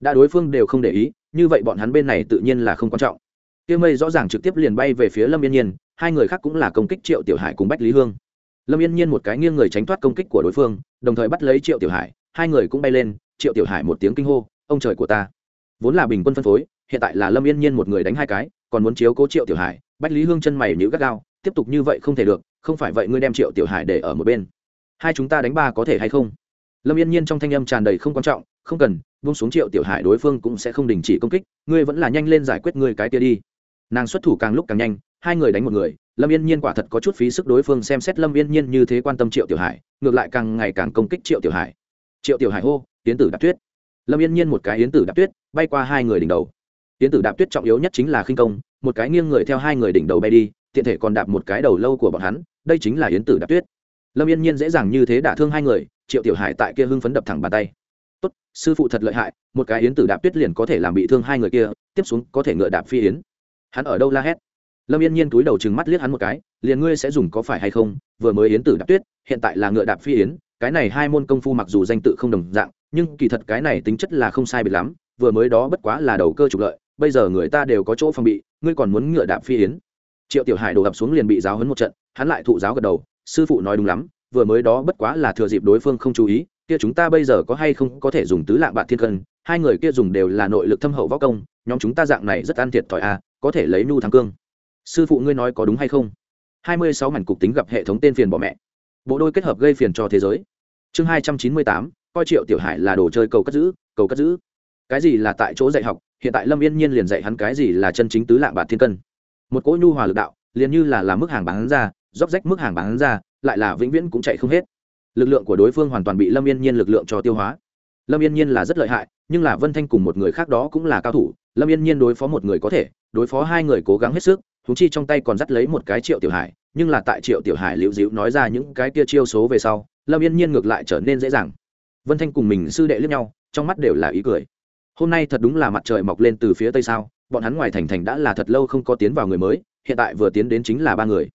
Đã đối phương đều không để ý, như vậy bọn hắn bên này tự nhiên là không quan trọng. Kia mây rõ ràng trực tiếp liền bay về phía lâm yên nhiên, hai người khác cũng là công kích triệu tiểu hải cùng bách lý hương. Lâm yên nhiên một cái nghiêng người tránh thoát công kích của đối phương, đồng thời bắt lấy triệu tiểu hải, hai người cũng bay lên, triệu tiểu hải một tiếng kinh hô, ông trời của ta, vốn là bình quân phân phối, hiện tại là lâm yên nhiên một người đánh hai cái, còn muốn chiếu cố triệu tiểu hải. Bách lý hương chân mày nhữ gắt gao tiếp tục như vậy không thể được, không phải vậy ngươi đem triệu tiểu hải để ở một bên. Hai chúng ta đánh ba có thể hay không? Lâm yên nhiên trong thanh âm tràn đầy không quan trọng, không cần, buông xuống triệu tiểu hải đối phương cũng sẽ không đình chỉ công kích, ngươi vẫn là nhanh lên giải quyết ngươi cái kia đi. Nàng xuất thủ càng lúc càng nhanh, hai người đánh một người, lâm yên nhiên quả thật có chút phí sức đối phương xem xét lâm yên nhiên như thế quan tâm triệu tiểu hải, ngược lại càng ngày càng công kích triệu tiểu hải. Triệu tiểu hải hô tiến tử đạp tuyết. Lâm yên nhiên một cái yến tử đạp tuyết, bay qua hai người đỉnh đầu. Yến tử đạp tuyết trọng yếu nhất chính là khinh công, một cái nghiêng người theo hai người đỉnh đầu bay đi tiện thể còn đạp một cái đầu lâu của bọn hắn, đây chính là yến tử đạp tuyết. Lâm yên nhiên dễ dàng như thế đả thương hai người, triệu tiểu hải tại kia hưng phấn đập thẳng bàn tay. Tốt, sư phụ thật lợi hại, một cái yến tử đạp tuyết liền có thể làm bị thương hai người kia, tiếp xuống có thể ngựa đạp phi yến. Hắn ở đâu la hét? Lâm yên nhiên túi đầu chừng mắt liếc hắn một cái, liền ngươi sẽ dùng có phải hay không? Vừa mới yến tử đạp tuyết, hiện tại là ngựa đạp phi yến, cái này hai môn công phu mặc dù danh tự không đồng dạng, nhưng kỳ thật cái này tính chất là không sai biệt lắm, vừa mới đó bất quá là đầu cơ trục lợi, bây giờ người ta đều có chỗ phòng bị, ngươi còn muốn ngựa đạp phi yến triệu tiểu hải đổ ập xuống liền bị giáo hấn một trận, hắn lại thụ giáo gật đầu, sư phụ nói đúng lắm, vừa mới đó bất quá là thừa dịp đối phương không chú ý, kia chúng ta bây giờ có hay không có thể dùng tứ lạng bạc thiên cân, hai người kia dùng đều là nội lực thâm hậu võ công, nhóm chúng ta dạng này rất ăn thiệt thòi à có thể lấy nhu thắng cương. Sư phụ ngươi nói có đúng hay không? Hai mươi sáu mảnh cục tính gặp hệ thống tên phiền bỏ mẹ. Bộ đôi kết hợp gây phiền cho thế giới. Chương hai trăm chín mươi tám, coi triệu tiểu hải là đồ chơi cầu cất giữ, cầu cất giữ. Cái gì là tại chỗ dạy học, hiện tại lâm yên nhiên liền dạy hắn cái gì là chân chính tứ lạng bạc thiên cân một cỗ nhu hòa lực đạo, liền như là làm mức hàng bán ra róc rách mức hàng bán ra, lại là vĩnh viễn cũng chạy không hết. Lực lượng của đối phương hoàn toàn bị lâm yên nhiên lực lượng cho tiêu hóa. Lâm yên nhiên là rất lợi hại, nhưng là vân thanh cùng một người khác đó cũng là cao thủ. Lâm yên nhiên đối phó một người có thể, đối phó hai người cố gắng hết sức thú chi trong tay còn dắt lấy một cái triệu tiểu hải, nhưng là tại triệu tiểu hải liễu dịu nói ra những cái kia chiêu số về sau, lâm yên nhiên ngược lại trở nên dễ dàng. Vân thanh cùng mình sư đệ lướt nhau, trong mắt đều là ý cười. Hôm nay thật đúng là mặt trời mọc lên từ phía tây sao? Bọn hắn ngoài thành thành đã là thật lâu không có tiến vào người mới, hiện tại vừa tiến đến chính là ba người.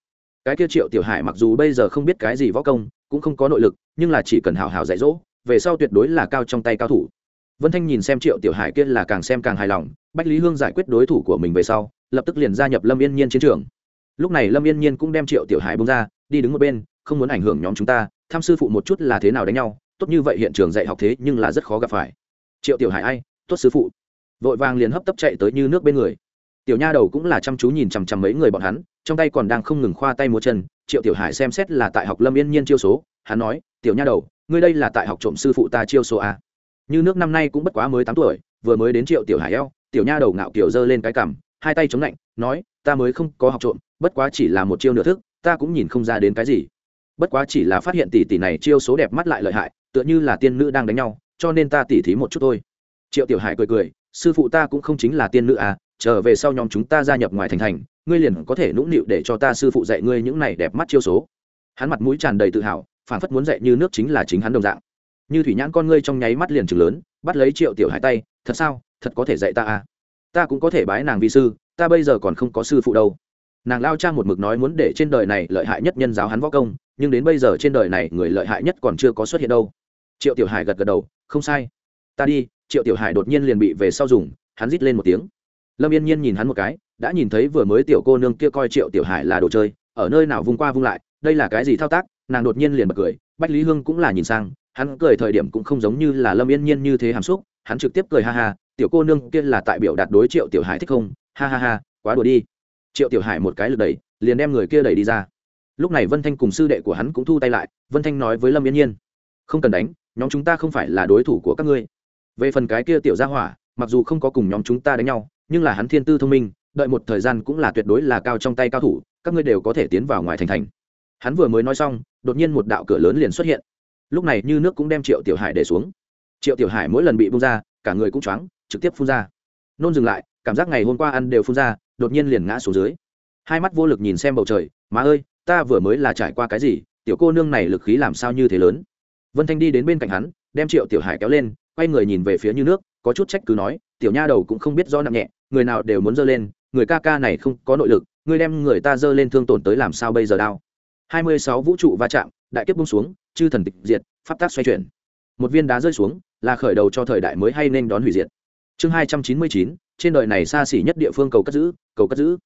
Cái kia triệu tiểu hải mặc dù bây giờ không biết cái gì võ công, cũng không có nội lực, nhưng là chỉ cần hào hào dạy dỗ, về sau tuyệt đối là cao trong tay cao thủ. Vân thanh nhìn xem triệu tiểu hải kia là càng xem càng hài lòng, bách lý hương giải quyết đối thủ của mình về sau, lập tức liền gia nhập lâm yên nhiên chiến trường. Lúc này lâm yên nhiên cũng đem triệu tiểu hải bông ra, đi đứng một bên, không muốn ảnh hưởng nhóm chúng ta, tham sư phụ một chút là thế nào đánh nhau, tốt như vậy hiện trường dạy học thế nhưng là rất khó gặp phải. Triệu tiểu hải ai, tốt sư phụ vội vàng liền hấp tấp chạy tới như nước bên người. Tiểu nha đầu cũng là chăm chú nhìn chằm chằm mấy người bọn hắn, trong tay còn đang không ngừng khoa tay múa chân, triệu tiểu hải xem xét là tại học lâm yên nhiên chiêu số, hắn nói, tiểu nha đầu, ngươi đây là tại học trộm sư phụ ta chiêu số a. Như nước năm nay cũng bất quá mới tám tuổi, vừa mới đến triệu tiểu hải eo, tiểu nha đầu ngạo kiểu giơ lên cái cằm, hai tay chống lạnh, nói, ta mới không có học trộm, bất quá chỉ là một chiêu nửa thức, ta cũng nhìn không ra đến cái gì. Bất quá chỉ là phát hiện tỷ tỷ này chiêu số đẹp mắt lại lợi hại, tựa như là tiên nữ đang đánh nhau, cho nên ta tỉ thí một chút thôi. Triệu tiểu hải cười cười sư phụ ta cũng không chính là tiên nữ à trở về sau nhóm chúng ta gia nhập ngoài thành thành, ngươi liền có thể nũng nịu để cho ta sư phụ dạy ngươi những này đẹp mắt chiêu số. Hắn mặt mũi tràn đầy tự hào phản phất muốn dạy như nước chính là chính hắn đồng dạng. Như thủy nhãn con ngươi trong nháy mắt liền chừng lớn, bắt lấy triệu tiểu hải tay, thật sao? Thật có thể dạy ta à? Ta cũng có thể bái nàng vi sư, ta bây giờ còn không có sư phụ đâu. Nàng lao cha một mực nói muốn để trên đời này lợi hại nhất nhân giáo hắn võ công, nhưng đến bây giờ trên đời này người lợi hại nhất còn chưa có xuất hiện đâu. Triệu tiểu hải gật gật đầu, không sai ta đi. Triệu tiểu hải đột nhiên liền bị về sau dùng, hắn rít lên một tiếng. Lâm yên nhiên nhìn hắn một cái, đã nhìn thấy vừa mới tiểu cô nương kia coi triệu tiểu hải là đồ chơi, ở nơi nào vung qua vung lại, đây là cái gì thao tác? Nàng đột nhiên liền bật cười, bách lý hương cũng là nhìn sang, hắn cười thời điểm cũng không giống như là lâm yên nhiên như thế hàm xúc, hắn trực tiếp cười ha ha, tiểu cô nương kia là tại biểu đạt đối triệu tiểu hải thích không? Ha ha ha, quá đùa đi. Triệu tiểu hải một cái lực đẩy, liền đem người kia đẩy đi ra. Lúc này vân thanh cùng sư đệ của hắn cũng thu tay lại, vân thanh nói với lâm yên nhiên, không cần đánh, nhóm chúng ta không phải là đối thủ của các ngươi về phần cái kia tiểu gia hỏa, mặc dù không có cùng nhóm chúng ta đánh nhau, nhưng là hắn thiên tư thông minh, đợi một thời gian cũng là tuyệt đối là cao trong tay cao thủ, các ngươi đều có thể tiến vào ngoài thành thành. Hắn vừa mới nói xong, đột nhiên một đạo cửa lớn liền xuất hiện. Lúc này như nước cũng đem triệu tiểu hải để xuống. Triệu tiểu hải mỗi lần bị bung ra, cả người cũng choáng, trực tiếp phun ra. Nôn dừng lại, cảm giác ngày hôm qua ăn đều phun ra, đột nhiên liền ngã xuống dưới. Hai mắt vô lực nhìn xem bầu trời, má ơi, ta vừa mới là trải qua cái gì? Tiểu cô nương này lực khí làm sao như thế lớn? Vân thanh đi đến bên cạnh hắn, đem triệu tiểu hải kéo lên quay người nhìn về phía như nước, có chút trách cứ nói, tiểu nha đầu cũng không biết do nặng nhẹ, người nào đều muốn dơ lên, người ca ca này không có nội lực ngươi đem người ta dơ lên thương tổn tới làm sao bây giờ đau? Hai mươi sáu vũ trụ va chạm, đại kiếp bung xuống, chư thần tịch diệt, pháp tác xoay chuyển. Một viên đá rơi xuống, là khởi đầu cho thời đại mới hay nên đón hủy diệt. Chương hai trăm chín mươi chín, trên đời này xa xỉ nhất địa phương cầu cất giữ, cầu cất giữ.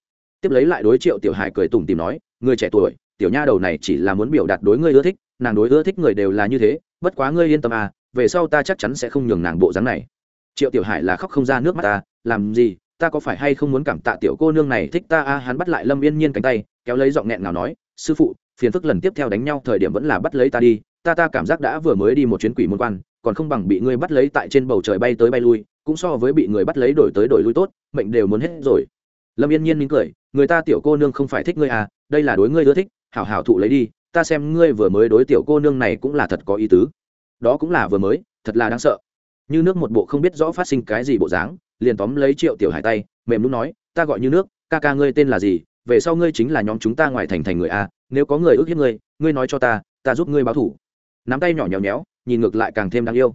Tiếp lấy lại đối triệu tiểu hải cười tủm tìm nói, người trẻ tuổi, tiểu nha đầu này chỉ là muốn biểu đạt đối ngươi ưa thích, nàng đối ưa thích người đều là như thế, bất quá ngươi yên tâm à về sau ta chắc chắn sẽ không nhường nàng bộ dáng này. Triệu tiểu hải là khóc không ra nước mắt ta, làm gì, ta có phải hay không muốn cảm tạ tiểu cô nương này thích ta? À hắn bắt lại lâm yên nhiên cánh tay, kéo lấy giọng nghẹn nào nói, sư phụ, phiền phức lần tiếp theo đánh nhau thời điểm vẫn là bắt lấy ta đi, ta ta cảm giác đã vừa mới đi một chuyến quỷ môn quan, còn không bằng bị ngươi bắt lấy tại trên bầu trời bay tới bay lui, cũng so với bị người bắt lấy đổi tới đổi lui tốt, mệnh đều muốn hết rồi. Lâm yên nhiên mỉm cười, người ta tiểu cô nương không phải thích ngươi à đây là đối ngươi ưa thích, hảo hảo thụ lấy đi, ta xem ngươi vừa mới đối tiểu cô nương này cũng là thật có ý tứ đó cũng là vừa mới, thật là đáng sợ. Như nước một bộ không biết rõ phát sinh cái gì bộ dáng, liền tóm lấy triệu tiểu hải tay, mềm lúc nói, ta gọi như nước, ca ca ngươi tên là gì? Về sau ngươi chính là nhóm chúng ta ngoài thành thành người a, nếu có người ước hiếp ngươi ngươi nói cho ta ta giúp ngươi báo thủ. Nắm tay nhỏ nhéo nhéo, nhìn ngược lại càng thêm đáng yêu.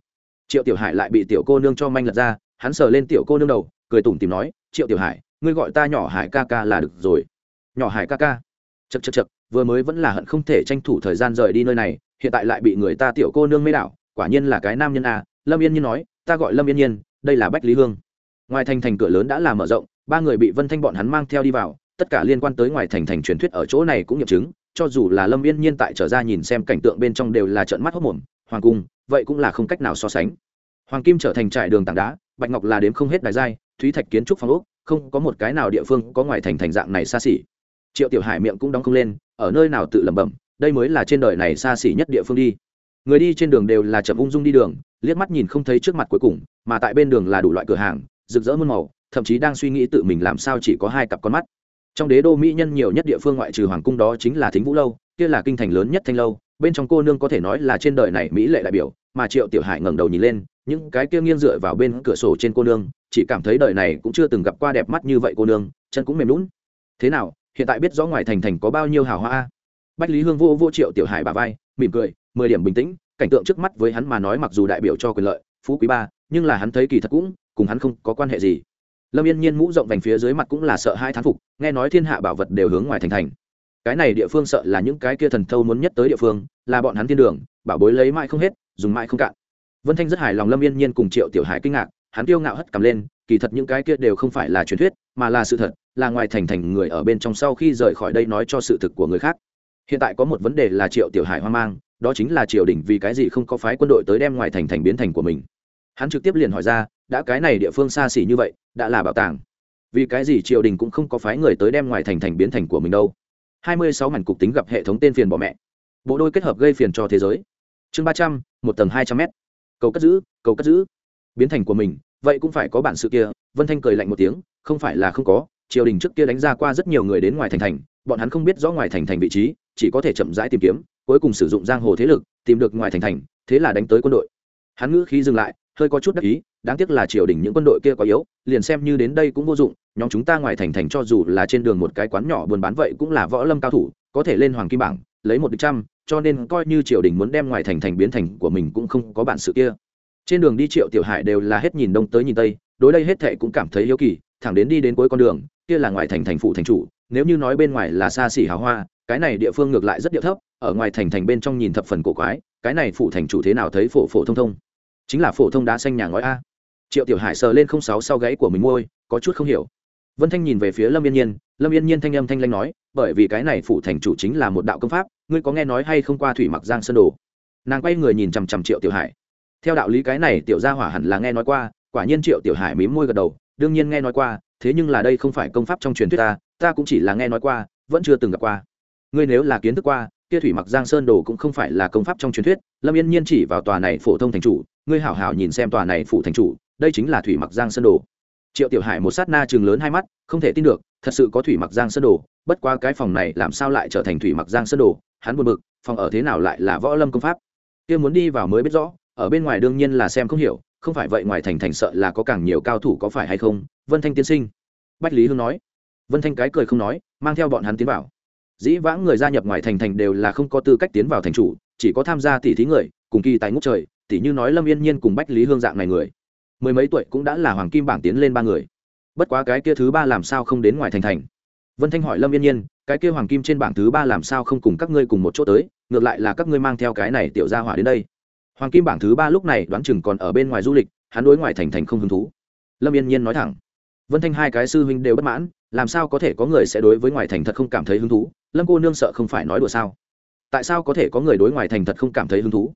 Triệu tiểu hải lại bị tiểu cô nương cho manh lật ra, hắn sờ lên tiểu cô nương đầu, cười tủm tìm nói, triệu tiểu hải, ngươi gọi ta nhỏ hải ca ca là được rồi. Nhỏ hải ca ca. Chật chật chật vừa mới vẫn là hận không thể tranh thủ thời gian rời đi nơi này hiện tại lại bị người ta tiểu cô nương mê đảo, quả nhiên là cái nam nhân a. Lâm yên nhiên nói, ta gọi lâm yên nhiên, đây là bách lý hương. Ngoài thành thành cửa lớn đã làm mở rộng, ba người bị vân thanh bọn hắn mang theo đi vào, tất cả liên quan tới ngoài thành thành truyền thuyết ở chỗ này cũng nghiệm chứng, cho dù là lâm yên nhiên tại trở ra nhìn xem cảnh tượng bên trong đều là trợn mắt hốc mồm hoàng cung, vậy cũng là không cách nào so sánh. Hoàng kim trở thành trại đường tảng đá, bạch ngọc là đếm không hết đài giai, thúy thạch kiến trúc phong ốc, không có một cái nào địa phương có ngoài thành thành dạng này xa xỉ. Triệu tiểu hải miệng cũng đóng không lên, ở nơi nào tự lẩm bẩm đây mới là trên đời này xa xỉ nhất địa phương đi. Người đi trên đường đều là chậm ung dung đi đường, liếc mắt nhìn không thấy trước mặt cuối cùng, mà tại bên đường là đủ loại cửa hàng, rực rỡ muôn màu, thậm chí đang suy nghĩ tự mình làm sao chỉ có hai cặp con mắt. Trong đế đô mỹ nhân nhiều nhất địa phương ngoại trừ hoàng cung đó chính là thính vũ lâu, kia là kinh thành lớn nhất thanh lâu, bên trong cô nương có thể nói là trên đời này mỹ lệ đại biểu, mà triệu tiểu hải ngẩng đầu nhìn lên, những cái kia nghiêng dựa vào bên cửa sổ trên cô nương, chỉ cảm thấy đời này cũng chưa từng gặp qua đẹp mắt như vậy cô nương, chân cũng mềm lún thế nào, hiện tại biết rõ ngoài thành thành có bao nhiêu hào hoa bách lý hương vô vô triệu tiểu hải bà vai, mỉm cười, mười điểm bình tĩnh, cảnh tượng trước mắt với hắn mà nói mặc dù đại biểu cho quyền lợi, phú quý ba, nhưng là hắn thấy kỳ thật cũng, cùng hắn không có quan hệ gì. Lâm yên nhiên mũ rộng vành phía dưới mặt cũng là sợ hai thán phục, nghe nói thiên hạ bảo vật đều hướng ngoài thành thành. Cái này địa phương sợ là những cái kia thần thâu muốn nhất tới địa phương, là bọn hắn thiên đường, bảo bối lấy mãi không hết, dùng mãi không cạn. Vân thanh rất hài lòng lâm yên nhiên cùng triệu tiểu hải kinh ngạc, hắn kiêu ngạo hất cầm lên, kỳ thật những cái kia đều không phải là truyền thuyết, mà là sự thật, là ngoài thành thành người ở bên trong sau khi rời khỏi đây nói cho sự thực của người khác hiện tại có một vấn đề là triệu tiểu hải hoang mang, đó chính là triều đình vì cái gì không có phái quân đội tới đem ngoài thành thành biến thành của mình. Hắn trực tiếp liền hỏi ra, đã cái này địa phương xa xỉ như vậy, đã là bảo tàng. Vì cái gì triều đình cũng không có phái người tới đem ngoài thành thành biến thành của mình đâu? Hai mươi sáu mảnh cục tính gặp hệ thống tên phiền bỏ mẹ. Bộ đôi kết hợp gây phiền cho thế giới. Chương ba trăm, một tầng hai trăm m cầu cất giữ, cầu cất giữ. Biến thành của mình, vậy cũng phải có bản sự kia, vân thanh cười lạnh một tiếng, không phải là không có, triều đình trước kia đánh ra qua rất nhiều người đến ngoài thành thành, bọn hắn không biết rõ ngoài thành thành vị trí chỉ có thể chậm rãi tìm kiếm, cuối cùng sử dụng giang hồ thế lực, tìm được ngoài thành thành, thế là đánh tới quân đội. Hắn ngữ khí dừng lại, hơi có chút đắc ý, đáng tiếc là triều đình những quân đội kia có yếu, liền xem như đến đây cũng vô dụng, nhóm chúng ta ngoài thành thành cho dù là trên đường một cái quán nhỏ buôn bán vậy cũng là võ lâm cao thủ, có thể lên hoàng kim bảng, lấy một địch trăm, cho nên coi như triều đình muốn đem ngoài thành thành biến thành của mình cũng không có bản sự kia. Trên đường đi triệu tiểu hải đều là hết nhìn đông tới nhìn tây, đối đây hết thệ cũng cảm thấy hiếu kỳ, thẳng đến đi đến cuối con đường, kia là ngoài thành thành phụ thành chủ nếu như nói bên ngoài là xa xỉ hào hoa, cái này địa phương ngược lại rất địa thấp, ở ngoài thành thành bên trong nhìn thập phần cổ quái, cái này phụ thành chủ thế nào thấy phổ phổ thông thông? Chính là phổ thông đá xanh nhà ngói a. Triệu tiểu hải sờ lên không sáu sau gáy của mình môi, có chút không hiểu. Vân thanh nhìn về phía lâm yên nhiên, lâm yên nhiên thanh âm thanh lanh nói, bởi vì cái này phụ thành chủ chính là một đạo công pháp, ngươi có nghe nói hay không qua thủy mặc giang sơn đồ? Nàng quay người nhìn chằm chằm triệu tiểu hải. Theo đạo lý cái này tiểu gia hỏa hẳn là nghe nói qua, quả nhiên triệu tiểu hải mím môi gật đầu, đương nhiên nghe nói qua thế nhưng là đây không phải công pháp trong truyền thuyết ta ta cũng chỉ là nghe nói qua, vẫn chưa từng gặp qua. Ngươi nếu là kiến thức qua, kia thủy mặc giang sơn đồ cũng không phải là công pháp trong truyền thuyết, lâm yên nhiên chỉ vào tòa này phổ thông thành chủ, ngươi hảo hảo nhìn xem tòa này phủ thành chủ, đây chính là thủy mặc giang sơn đồ. Triệu tiểu hải một sát na chừng lớn hai mắt, không thể tin được, thật sự có thủy mặc giang sơn đồ, bất qua cái phòng này làm sao lại trở thành thủy mặc giang sơn đồ, hắn buồn bực, phòng ở thế nào lại là võ lâm công pháp? Kia muốn đi vào mới biết rõ, ở bên ngoài đương nhiên là xem không hiểu không phải vậy ngoài thành thành sợ là có càng nhiều cao thủ có phải hay không? Vân thanh tiên sinh. Bách lý hương nói. Vân thanh cái cười không nói, mang theo bọn hắn tiến vào. Dĩ vãng người gia nhập ngoài thành thành đều là không có tư cách tiến vào thành chủ, chỉ có tham gia tỷ thí người, cùng kỳ tài ngũ trời tỷ như nói lâm yên nhiên cùng bách lý hương dạng này người. Mười mấy tuổi cũng đã là hoàng kim bảng tiến lên ba người. Bất quá cái kia thứ ba làm sao không đến ngoài thành thành? Vân thanh hỏi lâm yên nhiên, cái kia hoàng kim trên bảng thứ ba làm sao không cùng các ngươi cùng một chỗ tới, ngược lại là các ngươi mang theo cái này tiểu gia hỏa đến đây hoàng kim bảng thứ ba lúc này đoán chừng còn ở bên ngoài du lịch, hắn đối ngoài thành thành không hứng thú. Lâm yên nhiên nói thẳng, vân thanh hai cái sư huynh đều bất mãn, làm sao có thể có người sẽ đối với ngoài thành thật không cảm thấy hứng thú? Lâm cô nương sợ không phải nói đùa sao? Tại sao có thể có người đối ngoài thành thật không cảm thấy hứng thú?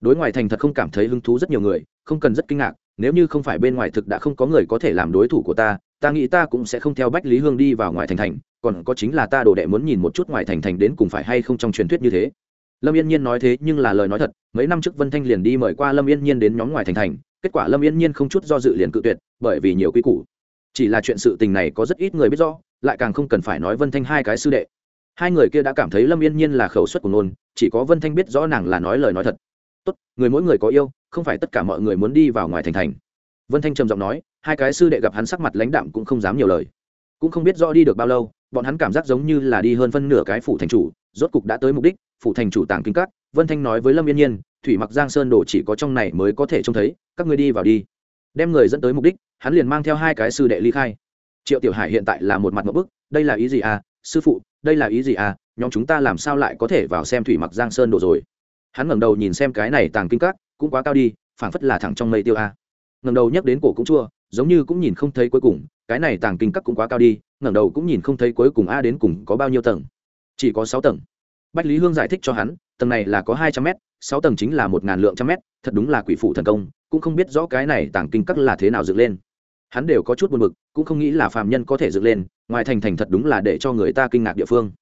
Đối ngoài thành thật không cảm thấy hứng thú rất nhiều người, không cần rất kinh ngạc, nếu như không phải bên ngoài thực đã không có người có thể làm đối thủ của ta ta nghĩ ta cũng sẽ không theo bách lý hương đi vào ngoài thành thành, còn có chính là ta đồ đệ muốn nhìn một chút ngoài thành thành đến cùng phải hay không trong truyền thuyết như thế lâm yên nhiên nói thế nhưng là lời nói thật, mấy năm trước vân thanh liền đi mời qua lâm yên nhiên đến nhóm ngoài thành thành, kết quả lâm yên nhiên không chút do dự liền cự tuyệt, bởi vì nhiều quy củ. Chỉ là chuyện sự tình này có rất ít người biết rõ, lại càng không cần phải nói vân thanh hai cái sư đệ. Hai người kia đã cảm thấy lâm yên nhiên là khẩu suất của nôn, chỉ có vân thanh biết rõ nàng là nói lời nói thật. Tốt, người mỗi người có yêu, không phải tất cả mọi người muốn đi vào ngoài thành thành. Vân thanh trầm giọng nói, hai cái sư đệ gặp hắn sắc mặt lãnh đạm cũng không dám nhiều lời. Cũng không biết rõ đi được bao lâu, bọn hắn cảm giác giống như là đi hơn phân nửa cái phủ thành chủ rốt cục đã tới mục đích, phủ thành chủ tàng kinh cắt vân thanh nói với lâm yên nhiên, thủy mặc giang sơn đồ chỉ có trong này mới có thể trông thấy, các ngươi đi vào đi. Đem người dẫn tới mục đích, hắn liền mang theo hai cái sư đệ ly khai. Triệu tiểu hải hiện tại là một mặt một bức, đây là ý gì à sư phụ, đây là ý gì à nhóm chúng ta làm sao lại có thể vào xem thủy mặc giang sơn đồ rồi? Hắn ngẩng đầu nhìn xem cái này tàng kinh các, cũng quá cao đi, phảng phất là thẳng trong mây tiêu a. Ngẩng đầu nhấc đến cổ cũng chua, giống như cũng nhìn không thấy cuối cùng, cái này tàng kinh các cũng quá cao đi, ngẩng đầu cũng nhìn không thấy cuối cùng a đến cùng có bao nhiêu tầng chỉ có sáu tầng. Bách lý hương giải thích cho hắn, tầng này là có hai trăm mét, sáu tầng chính là một ngàn lượng trăm mét, thật đúng là quỷ phụ thần công, cũng không biết rõ cái này tàng kinh các là thế nào dựng lên. Hắn đều có chút buồn bực, cũng không nghĩ là phàm nhân có thể dựng lên, ngoài thành thành thật đúng là để cho người ta kinh ngạc địa phương.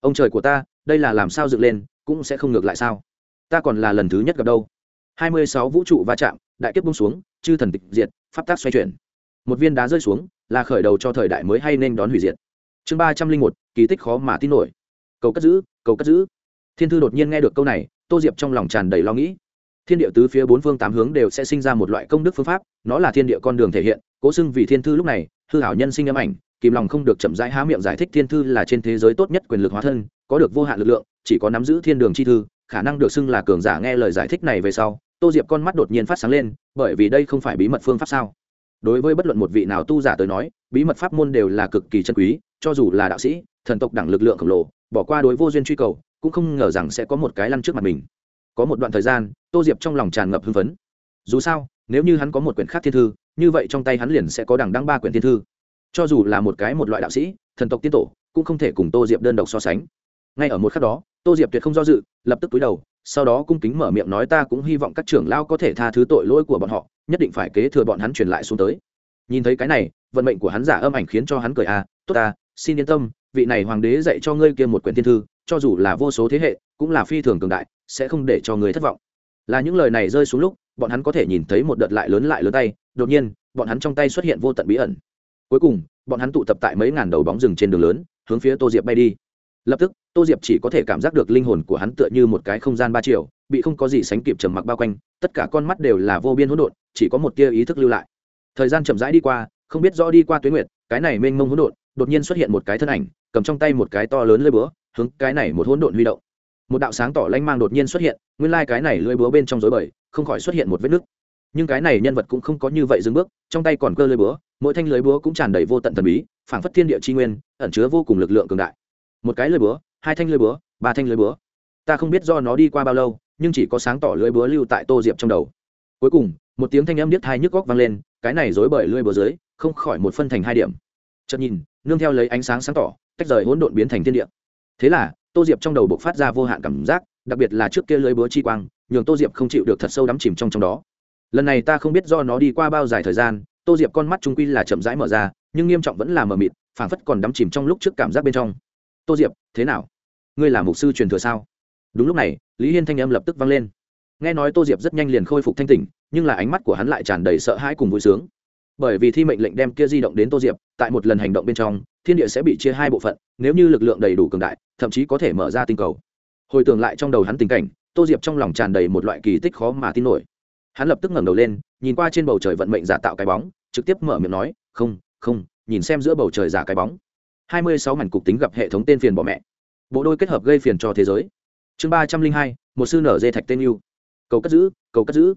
Ông trời của ta, đây là làm sao dựng lên, cũng sẽ không ngược lại sao? Ta còn là lần thứ nhất gặp đâu. Hai mươi sáu vũ trụ va chạm, đại kiếp bung xuống, chư thần tịch diệt, pháp tác xoay chuyển. Một viên đá rơi xuống, là khởi đầu cho thời đại mới hay nên đón hủy diệt. Chương ba trăm linh một, kỳ tích khó mà tin nổi cầu cất giữ, cầu cất giữ. Thiên thư đột nhiên nghe được câu này, tô diệp trong lòng tràn đầy lo nghĩ. Thiên địa tứ phía bốn phương tám hướng đều sẽ sinh ra một loại công đức phương pháp, nó là thiên địa con đường thể hiện, cố xưng vì thiên thư lúc này, hư hảo nhân sinh âm ảnh, kìm lòng không được chậm rãi há miệng giải thích thiên thư là trên thế giới tốt nhất quyền lực hóa thân, có được vô hạn lực lượng, chỉ có nắm giữ thiên đường chi thư, khả năng được xưng là cường giả nghe lời giải thích này về sau, tô diệp con mắt đột nhiên phát sáng lên, bởi vì đây không phải bí mật phương pháp sao? Đối với bất luận một vị nào tu giả tới nói, bí mật pháp môn đều là cực kỳ chân quý, cho dù là đạo sĩ, thần tộc đẳng lực lượng khổng lồ bỏ qua đối vô duyên truy cầu, cũng không ngờ rằng sẽ có một cái lăn trước mặt mình. Có một đoạn thời gian, tô diệp trong lòng tràn ngập hưng phấn. Dù sao, nếu như hắn có một quyển khác thiên thư, như vậy trong tay hắn liền sẽ có đằng đăng ba quyển thiên thư. Cho dù là một cái một loại đạo sĩ, thần tộc tiên tổ, cũng không thể cùng tô diệp đơn độc so sánh. Ngay ở một khắc đó, tô diệp tuyệt không do dự, lập tức túi đầu, sau đó cung kính mở miệng nói ta cũng hy vọng các trưởng lao có thể tha thứ tội lỗi của bọn họ, nhất định phải kế thừa bọn hắn truyền lại xuống tới. Nhìn thấy cái này, vận mệnh của hắn giả âm ảnh khiến cho hắn cười à tốt ta xin yên tâm vị này hoàng đế dạy cho ngươi kia một quyển thiên thư, cho dù là vô số thế hệ, cũng là phi thường cường đại, sẽ không để cho người thất vọng. Là những lời này rơi xuống lúc, bọn hắn có thể nhìn thấy một đợt lại lớn lại lớn tay, đột nhiên, bọn hắn trong tay xuất hiện vô tận bí ẩn. Cuối cùng, bọn hắn tụ tập tại mấy ngàn đầu bóng rừng trên đường lớn, hướng phía tô diệp bay đi. Lập tức, tô diệp chỉ có thể cảm giác được linh hồn của hắn tựa như một cái không gian ba triệu bị không có gì sánh kịp trầm mặc bao quanh, tất cả con mắt đều là vô biên hỗn độn, chỉ có một tia ý thức lưu lại. Thời gian chậm rãi đi qua, không biết rõ đi qua tuyến nguyệt, cái này mênh mông hỗn độn đột nhiên xuất hiện một cái thân ảnh, cầm trong tay một cái to lớn lưỡi búa, hướng cái này một hỗn độn huy động. Một đạo sáng tỏ lanh mang đột nhiên xuất hiện, nguyên lai cái này lưỡi búa bên trong rối bời, không khỏi xuất hiện một vết nứt. Nhưng cái này nhân vật cũng không có như vậy dừng bước, trong tay còn cơ lưỡi búa, mỗi thanh lưỡi búa cũng tràn đầy vô tận thần bí, phảng phất thiên địa chi nguyên, ẩn chứa vô cùng lực lượng cường đại. Một cái lưỡi búa, hai thanh lưỡi búa, ba thanh lưỡi búa. Ta không biết do nó đi qua bao lâu, nhưng chỉ có sáng tỏ lưỡi búa lưu tại tô diệp trong đầu. Cuối cùng, một tiếng thanh âm điếc thai nhức góc vang lên, cái này rối bời lưỡi búa dưới, không khỏi một phân thành hai điểm. Chợt nhìn nương theo lấy ánh sáng sáng tỏ, tách rời hỗn độn biến thành thiên địa. Thế là, tô diệp trong đầu bộc phát ra vô hạn cảm giác, đặc biệt là trước kia lưới búa chi quang, nhường tô diệp không chịu được thật sâu đắm chìm trong trong đó. Lần này ta không biết do nó đi qua bao dài thời gian, tô diệp con mắt trung quy là chậm rãi mở ra, nhưng nghiêm trọng vẫn là mờ mịt, phảng phất còn đắm chìm trong lúc trước cảm giác bên trong. Tô diệp, thế nào? Ngươi là mục sư truyền thừa sao? Đúng lúc này, lý hiên thanh âm lập tức vang lên. Nghe nói tô diệp rất nhanh liền khôi phục thanh tỉnh, nhưng là ánh mắt của hắn lại tràn đầy sợ hãi cùng vui sướng bởi vì thi mệnh lệnh đem kia di động đến tô diệp, tại một lần hành động bên trong, thiên địa sẽ bị chia hai bộ phận, nếu như lực lượng đầy đủ cường đại, thậm chí có thể mở ra tinh cầu. Hồi tưởng lại trong đầu hắn tình cảnh, tô diệp trong lòng tràn đầy một loại kỳ tích khó mà tin nổi. Hắn lập tức ngẩng đầu lên, nhìn qua trên bầu trời vận mệnh giả tạo cái bóng, trực tiếp mở miệng nói, không không, nhìn xem giữa bầu trời giả cái bóng. Hai mươi sáu mảnh cục tính gặp hệ thống tên phiền bỏ mẹ. Bộ đôi kết hợp gây phiền cho thế giới. Chương ba trăm linh hai, một sư nở dê thạch tên yêu. Cầu cất giữ, cầu cất giữ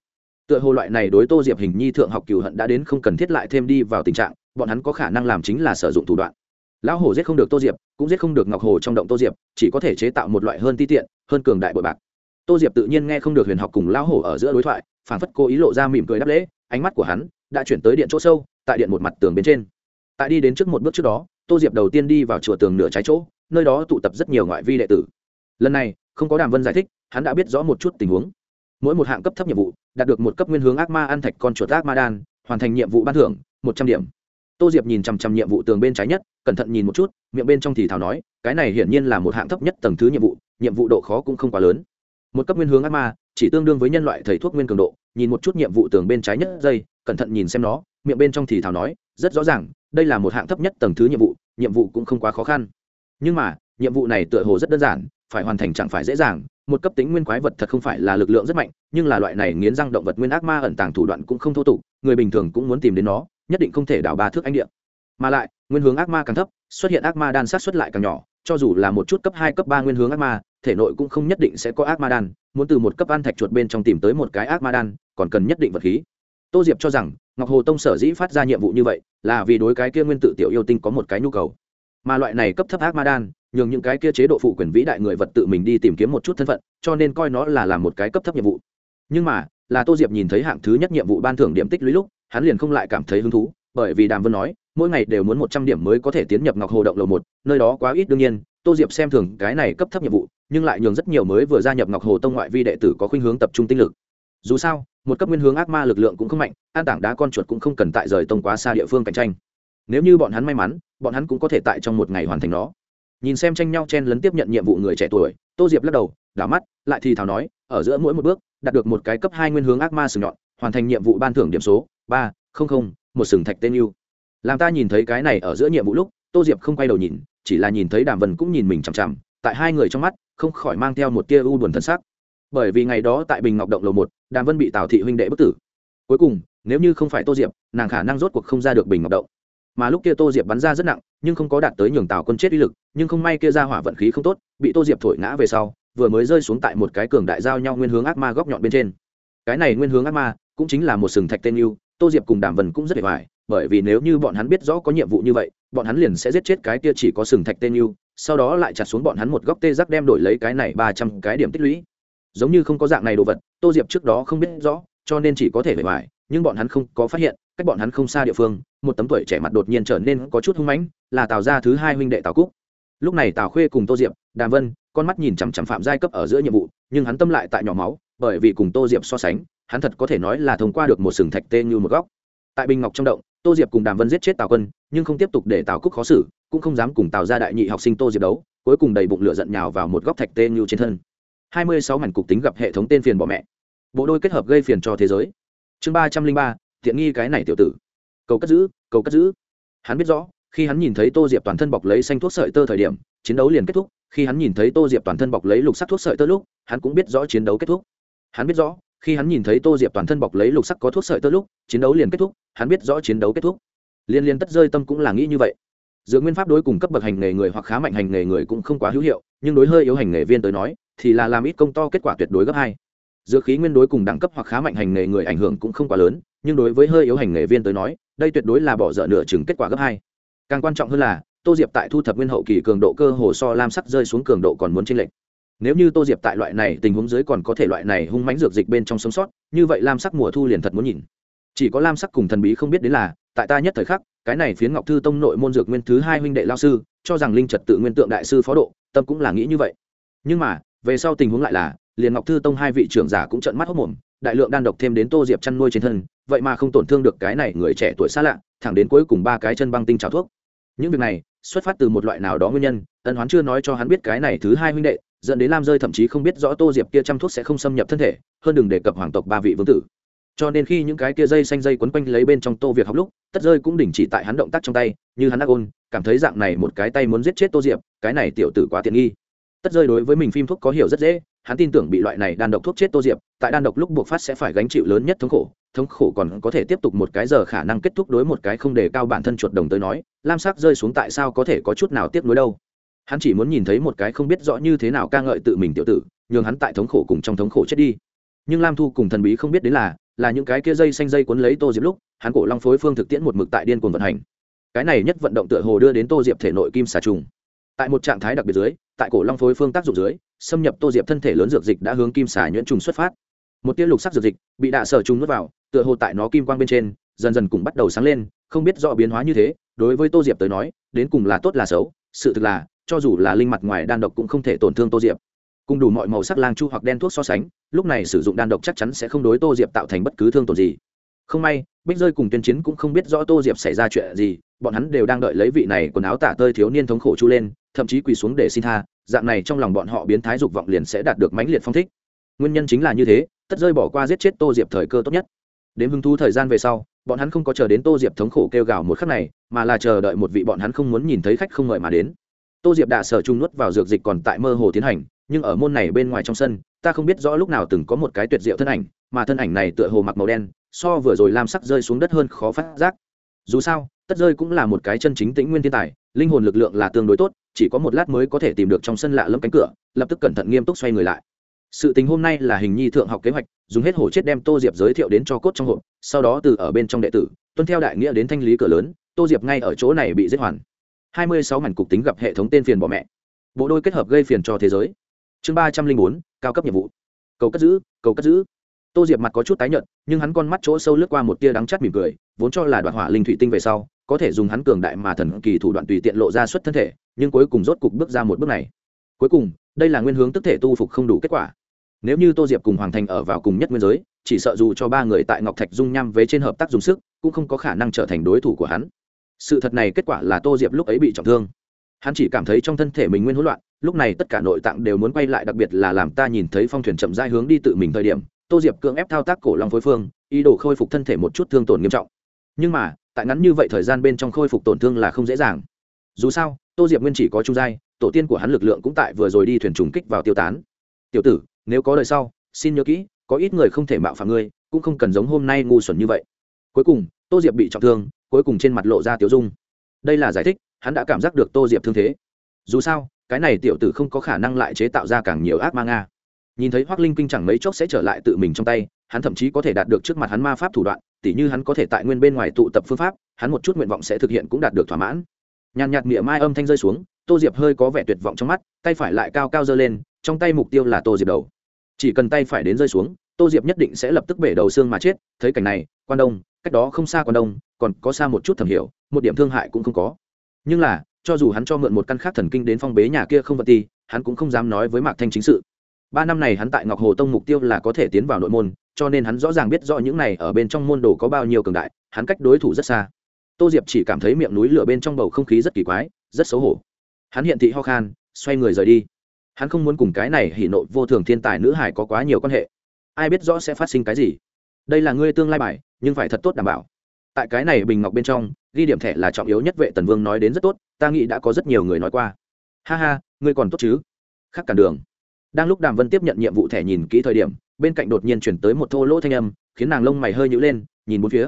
tựa hồ loại này đối tô diệp hình nhi thượng học cửu hận đã đến không cần thiết lại thêm đi vào tình trạng, bọn hắn có khả năng làm chính là sử dụng thủ đoạn. Lão hổ giết không được tô diệp, cũng giết không được ngọc hồ trong động tô diệp, chỉ có thể chế tạo một loại hơn ti tiện, hơn cường đại bội bạc. Tô diệp tự nhiên nghe không được huyền học cùng lão hổ ở giữa đối thoại phản phất cố ý lộ ra mỉm cười đáp lễ, ánh mắt của hắn đã chuyển tới điện chỗ sâu, tại điện một mặt tường bên trên. Tại đi đến trước một bước trước đó, tô diệp đầu tiên đi vào chùa tường nửa trái chỗ, nơi đó tụ tập rất nhiều ngoại vi đệ tử. Lần này, không có đàm vân giải thích, hắn đã biết rõ một chút tình huống mỗi một hạng cấp thấp nhiệm vụ, đạt được một cấp nguyên hướng ác ma ăn thạch con chuột ác ma đan, hoàn thành nhiệm vụ ban thưởng, một trăm điểm. Tô diệp nhìn chằm chằm nhiệm vụ tường bên trái nhất, cẩn thận nhìn một chút, miệng bên trong thì thảo nói, cái này hiển nhiên là một hạng thấp nhất tầng thứ nhiệm vụ nhiệm vụ độ khó cũng không quá lớn. Một cấp nguyên hướng ác ma, chỉ tương đương với nhân loại thầy thuốc nguyên cường độ, nhìn một chút nhiệm vụ tường bên trái nhất dây cẩn thận nhìn xem nó, miệng bên trong thì thảo nói, rất rõ ràng, đây là một hạng thấp nhất tầng thứ nhiệm vụ nhiệm vụ cũng không quá khó khăn. Nhưng mà, nhiệm vụ này tựa hồ rất đơn giản phải hoàn thành chẳng phải dễ dàng, một cấp tính nguyên quái vật thật không phải là lực lượng rất mạnh, nhưng là loại này nghiến răng động vật nguyên ác ma ẩn tàng thủ đoạn cũng không thô tục, người bình thường cũng muốn tìm đến nó, nhất định không thể đảo ba thước anh địa. mà lại, nguyên hướng ác ma càng thấp, xuất hiện ác ma đan sát xuất lại càng nhỏ, cho dù là một chút cấp hai, cấp ba nguyên hướng ác ma, thể nội cũng không nhất định sẽ có ác ma đan, muốn từ một cấp an thạch chuột bên trong tìm tới một cái ác ma đan, còn cần nhất định vật khí tô diệp cho rằng, ngọc hồ tông sở dĩ phát ra nhiệm vụ như vậy, là vì đối cái kia nguyên tự tiểu yêu tinh có một cái nhu cầu mà loại này cấp thấp ác ma đan nhường những cái kia chế độ phụ quyền vĩ đại người vật tự mình đi tìm kiếm một chút thân phận, cho nên coi nó là làm một cái cấp thấp nhiệm vụ. Nhưng mà, là tô diệp nhìn thấy hạng thứ nhất nhiệm vụ ban thưởng điểm tích lũy lúc, hắn liền không lại cảm thấy hứng thú, bởi vì đàm vân nói, mỗi ngày đều muốn một trăm điểm mới có thể tiến nhập ngọc hồ động lầu một, nơi đó quá ít đương nhiên, tô diệp xem thường cái này cấp thấp nhiệm vụ, nhưng lại nhường rất nhiều mới vừa gia nhập ngọc hồ tông ngoại vi đệ tử có khuynh hướng tập trung tinh lực. Dù sao, một cấp nguyên hướng ác ma lực lượng cũng không mạnh, an tảng đá con chuột cũng không cần tại rời tông quá xa địa phương cạnh tranh. Nếu như bọn hắn may mắn, bọn hắn cũng có thể tại trong một ngày hoàn thành nó nhìn xem tranh nhau chen lấn tiếp nhận nhiệm vụ người trẻ tuổi, tô diệp lắc đầu, đảo mắt, lại thì thảo nói, ở giữa mỗi một bước, đạt được một cái cấp hai nguyên hướng ác ma sừng nhọn, hoàn thành nhiệm vụ ban thưởng điểm số ba, không không, một sừng thạch tên yêu. Làm ta nhìn thấy cái này ở giữa nhiệm vụ lúc, tô diệp không quay đầu nhìn, chỉ là nhìn thấy đàm vân cũng nhìn mình chằm chằm, tại hai người trong mắt, không khỏi mang theo một tia u buồn thân xác bởi vì ngày đó tại bình ngọc động lầu một, đàm vân bị tào thị huynh đệ bức tử. Cuối cùng, nếu như không phải tô diệp, nàng khả năng rốt cuộc không ra được bình ngọc động mà lúc kia tô diệp bắn ra rất nặng, nhưng không có đạt tới nhường tào quân chết uy lực, nhưng không may kia ra hỏa vận khí không tốt, bị tô diệp thổi ngã về sau, vừa mới rơi xuống tại một cái cường đại giao nhau nguyên hướng ác ma góc nhọn bên trên. Cái này nguyên hướng ác ma cũng chính là một sừng thạch tên yêu, tô diệp cùng đàm vần cũng rất hề hoài bởi vì nếu như bọn hắn biết rõ có nhiệm vụ như vậy, bọn hắn liền sẽ giết chết cái kia chỉ có sừng thạch tên yêu, sau đó lại chặt xuống bọn hắn một góc tê giác đem đổi lấy cái này ba trăm cái điểm tích lũy. Giống như không có dạng này đồ vật, tô diệp trước đó không biết rõ, cho nên chỉ có thể bề ngoài, nhưng bọn hắn không có phát hiện cách bọn hắn không xa địa phương, một tấm tuổi trẻ mặt đột nhiên trở nên có chút hung mãnh, là tào gia thứ hai huynh đệ tào cúc. Lúc này tào khuê cùng tô diệp, đàm vân, con mắt nhìn chằm chằm phạm giai cấp ở giữa nhiệm vụ, nhưng hắn tâm lại tại nhỏ máu, bởi vì cùng tô diệp so sánh, hắn thật có thể nói là thông qua được một sừng thạch tê như một góc. Tại bình ngọc trong động, tô diệp cùng đàm vân giết chết tào quân, nhưng không tiếp tục để tào cúc khó xử, cũng không dám cùng tào gia đại nhị học sinh tô diệp đấu, cuối cùng đầy bụng lửa giận nhào vào một góc thạch tê như trên thân. Hai mươi sáu mảnh cục tính gặp hệ thống tên phiền bỏ mẹ. Bộ đôi kết hợp gây phiền cho thế giới. Chương ba trăm linh ba tiện nghi cái này tiểu tử. Cầu cất giữ, cầu cất giữ. Hắn biết rõ, khi hắn nhìn thấy tô diệp toàn thân bọc lấy xanh thuốc sợi tơ thời điểm, chiến đấu liền kết thúc. Khi hắn nhìn thấy tô diệp toàn thân bọc lấy lục sắc thuốc sợi tơ lúc, hắn cũng biết rõ chiến đấu kết thúc. Hắn biết rõ, khi hắn nhìn thấy tô diệp toàn thân bọc lấy lục sắc có thuốc sợi tơ lúc, chiến đấu liền kết thúc. Hắn biết rõ chiến đấu kết thúc. Liên liên tất rơi tâm cũng là nghĩ như vậy. Giữa nguyên pháp đối cùng cấp bậc hành nghề người hoặc khá mạnh hành nghề người cũng không quá hữu hiệu, nhưng đối hơi yếu hành nghề viên tới nói, thì là làm ít công to kết quả tuyệt đối gấp hai dược khí nguyên đối cùng đẳng cấp hoặc khá mạnh hành nghề người ảnh hưởng cũng không quá lớn, nhưng đối với hơi yếu hành nghề viên tới nói, đây tuyệt đối là bỏ dở nửa chừng kết quả gấp hai. Càng quan trọng hơn là, tô diệp tại thu thập nguyên hậu kỳ cường độ cơ hồ so lam sắc rơi xuống cường độ còn muốn chênh lệch. Nếu như tô diệp tại loại này tình huống dưới còn có thể loại này hung mãnh dược dịch bên trong sống sót, như vậy lam sắc mùa thu liền thật muốn nhìn. Chỉ có lam sắc cùng thần bí không biết đến là, tại ta nhất thời khắc, cái này phiến ngọc thư tông nội môn dược nguyên thứ hai huynh đệ lao sư, cho rằng linh trật tự nguyên tượng đại sư phó độ, tâm cũng là nghĩ như vậy. Nhưng mà, về sau tình huống lại là liền ngọc thư tông hai vị trưởng giả cũng trợn mắt hốc mồm đại lượng đan độc thêm đến tô diệp chăn nuôi trên thân, vậy mà không tổn thương được cái này người trẻ tuổi xa lạ, thẳng đến cuối cùng ba cái chân băng tinh trào thuốc. Những việc này, xuất phát từ một loại nào đó nguyên nhân, ân hoán chưa nói cho hắn biết cái này thứ hai huynh đệ, dẫn đến lam rơi thậm chí không biết rõ tô diệp kia chăm thuốc sẽ không xâm nhập thân thể, hơn đừng đề cập hoàng tộc ba vị vương tử. Cho nên khi những cái kia dây xanh dây quấn quanh lấy bên trong tô việc học lúc, tất rơi cũng đình chỉ tại hắn động tác trong tay, như hắn ác ôn, cảm thấy dạng này một cái tay muốn giết chết tô diệp, cái này tiểu tử quá tiện nghi. Tất rơi đối với mình phim thuốc có hiểu rất dễ hắn tin tưởng bị loại này đan độc thuốc chết tô diệp, tại đan độc lúc buộc phát sẽ phải gánh chịu lớn nhất thống khổ thống khổ còn có thể tiếp tục một cái giờ khả năng kết thúc đối một cái không đề cao bản thân chuột đồng tới nói, lam sắc rơi xuống tại sao có thể có chút nào tiếp nối đâu. Hắn chỉ muốn nhìn thấy một cái không biết rõ như thế nào ca ngợi tự mình tiểu tử, nhường hắn tại thống khổ cùng trong thống khổ chết đi. Nhưng lam thu cùng thần bí không biết đến là là những cái kia dây xanh dây cuốn lấy tô diệp lúc, hắn cổ long phối phương thực tiễn một mực tại điên cuồng vận hành. Cái này nhất vận động tựa hồ đưa đến tô diệp thể nội kim xà trùng. Tại một trạng thái đặc biệt dưới tại cổ long phối phương tác dụng dưới, xâm nhập tô diệp thân thể lớn dược dịch đã hướng kim xà nhuyễn trùng xuất phát. Một tia lục sắc dược dịch bị đạ sở trùng nuốt vào, tựa hồ tại nó kim quang bên trên, dần dần cũng bắt đầu sáng lên, không biết rõ biến hóa như thế, đối với tô diệp tới nói, đến cùng là tốt là xấu, sự thực là, cho dù là linh mặt ngoài đan độc cũng không thể tổn thương tô diệp. Cùng đủ mọi màu sắc lang chu hoặc đen thuốc so sánh, lúc này sử dụng đan độc chắc chắn sẽ không đối tô diệp tạo thành bất cứ thương tổn gì. Không may, bích rơi cùng tuyên chiến cũng không biết rõ tô diệp xảy ra chuyện gì, bọn hắn đều đang đợi lấy vị này quần áo tả tơi thiếu niên thống khổ chu lên thậm chí quỳ xuống để xin tha, dạng này trong lòng bọn họ biến thái dục vọng liền sẽ đạt được mãnh liệt phong thích. Nguyên nhân chính là như thế, tất rơi bỏ qua giết chết tô diệp thời cơ tốt nhất. Đến hứng thú thời gian về sau, bọn hắn không có chờ đến tô diệp thống khổ kêu gào một khắc này, mà là chờ đợi một vị bọn hắn không muốn nhìn thấy khách không ngợi mà đến. Tô diệp đã sở trung nuốt vào dược dịch còn tại mơ hồ tiến hành, nhưng ở môn này bên ngoài trong sân, ta không biết rõ lúc nào từng có một cái tuyệt diệu thân ảnh, mà thân ảnh này tựa hồ mặc màu đen, so vừa rồi lam sắc rơi xuống đất hơn khó phát giác. Dù sao tất rơi cũng là một cái chân chính tĩnh nguyên thiên tài, linh hồn lực lượng là tương đối tốt, chỉ có một lát mới có thể tìm được trong sân lạ lâm cánh cửa, lập tức cẩn thận nghiêm túc xoay người lại. Sự tình hôm nay là hình nhi thượng học kế hoạch, dùng hết hổ chết đem tô diệp giới thiệu đến cho cốt trong hộp, sau đó từ ở bên trong đệ tử, tuân theo đại nghĩa đến thanh lý cửa lớn, tô diệp ngay ở chỗ này bị giết hoàn. Hai mươi sáu mảnh cục tính gặp hệ thống tên phiền bỏ mẹ. Bộ đôi kết hợp gây phiền cho thế giới. Chương ba trăm linh bốn, cao cấp nhiệm vụ. Cầu cất giữ, cầu cất giữ. Tô diệp mặt có chút tái nhợt, nhưng hắn con mắt chỗ sâu lướt qua một tia đắng chắt mỉm cười, vốn cho là đoạn hỏa linh thủy tinh về sau có thể dùng hắn cường đại mà thần kỳ thủ đoạn tùy tiện lộ ra xuất thân thể, nhưng cuối cùng rốt cục bước ra một bước này. Cuối cùng, đây là nguyên hướng tức thể tu phục không đủ kết quả. Nếu như tô diệp cùng hoàng thành ở vào cùng nhất nguyên giới, chỉ sợ dù cho ba người tại ngọc thạch dung nham với trên hợp tác dùng sức, cũng không có khả năng trở thành đối thủ của hắn. Sự thật này kết quả là tô diệp lúc ấy bị trọng thương. Hắn chỉ cảm thấy trong thân thể mình nguyên hỗn loạn, lúc này tất cả nội tạng đều muốn quay lại, đặc biệt là làm ta nhìn thấy phong thuyền chậm rãi hướng đi tự mình thời điểm, tô diệp cưỡng ép thao tác cổ long phối phương, ý đồ khôi phục thân thể một chút thương tổn nghiêm trọng. Nhưng mà tại ngắn như vậy thời gian bên trong khôi phục tổn thương là không dễ dàng. Dù sao, tô diệp nguyên chỉ có trung giai, tổ tiên của hắn lực lượng cũng tại vừa rồi đi thuyền trùng kích vào tiêu tán. Tiểu tử, nếu có đời sau, xin nhớ kỹ, có ít người không thể mạo phạm ngươi, cũng không cần giống hôm nay ngu xuẩn như vậy. Cuối cùng, tô diệp bị trọng thương, cuối cùng trên mặt lộ ra tiểu dung. Đây là giải thích, hắn đã cảm giác được tô diệp thương thế. Dù sao, cái này tiểu tử không có khả năng lại chế tạo ra càng nhiều ác ma nga. Nhìn thấy hoác linh kinh chẳng mấy chốc sẽ trở lại tự mình trong tay, hắn thậm chí có thể đạt được trước mặt hắn ma pháp thủ đoạn tỉ như hắn có thể tại nguyên bên ngoài tụ tập phương pháp, hắn một chút nguyện vọng sẽ thực hiện cũng đạt được thỏa mãn. Nhàn nhạt miệng mai âm thanh rơi xuống, tô diệp hơi có vẻ tuyệt vọng trong mắt, tay phải lại cao cao giơ lên, trong tay mục tiêu là tô diệp đầu. Chỉ cần tay phải đến rơi xuống, tô diệp nhất định sẽ lập tức bể đầu xương mà chết, thấy cảnh này, quan đông, cách đó không xa quan đông, còn có xa một chút thầm hiểu, một điểm thương hại cũng không có. Nhưng là, cho dù hắn cho mượn một căn khác thần kinh đến phong bế nhà kia không vật ti hắn cũng không dám nói với mạc thanh chính sự. Ba năm này hắn tại ngọc hồ tông mục tiêu là có thể tiến vào nội môn cho nên hắn rõ ràng biết rõ những này ở bên trong môn đồ có bao nhiêu cường đại, hắn cách đối thủ rất xa. Tô diệp chỉ cảm thấy miệng núi lửa bên trong bầu không khí rất kỳ quái, rất xấu hổ. Hắn hiện thị ho khan, xoay người rời đi. Hắn không muốn cùng cái này hỉ nộ vô thường thiên tài nữ hải có quá nhiều quan hệ. Ai biết rõ sẽ phát sinh cái gì. Đây là ngươi tương lai bài, nhưng phải thật tốt đảm bảo. Tại cái này bình ngọc bên trong, ghi điểm thẻ là trọng yếu nhất vệ tần vương nói đến rất tốt, ta nghĩ đã có rất nhiều người nói qua. Ha ha, ngươi còn tốt chứ? Khắc cản đường. Đang lúc đàm vân tiếp nhận nhiệm vụ thẻ nhìn kỹ thời điểm bên cạnh đột nhiên chuyển tới một thô lỗ thanh âm, khiến nàng lông mày hơi nhữ lên, nhìn bốn phía.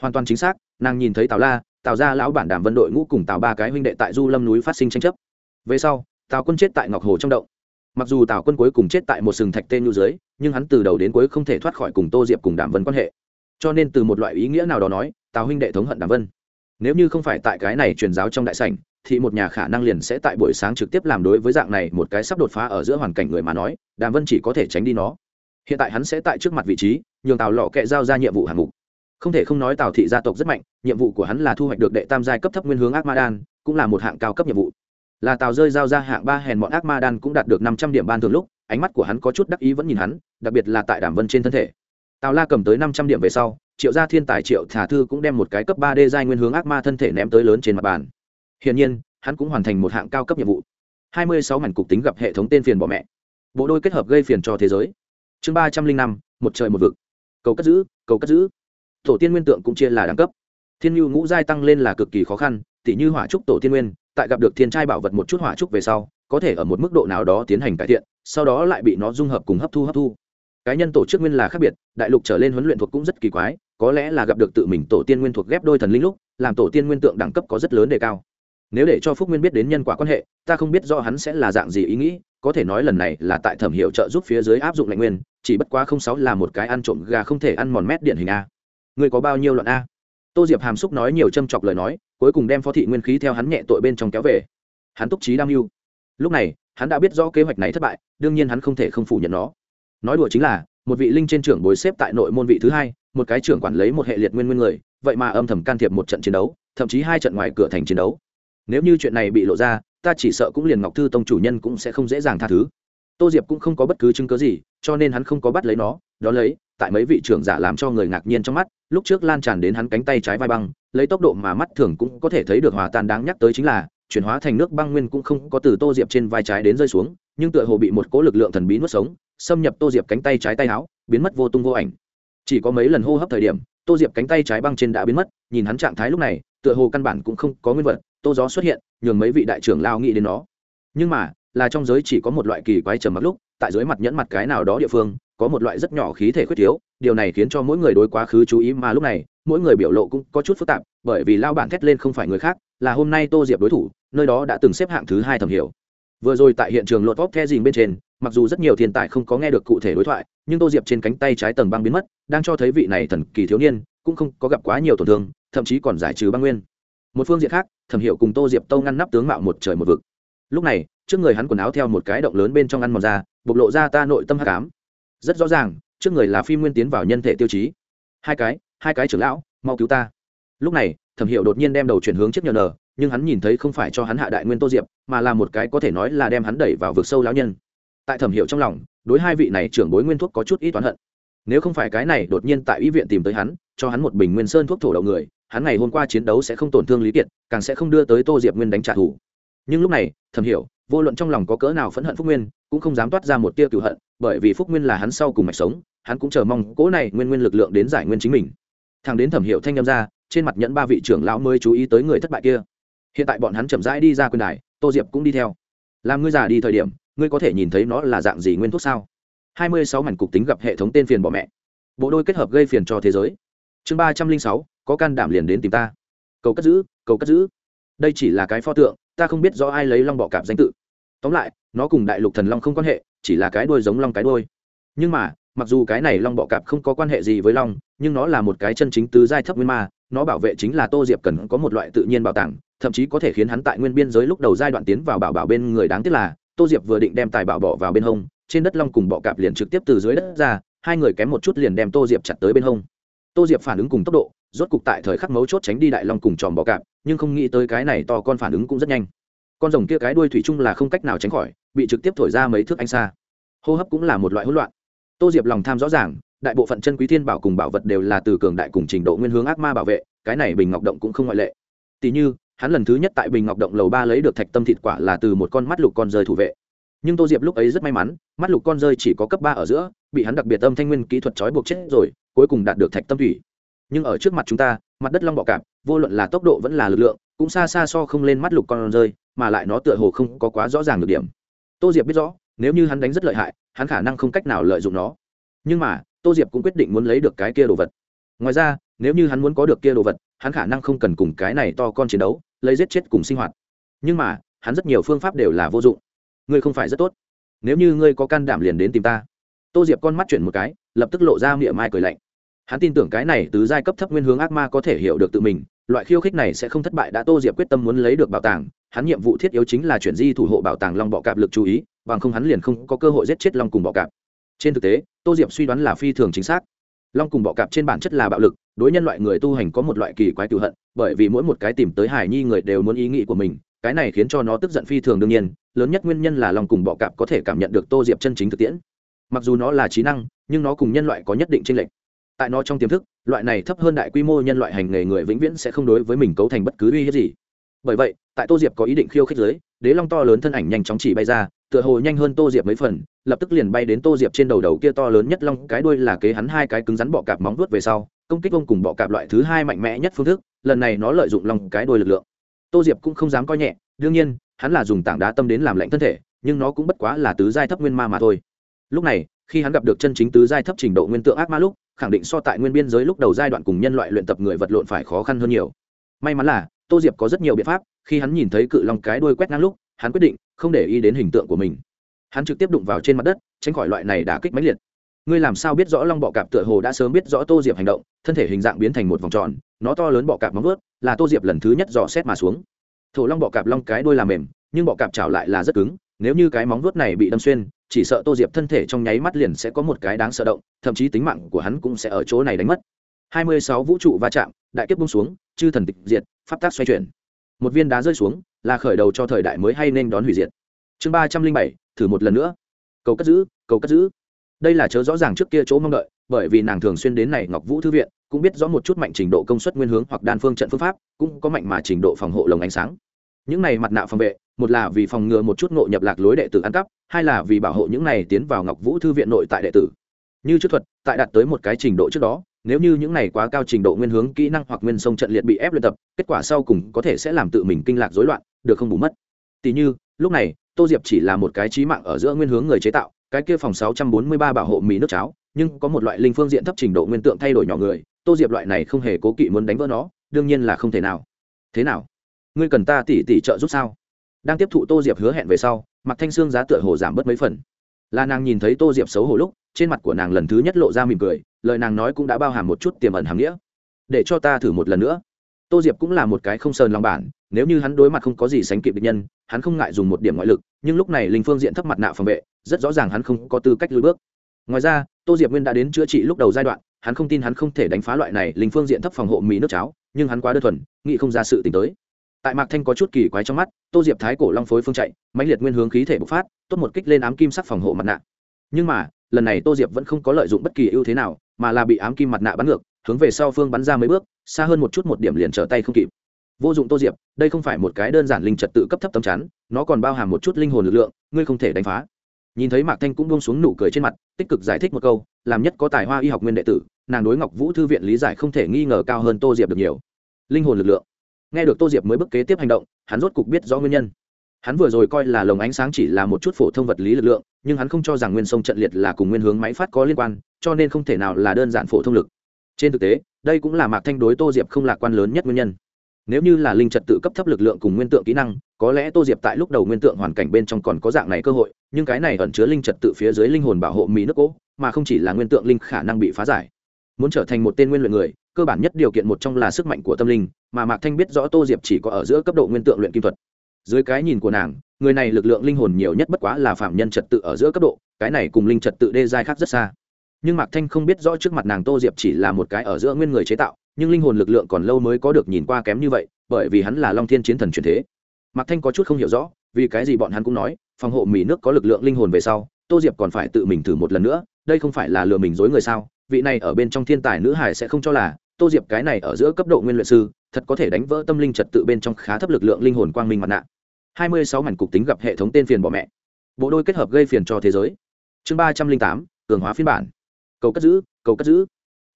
Hoàn toàn chính xác, nàng nhìn thấy tào la, tào ra lão bản đàm vân đội ngũ cùng tào ba cái huynh đệ tại du lâm núi phát sinh tranh chấp. Về sau, tào quân chết tại ngọc hồ trong động. Mặc dù tào quân cuối cùng chết tại một sừng thạch tên nhu dưới, nhưng hắn từ đầu đến cuối không thể thoát khỏi cùng tô diệp cùng đàm vân quan hệ. Cho nên từ một loại ý nghĩa nào đó nói, tào huynh đệ thống hận đàm vân. Nếu như không phải tại cái này truyền giáo trong đại sảnh, thì một nhà khả năng liền sẽ tại buổi sáng trực tiếp làm đối với dạng này một cái sắp đột phá ở giữa hoàn cảnh người mà nói, đàm vân chỉ có thể tránh đi nó hiện tại hắn sẽ tại trước mặt vị trí, nhường tào lọ kệ giao ra nhiệm vụ hạng mục. Không thể không nói tào thị gia tộc rất mạnh, nhiệm vụ của hắn là thu hoạch được đệ tam giai cấp thấp nguyên hướng ác ma đan, cũng là một hạng cao cấp nhiệm vụ. Là tào rơi giao ra hạng ba hèn bọn ác ma đan cũng đạt được năm trăm điểm ban thường lúc, ánh mắt của hắn có chút đắc ý vẫn nhìn hắn, đặc biệt là tại đàm vân trên thân thể. Tào la cầm tới năm trăm điểm về sau, triệu gia thiên tài triệu thả thư cũng đem một cái cấp ba d giai nguyên hướng ác ma thân thể ném tới lớn trên mặt bàn. Hiển nhiên, hắn cũng hoàn thành một hạng cao cấp nhiệm vụ. Hai mươi sáu mảnh cục tính gặp hệ thống tên phiền bỏ mẹ. Bộ đôi kết hợp gây phiền cho thế giới chương ba trăm linh năm, một trời một vực. Cầu cất giữ, cầu cất giữ. Tổ tiên nguyên tượng cũng chia là đẳng cấp. Thiên nhu ngũ giai tăng lên là cực kỳ khó khăn, tỉ như hỏa trúc tổ tiên nguyên, tại gặp được thiên trai bảo vật một chút hỏa trúc về sau, có thể ở một mức độ nào đó tiến hành cải thiện, sau đó lại bị nó dung hợp cùng hấp thu hấp thu. Cá nhân tổ chức nguyên là khác biệt, đại lục trở lên huấn luyện thuộc cũng rất kỳ quái, có lẽ là gặp được tự mình tổ tiên nguyên thuộc ghép đôi thần linh lúc, làm tổ tiên nguyên tượng đẳng cấp có rất lớn đề cao. Nếu để cho phúc nguyên biết đến nhân quả quan hệ, ta không biết do hắn sẽ là dạng gì ý nghĩ, có thể nói lần này là tại thẩm hiệu trợ giúp phía dưới áp dụng lệnh nguyên chỉ bất quá không sáu là một cái ăn trộm gà không thể ăn mòn mét điện hình a. Người có bao nhiêu luận a? Tô diệp hàm xúc nói nhiều châm chọc lời nói, cuối cùng đem phó thị nguyên khí theo hắn nhẹ tội bên trong kéo về. Hắn túc trí đam mưu. Lúc này, hắn đã biết rõ kế hoạch này thất bại, đương nhiên hắn không thể không phủ nhận nó. Nói đùa chính là, một vị linh trên trưởng bồi xếp tại nội môn vị thứ hai, một cái trưởng quản lấy một hệ liệt nguyên nguyên người, vậy mà âm thầm can thiệp một trận chiến đấu, thậm chí hai trận ngoài cửa thành chiến đấu. Nếu như chuyện này bị lộ ra, ta chỉ sợ cũng liền ngọc thư tông chủ nhân cũng sẽ không dễ dàng tha thứ tô diệp cũng không có bất cứ chứng cớ gì, cho nên hắn không có bắt lấy nó. Đó lấy, tại mấy vị trưởng giả làm cho người ngạc nhiên trong mắt, lúc trước lan tràn đến hắn cánh tay trái vai băng, lấy tốc độ mà mắt thường cũng có thể thấy được hòa tan đáng nhắc tới chính là, chuyển hóa thành nước băng nguyên cũng không có từ tô diệp trên vai trái đến rơi xuống, nhưng tựa hồ bị một cố lực lượng thần bí nuốt sống, xâm nhập tô diệp cánh tay trái tay áo, biến mất vô tung vô ảnh. Chỉ có mấy lần hô hấp thời điểm, tô diệp cánh tay trái băng trên đã biến mất, nhìn hắn trạng thái lúc này, tựa hồ căn bản cũng không có nguyên vật, tô gió xuất hiện, nhường mấy vị đại trưởng lao nghĩ đến nó. Nhưng mà là trong giới chỉ có một loại kỳ quái trầm mặc lúc, tại dưới mặt nhẫn mặt cái nào đó địa phương, có một loại rất nhỏ khí thể khuyết thiếu, điều này khiến cho mỗi người đối quá khứ chú ý mà lúc này, mỗi người biểu lộ cũng có chút phức tạp, bởi vì lao bản thét lên không phải người khác, là hôm nay tô diệp đối thủ, nơi đó đã từng xếp hạng thứ hai thẩm hiểu. Vừa rồi tại hiện trường lột vóc the dìn bên trên, mặc dù rất nhiều thiên tài không có nghe được cụ thể đối thoại, nhưng tô diệp trên cánh tay trái tầng băng biến mất, đang cho thấy vị này thần kỳ thiếu niên, cũng không có gặp quá nhiều tổn thương, thậm chí còn giải trừ băng nguyên. Một phương diện khác, thẩm hiệu cùng tô diệp tâu ngăn nắp tướng mạo một trời một vực. Lúc này trước người hắn quần áo theo một cái động lớn bên trong ăn mòn ra, bộc lộ ra ta nội tâm hát cám rất rõ ràng, trước người là phim nguyên tiến vào nhân thể tiêu chí. Hai cái hai cái trưởng lão, mau cứu ta. Lúc này, thẩm hiệu đột nhiên đem đầu chuyển hướng chiếc nhờ nờ, nhưng hắn nhìn thấy không phải cho hắn hạ đại nguyên tô diệp, mà là một cái có thể nói là đem hắn đẩy vào vực sâu lão nhân. Tại thẩm hiệu trong lòng, đối hai vị này trưởng bối nguyên thuốc có chút ít toán hận. Nếu không phải cái này đột nhiên tại y viện tìm tới hắn, cho hắn một bình nguyên sơn thuốc thổ đậu người, hắn ngày hôm qua chiến đấu sẽ không tổn thương lý kiệt, càng sẽ không đưa tới tô diệp nguyên đánh trả thù. Nhưng lúc này, thẩm hiểu vô luận trong lòng có cỡ nào phẫn hận phúc nguyên, cũng không dám toát ra một tia cựu hận, bởi vì phúc nguyên là hắn sau cùng mạch sống, hắn cũng chờ mong cỗ này nguyên nguyên lực lượng đến giải nguyên chính mình. Thằng đến thẩm hiệu thanh â ra, trên mặt nhẫn ba vị trưởng lão mới chú ý tới người thất bại kia. Hiện tại bọn hắn chậm rãi đi ra quyền đài, tô diệp cũng đi theo. Làm ngươi già đi thời điểm, ngươi có thể nhìn thấy nó là dạng gì nguyên thuốc sao? Hai mươi sáu mảnh cục tính gặp hệ thống tên phiền bỏ mẹ. Bộ đôi kết hợp gây phiền cho thế giới. Chương ba trăm linh sáu, có can đảm liền đến tìm ta. Cầu cất giữ, cầu cất giữ đây chỉ là cái pho tượng, ta không biết do ai lấy long bọ cạp danh tự. Tóm lại, nó cùng đại lục thần long không quan hệ, chỉ là cái đuôi giống long cái đuôi. Nhưng mà, mặc dù cái này long bọ cạp không có quan hệ gì với long, nhưng nó là một cái chân chính tứ giai thấp nguyên ma, nó bảo vệ chính là tô diệp cần có một loại tự nhiên bảo tàng, thậm chí có thể khiến hắn tại nguyên biên giới lúc đầu giai đoạn tiến vào bảo bảo bên người đáng tiếc là, tô diệp vừa định đem tài bảo bỏ vào bên hông, trên đất long cùng bọ cạp liền trực tiếp từ dưới đất ra, hai người kém một chút liền đem tô diệp chặt tới bên hông. Tô diệp phản ứng cùng tốc độ rốt cục tại thời khắc mấu chốt tránh đi đại long cùng tròm bọ cạp, nhưng không nghĩ tới cái này to con phản ứng cũng rất nhanh. Con rồng kia cái đuôi thủy chung là không cách nào tránh khỏi, bị trực tiếp thổi ra mấy thước anh xa. Hô hấp cũng là một loại hỗn loạn. Tô diệp lòng tham rõ ràng, đại bộ phận chân quý thiên bảo cùng bảo vật đều là từ cường đại cùng trình độ nguyên hướng ác ma bảo vệ, cái này bình ngọc động cũng không ngoại lệ. Tỉ như, hắn lần thứ nhất tại bình ngọc động lầu ba lấy được thạch tâm thịt quả là từ một con mắt lục con rơi thủ vệ. Nhưng tô diệp lúc ấy rất may mắn, mắt lục con rơi chỉ có cấp ba ở giữa, bị hắn đặc biệt âm thanh nguyên kỹ thuật trói buộc chết rồi, cuối cùng đạt được thạch tâm thủy nhưng ở trước mặt chúng ta, mặt đất long bọ cạp, vô luận là tốc độ vẫn là lực lượng, cũng xa xa so không lên mắt lục con rơi, mà lại nó tựa hồ không có quá rõ ràng được điểm. Tô diệp biết rõ, nếu như hắn đánh rất lợi hại, hắn khả năng không cách nào lợi dụng nó. Nhưng mà, tô diệp cũng quyết định muốn lấy được cái kia đồ vật. Ngoài ra, nếu như hắn muốn có được kia đồ vật, hắn khả năng không cần cùng cái này to con chiến đấu, lấy giết chết cùng sinh hoạt. Nhưng mà, hắn rất nhiều phương pháp đều là vô dụng. Ngươi không phải rất tốt. Nếu như ngươi có can đảm liền đến tìm ta. Tô diệp con mắt chuyển một cái, lập tức lộ ra miệng mai cười lạnh hắn tin tưởng cái này từ giai cấp thấp nguyên hướng ác ma có thể hiểu được tự mình, loại khiêu khích này sẽ không thất bại. Đã tô diệp quyết tâm muốn lấy được bảo tàng, hắn nhiệm vụ thiết yếu chính là chuyển di thủ hộ bảo tàng long bọ cạp lực chú ý, bằng không hắn liền không có cơ hội giết chết long cùng bọ cạp. Trên thực tế, tô diệp suy đoán là phi thường chính xác. Long cùng bọ cạp trên bản chất là bạo lực, đối nhân loại người tu hành có một loại kỳ quái cựu hận, bởi vì mỗi một cái tìm tới hải nhi người đều muốn ý nghĩ của mình, cái này khiến cho nó tức giận phi thường đương nhiên, lớn nhất nguyên nhân là long cùng bọ cạp có thể cảm nhận được tô diệp chân chính thực tiễn. Mặc dù nó là trí năng, nhưng nó cùng nhân loại có nhất định tranh lệch tại nó trong tiềm thức, loại này thấp hơn đại quy mô nhân loại hành nghề người vĩnh viễn sẽ không đối với mình cấu thành bất cứ uy hiếp gì. Bởi vậy, tại tô diệp có ý định khiêu khích giới, đế long to lớn thân ảnh nhanh chóng chỉ bay ra, tựa hồ nhanh hơn tô diệp mấy phần, lập tức liền bay đến tô diệp trên đầu đầu kia to lớn nhất long, cái đuôi là kế hắn hai cái cứng rắn bọ cạp móng vuốt về sau, công kích ông cùng bọ cạp loại thứ hai mạnh mẽ nhất phương thức, lần này nó lợi dụng long, cái đuôi lực lượng. Tô diệp cũng không dám coi nhẹ, đương nhiên, hắn là dùng tảng đá tâm đến làm lạnh thân thể, nhưng nó cũng bất quá là tứ giai thấp nguyên ma mà thôi. Lúc này khi hắn gặp được chân chính tứ giai thấp trình độ nguyên tượng ác ma lúc, khẳng định so tại nguyên biên giới lúc đầu giai đoạn cùng nhân loại luyện tập người vật lộn phải khó khăn hơn nhiều. May mắn là, tô diệp có rất nhiều biện pháp, khi hắn nhìn thấy cự long cái đuôi quét ngang lúc, hắn quyết định không để ý đến hình tượng của mình. Hắn trực tiếp đụng vào trên mặt đất, tránh khỏi loại này đã kích mãnh liệt. Ngươi làm sao biết rõ long bọ cạp tựa hồ đã sớm biết rõ tô diệp hành động, thân thể hình dạng biến thành một vòng tròn, nó to lớn bọ cạp móng ướt là tô diệp lần thứ nhất dò xét mà xuống. Thổ long bọ cạp long cái đuôi là mềm, nhưng bọ cạp chảo lại là rất cứng nếu như cái móng vuốt này bị đâm xuyên, chỉ sợ tô diệp thân thể trong nháy mắt liền sẽ có một cái đáng sợ động, thậm chí tính mạng của hắn cũng sẽ ở chỗ này đánh mất. Hai mươi sáu vũ trụ va chạm, đại kiếp bung xuống, chư thần tịch diệt, pháp tác xoay chuyển. Một viên đá rơi xuống, là khởi đầu cho thời đại mới hay nên đón hủy diệt. Chương ba trăm linh bảy, thử một lần nữa. Cầu cất giữ, cầu cất giữ. Đây là chớ rõ ràng trước kia chỗ mong đợi, bởi vì nàng thường xuyên đến này ngọc vũ thư viện, cũng biết rõ một chút mạnh trình độ công suất nguyên hướng hoặc đan phương trận phương pháp, cũng có mạnh mà trình độ phòng hộ lồng ánh sáng. Những này mặt nạ phòng vệ một là vì phòng ngừa một chút ngộ nhập lạc lối đệ tử ăn cắp, hai là vì bảo hộ những này tiến vào ngọc vũ thư viện nội tại đệ tử. Như chữ thuật, tại đạt tới một cái trình độ trước đó, nếu như những này quá cao trình độ nguyên hướng, kỹ năng hoặc nguyên sông trận liệt bị ép luyện tập, kết quả sau cùng có thể sẽ làm tự mình kinh lạc rối loạn, được không bù mất. Tỉ như, lúc này, tô diệp chỉ là một cái trí mạng ở giữa nguyên hướng người chế tạo, cái kia phòng 643 bảo hộ mì nước cháo, nhưng có một loại linh phương diện thấp trình độ nguyên tượng thay đổi nhỏ người, tô diệp loại này không hề cố kỵ muốn đánh vỡ nó, đương nhiên là không thể nào. Thế nào? Ngươi cần ta tỉ tỉ trợ giúp sao? Đang tiếp thụ tô diệp hứa hẹn về sau mặt thanh xương giá tựa hồ giảm bớt mấy phần. Là nàng nhìn thấy tô diệp xấu hổ lúc, trên mặt của nàng lần thứ nhất lộ ra mỉm cười, lời nàng nói cũng đã bao hàm một chút tiềm ẩn hàm nghĩa. Để cho ta thử một lần nữa. Tô diệp cũng là một cái không sờn lòng bản, nếu như hắn đối mặt không có gì sánh kịp địch nhân, hắn không ngại dùng một điểm ngoại lực, nhưng lúc này linh phương diện thấp mặt nạ phòng vệ, rất rõ ràng hắn không có tư cách lùi bước. Ngoài ra, tô diệp nguyên đã đến chữa trị lúc đầu giai đoạn, hắn không tin hắn không thể đánh phá loại này linh phương diện thấp phòng hộ mì nước cháo, nhưng hắn quá đơn thuần, nghĩ không ra sự t tới tại mạc thanh có chút kỳ quái trong mắt, tô diệp thái cổ long phối phương chạy, mãnh liệt nguyên hướng khí thể bộc phát, tốt một kích lên ám kim sắc phòng hộ mặt nạ. Nhưng mà, lần này tô diệp vẫn không có lợi dụng bất kỳ ưu thế nào, mà là bị ám kim mặt nạ bắn ngược, hướng về sau phương bắn ra mấy bước, xa hơn một chút một điểm liền trở tay không kịp. Vô dụng tô diệp, đây không phải một cái đơn giản linh trật tự cấp thấp tâm chắn, nó còn bao hàm một chút linh hồn lực lượng, ngươi không thể đánh phá. Nhìn thấy mạc thanh cũng buông xuống nụ cười trên mặt, tích cực giải thích một câu, làm nhất có tài hoa y học nguyên đệ tử, nàng đối ngọc vũ thư viện lý giải không thể nghi ngờ cao hơn tô diệp được nhiều. Linh hồn lực lượng nghe được tô diệp mới bước kế tiếp hành động, hắn rốt cục biết rõ nguyên nhân. Hắn vừa rồi coi là lồng ánh sáng chỉ là một chút phổ thông vật lý lực lượng, nhưng hắn không cho rằng nguyên sông trận liệt là cùng nguyên hướng máy phát có liên quan, cho nên không thể nào là đơn giản phổ thông lực. Trên thực tế, đây cũng là mạc thanh đối tô diệp không lạc quan lớn nhất nguyên nhân. Nếu như là linh trật tự cấp thấp lực lượng cùng nguyên tượng kỹ năng, có lẽ tô diệp tại lúc đầu nguyên tượng hoàn cảnh bên trong còn có dạng này cơ hội, nhưng cái này ẩn chứa linh trật tự phía dưới linh hồn bảo hộ mỹ nước cỗ mà không chỉ là nguyên tượng linh khả năng bị phá giải. Muốn trở thành một tên nguyên luyện người cơ bản nhất điều kiện một trong là sức mạnh của tâm linh, mà mạc thanh biết rõ tô diệp chỉ có ở giữa cấp độ nguyên tượng luyện kim thuật. Dưới cái nhìn của nàng, người này lực lượng linh hồn nhiều nhất bất quá là phạm nhân trật tự ở giữa cấp độ, cái này cùng linh trật tự đê giai khác rất xa. Nhưng mạc thanh không biết rõ trước mặt nàng tô diệp chỉ là một cái ở giữa nguyên người chế tạo, nhưng linh hồn lực lượng còn lâu mới có được nhìn qua kém như vậy, bởi vì hắn là long thiên chiến thần truyền thế. Mạc thanh có chút không hiểu rõ, vì cái gì bọn hắn cũng nói, phòng hộ mỹ nước có lực lượng linh hồn về sau, tô diệp còn phải tự mình thử một lần nữa, đây không phải là lừa mình dối người sao? Vị này ở bên trong thiên tài nữ hải sẽ không cho là tô diệp cái này ở giữa cấp độ nguyên luyện sư, thật có thể đánh vỡ tâm linh trật tự bên trong khá thấp lực lượng linh hồn quang minh mặt nạ. Hai mươi sáu mảnh cục tính gặp hệ thống tên phiền bỏ mẹ. Bộ đôi kết hợp gây phiền cho thế giới. Chương ba trăm linh tám, cường hóa phiên bản. Cầu cất giữ, cầu cất giữ.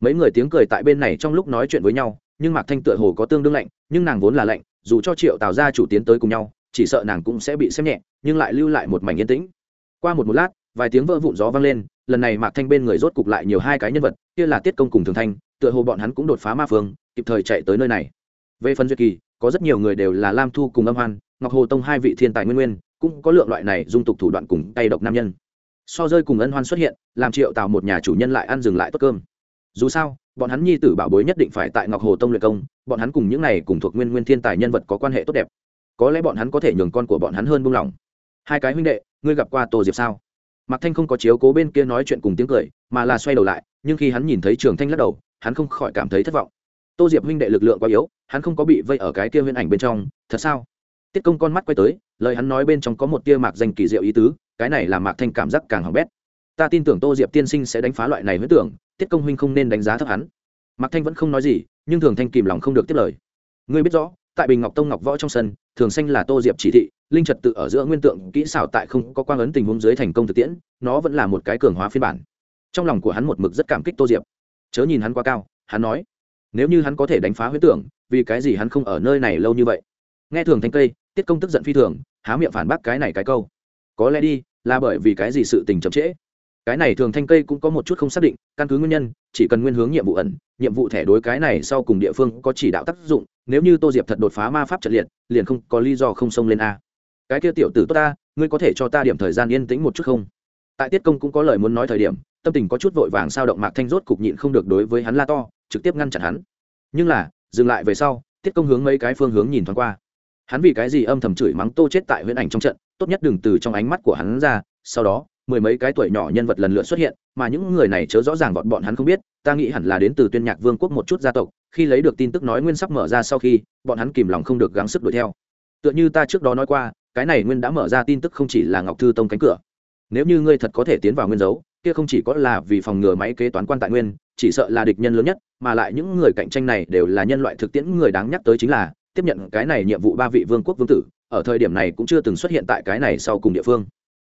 Mấy người tiếng cười tại bên này trong lúc nói chuyện với nhau, nhưng mạc thanh tựa hồ có tương đương lạnh, nhưng nàng vốn là lạnh, dù cho triệu tào ra chủ tiến tới cùng nhau, chỉ sợ nàng cũng sẽ bị xem nhẹ, nhưng lại lưu lại một mảnh yên tĩnh. Qua một một lát, vài tiếng vỡ vụn gió vang lên, lần này mạc thanh bên người rốt cục lại nhiều hai cái nhân vật, kia là tiết công cùng thường thanh tựa hồ bọn hắn cũng đột phá ma phương, kịp thời chạy tới nơi này. Về phần duyệt kỳ, có rất nhiều người đều là lam thu cùng âm hoan, ngọc hồ tông hai vị thiên tài nguyên nguyên, cũng có lượng loại này dung tục thủ đoạn cùng tay độc nam nhân. So rơi cùng ân hoan xuất hiện, làm triệu tào một nhà chủ nhân lại ăn dừng lại tốt cơm. Dù sao, bọn hắn nhi tử bảo bối nhất định phải tại ngọc hồ tông luyện công, bọn hắn cùng những này cùng thuộc nguyên nguyên thiên tài nhân vật có quan hệ tốt đẹp. Có lẽ bọn hắn có thể nhường con của bọn hắn hơn buông lỏng. Hai cái huynh đệ, ngươi gặp qua tô diệp sao? Mạc thanh không có chiếu cố bên kia nói chuyện cùng tiếng cười, mà là xoay đầu lại, nhưng khi hắn nhìn thấy trường thanh lắc đầu hắn không khỏi cảm thấy thất vọng. Tô diệp huynh đệ lực lượng quá yếu, hắn không có bị vây ở cái kia huyễn ảnh bên trong, thật sao? Tiết công con mắt quay tới, lời hắn nói bên trong có một tia mạc danh kỳ diệu ý tứ, cái này làm mạc thanh cảm giác càng hỏng bét. Ta tin tưởng tô diệp tiên sinh sẽ đánh phá loại này huyễn tưởng, tiết công huynh không nên đánh giá thấp hắn. Mạc thanh vẫn không nói gì, nhưng thường thanh kìm lòng không được tiếp lời. Ngươi biết rõ, tại bình ngọc tông ngọc võ trong sân, thường xanh là tô diệp chỉ thị, linh trật tự ở giữa nguyên tượng, kỹ xảo tại không có quang ấn tình huống dưới thành công thực tiễn, nó vẫn là một cái cường hóa phiên bản. Trong lòng của hắn một mực rất cảm kích tô diệp chớ nhìn hắn quá cao, hắn nói. Nếu như hắn có thể đánh phá huyết tưởng, vì cái gì hắn không ở nơi này lâu như vậy? Nghe thường thanh cây, tiết công tức giận phi thường, há miệng phản bác cái này cái câu. Có lẽ đi, là bởi vì cái gì sự tình chậm trễ. Cái này thường thanh cây cũng có một chút không xác định, căn cứ nguyên nhân, chỉ cần nguyên hướng nhiệm vụ ẩn, nhiệm vụ thẻ đối cái này sau cùng địa phương có chỉ đạo tác dụng, nếu như tô diệp thật đột phá ma pháp trận liệt, liền không có lý do không xông lên a. Cái kia tiểu tử tốt ta, ngươi có thể cho ta điểm thời gian yên tĩnh một chút không? Tại tiết công cũng có lời muốn nói thời điểm tâm tình có chút vội vàng sao động mạc thanh rốt cục nhịn không được đối với hắn la to, trực tiếp ngăn chặn hắn. Nhưng là, dừng lại về sau, tiết công hướng mấy cái phương hướng nhìn thoáng qua. Hắn vì cái gì âm thầm chửi mắng tô chết tại huyễn ảnh trong trận, tốt nhất đừng từ trong ánh mắt của hắn ra, sau đó, mười mấy cái tuổi nhỏ nhân vật lần lượt xuất hiện, mà những người này chớ rõ ràng bọn bọn hắn không biết, ta nghĩ hẳn là đến từ tuyên nhạc vương quốc một chút gia tộc, khi lấy được tin tức nói nguyên sắp mở ra sau khi, bọn hắn kìm lòng không được gắng sức đuổi theo. Tựa như ta trước đó nói qua, cái này nguyên đã mở ra tin tức không chỉ là ngọc thư tông cánh cửa. Nếu như ngươi thật có thể tiến vào nguyên dấu kia không chỉ có là vì phòng ngừa máy kế toán quan tại nguyên, chỉ sợ là địch nhân lớn nhất, mà lại những người cạnh tranh này đều là nhân loại thực tiễn người đáng nhắc tới chính là, tiếp nhận cái này nhiệm vụ ba vị vương quốc vương tử, ở thời điểm này cũng chưa từng xuất hiện tại cái này sau cùng địa phương.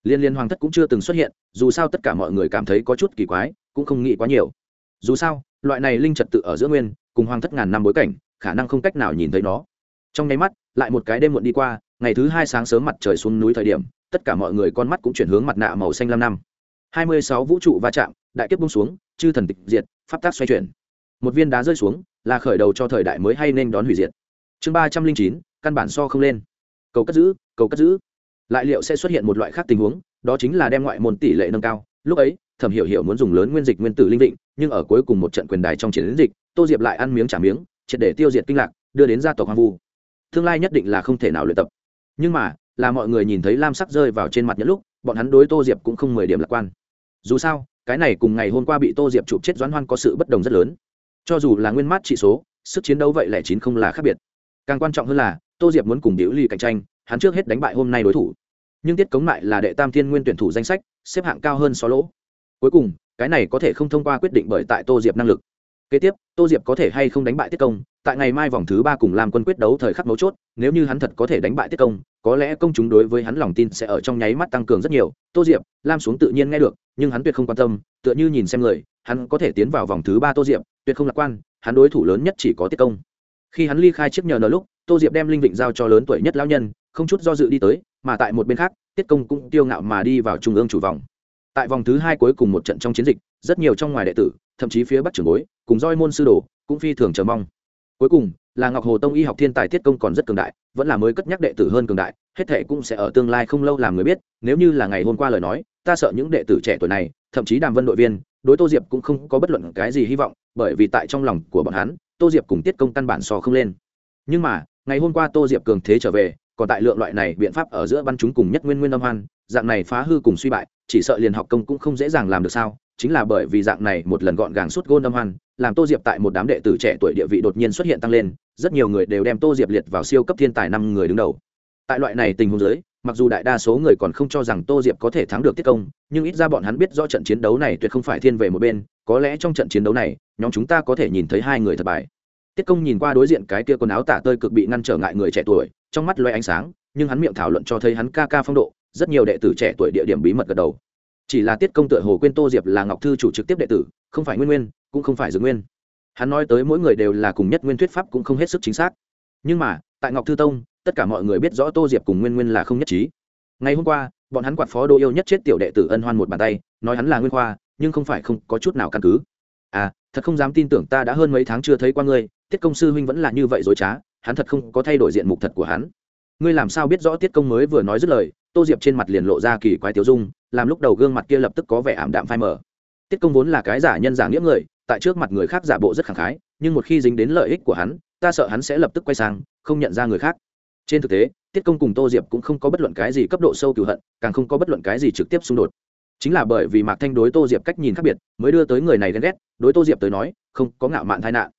Liên liên hoàng thất cũng chưa từng xuất hiện, dù sao tất cả mọi người cảm thấy có chút kỳ quái, cũng không nghĩ quá nhiều. Dù sao, loại này linh trật tự ở giữa nguyên, cùng hoàng thất ngàn năm bối cảnh, khả năng không cách nào nhìn thấy nó. Trong nháy mắt, lại một cái đêm muộn đi qua, ngày thứ hai sáng sớm mặt trời xuống núi thời điểm, tất cả mọi người con mắt cũng chuyển hướng mặt nạ màu xanh lam năm hai mươi sáu vũ trụ va chạm, đại kiếp bung xuống, chư thần tịch diệt, pháp tác xoay chuyển. Một viên đá rơi xuống, là khởi đầu cho thời đại mới hay nên đón hủy diệt. Chương ba trăm linh chín, căn bản so không lên. Cầu cất giữ, cầu cất giữ. Lại liệu sẽ xuất hiện một loại khác tình huống, đó chính là đem ngoại môn tỷ lệ nâng cao. Lúc ấy, thẩm hiểu hiểu muốn dùng lớn nguyên dịch nguyên tử linh định nhưng ở cuối cùng một trận quyền đài trong chiến dịch, tô diệp lại ăn miếng trả miếng, triệt để tiêu diệt kinh lạc, đưa đến gia tộc hoang vu. Tương lai nhất định là không thể nào luyện tập. Nhưng mà, là mọi người nhìn thấy lam sắc rơi vào trên mặt nhất lúc, bọn hắn đối tô diệp cũng không mười điểm lạc quan dù sao, cái này cùng ngày hôm qua bị tô diệp chụp chết doãn hoan có sự bất đồng rất lớn. Cho dù là nguyên mát trị số, sức chiến đấu vậy lẻ chín không là khác biệt. Càng quan trọng hơn là, tô diệp muốn cùng điếu ly cạnh tranh, hắn trước hết đánh bại hôm nay đối thủ. Nhưng tiết cống lại là đệ tam thiên nguyên tuyển thủ danh sách, xếp hạng cao hơn xó lỗ. Cuối cùng, cái này có thể không thông qua quyết định bởi tại tô diệp năng lực. Kế tiếp, tô diệp có thể hay không đánh bại tiết công tại ngày mai vòng thứ ba cùng làm quân quyết đấu thời khắc mấu chốt, nếu như hắn thật có thể đánh bại tiết công, có lẽ công chúng đối với hắn lòng tin sẽ ở trong nháy mắt tăng cường rất nhiều. Tô diệp, lam xuống tự nhiên nghe được, nhưng hắn tuyệt không quan tâm, tựa như nhìn xem người, hắn có thể tiến vào vòng thứ ba tô diệp, tuyệt không lạc quan, hắn đối thủ lớn nhất chỉ có tiết công. Khi hắn ly khai chiếc nhờ nở lúc, tô diệp đem linh vịnh giao cho lớn tuổi nhất lão nhân, không chút do dự đi tới, mà tại một bên khác, tiết công cũng tiêu ngạo mà đi vào trung ương chủ vòng. Tại vòng thứ hai cuối cùng một trận trong chiến dịch, rất nhiều trong ngoài đệ tử, thậm chí phía bắc trưởng bối, cùng roi môn sư đồ, cũng phi thường chờ mong cuối cùng, là ngọc hồ tông y học thiên tài tiết công còn rất cường đại, vẫn là mới cất nhắc đệ tử hơn cường đại, hết thệ cũng sẽ ở tương lai không lâu làm người biết, nếu như là ngày hôm qua lời nói, ta sợ những đệ tử trẻ tuổi này, thậm chí đàm vân đội viên, đối tô diệp cũng không có bất luận cái gì hy vọng, bởi vì tại trong lòng của bọn hắn, tô diệp cùng tiết công căn bản so không lên. Nhưng mà, ngày hôm qua tô diệp cường thế trở về, còn tại lượng loại này biện pháp ở giữa văn chúng cùng nhất nguyên nguyên âm hoan, dạng này phá hư cùng suy bại, chỉ sợ liền học công cũng không dễ dàng làm được sao, chính là bởi vì dạng này một lần gọn gàng suốt gôn âm hoan làm tô diệp tại một đám đệ tử trẻ tuổi địa vị đột nhiên xuất hiện tăng lên, rất nhiều người đều đem tô diệp liệt vào siêu cấp thiên tài năm người đứng đầu. Tại loại này tình huống giới mặc dù đại đa số người còn không cho rằng tô diệp có thể thắng được tiết công, nhưng ít ra bọn hắn biết do trận chiến đấu này tuyệt không phải thiên về một bên, có lẽ trong trận chiến đấu này, nhóm chúng ta có thể nhìn thấy hai người thật bài. Tiết công nhìn qua đối diện cái kia quần áo tả tơi cực bị ngăn trở ngại người trẻ tuổi, trong mắt lóe ánh sáng, nhưng hắn miệng thảo luận cho thấy hắn ca ca phong độ, rất nhiều đệ tử trẻ tuổi địa điểm bí mật gật đầu. Chỉ là tiết công tựa hồ quên tô diệp là ngọc thư chủ trực tiếp đệ tử, không phải nguyên nguyên cũng không phải dược nguyên. Hắn nói tới mỗi người đều là cùng nhất nguyên thuyết pháp cũng không hết sức chính xác. Nhưng mà, tại ngọc thư tông, tất cả mọi người biết rõ tô diệp cùng nguyên nguyên là không nhất trí. Ngày hôm qua, bọn hắn quạt phó đô yêu nhất chết tiểu đệ tử ân hoan một bàn tay, nói hắn là nguyên khoa, nhưng không phải không có chút nào căn cứ. À thật không dám tin tưởng ta đã hơn mấy tháng chưa thấy qua ngươi, tiết công sư huynh vẫn là như vậy dối trá, hắn thật không có thay đổi diện mục thật của hắn. Ngươi làm sao biết rõ tiết công mới vừa nói dứt lời, tô diệp trên mặt liền lộ ra kỳ quái tiêu dung, làm lúc đầu gương mặt kia lập tức có vẻ ảm đạm phai mờ. Tiết công vốn là cái giả nhân giả nghĩa người tại trước mặt người khác giả bộ rất khẳng khái, nhưng một khi dính đến lợi ích của hắn, ta sợ hắn sẽ lập tức quay sang, không nhận ra người khác. Trên thực tế, tiết công cùng tô diệp cũng không có bất luận cái gì cấp độ sâu cựu hận, càng không có bất luận cái gì trực tiếp xung đột. Chính là bởi vì mạc thanh đối tô diệp cách nhìn khác biệt, mới đưa tới người này ghen ghét, đối tô diệp tới nói, không có ngạo mạn tai nạn.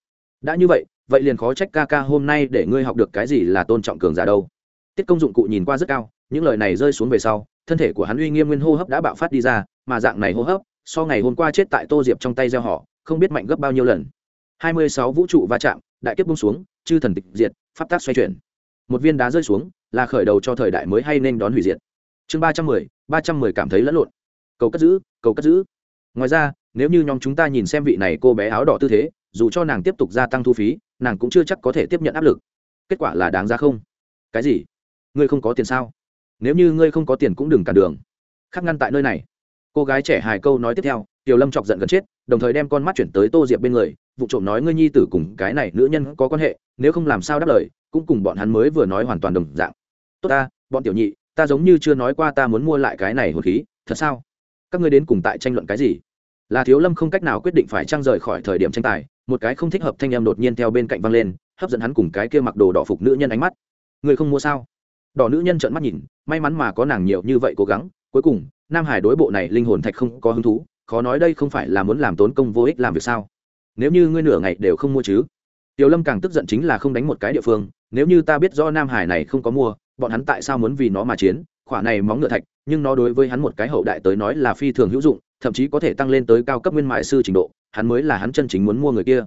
Đã như vậy vậy liền khó trách ca ca hôm nay để ngươi học được cái gì là tôn trọng cường giả đâu. Tiết công dụng cụ nhìn qua rất cao, những lời này rơi xuống về sau, thân thể của hắn uy nghiêm nguyên hô hấp đã bạo phát đi ra, mà dạng này hô hấp, so ngày hôm qua chết tại tô diệp trong tay gieo họ không biết mạnh gấp bao nhiêu lần. Hai mươi sáu vũ trụ va chạm, đại kiếp bung xuống, chư thần tịch diệt, pháp tác xoay chuyển. Một viên đá rơi xuống, là khởi đầu cho thời đại mới hay nên đón hủy diệt. Chương ba trăm mười, ba trăm mười cảm thấy lẫn lộn. Cầu cất giữ, cầu cất giữ. Ngoài ra, nếu như nhóm chúng ta nhìn xem vị này cô bé áo đỏ tư thế, dù cho nàng tiếp tục gia tăng thu phí, nàng cũng chưa chắc có thể tiếp nhận áp lực. Kết quả là đáng ra không? Cái gì? Ngươi không có tiền sao? Nếu như ngươi không có tiền cũng đừng cản đường. Khắc ngăn tại nơi này. Cô gái trẻ hài câu nói tiếp theo, tiểu lâm chọc giận gần chết đồng thời đem con mắt chuyển tới tô diệp bên người, vụ trộm nói ngươi nhi tử cùng cái này nữ nhân có quan hệ, nếu không làm sao đáp lời, cũng cùng bọn hắn mới vừa nói hoàn toàn đồng dạng. Tốt ta, bọn tiểu nhị, ta giống như chưa nói qua ta muốn mua lại cái này hồn khí, thật sao? Các ngươi đến cùng tại tranh luận cái gì? Là thiếu lâm không cách nào quyết định phải trang rời khỏi thời điểm tranh tài, một cái không thích hợp thanh em đột nhiên theo bên cạnh văng lên, hấp dẫn hắn cùng cái kia mặc đồ đỏ phục nữ nhân ánh mắt. Người không mua sao? Đỏ nữ nhân trợn mắt nhìn, may mắn mà có nàng nhiều như vậy cố gắng, cuối cùng, nam hải đối bộ này linh hồn thạch không có hứng thú khó nói đây không phải là muốn làm tốn công vô ích làm việc sao? Nếu như ngươi nửa ngày đều không mua chứ? Tiểu lâm càng tức giận chính là không đánh một cái địa phương, nếu như ta biết do nam hải này không có mua, bọn hắn tại sao muốn vì nó mà chiến? Khỏa này móng ngựa thạch, nhưng nó đối với hắn một cái hậu đại tới nói là phi thường hữu dụng, thậm chí có thể tăng lên tới cao cấp nguyên mại sư trình độ, hắn mới là hắn chân chính muốn mua người kia.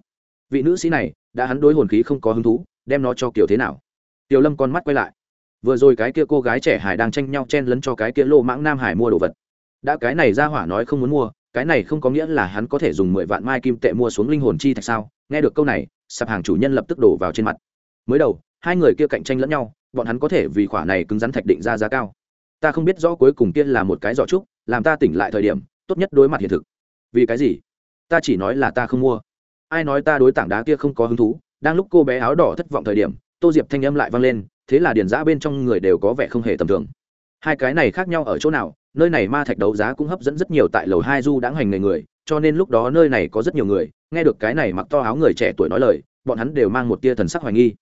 Vị nữ sĩ này, đã hắn đối hồn khí không có hứng thú, đem nó cho kiểu thế nào? Tiểu lâm con mắt quay lại. Vừa rồi cái kia cô gái trẻ hải đang tranh nhau chen lấn cho cái kia lô mãng nam hải mua đồ vật. Đã cái này ra hỏa nói không muốn mua cái này không có nghĩa là hắn có thể dùng mười vạn mai kim tệ mua xuống linh hồn chi thạch sao? Nghe được câu này, sạp hàng chủ nhân lập tức đổ vào trên mặt. Mới đầu, hai người kia cạnh tranh lẫn nhau, bọn hắn có thể vì khoản này cứng rắn thạch định ra giá cao. Ta không biết rõ cuối cùng kia là một cái giỏ trúc, làm ta tỉnh lại thời điểm, tốt nhất đối mặt hiện thực. Vì cái gì? Ta chỉ nói là ta không mua. Ai nói ta đối tảng đá kia không có hứng thú? Đang lúc cô bé áo đỏ thất vọng thời điểm, tô diệp thanh âm lại vang lên, thế là điền giã bên trong người đều có vẻ không hề tầm thường. Hai cái này khác nhau ở chỗ nào? Nơi này ma thạch đấu giá cũng hấp dẫn rất nhiều tại lầu hai du đãng hành người người, cho nên lúc đó nơi này có rất nhiều người. Nghe được cái này mặc to áo người trẻ tuổi nói lời, bọn hắn đều mang một tia thần sắc hoài nghi.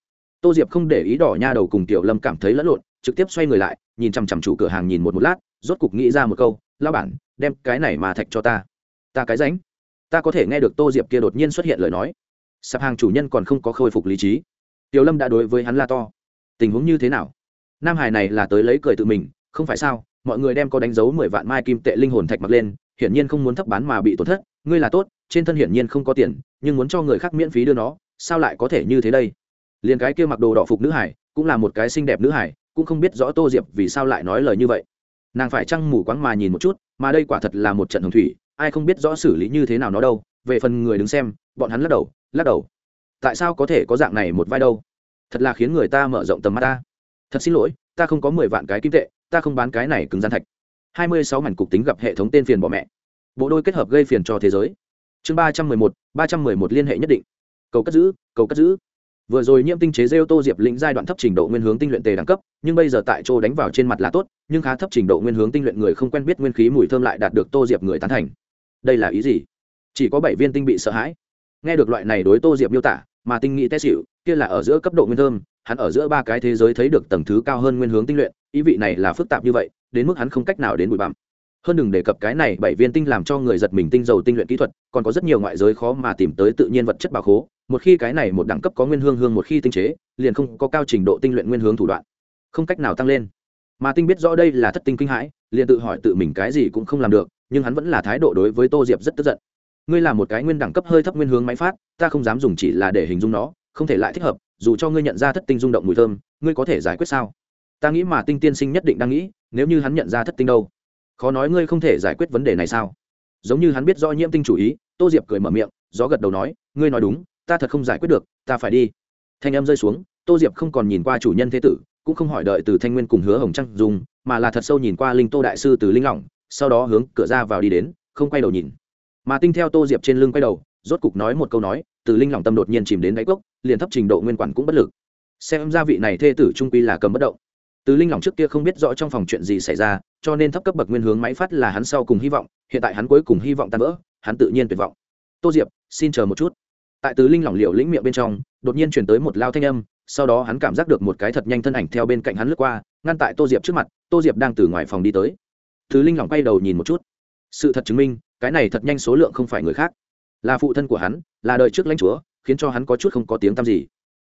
Tô diệp không để ý đỏ nha đầu cùng tiểu lâm cảm thấy lẫn lộn, trực tiếp xoay người lại, nhìn chằm chằm chủ cửa hàng nhìn một một lát, rốt cục nghĩ ra một câu lao bản, đem cái này mà thạch cho ta. Ta cái ránh. Ta có thể nghe được tô diệp kia đột nhiên xuất hiện lời nói. Sạp hàng chủ nhân còn không có khôi phục lý trí. Tiểu lâm đã đối với hắn la to. Tình huống như thế nào? Nam hải này là tới lấy cười tự mình, không phải sao mọi người đem có đánh dấu mười vạn mai kim tệ linh hồn thạch mặc lên, hiển nhiên không muốn thấp bán mà bị tổn thất, ngươi là tốt, trên thân hiển nhiên không có tiền, nhưng muốn cho người khác miễn phí đưa nó, sao lại có thể như thế đây? Liền cái kia mặc đồ đỏ phục nữ hải, cũng là một cái xinh đẹp nữ hải, cũng không biết rõ tô diệp vì sao lại nói lời như vậy. Nàng phải chăng mù quáng mà nhìn một chút, mà đây quả thật là một trận hồng thủy, ai không biết rõ xử lý như thế nào nó đâu. Về phần người đứng xem, bọn hắn lắc đầu lắc đầu. Tại sao có thể có dạng này một vai đâu? Thật là khiến người ta mở rộng tầm mắt ta. Thật xin lỗi, ta không có mười vạn cái kim tệ ta không bán cái này cứng gian thạch. Hai mươi sáu mảnh cục tính gặp hệ thống tên phiền bỏ mẹ. Bộ đôi kết hợp gây phiền cho thế giới. Chương ba trăm mười một, ba trăm mười một liên hệ nhất định. Cầu cất giữ, cầu cất giữ. Vừa rồi nhiễm tinh chế rêu tô diệp lĩnh giai đoạn thấp trình độ nguyên hướng tinh luyện tề đẳng cấp, nhưng bây giờ tại chỗ đánh vào trên mặt là tốt, nhưng khá thấp trình độ nguyên hướng tinh luyện người không quen biết nguyên khí mùi thơm lại đạt được tô diệp người tán thành. Đây là ý gì? Chỉ có bảy viên tinh bị sợ hãi. Nghe được loại này đối tô diệp miêu tả, mà tinh nghĩ té xịu kia là ở giữa cấp độ nguyên thơm, hắn ở giữa ba cái thế giới thấy được tầng thứ cao hơn nguyên hướng tinh luyện ý vị này là phức tạp như vậy, đến mức hắn không cách nào đến bụi bặm. Hơn đừng đề cập cái này bảy viên tinh làm cho người giật mình tinh dầu tinh luyện kỹ thuật, còn có rất nhiều ngoại giới khó mà tìm tới tự nhiên vật chất bảo khố, một khi cái này một đẳng cấp có nguyên hương hương một khi tinh chế, liền không có cao trình độ tinh luyện nguyên hướng thủ đoạn. Không cách nào tăng lên. Mà tinh biết rõ đây là thất tinh kinh hãi, liền tự hỏi tự mình cái gì cũng không làm được, nhưng hắn vẫn là thái độ đối với tô diệp rất tức giận. Ngươi là một cái nguyên đẳng cấp hơi thấp nguyên hướng máy phát, ta không dám dùng chỉ là để hình dung nó, không thể lại thích hợp, dù cho ngươi nhận ra thất tinh rung động mùi thơm, ngươi có thể giải quyết sao? Ta nghĩ mà tinh tiên sinh nhất định đang nghĩ, nếu như hắn nhận ra thất tinh đâu? Khó nói ngươi không thể giải quyết vấn đề này sao? Giống như hắn biết do nhiễm tinh chủ ý, tô diệp cười mở miệng, gió gật đầu nói, ngươi nói đúng, ta thật không giải quyết được, ta phải đi. Thanh em rơi xuống, tô diệp không còn nhìn qua chủ nhân thế tử, cũng không hỏi đợi từ thanh nguyên cùng hứa hồng trăng dùng, mà là thật sâu nhìn qua linh tô đại sư từ linh lỏng, sau đó hướng cửa ra vào đi đến, không quay đầu nhìn. Mà tinh theo tô diệp trên lưng quay đầu, rốt cục nói một câu nói, từ linh lỏng tâm đột nhiên chìm đến đáy cốc, liền thấp trình độ nguyên quản cũng bất lực. Xem ra vị này thê tử trung quy là cầm bất động từ linh lỏng trước kia không biết rõ trong phòng chuyện gì xảy ra, cho nên thấp cấp bậc nguyên hướng máy phát là hắn sau cùng hy vọng, hiện tại hắn cuối cùng hy vọng tan vỡ, hắn tự nhiên tuyệt vọng. Tô diệp, xin chờ một chút. Tại từ linh lỏng liều lĩnh miệng bên trong, đột nhiên chuyển tới một lao thanh âm, sau đó hắn cảm giác được một cái thật nhanh thân ảnh theo bên cạnh hắn lướt qua, ngăn tại tô diệp trước mặt, tô diệp đang từ ngoài phòng đi tới. Từ linh lỏng quay đầu nhìn một chút. Sự thật chứng minh, cái này thật nhanh số lượng không phải người khác, là phụ thân của hắn, là đời trước lãnh chúa, khiến cho hắn có chút không có tiếng tăm gì.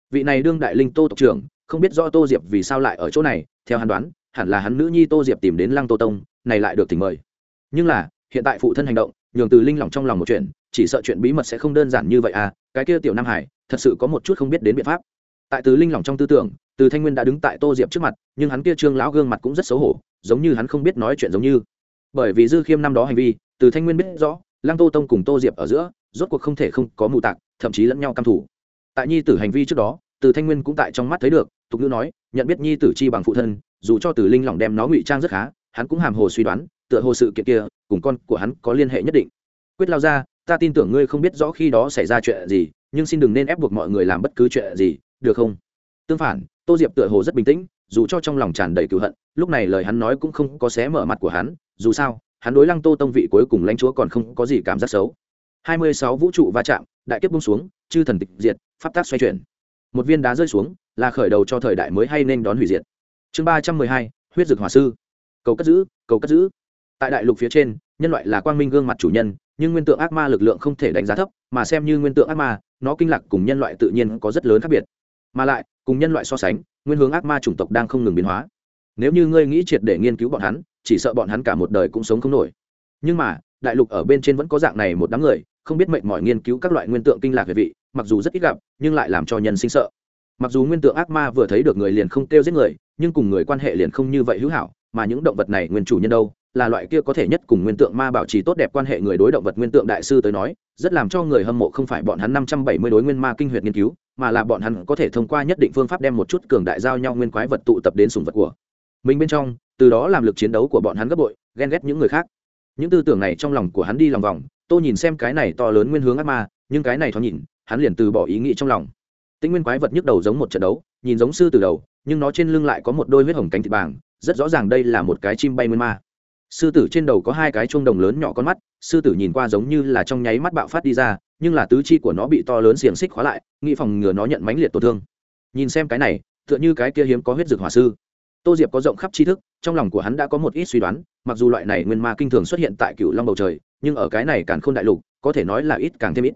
Vị này đương đại linh tô tộc trưởng không biết rõ tô diệp vì sao lại ở chỗ này, theo hắn đoán, hẳn là hắn nữ nhi tô diệp tìm đến lăng tô tông, này lại được thỉnh mời. Nhưng là, hiện tại phụ thân hành động, nhường từ linh lỏng trong lòng một chuyện, chỉ sợ chuyện bí mật sẽ không đơn giản như vậy à cái kia tiểu nam hải, thật sự có một chút không biết đến biện pháp. Tại từ linh lỏng trong tư tưởng, từ thanh nguyên đã đứng tại tô diệp trước mặt, nhưng hắn kia trương lão gương mặt cũng rất xấu hổ, giống như hắn không biết nói chuyện giống như. Bởi vì dư khiêm năm đó hành vi, từ thanh nguyên biết rõ, lăng tô tông cùng tô diệp ở giữa, rốt cuộc không thể không có mù tạc, thậm chí lẫn nhau căm thủ tại nhi tử hành vi trước đó, từ thanh nguyên cũng tại trong mắt thấy được tục ngữ nói, nhận biết nhi tử chi bằng phụ thân, dù cho từ linh lỏng đem nó ngụy trang rất khá, hắn cũng hàm hồ suy đoán, tựa hồ sự kiện kia, cùng con của hắn có liên hệ nhất định. Quyết lao ra, ta tin tưởng ngươi không biết rõ khi đó xảy ra chuyện gì, nhưng xin đừng nên ép buộc mọi người làm bất cứ chuyện gì, được không? Tương phản, tô diệp tựa hồ rất bình tĩnh, dù cho trong lòng tràn đầy cựu hận, lúc này lời hắn nói cũng không có xé mở mặt của hắn, dù sao, hắn đối lăng tô tông vị cuối cùng lãnh chúa còn không có gì cảm giác xấu. Hai mươi sáu vũ trụ va chạm, đại kiếp bung xuống, chư thần tịch diệt, pháp tác xoay chuyển một viên đá rơi xuống, là khởi đầu cho thời đại mới hay nên đón hủy diệt. Chương ba trăm mười hai, huyết dược hòa sư. Cầu cất giữ, cầu cất giữ. Tại đại lục phía trên, nhân loại là quang minh gương mặt chủ nhân, nhưng nguyên tượng ác ma lực lượng không thể đánh giá thấp, mà xem như nguyên tượng ác ma, nó kinh lạc cùng nhân loại tự nhiên có rất lớn khác biệt. Mà lại, cùng nhân loại so sánh, nguyên hướng ác ma chủng tộc đang không ngừng biến hóa. Nếu như ngươi nghĩ triệt để nghiên cứu bọn hắn, chỉ sợ bọn hắn cả một đời cũng sống không nổi. Nhưng mà, đại lục ở bên trên vẫn có dạng này một đám người không biết mệnh mọi nghiên cứu các loại nguyên tượng kinh lạc về vị, mặc dù rất ít gặp, nhưng lại làm cho nhân sinh sợ. Mặc dù nguyên tượng ác ma vừa thấy được người liền không kêu giết người, nhưng cùng người quan hệ liền không như vậy hữu hảo, mà những động vật này nguyên chủ nhân đâu, là loại kia có thể nhất cùng nguyên tượng ma bảo trì tốt đẹp quan hệ người đối động vật nguyên tượng đại sư tới nói, rất làm cho người hâm mộ không phải bọn hắn năm trăm bảy mươi đối nguyên ma kinh huyệt nghiên cứu, mà là bọn hắn có thể thông qua nhất định phương pháp đem một chút cường đại giao nhau nguyên quái vật tụ tập đến sùng vật của mình bên trong, từ đó làm lực chiến đấu của bọn hắn gấp bội, ghen ghét những người khác. Những tư tưởng này trong lòng của hắn đi lòng vòng tôi nhìn xem cái này to lớn nguyên hướng ác ma, nhưng cái này thoáng nhìn, hắn liền từ bỏ ý nghĩ trong lòng. Tĩnh nguyên quái vật nhức đầu giống một trận đấu, nhìn giống sư từ đầu, nhưng nó trên lưng lại có một đôi huyết hồng cánh thịt bàng, rất rõ ràng đây là một cái chim bay nguyên ma. Sư tử trên đầu có hai cái chuông đồng lớn nhỏ con mắt, sư tử nhìn qua giống như là trong nháy mắt bạo phát đi ra, nhưng là tứ chi của nó bị to lớn xiềng xích khóa lại, nghĩ phòng ngừa nó nhận mãnh liệt tổn thương. Nhìn xem cái này, tựa như cái kia hiếm có huyết dược hỏa sư tô diệp có rộng khắp tri thức, trong lòng của hắn đã có một ít suy đoán, mặc dù loại này nguyên ma kinh thường xuất hiện tại cựu long bầu trời, nhưng ở cái này càng k h ô n đại lục, có thể nói là ít càng thêm ít.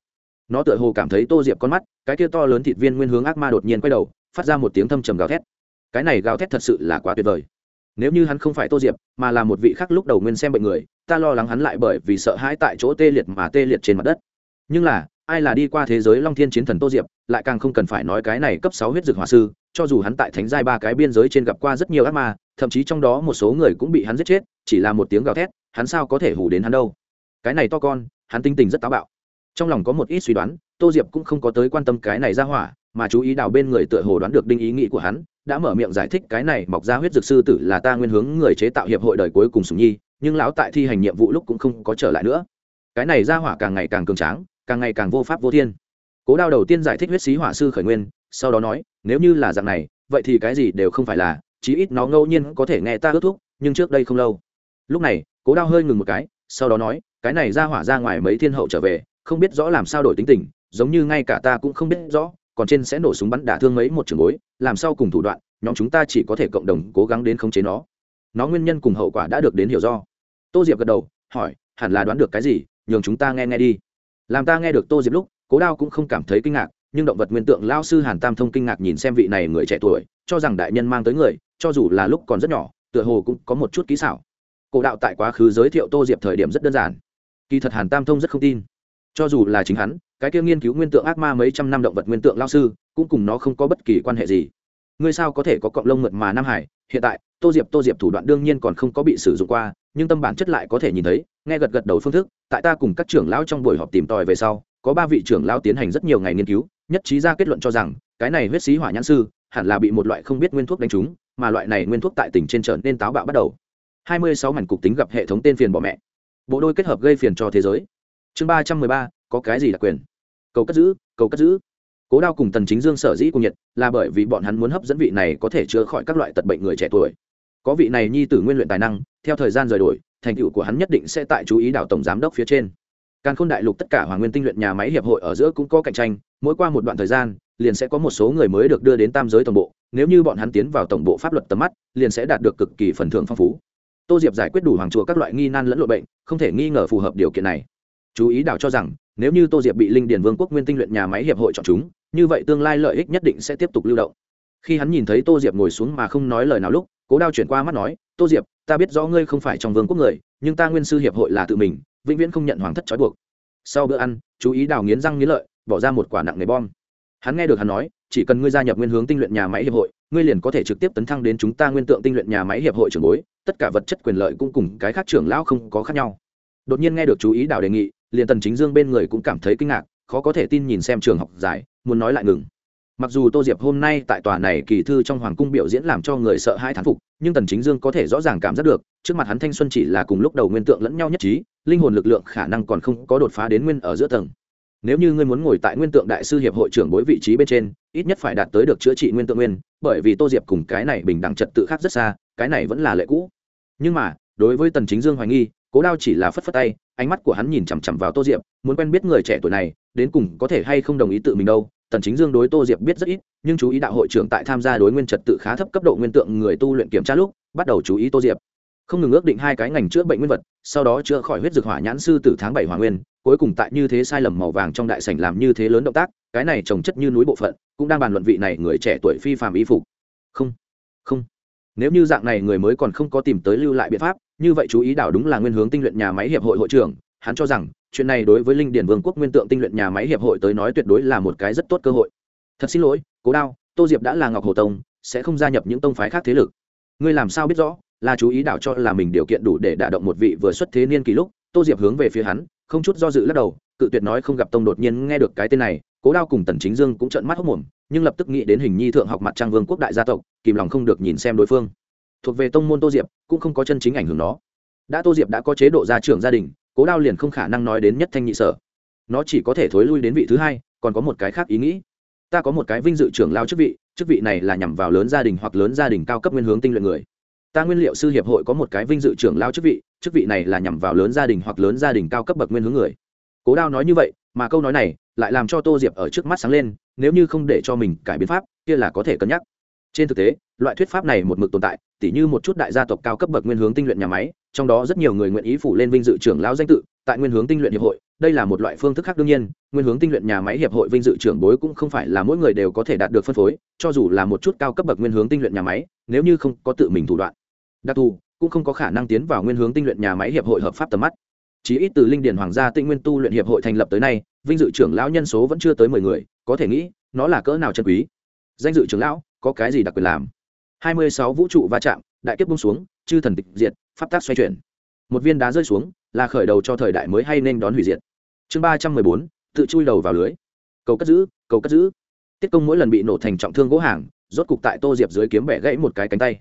Nó tựa hồ cảm thấy tô diệp con mắt, cái kia to lớn thịt viên nguyên hướng ác ma đột nhiên quay đầu, phát ra một tiếng thâm trầm gào thét. Cái này gào thét thật sự là quá tuyệt vời. Nếu như hắn không phải tô diệp, mà là một vị khác lúc đầu nguyên xem bệnh người, ta lo lắng hắn lại bởi vì sợ hãi tại chỗ tê liệt mà tê liệt trên mặt đất. Nhưng là, ai là đi qua thế giới long thiên chiến thần tô diệp, lại càng không cần phải nói cái này cấp sáu huyết dược hỏa sư cho dù hắn tại thánh giai ba cái biên giới trên gặp qua rất nhiều ác ma, thậm chí trong đó một số người cũng bị hắn giết chết, chỉ là một tiếng gào thét, hắn sao có thể hủ đến hắn đâu. Cái này to con, hắn tinh tình rất táo bạo. Trong lòng có một ít suy đoán, tô diệp cũng không có tới quan tâm cái này ra hỏa, mà chú ý đào bên người tựa hồ đoán được đinh ý nghĩ của hắn, đã mở miệng giải thích cái này mọc ra huyết dược sư tử là ta nguyên hướng người chế tạo hiệp hội đời cuối cùng sùng nhi, nhưng lão tại thi hành nhiệm vụ lúc cũng không có trở lại nữa. Cái này ra hỏa càng ngày càng cường tráng, càng ngày càng vô pháp vô thiên. Cố đao đầu tiên giải thích huyết sĩ hỏa sư khởi nguyên sau đó nói, nếu như là dạng này, vậy thì cái gì đều không phải là, chí ít nó ngẫu nhiên có thể nghe ta ước thúc, nhưng trước đây không lâu. Lúc này, cố đao hơi ngừng một cái, sau đó nói, cái này ra hỏa ra ngoài mấy thiên hậu trở về, không biết rõ làm sao đổi tính tình, giống như ngay cả ta cũng không biết rõ, còn trên sẽ nổ súng bắn đả thương mấy một trường bối, làm sao cùng thủ đoạn, nhóm chúng ta chỉ có thể cộng đồng cố gắng đến khống chế nó. Nó nguyên nhân cùng hậu quả đã được đến hiểu do. Tô diệp gật đầu, hỏi, hẳn là đoán được cái gì, nhường chúng ta nghe nghe đi. Làm ta nghe được tô diệp lúc, cố đao cũng không cảm thấy kinh ngạc nhưng động vật nguyên tượng lao sư hàn tam thông kinh ngạc nhìn xem vị này người trẻ tuổi, cho rằng đại nhân mang tới người, cho dù là lúc còn rất nhỏ, tựa hồ cũng có một chút kỹ xảo. Cổ đạo tại quá khứ giới thiệu tô diệp thời điểm rất đơn giản. Kỳ thật hàn tam thông rất không tin. Cho dù là chính hắn, cái kia nghiên cứu nguyên tượng ác ma mấy trăm năm động vật nguyên tượng lao sư, cũng cùng nó không có bất kỳ quan hệ gì. Ngươi sao có thể có cọng lông mượt mà nam hải? Hiện tại, tô diệp tô diệp thủ đoạn đương nhiên còn không có bị sử dụng qua, nhưng tâm bản chất lại có thể nhìn thấy, nghe gật gật đầu phương thức, tại ta cùng các trưởng lão trong buổi họp tìm tòi về sau, có ba vị trưởng lão tiến hành rất nhiều ngày nghiên cứu nhất trí ra kết luận cho rằng, cái này huyết sĩ hỏa nhãn sư hẳn là bị một loại không biết nguyên thuốc đánh trúng, mà loại này nguyên thuốc tại tỉnh trên trở nên táo bạo bắt đầu. Hai mươi sáu mảnh cục tính gặp hệ thống tên phiền bỏ mẹ. Bộ đôi kết hợp gây phiền cho thế giới. Chương ba trăm mười ba, có cái gì đặc quyền? Cầu cất giữ, cầu cất giữ. Cố đao cùng tần chính dương sở dĩ cùng nhiệt là bởi vì bọn hắn muốn hấp dẫn vị này có thể chữa khỏi các loại tật bệnh người trẻ tuổi. Có vị này nhi tử nguyên luyện tài năng, theo thời gian rời đổi, thành tựu của hắn nhất định sẽ tại chú ý đảo tổng giám đốc phía trên. Càng khôn đại lục tất cả hoàng nguyên tinh luyện nhà máy hiệp hội ở giữa cũng có cạnh tranh mỗi qua một đoạn thời gian, liền sẽ có một số người mới được đưa đến tam giới tổng bộ, nếu như bọn hắn tiến vào tổng bộ pháp luật tầm mắt, liền sẽ đạt được cực kỳ phần thưởng phong phú. Tô diệp giải quyết đủ hoàng chùa các loại nghi nan lẫn lộ bệnh, không thể nghi ngờ phù hợp điều kiện này. Chú ý đảo cho rằng, nếu như tô diệp bị linh điền vương quốc nguyên tinh luyện nhà máy hiệp hội chọn chúng, như vậy tương lai lợi ích nhất định sẽ tiếp tục lưu động. Khi hắn nhìn thấy tô diệp ngồi xuống mà không nói lời nào lúc, cố đao chuyển qua mắt nói, tô diệp, ta biết rõ ngươi không phải trong vương quốc người, nhưng ta nguyên sư hiệp hội là tự mình, vĩnh viễn không nhận hoàng thất trói buộc. Sau bữa ăn, chú ý đào nghiến răng nghiến lợi bỏ ra một quả nặng nề bom. Hắn nghe được hắn nói, chỉ cần ngươi gia nhập nguyên hướng tinh luyện nhà máy hiệp hội, ngươi liền có thể trực tiếp tấn thăng đến chúng ta nguyên tượng tinh luyện nhà máy hiệp hội trưởng bối, tất cả vật chất quyền lợi cũng cùng cái khác trưởng lão không có khác nhau. Đột nhiên nghe được chú ý đào đề nghị, liền tần chính dương bên người cũng cảm thấy kinh ngạc, khó có thể tin nhìn xem trường học giải, muốn nói lại ngừng. Mặc dù tô diệp hôm nay tại tòa này kỳ thư trong hoàng cung biểu diễn làm cho người sợ hai thán phục, nhưng tần chính dương có thể rõ ràng cảm giác được, trước mặt hắn thanh xuân chỉ là cùng lúc đầu nguyên tượng lẫn nhau nhất trí, linh hồn lực lượng khả năng còn không có đột phá đến nguyên ở giữa tầng nếu như ngươi muốn ngồi tại nguyên tượng đại sư hiệp hội trưởng bối vị trí bên trên, ít nhất phải đạt tới được chữa trị nguyên tượng nguyên, bởi vì tô diệp cùng cái này bình đẳng trật tự khác rất xa, cái này vẫn là lệ cũ. Nhưng mà, đối với tần chính dương hoài nghi, cố đao chỉ là phất phất tay, ánh mắt của hắn nhìn chằm chằm vào tô diệp, muốn quen biết người trẻ tuổi này, đến cùng có thể hay không đồng ý tự mình đâu. Tần chính dương đối tô diệp biết rất ít, nhưng chú ý đạo hội trưởng tại tham gia đối nguyên trật tự khá thấp cấp độ nguyên tượng người tu luyện kiểm tra lúc, bắt đầu chú ý tô diệp không ngừng ước định hai cái ngành chữa bệnh nguyên vật, sau đó chữa khỏi huyết dược hỏa nhãn sư từ tháng bảy hỏa nguyên, cuối cùng tại như thế sai lầm màu vàng trong đại sảnh làm như thế lớn động tác, cái này trồng chất như núi bộ phận, cũng đang bàn luận vị này người trẻ tuổi phi phàm y phục. Không không. Nếu như dạng này người mới còn không có tìm tới lưu lại biện pháp, như vậy chú ý đảo đúng là nguyên hướng tinh luyện nhà máy hiệp hội hội trưởng, hắn cho rằng, chuyện này đối với linh điển vương quốc nguyên tượng tinh luyện nhà máy hiệp hội tới nói tuyệt đối là một cái rất tốt cơ hội. Thật xin lỗi, cố đao, tô diệp đã là ngọc hồ tông, sẽ không gia nhập những tông phái khác thế lực. Ngươi làm sao biết rõ? Là chú ý đảo cho là mình điều kiện đủ để đả động một vị vừa xuất thế niên kỳ lúc, tô diệp hướng về phía hắn, không chút do dự lắc đầu, cự tuyệt nói không gặp tông đột nhiên nghe được cái tên này, cố đao cùng tần chính dương cũng trợn mắt hốc mồm nhưng lập tức nghĩ đến hình nhi thượng học mặt trang vương quốc đại gia tộc, kìm lòng không được nhìn xem đối phương. Thuộc về tông môn tô diệp, cũng không có chân chính ảnh hưởng nó. Đã tô diệp đã có chế độ gia trưởng gia đình, cố đao liền không khả năng nói đến nhất thanh nhị sở. Nó chỉ có thể thối lui đến vị thứ hai, còn có một cái khác ý nghĩ. Ta có một cái vinh dự trưởng lao chức vị chức vị này là nhằm vào lớn gia đình hoặc lớn gia đình cao cấp nguyên hướng tinh luyện người ta nguyên liệu sư hiệp hội có một cái vinh dự trưởng lao chức vị chức vị này là nhằm vào lớn gia đình hoặc lớn gia đình cao cấp bậc nguyên hướng người. Cố đao nói như vậy, mà câu nói này lại làm cho tô diệp ở trước mắt sáng lên, nếu như không để cho mình cải biến pháp, kia là có thể cân nhắc. Trên thực tế, loại thuyết pháp này một mực tồn tại, tỉ như một chút đại gia tộc cao cấp bậc nguyên hướng tinh luyện nhà máy, trong đó rất nhiều người nguyện ý phủ lên vinh dự trưởng lão danh tự, tại nguyên hướng tinh luyện hiệp hội, đây là một loại phương thức khác đương nhiên, nguyên hướng tinh luyện nhà máy hiệp hội vinh dự trưởng bối cũng không phải là mỗi người đều có thể đạt được phân phối, cho dù là một chút cao cấp bậc nguyên hướng tinh luyện nhà máy, nếu như không có tự mình thủ đoạn đặc thù, cũng không có khả năng tiến vào nguyên hướng tinh luyện nhà máy hiệp hội hợp pháp tầm mắt. Chỉ ít từ linh điển hoàng gia tinh nguyên tu luyện hiệp hội thành lập tới nay, vinh dự trưởng lão nhân số vẫn chưa tới mười người, có thể nghĩ, nó là cỡ nào chân quý. Danh dự trưởng lão, có cái gì đặc quyền làm? Hai mươi sáu vũ trụ va chạm, đại kiếp bung xuống, chư thần tịch diệt, pháp tác xoay chuyển. Một viên đá rơi xuống, là khởi đầu cho thời đại mới hay nên đón hủy diệt. Chương ba trăm mười bốn, tự chui đầu vào lưới. Cầu cất giữ, cầu cất giữ. Tiết công mỗi lần bị nổ thành trọng thương gỗ hàng, rốt cục tại tô diệp dưới kiếm bẻ gãy một cái cánh tay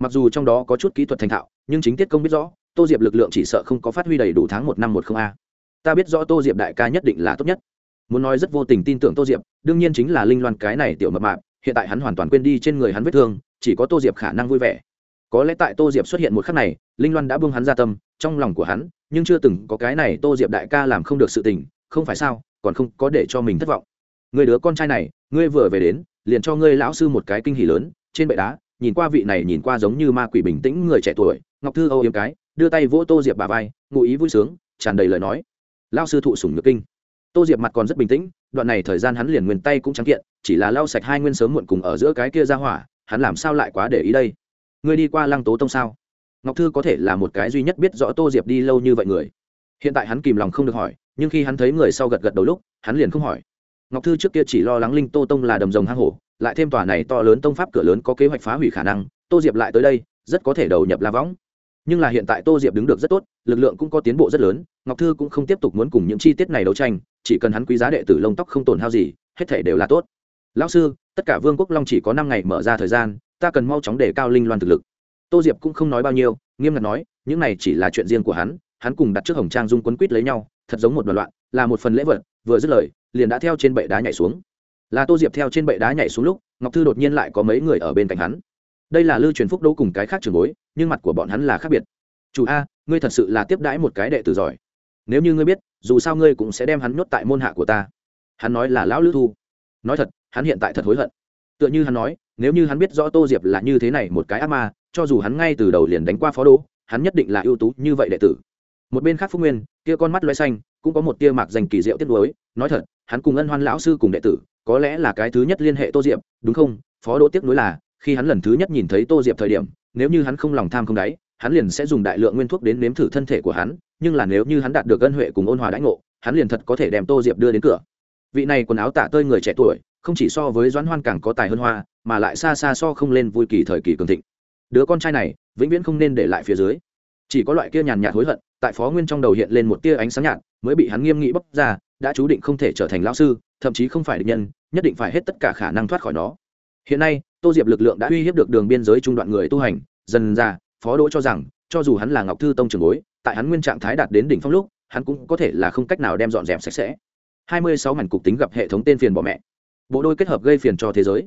mặc dù trong đó có chút kỹ thuật thành thạo, nhưng chính tiết công biết rõ, tô diệp lực lượng chỉ sợ không có phát huy đầy đủ tháng một năm một không a. Ta biết rõ tô diệp đại ca nhất định là tốt nhất. Muốn nói rất vô tình tin tưởng tô diệp, đương nhiên chính là linh loan cái này tiểu mập mạp, hiện tại hắn hoàn toàn quên đi trên người hắn vết thương, chỉ có tô diệp khả năng vui vẻ. Có lẽ tại tô diệp xuất hiện một khắc này, linh loan đã buông hắn ra tâm, trong lòng của hắn, nhưng chưa từng có cái này tô diệp đại ca làm không được sự tình, không phải sao, còn không có để cho mình thất vọng. Người đứa con trai này, ngươi vừa về đến, liền cho ngươi lão sư một cái kinh hỉ lớn, trên bệ đá nhìn qua vị này nhìn qua giống như ma quỷ bình tĩnh người trẻ tuổi, ngọc thư âu yếm cái, đưa tay vỗ tô diệp bà vai, ngụ ý vui sướng, tràn đầy lời nói. Lao sư thụ sùng nhược kinh. Tô diệp mặt còn rất bình tĩnh, đoạn này thời gian hắn liền nguyên tay cũng trắng kiện, chỉ là lau sạch hai nguyên sớm muộn cùng ở giữa cái kia ra hỏa, hắn làm sao lại quá để ý đây? Ngươi đi qua lăng tố tông sao? Ngọc thư có thể là một cái duy nhất biết rõ tô diệp đi lâu như vậy người. Hiện tại hắn kìm lòng không được hỏi, nhưng khi hắn thấy người sau gật gật đầu lúc, hắn liền không hỏi. Ngọc thư trước kia chỉ lo lắng linh tô tông là đầm rồng hang hổ lại thêm tòa này to lớn tông pháp cửa lớn có kế hoạch phá hủy khả năng, tô diệp lại tới đây, rất có thể đầu nhập la võng. Nhưng là hiện tại tô diệp đứng được rất tốt, lực lượng cũng có tiến bộ rất lớn, ngọc thư cũng không tiếp tục muốn cùng những chi tiết này đấu tranh, chỉ cần hắn quý giá đệ tử lông tóc không tổn hao gì, hết thể đều là tốt. Lão sư, tất cả vương quốc long chỉ có năm ngày mở ra thời gian, ta cần mau chóng để cao linh loan thực lực. Tô diệp cũng không nói bao nhiêu, nghiêm ngặt nói, những này chỉ là chuyện riêng của hắn hắn cùng đặt trước hồng trang dung quấn quýt lấy nhau, thật giống một đoạn loạn, là một phần lễ vật, vừa dứt lời, liền đã theo trên bệ đá nhảy xuống là tô diệp theo trên bệ đá nhảy xuống lúc ngọc thư đột nhiên lại có mấy người ở bên cạnh hắn đây là lưu truyền phúc đâu cùng cái khác trường bối nhưng mặt của bọn hắn là khác biệt chủ a ngươi thật sự là tiếp đãi một cái đệ tử giỏi nếu như ngươi biết dù sao ngươi cũng sẽ đem hắn nhốt tại môn hạ của ta hắn nói là lão lữ thu nói thật hắn hiện tại thật hối hận tựa như hắn nói nếu như hắn biết rõ tô diệp là như thế này một cái ác ma cho dù hắn ngay từ đầu liền đánh qua phó đô hắn nhất định là ưu tú như vậy đệ tử một bên khác phúc nguyên kia con mắt loay xanh cũng có một tia mạc dành kỳ diệu tiết đối nói thật, hắn cùng ân hoan lão sư cùng đệ tử, có lẽ là cái thứ nhất liên hệ tô diệp, đúng không? Phó đỗ tiếc nối là, khi hắn lần thứ nhất nhìn thấy tô diệp thời điểm, nếu như hắn không lòng tham không đáy, hắn liền sẽ dùng đại lượng nguyên thuốc đến nếm thử thân thể của hắn, nhưng là nếu như hắn đạt được ân huệ cùng ôn hòa đãi ngộ, hắn liền thật có thể đem tô diệp đưa đến cửa. Vị này quần áo tả tơi người trẻ tuổi, không chỉ so với doãn hoan càng có tài hơn hoa, mà lại xa xa so không lên vui kỳ thời kỳ cường thịnh. Đứa con trai này, vĩnh viễn không nên để lại phía dưới. Chỉ có loại kia nhàn nhạt hối hận, tại phó nguyên trong đầu hiện lên một tia ánh sáng nhạt mới bị hắn nghiêm nghị bóc ra, đã chú định không thể trở thành lão sư, thậm chí không phải định nhân, nhất định phải hết tất cả khả năng thoát khỏi nó. Hiện nay, tô diệp lực lượng đã uy hiếp được đường biên giới trung đoạn người tu hành, dần ra, phó đỗ cho rằng, cho dù hắn là ngọc thư tông trường bối, tại hắn nguyên trạng thái đạt đến đỉnh phong lúc, hắn cũng có thể là không cách nào đem dọn dẹp sạch sẽ. Hai mươi sáu mảnh cục tính gặp hệ thống tên phiền bỏ mẹ. Bộ đôi kết hợp gây phiền cho thế giới.